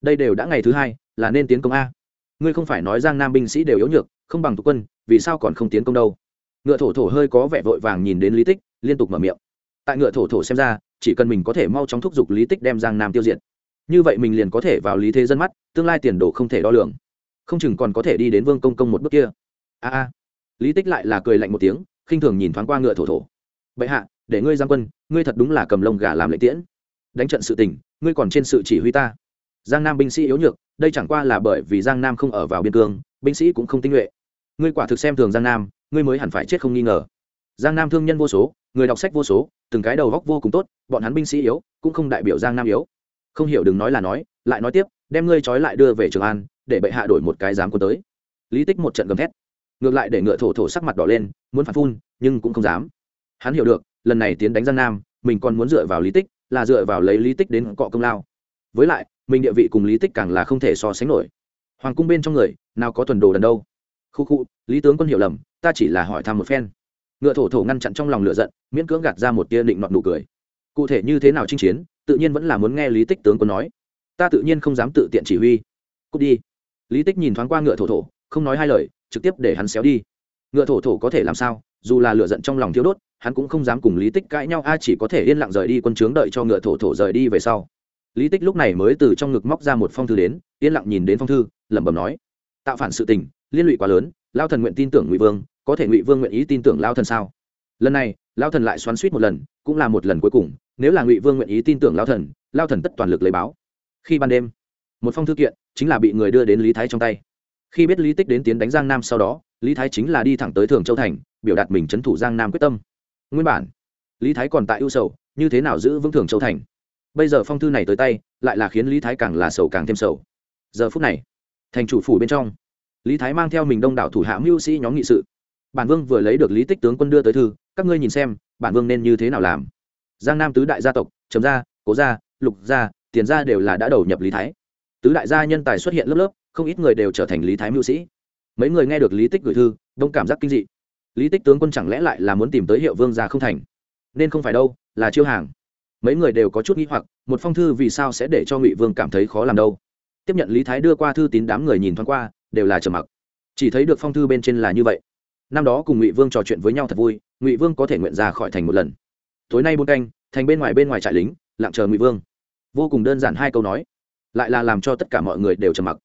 [SPEAKER 1] Đây đều đã ngày thứ hai, là nên tiến công a. Ngươi không phải nói giang nam binh sĩ đều yếu nhược, không bằng thuộc quân, vì sao còn không tiến công đâu? Ngựa thổ thổ hơi có vẻ vội vàng nhìn đến lý tích, liên tục mở miệng. Tại ngựa thổ thổ xem ra, chỉ cần mình có thể mau chóng thúc giục lý tích đem giang nam tiêu diệt, như vậy mình liền có thể vào lý thế dân mắt, tương lai tiền đồ không thể đo lường. Không chừng còn có thể đi đến vương công công một bước kia. A a. Lý tích lại là cười lạnh một tiếng khinh thường nhìn thoáng qua ngựa thổ thổ. Bệ hạ, để ngươi giang quân, ngươi thật đúng là cầm lông gà làm lệ tiễn. Đánh trận sự tình, ngươi còn trên sự chỉ huy ta. Giang nam binh sĩ yếu nhược, đây chẳng qua là bởi vì giang nam không ở vào biên cương, binh sĩ cũng không tinh nhuệ. Ngươi quả thực xem thường giang nam, ngươi mới hẳn phải chết không nghi ngờ. Giang nam thương nhân vô số, người đọc sách vô số, từng cái đầu góc vô cùng tốt, bọn hắn binh sĩ yếu, cũng không đại biểu giang nam yếu. Không hiểu đừng nói là nói, lại nói tiếp, đem ngươi trói lại đưa về trường an, để bệ hạ đổi một cái dám quân tới. Lý tích một trận gầm thét. Ngược lại để ngựa thổ thổ sắc mặt đỏ lên muốn phản phun, nhưng cũng không dám. Hắn hiểu được, lần này tiến đánh giang nam, mình còn muốn dựa vào lý tích, là dựa vào lấy lý tích đến cọ công lao. Với lại, mình địa vị cùng lý tích càng là không thể so sánh nổi. Hoàng cung bên trong người, nào có tuần đồ đần đâu. Khu khu, lý tướng quân hiểu lầm, ta chỉ là hỏi thăm một phen. Ngựa thổ thổ ngăn chặn trong lòng lửa giận, miễn cưỡng gạt ra một tia định nọt nụ cười. Cụ thể như thế nào chinh chiến, tự nhiên vẫn là muốn nghe lý tích tướng quân nói. Ta tự nhiên không dám tự tiện chỉ huy. Cút đi. Lý tích nhìn thoáng qua ngựa thổ thổ, không nói hai lời, trực tiếp để hắn xéo đi ngựa thổ thổ có thể làm sao, dù là lựa giận trong lòng thiếu đốt, hắn cũng không dám cùng lý tích cãi nhau, a chỉ có thể yên lặng rời đi quân trướng đợi cho ngựa thổ thổ rời đi về sau. Lý tích lúc này mới từ trong ngực móc ra một phong thư đến, yên lặng nhìn đến phong thư, lẩm bẩm nói, tạo phản sự tình, liên lụy quá lớn, lao thần nguyện tin tưởng ngụy vương, có thể ngụy vương nguyện ý tin tưởng lao thần sao? Lần này, lao thần lại xoắn suýt một lần, cũng là một lần cuối cùng, nếu là ngụy vương nguyện ý tin tưởng lao thần lao thần tất toàn lực lấy báo. Khi ban đêm, một phong thư kiện chính là bị người đưa đến lý thái trong tay. Khi biết lý tích đến tiến đánh giang nam sau đó lý thái chính là đi thẳng tới thường châu thành, biểu đạt mình trấn thủ giang nam quyết tâm. Nguyên bản, lý thái còn tại ưu sầu, như thế nào giữ vững thường châu thành? Bây giờ phong thư này tới tay, lại là khiến lý thái càng là sầu càng thêm sầu. Giờ phút này, thành chủ phủ bên trong, lý thái mang theo mình đông đảo thủ hạ mưu sĩ nhóm nghị sự. Bản vương vừa lấy được lý tích tướng quân đưa tới thư, các ngươi nhìn xem, bản vương nên như thế nào làm? Giang nam tứ đại gia tộc, trầm gia, cố gia, lục gia, tiền gia đều là đã đầu nhập lý thái. Tứ đại gia nhân tài xuất hiện lớp lớp, không ít người đều trở thành lý thái mưu sĩ mấy người nghe được lý tích gửi thư, đông cảm giác kinh dị. Lý tích tướng quân chẳng lẽ lại là muốn tìm tới hiệu vương gia không thành? Nên không phải đâu, là chiêu hàng. Mấy người đều có chút nghĩ hoặc, một phong thư vì sao sẽ để cho ngụy vương cảm thấy khó làm đâu? Tiếp nhận lý thái đưa qua thư tín đám người nhìn thoáng qua, đều là trầm mặc. Chỉ thấy được phong thư bên trên là như vậy. Năm đó cùng ngụy vương trò chuyện với nhau thật vui, ngụy vương có thể nguyện ra khỏi thành một lần. Tối nay buôn canh, thành bên ngoài bên ngoài trại lính, lặng chờ ngụy vương. Vô cùng đơn giản hai câu nói. Lại là làm cho tất cả mọi người đều trầm mặc.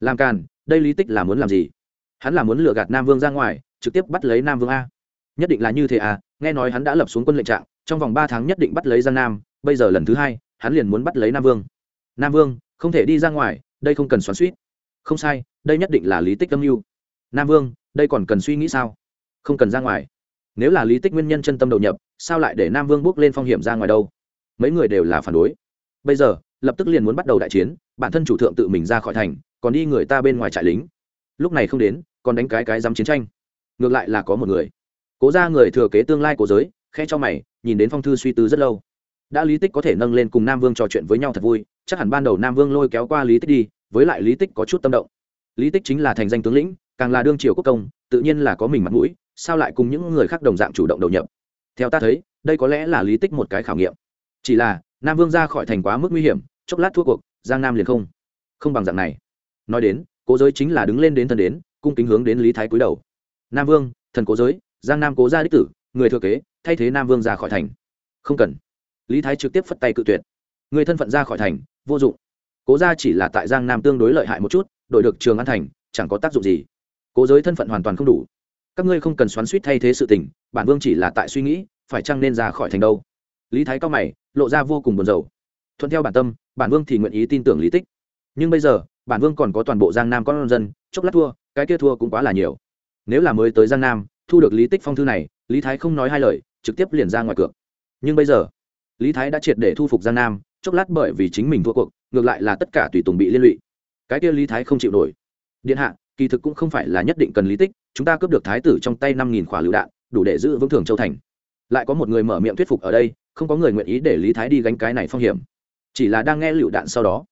[SPEAKER 1] Làm càn, đây lý tích là muốn làm gì? Hắn là muốn lừa gạt nam vương ra ngoài, trực tiếp bắt lấy nam vương a. Nhất định là như thế à nghe nói hắn đã lập xuống quân lệnh trạng, trong vòng ba tháng nhất định bắt lấy giang nam, bây giờ lần thứ hai, hắn liền muốn bắt lấy nam vương. Nam vương, không thể đi ra ngoài, đây không cần xoắn suýt không sai, đây nhất định là lý tích âm mưu. Nam vương, đây còn cần suy nghĩ sao? Không cần ra ngoài. Nếu là lý tích nguyên nhân chân tâm đầu nhập, sao lại để nam vương bước lên phong hiểm ra ngoài đâu? Mấy người đều là phản đối. Bây giờ, lập tức liền muốn bắt đầu đại chiến, bản thân chủ thượng tự mình ra khỏi thành, còn đi người ta bên ngoài trại lính lúc này không đến, còn đánh cái cái dám chiến tranh. Ngược lại là có một người. Cố ra người thừa kế tương lai của giới khe cho mày, nhìn đến phong thư suy tư rất lâu. Đã lý tích có thể nâng lên cùng nam vương trò chuyện với nhau thật vui, chắc hẳn ban đầu nam vương lôi kéo qua lý tích đi, với lại lý tích có chút tâm động. Lý tích chính là thành danh tướng lĩnh, càng là đương triều quốc công, tự nhiên là có mình mặt mũi, sao lại cùng những người khác đồng dạng chủ động đầu nhập? Theo ta thấy, đây có lẽ là lý tích một cái khảo nghiệm. Chỉ là, nam vương ra khỏi thành quá mức nguy hiểm, chốc lát thua cuộc, giang nam liền không. Không bằng dạng này. Nói đến cố giới chính là đứng lên đến thần đến, cung kính hướng đến lý thái cúi đầu. Nam vương, thần cố giới, giang nam cố gia đích tử, người thừa kế, thay thế nam vương ra khỏi thành. Không cần. Lý thái trực tiếp phất tay cự tuyệt. Người thân phận ra khỏi thành, vô dụng. Cố gia chỉ là tại giang nam tương đối lợi hại một chút, đổi được trường an thành, chẳng có tác dụng gì. Cố giới thân phận hoàn toàn không đủ. Các ngươi không cần xoắn suýt thay thế sự tình, bản vương chỉ là tại suy nghĩ, phải chăng nên ra khỏi thành đâu? Lý thái cao mày, lộ ra vô cùng buồn rầu. Thuận theo bản tâm, bản vương thì nguyện ý tin tưởng lý tích. Nhưng bây giờ bản vương còn có toàn bộ giang nam con dân, chốc lát thua, cái kia thua cũng quá là nhiều. Nếu là mới tới giang nam, thu được lý tích phong thư này, lý thái không nói hai lời, trực tiếp liền ra ngoài cược. Nhưng bây giờ, lý thái đã triệt để thu phục giang nam, chốc lát bởi vì chính mình thua cuộc, ngược lại là tất cả tùy tùng bị liên lụy. Cái kia lý thái không chịu nổi. Điện hạ, kỳ thực cũng không phải là nhất định cần lý tích, chúng ta cướp được thái tử trong tay năm nghìn khỏa lựu đạn, đủ để giữ vững thường châu thành. Lại có một người mở miệng thuyết phục ở đây, không có người nguyện ý để lý thái đi gánh cái này phong hiểm. Chỉ là đang nghe lựu đạn sau đó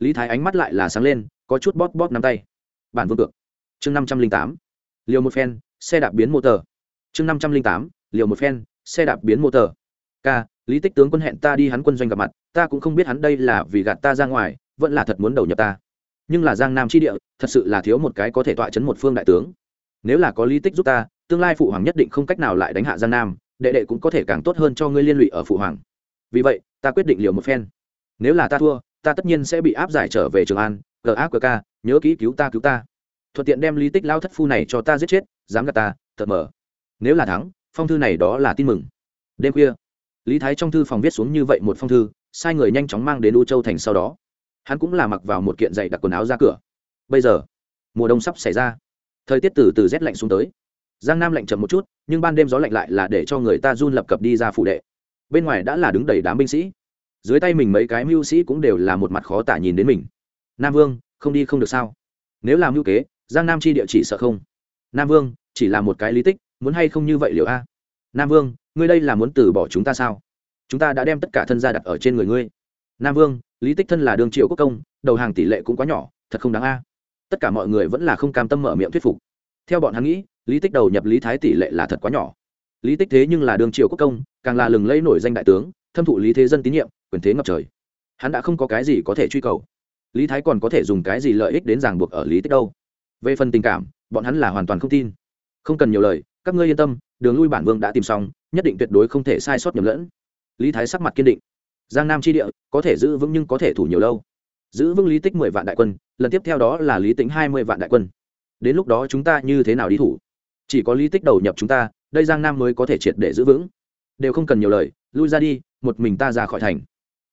[SPEAKER 1] lý thái ánh mắt lại là sáng lên, có chút bóp bóp nắm tay. Bản vương cược. Chương năm trăm linh tám. Liều một phen, xe đạp biến mô tờ chương năm trăm linh tám. Liều một phen, xe đạp biến mô tờ k, lý tích tướng quân hẹn ta đi hắn quân doanh gặp mặt, ta cũng không biết hắn đây là vì gạt ta ra ngoài, vẫn là thật muốn đầu nhập ta. Nhưng là giang nam tri địa, thật sự là thiếu một cái có thể tọa chấn một phương đại tướng. Nếu là có lý tích giúp ta, tương lai phụ hoàng nhất định không cách nào lại đánh hạ giang nam, đệ đệ cũng có thể càng tốt hơn cho ngươi liên lụy ở phụ hoàng. Vì vậy, ta quyết định liều một phen. Nếu là ta thua ta tất nhiên sẽ bị áp giải trở về trường an gafk nhớ kỹ cứu ta cứu ta. Thuận tiện đem lý tích lao thất phu này cho ta giết chết, dám gạt ta, thật mở nếu là thắng, phong thư này đó là tin mừng. Đêm khuya, lý thái trong thư phòng viết xuống như vậy một phong thư, sai người nhanh chóng mang đến u châu thành sau đó. Hắn cũng là mặc vào một kiện dày đặc quần áo ra cửa. Bây giờ, mùa đông sắp xảy ra. Thời tiết từ từ rét lạnh xuống tới. Giang nam lạnh chậm một chút, nhưng ban đêm gió lạnh lại là để cho người ta run lập cập đi ra phủ đệ. Bên ngoài đã là đứng đầy đám binh sĩ dưới tay mình mấy cái mưu sĩ cũng đều là một mặt khó tả nhìn đến mình. Nam vương, không đi không được sao? Nếu làm mưu kế, giang nam chi địa chỉ sợ không? Nam vương, chỉ là một cái lý tích, muốn hay không như vậy liệu a? Nam vương, ngươi đây là muốn từ bỏ chúng ta sao? Chúng ta đã đem tất cả thân gia đặt ở trên người ngươi. Nam vương, lý tích thân là đương triệu quốc công, đầu hàng tỷ lệ cũng quá nhỏ, thật không đáng a. Tất cả mọi người vẫn là không cam tâm mở miệng thuyết phục. Theo bọn hắn nghĩ, lý tích đầu nhập lý thái tỷ lệ là thật quá nhỏ. Lý tích thế nhưng là đương Triệu quốc công, càng là lừng lẫy nổi danh đại tướng, thâm thụ lý thế dân tín nhiệm quyền thế ngập trời. Hắn đã không có cái gì có thể truy cầu. Lý thái còn có thể dùng cái gì lợi ích đến ràng buộc ở lý tích đâu? Về phần tình cảm, bọn hắn là hoàn toàn không tin. Không cần nhiều lời, các ngươi yên tâm, đường lui bản vương đã tìm xong, nhất định tuyệt đối không thể sai sót nhầm lẫn. Lý thái sắc mặt kiên định. Giang nam tri địa, có thể giữ vững nhưng có thể thủ nhiều lâu. Giữ vững lý tích mười vạn đại quân, lần tiếp theo đó là lý tính hai mươi vạn đại quân. Đến lúc đó chúng ta như thế nào đi thủ? Chỉ có lý tích đầu nhập chúng ta, đây giang nam mới có thể triệt để giữ vững. Đều không cần nhiều lời, lui ra đi, một mình ta ra khỏi thành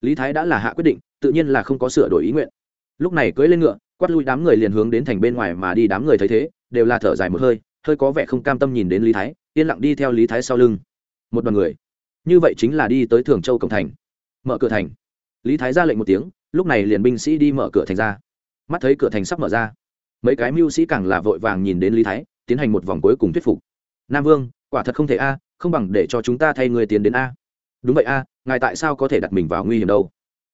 [SPEAKER 1] lý thái đã là hạ quyết định, tự nhiên là không có sửa đổi ý nguyện. Lúc này cưỡi lên ngựa, quát lui đám người liền hướng đến thành bên ngoài mà đi, đám người thấy thế, đều là thở dài một hơi hơi có vẻ không cam tâm nhìn đến lý thái, yên lặng đi theo lý thái sau lưng. Một đoàn người. Như vậy chính là đi tới thường châu cổng thành. Mở cửa thành. Lý thái ra lệnh một tiếng, lúc này liền binh sĩ đi mở cửa thành ra. Mắt thấy cửa thành sắp mở ra, mấy cái mưu sĩ càng là vội vàng nhìn đến lý thái, tiến hành một vòng cuối cùng thuyết phục. Nam vương, quả thật không thể a, không bằng để cho chúng ta thay người tiến đến a đúng vậy a, ngài tại sao có thể đặt mình vào nguy hiểm đâu?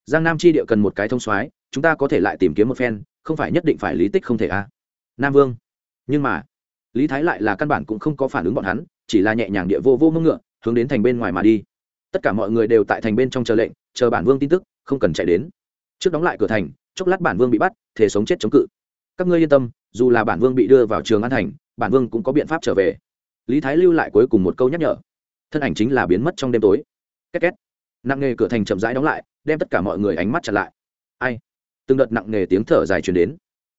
[SPEAKER 1] Giang nam chi địa cần một cái thông soái, chúng ta có thể lại tìm kiếm một phen, không phải nhất định phải lý tích không thể a. Nam vương. Nhưng mà, lý thái lại là căn bản cũng không có phản ứng bọn hắn, chỉ là nhẹ nhàng địa vô vô mưng ngựa, hướng đến thành bên ngoài mà đi. Tất cả mọi người đều tại thành bên trong chờ lệnh, chờ bản vương tin tức, không cần chạy đến. Trước đóng lại cửa thành, chốc lát bản vương bị bắt thể sống chết chống cự. Các ngươi yên tâm, dù là bản vương bị đưa vào trường an thành, bản vương cũng có biện pháp trở về. Lý thái lưu lại cuối cùng một câu nhắc nhở. Thân ảnh chính là biến mất trong đêm tối két két. Nặng nghề cửa thành chậm rãi đóng lại, đem tất cả mọi người ánh mắt chặt lại. Ai? Từng đợt nặng nghề tiếng thở dài truyền đến.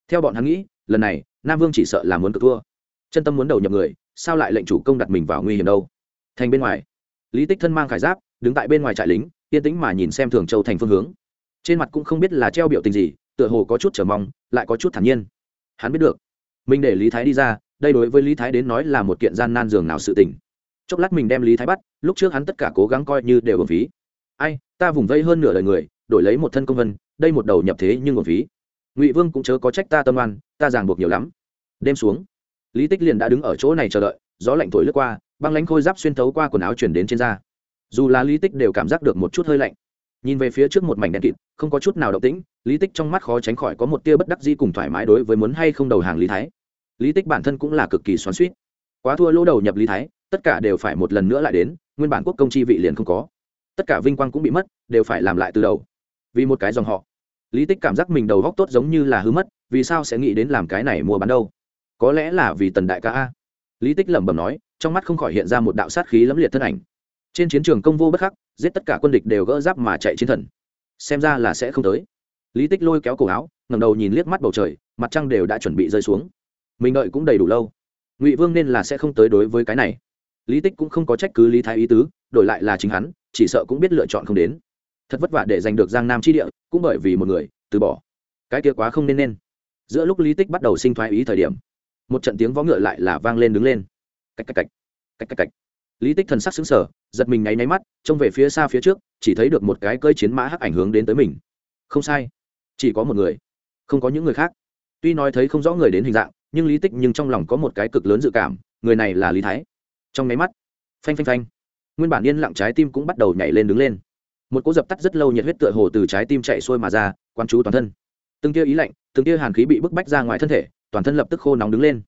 [SPEAKER 1] Theo bọn hắn nghĩ, lần này, nam vương chỉ sợ là muốn cực thua. Chân tâm muốn đầu nhập người, sao lại lệnh chủ công đặt mình vào nguy hiểm đâu? Thành bên ngoài. Lý tích thân mang khải giáp, đứng tại bên ngoài trại lính, yên tĩnh mà nhìn xem thường châu thành phương hướng. Trên mặt cũng không biết là treo biểu tình gì, tựa hồ có chút chờ mong, lại có chút thản nhiên. Hắn biết được. Mình để lý thái đi ra, đây đối với lý thái đến nói là một kiện gian nan dường nào sự tình chốc lát mình đem lý thái bắt, lúc trước hắn tất cả cố gắng coi như đều bổng phí. Ai, ta vùng vây hơn nửa đời người, đổi lấy một thân công vân, đây một đầu nhập thế nhưng bổng phí. Ngụy vương cũng chớ có trách ta tâm oan, ta ràng buộc nhiều lắm. Đêm xuống, lý tích liền đã đứng ở chỗ này chờ đợi, gió lạnh thổi lướt qua, băng lánh khôi giáp xuyên thấu qua quần áo chuyển đến trên da. Dù là lý tích đều cảm giác được một chút hơi lạnh. Nhìn về phía trước một mảnh đen kịt, không có chút nào động tĩnh, lý tích trong mắt khó tránh khỏi có một tia bất đắc di cùng thoải mái đối với muốn hay không đầu hàng lý thái. Lý tích bản thân cũng là cực kỳ xoắn suýt quá thua lỗ đầu nhập lý thái tất cả đều phải một lần nữa lại đến, nguyên bản quốc công chi vị liền không có. Tất cả vinh quang cũng bị mất, đều phải làm lại từ đầu. Vì một cái dòng họ. Lý tích cảm giác mình đầu góc tốt giống như là hư mất, vì sao sẽ nghĩ đến làm cái này mua bán đâu? Có lẽ là vì tần đại ca a. Lý tích lẩm bẩm nói, trong mắt không khỏi hiện ra một đạo sát khí lẫm liệt thân ảnh. Trên chiến trường công vô bất khắc, giết tất cả quân địch đều gỡ giáp mà chạy chiến thần. Xem ra là sẽ không tới. Lý tích lôi kéo cổ áo ngầm đầu nhìn liếc mắt bầu trời, mặt trăng đều đã chuẩn bị rơi xuống. Mình đợi cũng đầy đủ lâu. Ngụy vương nên là sẽ không tới đối với cái này lý tích cũng không có trách cứ lý thái ý tứ, đổi lại là chính hắn, chỉ sợ cũng biết lựa chọn không đến. Thật vất vả để giành được giang nam Chi địa, cũng bởi vì một người, từ bỏ. Cái kia quá không nên nên. Giữa lúc lý tích bắt đầu sinh thoái ý thời điểm, một trận tiếng võ ngựa lại là vang lên đứng lên. Cách cách cách cách cách cách. Lý tích thần sắc xứng sở giật mình nháy nháy mắt, trông về phía xa phía trước, chỉ thấy được một cái cơi chiến mã hắc ảnh hướng đến tới mình. Không sai. Chỉ có một người, không có những người khác. Tuy nói thấy không rõ người đến hình dạng, nhưng lý tích nhưng trong lòng có một cái cực lớn dự cảm, người này là lý thái trong nháy mắt, phanh phanh phanh, nguyên bản yên lặng trái tim cũng bắt đầu nhảy lên đứng lên. Một cỗ dập tắt rất lâu nhiệt huyết tựa hồ từ trái tim chạy xuôi mà ra quan chú toàn thân. Từng tia ý lạnh, từng tia hàn khí bị bức bách ra ngoài thân thể, toàn thân lập tức khô nóng đứng lên.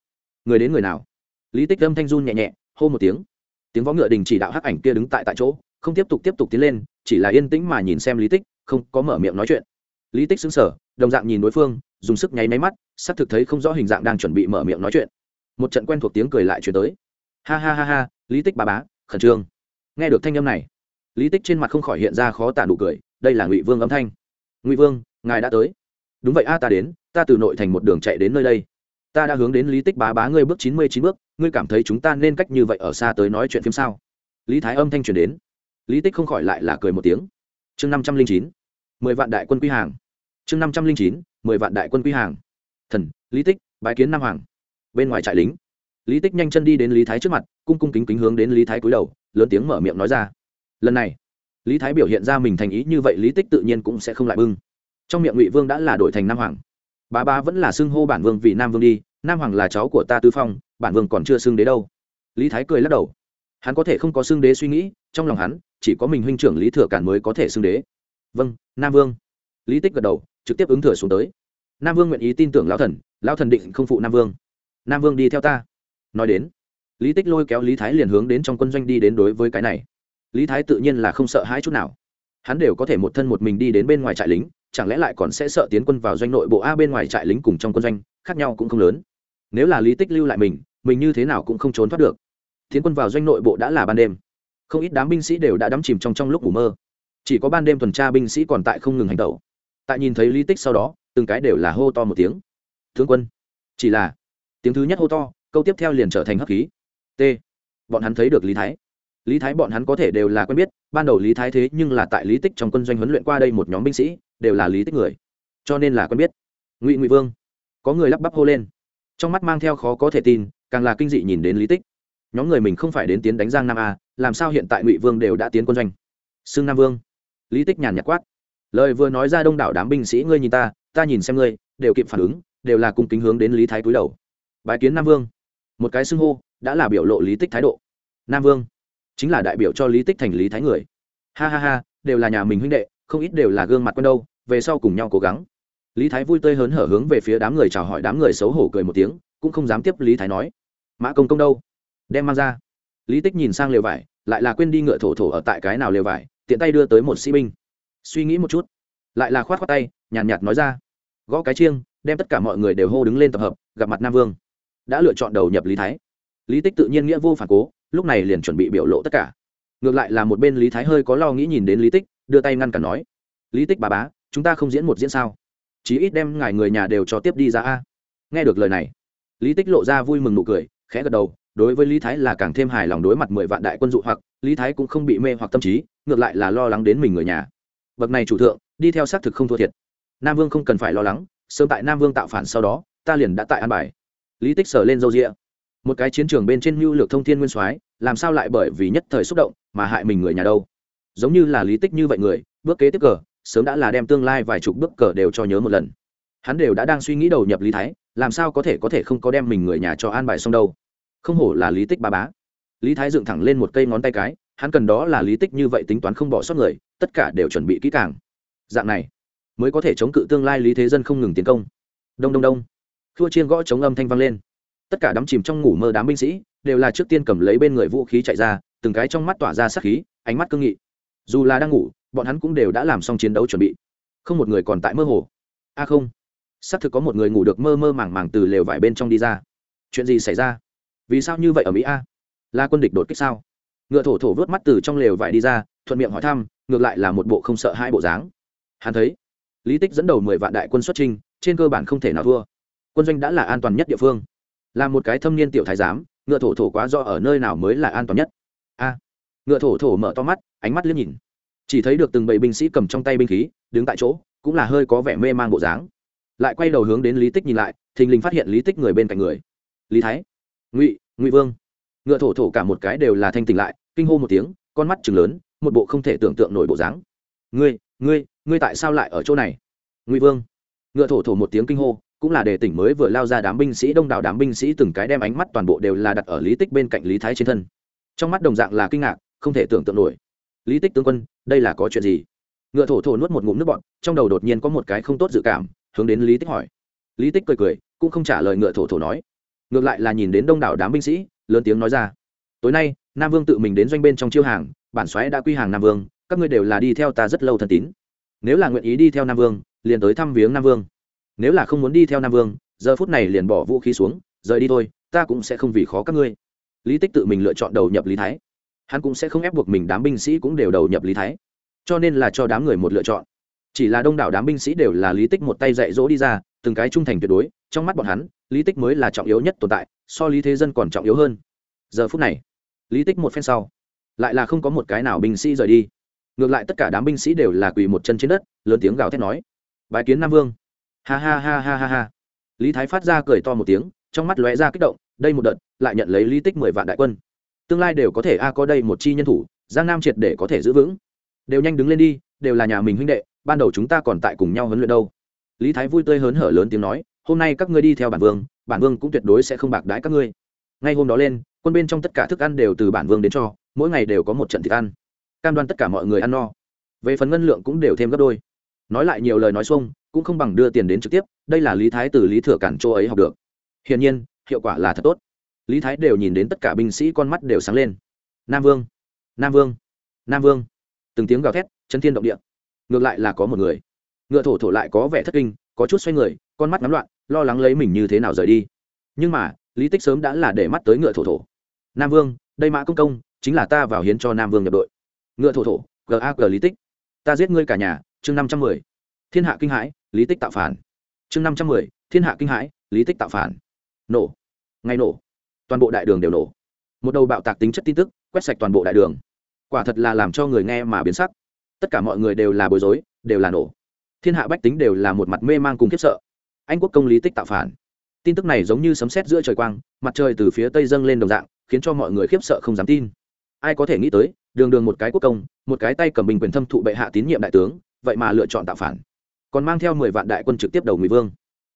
[SPEAKER 1] Người đến người nào? Lý tích âm thanh run nhẹ nhẹ, hô một tiếng. Tiếng võ ngựa đình chỉ đạo hắc ảnh kia đứng tại tại chỗ, không tiếp tục tiếp tục tiến lên, chỉ là yên tĩnh mà nhìn xem lý tích, không có mở miệng nói chuyện. Lý tích xứng sở đồng dạng nhìn đối phương, dùng sức nháy máy mắt, xác thực thấy không rõ hình dạng đang chuẩn bị mở miệng nói chuyện. Một trận quen thuộc tiếng cười lại chuyển tới ha ha ha ha, lý tích bà bá, khẩn trương. Nghe được thanh âm này, lý tích trên mặt không khỏi hiện ra khó tả nụ cười, đây là ngụy vương âm thanh. Ngụy vương, ngài đã tới. Đúng vậy a, ta đến, ta từ nội thành một đường chạy đến nơi đây. Ta đã hướng đến lý tích bá bá ngươi bước chín mươi chín bước, ngươi cảm thấy chúng ta nên cách như vậy ở xa tới nói chuyện phim sao? Lý thái âm thanh truyền đến. Lý tích không khỏi lại là cười một tiếng. Chương năm trăm linh chín, mười vạn đại quân quy hàng. Chương năm trăm linh chín, mười vạn đại quân quy hàng. Thần, lý tích, bái kiến nam hoàng. Bên ngoài trại lính lý tích nhanh chân đi đến lý thái trước mặt, cung cung kính kính hướng đến lý thái cúi đầu, lớn tiếng mở miệng nói ra. Lần này, lý thái biểu hiện ra mình thành ý như vậy, lý tích tự nhiên cũng sẽ không lại bưng. Trong miệng ngụy vương đã là đổi thành nam hoàng. Bà ba vẫn là xưng hô bản vương vì nam vương đi, nam hoàng là cháu của ta tư phong, bản vương còn chưa xưng đế đâu. Lý thái cười lắc đầu. Hắn có thể không có xưng đế suy nghĩ, trong lòng hắn, chỉ có mình huynh trưởng lý thừa cản mới có thể xưng đế. Vâng nam vương. Lý tích gật đầu, trực tiếp ứng thừa xuống tới. Nam vương nguyện ý tin tưởng lão thần lão thần định không phụ nam vương. Nam vương đi theo ta nói đến. Lý tích lôi kéo lý thái liền hướng đến trong quân doanh đi đến đối với cái này. Lý thái tự nhiên là không sợ hãi chút nào. Hắn đều có thể một thân một mình đi đến bên ngoài trại lính, chẳng lẽ lại còn sẽ sợ tiến quân vào doanh nội bộ a bên ngoài trại lính cùng trong quân doanh, khác nhau cũng không lớn. Nếu là lý tích lưu lại mình mình như thế nào cũng không trốn thoát được. Tiến quân vào doanh nội bộ đã là ban đêm. Không ít đám binh sĩ đều đã đắm chìm trong trong lúc ngủ mơ. Chỉ có ban đêm tuần tra binh sĩ còn tại không ngừng hành tẩu. Tại nhìn thấy lý tích sau đó, từng cái đều là hô to một tiếng. Tướng quân! Chỉ là, tiếng thứ nhất hô to câu tiếp theo liền trở thành hấp khí. T. Bọn hắn thấy được lý thái. Lý thái bọn hắn có thể đều là quen biết, ban đầu lý thái thế nhưng là tại lý tích trong quân doanh huấn luyện qua đây một nhóm binh sĩ, đều là lý tích người. Cho nên là quen biết. Ngụy ngụy vương. Có người lắp bắp hô lên. Trong mắt mang theo khó có thể tin, càng là kinh dị nhìn đến lý tích. Nhóm người mình không phải đến tiến đánh giang nam a, làm sao hiện tại ngụy vương đều đã tiến quân doanh? Xưng nam vương. Lý tích nhàn nhạt quát. Lời vừa nói ra đông đảo đám binh sĩ ngươi nhìn ta ta nhìn xem ngươi, đều kịp phản ứng, đều là cung kính hướng đến lý thái cúi đầu. Bài kiến nam vương một cái xưng hô đã là biểu lộ lý tích thái độ. Nam vương chính là đại biểu cho lý tích thành lý thái người. Ha ha ha đều là nhà mình huynh đệ không ít đều là gương mặt quen đâu về sau cùng nhau cố gắng. Lý thái vui tươi hớn hở hướng về phía đám người chào hỏi đám người xấu hổ cười một tiếng cũng không dám tiếp lý thái nói. Mã công công đâu? Đem mang ra. Lý tích nhìn sang lều vải lại là quên đi ngựa thổ thổ ở tại cái nào lều vải tiện tay đưa tới một sĩ binh. Suy nghĩ một chút lại là khoát khoát tay nhàn nhạt, nhạt nói ra. Gõ cái chiêng đem tất cả mọi người đều hô đứng lên tập hợp gặp mặt nam vương đã lựa chọn đầu nhập lý thái. Lý tích tự nhiên nghĩa vô phản cố, lúc này liền chuẩn bị biểu lộ tất cả. Ngược lại là một bên lý thái hơi có lo nghĩ nhìn đến lý tích, đưa tay ngăn cản nói, lý tích bà bá, chúng ta không diễn một diễn sao? Chí ít đem ngài người nhà đều cho tiếp đi ra a. Nghe được lời này, lý tích lộ ra vui mừng nụ cười, khẽ gật đầu, đối với lý thái là càng thêm hài lòng đối mặt mười vạn đại quân dụ hoặc, lý thái cũng không bị mê hoặc tâm trí, ngược lại là lo lắng đến mình người nhà. Bậc này chủ thượng, đi theo xác thực không thua thiệt. Nam vương không cần phải lo lắng, sớm tại nam vương tạo phản sau đó, ta liền đã tại an bài lý tích sở lên râu rịa. Một cái chiến trường bên trên mưu lược thông thiên nguyên soái, làm sao lại bởi vì nhất thời xúc động mà hại mình người nhà đâu? Giống như là lý tích như vậy người, bước kế tiếp cờ, sớm đã là đem tương lai vài chục bước cờ đều cho nhớ một lần. Hắn đều đã đang suy nghĩ đầu nhập lý thái, làm sao có thể có thể không có đem mình người nhà cho an bài xong đâu? Không hổ là lý tích ba bá. Lý thái dựng thẳng lên một cây ngón tay cái, hắn cần đó là lý tích như vậy tính toán không bỏ sót người, tất cả đều chuẩn bị kỹ càng. Dạng này, mới có thể chống cự tương lai lý thế dân không ngừng tiến công. Đông đông đông thua chiên gõ chống âm thanh vang lên. Tất cả đắm chìm trong ngủ mơ đám binh sĩ đều là trước tiên cầm lấy bên người vũ khí chạy ra, từng cái trong mắt tỏa ra sắc khí, ánh mắt cương nghị. Dù là đang ngủ, bọn hắn cũng đều đã làm xong chiến đấu chuẩn bị. Không một người còn tại mơ hồ. A không. Xác thực có một người ngủ được mơ mơ màng màng từ lều vải bên trong đi ra. Chuyện gì xảy ra? Vì sao như vậy ở mỹ a? Là quân địch đột kích sao? Ngựa thổ thổ vớt mắt từ trong lều vải đi ra, thuận miệng hỏi thăm, ngược lại là một bộ không sợ hai bộ dáng. Hắn thấy, lý tích dẫn đầu mười vạn đại quân xuất trinh trên cơ bản không thể nào thua quân doanh đã là an toàn nhất địa phương. Là một cái thâm niên tiểu thái giám, ngựa thổ thổ quá do ở nơi nào mới là an toàn nhất? A, ngựa thổ thổ mở to mắt, ánh mắt liếc nhìn. Chỉ thấy được từng bầy binh sĩ cầm trong tay binh khí, đứng tại chỗ, cũng là hơi có vẻ mê man bộ dáng. Lại quay đầu hướng đến lý tích nhìn lại, thình lình phát hiện lý tích người bên cạnh người. Lý thái, ngụy ngụy vương. Ngựa thổ thổ cả một cái đều là thanh tỉnh lại, kinh hô một tiếng, con mắt chừng lớn, một bộ không thể tưởng tượng nổi bộ dáng. Ngươi ngươi ngươi tại sao lại ở chỗ này? Ngụy vương. Ngựa thổ thổ một tiếng kinh hô cũng là đề tỉnh mới vừa lao ra đám binh sĩ đông đảo đám binh sĩ từng cái đem ánh mắt toàn bộ đều là đặt ở lý tích bên cạnh lý thái trên thân. Trong mắt đồng dạng là kinh ngạc, không thể tưởng tượng nổi. Lý tích tướng quân, đây là có chuyện gì? Ngựa thổ thổ nuốt một ngụm nước bọt, trong đầu đột nhiên có một cái không tốt dự cảm, hướng đến lý tích hỏi. Lý tích cười cười, cũng không trả lời ngựa thổ thổ nói. Ngược lại là nhìn đến đông đảo đám binh sĩ, lớn tiếng nói ra. Tối nay, nam vương tự mình đến doanh bên trong chiêu hàng, bản xoáy đã quy hàng nam vương, các ngươi đều là đi theo ta rất lâu thần tín. Nếu là nguyện ý đi theo nam vương, liền tới thăm viếng nam vương nếu là không muốn đi theo nam vương, giờ phút này liền bỏ vũ khí xuống, rời đi thôi, ta cũng sẽ không vì khó các ngươi. Lý tích tự mình lựa chọn đầu nhập lý thái. Hắn cũng sẽ không ép buộc mình đám binh sĩ cũng đều đầu nhập lý thái. Cho nên là cho đám người một lựa chọn. Chỉ là đông đảo đám binh sĩ đều là lý tích một tay dạy dỗ đi ra, từng cái trung thành tuyệt đối, trong mắt bọn hắn, lý tích mới là trọng yếu nhất tồn tại, so lý thế dân còn trọng yếu hơn. Giờ phút này, lý tích một phen sau, lại là không có một cái nào binh sĩ rời đi. Ngược lại tất cả đám binh sĩ đều là quỳ một chân trên đất, lớn tiếng gào thét nói bài kiến nam vương ha ha ha ha ha ha. Lý thái phát ra cười to một tiếng, trong mắt lóe ra kích động, đây một đợt, lại nhận lấy lý tích mười vạn đại quân. Tương lai đều có thể, a, có đây một chi nhân thủ, giang nam triệt để có thể giữ vững. Đều nhanh đứng lên đi, đều là nhà mình huynh đệ, ban đầu chúng ta còn tại cùng nhau huấn luyện đâu. Lý thái vui tươi hớn hở lớn tiếng nói, hôm nay các ngươi đi theo bản vương bản vương cũng tuyệt đối sẽ không bạc đãi các ngươi. Ngay hôm đó lên, quân bên trong tất cả thức ăn đều từ bản vương đến cho, mỗi ngày đều có một trận thịt ăn. Cam đoan tất cả mọi người ăn no. Về phần ngân lượng cũng đều thêm gấp đôi. Nói lại nhiều lời nói xuông cũng không bằng đưa tiền đến trực tiếp, đây là lý thái từ lý thừa cản chỗ ấy học được. Hiển nhiên, hiệu quả là thật tốt. Lý thái đều nhìn đến tất cả binh sĩ con mắt đều sáng lên. Nam vương nam vương nam vương. Từng tiếng gào thét chân thiên động địa. Ngược lại là có một người. Ngựa thổ thổ lại có vẻ thất kinh, có chút xoay người, con mắt ngắm loạn, lo lắng lấy mình như thế nào rời đi. Nhưng mà, lý tích sớm đã là để mắt tới ngựa thổ thổ. Nam vương, đây mã công công, chính là ta vào hiến cho nam vương nhập đội. Ngựa thổ thổ gag lý tích. Ta giết ngươi cả nhà, chương năm trăm mười thiên hạ kinh hãi, lý tích tạo phản. Chương năm trăm mười, thiên hạ kinh hãi, lý tích tạo phản. Nổ. Ngay nổ. Toàn bộ đại đường đều nổ. Một đầu bạo tạc tính chất tin tức, quét sạch toàn bộ đại đường. Quả thật là làm cho người nghe mà biến sắc. Tất cả mọi người đều là bối rối, đều là nổ. Thiên hạ bách tính đều là một mặt mê man cùng khiếp sợ. Anh quốc công lý tích tạo phản. Tin tức này giống như sấm sét giữa trời quang, mặt trời từ phía tây dâng lên đồng dạng, khiến cho mọi người khiếp sợ không dám tin. Ai có thể nghĩ tới, đường đường một cái quốc công, một cái tay cầm bình quyền thâm thụ bệ hạ tín nhiệm đại tướng, vậy mà lựa chọn tạo phản còn mang theo mười vạn đại quân trực tiếp đầu ngụy vương.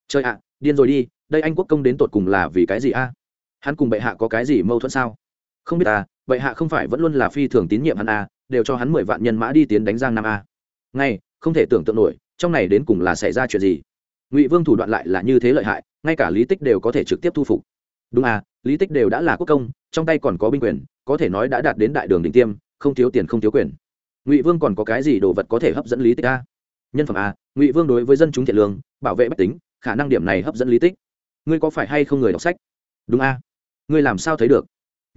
[SPEAKER 1] Trời ạ, điên rồi đi, đây anh quốc công đến tột cùng là vì cái gì a? Hắn cùng bệ hạ có cái gì mâu thuẫn sao? Không biết à bệ hạ không phải vẫn luôn là phi thường tín nhiệm hắn a đều cho hắn mười vạn nhân mã đi tiến đánh giang nam a ngay, không thể tưởng tượng nổi, trong này đến cùng là xảy ra chuyện gì? Ngụy vương thủ đoạn lại là như thế lợi hại, ngay cả lý tích đều có thể trực tiếp thu phục. Đúng à lý tích đều đã là quốc công, trong tay còn có binh quyền, có thể nói đã đạt đến đại đường đỉnh tiêm, không thiếu tiền không thiếu quyền. Ngụy vương còn có cái gì đồ vật có thể hấp dẫn lý tích a nhân phẩm a, ngụy vương đối với dân chúng thiện lương, bảo vệ bách tính, khả năng điểm này hấp dẫn lý tích. Ngươi có phải hay không người đọc sách? Đúng a. Ngươi làm sao thấy được?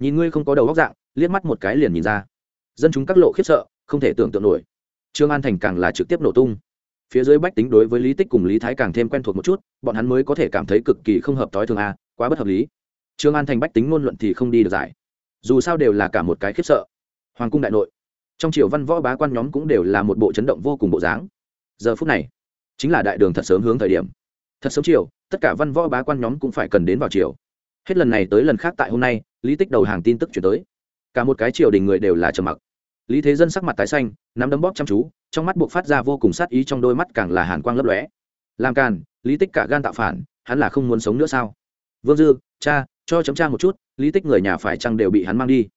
[SPEAKER 1] Nhìn ngươi không có đầu góc dạng, liếc mắt một cái liền nhìn ra. Dân chúng các lộ khiếp sợ, không thể tưởng tượng nổi. Trương an thành càng là trực tiếp nổ tung. Phía dưới bách tính đối với lý tích cùng lý thái càng thêm quen thuộc một chút, bọn hắn mới có thể cảm thấy cực kỳ không hợp t i thường a, quá bất hợp lý. Trương an thành bách tính ngôn luận thì không đi được giải. Dù sao đều là cả một cái khiếp sợ. Hoàng cung đại nội, trong triều văn võ bá quan nhóm cũng đều là một bộ chấn động vô cùng bộ dáng giờ phút này, chính là đại đường thật sớm hướng thời điểm. Thật sớm chiều, tất cả văn võ bá quan nhóm cũng phải cần đến vào chiều. Hết lần này tới lần khác tại hôm nay, lý tích đầu hàng tin tức chuyển tới. Cả một cái triều đình người đều là trầm mặc. Lý thế dân sắc mặt tái xanh, nắm đấm bóp chăm chú, trong mắt buộc phát ra vô cùng sát ý trong đôi mắt càng là hàn quang lấp lóe. Làm càn, lý tích cả gan tạo phản, hắn là không muốn sống nữa sao? Vương dư, cha, cho chấm cha một chút, lý tích người nhà phải chăng đều bị hắn mang đi?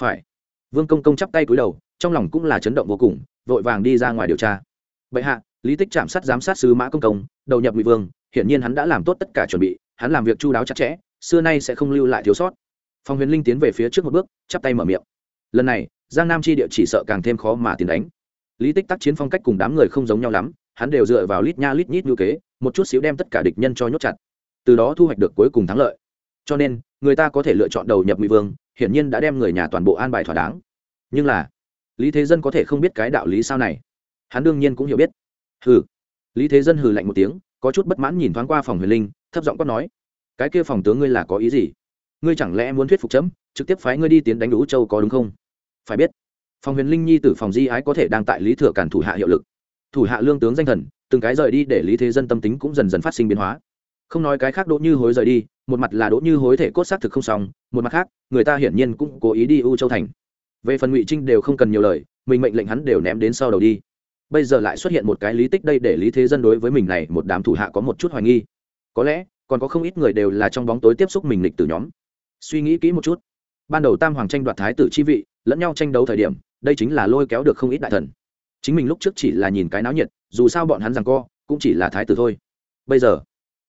[SPEAKER 1] Phải. Vương công công chắp tay cúi đầu, trong lòng cũng là chấn động vô cùng, vội vàng đi ra ngoài điều tra bệ hạ, lý tích chạm sát giám sát sứ mã công công, đầu nhập ngụy vương, hiển nhiên hắn đã làm tốt tất cả chuẩn bị, hắn làm việc chu đáo chặt chẽ, xưa nay sẽ không lưu lại thiếu sót. Phong huyền linh tiến về phía trước một bước, chắp tay mở miệng. Lần này, giang nam chi địa chỉ sợ càng thêm khó mà tiến đánh. Lý tích tác chiến phong cách cùng đám người không giống nhau lắm, hắn đều dựa vào lít nha lít nhít ngữ kế, một chút xíu đem tất cả địch nhân cho nhốt chặt. Từ đó thu hoạch được cuối cùng thắng lợi. Cho nên, người ta có thể lựa chọn đầu nhập ngụy vương, hiển nhiên đã đem người nhà toàn bộ an bài thỏa đáng. Nhưng là, lý thế dân có thể không biết cái đạo lý sao này hắn đương nhiên cũng hiểu biết. Hừ. Lý thế dân hừ lạnh một tiếng, có chút bất mãn nhìn thoáng qua phòng huyền linh, thấp giọng quát nói, cái kia phòng tướng ngươi là có ý gì? Ngươi chẳng lẽ muốn thuyết phục chấm, trực tiếp phái ngươi đi tiến đánh đũ châu có đúng không? Phải biết, phòng huyền linh nhi tử phòng di ái có thể đang tại lý thừa cản thủ hạ hiệu lực. Thủ hạ lương tướng danh thần, từng cái rời đi để lý thế dân tâm tính cũng dần dần phát sinh biến hóa. Không nói cái khác đỗ như hối rời đi, một mặt là đỗ như hối thể cốt xác thực không xong, một mặt khác, người ta hiển nhiên cũng cố ý đi u châu thành. Về phần ngụy trinh đều không cần nhiều lời, mình mệnh lệnh hắn đều ném đến sau đầu đi bây giờ lại xuất hiện một cái lý tích đây để lý thế dân đối với mình này một đám thủ hạ có một chút hoài nghi. Có lẽ, còn có không ít người đều là trong bóng tối tiếp xúc mình lịch từ nhóm. Suy nghĩ kỹ một chút. Ban đầu tam hoàng tranh đoạt thái tử chi vị, lẫn nhau tranh đấu thời điểm, đây chính là lôi kéo được không ít đại thần. Chính mình lúc trước chỉ là nhìn cái náo nhiệt, dù sao bọn hắn rằng co, cũng chỉ là thái tử thôi. Bây giờ,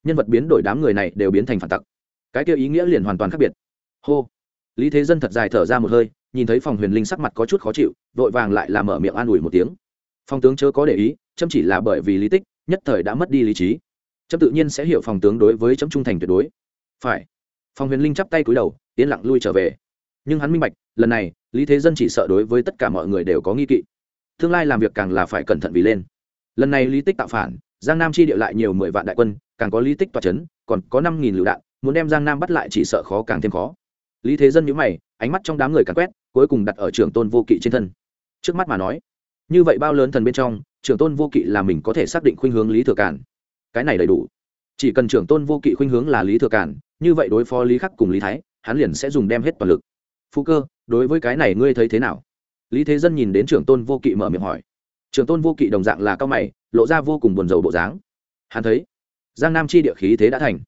[SPEAKER 1] nhân vật biến đổi đám người này đều biến thành phản tặc. Cái kia ý nghĩa liền hoàn toàn khác biệt. Hô. Lý thế dân thật dài thở ra một hơi, nhìn thấy phòng huyền linh sắc mặt có chút khó chịu, vội vàng lại làm mở miệng an ủi một tiếng phòng tướng chớ có để ý, chấm chỉ là bởi vì lý tích, nhất thời đã mất đi lý trí. Chấm tự nhiên sẽ hiểu phòng tướng đối với chấm trung thành tuyệt đối. Phải. Phòng huyền linh chắp tay cúi đầu, yên lặng lui trở về. Nhưng hắn minh bạch, lần này, lý thế dân chỉ sợ đối với tất cả mọi người đều có nghi kỵ. Tương lai làm việc càng là phải cẩn thận vì lên. Lần này lý tích tạo phản, giang nam chi địa lại nhiều mười vạn đại quân, càng có lý tích toa c h ấ n còn có năm nghìn lựu đạn, muốn đem giang nam bắt lại chỉ sợ khó càng thêm khó. Lý thế dân nhữ mày, ánh mắt trong đám người càng quét, cuối cùng đặt ở trưởng tôn vô kỵ trên thân. Trước mắt mà nói như vậy bao lớn thần bên trong, trưởng tôn vô kỵ là mình có thể xác định khuynh hướng lý thừa cản. Cái này đầy đủ. Chỉ cần trưởng tôn vô kỵ khuynh hướng là lý thừa cản, như vậy đối phó lý khắc cùng lý thái, hắn liền sẽ dùng đem hết toàn lực. Phu cơ, đối với cái này ngươi thấy thế nào? Lý thế dân nhìn đến trưởng tôn vô kỵ mở miệng hỏi. Trưởng tôn vô kỵ đồng dạng là cao mày, lộ ra vô cùng buồn rầu bộ dáng. Hắn thấy, giang nam chi địa khí thế đã thành.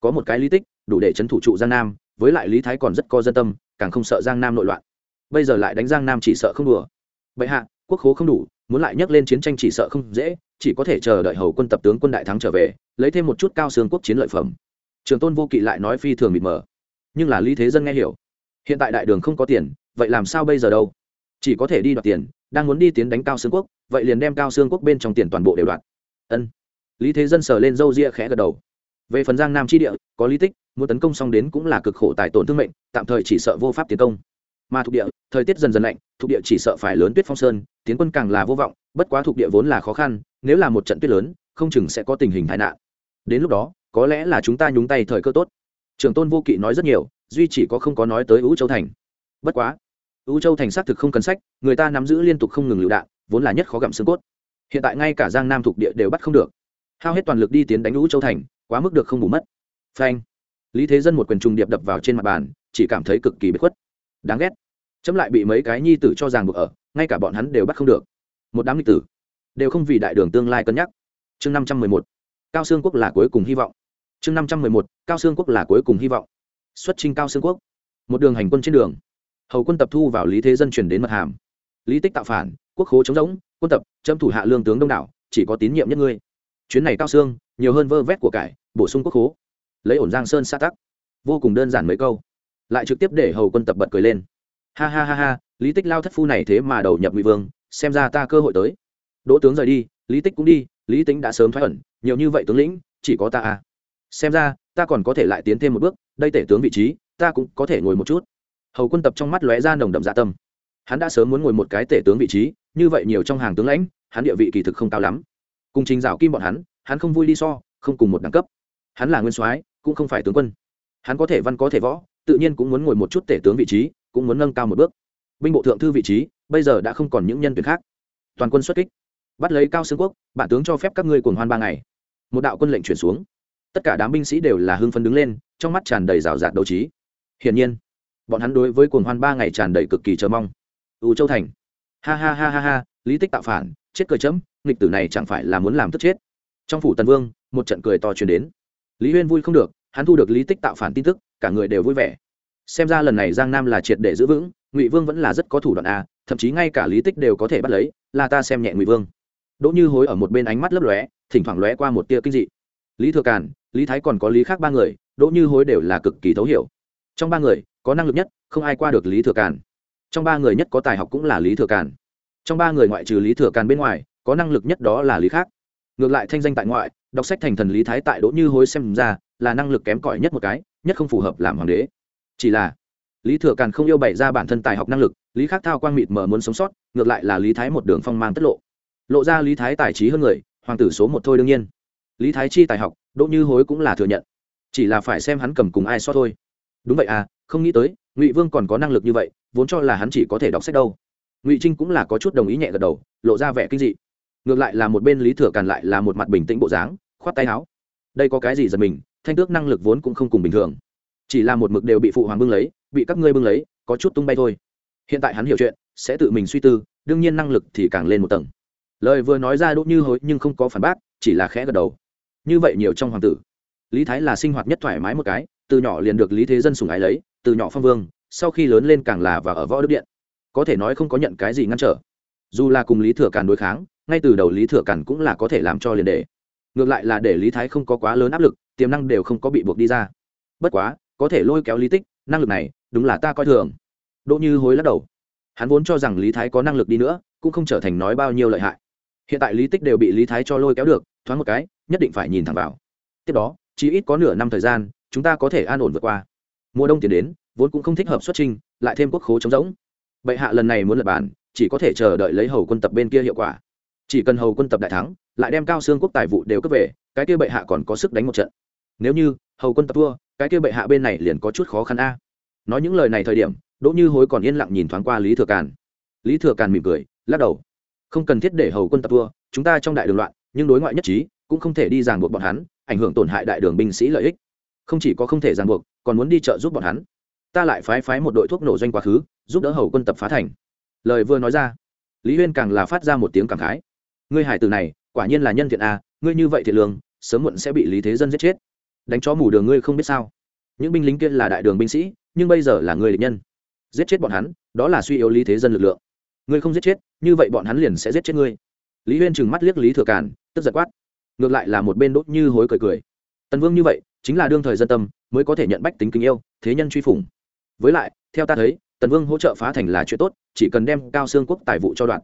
[SPEAKER 1] Có một cái lý tích, đủ để c h ấ n thủ trụ giang nam, với lại lý thái còn rất có dân tâm, càng không sợ giang nam nội loạn. Bây giờ lại đánh giang nam chỉ sợ không đùa. Bệ hạ quốc khố không đủ, muốn lại nhắc lên chiến tranh chỉ sợ không dễ, chỉ có thể chờ đợi hầu quân tập tướng quân đại thắng trở về, lấy thêm một chút cao xương quốc chiến lợi phẩm. Trường tôn vô kỵ lại nói phi thường mịt mờ. Nhưng là lý thế dân nghe hiểu. Hiện tại đại đường không có tiền, vậy làm sao bây giờ đâu? Chỉ có thể đi đoạt tiền, đang muốn đi tiến đánh cao xương quốc, vậy liền đem cao xương quốc bên trong tiền toàn bộ đều đoạt. Ân. Lý thế dân sờ lên râu ria khẽ gật đầu. Về phần giang nam tri địa, có lý tích, muốn tấn công xong đến cũng là cực khổ tài tổn thương mệnh, tạm thời chỉ sợ vô pháp tiến công mà thuộc địa, thời tiết dần dần lạnh, thuộc địa chỉ sợ phải lớn tuyết phong sơn, tiến quân càng là vô vọng, bất quá thuộc địa vốn là khó khăn, nếu là một trận tuyết lớn, không chừng sẽ có tình hình tai nạn. Đến lúc đó, có lẽ là chúng ta nhúng tay thời cơ tốt. Trường tôn vô kỵ nói rất nhiều, duy chỉ có không có nói tới ưu châu thành. Bất quá ưu châu thành xác thực không cần sách, người ta nắm giữ liên tục không ngừng lựu đạn, vốn là nhất khó gặm xương cốt. Hiện tại ngay cả giang nam thuộc địa đều bắt không được. Hao hết toàn lực đi tiến đánh ưu châu thành, quá mức được không bù mất. Phanh. Lý thế dân một quyền trùng điệp đập vào trên mặt bàn, chỉ cảm thấy cực kỳ bất khuất đáng ghét. Chấm lại bị mấy cái nhi tử cho ràng buộc ở, ngay cả bọn hắn đều bắt không được. Một đám lịch tử. Đều không vì đại đường tương lai cân nhắc. Chương năm trăm mười một. Cao xương quốc là cuối cùng hy vọng. Chương năm trăm mười một. Cao xương quốc là cuối cùng hy vọng. Xuất trình cao xương quốc. Một đường hành quân trên đường. Hầu quân tập thu vào lý thế dân chuyển đến mật hàm. Lý tích tạo phản, quốc khố chống rỗng, quân tập châm thủ hạ lương tướng đông đảo, chỉ có tín nhiệm nhất ngươi. Chuyến này cao xương, nhiều hơn vơ vét của cải, bổ sung quốc khố. Lấy ổn giang sơn xa tắc. Vô cùng đơn giản mấy câu lại trực tiếp để hầu quân tập bật cười lên. Ha ha ha ha, lý tích lao thất phu này thế mà đầu nhập ngụy vương, xem ra ta cơ hội tới. Đỗ tướng rời đi, lý tích cũng đi, lý tính đã sớm thoái ẩn, nhiều như vậy tướng lĩnh, chỉ có ta à. Xem ra, ta còn có thể lại tiến thêm một bước, đây tể tướng vị trí, ta cũng có thể ngồi một chút. Hầu quân tập trong mắt lóe ra nồng đậm dạ tâm. Hắn đã sớm muốn ngồi một cái tể tướng vị trí, như vậy nhiều trong hàng tướng lãnh, hắn địa vị kỳ thực không cao lắm. Cùng trình dạo kim bọn hắn hắn không vui đi so, không cùng một đẳng cấp. Hắn là nguyên soái, cũng không phải tướng quân. Hắn có thể văn có thể võ tự nhiên cũng muốn ngồi một chút tể tướng vị trí, cũng muốn nâng cao một bước. Binh bộ thượng thư vị trí, bây giờ đã không còn những nhân tuyển khác. Toàn quân xuất kích. Bắt lấy cao xương quốc, bản tướng cho phép các ngươi cuồng hoan ba ngày. Một đạo quân lệnh chuyển xuống. Tất cả đám binh sĩ đều là hưng phấn đứng lên, trong mắt tràn đầy rào rạt đấu trí. Hiển nhiên, bọn hắn đối với cuồng hoan ba ngày tràn đầy cực kỳ chờ mong. U châu thành. Ha ha ha ha ha, lý tích tạo phản, chết cười chấm, nghịch tử này chẳng phải là muốn làm tức chết. Trong phủ tần vương, một trận cười to truyền đến. Lý huyên vui không được, hắn thu được lý tích tạo phản tin tức cả người đều vui vẻ. Xem ra lần này giang nam là triệt để giữ vững, ngụy vương vẫn là rất có thủ đoạn a thậm chí ngay cả lý tích đều có thể bắt lấy, là ta xem nhẹ ngụy vương. Đỗ như hối ở một bên ánh mắt lấp lóe, thỉnh thoảng lóe qua một tia kinh dị. Lý thừa càn, lý thái còn có lý khác ba người, đỗ như hối đều là cực kỳ thấu hiểu. Trong ba người, có năng lực nhất, không ai qua được lý thừa càn. Trong ba người nhất có tài học cũng là lý thừa càn. Trong ba người ngoại trừ lý thừa càn bên ngoài, có năng lực nhất đó là lý khác. Ngược lại thanh danh tại ngoại, đọc sách thành thần lý thái tại đỗ như hối xem ra, là năng lực kém cỏi nhất một cái nhất không phù hợp làm hoàng đế. Chỉ là, lý thừa càn không yêu bày ra bản thân tài học năng lực, lý khắc thao quang mịt mờ muốn sống sót, ngược lại là lý thái một đường phong mang tất lộ. Lộ ra lý thái tài trí hơn người, hoàng tử số một thôi đương nhiên. Lý thái chi tài học, đỗ như hối cũng là thừa nhận. Chỉ là phải xem hắn cầm cùng ai so thôi. Đúng vậy à không nghĩ tới, ngụy vương còn có năng lực như vậy, vốn cho là hắn chỉ có thể đọc sách đâu. Ngụy trinh cũng là có chút đồng ý nhẹ gật đầu, lộ ra vẻ kinh dị. Ngược lại là một bên lý thừa càn lại là một mặt bình tĩnh bộ dáng, khoát tay áo. Đây có cái gì giật mình thanh tước năng lực vốn cũng không cùng bình thường. Chỉ là một mực đều bị phụ hoàng bưng lấy, bị các ngươi bưng lấy, có chút tung bay thôi. Hiện tại hắn hiểu chuyện, sẽ tự mình suy tư, đương nhiên năng lực thì càng lên một tầng. Lời vừa nói ra đỗ như hối nhưng không có phản bác, chỉ là khẽ gật đầu. Như vậy nhiều trong hoàng tử, lý thái là sinh hoạt nhất thoải mái một cái, từ nhỏ liền được lý thế dân sùng ái lấy, từ nhỏ phong vương, sau khi lớn lên càng là và ở võ đức điện. Có thể nói không có nhận cái gì ngăn trở. Dù là cùng lý thừa càn đối kháng, ngay từ đầu lý thừa càn cũng là có thể làm cho liền đề ngược lại là để lý thái không có quá lớn áp lực tiềm năng đều không có bị buộc đi ra. Bất quá, có thể lôi kéo lý tích, năng lực này, đúng là ta coi thường. Đỗ như hối lắc đầu. Hắn vốn cho rằng lý thái có năng lực đi nữa, cũng không trở thành nói bao nhiêu lợi hại. Hiện tại lý tích đều bị lý thái cho lôi kéo được, thoáng một cái, nhất định phải nhìn thẳng vào. Tiếp đó, chỉ ít có nửa năm thời gian, chúng ta có thể an ổn vượt qua. Mùa đông tiến đến, vốn cũng không thích hợp xuất trình, lại thêm quốc khố chống rỗng. Bệ hạ lần này muốn lập bản, chỉ có thể chờ đợi lấy hầu quân tập bên kia hiệu quả chỉ cần hầu quân tập đại thắng, lại đem cao xương quốc tài vụ đều cướp về, cái kia bệ hạ còn có sức đánh một trận. Nếu như hầu quân tập thua, cái kia bệ hạ bên này liền có chút khó khăn a. Nói những lời này thời điểm, đỗ như hối còn yên lặng nhìn thoáng qua lý thừa càn. Lý thừa càn mỉm cười, lắc đầu. Không cần thiết để hầu quân tập thua, chúng ta trong đại đường loạn, nhưng đối ngoại nhất trí, cũng không thể đi ràng buộc bọn hắn, ảnh hưởng tổn hại đại đường binh sĩ lợi ích. Không chỉ có không thể ràng buộc, còn muốn đi chợ giúp bọn hắn. Ta lại phái phái một đội thuốc nổ doanh quá khứ, giúp đỡ hầu quân tập phá thành. Lời vừa nói ra, lý huyên càng là phát ra một tiếng cảm khái ngươi hải tử này, quả nhiên là nhân thiện a, ngươi như vậy thiện lương, sớm muộn sẽ bị lý thế dân giết chết. Đánh chó mù đường ngươi không biết sao. Những binh lính kia là đại đường binh sĩ, nhưng bây giờ là người địch nhân. Giết chết bọn hắn, đó là suy yếu lý thế dân lực lượng. Ngươi không giết chết, như vậy bọn hắn liền sẽ giết chết ngươi. Lý huyên trừng mắt liếc lý thừa càn, tức giật quát. Ngược lại là một bên đốt như hối cười cười. Tần vương như vậy, chính là đương thời dân tâm, mới có thể nhận bách tính kính yêu, thế nhân truy phủng. Với lại, theo ta thấy, tần vương hỗ trợ phá thành là chuyện tốt, chỉ cần đem cao xương quốc tài vụ cho đoạn.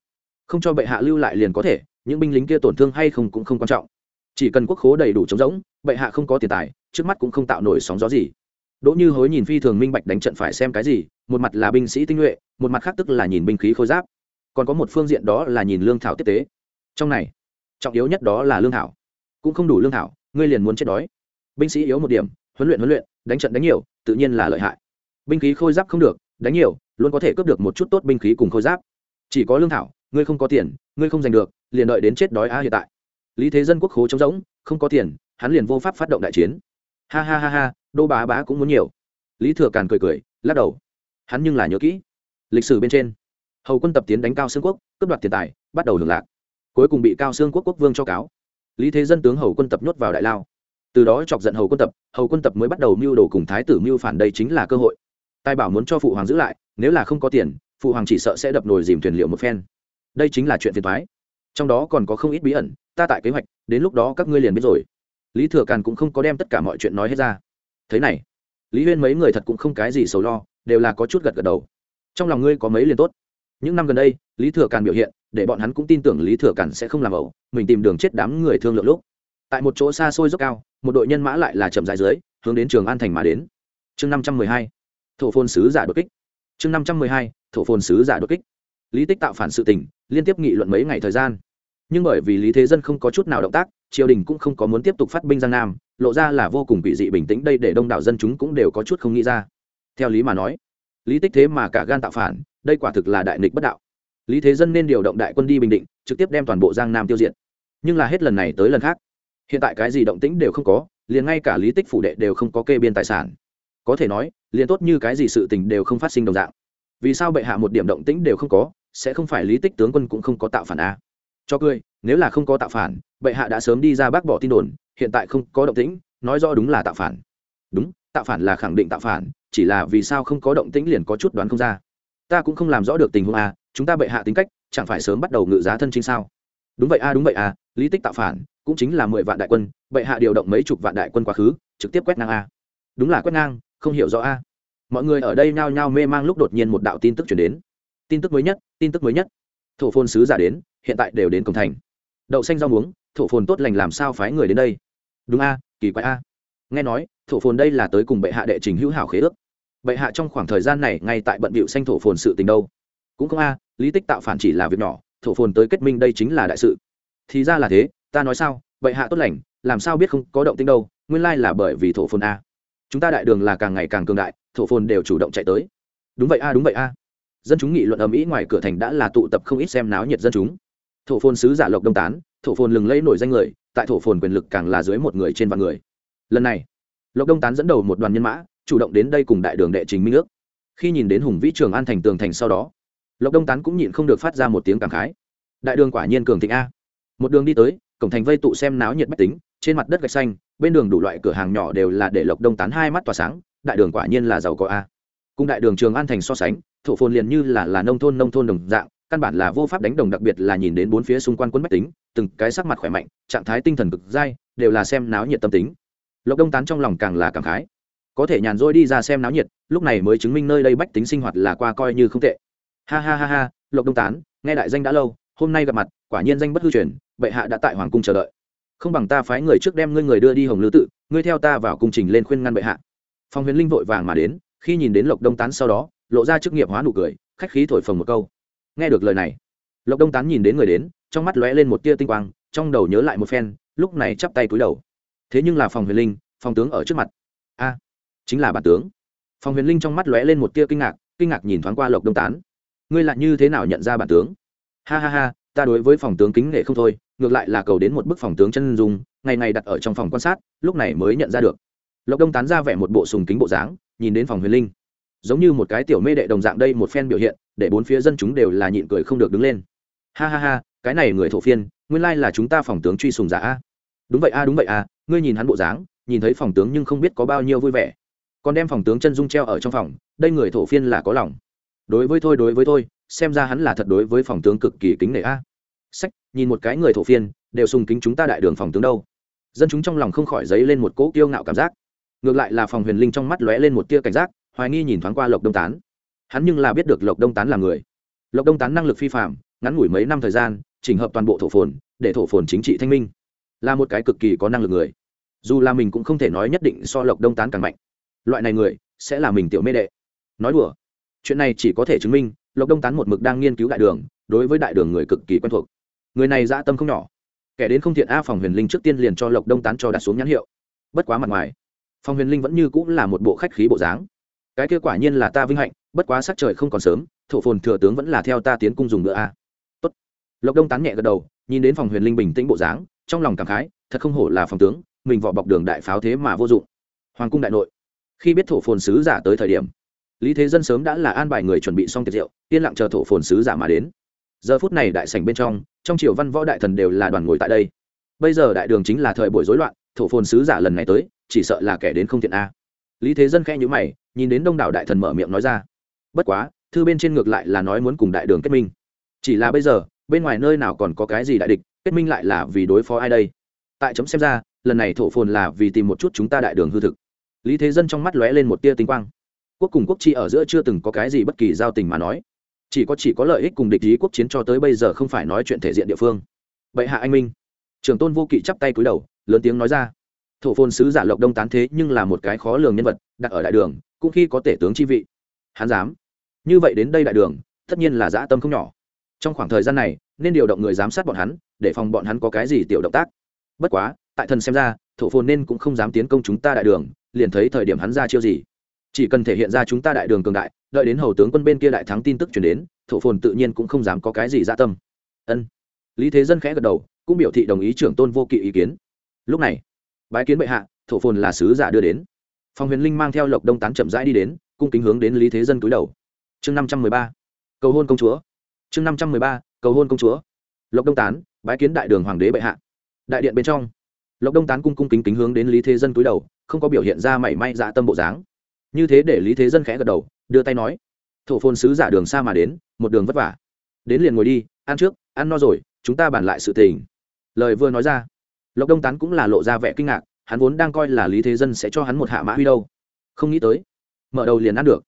[SPEAKER 1] Không cho bệ hạ lưu lại liền có thể những binh lính kia tổn thương hay không cũng không quan trọng. Chỉ cần quốc khố đầy đủ trống rỗng, bệ hạ không có tiền tài, trước mắt cũng không tạo nổi sóng gió gì. Đỗ như hối nhìn phi thường minh bạch đánh trận phải xem cái gì, một mặt là binh sĩ tinh nhuệ, một mặt khác tức là nhìn binh khí khôi giáp. Còn có một phương diện đó là nhìn lương thảo tiếp tế. Trong này, trọng yếu nhất đó là lương thảo. Cũng không đủ lương thảo, ngươi liền muốn chết đói. Binh sĩ yếu một điểm, huấn luyện huấn luyện, đánh trận đánh nhiều, tự nhiên là lợi hại. Binh khí khôi giáp không được, đánh nhiều, luôn có thể cướp được một chút tốt binh khí cùng khôi giáp. Chỉ có lương thảo ngươi không có tiền, ngươi không giành được, liền đợi đến chết đói a hiện tại. Lý thế dân quốc khố trống rỗng, không có tiền, hắn liền vô pháp phát động đại chiến. Ha ha ha ha, đô bá bá cũng muốn nhiều. Lý thừa càn cười cười, lắc đầu. Hắn nhưng là nhớ kỹ. Lịch sử bên trên, hầu quân tập tiến đánh cao xương quốc, cướp đoạt tiền tài, bắt đầu hưởng lạc. Cuối cùng bị cao xương quốc quốc vương cho cáo. Lý thế dân tướng hầu quân tập nhốt vào đại lao. Từ đó chọc giận hầu quân tập, hầu quân tập mới bắt đầu mưu đồ cùng thái tử mưu phản đây chính là cơ hội. Tài bảo muốn cho phụ hoàng giữ lại, nếu là không có tiền, phụ hoàng chỉ sợ sẽ đập nồi dìm thuyền liệu một phen đây chính là chuyện phiền toái. Trong đó còn có không ít bí ẩn, ta tại kế hoạch, đến lúc đó các ngươi liền biết rồi. Lý thừa càn cũng không có đem tất cả mọi chuyện nói hết ra. Thế này, lý huyên mấy người thật cũng không cái gì xấu lo, đều là có chút gật gật đầu. Trong lòng ngươi có mấy liền tốt. Những năm gần đây, lý thừa càn biểu hiện, để bọn hắn cũng tin tưởng lý thừa càn sẽ không làm ẩu, mình tìm đường chết đám người thương lượng lúc. Tại một chỗ xa xôi dốc cao, một đội nhân mã lại là chậm dài dưới, hướng đến trường an thành mà đến. Chương năm trăm mười hai, thổ phôn sứ giả đột kích. Chương năm trăm mười hai, thổ phôn sứ giả đột kích. Lý tích tạo phản sự tình liên tiếp nghị luận mấy ngày thời gian. Nhưng bởi vì lý thế dân không có chút nào động tác, triều đình cũng không có muốn tiếp tục phát binh giang nam, lộ ra là vô cùng bị dị bình tĩnh đây để đông đảo dân chúng cũng đều có chút không nghĩ ra. Theo lý mà nói, lý tích thế mà cả gan tạo phản, đây quả thực là đại nghịch bất đạo. Lý thế dân nên điều động đại quân đi bình định, trực tiếp đem toàn bộ giang nam tiêu diệt. Nhưng là hết lần này tới lần khác, hiện tại cái gì động tĩnh đều không có, liền ngay cả lý tích phủ đệ đều không có kê biên tài sản. Có thể nói, liền tốt như cái gì sự tình đều không phát sinh đồng dạng vì sao bệ hạ một điểm động tĩnh đều không có, sẽ không phải lý tích tướng quân cũng không có tạo phản a cho cười, nếu là không có tạo phản, bệ hạ đã sớm đi ra bác bỏ tin đồn, hiện tại không có động tĩnh, nói rõ đúng là tạo phản. Đúng, tạo phản là khẳng định tạo phản, chỉ là vì sao không có động tĩnh liền có chút đoán không ra. Ta cũng không làm rõ được tình huống a chúng ta bệ hạ tính cách, chẳng phải sớm bắt đầu ngự giá thân chính sao? Đúng vậy a đúng vậy a lý tích tạo phản, cũng chính là mười vạn đại quân, bệ hạ điều động mấy chục vạn đại quân quá khứ, trực tiếp quét ngang a đúng là quét ngang, không hiểu rõ a mọi người ở đây nhao nhao mê mang lúc đột nhiên một đạo tin tức chuyển đến. Tin tức mới nhất, tin tức mới nhất. Thổ Phồn sứ giả đến, hiện tại đều đến cổng thành. Đậu xanh rau muống, thổ phồn tốt lành làm sao phái người đến đây? Đúng a, kỳ quái a. Nghe nói, thổ phồn đây là tới cùng bệ hạ đệ trình hữu hảo khế ước. Bệ hạ trong khoảng thời gian này ngay tại bận bịu xanh thổ phồn sự tình đâu. Cũng không a, lý tích tạo phản chỉ là việc nhỏ, thổ phồn tới kết minh đây chính là đại sự. Thì ra là thế, ta nói sao, bệ hạ tốt lành, làm sao biết không có động tinh đâu, nguyên lai là bởi vì thổ phồn a chúng ta đại đường là càng ngày càng cường đại, thổ phồn đều chủ động chạy tới. Đúng vậy a, đúng vậy a. Dân chúng nghị luận ầm ĩ ngoài cửa thành đã là tụ tập không ít xem náo nhiệt dân chúng. Thổ phồn sứ giả lộc đông tán, thổ phồn lừng lẫy nổi danh người, tại thổ phồn quyền lực càng là dưới một người trên vạn người. Lần này, lộc đông tán dẫn đầu một đoàn nhân mã, chủ động đến đây cùng đại đường đệ trình minh nước. khi nhìn đến hùng vĩ trường an thành tường thành sau đó, lộc đông tán cũng nhịn không được phát ra một tiếng cảm khái. Đại đường quả nhiên cường thịnh a. Một đường đi tới, cổng thành vây tụ xem náo nhiệt bách tính, trên mặt đất gạch xanh bên đường đủ loại cửa hàng nhỏ đều là để lộc đông tán hai mắt tỏa sáng, đại đường quả nhiên là giàu có a. Cùng đại đường trường an thành so sánh, thổ phồn liền như là là nông thôn nông thôn đồng dạng, căn bản là vô pháp đánh đồng, đặc biệt là nhìn đến bốn phía xung quanh quân bách tính, từng cái sắc mặt khỏe mạnh, trạng thái tinh thần cực dai, đều là xem náo nhiệt tâm tính. Lộc đông tán trong lòng càng là cảm khái. Có thể nhàn rỗi đi ra xem náo nhiệt, lúc này mới chứng minh nơi đây bách tính sinh hoạt là qua coi như không tệ. Ha ha ha ha, lộc đông tán, nghe đại danh đã lâu, hôm nay gặp mặt, quả nhiên danh bất hư truyền, bệ hạ đã tại hoàng cung chờ đợi không bằng ta phái người trước đem ngươi người đưa đi hồng lư tự ngươi theo ta vào cung trình lên khuyên ngăn bệ hạ phong huyền linh vội vàng mà đến khi nhìn đến lộc đông tán sau đó lộ ra chức nghiệp hóa nụ cười khách khí thổi phồng một câu nghe được lời này lộc đông tán nhìn đến người đến trong mắt lóe lên một tia tinh quang trong đầu nhớ lại một phen lúc này chắp tay cúi đầu thế nhưng là phòng huyền linh phòng tướng ở trước mặt a chính là bản tướng phòng huyền linh trong mắt lóe lên một tia kinh ngạc kinh ngạc nhìn thoáng qua lộc đông tán ngươi lại như thế nào nhận ra bản tướng ha ha ha ta đối với phòng tướng kính nghệ không thôi ngược lại là cầu đến một bức phòng tướng chân dung, ngày ngày đặt ở trong phòng quan sát, lúc này mới nhận ra được. Lộc đông tán ra vẻ một bộ sùng kính bộ dáng, nhìn đến phòng huyền linh. Giống như một cái tiểu mê đệ đồng dạng đây một phen biểu hiện, để bốn phía dân chúng đều là nhịn cười không được đứng lên. Ha ha ha, cái này người thổ phiên, nguyên lai là chúng ta phòng tướng truy sùng giả a. Đúng vậy a, đúng vậy a, ngươi nhìn hắn bộ dáng, nhìn thấy phòng tướng nhưng không biết có bao nhiêu vui vẻ. Còn đem phòng tướng chân dung treo ở trong phòng, đây người thổ phiên là có lòng. Đối với thôi, đối với thôi, xem ra hắn là thật đối với phòng tướng cực kỳ kính nể a. Sách nhìn một cái người thổ phiên, đều sùng kính chúng ta đại đường phòng tướng đâu. Dân chúng trong lòng không khỏi dấy lên một cỗ kiêu ngạo cảm giác. Ngược lại là phòng huyền linh trong mắt lóe lên một tia cảnh giác, hoài nghi nhìn thoáng qua lộc đông tán. Hắn nhưng là biết được lộc đông tán là người. Lộc đông tán năng lực phi phạm ngắn ngủi mấy năm thời gian, chỉnh hợp toàn bộ thổ phồn, để thổ phồn chính trị thanh minh. Là một cái cực kỳ có năng lực người. Dù là mình cũng không thể nói nhất định so lộc đông tán càng mạnh. Loại này người, sẽ là mình tiểu mê đệ. Nói đùa. Chuyện này chỉ có thể chứng minh, lộc đông tán một mực đang nghiên cứu đại đường, đối với đại đường người cực kỳ quen thuộc người này dã tâm không nhỏ. Kẻ đến không thiện a, phòng huyền linh trước tiên liền cho lộc đông tán cho đặt xuống nhãn hiệu. Bất quá mặt ngoài, phòng huyền linh vẫn như cũng là một bộ khách khí bộ dáng. Cái kia quả nhiên là ta vinh hạnh, bất quá sắc trời không còn sớm, thổ phồn thừa tướng vẫn là theo ta tiến cung dùng nữa a. Tốt. Lộc đông tán nhẹ gật đầu, nhìn đến phòng huyền linh bình tĩnh bộ dáng, trong lòng cảm khái, thật không hổ là phòng tướng, mình vỏ bọc đường đại pháo thế mà vô dụng. Hoàng cung đại nội, khi biết thổ phồn sứ giả tới thời điểm, lý thế dân sớm đã là an bài người chuẩn bị xong tiệc rượu, yên lặng chờ thổ phồn sứ giả mà đến giờ phút này đại sảnh bên trong trong triều văn võ đại thần đều là đoàn ngồi tại đây. Bây giờ đại đường chính là thời buổi rối loạn, thổ phồn sứ giả lần này tới, chỉ sợ là kẻ đến không thiện a. Lý thế dân khẽ nhữ mày, nhìn đến đông đảo đại thần mở miệng nói ra. Bất quá, thư bên trên ngược lại là nói muốn cùng đại đường kết minh. Chỉ là bây giờ, bên ngoài nơi nào còn có cái gì đại địch, kết minh lại là vì đối phó ai đây? Tại chấm xem ra, lần này thổ phồn là vì tìm một chút chúng ta đại đường hư thực. Lý thế dân trong mắt lóe lên một tia tinh quang. Quốc cùng quốc chi ở giữa chưa từng có cái gì bất kỳ giao tình mà nói chỉ có chỉ có lợi ích cùng địch ý quốc chiến cho tới bây giờ không phải nói chuyện thể diện địa phương. Bệ hạ anh minh. Trưởng tôn vô kỵ chắp tay cúi đầu, lớn tiếng nói ra. Thổ phồn sứ giả lộc đông tán thế nhưng là một cái khó lường nhân vật, đặt ở đại đường, cũng khi có tể tướng chi vị. Hắn dám. Như vậy đến đây đại đường, tất nhiên là dã tâm không nhỏ. Trong khoảng thời gian này, nên điều động người giám sát bọn hắn, để phòng bọn hắn có cái gì tiểu động tác. Bất quá, tại thần xem ra, thổ phồn nên cũng không dám tiến công chúng ta đại đường, liền thấy thời điểm hắn ra chiêu gì chỉ cần thể hiện ra chúng ta đại đường cường đại, đợi đến hầu tướng quân bên kia đại thắng tin tức chuyển đến, thổ phồn tự nhiên cũng không dám có cái gì dạ tâm. Ân. Lý thế dân khẽ gật đầu, cũng biểu thị đồng ý trưởng tôn vô kỵ ý kiến. Lúc này, bái kiến bệ hạ, thổ phồn là sứ giả đưa đến. Phòng huyền linh mang theo lộc đông tán chậm rãi đi đến, cung kính hướng đến lý thế dân cúi đầu. Chương năm trăm mười ba, cầu hôn công chúa. Chương năm trăm mười ba, cầu hôn công chúa. Lộc đông tán, bái kiến đại đường hoàng đế bệ hạ. Đại điện bên trong, lộc đông tán cung cung kính kính hướng đến lý thế dân cúi đầu, không có biểu hiện ra mảy may dạ tâm bộ dáng như thế để lý thế dân khẽ gật đầu, đưa tay nói, thổ phồn sứ giả đường xa mà đến, một đường vất vả. Đến liền ngồi đi, ăn trước, ăn no rồi, chúng ta bàn lại sự tình. Lời vừa nói ra, lộc đông tán cũng là lộ ra vẻ kinh ngạc, hắn vốn đang coi là lý thế dân sẽ cho hắn một hạ mã huy đâu. Không nghĩ tới, mở đầu liền ăn được.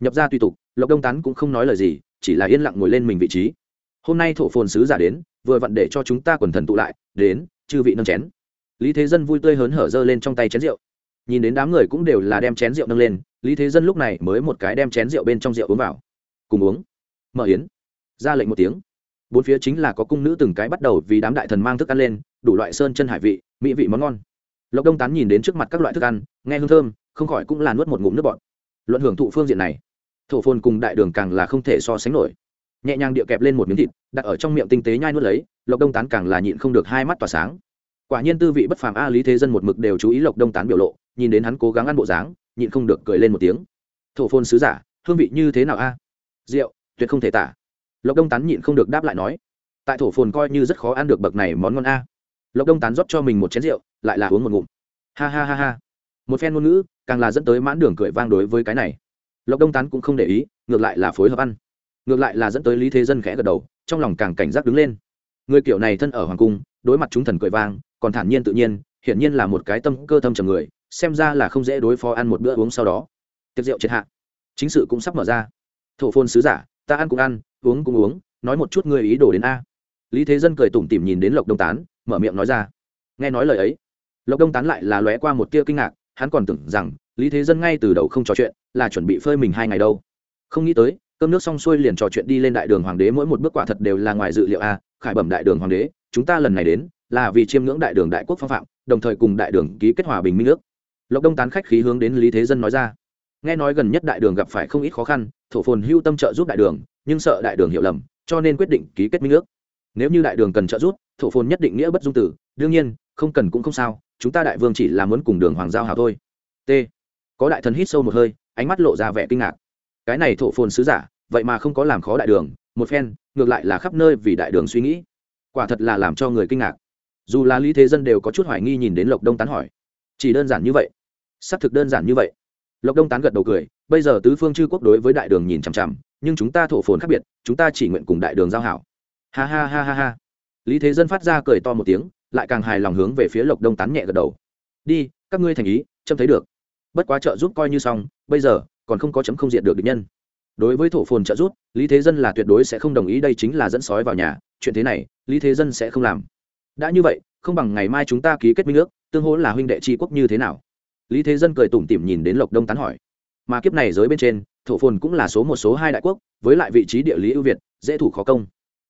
[SPEAKER 1] Nhập ra tùy tục, lộc đông tán cũng không nói lời gì, chỉ là yên lặng ngồi lên mình vị trí. Hôm nay thổ phồn sứ giả đến, vừa vặn để cho chúng ta quần thần tụ lại, đến, chư vị nâng chén. Lý thế dân vui tươi hớn hở giơ lên trong tay chén rượu nhìn đến đám người cũng đều là đem chén rượu nâng lên, lý thế dân lúc này mới một cái đem chén rượu bên trong rượu uống vào. Cùng uống. Mở yến. Ra lệnh một tiếng. Bốn phía chính là có cung nữ từng cái bắt đầu vì đám đại thần mang thức ăn lên, đủ loại sơn chân hải vị, mỹ vị món ngon. Lộc đông tán nhìn đến trước mặt các loại thức ăn, nghe hương thơm, không khỏi cũng là nuốt một ngụm nước bọt. Luận hưởng thụ phương diện này, thổ phồn cùng đại đường càng là không thể so sánh nổi. Nhẹ nhàng địa kẹp lên một miếng thịt, đặt ở trong miệng tinh tế nhai nuốt lấy, lộc đông tán càng là nhịn không được hai mắt tỏa sáng. Quả nhiên tư vị bất phàm a, lý thế dân một mực đều chú ý lộc đông tán biểu lộ nhìn đến hắn cố gắng ăn bộ dáng, nhịn không được cười lên một tiếng. Thổ phồn sứ giả, hương vị như thế nào a? Rượu, tuyệt không thể tả. Lộc đông tán nhịn không được đáp lại nói, tại thổ phồn coi như rất khó ăn được bậc này món ngon a. Lộc đông tán rót cho mình một chén rượu, lại là uống một ngụm. Ha ha ha ha. Một phen ngôn ngữ, càng là dẫn tới mãn đường cười vang đối với cái này. Lộc đông tán cũng không để ý, ngược lại là phối hợp ăn. Ngược lại là dẫn tới lý thế dân khẽ gật đầu, trong lòng càng cảnh giác đứng lên. Người kiểu này thân ở hoàng cung, đối mặt chúng thần cười vang, còn thản nhiên tự nhiên, hiển nhiên là một cái tâm cơ thâm trầm người xem ra là không dễ đối phó ăn một bữa uống sau đó. Tiệc rượu triệt hạ. Chính sự cũng sắp mở ra. Thổ phôn sứ giả, ta ăn cũng ăn, uống cũng uống, nói một chút người ý đồ đến a. Lý thế dân cười tủm tỉm nhìn đến lộc đông tán, mở miệng nói ra. Nghe nói lời ấy, lộc đông tán lại là lóe qua một tia kinh ngạc, hắn còn tưởng rằng lý thế dân ngay từ đầu không trò chuyện là chuẩn bị phơi mình hai ngày đâu. Không nghĩ tới, cơm nước xong xuôi liền trò chuyện đi lên đại đường hoàng đế, mỗi một bước quả thật đều là ngoài dự liệu a, khải bẩm đại đường hoàng đế, chúng ta lần này đến là vì chiêm ngưỡng đại đường đại quốc phong phạm, đồng thời cùng đại đường ký kết hòa bình minh ước lộc đông tán khách khí hướng đến lý thế dân nói ra nghe nói gần nhất đại đường gặp phải không ít khó khăn thổ phồn hưu tâm trợ giúp đại đường nhưng sợ đại đường hiểu lầm cho nên quyết định ký kết minh ước nếu như đại đường cần trợ giúp thổ phồn nhất định nghĩa bất dung tử đương nhiên không cần cũng không sao chúng ta đại vương chỉ là muốn cùng đường hoàng giao hảo thôi t có đại thần hít sâu một hơi ánh mắt lộ ra vẻ kinh ngạc cái này thổ phồn sứ giả vậy mà không có làm khó đại đường một phen ngược lại là khắp nơi vì đại đường suy nghĩ quả thật là làm cho người kinh ngạc dù là lý thế dân đều có chút hoài nghi nhìn đến lộc đông tán hỏi chỉ đơn giản như vậy. Xác thực đơn giản như vậy. Lộc đông tán gật đầu cười, bây giờ tứ phương chư quốc đối với đại đường nhìn chằm chằm, nhưng chúng ta thổ phồn khác biệt, chúng ta chỉ nguyện cùng đại đường giao hảo. Ha ha ha ha ha. Lý thế dân phát ra cười to một tiếng, lại càng hài lòng hướng về phía lộc đông tán nhẹ gật đầu. Đi, các ngươi thành ý, chấm thấy được. Bất quá trợ giúp coi như xong, bây giờ, còn không có chấm không diện được địch nhân. Đối với thổ phồn trợ giúp, lý thế dân là tuyệt đối sẽ không đồng ý đây chính là dẫn sói vào nhà, chuyện thế này, lý thế dân sẽ không làm. Đã như vậy, không bằng ngày mai chúng ta ký kết minh ước tương hỗ là huynh đệ tri quốc như thế nào? Lý thế dân cười tủm tỉm nhìn đến lộc đông tán hỏi. Mà kiếp này giới bên trên, thổ phồn cũng là số một số hai đại quốc, với lại vị trí địa lý ưu việt, dễ thủ khó công.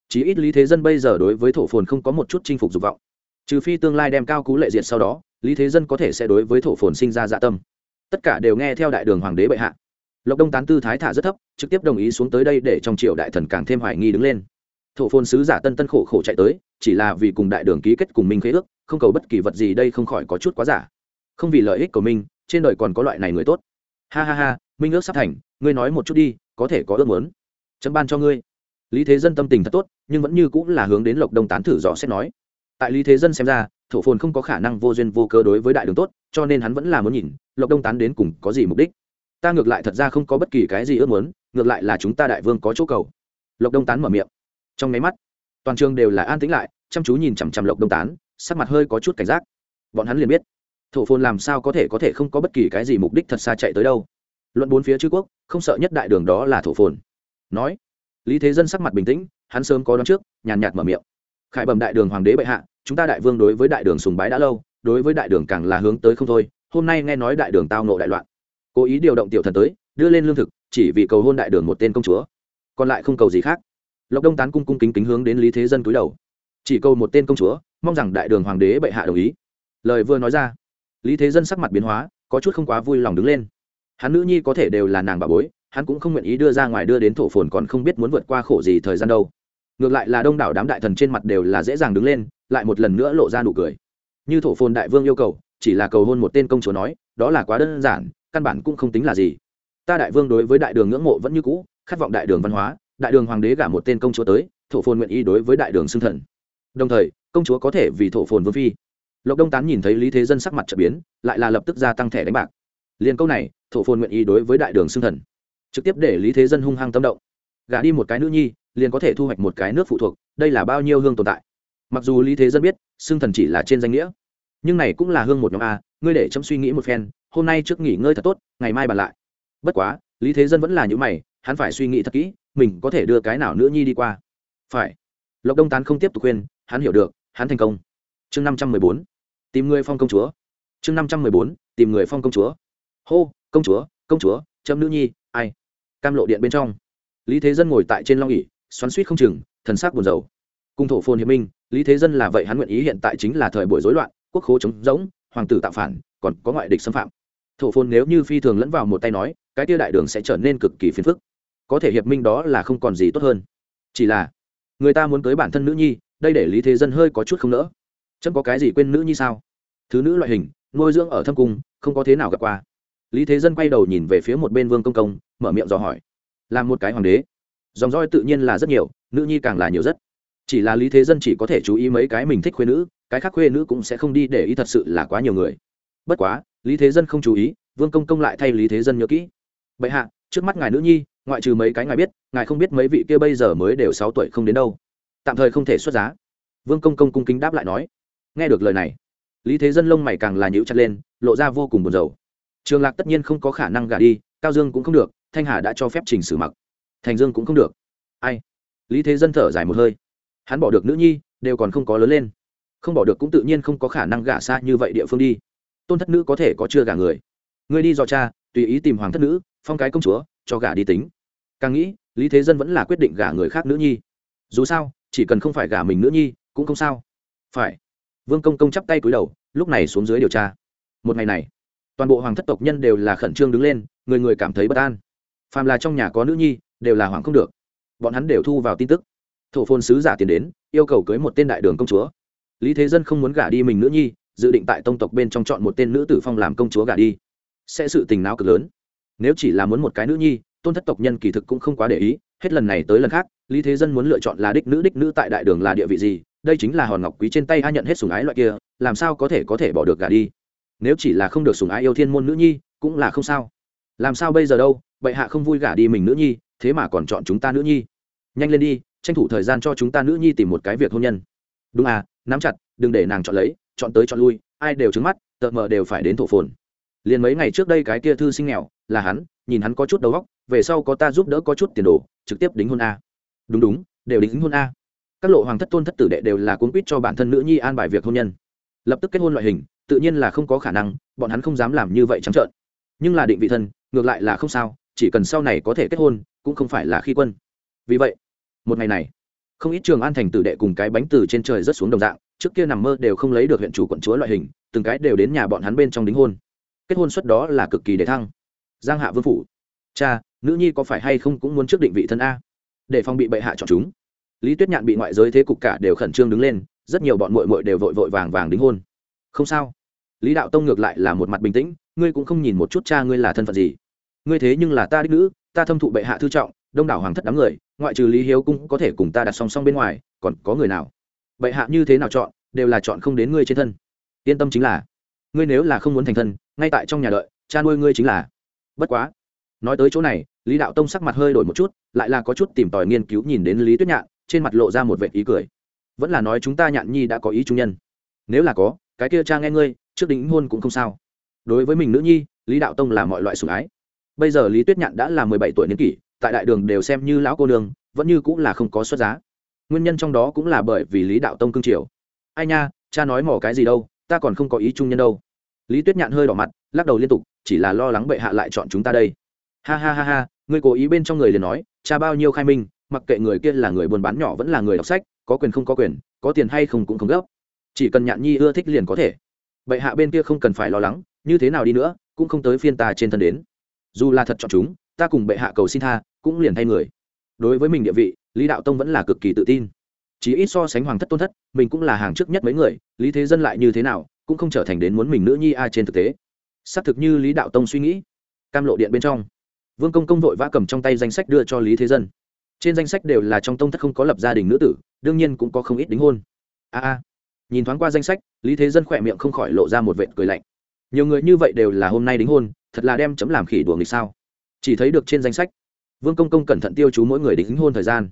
[SPEAKER 1] Chí ít lý thế dân bây giờ đối với thổ phồn không có một chút chinh phục dục vọng. Trừ phi tương lai đem cao cú lệ diệt sau đó, lý thế dân có thể sẽ đối với thổ phồn sinh ra dạ tâm. Tất cả đều nghe theo đại đường hoàng đế bệ hạ. Lộc đông tán tư thái thả rất thấp, trực tiếp đồng ý xuống tới đây để trong triều đại thần càng thêm hoài nghi đứng lên thổ phồn sứ giả tân tân khổ khổ chạy tới, chỉ là vì cùng đại đường ký kết cùng minh khế ước, không cầu bất kỳ vật gì đây không khỏi có chút quá giả. Không vì lợi ích của mình, trên đời còn có loại này người tốt. Ha ha ha, minh ước sắp thành, ngươi nói một chút đi, có thể có ước muốn. Chấm ban cho ngươi. Lý thế dân tâm tình thật tốt, nhưng vẫn như cũng là hướng đến lộc đông tán thử dò xét nói. Tại lý thế dân xem ra, thổ phồn không có khả năng vô duyên vô cơ đối với đại đường tốt, cho nên hắn vẫn là muốn nhìn, lộc đông tán đến cùng có gì mục đích. Ta ngược lại thật ra không có bất kỳ cái gì ước muốn, ngược lại là chúng ta đại vương có chỗ cầu. Lộc đông tán mở miệng trong máy mắt, toàn trường đều là an tĩnh lại, chăm chú nhìn chằm chằm lộc đông tán, sắc mặt hơi có chút cảnh giác. Bọn hắn liền biết, thổ phồn làm sao có thể có thể không có bất kỳ cái gì mục đích thật xa chạy tới đâu. Luận bốn phía chư quốc, không sợ nhất đại đường đó là thổ phồn. Nói, lý thế dân sắc mặt bình tĩnh, hắn sớm có đón trước, nhàn nhạt mở miệng. Khải bẩm đại đường hoàng đế bệ hạ, chúng ta đại vương đối với đại đường sùng bái đã lâu, đối với đại đường càng là hướng tới không thôi, hôm nay nghe nói đại đường tao nộ đại loạn. Cố ý điều động tiểu thần tới, đưa lên lương thực, chỉ vì cầu hôn đại đường một tên công chúa. Còn lại không cầu gì khác lộc đông tán cung cung kính kính hướng đến lý thế dân cúi đầu chỉ cầu một tên công chúa mong rằng đại đường hoàng đế bệ hạ đồng ý lời vừa nói ra lý thế dân sắc mặt biến hóa có chút không quá vui lòng đứng lên hắn nữ nhi có thể đều là nàng bà bối hắn cũng không nguyện ý đưa ra ngoài đưa đến thổ phồn còn không biết muốn vượt qua khổ gì thời gian đâu ngược lại là đông đảo đám đại thần trên mặt đều là dễ dàng đứng lên lại một lần nữa lộ ra nụ cười như thổ phồn đại vương yêu cầu chỉ là cầu hôn một tên công chúa nói đó là quá đơn giản căn bản cũng không tính là gì ta đại vương đối với đại đường ngưỡng mộ vẫn như cũ khát vọng đại đường văn hóa đại đường hoàng đế gả một tên công chúa tới, thổ phồn nguyện ý đối với đại đường xưng thần. Đồng thời, công chúa có thể vì thổ phồn vương phi. Lộc đông tán nhìn thấy lý thế dân sắc mặt trở biến, lại là lập tức gia tăng thẻ đánh bạc. Liền câu này, thổ phồn nguyện ý đối với đại đường xưng thần. Trực tiếp để lý thế dân hung hăng tâm động. Gả đi một cái nữ nhi, liền có thể thu hoạch một cái nước phụ thuộc, đây là bao nhiêu hương tồn tại. Mặc dù lý thế dân biết, xưng thần chỉ là trên danh nghĩa, nhưng này cũng là hương một nhóm a, ngươi để chấm suy nghĩ một phen, hôm nay trước nghỉ ngơi thật tốt, ngày mai bàn lại. Bất quá, lý thế dân vẫn là những mày, hắn phải suy nghĩ thật kỹ mình có thể đưa cái nào nữa nhi đi qua. Phải. Lộc đông tán không tiếp tục khuyên, hắn hiểu được, hắn thành công. Chương năm trăm mười bốn. Tìm người phong công chúa. Chương năm trăm mười bốn, tìm người phong công chúa. Hô, công chúa công chúa trâm nữ nhi, ai? Cam lộ điện bên trong. Lý thế dân ngồi tại trên long ỉ xoắn suýt không chừng, thần sắc buồn rầu. Cung thổ phồn hiệp minh, lý thế dân là vậy hắn nguyện ý hiện tại chính là thời buổi rối loạn, quốc khố chống rỗng, hoàng tử tạo phản, còn có ngoại địch xâm phạm. Thổ phồn nếu như phi thường lẫn vào một tay nói, cái tia đại đường sẽ trở nên cực kỳ phiền phức có thể hiệp minh đó là không còn gì tốt hơn. Chỉ là, người ta muốn cưới bản thân nữ nhi, đây để lý thế dân hơi có chút không nỡ. Chấm có cái gì quên nữ nhi sao? Thứ nữ loại hình, nuôi dưỡng ở thâm cung, không có thế nào gặp qua. Lý thế dân quay đầu nhìn về phía một bên vương công công, mở miệng dò hỏi. Làm một cái hoàng đế. Dòng roi tự nhiên là rất nhiều, nữ nhi càng là nhiều rất. Chỉ là lý thế dân chỉ có thể chú ý mấy cái mình thích khuê nữ, cái khác khuê nữ cũng sẽ không đi để ý thật sự là quá nhiều người. Bất quá, lý thế dân không chú ý, vương công công lại thay lý thế dân nhớ kỹ. Bệ hạ, trước mắt ngài nữ nhi ngoại trừ mấy cái ngài biết, ngài không biết mấy vị kia bây giờ mới đều sáu tuổi không đến đâu. Tạm thời không thể xuất giá. Vương công công cung kính đáp lại nói. Nghe được lời này, lý thế dân lông mày càng là nhíu chặt lên, lộ ra vô cùng buồn rầu. Trường lạc tất nhiên không có khả năng gả đi, cao dương cũng không được, thanh hà đã cho phép trình xử mặc. Thành dương cũng không được. Ai? Lý thế dân thở dài một hơi. Hắn bỏ được nữ nhi, đều còn không có lớn lên. Không bỏ được cũng tự nhiên không có khả năng gả xa như vậy địa phương đi. Tôn thất nữ có thể có chưa gả người. Người đi dò cha, tùy ý tìm hoàng thất nữ, phong cái công chúa cho gả đi tính. Càng nghĩ, lý thế dân vẫn là quyết định gả người khác nữ nhi. Dù sao, chỉ cần không phải gả mình nữ nhi, cũng không sao. Phải. Vương công công chắp tay cúi đầu, lúc này xuống dưới điều tra. Một ngày này, toàn bộ hoàng thất tộc nhân đều là khẩn trương đứng lên, người người cảm thấy bất an. Phàm là trong nhà có nữ nhi, đều là hoàng không được. Bọn hắn đều thu vào tin tức. Thổ phôn sứ giả tiền đến, yêu cầu cưới một tên đại đường công chúa. Lý thế dân không muốn gả đi mình nữ nhi, dự định tại tông tộc bên trong chọn một tên nữ tử phong làm công chúa gả đi. Sẽ sự tình não cực lớn nếu chỉ là muốn một cái nữ nhi, tôn thất tộc nhân kỳ thực cũng không quá để ý, hết lần này tới lần khác, lý thế dân muốn lựa chọn là đích nữ đích nữ tại đại đường là địa vị gì, đây chính là hòn ngọc quý trên tay a nhận hết sùng ái loại kia, làm sao có thể có thể bỏ được gả đi? Nếu chỉ là không được sùng ái yêu thiên môn nữ nhi, cũng là không sao. Làm sao bây giờ đâu, bệ hạ không vui gả đi mình nữ nhi, thế mà còn chọn chúng ta nữ nhi. Nhanh lên đi, tranh thủ thời gian cho chúng ta nữ nhi tìm một cái việc hôn nhân. Đúng à nắm chặt, đừng để nàng chọn lấy, chọn tới chọn lui, ai đều trứng mắt, tợ mờ đều phải đến thổ phồn. Liền mấy ngày trước đây cái kia thư sinh nghèo là hắn, nhìn hắn có chút đầu óc, về sau có ta giúp đỡ có chút tiền đồ, trực tiếp đính hôn a. Đúng đúng, đều đính hôn a. Các lộ hoàng thất tôn thất tử đệ đều là cuốn quýt cho bản thân nữ nhi an bài việc hôn nhân. Lập tức kết hôn loại hình, tự nhiên là không có khả năng, bọn hắn không dám làm như vậy trắng trợn. Nhưng là định vị thân, ngược lại là không sao, chỉ cần sau này có thể kết hôn, cũng không phải là khi quân. Vì vậy, một ngày này, không ít trường an thành tử đệ cùng cái bánh từ trên trời rất xuống đồng dạng, trước kia nằm mơ đều không lấy được huyện chủ quận chúa loại hình, từng cái đều đến nhà bọn hắn bên trong đính hôn. Kết hôn suất đó là cực kỳ để thăng giang hạ vương phủ. Cha, nữ nhi có phải hay không cũng muốn trước định vị thân a? Để phòng bị bệ hạ chọn chúng. Lý tuyết nhạn bị ngoại giới thế cục cả đều khẩn trương đứng lên, rất nhiều bọn mội mội đều vội vội vàng vàng đính hôn. Không sao. Lý đạo tông ngược lại là một mặt bình tĩnh, ngươi cũng không nhìn một chút cha ngươi là thân phận gì. Ngươi thế nhưng là ta đích nữ, ta thâm thụ bệ hạ thư trọng, đông đảo hoàng thất đám người, ngoại trừ lý hiếu cũng có thể cùng ta đặt song song bên ngoài, còn có người nào? Bệ hạ như thế nào chọn, đều là chọn không đến ngươi trên thân. Yên tâm chính là, ngươi nếu là không muốn thành thân, ngay tại trong nhà đợi, cha nuôi ngươi chính là bất quá, nói tới chỗ này, lý đạo tông sắc mặt hơi đổi một chút, lại là có chút tìm tòi nghiên cứu nhìn đến lý tuyết nhạn, trên mặt lộ ra một vệ ý cười. Vẫn là nói chúng ta nhạn nhi đã có ý trung nhân. Nếu là có, cái kia cha nghe ngươi, trước đính hôn cũng không sao. Đối với mình nữ nhi, lý đạo tông là mọi loại sủng ái. Bây giờ lý tuyết nhạn đã là mười bảy tuổi niên kỷ, tại đại đường đều xem như lão cô nương, vẫn như cũng là không có xuất giá. Nguyên nhân trong đó cũng là bởi vì lý đạo tông cương triều. Ai nha, cha nói mỏ cái gì đâu, ta còn không có ý trung nhân đâu. Lý tuyết nhạn hơi đỏ mặt, lắc đầu liên tục chỉ là lo lắng bệ hạ lại chọn chúng ta đây. Ha ha ha ha, ngươi cố ý bên trong người liền nói, cha bao nhiêu khai minh, mặc kệ người kia là người buôn bán nhỏ vẫn là người đọc sách, có quyền không có quyền, có tiền hay không cũng không gấp. Chỉ cần nhạn nhi ưa thích liền có thể. Bệ hạ bên kia không cần phải lo lắng, như thế nào đi nữa, cũng không tới phiên ta trên thân đến. Dù là thật chọn chúng, ta cùng bệ hạ cầu xin tha, cũng liền thay người. Đối với mình địa vị, lý đạo tông vẫn là cực kỳ tự tin. Chỉ ít so sánh hoàng thất tôn thất, mình cũng là hàng trước nhất mấy người, lý thế dân lại như thế nào, cũng không trở thành đến muốn mình nữ nhi a trên thực tế xác thực như lý đạo tông suy nghĩ. Cam lộ điện bên trong, vương công công vội vã cầm trong tay danh sách đưa cho lý thế dân. Trên danh sách đều là trong tông thất không có lập gia đình nữ tử, đương nhiên cũng có không ít đính hôn. A a, nhìn thoáng qua danh sách, lý thế dân khỏe miệng không khỏi lộ ra một vệt cười lạnh. Nhiều người như vậy đều là hôm nay đính hôn, thật là đem chấm làm khỉ đùa nghịch sao? Chỉ thấy được trên danh sách, vương công công cẩn thận tiêu chú mỗi người đính hôn thời gian.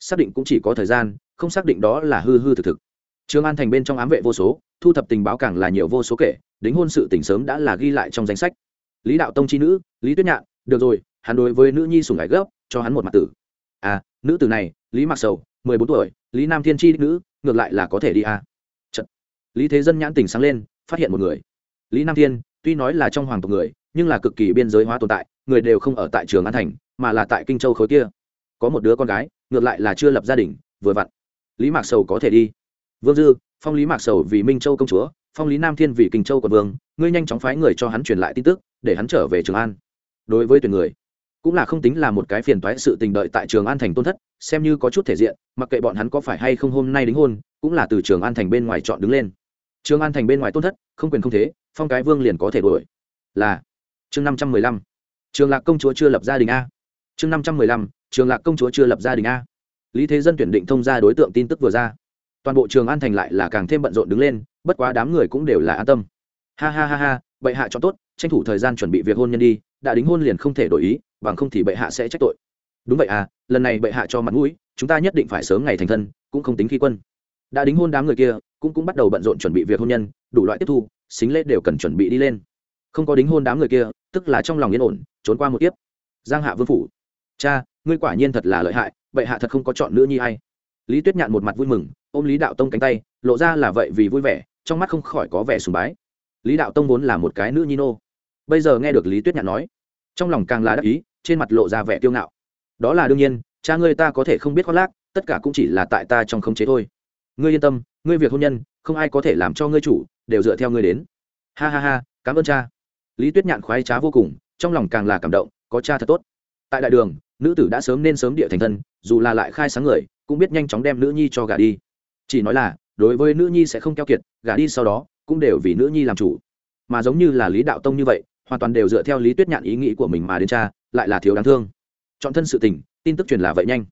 [SPEAKER 1] Xác định cũng chỉ có thời gian, không xác định đó là hư hư thực thực. Trương an thành bên trong ám vệ vô số thu thập tình báo càng là nhiều vô số kể, đính hôn sự tỉnh sớm đã là ghi lại trong danh sách. Lý đạo tông chi nữ, lý tuyết nhạn, được rồi, hắn đối với nữ nhi sùng ải gấp cho hắn một mặt tử. À nữ tử này, lý mặc sầu, mười bốn tuổi, lý nam thiên chi nữ, ngược lại là có thể đi à. Trận. lý thế dân nhãn tỉnh sáng lên, phát hiện một người. Lý nam thiên, tuy nói là trong hoàng tộc người, nhưng là cực kỳ biên giới hóa tồn tại, người đều không ở tại trường an thành, mà là tại kinh châu khối kia. Có một đứa con gái, ngược lại là chưa lập gia đình, vừa vặn. Lý mạc sầu có thể đi. Vương dư phong lý mạc sầu vì minh châu công chúa, phong lý nam thiên vì kinh châu quận vương, ngươi nhanh chóng phái người cho hắn truyền lại tin tức, để hắn trở về trường an. Đối với tuyển người, cũng là không tính là một cái phiền toái sự tình đợi tại trường an thành tôn thất, xem như có chút thể diện, mặc kệ bọn hắn có phải hay không hôm nay đính hôn, cũng là từ trường an thành bên ngoài chọn đứng lên. Trường an thành bên ngoài tôn thất, không quyền không thế, phong cái vương liền có thể đuổi. Là, chương năm trăm mười lăm. Trường lạc công chúa chưa lập gia đình a. Chương năm trăm mười lăm, trường lạc công chúa chưa lập gia đình a. Lý thế dân tuyển định thông ra đối tượng tin tức vừa ra toàn bộ trường an thành lại là càng thêm bận rộn đứng lên, bất quá đám người cũng đều là an tâm. Ha ha ha ha, bệ hạ cho tốt, tranh thủ thời gian chuẩn bị việc hôn nhân đi, đã đính hôn liền không thể đổi ý, bằng không thì bệ hạ sẽ trách tội. Đúng vậy à lần này bệ hạ cho mặt mũi, chúng ta nhất định phải sớm ngày thành thân, cũng không tính khi quân. Đã đính hôn đám người kia, cũng cũng bắt đầu bận rộn chuẩn bị việc hôn nhân, đủ loại tiếp thu, xính lễ đều cần chuẩn bị đi lên. Không có đính hôn đám người kia, tức là trong lòng yên ổn, trốn qua một tiếp giang hạ vương phủ. Cha, ngươi quả nhiên thật là lợi hại, bệ hạ thật không có chọn nữ nhi hay lý tuyết nhạn một mặt vui mừng, ôm lý đạo tông cánh tay, lộ ra là vậy vì vui vẻ, trong mắt không khỏi có vẻ sùng bái. Lý đạo tông vốn là một cái nữ nhi nô. Bây giờ nghe được lý tuyết nhạn nói, trong lòng càng là đắc ý, trên mặt lộ ra vẻ kiêu ngạo. Đó là đương nhiên, cha ngươi ta có thể không biết khoác lác, tất cả cũng chỉ là tại ta trong khống chế thôi. Ngươi yên tâm, ngươi việc hôn nhân, không ai có thể làm cho ngươi chủ, đều dựa theo ngươi đến. Ha ha ha, cảm ơn cha. Lý tuyết nhạn khoái trá vô cùng, trong lòng càng là cảm động, có cha thật tốt. Tại đại đường, nữ tử đã sớm nên sớm địa thành thân, dù là lại khai sáng người cũng biết nhanh chóng đem nữ nhi cho gà đi. Chỉ nói là, đối với nữ nhi sẽ không keo kiệt gà đi sau đó, cũng đều vì nữ nhi làm chủ. Mà giống như là lý đạo tông như vậy, hoàn toàn đều dựa theo lý tuyết nhạn ý nghĩ của mình mà đến cha lại là thiếu đáng thương. Chọn thân sự tình, tin tức truyền là vậy nhanh.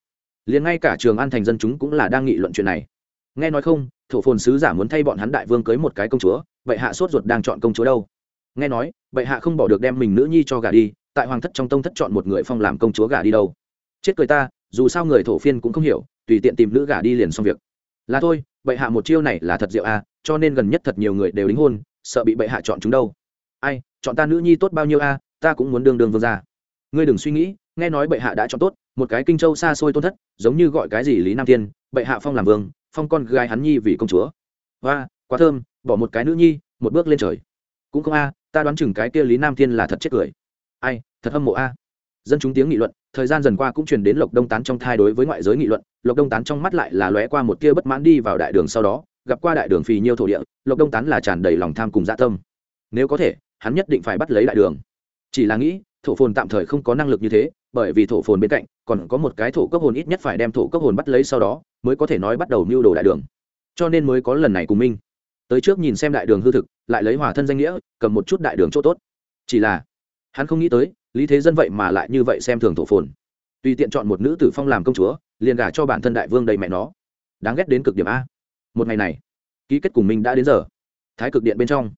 [SPEAKER 1] Liền ngay cả trường an thành dân chúng cũng là đang nghị luận chuyện này. Nghe nói không, thổ phồn sứ giả muốn thay bọn hắn đại vương cưới một cái công chúa, vậy hạ sốt ruột đang chọn công chúa đâu? Nghe nói, vậy hạ không bỏ được đem mình nữ nhi cho gà đi, tại hoàng thất trong tông thất chọn một người phong làm công chúa gà đi đâu? Chết cười ta, dù sao người thổ phiên cũng không hiểu tùy tiện tìm nữ gả đi liền xong việc. Là thôi, bệ hạ một chiêu này là thật diệu a cho nên gần nhất thật nhiều người đều đính hôn, sợ bị bệ hạ chọn chúng đâu. Ai, chọn ta nữ nhi tốt bao nhiêu a ta cũng muốn đương đương vương ra ngươi đừng suy nghĩ, nghe nói bệ hạ đã chọn tốt, một cái kinh châu xa xôi tôn thất, giống như gọi cái gì lý nam thiên, bệ hạ phong làm vương, phong con gái hắn nhi vì công chúa. Và quá thơm, bỏ một cái nữ nhi, một bước lên trời. Cũng không a, ta đoán chừng cái kia lý nam thiên là thật chết cười. Ai, thật hâm mộ a. Dân chúng tiếng nghị luận thời gian dần qua cũng truyền đến lộc đông tán trong thai đối với ngoại giới nghị luận, lộc đông tán trong mắt lại là lóe qua một tia bất mãn đi vào đại đường sau đó, gặp qua đại đường phì nhiêu thổ địa, lộc đông tán là tràn đầy lòng tham cùng dạ tâm. Nếu có thể, hắn nhất định phải bắt lấy đại đường. Chỉ là nghĩ, thổ phồn tạm thời không có năng lực như thế, bởi vì thổ phồn bên cạnh còn có một cái thổ cấp hồn ít nhất phải đem thổ cấp hồn bắt lấy sau đó, mới có thể nói bắt đầu mưu đồ đại đường. Cho nên mới có lần này cùng minh. Tới trước nhìn xem đại đường hư thực, lại lấy hòa thân danh nghĩa, cầm một chút đại đường chỗ tốt. Chỉ là, hắn không nghĩ tới lý thế dân vậy mà lại như vậy xem thường thổ phồn. Tùy tiện chọn một nữ tử phong làm công chúa, liền gả cho bản thân đại vương đầy mẹ nó. Đáng ghét đến cực điểm a. Một ngày này, ký kết cùng mình đã đến giờ. Thái cực điện bên trong,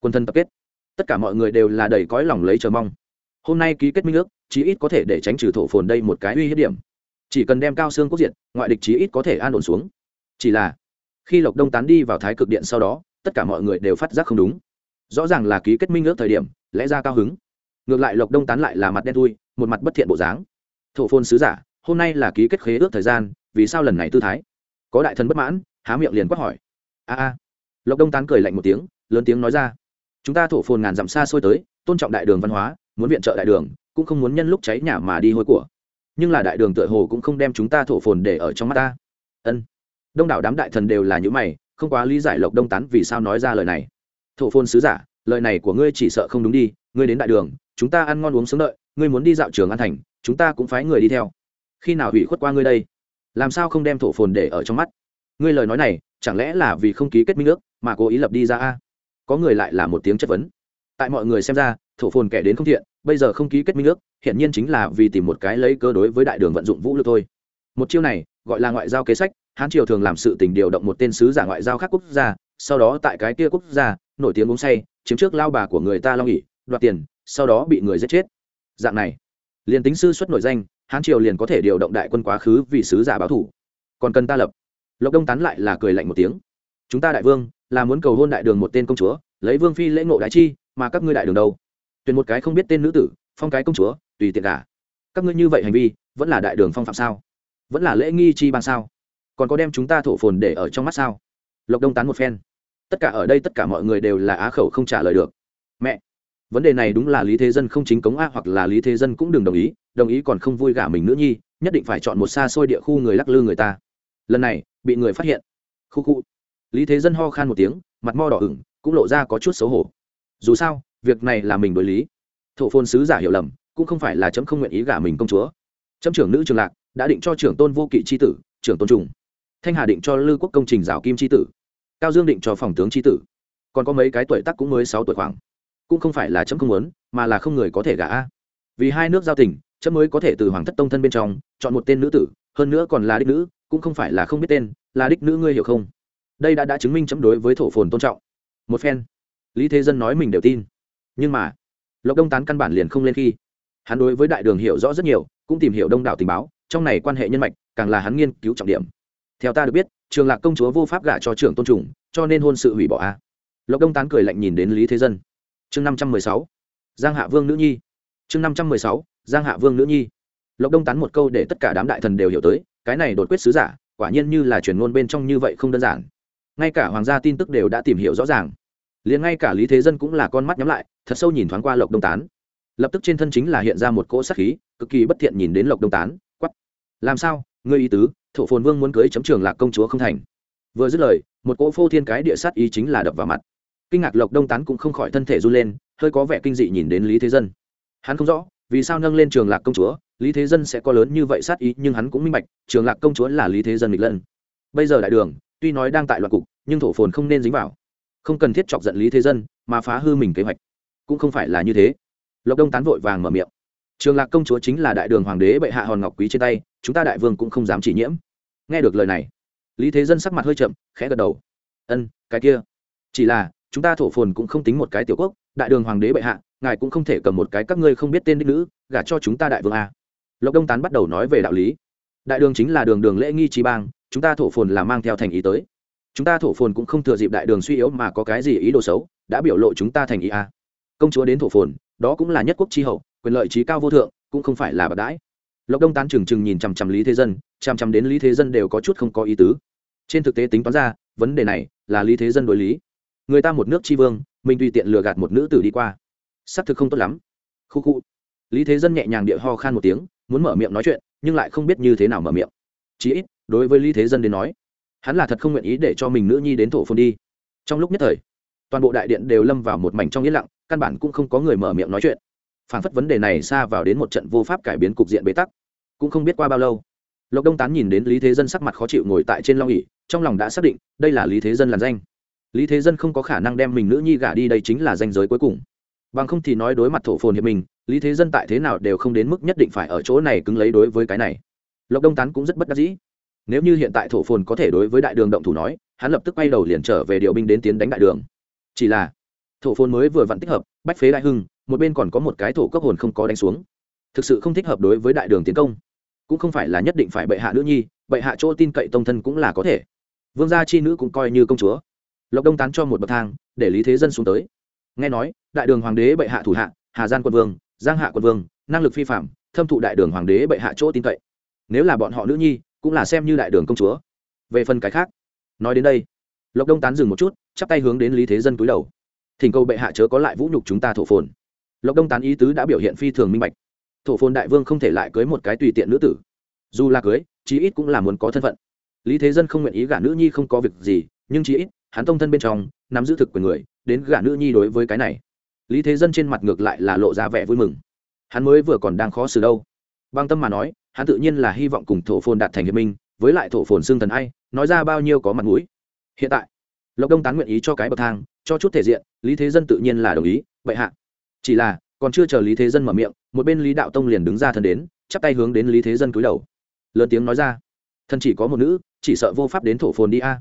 [SPEAKER 1] quân thân tập kết. Tất cả mọi người đều là đầy cõi lòng lấy chờ mong. Hôm nay ký kết minh ước, chí ít có thể để tránh trừ thổ phồn đây một cái uy hiếp điểm. Chỉ cần đem cao xương quốc diện ngoại địch chí ít có thể an ổn xuống. Chỉ là, khi lộc đông tán đi vào thái cực điện sau đó, tất cả mọi người đều phát giác không đúng. Rõ ràng là ký kết minh ước thời điểm, lẽ ra cao hứng ngược lại lộc đông tán lại là mặt đen thui, một mặt bất thiện bộ dáng. Thổ phồn sứ giả, hôm nay là ký kết khế ước thời gian, vì sao lần này tư thái? Có đại thần bất mãn, há miệng liền quát hỏi. A a. Lộc đông tán cười lạnh một tiếng, lớn tiếng nói ra. Chúng ta thổ phồn ngàn dặm xa xôi tới, tôn trọng đại đường văn hóa, muốn viện trợ đại đường, cũng không muốn nhân lúc cháy nhà mà đi hôi của. Nhưng là đại đường tựa hồ cũng không đem chúng ta thổ phồn để ở trong mắt ta. Ân. Đông đảo đám đại thần đều là những mày, không quá lý giải lộc đông tán vì sao nói ra lời này. Thổ phồn sứ giả lời này của ngươi chỉ sợ không đúng đi, ngươi đến đại đường, chúng ta ăn ngon uống sướng đợi, ngươi muốn đi dạo trường an thành, chúng ta cũng phái người đi theo. Khi nào hủy khuất qua ngươi đây? Làm sao không đem thổ phồn để ở trong mắt? Ngươi lời nói này, chẳng lẽ là vì không ký kết minh ước, mà cố ý lập đi ra a? Có người lại là một tiếng chất vấn. Tại mọi người xem ra, thổ phồn kẻ đến không thiện, bây giờ không ký kết minh ước hiện nhiên chính là vì tìm một cái lấy cơ đối với đại đường vận dụng vũ lực thôi. Một chiêu này, gọi là ngoại giao kế sách, hán triều thường làm sự tình điều động một tên sứ giả ngoại giao khác quốc gia, sau đó tại cái kia quốc gia, nổi tiếng uống say chiếm trước lao bà của người ta lo nghỉ đoạt tiền, sau đó bị người giết chết. Dạng này, liền tính sư xuất nổi danh, hán triều liền có thể điều động đại quân quá khứ vì sứ giả báo thủ. Còn cần ta lập. Lộc đông tán lại là cười lạnh một tiếng. Chúng ta đại vương, là muốn cầu hôn đại đường một tên công chúa, lấy vương phi lễ ngộ đại chi, mà các ngươi đại đường đâu? Tuyển một cái không biết tên nữ tử, phong cái công chúa, tùy tiện cả các ngươi như vậy hành vi, vẫn là đại đường phong phạm sao? Vẫn là lễ nghi chi ban sao? Còn có đem chúng ta thổ phồn để ở trong mắt sao? Lộc đông tán một phen tất cả ở đây tất cả mọi người đều là á khẩu không trả lời được. Mẹ, vấn đề này đúng là lý thế dân không chính cống a hoặc là lý thế dân cũng đừng đồng ý đồng ý còn không vui gả mình nữ nhi, nhất định phải chọn một xa xôi địa khu người lắc lư người ta. Lần này, bị người phát hiện. Khu khu. Lý thế dân ho khan một tiếng, mặt mo đỏ ửng, cũng lộ ra có chút xấu hổ. Dù sao, việc này là mình đối lý. Thổ phôn sứ giả hiểu lầm, cũng không phải là chấm không nguyện ý gả mình công chúa. Chấm trưởng nữ trường lạc đã định cho trưởng tôn vô kỵ c h i tử, trưởng tôn trùng. Thanh hà định cho lư quốc công trình rào kim c h i tử cao dương định cho phòng tướng tri tử. Còn có mấy cái tuổi tắc cũng mới sáu tuổi khoảng. Cũng không phải là chấm không muốn, mà là không người có thể gả. Vì hai nước giao tình, chấm mới có thể từ hoàng thất tông thân bên trong, chọn một tên nữ tử, hơn nữa còn là đích nữ, cũng không phải là không biết tên, là đích nữ ngươi hiểu không? Đây đã đã chứng minh chấm đối với thổ phồn tôn trọng. Một phen, lý thế dân nói mình đều tin. Nhưng mà, lộc đông tán căn bản liền không lên khi. Hắn đối với đại đường hiểu rõ rất nhiều, cũng tìm hiểu đông đảo tình báo, trong này quan hệ nhân mạch, càng là hắn nghiên cứu trọng điểm. Theo ta được biết trường lạc công chúa vô pháp gả cho trưởng tôn trùng, cho nên hôn sự hủy bỏ a. Lộc đông tán cười lạnh nhìn đến lý thế dân. Chương năm trăm mười sáu, giang hạ vương nữ nhi. Chương năm trăm mười sáu, giang hạ vương nữ nhi. Lộc đông tán một câu để tất cả đám đại thần đều hiểu tới, cái này đột quyết sứ giả, quả nhiên như là truyền ngôn bên trong như vậy không đơn giản. Ngay cả hoàng gia tin tức đều đã tìm hiểu rõ ràng. Liền ngay cả lý thế dân cũng là con mắt nhắm lại, thật sâu nhìn thoáng qua lộc đông tán. Lập tức trên thân chính là hiện ra một cỗ sắc khí, cực kỳ bất thiện nhìn đến lộc đông tán quắp làm sao? Ngươi ý tứ? Thổ phồn vương muốn cưới chấm trường lạc công chúa không thành. Vừa dứt lời, một cỗ phô thiên cái địa sát ý chính là đập vào mặt. Kinh ngạc lộc đông tán cũng không khỏi thân thể run lên, hơi có vẻ kinh dị nhìn đến lý thế dân. Hắn không rõ, vì sao nâng lên trường lạc công chúa, lý thế dân sẽ có lớn như vậy sát ý, nhưng hắn cũng minh bạch, trường lạc công chúa là lý thế dân nghịch lân. Bây giờ đại đường, tuy nói đang tại loạt cục, nhưng thổ phồn không nên dính vào. Không cần thiết chọc giận lý thế dân, mà phá hư mình kế hoạch. Cũng không phải là như thế. Lộc đông tán vội vàng mở miệng trường lạc công chúa chính là đại đường hoàng đế bệ hạ hòn ngọc quý trên tay, chúng ta đại vương cũng không dám chỉ nhiễm. Nghe được lời này, lý thế dân sắc mặt hơi chậm, khẽ gật đầu. Ân, cái kia. Chỉ là, chúng ta thổ phồn cũng không tính một cái tiểu quốc, đại đường hoàng đế bệ hạ, ngài cũng không thể cầm một cái các ngươi không biết tên đích nữ, gả cho chúng ta đại vương a. Lộc đông tán bắt đầu nói về đạo lý. Đại đường chính là đường đường lễ nghi trí bang, chúng ta thổ phồn là mang theo thành ý tới. Chúng ta thổ phồn cũng không thừa dịp đại đường suy yếu mà có cái gì ý đồ xấu, đã biểu lộ chúng ta thành ý a. Công chúa đến thổ phồn, đó cũng là nhất quốc tri hậu quyền lợi trí cao vô thượng, cũng không phải là bạc đãi. Lộc đông tán trừng trừng nhìn chằm chằm lý thế dân, chằm chằm đến lý thế dân đều có chút không có ý tứ. Trên thực tế tính toán ra, vấn đề này là lý thế dân đối lý. Người ta một nước tri vương, mình tùy tiện lừa gạt một nữ tử đi qua. Xác thực không tốt lắm. Khu khu. Lý thế dân nhẹ nhàng địa ho khan một tiếng, muốn mở miệng nói chuyện, nhưng lại không biết như thế nào mở miệng. Chí ít, đối với lý thế dân đến nói, hắn là thật không nguyện ý để cho mình nữ nhi đến thổ phồn đi. Trong lúc nhất thời, toàn bộ đại điện đều lâm vào một mảnh trong yên lặng, căn bản cũng không có người mở miệng nói chuyện phản phất vấn đề này xa vào đến một trận vô pháp cải biến cục diện bế tắc. Cũng không biết qua bao lâu, lộc đông tán nhìn đến lý thế dân sắc mặt khó chịu ngồi tại trên long ỉ trong lòng đã xác định, đây là lý thế dân làn danh. Lý thế dân không có khả năng đem mình nữ nhi gả đi đây chính là danh giới cuối cùng. Bằng không thì nói đối mặt thổ phồn hiệp mình, lý thế dân tại thế nào đều không đến mức nhất định phải ở chỗ này cứng lấy đối với cái này. Lộc đông tán cũng rất bất đắc dĩ. Nếu như hiện tại thổ phồn có thể đối với đại đường động thủ nói, hắn lập tức quay đầu liền trở về điều binh đến tiến đánh đại đường. Chỉ là, thổ phồn mới vừa vặn tích hợp, bách phế đại hưng một bên còn có một cái thổ cấp hồn không có đánh xuống. Thực sự không thích hợp đối với đại đường tiến công. Cũng không phải là nhất định phải bệ hạ nữ nhi, bệ hạ chỗ tin cậy tông thân cũng là có thể. Vương gia chi nữ cũng coi như công chúa. Lộc đông tán cho một bậc thang, để lý thế dân xuống tới. Nghe nói, đại đường hoàng đế bệ hạ thủ hạ, hà giang quân vương, giang hạ quân vương, năng lực phi phạm, thâm thụ đại đường hoàng đế bệ hạ chỗ tin cậy. Nếu là bọn họ nữ nhi, cũng là xem như đại đường công chúa. Về phần cái khác, nói đến đây, lộc đông tán dừng một chút, chắp tay hướng đến lý thế dân cúi đầu. Thỉnh cầu bệ hạ chớ có lại vũ nhục chúng ta thổ phồn lộc đông tán ý tứ đã biểu hiện phi thường minh bạch. Thổ phồn đại vương không thể lại cưới một cái tùy tiện nữ tử. Dù là cưới, chí ít cũng là muốn có thân phận. Lý thế dân không nguyện ý gả nữ nhi không có việc gì, nhưng chí ít, hắn tông thân bên trong, nắm giữ thực quyền người, đến gả nữ nhi đối với cái này. Lý thế dân trên mặt ngược lại là lộ ra vẻ vui mừng. Hắn mới vừa còn đang khó xử đâu. Băng tâm mà nói, hắn tự nhiên là hy vọng cùng thổ phồn đạt thành hiệp minh, với lại thổ phồn xương thần ai, nói ra bao nhiêu có mặt mũi. Hiện tại, lộc đông tán nguyện ý cho cái bậc thang, cho chút thể diện, lý thế dân tự nhiên là đồng ý vậy hạ chỉ là, còn chưa chờ lý thế dân mở miệng, một bên lý đạo tông liền đứng ra thân đến, chắp tay hướng đến lý thế dân cúi đầu. Lớn tiếng nói ra, thân chỉ có một nữ, chỉ sợ vô pháp đến thổ phồn đi a.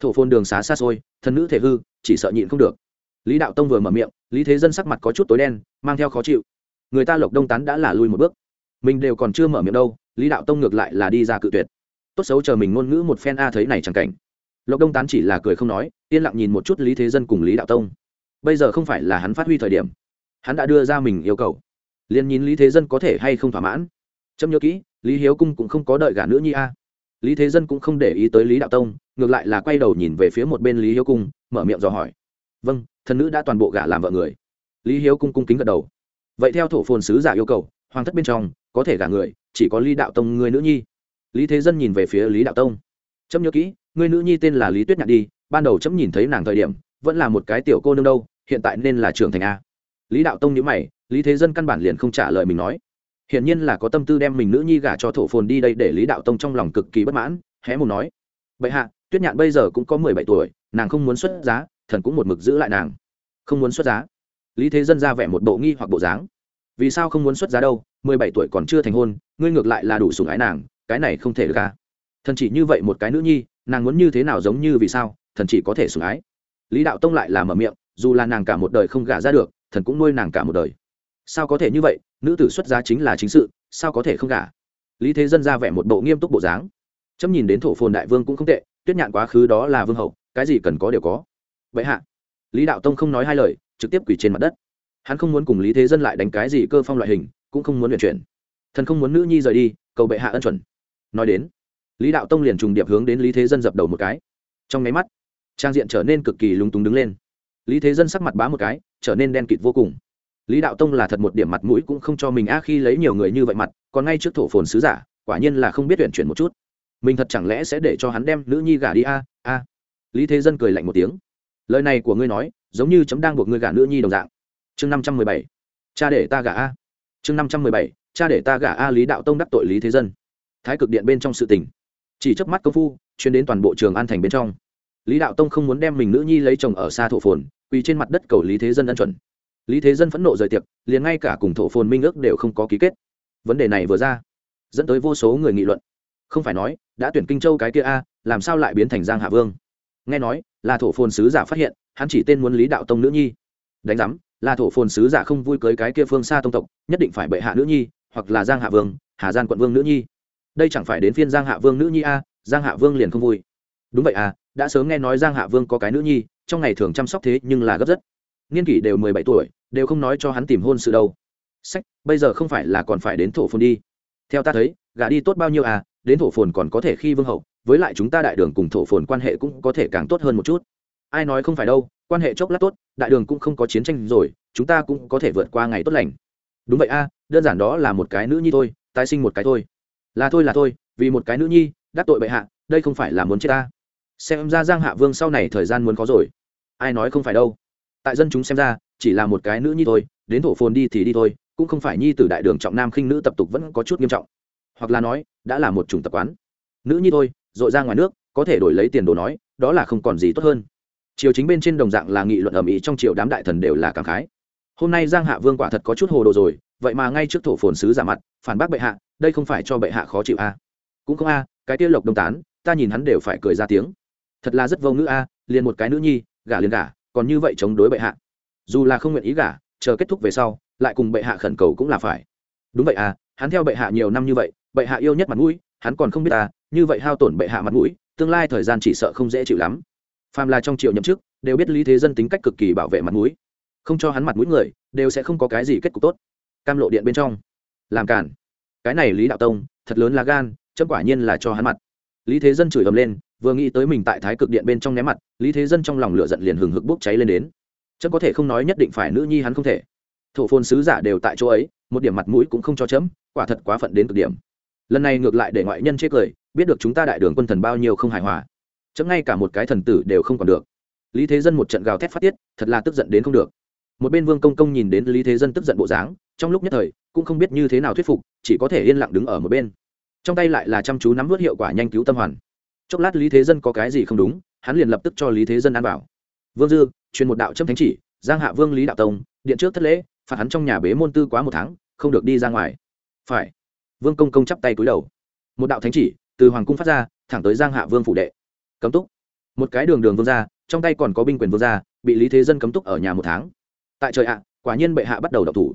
[SPEAKER 1] Thổ phồn đường xá xa xôi, thân nữ thể hư, chỉ sợ nhịn không được. Lý đạo tông vừa mở miệng, lý thế dân sắc mặt có chút tối đen, mang theo khó chịu. Người ta lộc đông tán đã là lui một bước. Mình đều còn chưa mở miệng đâu, lý đạo tông ngược lại là đi ra cự tuyệt. Tốt xấu chờ mình ngôn ngữ một phen a thấy này chẳng cảnh. Lộc đông tán chỉ là cười không nói, yên lặng nhìn một chút lý thế dân cùng lý đạo tông. Bây giờ không phải là hắn phát huy thời điểm hắn đã đưa ra mình yêu cầu. Liền nhìn lý thế dân có thể hay không thỏa mãn. Trâm nhớ kỹ, lý hiếu cung cũng không có đợi gả nữ nhi a. Lý thế dân cũng không để ý tới lý đạo tông, ngược lại là quay đầu nhìn về phía một bên lý hiếu cung, mở miệng dò hỏi. Vâng thần nữ đã toàn bộ gả làm vợ người. Lý hiếu cung cung kính gật đầu. Vậy theo thổ phồn sứ giả yêu cầu, hoàng thất bên trong, có thể gả người, chỉ có lý đạo tông người nữ nhi. Lý thế dân nhìn về phía lý đạo tông. Trâm nhớ kỹ, người nữ nhi tên là lý tuyết nhạc đi, ban đầu trâm nhìn thấy nàng thời điểm, vẫn là một cái tiểu cô nương đâu, hiện tại nên là trưởng thành a lý đạo tông nhữ mày, lý thế dân căn bản liền không trả lời mình nói. Hiển nhiên là có tâm tư đem mình nữ nhi gả cho thổ phồn đi đây để lý đạo tông trong lòng cực kỳ bất mãn, hé một nói. Bệ hạ, tuyết nhạn bây giờ cũng có mười bảy tuổi, nàng không muốn xuất giá, thần cũng một mực giữ lại nàng. Không muốn xuất giá. Lý thế dân ra vẻ một bộ nghi hoặc bộ dáng. Vì sao không muốn xuất giá đâu, mười bảy tuổi còn chưa thành hôn, ngươi ngược lại là đủ sủng ái nàng, cái này không thể được ca thần chỉ như vậy một cái nữ nhi, nàng muốn như thế nào giống như vì sao, thần chỉ có thể sủng ái. Lý đạo tông lại là mở miệng, dù là nàng cả một đời không gả ra được thần cũng nuôi nàng cả một đời. Sao có thể như vậy? Nữ tử xuất gia chính là chính sự, sao có thể không gả? Lý thế dân ra vẻ một bộ nghiêm túc bộ dáng. Chấm nhìn đến thổ phồn đại vương cũng không tệ, tuyết nhạn quá khứ đó là vương hậu, cái gì cần có đều có. Vậy hạ, lý đạo tông không nói hai lời, trực tiếp quỳ trên mặt đất. Hắn không muốn cùng lý thế dân lại đánh cái gì cơ phong loại hình, cũng không muốn luyện chuyển. Thần không muốn nữ nhi rời đi, cầu bệ hạ ân chuẩn. Nói đến, lý đạo tông liền trùng điệp hướng đến lý thế dân dập đầu một cái. Trong nháy mắt, trang diện trở nên cực kỳ lúng túng đứng lên. Lý thế dân sắc mặt bá một cái trở nên đen kịt vô cùng. Lý đạo tông là thật một điểm mặt mũi cũng không cho mình a khi lấy nhiều người như vậy mặt, còn ngay trước thổ phồn sứ giả, quả nhiên là không biết tuyển chuyển một chút. Mình thật chẳng lẽ sẽ để cho hắn đem nữ nhi gả đi a a. Lý thế dân cười lạnh một tiếng. Lời này của ngươi nói, giống như chấm đang buộc ngươi gả nữ nhi đồng dạng. Chương năm trăm mười bảy. Cha để ta gả a. Chương năm trăm mười bảy. Cha để ta gả a, lý đạo tông đắc tội lý thế dân. Thái cực điện bên trong sự tình. Chỉ chớp mắt công phu chuyến đến toàn bộ trường an thành bên trong lý đạo tông không muốn đem mình nữ nhi lấy chồng ở xa thổ phồn, quỳ trên mặt đất cầu lý thế dân ân chuẩn. Lý thế dân phẫn nộ rời tiệc, liền ngay cả cùng thổ phồn minh ước đều không có ký kết. Vấn đề này vừa ra, dẫn tới vô số người nghị luận. Không phải nói, đã tuyển kinh châu cái kia a, làm sao lại biến thành giang hạ vương? Nghe nói, là thổ phồn sứ giả phát hiện, hắn chỉ tên muốn lý đạo tông nữ nhi. Đánh giám, là thổ phồn sứ giả không vui cưới cái kia phương xa tông tộc, nhất định phải bệ hạ nữ nhi, hoặc là giang hạ vương, hà giang quận vương nữ nhi. Đây chẳng phải đến phiên giang hạ vương nữ nhi a, giang hạ vương liền không vui đúng vậy à đã sớm nghe nói giang hạ vương có cái nữ nhi trong ngày thường chăm sóc thế nhưng là gấp rất. Niên kỷ đều mười bảy tuổi đều không nói cho hắn tìm hôn sự đâu. Sách bây giờ không phải là còn phải đến thổ phồn đi. Theo ta thấy gả đi tốt bao nhiêu à đến thổ phồn còn có thể khi vương hậu với lại chúng ta đại đường cùng thổ phồn quan hệ cũng có thể càng tốt hơn một chút. Ai nói không phải đâu quan hệ chốc lát tốt đại đường cũng không có chiến tranh rồi chúng ta cũng có thể vượt qua ngày tốt lành. Đúng vậy a à, đơn giản đó là một cái nữ nhi thôi tái sinh một cái thôi. Là thôi là thôi vì một cái nữ nhi đắc tội bệ hạ đây không phải là muốn chết ta xem ra giang hạ vương sau này thời gian muốn có rồi. Ai nói không phải đâu. Tại dân chúng xem ra chỉ là một cái nữ nhi thôi đến thổ phồn đi thì đi thôi cũng không phải nhi t đại đường trọng nam khinh nữ tập tục vẫn có chút nghiêm trọng. Hoặc là nói đã là một chủng tập quán. Nữ nhi thôi dội ra ngoài nước có thể đổi lấy tiền đồ nói đó là không còn gì tốt hơn. Triều chính bên trên đồng dạng là nghị luận ầm ĩ trong triều đám đại thần đều là cảm khái. Hôm nay giang hạ vương quả thật có chút hồ đồ rồi vậy mà ngay trước thổ phồn sứ giả mặt phản bác bệ hạ đây không phải cho bệ hạ khó chịu a à. cũng không a à, cái tiêu lộc đông tán ta nhìn hắn đều phải cười ra tiếng thật là rất vô ngữ a à, liền một cái nữ nhi gả liền gả còn như vậy chống đối bệ hạ. Dù là không nguyện ý gả chờ kết thúc về sau lại cùng bệ hạ khẩn cầu cũng là phải. Đúng vậy à hắn theo bệ hạ nhiều năm như vậy bệ hạ yêu nhất mặt mũi hắn còn không biết ta như vậy hao tổn bệ hạ mặt mũi tương lai thời gian chỉ sợ không dễ chịu lắm. Phàm là trong triệu nhậm chức đều biết lý thế dân tính cách cực kỳ bảo vệ mặt mũi. Không cho hắn mặt mũi người đều sẽ không có cái gì kết cục tốt. Cam lộ điện bên trong. Làm cản cái này lý đạo tông thật lớn là gan chấm quả nhiên là cho hắn mặt. Lý thế dân chửi ầm lên vừa nghĩ tới mình tại thái cực điện bên trong ném mặt, lý thế dân trong lòng lửa giận liền hừng hực bốc cháy lên đến. Chấm có thể không nói nhất định phải nữ nhi hắn không thể. Thổ phồn sứ giả đều tại chỗ ấy, một điểm mặt mũi cũng không cho chấm, quả thật quá phận đến cực điểm. Lần này ngược lại để ngoại nhân chê cười, biết được chúng ta đại đường quân thần bao nhiêu không hài hòa. Chấm ngay cả một cái thần tử đều không còn được. Lý thế dân một trận gào thét phát tiết, thật là tức giận đến không được. Một bên vương công công nhìn đến lý thế dân tức giận bộ dáng, trong lúc nhất thời, cũng không biết như thế nào thuyết phục, chỉ có thể yên lặng đứng ở một bên. Trong tay lại là chăm chú nắm vớt hiệu quả nhanh cứu tâm hoàn chốc lát lý thế dân có cái gì không đúng, hắn liền lập tức cho lý thế dân an bảo. Vương dư, truyền một đạo châm thánh chỉ, giang hạ vương lý đạo tông, điện trước thất lễ, phạt hắn trong nhà bế môn tư quá một tháng, không được đi ra ngoài. Phải. Vương công công chắp tay cúi đầu. Một đạo thánh chỉ, từ hoàng cung phát ra, thẳng tới giang hạ vương phủ đệ. Cấm túc. Một cái đường đường vương ra trong tay còn có binh quyền vương ra bị lý thế dân cấm túc ở nhà một tháng. Tại trời ạ, quả nhiên bệ hạ bắt đầu đọc thủ.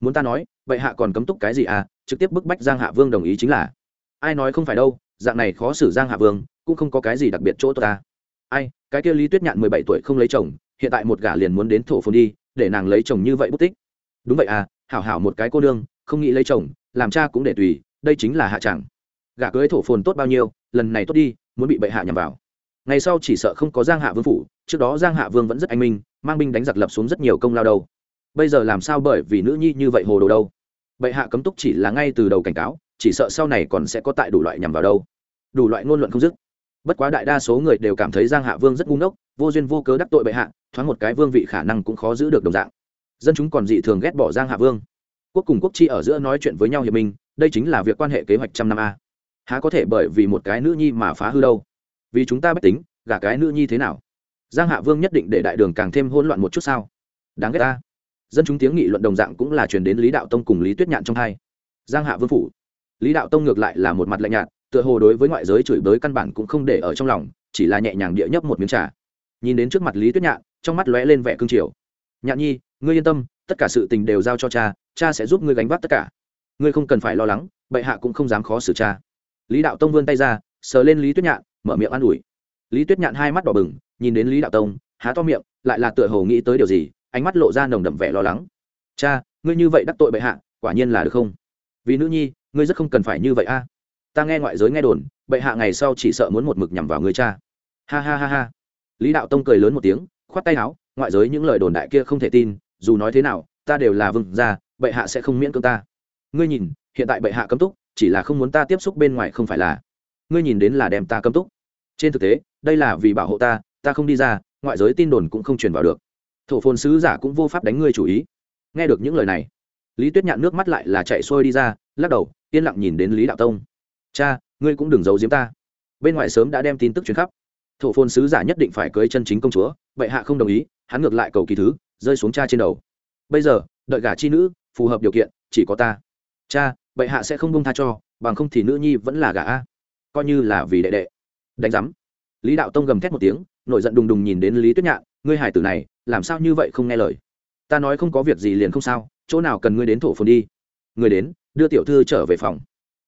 [SPEAKER 1] Muốn ta nói, bệ hạ còn cấm túc cái gì à? Trực tiếp bức bách giang hạ vương đồng ý chính là. Ai nói không phải đâu dạng này khó xử giang hạ vương, cũng không có cái gì đặc biệt chỗ ta. Ai, cái kia lý tuyết nhạn mười bảy tuổi không lấy chồng, hiện tại một gả liền muốn đến thổ phồn đi, để nàng lấy chồng như vậy bút tích. Đúng vậy à hảo hảo một cái cô nương, không nghĩ lấy chồng, làm cha cũng để tùy, đây chính là hạ chẳng. Gả cưới thổ phồn tốt bao nhiêu, lần này tốt đi, muốn bị bệ hạ nhằm vào. Ngày sau chỉ sợ không có giang hạ vương phủ, trước đó giang hạ vương vẫn rất anh minh, mang binh đánh giặc lập xuống rất nhiều công lao đâu. Bây giờ làm sao bởi vì nữ nhi như vậy hồ đồ đâu? Bệ hạ cấm túc chỉ là ngay từ đầu cảnh cáo, chỉ sợ sau này còn sẽ có tại đủ loại nhằm vào đâu đủ loại ngôn luận không dứt. Bất quá đại đa số người đều cảm thấy giang hạ vương rất ngu ngốc, vô duyên vô cớ đắc tội bệ hạ, thoáng một cái vương vị khả năng cũng khó giữ được đồng dạng. Dân chúng còn dị thường ghét bỏ giang hạ vương. Quốc cùng quốc chi ở giữa nói chuyện với nhau hiệp minh, đây chính là việc quan hệ kế hoạch trăm năm a. Há có thể bởi vì một cái nữ nhi mà phá hư đâu? Vì chúng ta bất tính, gả cái nữ nhi thế nào? Giang hạ vương nhất định để đại đường càng thêm hỗn loạn một chút sao? Đáng ghét ta. Dân chúng tiếng nghị luận đồng dạng cũng là truyền đến lý đạo tông cùng lý tuyết nhạn trong hai. Giang hạ vương phủ. Lý đạo tông ngược lại là một mặt lạnh nhạt tựa hồ đối với ngoại giới chửi bới căn bản cũng không để ở trong lòng, chỉ là nhẹ nhàng địa nhấp một miếng trà. Nhìn đến trước mặt lý tuyết nhạn, trong mắt lóe lên vẻ cương triều. Nhạn nhi, ngươi yên tâm, tất cả sự tình đều giao cho cha cha sẽ giúp ngươi gánh vác tất cả. Ngươi không cần phải lo lắng, bệ hạ cũng không dám khó xử cha. Lý đạo tông vươn tay ra, sờ lên lý tuyết nhạn, mở miệng an ủi. Lý tuyết nhạn hai mắt đỏ bừng, nhìn đến lý đạo tông, há to miệng, lại là tựa hồ nghĩ tới điều gì, ánh mắt lộ ra nồng đậm vẻ lo lắng. Cha, ngươi như vậy đắc tội bệ hạ, quả nhiên là được không? Vì nữ nhi, ngươi rất không cần phải như vậy a ta nghe ngoại giới nghe đồn, bệ hạ ngày sau chỉ sợ muốn một mực nhằm vào ngươi cha. Ha ha ha ha. Lý đạo tông cười lớn một tiếng, khoát tay áo, ngoại giới những lời đồn đại kia không thể tin, dù nói thế nào, ta đều là vừng ra bệ hạ sẽ không miễn cưỡng ta. Ngươi nhìn, hiện tại bệ hạ cấm túc, chỉ là không muốn ta tiếp xúc bên ngoài không phải là. Ngươi nhìn đến là đem ta cấm túc. Trên thực tế, đây là vì bảo hộ ta ta không đi ra, ngoại giới tin đồn cũng không truyền vào được. Thổ phồn sứ giả cũng vô pháp đánh ngươi chủ ý. Nghe được những lời này, lý tuyết nhạn nước mắt lại là chạy xuôi đi ra, lắc đầu, yên lặng nhìn đến lý đạo tông cha, ngươi cũng đừng giấu giếm ta. Bên ngoài sớm đã đem tin tức truyền khắp. Thổ phồn sứ giả nhất định phải cưới chân chính công chúa, bệ hạ không đồng ý, hắn ngược lại cầu kỳ thứ, rơi xuống cha trên đầu. Bây giờ, đợi gả chi nữ, phù hợp điều kiện, chỉ có ta. Cha, bệ hạ sẽ không bông tha cho, bằng không thì nữ nhi vẫn là gả a. Coi như là vì đệ đệ. Đánh giám. Lý đạo tông gầm thét một tiếng, nổi giận đùng đùng nhìn đến lý tuyết nhạn, ngươi hải tử này, làm sao như vậy không nghe lời? Ta nói không có việc gì liền không sao, chỗ nào cần ngươi đến thổ phồn đi. Người đến, đưa tiểu thư trở về phòng.